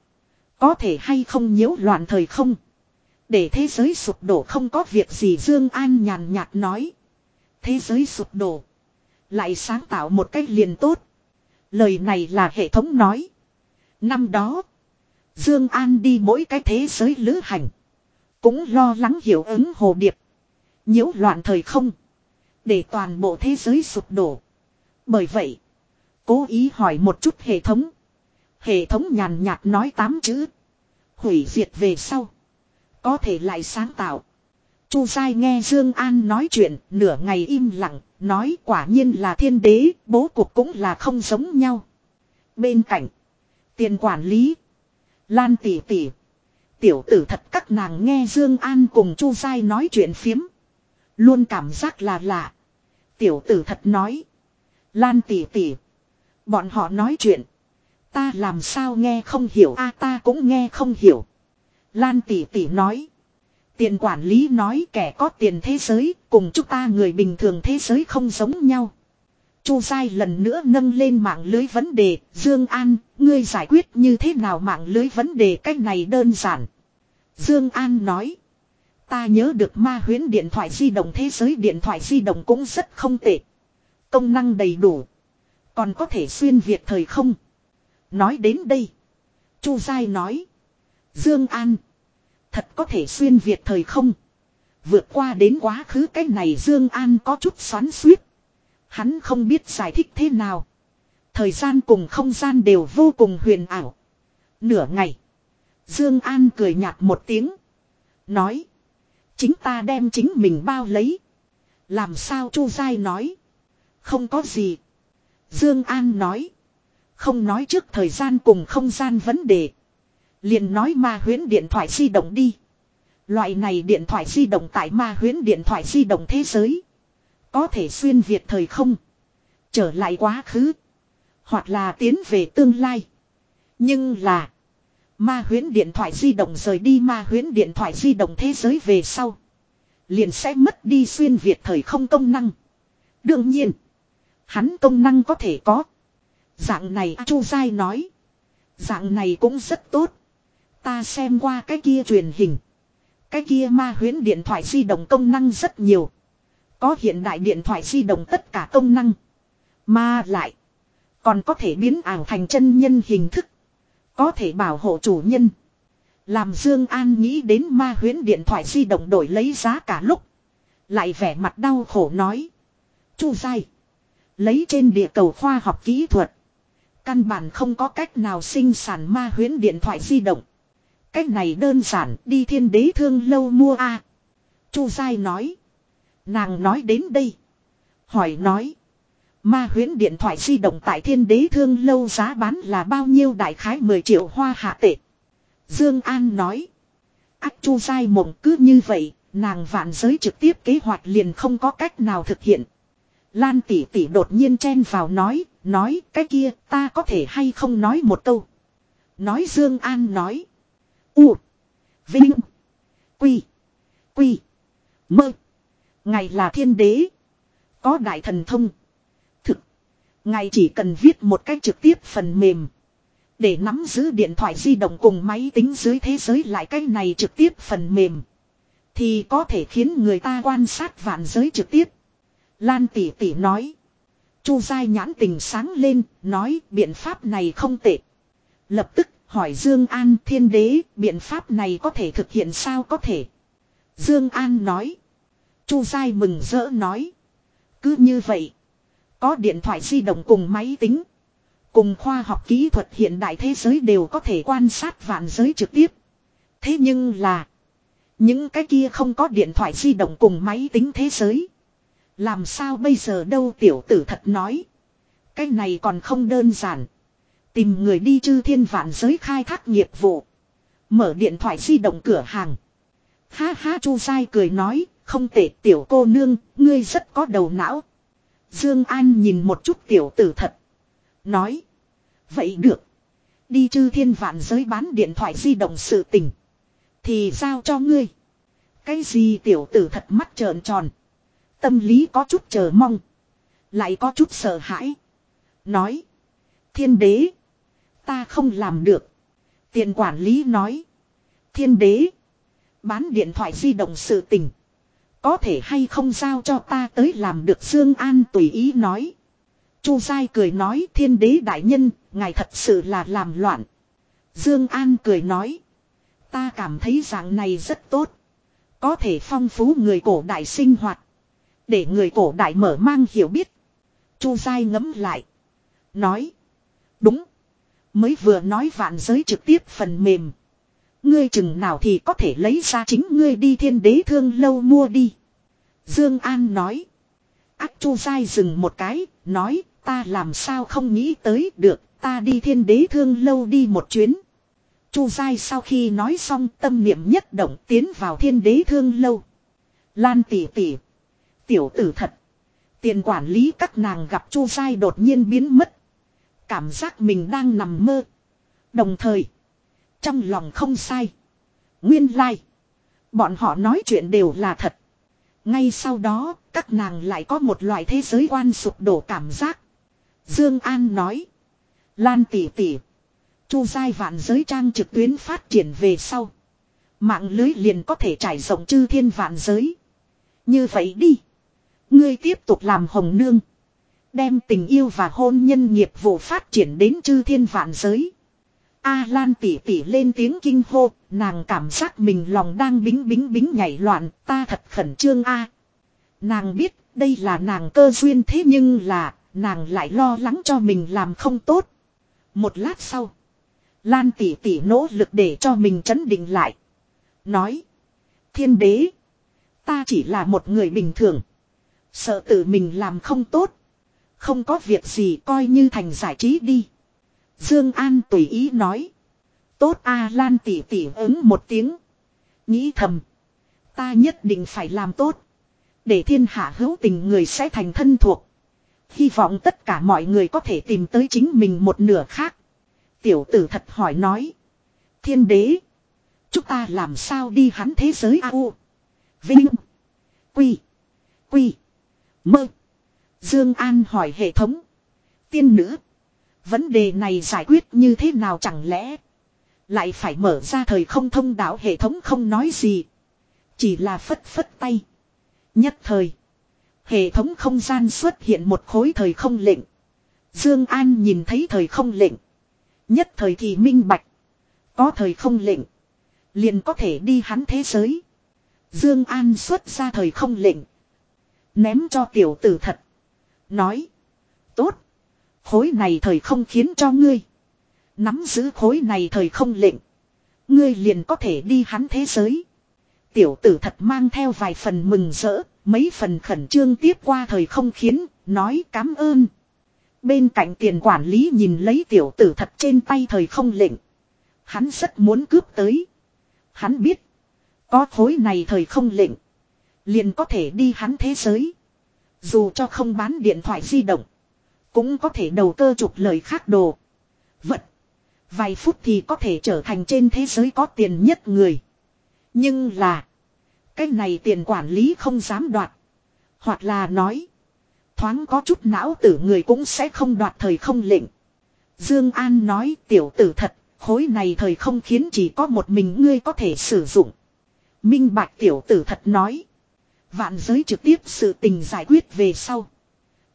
Có thể hay không nhiễu loạn thời không. Để thế giới sụp đổ không có việc gì Dương An nhàn nhạt nói. Thế giới sụp đổ. Lại sáng tạo một cách liền tốt. Lời này là hệ thống nói. Năm đó. Dương An đi mỗi cái thế giới lữ hành. Cũng lo lắng hiệu ứng hồ điệp. nhiễu loạn thời không. Để toàn bộ thế giới sụp đổ. Bởi vậy. Cố ý hỏi một chút hệ thống. Hệ thống nhàn nhạt nói tám chữ. Hủy diệt về sau. Có thể lại sáng tạo. Chu Sai nghe Dương An nói chuyện, nửa ngày im lặng, nói quả nhiên là thiên đế, bố cục cũng là không giống nhau. Bên cạnh, tiền quản lý, Lan tỷ tỷ, tiểu tử thật các nàng nghe Dương An cùng Chu Sai nói chuyện phiếm, luôn cảm giác là lạ. Tiểu tử thật nói, Lan tỷ tỷ, bọn họ nói chuyện, ta làm sao nghe không hiểu a ta cũng nghe không hiểu. Lan tỷ tỷ nói, Tiền quản lý nói kẻ có tiền thế giới cùng chúng ta người bình thường thế giới không giống nhau. Chu Sai lần nữa nâng lên mạng lưới vấn đề, Dương An, ngươi giải quyết như thế nào mạng lưới vấn đề cách này đơn giản. Dương An nói, ta nhớ được ma huyễn điện thoại di động thế giới điện thoại di động cũng rất không tệ. Công năng đầy đủ, còn có thể xuyên việt thời không. Nói đến đây, Chu Sai nói, Dương An, Thật có thể xuyên Việt thời không. Vượt qua đến quá khứ cái này Dương An có chút xoắn xuýt. Hắn không biết giải thích thế nào. Thời gian cùng không gian đều vô cùng huyền ảo. Nửa ngày. Dương An cười nhạt một tiếng. Nói. Chính ta đem chính mình bao lấy. Làm sao Chu Giai nói. Không có gì. Dương An nói. Không nói trước thời gian cùng không gian vấn đề liền nói ma huyến điện thoại di động đi. Loại này điện thoại di động tại ma huyến điện thoại di động thế giới. Có thể xuyên Việt thời không. Trở lại quá khứ. Hoặc là tiến về tương lai. Nhưng là. Ma huyến điện thoại di động rời đi, ma huyến điện thoại di động thế giới về sau. Liền sẽ mất đi xuyên Việt thời không công năng. Đương nhiên. Hắn công năng có thể có. Dạng này, Chu Giai nói. Dạng này cũng rất tốt. Ta xem qua cái kia truyền hình. Cái kia ma huyến điện thoại di động công năng rất nhiều. Có hiện đại điện thoại di động tất cả công năng. Mà lại. Còn có thể biến ảo thành chân nhân hình thức. Có thể bảo hộ chủ nhân. Làm Dương An nghĩ đến ma huyễn điện thoại di động đổi lấy giá cả lúc. Lại vẻ mặt đau khổ nói. Chu dai. Lấy trên địa cầu khoa học kỹ thuật. Căn bản không có cách nào sinh sản ma huyễn điện thoại di động. Cách này đơn giản, đi thiên đế thương lâu mua a. Chu dai nói. Nàng nói đến đây. Hỏi nói. Ma huyễn điện thoại di động tại thiên đế thương lâu giá bán là bao nhiêu đại khái 10 triệu hoa hạ tệ. Dương An nói. ác chu dai mộng cứ như vậy, nàng vạn giới trực tiếp kế hoạch liền không có cách nào thực hiện. Lan tỷ tỷ đột nhiên chen vào nói, nói cái kia ta có thể hay không nói một câu. Nói Dương An nói. U. Vinh. Quy. Quy. Mơ. Ngày là thiên đế. Có đại thần thông. Thực. ngài chỉ cần viết một cách trực tiếp phần mềm. Để nắm giữ điện thoại di động cùng máy tính dưới thế giới lại cái này trực tiếp phần mềm. Thì có thể khiến người ta quan sát vạn giới trực tiếp. Lan tỷ tỷ nói. Chu dai nhãn tình sáng lên, nói biện pháp này không tệ. Lập tức hỏi Dương An thiên đế, biện pháp này có thể thực hiện sao có thể. Dương An nói. Chu Giai mừng rỡ nói. Cứ như vậy. Có điện thoại di động cùng máy tính. Cùng khoa học kỹ thuật hiện đại thế giới đều có thể quan sát vạn giới trực tiếp. Thế nhưng là. Những cái kia không có điện thoại di động cùng máy tính thế giới. Làm sao bây giờ đâu tiểu tử thật nói. Cái này còn không đơn giản. Tìm người đi chư thiên vạn giới khai thác nghiệp vụ. Mở điện thoại di động cửa hàng. Ha ha, chu sai cười nói. Không tệ tiểu cô nương, ngươi rất có đầu não. Dương An nhìn một chút tiểu tử thật. Nói. Vậy được. Đi chư thiên vạn giới bán điện thoại di động sự tình. Thì giao cho ngươi. Cái gì tiểu tử thật mắt trợn tròn. Tâm lý có chút chờ mong. Lại có chút sợ hãi. Nói. Thiên đế. Ta không làm được. Tiền quản lý nói. Thiên đế. Bán điện thoại di động sự tình. Có thể hay không giao cho ta tới làm được Dương An tùy ý nói. Chu sai cười nói thiên đế đại nhân, ngài thật sự là làm loạn. Dương An cười nói. Ta cảm thấy dạng này rất tốt. Có thể phong phú người cổ đại sinh hoạt. Để người cổ đại mở mang hiểu biết. Chu sai ngẫm lại. Nói. Đúng. Mới vừa nói vạn giới trực tiếp phần mềm. Ngươi chừng nào thì có thể lấy ra chính ngươi đi thiên đế thương lâu mua đi. Dương An nói. Ác Chu dai dừng một cái, nói ta làm sao không nghĩ tới được, ta đi thiên đế thương lâu đi một chuyến. Chu dai sau khi nói xong tâm niệm nhất động tiến vào thiên đế thương lâu. Lan tỷ tỷ. Tiểu tử thật. Tiền quản lý các nàng gặp Chu dai đột nhiên biến mất. Cảm giác mình đang nằm mơ. Đồng thời. Trong lòng không sai. Nguyên lai. Like. Bọn họ nói chuyện đều là thật. Ngay sau đó, các nàng lại có một loại thế giới quan sụp đổ cảm giác. Dương An nói. Lan tỷ tỷ. Chu giai vạn giới trang trực tuyến phát triển về sau. Mạng lưới liền có thể trải rộng chư thiên vạn giới. Như vậy đi. Ngươi tiếp tục làm hồng nương. Đem tình yêu và hôn nhân nghiệp vụ phát triển đến chư thiên vạn giới. A Lan tỉ tỉ lên tiếng kinh hô, nàng cảm giác mình lòng đang bính bính bính nhảy loạn, ta thật khẩn trương A. Nàng biết đây là nàng cơ duyên thế nhưng là, nàng lại lo lắng cho mình làm không tốt. Một lát sau, Lan tỉ tỉ nỗ lực để cho mình chấn định lại. Nói, thiên đế, ta chỉ là một người bình thường. Sợ tự mình làm không tốt. Không có việc gì coi như thành giải trí đi. Dương An tùy ý nói. Tốt A Lan tỷ tỷ ứng một tiếng. Nghĩ thầm. Ta nhất định phải làm tốt. Để thiên hạ hữu tình người sẽ thành thân thuộc. Hy vọng tất cả mọi người có thể tìm tới chính mình một nửa khác. Tiểu tử thật hỏi nói. Thiên đế. Chúng ta làm sao đi hắn thế giới A U. Vinh. Quy. Quy. Mơ. Dương An hỏi hệ thống. Tiên nữ. Vấn đề này giải quyết như thế nào chẳng lẽ. Lại phải mở ra thời không thông đạo hệ thống không nói gì. Chỉ là phất phất tay. Nhất thời. Hệ thống không gian xuất hiện một khối thời không lệnh. Dương An nhìn thấy thời không lệnh. Nhất thời thì minh bạch. Có thời không lệnh. Liền có thể đi hắn thế giới. Dương An xuất ra thời không lệnh. Ném cho tiểu tử thật. Nói. Khối này thời không khiến cho ngươi. Nắm giữ khối này thời không lệnh. Ngươi liền có thể đi hắn thế giới. Tiểu tử thật mang theo vài phần mừng rỡ, mấy phần khẩn trương tiếp qua thời không khiến, nói cảm ơn. Bên cạnh tiền quản lý nhìn lấy tiểu tử thật trên tay thời không lệnh. Hắn rất muốn cướp tới. Hắn biết. Có khối này thời không lệnh. Liền có thể đi hắn thế giới. Dù cho không bán điện thoại di động. Cũng có thể đầu cơ trục lời khác đồ. Vật. Vài phút thì có thể trở thành trên thế giới có tiền nhất người. Nhưng là. Cái này tiền quản lý không dám đoạt. Hoặc là nói. Thoáng có chút não tử người cũng sẽ không đoạt thời không lệnh. Dương An nói, tiểu tử thật. Khối này thời không khiến chỉ có một mình ngươi có thể sử dụng. Minh bạch tiểu tử thật nói. Vạn giới trực tiếp sự tình giải quyết về sau.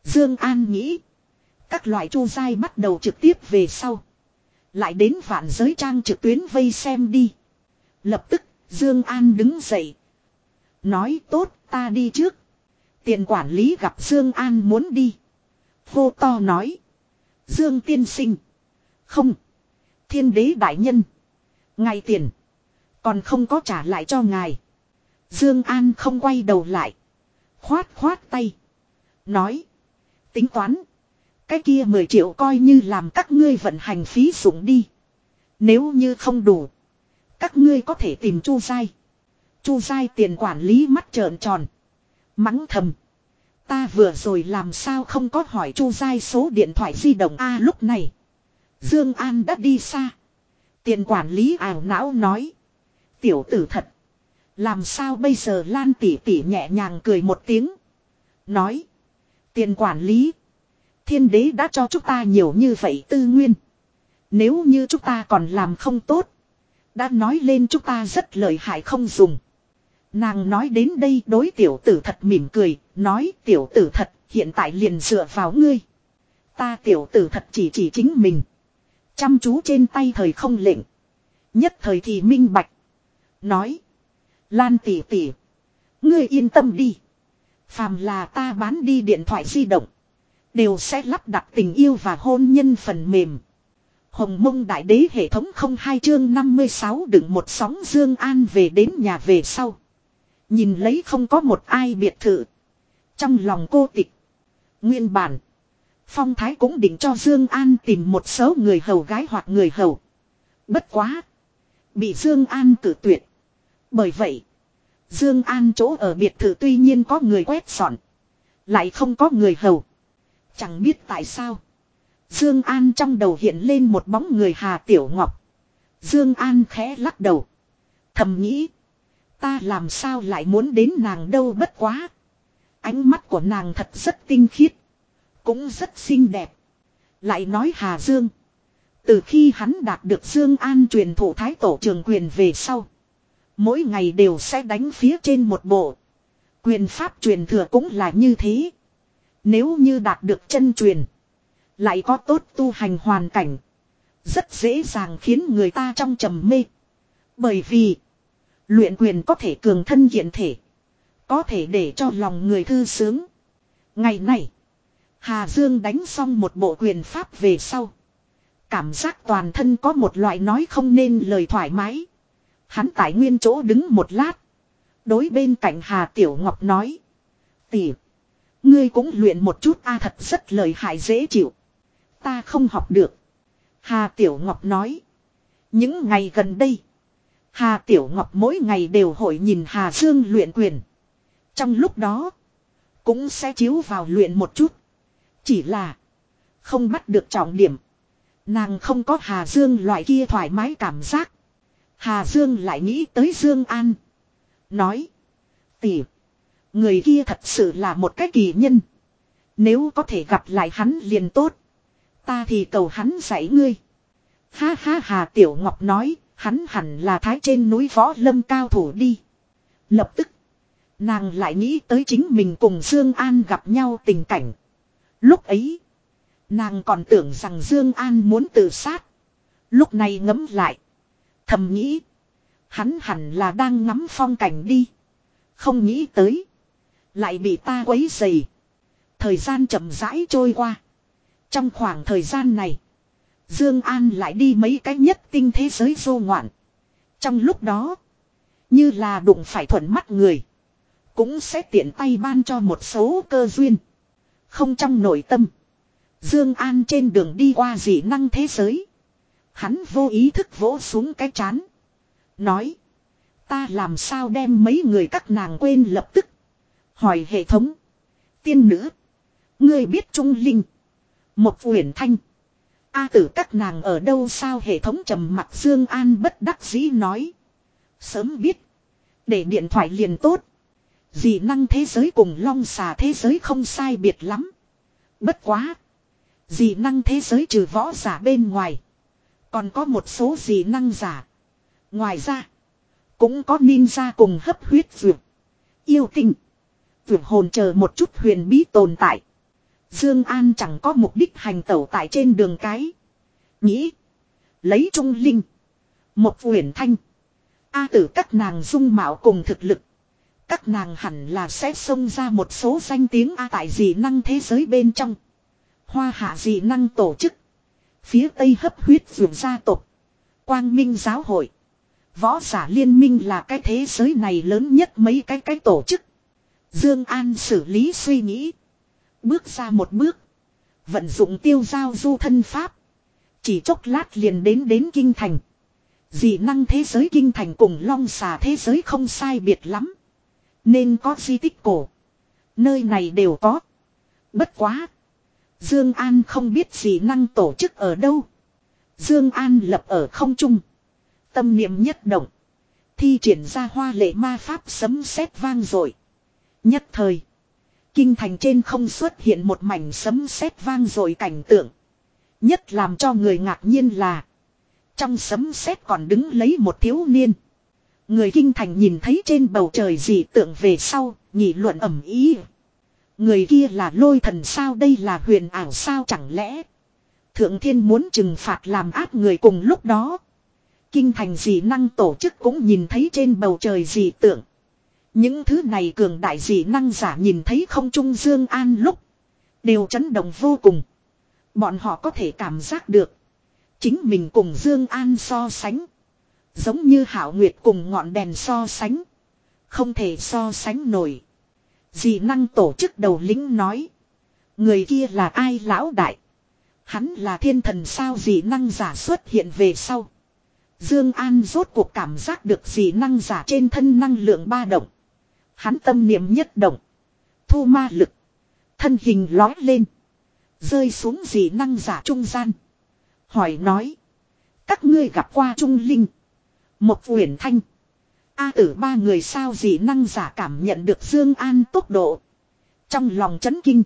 Dương An nghĩ. Các loại chu dai bắt đầu trực tiếp về sau. Lại đến vạn giới trang trực tuyến vây xem đi. Lập tức, Dương An đứng dậy. Nói tốt, ta đi trước. Tiền quản lý gặp Dương An muốn đi. Hô to nói. Dương tiên sinh. Không. Thiên đế đại nhân. Ngày tiền. Còn không có trả lại cho ngài. Dương An không quay đầu lại. Khoát khoát tay. Nói. Tính toán. Cái kia 10 triệu coi như làm các ngươi vận hành phí dụng đi. Nếu như không đủ. Các ngươi có thể tìm Chu sai Chu sai tiền quản lý mắt trợn tròn. Mắng thầm. Ta vừa rồi làm sao không có hỏi Chu sai số điện thoại di động A lúc này. Dương An đã đi xa. Tiền quản lý ảo não nói. Tiểu tử thật. Làm sao bây giờ Lan tỷ tỷ nhẹ nhàng cười một tiếng. Nói. Tiền quản lý. Thiên đế đã cho chúng ta nhiều như vậy tư nguyên. Nếu như chúng ta còn làm không tốt. Đã nói lên chúng ta rất lợi hại không dùng. Nàng nói đến đây đối tiểu tử thật mỉm cười. Nói, tiểu tử thật, hiện tại liền dựa vào ngươi. Ta tiểu tử thật chỉ chỉ chính mình. Chăm chú trên tay thời không lệnh. Nhất thời thì minh bạch. Nói. Lan tỷ tỷ. Ngươi yên tâm đi. Phàm là ta bán đi điện thoại di động. Đều sẽ lắp đặt tình yêu và hôn nhân phần mềm. Hồng mông đại đế hệ thống không hai chương 56 đựng một sóng Dương An về đến nhà về sau. Nhìn lấy không có một ai biệt thự. Trong lòng cô tịch. Nguyên bản. Phong Thái cũng định cho Dương An tìm một số người hầu gái hoặc người hầu. Bất quá. Bị Dương An cử tuyệt. Bởi vậy. Dương An chỗ ở biệt thự tuy nhiên có người quét dọn. Lại không có người hầu. Chẳng biết tại sao. Dương An trong đầu hiện lên một bóng người Hà Tiểu Ngọc. Dương An khẽ lắc đầu. Thầm nghĩ. Ta làm sao lại muốn đến nàng đâu bất quá. Ánh mắt của nàng thật rất tinh khiết. Cũng rất xinh đẹp. Lại nói Hà Dương. Từ khi hắn đạt được Dương An truyền thụ thái tổ trường quyền về sau. Mỗi ngày đều sẽ đánh phía trên một bộ. Quyền pháp truyền thừa cũng là như thế. Nếu như đạt được chân truyền. Lại có tốt tu hành hoàn cảnh. Rất dễ dàng khiến người ta trong trầm mê. Bởi vì. Luyện quyền có thể cường thân hiện thể. Có thể để cho lòng người thư sướng. Ngày này. Hà Dương đánh xong một bộ quyền pháp về sau. Cảm giác toàn thân có một loại nói không nên lời thoải mái. Hắn tại nguyên chỗ đứng một lát. Đối bên cạnh Hà Tiểu Ngọc nói. Tỷ. Ngươi cũng luyện một chút a thật rất lời hại dễ chịu. Ta không học được. Hà Tiểu Ngọc nói. Những ngày gần đây. Hà Tiểu Ngọc mỗi ngày đều hội nhìn Hà Dương luyện quyền. Trong lúc đó. Cũng sẽ chiếu vào luyện một chút. Chỉ là. Không bắt được trọng điểm. Nàng không có Hà Dương loại kia thoải mái cảm giác. Hà Dương lại nghĩ tới Dương An. Nói. Tỷ. Người kia thật sự là một cái kỳ nhân. Nếu có thể gặp lại hắn liền tốt. Ta thì cầu hắn dạy ngươi. Ha ha Hà Tiểu Ngọc nói. Hắn hẳn là thái trên núi võ lâm cao thủ đi. Lập tức. Nàng lại nghĩ tới chính mình cùng Dương An gặp nhau tình cảnh. Lúc ấy. Nàng còn tưởng rằng Dương An muốn tự sát. Lúc này ngấm lại. Thầm nghĩ. Hắn hẳn là đang ngắm phong cảnh đi. Không nghĩ tới. Lại bị ta quấy dày. Thời gian chậm rãi trôi qua. Trong khoảng thời gian này. Dương An lại đi mấy cái nhất tinh thế giới vô ngoạn. Trong lúc đó. Như là đụng phải thuận mắt người. Cũng sẽ tiện tay ban cho một số cơ duyên. Không trong nội tâm. Dương An trên đường đi qua dị năng thế giới. Hắn vô ý thức vỗ xuống cái chán. Nói. Ta làm sao đem mấy người các nàng quên lập tức. Hỏi hệ thống. Tiên nữ. Ngươi biết Trung Linh. Một uyển thanh. A tử các nàng ở đâu sao hệ thống trầm mặt Dương An bất đắc dĩ nói. Sớm biết. Để điện thoại liền tốt. Dị năng thế giới cùng long xà thế giới không sai biệt lắm. Bất quá. Dị năng thế giới trừ võ giả bên ngoài. Còn có một số dị năng giả. Ngoài ra. Cũng có ninja cùng hấp huyết dược. Yêu tinh. Vượt hồn chờ một chút huyền bí tồn tại. Dương An chẳng có mục đích hành tẩu tại trên đường cái. Nghĩ. Lấy trung linh. Một huyền thanh. A tử các nàng dung mạo cùng thực lực. Các nàng hẳn là sẽ xông ra một số danh tiếng A tại dị năng thế giới bên trong. Hoa hạ dị năng tổ chức. Phía Tây hấp huyết vườn gia tộc. Quang Minh giáo hội. Võ giả liên minh là cái thế giới này lớn nhất mấy cái cái tổ chức. Dương An xử lý suy nghĩ. Bước ra một bước. Vận dụng tiêu giao du thân pháp. Chỉ chốc lát liền đến đến kinh thành. Dị năng thế giới kinh thành cùng long xà thế giới không sai biệt lắm. Nên có di tích cổ. Nơi này đều có. Bất quá. Dương An không biết dị năng tổ chức ở đâu. Dương An lập ở không trung. Tâm niệm nhất động. Thi triển ra hoa lệ ma pháp sấm sét vang dội. Nhất thời. Kinh thành trên không xuất hiện một mảnh sấm sét vang dội cảnh tượng. Nhất làm cho người ngạc nhiên là. Trong sấm sét còn đứng lấy một thiếu niên. Người kinh thành nhìn thấy trên bầu trời dị tượng về sau, nhị luận ẩm ý. Người kia là lôi thần sao đây là huyền ảo sao chẳng lẽ. Thượng thiên muốn trừng phạt làm áp người cùng lúc đó. Kinh thành dị năng tổ chức cũng nhìn thấy trên bầu trời dị tượng. Những thứ này cường đại dị năng giả nhìn thấy không trung Dương An lúc. Đều chấn động vô cùng. Bọn họ có thể cảm giác được. Chính mình cùng Dương An so sánh. Giống như hảo nguyệt cùng ngọn đèn so sánh. Không thể so sánh nổi. Dị năng tổ chức đầu lính nói. Người kia là ai lão đại. Hắn là thiên thần sao dị năng giả xuất hiện về sau. Dương An rốt cuộc cảm giác được dị năng giả trên thân năng lượng ba động. Hắn tâm niệm nhất động. Thu ma lực. Thân hình lói lên. Rơi xuống dị năng giả trung gian. Hỏi nói. Các ngươi gặp qua Trung Linh. Một huyền thanh. A tử ba người sao dị năng giả cảm nhận được Dương An tốc độ. Trong lòng chấn kinh.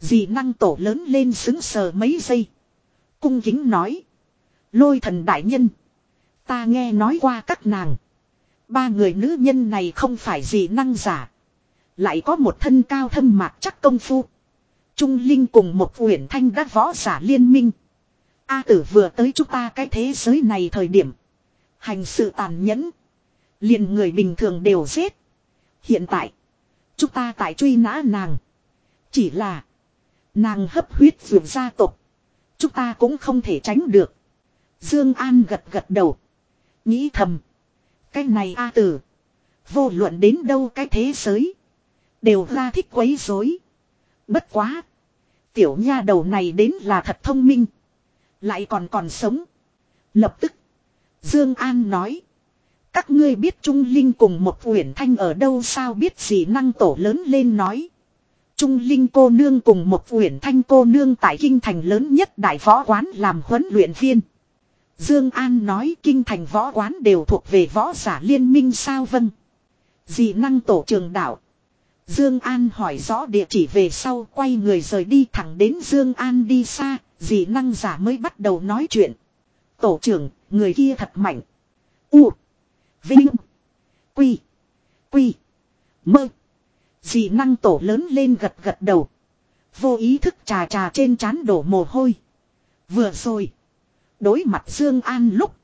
Dị năng tổ lớn lên xứng sờ mấy giây. Cung kính nói. Lôi thần đại nhân. Ta nghe nói qua các nàng. Ba người nữ nhân này không phải gì năng giả. Lại có một thân cao thâm mạc chắc công phu. Trung Linh cùng một uyển thanh đã võ giả liên minh. A tử vừa tới chúng ta cái thế giới này thời điểm. Hành sự tàn nhẫn. liền người bình thường đều giết. Hiện tại. Chúng ta tại truy nã nàng. Chỉ là. Nàng hấp huyết vườn gia tộc. Chúng ta cũng không thể tránh được. Dương An gật gật đầu. Nghĩ thầm. Cái này A tử. Vô luận đến đâu cái thế giới. Đều ra thích quấy rối. Bất quá. Tiểu nha đầu này đến là thật thông minh. Lại còn còn sống. Lập tức. Dương An nói. Các ngươi biết Trung Linh cùng một uyển thanh ở đâu sao biết gì năng tổ lớn lên nói. Trung Linh cô nương cùng một uyển thanh cô nương tại kinh thành lớn nhất đại võ quán làm huấn luyện viên. Dương An nói kinh thành võ quán đều thuộc về võ giả liên minh sao vâng. Dị năng tổ trường đạo. Dương An hỏi rõ địa chỉ về sau quay người rời đi thẳng đến Dương An đi xa, dị năng giả mới bắt đầu nói chuyện. Tổ trưởng, người kia thật mạnh. U. Vinh. Quy. Quy. Mơ. Dị năng tổ lớn lên gật gật đầu. Vô ý thức trà trà trên trán đổ mồ hôi. Vừa rồi. Đối mặt Dương An lúc.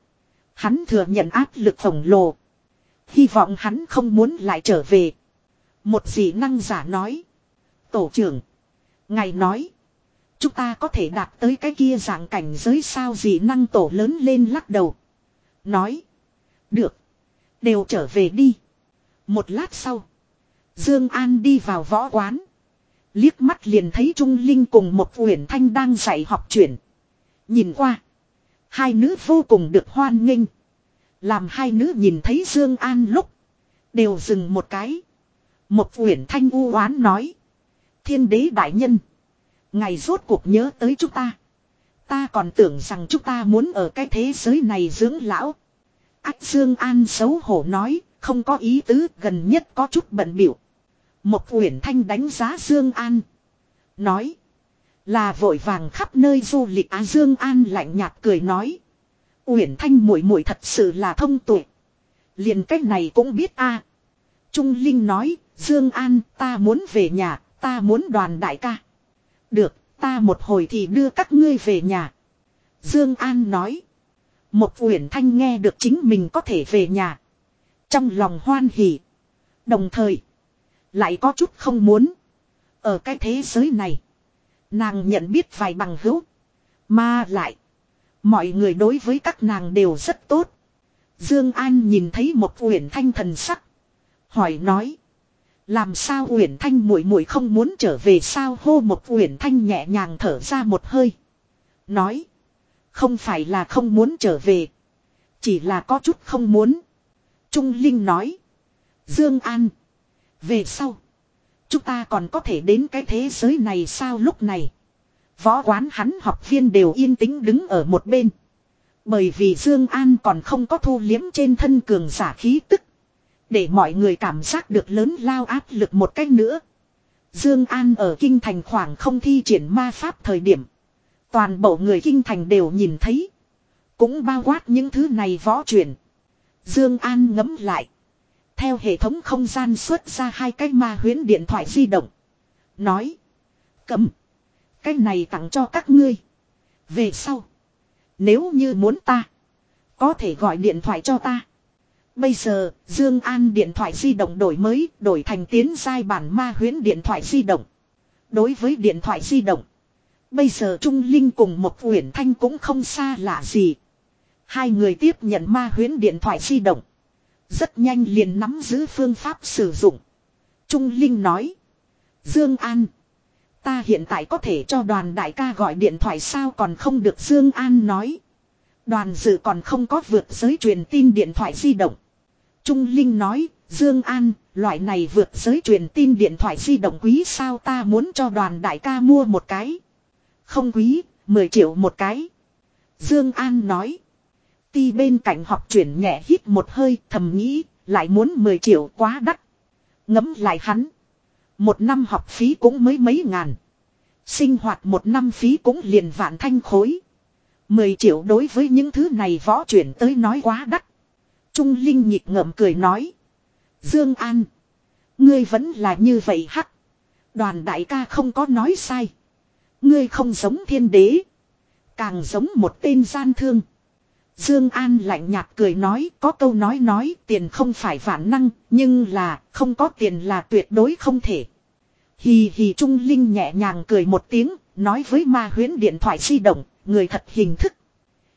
Hắn thừa nhận áp lực khổng lồ. Hy vọng hắn không muốn lại trở về. Một dị năng giả nói. Tổ trưởng. Ngài nói. Chúng ta có thể đạt tới cái kia dạng cảnh giới sao dị năng tổ lớn lên lắc đầu. Nói. Được. Đều trở về đi. Một lát sau. Dương An đi vào võ quán. Liếc mắt liền thấy Trung Linh cùng một Uyển Thanh đang dạy học chuyển. Nhìn qua. Hai nữ vô cùng được hoan nghênh. Làm hai nữ nhìn thấy Dương An lúc. Đều dừng một cái. Một Uyển Thanh u oán nói. Thiên đế đại nhân. Ngày rốt cuộc nhớ tới chúng ta. Ta còn tưởng rằng chúng ta muốn ở cái thế giới này dưỡng lão. Ách Dương An xấu hổ nói, không có ý tứ, gần nhất có chút bận biểu. Một Uyển Thanh đánh giá Dương An, nói: "Là vội vàng khắp nơi du lịch à Dương An lạnh nhạt cười nói: "Uyển Thanh muội muội thật sự là thông tuệ, liền cách này cũng biết a." Trung Linh nói: "Dương An, ta muốn về nhà, ta muốn đoàn đại ca." "Được, ta một hồi thì đưa các ngươi về nhà." Dương An nói: một Uyển Thanh nghe được chính mình có thể về nhà. Trong lòng hoan hỉ. Đồng thời. Lại có chút không muốn. Ở cái thế giới này. Nàng nhận biết vài bằng hữu. Mà lại. Mọi người đối với các nàng đều rất tốt. Dương An nhìn thấy một Uyển Thanh thần sắc. Hỏi nói. Làm sao Uyển Thanh muội muội không muốn trở về sao hô một Uyển Thanh nhẹ nhàng thở ra một hơi. Nói. Không phải là không muốn trở về. Chỉ là có chút không muốn. Trung Linh nói. Dương An. Về sau. Chúng ta còn có thể đến cái thế giới này sao lúc này. Võ quán hắn học viên đều yên tĩnh đứng ở một bên. Bởi vì Dương An còn không có thu liếm trên thân cường giả khí tức. Để mọi người cảm giác được lớn lao áp lực một cách nữa. Dương An ở kinh thành khoảng không thi triển ma pháp thời điểm. Toàn bộ người kinh thành đều nhìn thấy. Cũng bao quát những thứ này võ truyền. Dương An ngẫm lại. Theo hệ thống không gian xuất ra hai cái ma huyễn điện thoại di động. Nói. Cầm. Cái này tặng cho các ngươi. Về sau. Nếu như muốn ta. Có thể gọi điện thoại cho ta. Bây giờ, Dương An điện thoại di động đổi mới, đổi thành tiến giai bản ma huyễn điện thoại di động. Đối với điện thoại di động, Bây giờ Trung Linh cùng một Uyển Thanh cũng không xa lạ gì. Hai người tiếp nhận ma huyến điện thoại di động. Rất nhanh liền nắm giữ phương pháp sử dụng. Trung Linh nói. Dương An. Ta hiện tại có thể cho đoàn đại ca gọi điện thoại sao còn không được Dương An nói. Đoàn dự còn không có vượt giới truyền tin điện thoại di động. Trung Linh nói, Dương An, loại này vượt giới truyền tin điện thoại di động quý sao ta muốn cho đoàn đại ca mua một cái. Không quý, 10 triệu một cái. Dương An nói. Ti bên cạnh học chuyển nhẹ hít một hơi thầm nghĩ, lại muốn 10 triệu quá đắt. Ngấm lại hắn. Một năm học phí cũng mới mấy ngàn. Sinh hoạt một năm phí cũng liền vạn thanh khối. 10 triệu đối với những thứ này võ chuyển tới nói quá đắt. Trung Linh nhịp ngậm cười nói. Dương An. Ngươi vẫn là như vậy hắc. Đoàn đại ca không có nói sai. Ngươi không giống thiên đế. Càng giống một tên gian thương. Dương An lạnh nhạt cười nói, có câu nói nói, tiền không phải vạn năng, nhưng là, không có tiền là tuyệt đối không thể. Hì hì Trung Linh nhẹ nhàng cười một tiếng, nói với ma huyễn điện thoại di động, người thật hình thức.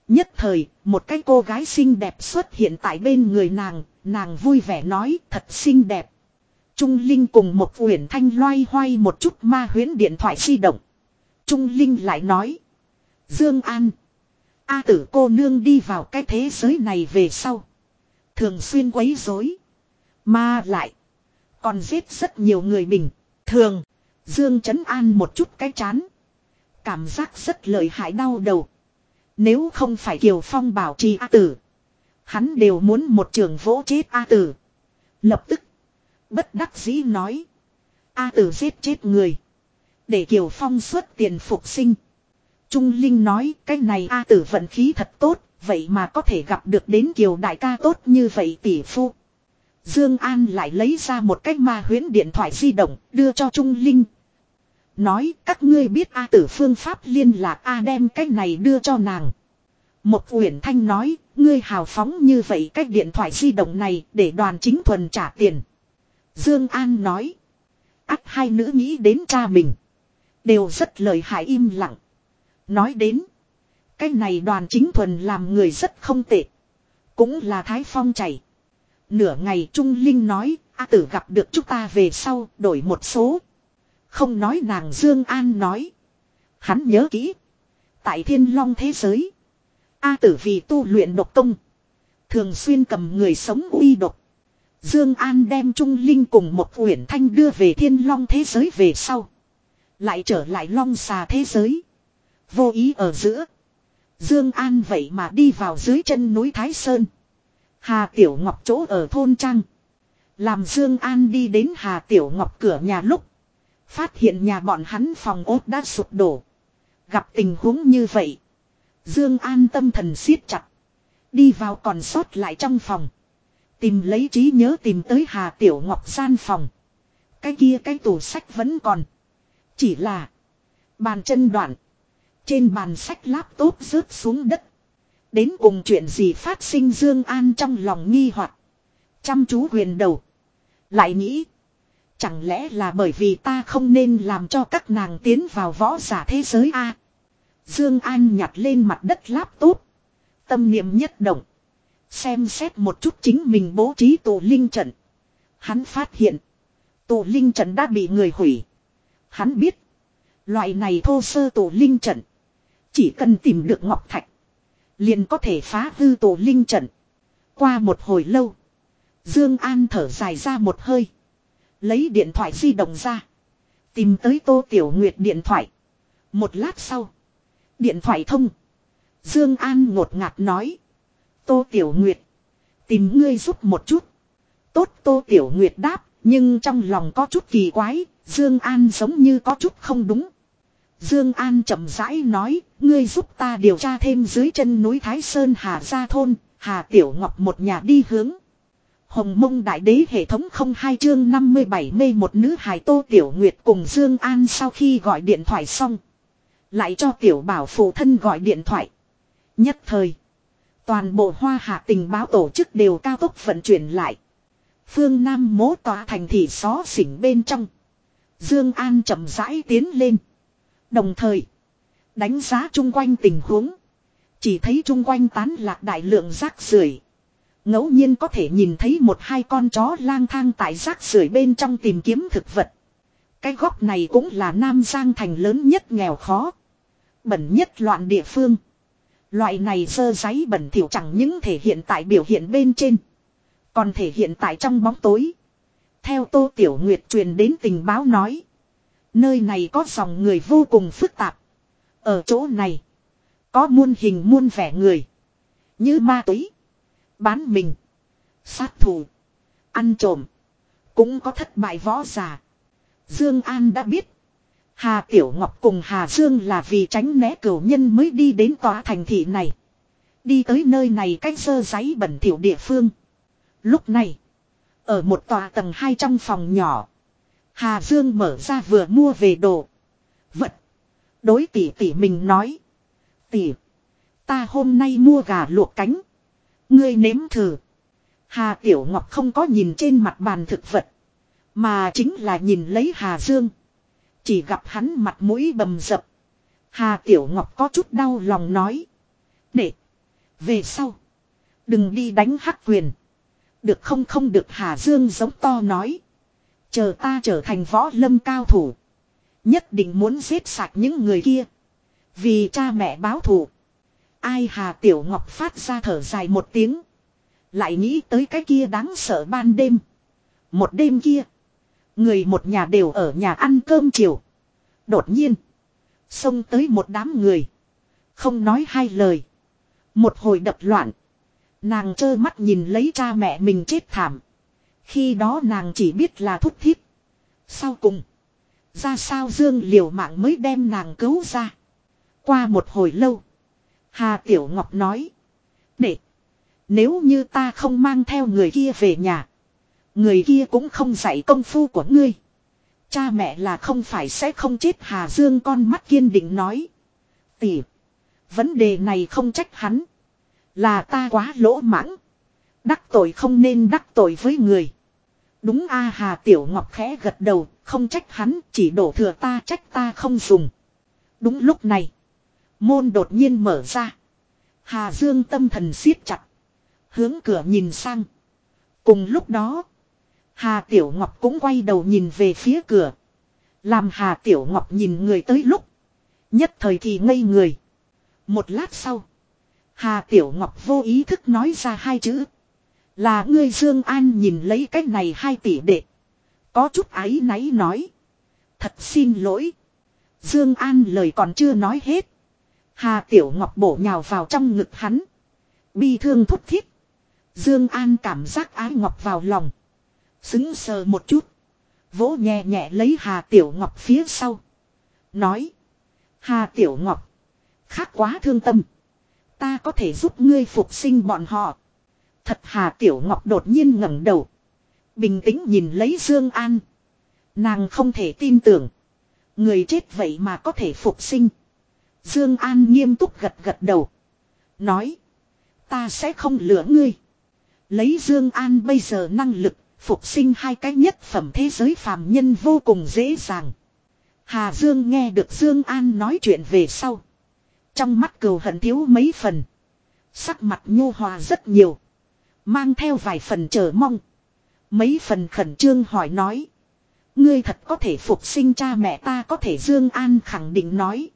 Nhất thời, một cái cô gái xinh đẹp xuất hiện tại bên người nàng nàng vui vẻ nói, thật xinh đẹp. Trung Linh cùng một uyển thanh loay hoay một chút ma huyễn điện thoại di động. Trung Linh lại nói. Dương An. A tử cô nương đi vào cái thế giới này về sau. Thường xuyên quấy rối. Mà lại. Còn giết rất nhiều người mình. Thường. Dương chấn an một chút cái chán. Cảm giác rất lợi hại đau đầu. Nếu không phải Kiều Phong bảo trì A tử. Hắn đều muốn một trường vỗ chết A tử. Lập tức. Bất đắc dĩ nói. A tử giết chết người. Để Kiều Phong xuất tiền phục sinh. Trung Linh nói cái này A tử vận khí thật tốt, vậy mà có thể gặp được đến Kiều đại ca tốt như vậy tỷ phu. Dương An lại lấy ra một cái ma huyễn điện thoại di động, đưa cho Trung Linh. Nói các ngươi biết A tử phương pháp liên lạc A đem cái này đưa cho nàng. Một Uyển Thanh nói, ngươi hào phóng như vậy cách điện thoại di động này để đoàn chính thuần trả tiền. Dương An nói, ắt hai nữ nghĩ đến cha mình. Đều rất lời hại im lặng. Nói đến, cái này đoàn chính thuần làm người rất không tệ. Cũng là Thái Phong chảy. Nửa ngày Trung Linh nói, A tử gặp được chúng ta về sau, đổi một số. Không nói nàng Dương An nói. Hắn nhớ kỹ. Tại thiên long thế giới. A tử vì tu luyện độc công. Thường xuyên cầm người sống uy độc. Dương An đem Trung Linh cùng một uyển thanh đưa về thiên long thế giới về sau. Lại trở lại long xà thế giới. Vô ý ở giữa. Dương An vậy mà đi vào dưới chân núi Thái Sơn. Hà Tiểu Ngọc chỗ ở thôn Trang. Làm Dương An đi đến Hà Tiểu Ngọc cửa nhà lúc. Phát hiện nhà bọn hắn phòng ốt đã sụp đổ. Gặp tình huống như vậy. Dương An tâm thần siết chặt. Đi vào còn sót lại trong phòng. Tìm lấy trí nhớ tìm tới Hà Tiểu Ngọc gian phòng. Cái kia cái tủ sách vẫn còn. Chỉ là. Bàn chân đoạn. Trên bàn sách laptop rớt xuống đất. Đến cùng chuyện gì phát sinh Dương An trong lòng nghi hoặc Chăm chú huyền đầu. Lại nghĩ. Chẳng lẽ là bởi vì ta không nên làm cho các nàng tiến vào võ giả thế giới a? Dương An nhặt lên mặt đất laptop. Tâm niệm nhất động. Xem xét một chút chính mình bố trí tù linh trận. Hắn phát hiện. tù linh trận đã bị người hủy. Hắn biết. Loại này thô sơ tù linh trận. Chỉ cần tìm được ngọc thạch. Liền có thể phá hư tổ linh trận. Qua một hồi lâu. Dương An thở dài ra một hơi. Lấy điện thoại di động ra. Tìm tới Tô Tiểu Nguyệt điện thoại. Một lát sau. Điện thoại thông. Dương An ngột ngạt nói. Tô Tiểu Nguyệt. Tìm ngươi giúp một chút. Tốt, Tô Tiểu Nguyệt đáp. Nhưng trong lòng có chút kỳ quái. Dương An giống như có chút không đúng. Dương An chậm rãi nói. Ngươi giúp ta điều tra thêm dưới chân núi Thái Sơn Hà Gia Thôn. Hà Tiểu Ngọc một nhà đi hướng. Hồng mông đại đế hệ thống không hai chương 57 mê một nữ hài tô tiểu nguyệt cùng Dương An sau khi gọi điện thoại xong. Lại cho tiểu bảo phụ thân gọi điện thoại. Nhất thời. Toàn bộ hoa hạ tình báo tổ chức đều cao tốc vận chuyển lại. Phương Nam mố tòa thành thị xó xỉnh bên trong. Dương An chậm rãi tiến lên. Đồng thời. Đánh giá chung quanh tình huống. Chỉ thấy chung quanh tán lạc đại lượng rác rưởi ngẫu nhiên có thể nhìn thấy một hai con chó lang thang tại rác rưởi bên trong tìm kiếm thực vật. Cái góc này cũng là Nam Giang thành lớn nhất nghèo khó. Bẩn nhất loạn địa phương. Loại này sơ giấy bẩn thỉu chẳng những thể hiện tại biểu hiện bên trên. Còn thể hiện tại trong bóng tối. Theo Tô Tiểu Nguyệt truyền đến tình báo nói. Nơi này có dòng người vô cùng phức tạp. Ở chỗ này. Có muôn hình muôn vẻ người. Như ma túy. Bán mình. Sát thủ. Ăn trộm. Cũng có thất bại võ giả. Dương An đã biết. Hà Tiểu Ngọc cùng Hà Dương là vì tránh né cửu nhân mới đi đến tòa thành thị này. Đi tới nơi này cách sơ giấy bẩn thỉu địa phương. Lúc này. Ở một tòa tầng hai trong phòng nhỏ. Hà Dương mở ra vừa mua về đồ. Vật. Đối tỷ tỷ mình nói. Tỷ. Ta hôm nay mua gà luộc cánh. Ngươi nếm thử. Hà Tiểu Ngọc không có nhìn trên mặt bàn thực vật. Mà chính là nhìn lấy Hà Dương. Chỉ gặp hắn mặt mũi bầm dập. Hà Tiểu Ngọc có chút đau lòng nói. Để. Về sau. Đừng đi đánh hắc quyền. Được không không được Hà Dương giống to nói. Chờ ta trở thành võ lâm cao thủ. Nhất định muốn giết sạch những người kia. Vì cha mẹ báo thù. Ai Hà Tiểu Ngọc phát ra thở dài một tiếng. Lại nghĩ tới cái kia đáng sợ ban đêm. Một đêm kia. Người một nhà đều ở nhà ăn cơm chiều. Đột nhiên. Xông tới một đám người. Không nói hai lời. Một hồi đập loạn. Nàng trơ mắt nhìn lấy cha mẹ mình chết thảm. Khi đó nàng chỉ biết là thúc thiết. Sau cùng. Ra sao Dương liều mạng mới đem nàng cứu ra. Qua một hồi lâu. Hà Tiểu Ngọc nói. Để. Nếu như ta không mang theo người kia về nhà. Người kia cũng không dạy công phu của ngươi. Cha mẹ là không phải sẽ không chết Hà Dương con mắt kiên định nói. Tỷ. Vấn đề này không trách hắn. Là ta quá lỗ mãng. Đắc tội không nên đắc tội với người. Đúng a Hà Tiểu Ngọc khẽ gật đầu, không trách hắn, chỉ đổ thừa ta trách ta không dùng. Đúng lúc này, môn đột nhiên mở ra. Hà Dương tâm thần siết chặt. Hướng cửa nhìn sang. Cùng lúc đó, Hà Tiểu Ngọc cũng quay đầu nhìn về phía cửa. Làm Hà Tiểu Ngọc nhìn người tới lúc. Nhất thời thì ngây người. Một lát sau. Hà Tiểu Ngọc vô ý thức nói ra hai chữ. Là ngươi Dương An nhìn lấy cái này hai tỷ đệ. Có chút áy náy nói. Thật xin lỗi. Dương An lời còn chưa nói hết. Hà Tiểu Ngọc bổ nhào vào trong ngực hắn. Bi thương thúc thiết Dương An cảm giác ái ngọc vào lòng. Xứng sờ một chút. Vỗ nhẹ nhẹ lấy Hà Tiểu Ngọc phía sau. Nói. Hà Tiểu Ngọc. Khác quá thương tâm. Ta có thể giúp ngươi phục sinh bọn họ. Thật Hà Tiểu Ngọc đột nhiên ngẩng đầu. Bình tĩnh nhìn lấy Dương An. Nàng không thể tin tưởng. Người chết vậy mà có thể phục sinh. Dương An nghiêm túc gật gật đầu. Nói. Ta sẽ không lừa ngươi. Lấy Dương An bây giờ năng lực. Phục sinh hai cái nhất phẩm thế giới phàm nhân vô cùng dễ dàng. Hà Dương nghe được Dương An nói chuyện về sau. Trong mắt cừu hận thiếu mấy phần. Sắc mặt nhu hòa rất nhiều. Mang theo vài phần chờ mong. Mấy phần khẩn trương hỏi nói. Ngươi thật có thể phục sinh cha mẹ ta có thể Dương An khẳng định nói.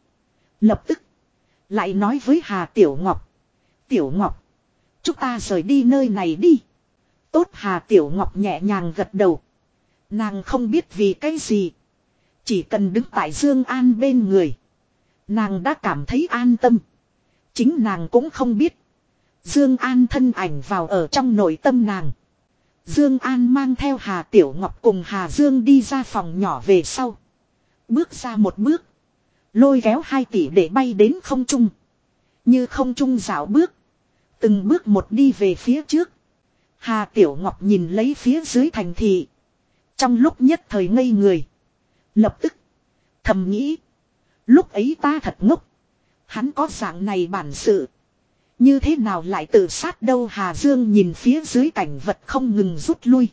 Lập tức. Lại nói với Hà Tiểu Ngọc. Tiểu Ngọc. Chúng ta rời đi nơi này đi. Tốt Hà Tiểu Ngọc nhẹ nhàng gật đầu. Nàng không biết vì cái gì. Chỉ cần đứng tại Dương An bên người. Nàng đã cảm thấy an tâm. Chính nàng cũng không biết. Dương An thân ảnh vào ở trong nội tâm nàng. Dương An mang theo Hà Tiểu Ngọc cùng Hà Dương đi ra phòng nhỏ về sau. Bước ra một bước. Lôi kéo hai tỷ để bay đến không trung. Như không trung dạo bước. Từng bước một đi về phía trước. Hà Tiểu Ngọc nhìn lấy phía dưới thành thị. Trong lúc nhất thời ngây người. Lập tức. Thầm nghĩ. Lúc ấy ta thật ngốc. Hắn có dạng này bản sự. Như thế nào lại tự sát đâu Hà Dương nhìn phía dưới cảnh vật không ngừng rút lui.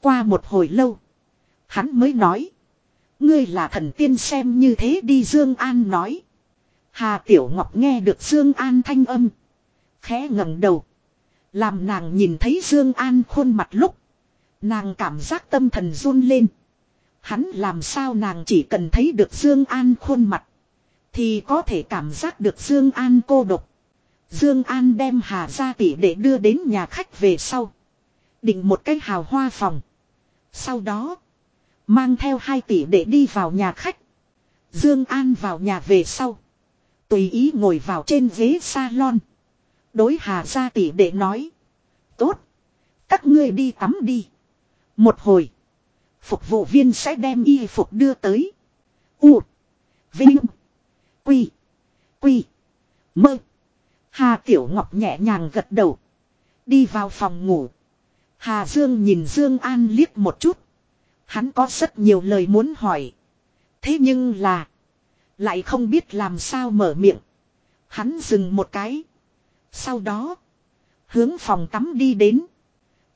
Qua một hồi lâu. Hắn mới nói. Ngươi là thần tiên xem như thế đi Dương An nói. Hà Tiểu Ngọc nghe được Dương An thanh âm. Khẽ ngẩng đầu. Làm nàng nhìn thấy Dương An khuôn mặt lúc. Nàng cảm giác tâm thần run lên. Hắn làm sao nàng chỉ cần thấy được Dương An khuôn mặt. Thì có thể cảm giác được Dương An cô độc. Dương An đem Hà gia tỷ để đưa đến nhà khách về sau. Định một cái hào hoa phòng. Sau đó. Mang theo hai tỷ để đi vào nhà khách. Dương An vào nhà về sau. Tùy ý ngồi vào trên ghế salon. Đối Hà gia tỷ để nói. Tốt. Các ngươi đi tắm đi. Một hồi. Phục vụ viên sẽ đem y phục đưa tới. U. Vinh. Quy. Quy. Mơ. Hà Tiểu Ngọc nhẹ nhàng gật đầu. Đi vào phòng ngủ. Hà Dương nhìn Dương An liếc một chút. Hắn có rất nhiều lời muốn hỏi. Thế nhưng là. Lại không biết làm sao mở miệng. Hắn dừng một cái. Sau đó. Hướng phòng tắm đi đến.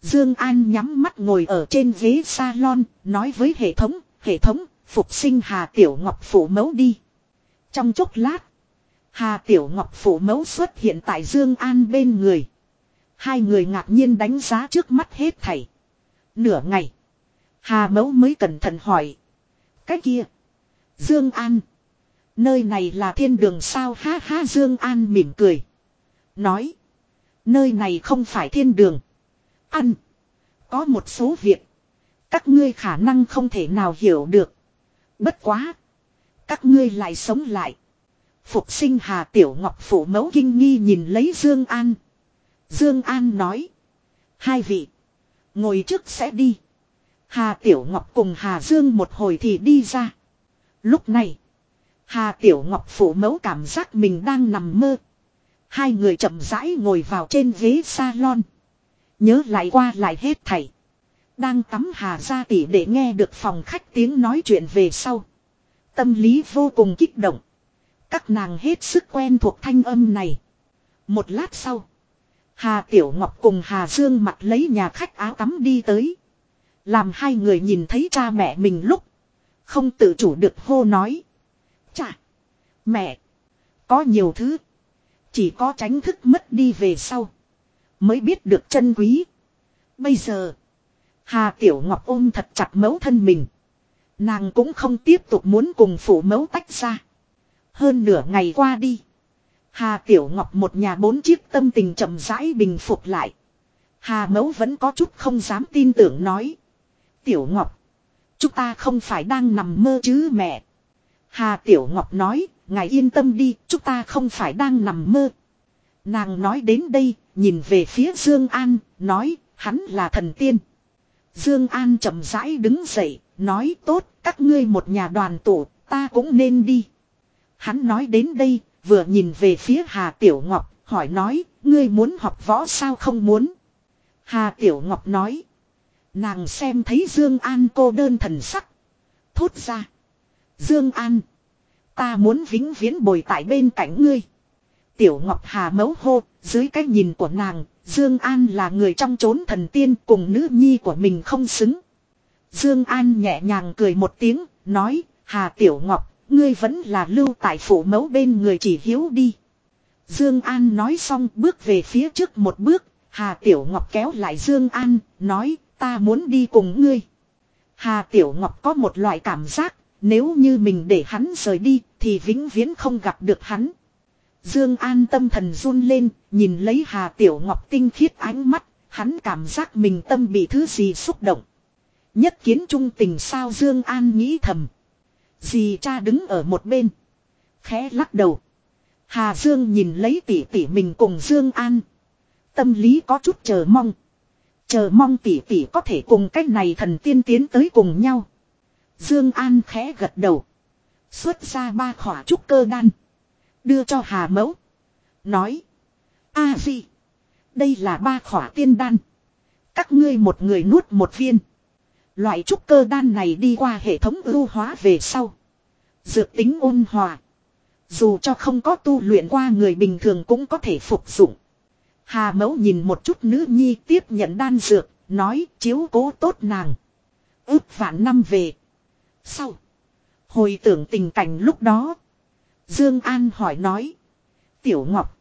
Dương An nhắm mắt ngồi ở trên ghế salon. Nói với hệ thống. Hệ thống. Phục sinh Hà Tiểu Ngọc phủ mẫu đi. Trong chốc lát. Hà Tiểu Ngọc phủ mẫu xuất hiện tại Dương An bên người. Hai người ngạc nhiên đánh giá trước mắt hết thảy. Nửa ngày. Hà mẫu mới cẩn thận hỏi. Cái kia. Dương An. Nơi này là thiên đường sao ha ha, Dương An mỉm cười. Nói. Nơi này không phải thiên đường. Ăn. Có một số việc. Các ngươi khả năng không thể nào hiểu được. Bất quá. Các ngươi lại sống lại. Phục sinh Hà Tiểu Ngọc phủ mẫu kinh nghi nhìn lấy Dương An. Dương An nói. Hai vị. Ngồi trước sẽ đi. Hà Tiểu Ngọc cùng Hà Dương một hồi thì đi ra. Lúc này. Hà Tiểu Ngọc phủ mẫu cảm giác mình đang nằm mơ. Hai người chậm rãi ngồi vào trên ghế salon. Nhớ lại qua lại hết thảy. Đang tắm Hà ra tỷ để nghe được phòng khách tiếng nói chuyện về sau. Tâm lý vô cùng kích động. Các nàng hết sức quen thuộc thanh âm này. Một lát sau. Hà Tiểu Ngọc cùng Hà Dương mặt lấy nhà khách áo tắm đi tới. Làm hai người nhìn thấy cha mẹ mình lúc. Không tự chủ được hô nói. Cha. Mẹ. Có nhiều thứ. Chỉ có tránh thức mất đi về sau. Mới biết được chân quý. Bây giờ. Hà Tiểu Ngọc ôm thật chặt mấu thân mình. Nàng cũng không tiếp tục muốn cùng phụ mấu tách ra. Hơn nửa ngày qua đi. Hà Tiểu Ngọc một nhà bốn chiếc tâm tình chậm rãi bình phục lại. Hà mẫu vẫn có chút không dám tin tưởng nói. Tiểu Ngọc. Chúng ta không phải đang nằm mơ chứ mẹ. Hà Tiểu Ngọc nói. Ngài yên tâm đi. Chúng ta không phải đang nằm mơ. Nàng nói đến đây. Nhìn về phía Dương An. Nói. Hắn là thần tiên. Dương An chậm rãi đứng dậy. Nói, tốt. Các ngươi một nhà đoàn tụ. Ta cũng nên đi. Hắn nói đến đây. Vừa nhìn về phía Hà Tiểu Ngọc. Hỏi nói. Ngươi muốn học võ sao không muốn. Hà Tiểu Ngọc nói. Nàng xem thấy Dương An cô đơn thần sắc. Thốt ra. Dương An. Ta muốn vĩnh viễn bồi tại bên cạnh ngươi. Tiểu Ngọc Hà mấu hô. Dưới cái nhìn của nàng. Dương An là người trong chốn thần tiên cùng nữ nhi của mình không xứng. Dương An nhẹ nhàng cười một tiếng. Nói. Hà Tiểu Ngọc. Ngươi vẫn là lưu tại phủ mẫu bên người chỉ hiếu đi. Dương An nói xong bước về phía trước một bước. Hà Tiểu Ngọc kéo lại Dương An. Nói ta muốn đi cùng ngươi. Hà Tiểu Ngọc có một loại cảm giác, nếu như mình để hắn rời đi, thì vĩnh viễn không gặp được hắn. Dương An tâm thần run lên, nhìn lấy Hà Tiểu Ngọc tinh khiết ánh mắt, hắn cảm giác mình tâm bị thứ gì xúc động. Nhất kiến trung tình sao Dương An nghĩ thầm. Dì cha đứng ở một bên. Khẽ lắc đầu. Hà Dương nhìn lấy tỷ tỷ mình cùng Dương An. Tâm lý có chút chờ mong. Chờ mong tỷ tỷ có thể cùng cách này thần tiên tiến tới cùng nhau. Dương An khẽ gật đầu. Xuất ra ba khỏa trúc cơ đan. Đưa cho Hà Mẫu. Nói. A gì. Đây là ba khỏa tiên đan. Các ngươi một người nuốt một viên. Loại trúc cơ đan này đi qua hệ thống ưu hóa về sau. Dược tính ôn hòa. Dù cho không có tu luyện qua người bình thường cũng có thể phục dụng. Hà mẫu nhìn một chút nữ nhi tiếp nhận đan dược, nói chiếu cố tốt nàng. Ước vạn năm về. Sau. Hồi tưởng tình cảnh lúc đó. Dương An hỏi nói. Tiểu Ngọc.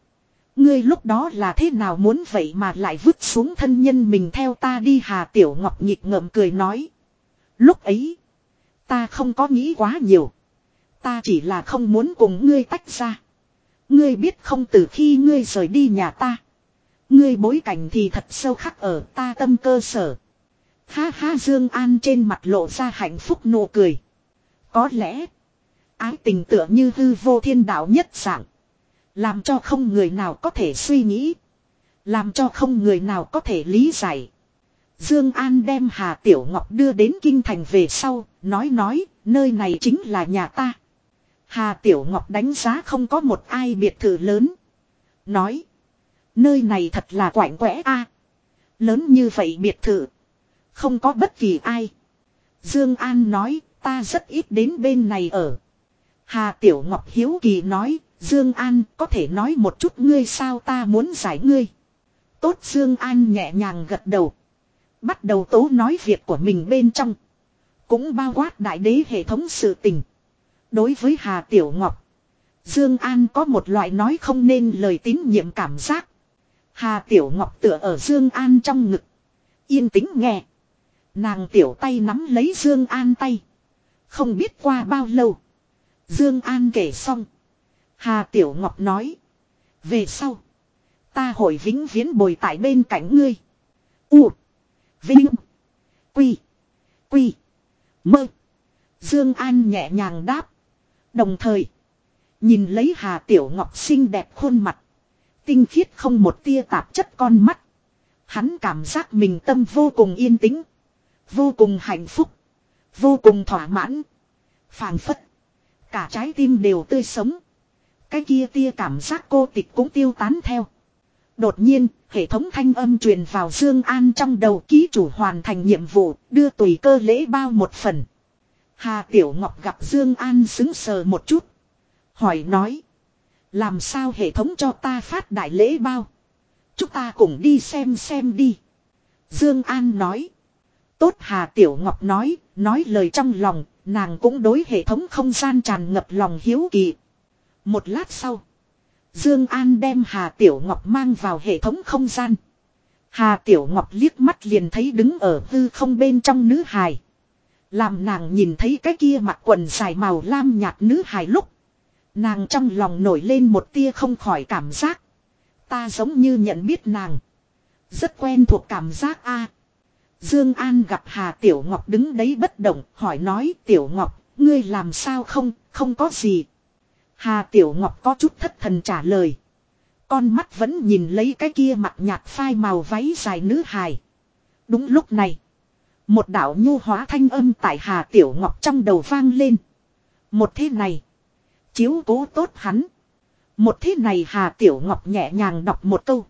Ngươi lúc đó là thế nào muốn vậy mà lại vứt xuống thân nhân mình theo ta đi Hà Tiểu Ngọc nhịp ngậm cười nói. Lúc ấy. Ta không có nghĩ quá nhiều. Ta chỉ là không muốn cùng ngươi tách ra. Ngươi biết không từ khi ngươi rời đi nhà ta. Ngươi bối cảnh thì thật sâu khắc ở ta tâm cơ sở. Ha ha, Dương An trên mặt lộ ra hạnh phúc nụ cười. Có lẽ. Ái tình tựa như hư vô thiên đạo nhất dạng. Làm cho không người nào có thể suy nghĩ. Làm cho không người nào có thể lý giải. Dương An đem Hà Tiểu Ngọc đưa đến Kinh Thành về sau, nói nói, nơi này chính là nhà ta. Hà Tiểu Ngọc đánh giá không có một ai biệt thự lớn. Nói. Nơi này thật là quạnh quẽ a Lớn như vậy biệt thự. Không có bất kỳ ai. Dương An nói, ta rất ít đến bên này ở. Hà Tiểu Ngọc Hiếu Kỳ nói, Dương An, có thể nói một chút ngươi sao ta muốn giải ngươi. Tốt Dương An nhẹ nhàng gật đầu. Bắt đầu tố nói việc của mình bên trong. Cũng bao quát đại đế hệ thống sự tình. Đối với Hà Tiểu Ngọc. Dương An có một loại nói không nên lời tín nhiệm cảm giác. Hà Tiểu Ngọc tựa ở Dương An trong ngực. Yên tĩnh nghe. Nàng tiểu tay nắm lấy Dương An tay. Không biết qua bao lâu. Dương An kể xong. Hà Tiểu Ngọc nói. Về sau. Ta hội vĩnh viễn bồi tại bên cạnh ngươi. U. Vinh. Quy. Quy. Mơ. Dương An nhẹ nhàng đáp. Đồng thời. Nhìn lấy Hà Tiểu Ngọc xinh đẹp khuôn mặt. Tinh khiết không một tia tạp chất con mắt. Hắn cảm giác mình tâm vô cùng yên tĩnh. Vô cùng hạnh phúc. Vô cùng thỏa mãn. phảng phất. Cả trái tim đều tươi sống. Cái kia tia cảm giác cô tịch cũng tiêu tán theo. Đột nhiên, hệ thống thanh âm truyền vào Dương An trong đầu ký chủ hoàn thành nhiệm vụ, đưa tùy cơ lễ bao một phần. Hà Tiểu Ngọc gặp Dương An sững sờ một chút. Hỏi nói. Làm sao hệ thống cho ta phát đại lễ bao? Chúng ta cùng đi xem xem đi. Dương An nói. Tốt Hà Tiểu Ngọc nói, nói lời trong lòng, nàng cũng đối hệ thống không gian tràn ngập lòng hiếu kỳ. Một lát sau, Dương An đem Hà Tiểu Ngọc mang vào hệ thống không gian. Hà Tiểu Ngọc liếc mắt liền thấy đứng ở hư không bên trong nữ hài. Làm nàng nhìn thấy cái kia mặc quần dài màu lam nhạt nữ hài lúc. Nàng trong lòng nổi lên một tia không khỏi cảm giác. Ta giống như nhận biết nàng. Rất quen thuộc cảm giác a. Dương An gặp Hà Tiểu Ngọc đứng đấy bất động, hỏi nói Tiểu Ngọc, ngươi làm sao không, không có gì. Hà Tiểu Ngọc có chút thất thần trả lời. Con mắt vẫn nhìn lấy cái kia mặt nhạt phai màu váy dài nữ hài. Đúng lúc này. Một đạo nhu hóa thanh âm tại Hà Tiểu Ngọc trong đầu vang lên. Một thế này. Chiếu cố tốt hắn. Một thế này Hà Tiểu Ngọc nhẹ nhàng đọc một câu.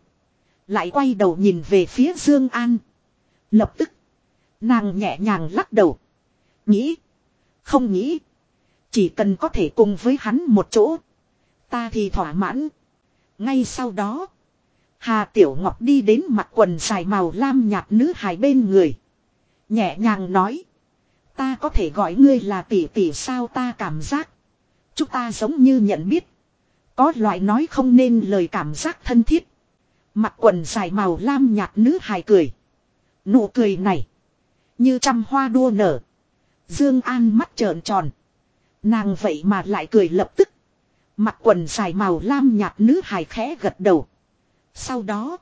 Lại quay đầu nhìn về phía Dương An. Lập tức. Nàng nhẹ nhàng lắc đầu. Nghĩ. Không nghĩ. Chỉ cần có thể cùng với hắn một chỗ. Ta thì thỏa mãn. Ngay sau đó. Hà Tiểu Ngọc đi đến mặt quần dài màu lam nhạt nữ hài bên người. Nhẹ nhàng nói. Ta có thể gọi ngươi là tỷ tỷ sao ta cảm giác. Chúng ta giống như nhận biết. Có loại nói không nên lời cảm giác thân thiết. Mặt quần dài màu lam nhạt nữ hài cười. Nụ cười này. Như trăm hoa đua nở. Dương An mắt trợn tròn. Nàng vậy mà lại cười lập tức. Mặt quần dài màu lam nhạt nữ hài khẽ gật đầu. Sau đó.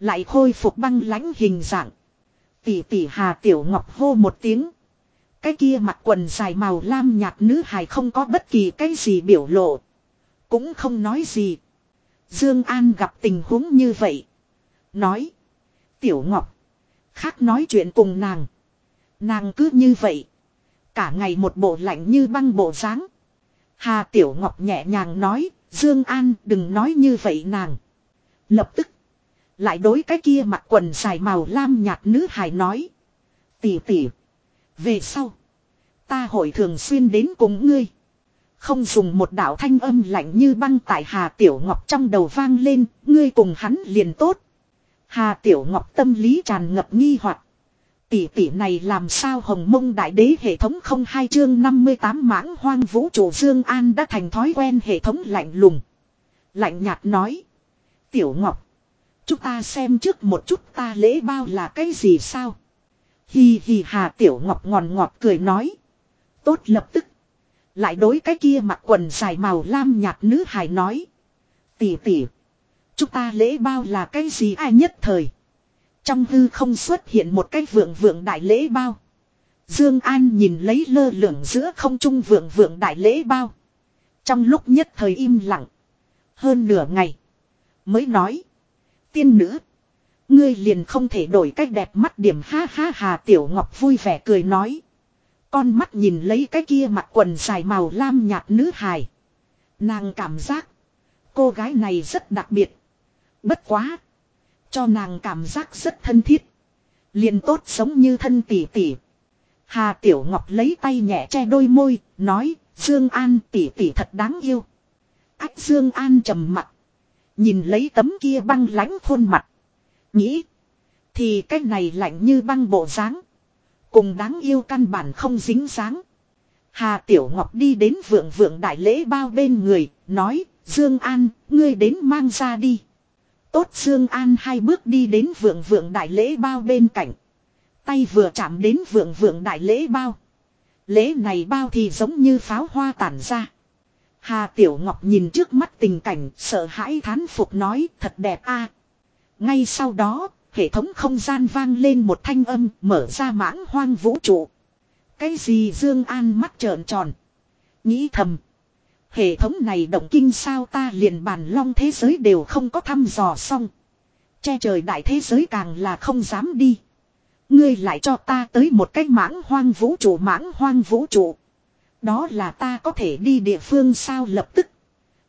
Lại khôi phục băng lãnh hình dạng. Tỷ tỷ Hà Tiểu Ngọc hô một tiếng. Cái kia mặt quần dài màu lam nhạt nữ hài không có bất kỳ cái gì biểu lộ. Cũng không nói gì. Dương An gặp tình huống như vậy. Nói. Tiểu Ngọc. Khác nói chuyện cùng nàng. Nàng cứ như vậy. Cả ngày một bộ lạnh như băng bộ dáng. Hà Tiểu Ngọc nhẹ nhàng nói. Dương An, đừng nói như vậy nàng. Lập tức. Lại đối cái kia mặc quần dài màu lam nhạt nữ hài nói. Tỷ tỷ. Về sau. Ta hội thường xuyên đến cùng ngươi. Không dùng một đạo thanh âm lạnh như băng tại Hà Tiểu Ngọc trong đầu vang lên. Ngươi cùng hắn liền tốt. Hà Tiểu Ngọc tâm lý tràn ngập nghi hoặc Tỷ tỷ này làm sao hồng mông đại đế hệ thống không hai chương 58 mãng hoang vũ trụ Dương An đã thành thói quen hệ thống lạnh lùng. Lạnh nhạt nói. Tiểu Ngọc. Chúng ta xem trước một chút ta lễ bao là cái gì sao? Hi hi hà Tiểu Ngọc ngòn ngọt cười nói. Tốt lập tức. Lại đối cái kia mặc quần dài màu lam nhạt nữ hài nói. Tỷ tỷ. Chúng ta lễ bao là cái gì ai nhất thời. Trong hư không xuất hiện một cái vượng vượng đại lễ bao. Dương An nhìn lấy lơ lửng giữa không trung vượng vượng đại lễ bao. Trong lúc nhất thời im lặng. Hơn nửa ngày. Mới nói. Tiên nữ. Ngươi liền không thể đổi cách đẹp mắt điểm ha ha hà tiểu ngọc vui vẻ cười nói. Con mắt nhìn lấy cái kia mặc quần dài màu lam nhạt nữ hài. Nàng cảm giác. Cô gái này rất đặc biệt. Bất quá. Cho nàng cảm giác rất thân thiết. liền tốt giống như thân tỷ tỷ. Hà Tiểu Ngọc lấy tay nhẹ che đôi môi, nói, Dương An tỷ tỷ thật đáng yêu. Ách Dương An trầm mặt. Nhìn lấy tấm kia băng lãnh khuôn mặt. Nghĩ. Thì cái này lạnh như băng bộ dáng Cùng đáng yêu căn bản không dính dáng. Hà Tiểu Ngọc đi đến vượng vượng đại lễ bao bên người, nói, Dương An, ngươi đến mang ra đi. Tốt Dương An hai bước đi đến vượng vượng đại lễ bao bên cạnh. Tay vừa chạm đến vượng vượng đại lễ bao. Lễ này bao thì giống như pháo hoa tản ra. Hà Tiểu Ngọc nhìn trước mắt tình cảnh sợ hãi thán phục nói thật đẹp a. Ngay sau đó, hệ thống không gian vang lên một thanh âm mở ra mãng hoang vũ trụ. Cái gì Dương An mắt trợn tròn. Nghĩ thầm. Hệ thống này động kinh sao ta liền bàn long thế giới đều không có thăm dò xong. Che trời đại thế giới càng là không dám đi. Ngươi lại cho ta tới một cái mãng hoang vũ trụ, mãng hoang vũ trụ. Đó là ta có thể đi địa phương sao lập tức.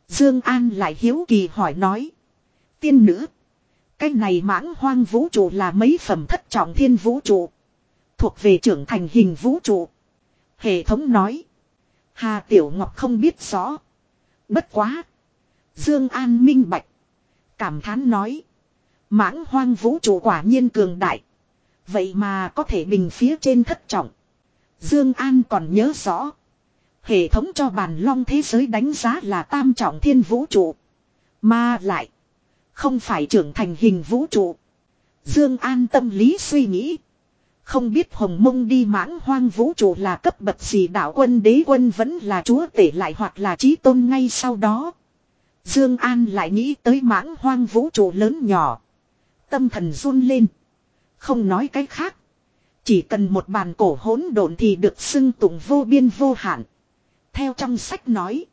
Dương An lại hiếu kỳ hỏi nói. Tiên nữ. Cái này mãng hoang vũ trụ là mấy phẩm thất trọng thiên vũ trụ. Thuộc về trưởng thành hình vũ trụ. Hệ thống nói. Hà Tiểu Ngọc không biết rõ. Bất quá. Dương An minh bạch. Cảm thán nói. Mãng hoang vũ trụ quả nhiên cường đại. Vậy mà có thể bình phía trên thất trọng. Dương An còn nhớ rõ. Hệ thống cho bàn long thế giới đánh giá là tam trọng thiên vũ trụ. Mà lại. Không phải trưởng thành hình vũ trụ. Dương An tâm lý suy nghĩ. Không biết hồng mông đi mãng hoang vũ trụ là cấp bậc gì, đạo quân đế quân vẫn là chúa tể lại hoặc là trí tôn ngay sau đó. Dương An lại nghĩ tới mãng hoang vũ trụ lớn nhỏ. Tâm thần run lên. Không nói cái khác. Chỉ cần một bàn cổ hỗn độn thì được xưng tụng vô biên vô hạn. Theo trong sách nói.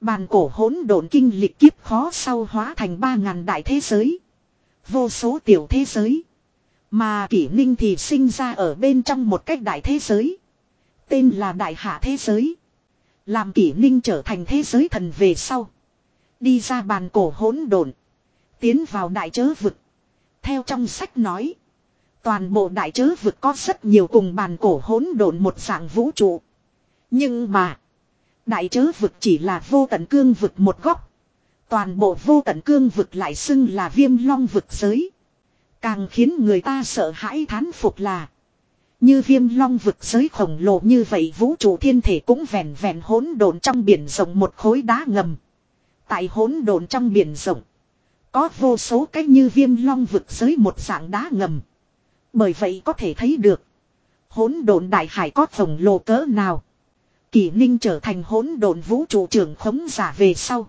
Bàn cổ hỗn độn kinh lịch kiếp khó sau hóa thành ba ngàn đại thế giới. Vô số tiểu thế giới. Mà kỷ ninh thì sinh ra ở bên trong một cách đại thế giới. Tên là đại hạ thế giới. Làm kỷ ninh trở thành thế giới thần về sau. Đi ra bàn cổ hỗn độn. Tiến vào đại chớ vực. Theo trong sách nói. Toàn bộ đại chớ vực có rất nhiều cùng bàn cổ hỗn độn một dạng vũ trụ. Nhưng mà. Đại chớ vực chỉ là vô tận cương vực một góc. Toàn bộ vô tận cương vực lại xưng là viêm long vực giới. Càng khiến người ta sợ hãi thán phục là. Như viêm long vực giới khổng lồ như vậy vũ trụ thiên thể cũng vẹn vẹn hỗn độn trong biển rộng một khối đá ngầm. Tại hỗn độn trong biển rộng. Có vô số cái như viêm long vực giới một dạng đá ngầm. Bởi vậy có thể thấy được. Hỗn độn đại hải có khổng lồ cỡ nào. Kỷ ninh trở thành hỗn độn vũ trụ trưởng khống giả về sau.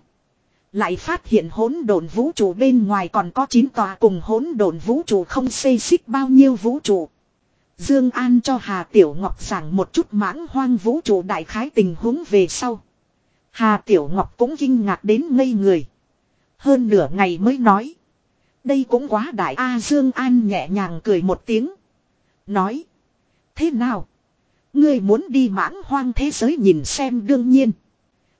Lại phát hiện hỗn độn vũ trụ bên ngoài còn có 9 tòa cùng hỗn độn vũ trụ không xây xích bao nhiêu vũ trụ. Dương An cho Hà Tiểu Ngọc giảng một chút mãng hoang vũ trụ đại khái tình huống về sau. Hà Tiểu Ngọc cũng kinh ngạc đến ngây người. Hơn nửa ngày mới nói. Đây cũng quá đại A Dương An nhẹ nhàng cười một tiếng. Nói. Thế nào? Ngươi muốn đi mãng hoang thế giới nhìn xem đương nhiên.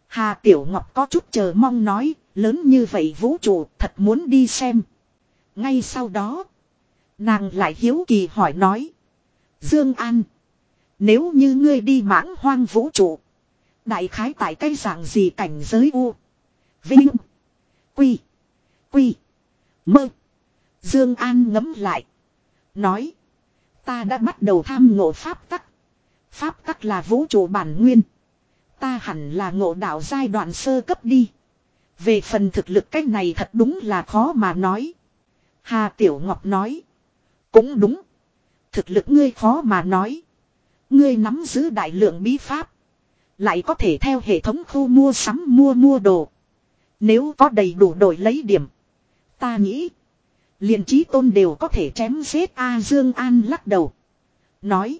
Hà Tiểu Ngọc có chút chờ mong nói, lớn như vậy vũ trụ thật muốn đi xem. Ngay sau đó, nàng lại hiếu kỳ hỏi nói. Dương An, nếu như ngươi đi mãng hoang vũ trụ, đại khái tại cái dạng gì cảnh giới u, vinh, quy, quy, mơ. Dương An ngấm lại, nói, ta đã bắt đầu tham ngộ pháp tắc. Pháp tắc là vũ trụ bản nguyên. Ta hẳn là ngộ đạo giai đoạn sơ cấp đi. Về phần thực lực cách này thật đúng là khó mà nói. Hà Tiểu Ngọc nói. Cũng đúng. Thực lực ngươi khó mà nói. Ngươi nắm giữ đại lượng bí pháp. Lại có thể theo hệ thống khu mua sắm mua mua đồ. Nếu có đầy đủ đổi lấy điểm. Ta nghĩ. liền trí tôn đều có thể chém giết A Dương An lắc đầu. Nói.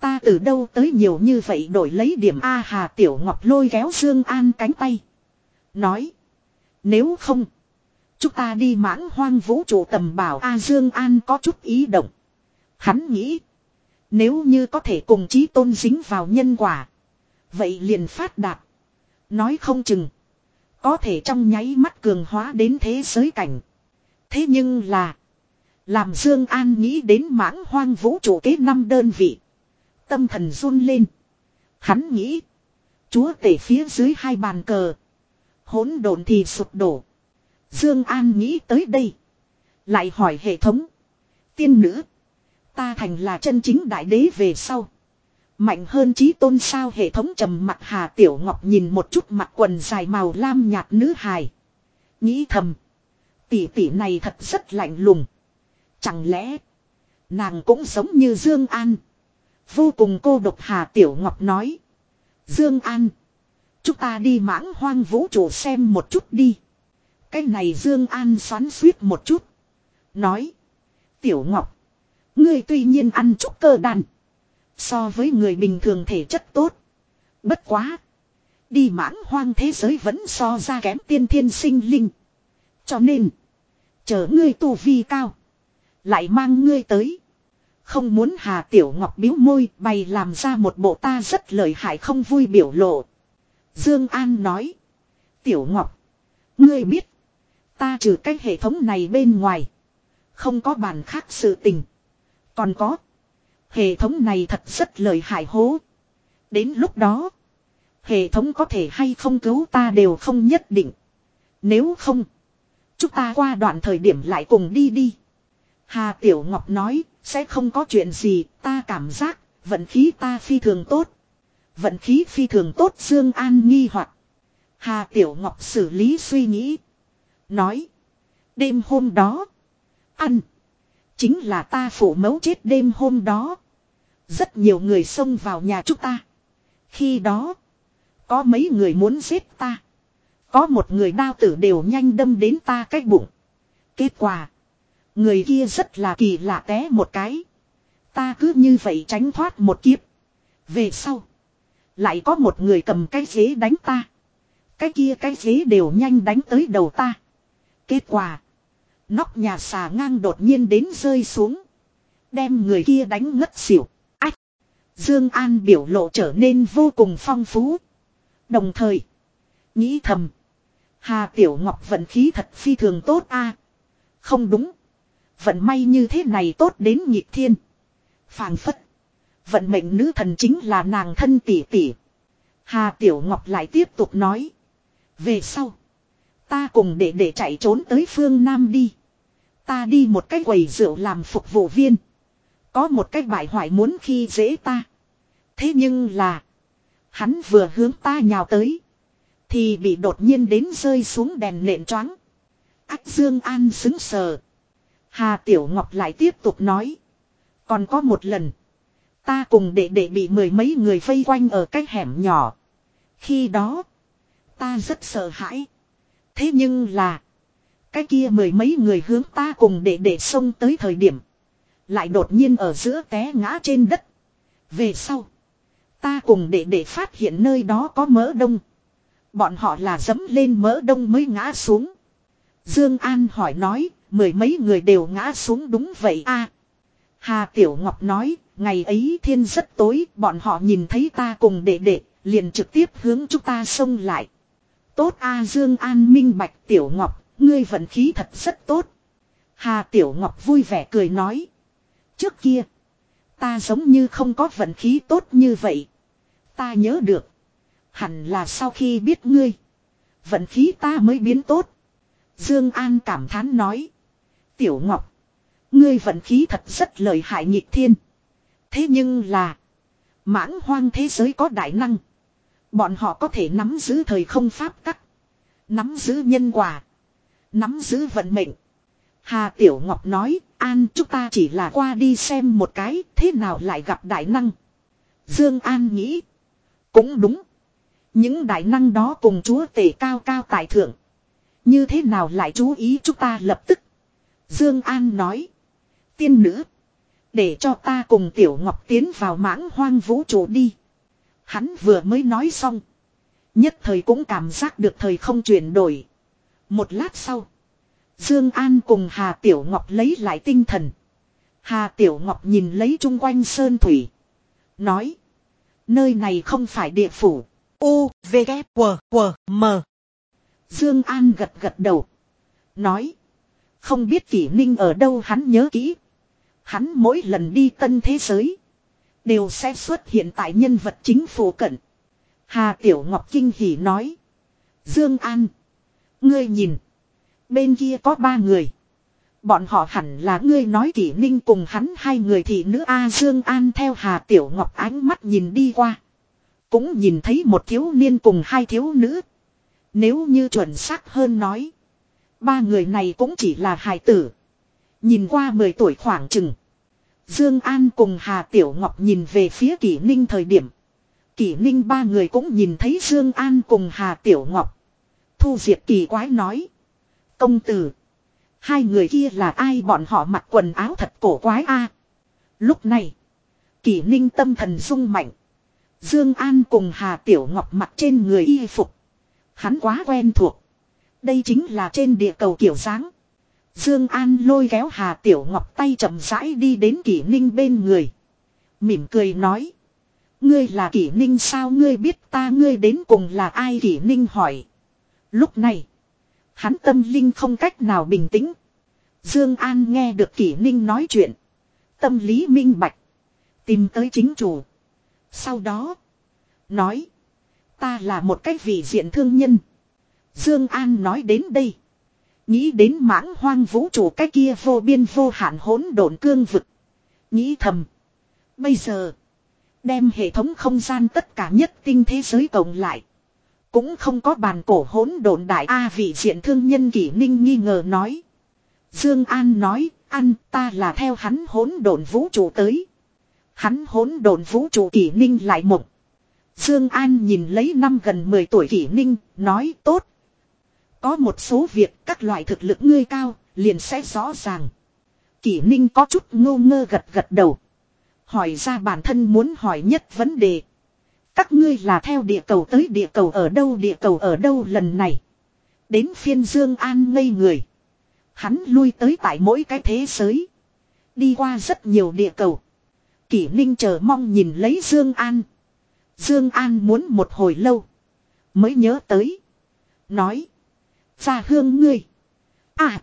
Ta từ đâu tới nhiều như vậy đổi lấy điểm A Hà Tiểu Ngọc lôi kéo Dương An cánh tay. Nói. Nếu không. Chúng ta đi mãng hoang vũ trụ tầm bảo A Dương An có chút ý động. Hắn nghĩ. Nếu như có thể cùng chí tôn dính vào nhân quả. Vậy liền phát đạt. Nói không chừng. Có thể trong nháy mắt cường hóa đến thế giới cảnh. Thế nhưng là. Làm Dương An nghĩ đến mãng hoang vũ trụ kế năm đơn vị. Tâm thần run lên. Hắn nghĩ. Chúa tể phía dưới hai bàn cờ. Hỗn độn thì sụp đổ. Dương An nghĩ tới đây. Lại hỏi hệ thống. Tiên nữ. Ta thành là chân chính đại đế về sau. Mạnh hơn trí tôn sao hệ thống trầm mặt Hà Tiểu Ngọc nhìn một chút mặt quần dài màu lam nhạt nữ hài. Nghĩ thầm. Tỷ tỷ này thật rất lạnh lùng. Chẳng lẽ. Nàng cũng giống như Dương An. Vô cùng cô độc Hà Tiểu Ngọc nói. Dương An. Chúng ta đi mãng hoang vũ trụ xem một chút đi. Cái này Dương An xoắn suýt một chút. Nói. Tiểu Ngọc. Ngươi tuy nhiên ăn chút cơ đàn. So với người bình thường thể chất tốt. Bất quá. Đi mãng hoang thế giới vẫn so ra kém tiên thiên sinh linh. Cho nên. Chờ ngươi tu vi cao. Lại mang ngươi tới. Không muốn Hà Tiểu Ngọc biếu môi, bày làm ra một bộ ta rất lợi hại không vui biểu lộ. Dương An nói. Tiểu Ngọc. Ngươi biết. Ta trừ cái hệ thống này bên ngoài. Không có bàn khác sự tình. Còn có. Hệ thống này thật rất lợi hại hố. Đến lúc đó. Hệ thống có thể hay không cứu ta đều không nhất định. Nếu không. Chúng ta qua đoạn thời điểm lại cùng đi đi. Hà Tiểu Ngọc nói, sẽ không có chuyện gì, ta cảm giác, vận khí ta phi thường tốt. Vận khí phi thường tốt Dương An nghi hoặc Hà Tiểu Ngọc xử lý suy nghĩ. Nói. Đêm hôm đó. Ăn. Chính là ta phủ mẫu chết đêm hôm đó. Rất nhiều người xông vào nhà chúng ta. Khi đó. Có mấy người muốn giết ta. Có một người đao tử đều nhanh đâm đến ta cái bụng. Kết quả. Người kia rất là kỳ lạ té một cái. Ta cứ như vậy tránh thoát một kiếp. Về sau. Lại có một người cầm cái ghế đánh ta. Cái kia cái ghế đều nhanh đánh tới đầu ta. Kết quả. Nóc nhà xà ngang đột nhiên đến rơi xuống. Đem người kia đánh ngất xỉu. Ách. Dương An biểu lộ trở nên vô cùng phong phú. Đồng thời. Nghĩ thầm. Hà Tiểu Ngọc vận khí thật phi thường tốt a. Không đúng. Vận may như thế này tốt đến nhịp thiên. Phàng phất. Vận mệnh nữ thần chính là nàng thân tỷ tỷ. Hà Tiểu Ngọc lại tiếp tục nói. Về sau. Ta cùng để để chạy trốn tới phương Nam đi. Ta đi một cái quầy rượu làm phục vụ viên. Có một cái bại hoại muốn khi dễ ta. Thế nhưng là. Hắn vừa hướng ta nhào tới. Thì bị đột nhiên đến rơi xuống đèn nện choáng. Ách Dương An xứng sờ. Hà Tiểu Ngọc lại tiếp tục nói. Còn có một lần. Ta cùng đệ đệ bị mười mấy người vây quanh ở cái hẻm nhỏ. Khi đó. Ta rất sợ hãi. Thế nhưng là. Cái kia mười mấy người hướng ta cùng đệ đệ xông tới thời điểm. Lại đột nhiên ở giữa té ngã trên đất. Về sau. Ta cùng đệ đệ phát hiện nơi đó có mỡ đông. Bọn họ là dẫm lên mỡ đông mới ngã xuống. Dương An hỏi nói, mười mấy người đều ngã xuống đúng vậy a. Hà Tiểu Ngọc nói, ngày ấy thiên rất tối, bọn họ nhìn thấy ta cùng đệ đệ, liền trực tiếp hướng chúng ta xông lại. Tốt a Dương An minh bạch Tiểu Ngọc, ngươi vận khí thật rất tốt. Hà Tiểu Ngọc vui vẻ cười nói. Trước kia, ta giống như không có vận khí tốt như vậy. Ta nhớ được. Hẳn là sau khi biết ngươi. Vận khí ta mới biến tốt. Dương An cảm thán nói. Tiểu Ngọc. Ngươi vận khí thật rất lợi hại nhịp thiên. Thế nhưng là. Mãng hoang thế giới có đại năng. Bọn họ có thể nắm giữ thời không pháp tắc. Nắm giữ nhân quả. Nắm giữ vận mệnh. Hà Tiểu Ngọc nói, An chúng ta chỉ là qua đi xem một cái, thế nào lại gặp đại năng. Dương An nghĩ. Cũng đúng. Những đại năng đó cùng chúa tể cao cao tại thượng. Như thế nào lại chú ý chúng ta lập tức. Dương An nói. Tiên nữ. Để cho ta cùng Tiểu Ngọc tiến vào mãng hoang vũ trụ đi. Hắn vừa mới nói xong. Nhất thời cũng cảm giác được thời không chuyển đổi. Một lát sau. Dương An cùng Hà Tiểu Ngọc lấy lại tinh thần. Hà Tiểu Ngọc nhìn lấy chung quanh sơn thủy. Nói. Nơi này không phải địa phủ. U, V, K, W, W, M. Dương An gật gật đầu. Nói. Không biết kỷ ninh ở đâu hắn nhớ kỹ. Hắn mỗi lần đi tân thế giới. Đều sẽ xuất hiện tại nhân vật chính phủ cận. Hà Tiểu Ngọc Kinh hỉ nói. Dương An. Ngươi nhìn. Bên kia có ba người. Bọn họ hẳn là ngươi nói kỷ ninh cùng hắn hai người thì nữ A Dương An theo Hà Tiểu Ngọc ánh mắt nhìn đi qua. Cũng nhìn thấy một thiếu niên cùng hai thiếu nữ. Nếu như chuẩn xác hơn nói. Ba người này cũng chỉ là hài tử. Nhìn qua 10 tuổi khoảng chừng. Dương An cùng Hà Tiểu Ngọc nhìn về phía Kỷ Ninh thời điểm. Kỷ Ninh ba người cũng nhìn thấy Dương An cùng Hà Tiểu Ngọc. Thu Diệp kỳ quái nói. Công tử. Hai người kia là ai bọn họ mặc quần áo thật cổ quái a Lúc này. Kỷ Ninh tâm thần rung mạnh. Dương An cùng Hà Tiểu Ngọc mặc trên người y phục. Hắn quá quen thuộc. Đây chính là trên địa cầu kiểu dáng. Dương An lôi kéo Hà Tiểu Ngọc tay chậm rãi đi đến Kỷ Ninh bên người. Mỉm cười nói. Ngươi là Kỷ Ninh sao ngươi biết ta, ngươi đến cùng là ai Kỷ Ninh hỏi. Lúc này. Hắn tâm linh không cách nào bình tĩnh. Dương An nghe được Kỷ Ninh nói chuyện. Tâm lý minh bạch. Tìm tới chính chủ. Sau đó. Nói. Ta là một cái vị diện thương nhân. Dương An nói đến đây. Nghĩ đến mãng hoang vũ trụ cái kia vô biên vô hạn hỗn độn cương vực. Nghĩ thầm. Bây giờ. Đem hệ thống không gian tất cả nhất tinh thế giới cộng lại. Cũng không có bàn cổ hỗn độn đại A vị diện thương nhân kỷ ninh nghi ngờ nói. Dương An nói, ăn ta là theo hắn hỗn độn vũ trụ tới. Hắn hỗn độn vũ trụ kỷ ninh lại mộng. Dương An nhìn lấy năm gần 10 tuổi kỷ ninh, nói tốt. Có một số việc các loại thực lực ngươi cao, liền sẽ rõ ràng. Kỷ ninh có chút ngô ngơ gật gật đầu. Hỏi ra bản thân muốn hỏi nhất vấn đề. Các ngươi là theo địa cầu tới địa cầu ở đâu địa cầu ở đâu lần này. Đến phiên Dương An ngây người. Hắn lui tới tại mỗi cái thế giới. Đi qua rất nhiều địa cầu. Kỷ Ninh chờ mong nhìn lấy Dương An. Dương An muốn một hồi lâu. Mới nhớ tới. Nói. Gia hương ngươi. À.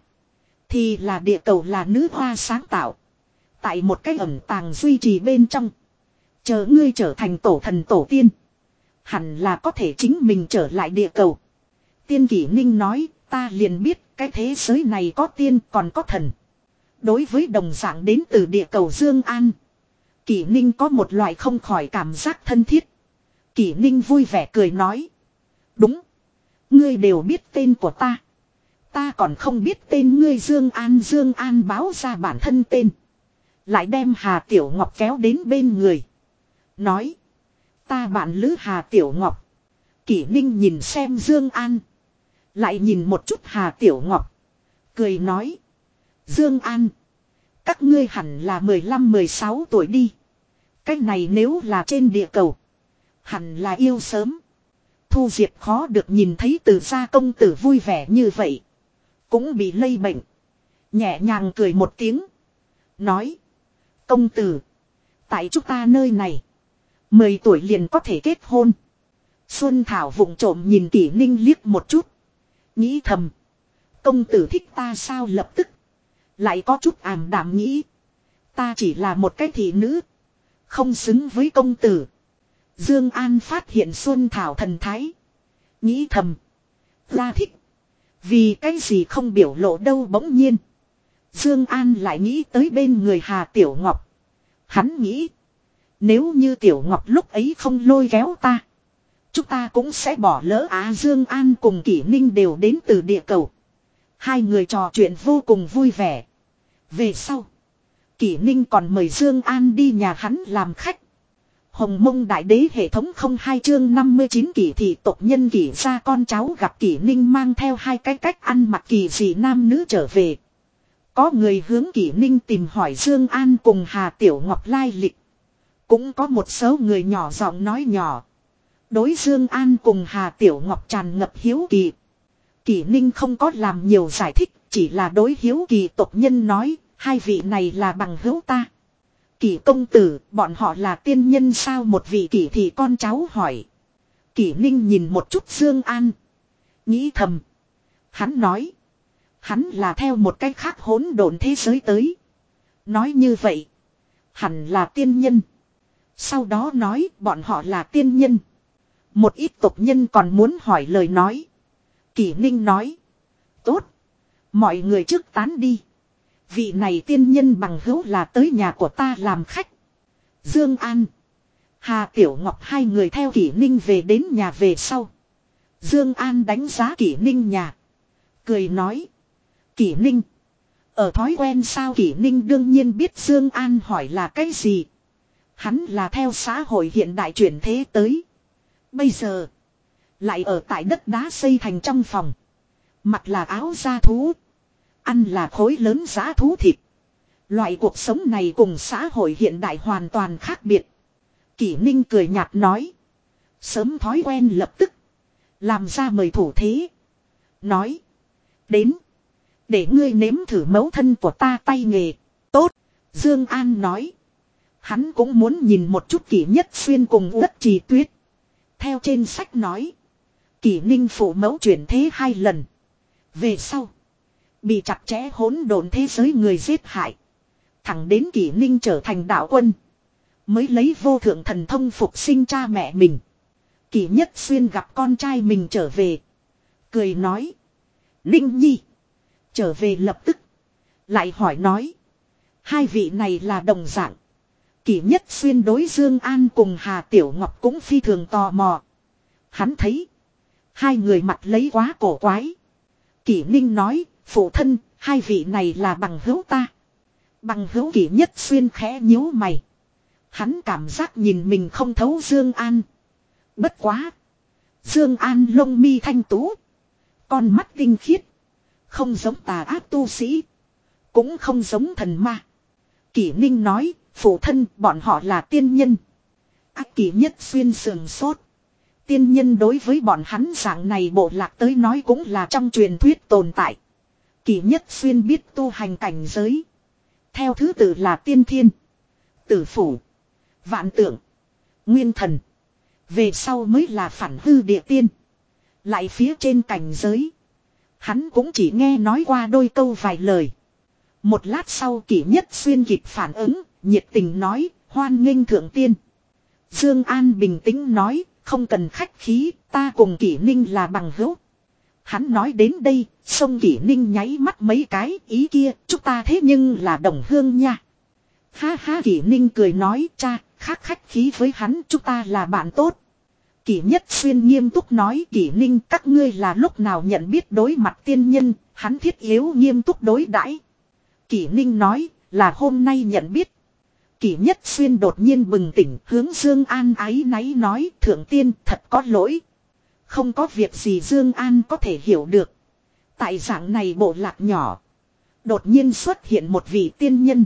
Thì là địa cầu là nữ hoa sáng tạo. Tại một cái ẩn tàng duy trì bên trong. Chờ ngươi trở thành tổ thần tổ tiên. Hẳn là có thể chính mình trở lại địa cầu. Tiên kỷ ninh nói, ta liền biết cái thế giới này có tiên còn có thần. Đối với đồng dạng đến từ địa cầu Dương An. Kỷ ninh có một loại không khỏi cảm giác thân thiết. Kỷ ninh vui vẻ cười nói. Đúng. Ngươi đều biết tên của ta. Ta còn không biết tên ngươi Dương An Dương An báo ra bản thân tên. Lại đem Hà Tiểu Ngọc kéo đến bên người. Nói. Ta bạn Lữ Hà Tiểu Ngọc. Kỷ Ninh nhìn xem Dương An. Lại nhìn một chút Hà Tiểu Ngọc. Cười nói. Dương An. Các ngươi hẳn là 15-16 tuổi đi. Cách này nếu là trên địa cầu. Hẳn là yêu sớm. Thu Diệp khó được nhìn thấy từ gia công tử vui vẻ như vậy. Cũng bị lây bệnh. Nhẹ nhàng cười một tiếng. Nói. Công tử. Tại chúng ta nơi này. Mười tuổi liền có thể kết hôn. Xuân Thảo vụng trộm nhìn kỷ ninh liếc một chút. Nghĩ thầm. Công tử thích ta sao lập tức. Lại có chút ảm đảm nghĩ. Ta chỉ là một cái thị nữ. Không xứng với công tử. Dương An phát hiện Xuân Thảo thần thái. Nghĩ thầm. Ra thích. Vì cái gì không biểu lộ đâu bỗng nhiên. Dương An lại nghĩ tới bên người Hà Tiểu Ngọc. Hắn nghĩ. Nếu như Tiểu Ngọc lúc ấy không lôi kéo ta. Chúng ta cũng sẽ bỏ lỡ Á Dương An cùng Kỷ Ninh đều đến từ địa cầu. Hai người trò chuyện vô cùng vui vẻ. Về sau. Kỷ Ninh còn mời Dương An đi nhà hắn làm khách. Hồng mông đại đế hệ thống không hai chương 59 kỷ thị tộc nhân kỷ ra con cháu gặp kỷ ninh mang theo hai cái cách ăn mặc kỳ gì nam nữ trở về. Có người hướng kỷ ninh tìm hỏi Dương An cùng Hà Tiểu Ngọc lai lịch. Cũng có một số người nhỏ giọng nói nhỏ. Đối Dương An cùng Hà Tiểu Ngọc tràn ngập hiếu kỳ. Kỷ Ninh không có làm nhiều giải thích, chỉ là đối hiếu kỳ tộc nhân nói, hai vị này là bằng hữu ta. Kỷ công tử, bọn họ là tiên nhân sao một vị kỷ thì con cháu hỏi. Kỷ Ninh nhìn một chút Dương An. Nghĩ thầm. Hắn nói. Hắn là theo một cách khác hỗn độn thế giới tới. Nói như vậy. Hẳn là tiên nhân. Sau đó nói bọn họ là tiên nhân. Một ít tộc nhân còn muốn hỏi lời nói. Kỷ Ninh nói. Tốt. Mọi người trước tán đi. Vị này tiên nhân bằng hữu là tới nhà của ta làm khách. Dương An. Hà Tiểu Ngọc hai người theo Kỷ Ninh về đến nhà về sau. Dương An đánh giá Kỷ Ninh nhà. Cười nói. Kỷ Ninh. Ở thói quen sao Kỷ Ninh đương nhiên biết Dương An hỏi là cái gì. Hắn là theo xã hội hiện đại chuyển thế tới. Bây giờ. Lại ở tại đất đá xây thành trong phòng. Mặc là áo da thú. Ăn là khối lớn giá thú thịt. Loại cuộc sống này cùng xã hội hiện đại hoàn toàn khác biệt. Kỷ Ninh cười nhạt nói. Sớm thói quen lập tức. Làm ra mời thủ thế. Nói. Đến. Để ngươi nếm thử mẫu thân của ta tay nghề. Tốt. Dương An nói. Hắn cũng muốn nhìn một chút kỷ nhất xuyên cùng đất trì tuyết. Theo trên sách nói. Kỷ ninh phụ mẫu chuyển thế hai lần. Về sau. Bị chặt chẽ hỗn độn thế giới người giết hại. Thẳng đến kỷ ninh trở thành đạo quân. Mới lấy vô thượng thần thông phục sinh cha mẹ mình. Kỷ nhất xuyên gặp con trai mình trở về. Cười nói. Ninh nhi. Trở về lập tức. Lại hỏi nói. Hai vị này là đồng dạng. Kỷ nhất xuyên đối Dương An cùng Hà Tiểu Ngọc cũng phi thường tò mò. Hắn thấy. Hai người mặt lấy quá cổ quái. Kỷ Ninh nói, phụ thân, hai vị này là bằng hữu ta. Bằng hữu kỷ nhất xuyên khẽ nhíu mày. Hắn cảm giác nhìn mình không thấu Dương An. Bất quá. Dương An lông mi thanh tú. Con mắt tinh khiết. Không giống tà ác tu sĩ. Cũng không giống thần ma. Kỷ Ninh nói, phụ thân bọn họ là tiên nhân. Ác kỷ nhất xuyên sườn sốt. Tiên nhân đối với bọn hắn dạng này bộ lạc tới nói cũng là trong truyền thuyết tồn tại. Kỷ nhất xuyên biết tu hành cảnh giới. Theo thứ tự là tiên thiên. Tử phủ. Vạn tượng. Nguyên thần. Về sau mới là phản hư địa tiên. Lại phía trên cảnh giới. Hắn cũng chỉ nghe nói qua đôi câu vài lời. Một lát sau kỷ nhất xuyên kịp phản ứng, nhiệt tình nói, hoan nghênh thượng tiên. Dương An bình tĩnh nói, không cần khách khí, ta cùng kỷ ninh là bằng hữu. Hắn nói đến đây, sông kỷ ninh nháy mắt mấy cái, ý kia, chúng ta thế nhưng là đồng hương nha. Ha ha kỷ ninh cười nói, cha, khác khách khí với hắn, chúng ta là bạn tốt. Kỷ nhất xuyên nghiêm túc nói kỷ ninh các ngươi là lúc nào nhận biết đối mặt tiên nhân, hắn thiết yếu nghiêm túc đối đãi. Kỷ ninh nói là hôm nay nhận biết. Kỷ nhất xuyên đột nhiên bừng tỉnh hướng Dương An ái náy nói thượng tiên thật có lỗi. Không có việc gì Dương An có thể hiểu được. Tại dạng này bộ lạc nhỏ. Đột nhiên xuất hiện một vị tiên nhân.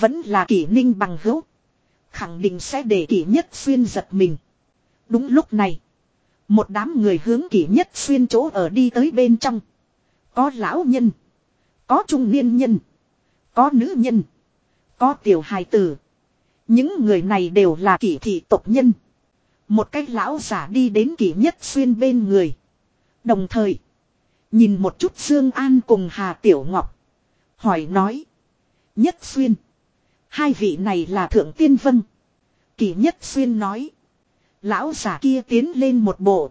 Vẫn là kỷ ninh bằng hữu. Khẳng định sẽ để kỷ nhất xuyên giật mình. Đúng lúc này. Một đám người hướng kỷ nhất xuyên chỗ ở đi tới bên trong. Có lão nhân. Có trung niên nhân. Có nữ nhân. Có tiểu hài tử. Những người này đều là kỷ thị tộc nhân. Một cách lão giả đi đến kỷ nhất xuyên bên người. Đồng thời. Nhìn một chút Dương An cùng Hà Tiểu Ngọc. Hỏi nói. Nhất xuyên. Hai vị này là thượng tiên vân. Kỷ nhất xuyên nói. Lão giả kia tiến lên một bộ.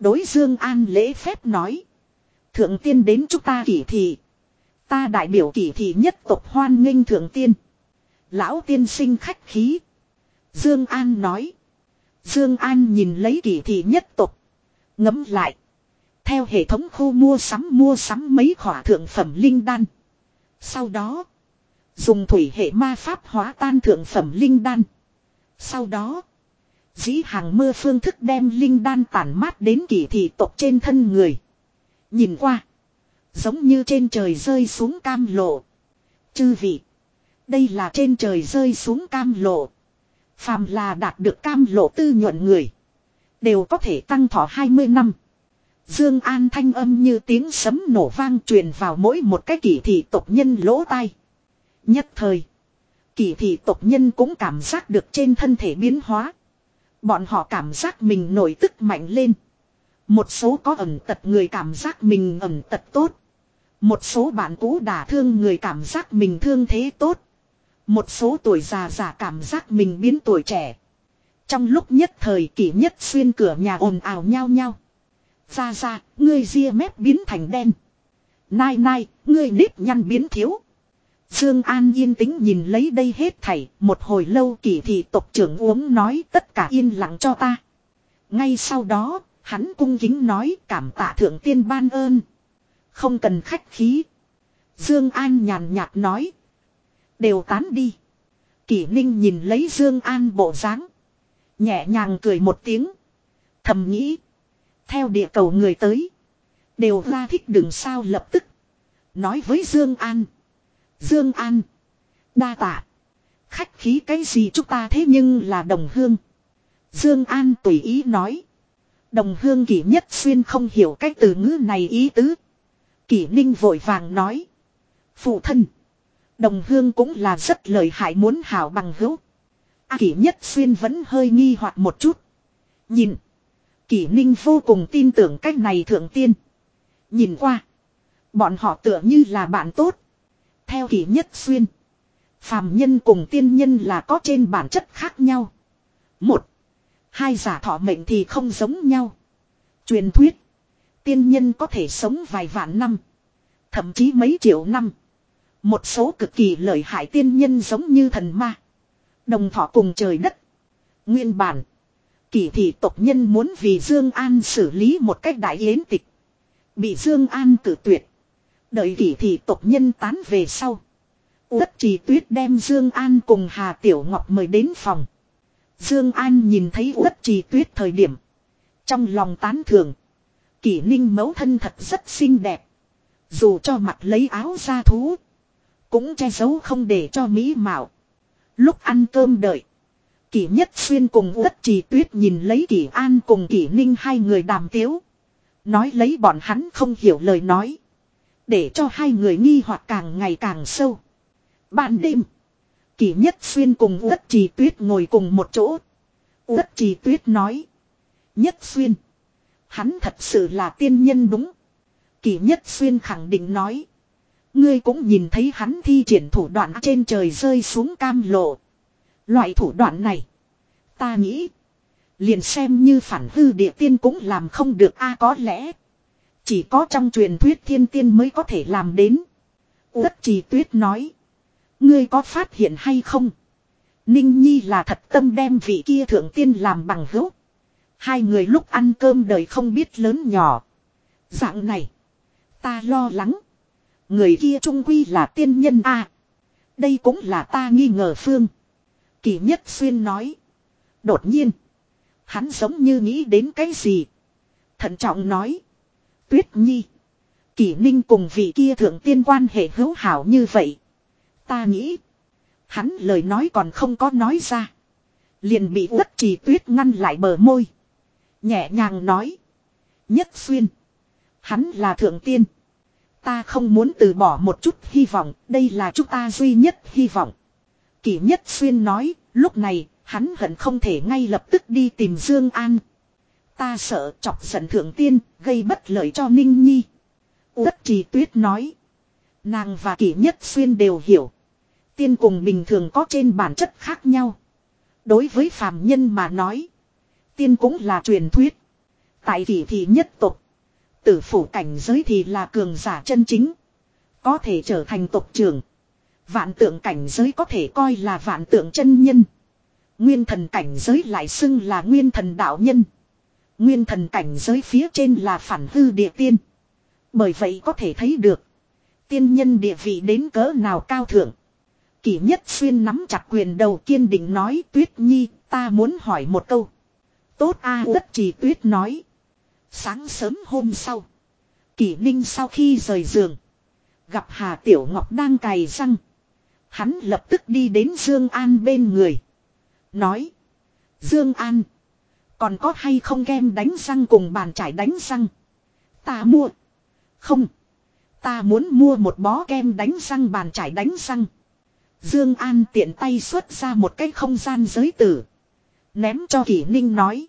Đối Dương An lễ phép nói. Thượng tiên đến chúng ta kỷ thị. Ta đại biểu kỷ thị nhất tộc hoan nghênh thượng tiên. Lão tiên sinh khách khí. Dương An nói. Dương An nhìn lấy kỳ thị nhất tộc. Ngấm lại. Theo hệ thống khu mua sắm mua sắm mấy khỏa thượng phẩm linh đan. Sau đó. Dùng thủy hệ ma pháp hóa tan thượng phẩm linh đan. Sau đó. Dĩ hàng mưa phương thức đem linh đan tản mát đến kỳ thị tộc trên thân người. Nhìn qua. Giống như trên trời rơi xuống cam lộ. Chư vị. Đây là trên trời rơi xuống cam lộ. Phàm là đạt được cam lộ tư nhuận người. Đều có thể tăng thọ 20 năm. Dương An thanh âm như tiếng sấm nổ vang truyền vào mỗi một cái kỳ thị tộc nhân lỗ tai. Nhất thời. Kỳ thị tộc nhân cũng cảm giác được trên thân thể biến hóa. Bọn họ cảm giác mình nổi tức mạnh lên. Một số có ẩn tật người cảm giác mình ẩn tật tốt. Một số bạn cũ đả thương người cảm giác mình thương thế tốt. Một số tuổi già giả cảm giác mình biến tuổi trẻ. Trong lúc nhất thời kỷ nhất xuyên cửa nhà ồn ào nhau nhau. Ra ra, ngươi ria mép biến thành đen. Nai nai, ngươi nếp nhăn biến thiếu. Dương An yên tĩnh nhìn lấy đây hết thảy, một hồi lâu kỳ thị tộc trưởng uống nói tất cả yên lặng cho ta. Ngay sau đó, hắn cung kính nói cảm tạ thượng tiên ban ơn. Không cần khách khí. Dương An nhàn nhạt nói. Đều tán đi. Kỷ Ninh nhìn lấy Dương An bộ dáng, nhẹ nhàng cười một tiếng, thầm nghĩ, theo địa cầu người tới, đều ra thích đừng sao lập tức nói với Dương An, Dương An. Đa tạ. Khách khí cái gì chúng ta thế nhưng là đồng hương. Dương An tùy ý nói. Đồng hương kỷ nhất xuyên không hiểu cái từ ngữ này ý tứ. Kỷ ninh vội vàng nói. Phụ thân. Đồng hương cũng là rất lợi hại muốn hảo bằng hữu. À, kỷ nhất xuyên vẫn hơi nghi hoặc một chút. Nhìn. Kỷ ninh vô cùng tin tưởng cách này thượng tiên. Nhìn qua. Bọn họ tựa như là bạn tốt. Theo kỷ nhất xuyên. Phàm nhân cùng tiên nhân là có trên bản chất khác nhau. Một. Hai giả thọ mệnh thì không giống nhau. Truyền thuyết. Tiên nhân có thể sống vài vạn năm. Thậm chí mấy triệu năm. Một số cực kỳ lợi hại tiên nhân giống như thần ma. Đồng thọ cùng trời đất. Nguyên bản. Kỳ thị tộc nhân muốn vì Dương An xử lý một cách đại yến tịch. Bị Dương An cử tuyệt. Đợi kỳ thị tộc nhân tán về sau. Tất trì tuyết đem Dương An cùng Hà Tiểu Ngọc mời đến phòng. Dương An nhìn thấy Uất trì tuyết thời điểm. Trong lòng tán thưởng. Kỷ ninh mẫu thân thật rất xinh đẹp. Dù cho mặt lấy áo da thú. Cũng che giấu không để cho mỹ mạo. Lúc ăn cơm đợi. Kỷ nhất xuyên cùng tất trì tuyết nhìn lấy kỷ an cùng kỷ ninh hai người đàm tiếu. Nói lấy bọn hắn không hiểu lời nói. Để cho hai người nghi hoặc càng ngày càng sâu. Ban đêm. Kỷ nhất xuyên cùng tất trì tuyết ngồi cùng một chỗ. tất trì tuyết nói. Nhất xuyên. Hắn thật sự là tiên nhân đúng. Kỷ nhất xuyên khẳng định nói. Ngươi cũng nhìn thấy hắn thi triển thủ đoạn trên trời rơi xuống cam lộ. Loại thủ đoạn này. Ta nghĩ. Liền xem như phản hư địa tiên cũng làm không được a, có lẽ. Chỉ có trong truyền thuyết thiên tiên mới có thể làm đến. tất trì tuyết nói. Ngươi có phát hiện hay không? Ninh Nhi là thật tâm đem vị kia thượng tiên làm bằng hữu. Hai người lúc ăn cơm đời không biết lớn nhỏ. Dạng này. Ta lo lắng. Người kia trung quy là tiên nhân a. đây cũng là ta nghi ngờ phương. Kỳ nhất xuyên nói. Đột nhiên. Hắn giống như nghĩ đến cái gì. Thận trọng nói. Tuyết nhi. Kỳ ninh cùng vị kia thượng tiên quan hệ hữu hảo như vậy. Ta nghĩ. Hắn lời nói còn không có nói ra. Liền bị uất trì tuyết ngăn lại bờ môi. Nhẹ nhàng nói. Nhất xuyên. Hắn là thượng tiên. Ta không muốn từ bỏ một chút hy vọng. Đây là chúng ta duy nhất hy vọng. Kỷ nhất xuyên nói. Lúc này, hắn hận không thể ngay lập tức đi tìm Dương An. Ta sợ chọc giận thượng tiên. Gây bất lợi cho Ninh Nhi. Đất trì tuyết nói. Nàng và kỷ nhất xuyên đều hiểu. Tiên cùng bình thường có trên bản chất khác nhau. Đối với phàm nhân mà nói. Tiên cũng là truyền thuyết. Tại kỷ thị nhất tục. Tử phủ cảnh giới thì là cường giả chân chính. Có thể trở thành tộc trưởng. Vạn tượng cảnh giới có thể coi là vạn tượng chân nhân. Nguyên thần cảnh giới lại xưng là nguyên thần đạo nhân. Nguyên thần cảnh giới phía trên là phản hư địa tiên. Bởi vậy có thể thấy được. Tiên nhân địa vị đến cỡ nào cao thượng. Kỷ nhất xuyên nắm chặt quyền đầu kiên định nói tuyết nhi ta muốn hỏi một câu. Tốt a à, đất trì tuyết nói. Sáng sớm hôm sau. Kỷ ninh sau khi rời giường. Gặp Hà Tiểu Ngọc đang cày răng. Hắn lập tức đi đến Dương An bên người. Nói. Dương An. Còn có hay không kem đánh răng cùng bàn chải đánh răng. Ta mua. Không. Ta muốn mua một bó kem đánh răng bàn chải đánh răng. Dương An tiện tay xuất ra một cái không gian giới tử. Ném cho Kỷ Ninh nói.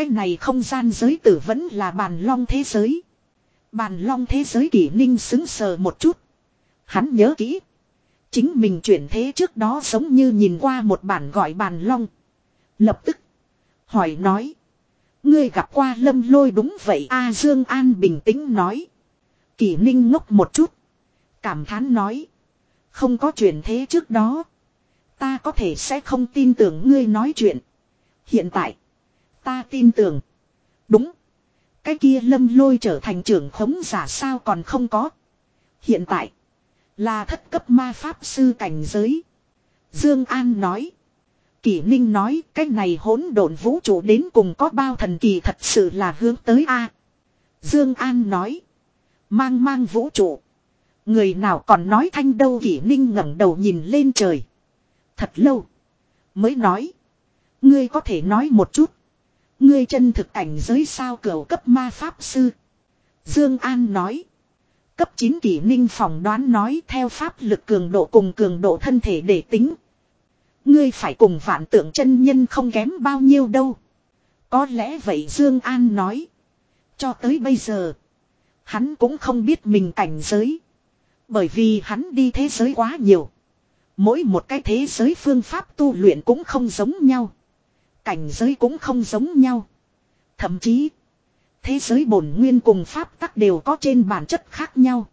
Cái này không gian giới tử vẫn là bàn long thế giới. Bàn long thế giới Kỷ Ninh xứng sờ một chút. Hắn nhớ kỹ. Chính mình chuyển thế trước đó giống như nhìn qua một bản gọi bàn long. Lập tức. Hỏi nói. Ngươi gặp qua lâm lôi đúng vậy A Dương An bình tĩnh nói. Kỷ Ninh ngốc một chút. Cảm thán nói. Không có chuyển thế trước đó. Ta có thể sẽ không tin tưởng ngươi nói chuyện. Hiện tại. Ta tin tưởng. Đúng. Cái kia lâm lôi trở thành trưởng khống giả sao còn không có. Hiện tại. Là thất cấp ma pháp sư cảnh giới. Dương An nói. Kỷ Ninh nói, cái này hỗn độn vũ trụ đến cùng có bao thần kỳ thật sự là hướng tới A. Dương An nói. Mang mang vũ trụ. Người nào còn nói thanh đâu kỷ ninh ngẩng đầu nhìn lên trời. Thật lâu. Mới nói. Ngươi có thể nói một chút. Ngươi chân thực cảnh giới sao cửu cấp ma pháp sư. Dương An nói. Cấp 9 kỷ ninh phỏng đoán nói theo pháp lực cường độ cùng cường độ thân thể để tính. Ngươi phải cùng vạn tượng chân nhân không kém bao nhiêu đâu. Có lẽ vậy Dương An nói. Cho tới bây giờ. Hắn cũng không biết mình cảnh giới. Bởi vì hắn đi thế giới quá nhiều. Mỗi một cái thế giới phương pháp tu luyện cũng không giống nhau. Cảnh giới cũng không giống nhau. Thậm chí, thế giới bổn nguyên cùng pháp tắc đều có trên bản chất khác nhau.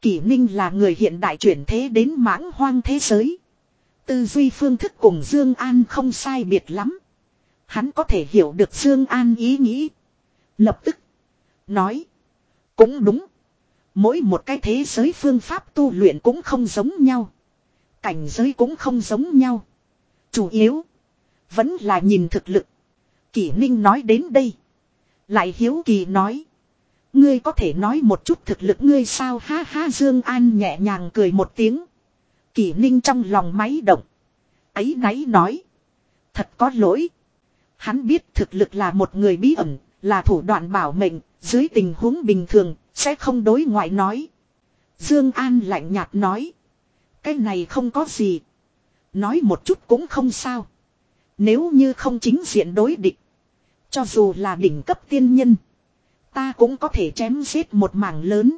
Kỷ Ninh là người hiện đại chuyển thế đến mãng hoang thế giới. Tư duy phương thức cùng Dương An không sai biệt lắm. Hắn có thể hiểu được Dương An ý nghĩ. Lập tức. Nói. Cũng đúng. Mỗi một cái thế giới phương pháp tu luyện cũng không giống nhau. Cảnh giới cũng không giống nhau. Chủ yếu. Vẫn là nhìn thực lực. Kỷ Ninh nói đến đây. Lại hiếu kỳ nói. Ngươi có thể nói một chút thực lực ngươi sao ha ha Dương An nhẹ nhàng cười một tiếng. Kỷ Ninh trong lòng máy động. Ấy náy nói. Thật có lỗi. Hắn biết thực lực là một người bí ẩn, là thủ đoạn bảo mệnh, dưới tình huống bình thường, sẽ không đối ngoại nói. Dương An lạnh nhạt nói. Cái này không có gì. Nói một chút cũng không sao. Nếu như không chính diện đối địch. Cho dù là đỉnh cấp tiên nhân. Ta cũng có thể chém giết một mảng lớn.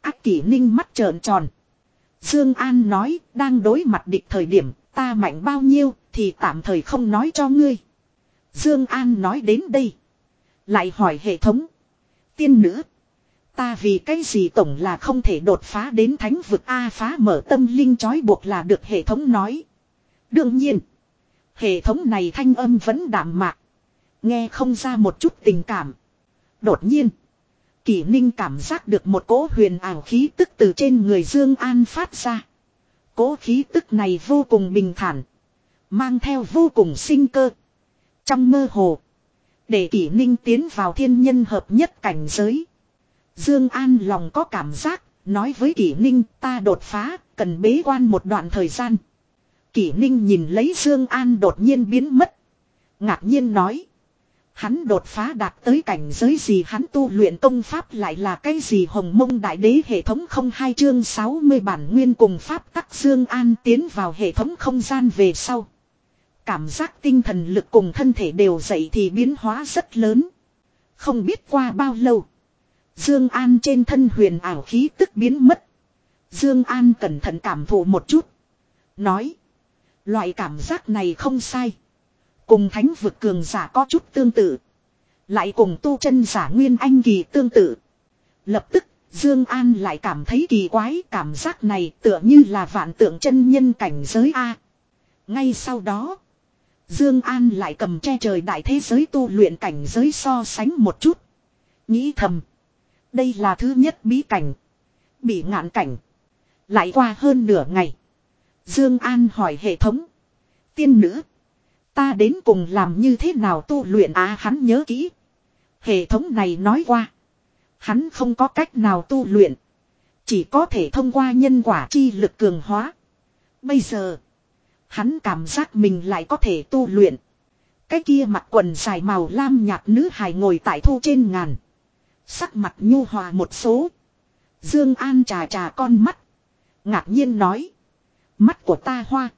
Ác kỷ ninh mắt trợn tròn. Dương An nói, đang đối mặt địch thời điểm, ta mạnh bao nhiêu, thì tạm thời không nói cho ngươi. Dương An nói đến đây. Lại hỏi hệ thống. Tiên nữ. Ta vì cái gì tổng là không thể đột phá đến thánh vực A phá mở tâm linh chói buộc là được hệ thống nói. Đương nhiên. Hệ thống này thanh âm vẫn đạm mạc. Nghe không ra một chút tình cảm. Đột nhiên. Kỷ ninh cảm giác được một cỗ huyền ảo khí tức từ trên người Dương An phát ra. Cỗ khí tức này vô cùng bình thản. Mang theo vô cùng sinh cơ. Trong mơ hồ. Để kỷ ninh tiến vào thiên nhân hợp nhất cảnh giới. Dương An lòng có cảm giác. Nói với kỷ ninh, ta đột phá. Cần bế quan một đoạn thời gian. Kỷ ninh nhìn lấy Dương An đột nhiên biến mất. Ngạc nhiên nói. Hắn đột phá đạt tới cảnh giới gì hắn tu luyện công pháp lại là cái gì hồng mông đại đế hệ thống không hai chương 60 bản nguyên cùng pháp tắc Dương An tiến vào hệ thống không gian về sau. Cảm giác tinh thần lực cùng thân thể đều dậy thì biến hóa rất lớn. Không biết qua bao lâu. Dương An trên thân huyền ảo khí tức biến mất. Dương An cẩn thận cảm thụ một chút. Nói. Loại cảm giác này không sai. Cùng thánh vực cường giả có chút tương tự. Lại cùng tu chân giả nguyên anh kỳ tương tự. Lập tức, Dương An lại cảm thấy kỳ quái cảm giác này tựa như là vạn tượng chân nhân cảnh giới A. Ngay sau đó, Dương An lại cầm che trời đại thế giới tu luyện cảnh giới so sánh một chút. Nghĩ thầm. Đây là thứ nhất bí cảnh. Bị ngạn cảnh. Lại qua hơn nửa ngày. Dương An hỏi hệ thống. Tiên nữ. Ta đến cùng làm như thế nào tu luyện à hắn nhớ kỹ. Hệ thống này nói qua. Hắn không có cách nào tu luyện. Chỉ có thể thông qua nhân quả chi lực cường hóa. Bây giờ. Hắn cảm giác mình lại có thể tu luyện. Cái kia mặc quần dài màu lam nhạt nữ hài ngồi tại thu trên ngàn. Sắc mặt nhu hòa một số. Dương An trà trà con mắt. Ngạc nhiên nói. Mắt của ta hoa.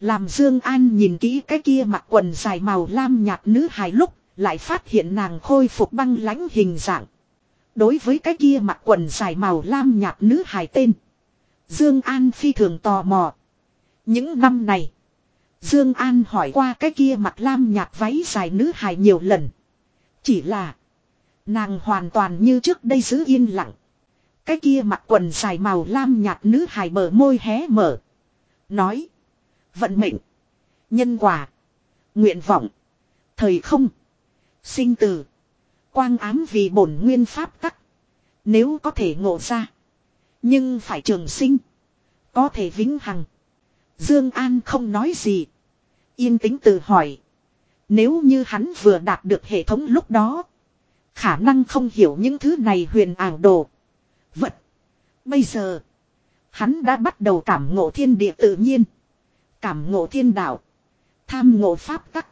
Làm Dương An nhìn kỹ cái kia mặc quần dài màu lam nhạt nữ hài lúc, lại phát hiện nàng khôi phục băng lãnh hình dạng. Đối với cái kia mặc quần dài màu lam nhạt nữ hài tên, Dương An phi thường tò mò. Những năm này, Dương An hỏi qua cái kia mặc lam nhạt váy dài nữ hài nhiều lần. Chỉ là nàng hoàn toàn như trước đây giữ yên lặng. Cái kia mặc quần dài màu lam nhạt nữ hài bờ môi hé mở, nói: Vận mệnh. Nhân quả. Nguyện vọng. Thời không. Sinh tử. Quang ám vì bổn nguyên pháp tắc. Nếu có thể ngộ ra. Nhưng phải trường sinh. Có thể vĩnh hằng. Dương An không nói gì. Yên tĩnh tự hỏi. Nếu như hắn vừa đạt được hệ thống lúc đó. Khả năng không hiểu những thứ này huyền ảo đồ. Vật. Bây giờ. Hắn đã bắt đầu cảm ngộ thiên địa tự nhiên. Cảm ngộ thiên đạo. Tham ngộ pháp tắc.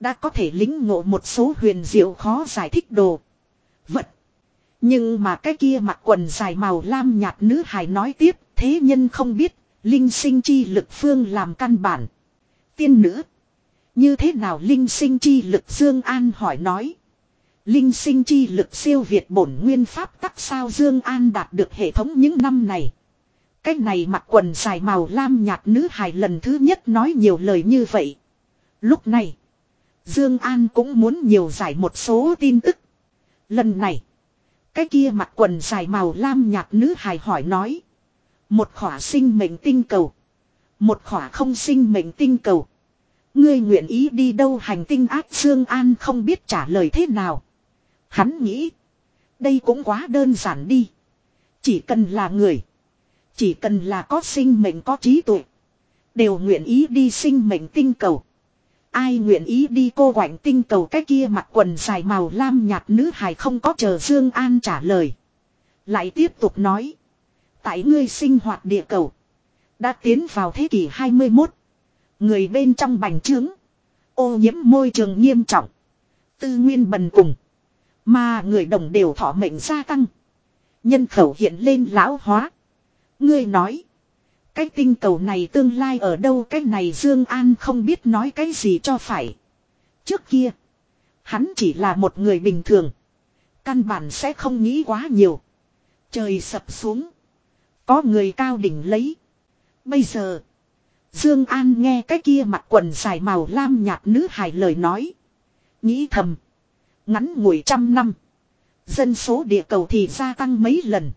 Đã có thể lính ngộ một số huyền diệu khó giải thích đồ. Vật. Nhưng mà cái kia mặc quần dài màu lam nhạt nữ hài nói tiếp. Thế nhân không biết. Linh sinh chi lực phương làm căn bản. Tiên nữ. Như thế nào linh sinh chi lực Dương An hỏi nói. Linh sinh chi lực siêu việt bổn nguyên pháp tắc sao Dương An đạt được hệ thống những năm này. Cái này mặc quần dài màu lam nhạt nữ hài lần thứ nhất nói nhiều lời như vậy. Lúc này, Dương An cũng muốn nhiều giải một số tin tức. Lần này, Cái kia mặt quần dài màu lam nhạt nữ hài hỏi nói. Một khỏa sinh mệnh tinh cầu. Một khỏa không sinh mệnh tinh cầu. Ngươi nguyện ý đi đâu hành tinh ác Dương An không biết trả lời thế nào. Hắn nghĩ. Đây cũng quá đơn giản đi. Chỉ cần là người. Chỉ cần là có sinh mệnh có trí tuệ. Đều nguyện ý đi sinh mệnh tinh cầu. Ai nguyện ý đi cô quạnh tinh cầu cái kia mặc quần dài màu lam nhạt nữ hài không có chờ Dương An trả lời. Lại tiếp tục nói. Tại ngươi sinh hoạt địa cầu. Đã tiến vào thế kỷ 21. Người bên trong bành trướng. Ô nhiễm môi trường nghiêm trọng. Tư nguyên bần cùng. Mà người đồng đều thọ mệnh gia tăng. Nhân khẩu hiện lên lão hóa. Ngươi nói. Cái tinh cầu này tương lai ở đâu cái này Dương An không biết nói cái gì cho phải. Trước kia. Hắn chỉ là một người bình thường. Căn bản sẽ không nghĩ quá nhiều. Trời sập xuống. Có người cao đỉnh lấy. Bây giờ. Dương An nghe cái kia mặc quần dài màu lam nhạt nữ hài lời nói. Nghĩ thầm. Ngắn ngủi trăm năm. Dân số địa cầu thì gia tăng mấy lần.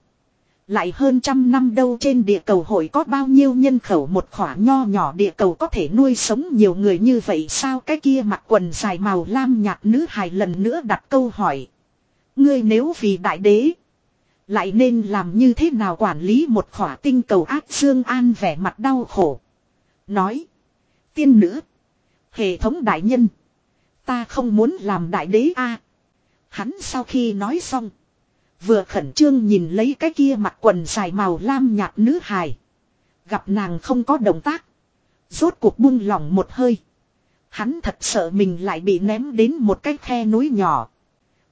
Lại hơn trăm năm đâu trên địa cầu hội có bao nhiêu nhân khẩu một khỏa nho nhỏ địa cầu có thể nuôi sống nhiều người như vậy sao cái kia mặc quần dài màu lam nhạt nữ hài lần nữa đặt câu hỏi. Ngươi nếu vì đại đế. Lại nên làm như thế nào quản lý một khỏa tinh cầu ác dương an vẻ mặt đau khổ. Nói. Tiên nữ. Hệ thống đại nhân. Ta không muốn làm đại đế a. Hắn sau khi nói xong. Vừa khẩn trương nhìn lấy cái kia mặt quần dài màu lam nhạt nữ hài. Gặp nàng không có động tác. Rốt cuộc buông lỏng một hơi. Hắn thật sợ mình lại bị ném đến một cái khe núi nhỏ.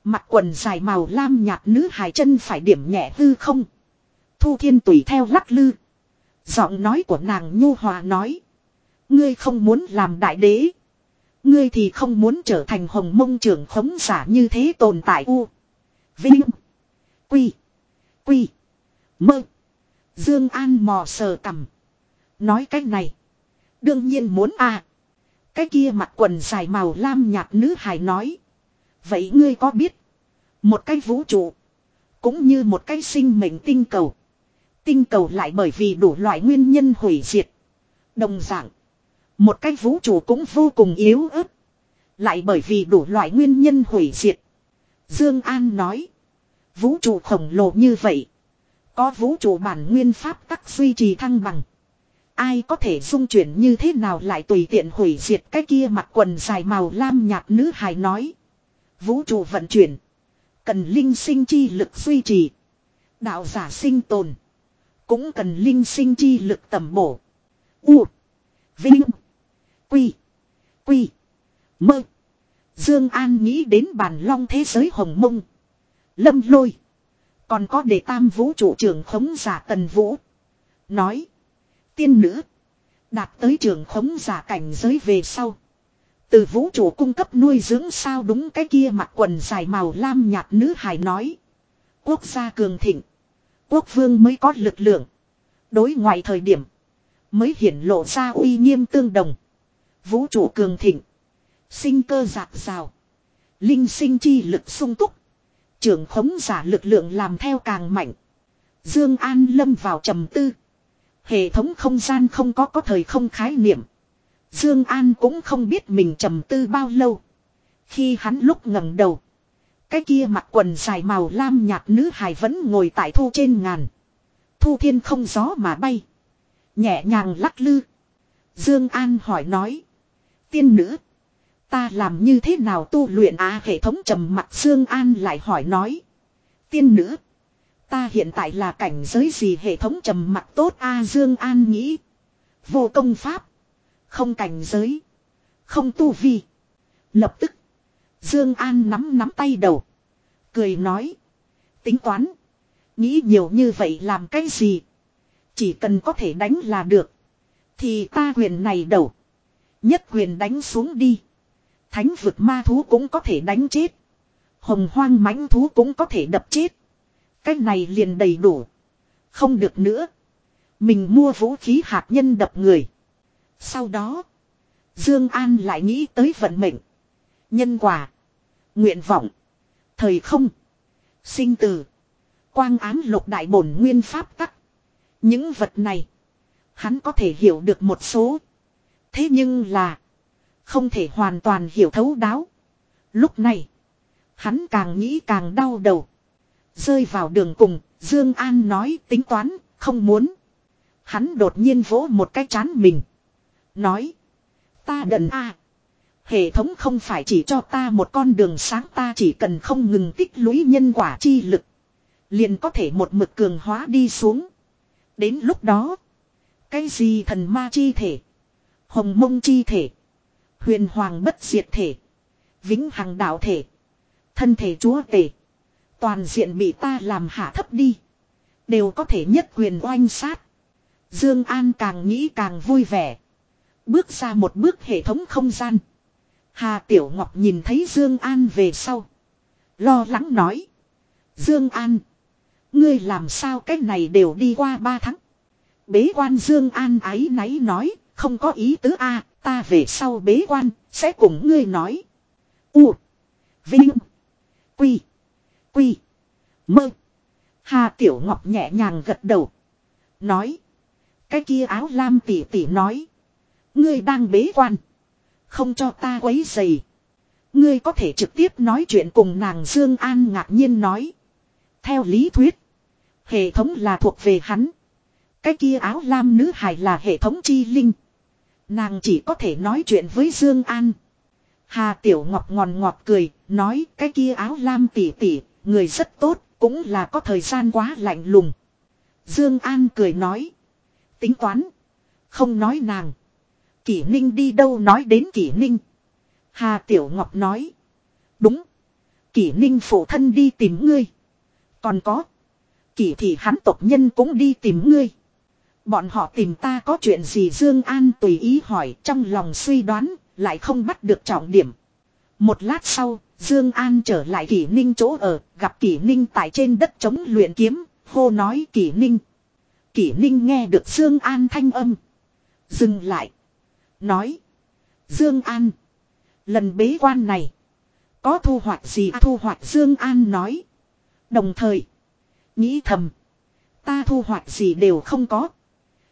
Mặt quần dài màu lam nhạt nữ hài chân phải điểm nhẹ hư không. Thu thiên tùy theo lắc lư. Giọng nói của nàng nhu hòa nói. Ngươi không muốn làm đại đế. Ngươi thì không muốn trở thành hồng mông trưởng khống giả như thế tồn tại u. Vinh. Quy. Quy. Mơ. Dương An mò sờ cầm. Nói cách này. Đương nhiên muốn à. Cái kia mặt quần dài màu lam nhạt nữ hài nói. Vậy ngươi có biết. Một cái vũ trụ. Cũng như một cái sinh mệnh tinh cầu. Tinh cầu lại bởi vì đủ loại nguyên nhân hủy diệt. Đồng dạng. Một cái vũ trụ cũng vô cùng yếu ớt. Lại bởi vì đủ loại nguyên nhân hủy diệt. Dương An nói. Vũ trụ khổng lồ như vậy. Có vũ trụ bản nguyên pháp tắc duy trì thăng bằng. Ai có thể dung chuyển như thế nào lại tùy tiện hủy diệt cái kia mặc quần dài màu lam nhạt nữ hài nói. Vũ trụ vận chuyển. Cần linh sinh chi lực duy trì. Đạo giả sinh tồn. Cũng cần linh sinh chi lực tầm bổ. U. Vinh. Quy. Quy. Mơ. Dương An nghĩ đến bàn long thế giới hồng mông. Lâm lôi. Còn có để tam vũ trụ trưởng khống giả tần vũ. Nói. Tiên nữ. Đạt tới trường khống giả cảnh giới về sau. Từ vũ trụ cung cấp nuôi dưỡng sao đúng cái kia mặc quần dài màu lam nhạt nữ hài nói. Quốc gia cường thịnh. Quốc vương mới có lực lượng. Đối ngoại thời điểm. Mới hiển lộ ra uy nghiêm tương đồng. Vũ trụ cường thịnh. Sinh cơ giạt rào. Linh sinh chi lực sung túc. Trưởng khống giả lực lượng làm theo càng mạnh. Dương An lâm vào trầm tư. Hệ thống không gian không có có thời không khái niệm. Dương An cũng không biết mình trầm tư bao lâu. Khi hắn lúc ngẩng đầu, cái kia mặc quần dài màu lam nhạt nữ hài vẫn ngồi tại thu trên ngàn. Thu thiên không gió mà bay, nhẹ nhàng lắc lư. Dương An hỏi nói: "Tiên nữ, Ta làm như thế nào tu luyện à hệ thống trầm mặt Dương An lại hỏi nói. Tiên nữ. Ta hiện tại là cảnh giới gì hệ thống trầm mặt tốt à? a Dương An nghĩ. Vô công pháp. Không cảnh giới. Không tu vi. Lập tức. Dương An nắm nắm tay đầu. Cười nói. Tính toán. Nghĩ nhiều như vậy làm cái gì. Chỉ cần có thể đánh là được. Thì ta quyền này đầu. Nhất quyền đánh xuống đi. Thánh vực ma thú cũng có thể đánh chết. Hồng hoang mãnh thú cũng có thể đập chết. Cái này liền đầy đủ. Không được nữa. Mình mua vũ khí hạt nhân đập người. Sau đó. Dương An lại nghĩ tới vận mệnh. Nhân quả. Nguyện vọng. Thời không. Sinh tử. Quang ám lục đại bổn nguyên pháp tắc. Những vật này. Hắn có thể hiểu được một số. Thế nhưng là. Không thể hoàn toàn hiểu thấu đáo. Lúc này. Hắn càng nghĩ càng đau đầu. Rơi vào đường cùng. Dương An nói tính toán. Không muốn. Hắn đột nhiên vỗ một cái chán mình. Nói. Ta đần a Hệ thống không phải chỉ cho ta một con đường sáng, ta chỉ cần không ngừng tích lũy nhân quả chi lực. Liền có thể một mực cường hóa đi xuống. Đến lúc đó. Cái gì thần ma chi thể. Hồng mông chi thể. Huyền hoàng bất diệt thể. Vĩnh hằng đạo thể. Thân thể chúa tể. Toàn diện bị ta làm hạ thấp đi. Đều có thể nhất quyền oanh sát. Dương An càng nghĩ càng vui vẻ. Bước ra một bước hệ thống không gian. Hà Tiểu Ngọc nhìn thấy Dương An về sau. Lo lắng nói. Dương An. Ngươi làm sao cách này đều đi qua ba tháng. Bế quan Dương An ái náy nói. Không có ý tứ a ta về sau bế quan. Sẽ cùng ngươi nói. U. Vinh. Quy. Quy. Mơ. Hà Tiểu Ngọc nhẹ nhàng gật đầu. Nói. Cái kia áo lam tỉ tỉ nói. Ngươi đang bế quan. Không cho ta quấy dày. Ngươi có thể trực tiếp nói chuyện cùng nàng Dương An ngạc nhiên nói. Theo lý thuyết. Hệ thống là thuộc về hắn. Cái kia áo lam nữ hài là hệ thống chi linh. Nàng chỉ có thể nói chuyện với Dương An. Hà Tiểu Ngọc ngòn ngọt cười, nói cái kia áo lam tỉ tỉ, người rất tốt, cũng là có thời gian quá lạnh lùng. Dương An cười nói. Tính toán. Không nói nàng. Kỷ Ninh đi đâu nói đến Kỷ Ninh. Hà Tiểu Ngọc nói. Đúng. Kỷ Ninh phụ thân đi tìm ngươi. Còn có. Kỷ thì hắn tộc nhân cũng đi tìm ngươi. Bọn họ tìm ta có chuyện gì Dương An tùy ý hỏi trong lòng suy đoán, lại không bắt được trọng điểm. Một lát sau, Dương An trở lại Kỷ Ninh chỗ ở, gặp Kỷ Ninh tại trên đất chống luyện kiếm, hô nói Kỷ Ninh. Kỷ Ninh nghe được Dương An thanh âm. Dừng lại. Nói. Dương An. Lần bế quan này. Có thu hoạch gì à, thu hoạch Dương An nói. Đồng thời. Nghĩ thầm. Ta thu hoạch gì đều không có.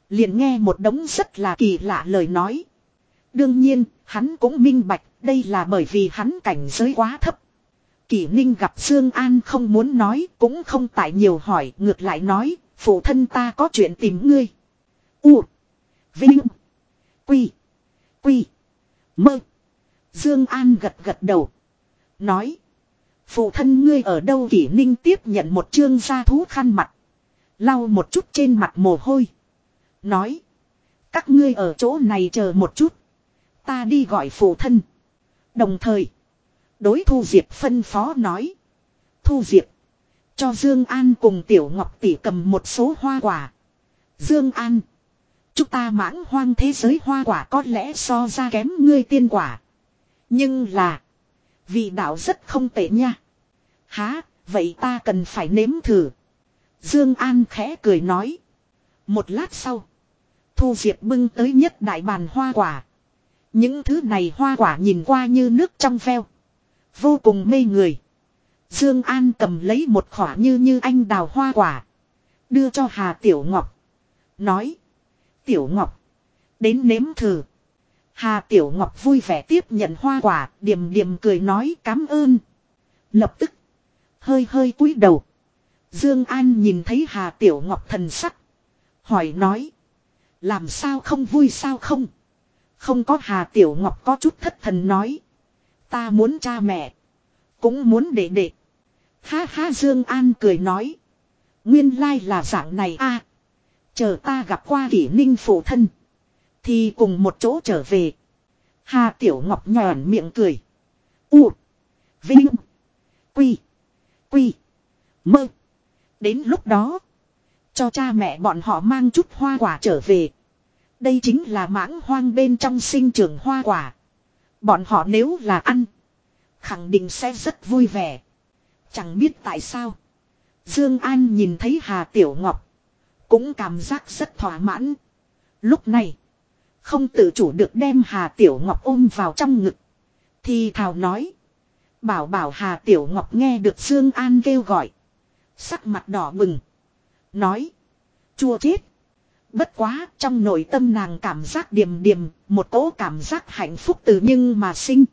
Liền nghe một đống rất là kỳ lạ lời nói. Đương nhiên, hắn cũng minh bạch, đây là bởi vì hắn cảnh giới quá thấp. Kỷ Ninh gặp Dương An không muốn nói, cũng không tại nhiều hỏi, ngược lại nói, phụ thân ta có chuyện tìm ngươi. U. Vinh. Quy. Quy. Mơ. Dương An gật gật đầu. Nói. Phụ thân ngươi ở đâu kỷ ninh tiếp nhận một chương gia thú khăn mặt. Lau một chút trên mặt mồ hôi. Nói. Các ngươi ở chỗ này chờ một chút. Ta đi gọi phụ thân. Đồng thời. Đối Thu Diệp phân phó nói. Thu Diệp. Cho Dương An cùng Tiểu Ngọc tỷ cầm một số hoa quả. Dương An. Chúng ta mãng hoang thế giới hoa quả có lẽ so ra kém ngươi tiên quả. Nhưng là. Vị đạo rất không tệ nha. Há, vậy ta cần phải nếm thử. Dương An khẽ cười nói. Một lát sau. Thu Diệp bưng tới nhất đại bàn hoa quả. Những thứ này hoa quả nhìn qua như nước trong veo. Vô cùng mê người. Dương An cầm lấy một khỏa như như anh đào hoa quả. Đưa cho Hà Tiểu Ngọc. Nói. Tiểu Ngọc. Đến nếm thử. Hà Tiểu Ngọc vui vẻ tiếp nhận hoa quả, điềm điềm cười nói cảm ơn. Lập tức. Hơi hơi cúi đầu. Dương An nhìn thấy Hà Tiểu Ngọc thần sắc. Hỏi nói. Làm sao không vui sao không? Không có Hà Tiểu Ngọc có chút thất thần nói. Ta muốn cha mẹ. Cũng muốn đệ đệ. Ha ha Dương An cười nói. Nguyên lai là dạng này a. Chờ ta gặp qua kỷ ninh phụ thân. Thì cùng một chỗ trở về. Hà Tiểu Ngọc nhòn miệng cười. U. Vinh. Quy. Quy. Mơ. Đến lúc đó. Cho cha mẹ bọn họ mang chút hoa quả trở về. Đây chính là mãng hoang bên trong sinh trưởng hoa quả. Bọn họ nếu là ăn. Khẳng định sẽ rất vui vẻ. Chẳng biết tại sao. Dương An nhìn thấy Hà Tiểu Ngọc. Cũng cảm giác rất thỏa mãn. Lúc này. Không tự chủ được đem Hà Tiểu Ngọc ôm vào trong ngực. Thì thào nói. Bảo bảo Hà Tiểu Ngọc nghe được Dương An kêu gọi. Sắc mặt đỏ bừng. Nói. Chua chết. Bất quá trong nội tâm nàng cảm giác điềm điềm, một cỗ cảm giác hạnh phúc từ nhưng mà sinh.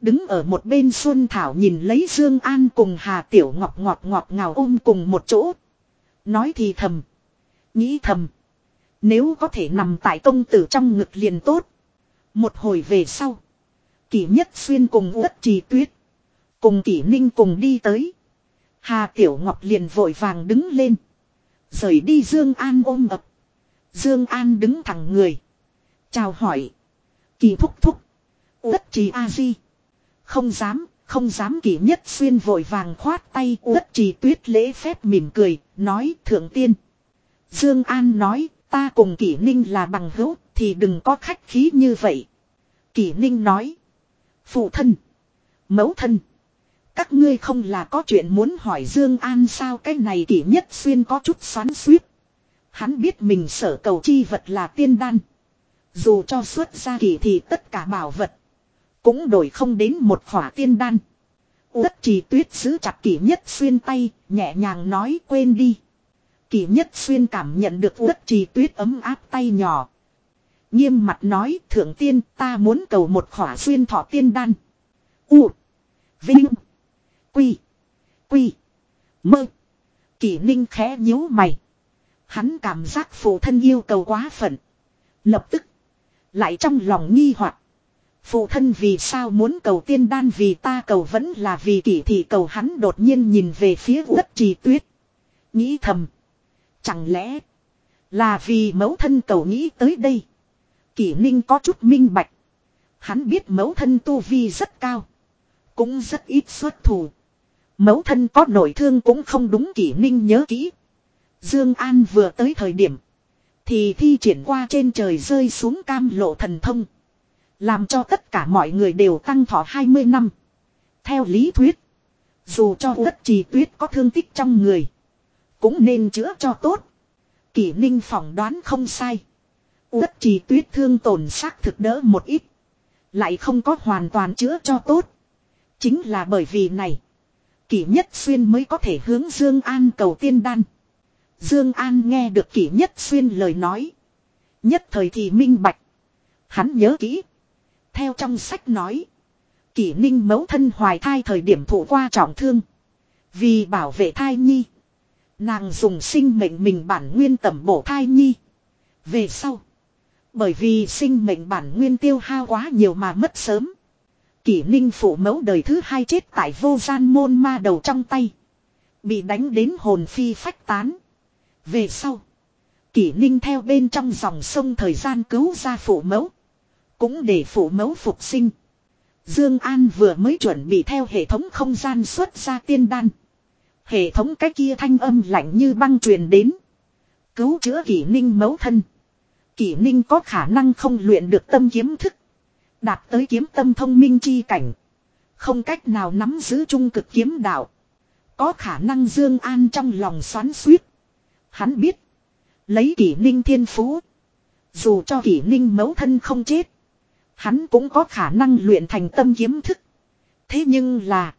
Đứng ở một bên Xuân Thảo nhìn lấy Dương An cùng Hà Tiểu Ngọc ngọt ngọt ngào ôm cùng một chỗ. Nói thì thầm. Nghĩ thầm. Nếu có thể nằm tại công tử trong ngực liền tốt. Một hồi về sau. Kỷ nhất xuyên cùng đất trì tuyết. Cùng kỷ ninh cùng đi tới. Hà Tiểu Ngọc liền vội vàng đứng lên. Rời đi Dương An ôm ập. Dương An đứng thẳng người. Chào hỏi. Kỳ thúc thúc. Đất trì A-di. Không dám, không dám kỳ nhất xuyên vội vàng khoát tay đất trì tuyết lễ phép mỉm cười, nói thượng tiên. Dương An nói, ta cùng kỷ ninh là bằng hữu, thì đừng có khách khí như vậy. Kỷ ninh nói. Phụ thân. Mẫu thân. Các ngươi không là có chuyện muốn hỏi Dương An sao cái này kỷ nhất xuyên có chút xoắn suýt. Hắn biết mình sở cầu chi vật là tiên đan. Dù cho xuất ra kỳ thì tất cả bảo vật. Cũng đổi không đến một khỏa tiên đan. Đất trì tuyết giữ chặt kỷ nhất xuyên tay, nhẹ nhàng nói quên đi. Kỷ nhất xuyên cảm nhận được đất trì tuyết ấm áp tay nhỏ. Nghiêm mặt nói thượng tiên ta muốn cầu một khỏa xuyên thọ tiên đan. U. Vinh. Quy. Quy. Mơ. Kỷ ninh khẽ nhíu mày. Hắn cảm giác phụ thân yêu cầu quá phận. Lập tức. Lại trong lòng nghi hoặc Phụ thân vì sao muốn cầu tiên đan vì ta cầu vẫn là vì kỷ thị cầu hắn đột nhiên nhìn về phía đất trì tuyết. Nghĩ thầm. Chẳng lẽ là vì mẫu thân cầu nghĩ tới đây. Kỷ ninh có chút minh bạch. Hắn biết mẫu thân tu vi rất cao. Cũng rất ít xuất thủ. Mẫu thân có nổi thương cũng không đúng, kỷ ninh nhớ kỹ. Dương An vừa tới thời điểm. Thì thi triển qua trên trời rơi xuống cam lộ thần thông. Làm cho tất cả mọi người đều tăng thọ 20 năm. Theo lý thuyết. Dù cho đất trì tuyết có thương tích trong người. Cũng nên chữa cho tốt. Kỷ ninh phỏng đoán không sai. Đất trì tuyết thương tổn xác thực đỡ một ít. Lại không có hoàn toàn chữa cho tốt. Chính là bởi vì này. Kỷ nhất xuyên mới có thể hướng Dương An cầu tiên đan. Dương An nghe được kỷ nhất xuyên lời nói. Nhất thời thì minh bạch. Hắn nhớ kỹ. Theo trong sách nói. Kỷ ninh mẫu thân hoài thai thời điểm thụ qua trọng thương. Vì bảo vệ thai nhi. Nàng dùng sinh mệnh mình bản nguyên tẩm bổ thai nhi. Về sau. Bởi vì sinh mệnh bản nguyên tiêu hao quá nhiều mà mất sớm. Kỷ ninh phụ mẫu đời thứ hai chết tại vô gian môn ma đầu trong tay. Bị đánh đến hồn phi phách tán. Về sau. Kỷ ninh theo bên trong dòng sông thời gian cứu ra phụ mẫu. Cũng để phụ mẫu phục sinh. Dương An vừa mới chuẩn bị theo hệ thống không gian xuất ra tiên đan. Hệ thống cái kia thanh âm lạnh như băng truyền đến. Cứu chữa kỷ ninh mẫu thân. Kỷ ninh có khả năng không luyện được tâm kiếm thức. Đạt tới kiếm tâm thông minh chi cảnh. Không cách nào nắm giữ trung cực kiếm đạo. Có khả năng Dương An trong lòng xoắn suýt. Hắn biết. Lấy kỷ ninh thiên phú. Dù cho kỷ ninh mẫu thân không chết. Hắn cũng có khả năng luyện thành tâm kiếm thức. Thế nhưng là.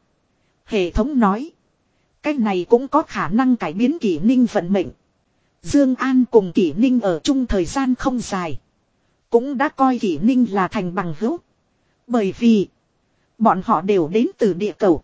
Hệ thống nói. Cái này cũng có khả năng cải biến kỷ ninh vận mệnh. Dương An cùng kỷ ninh ở chung thời gian không dài. Cũng đã coi kỷ ninh là thành bằng hữu. Bởi vì. Bọn họ đều đến từ địa cầu.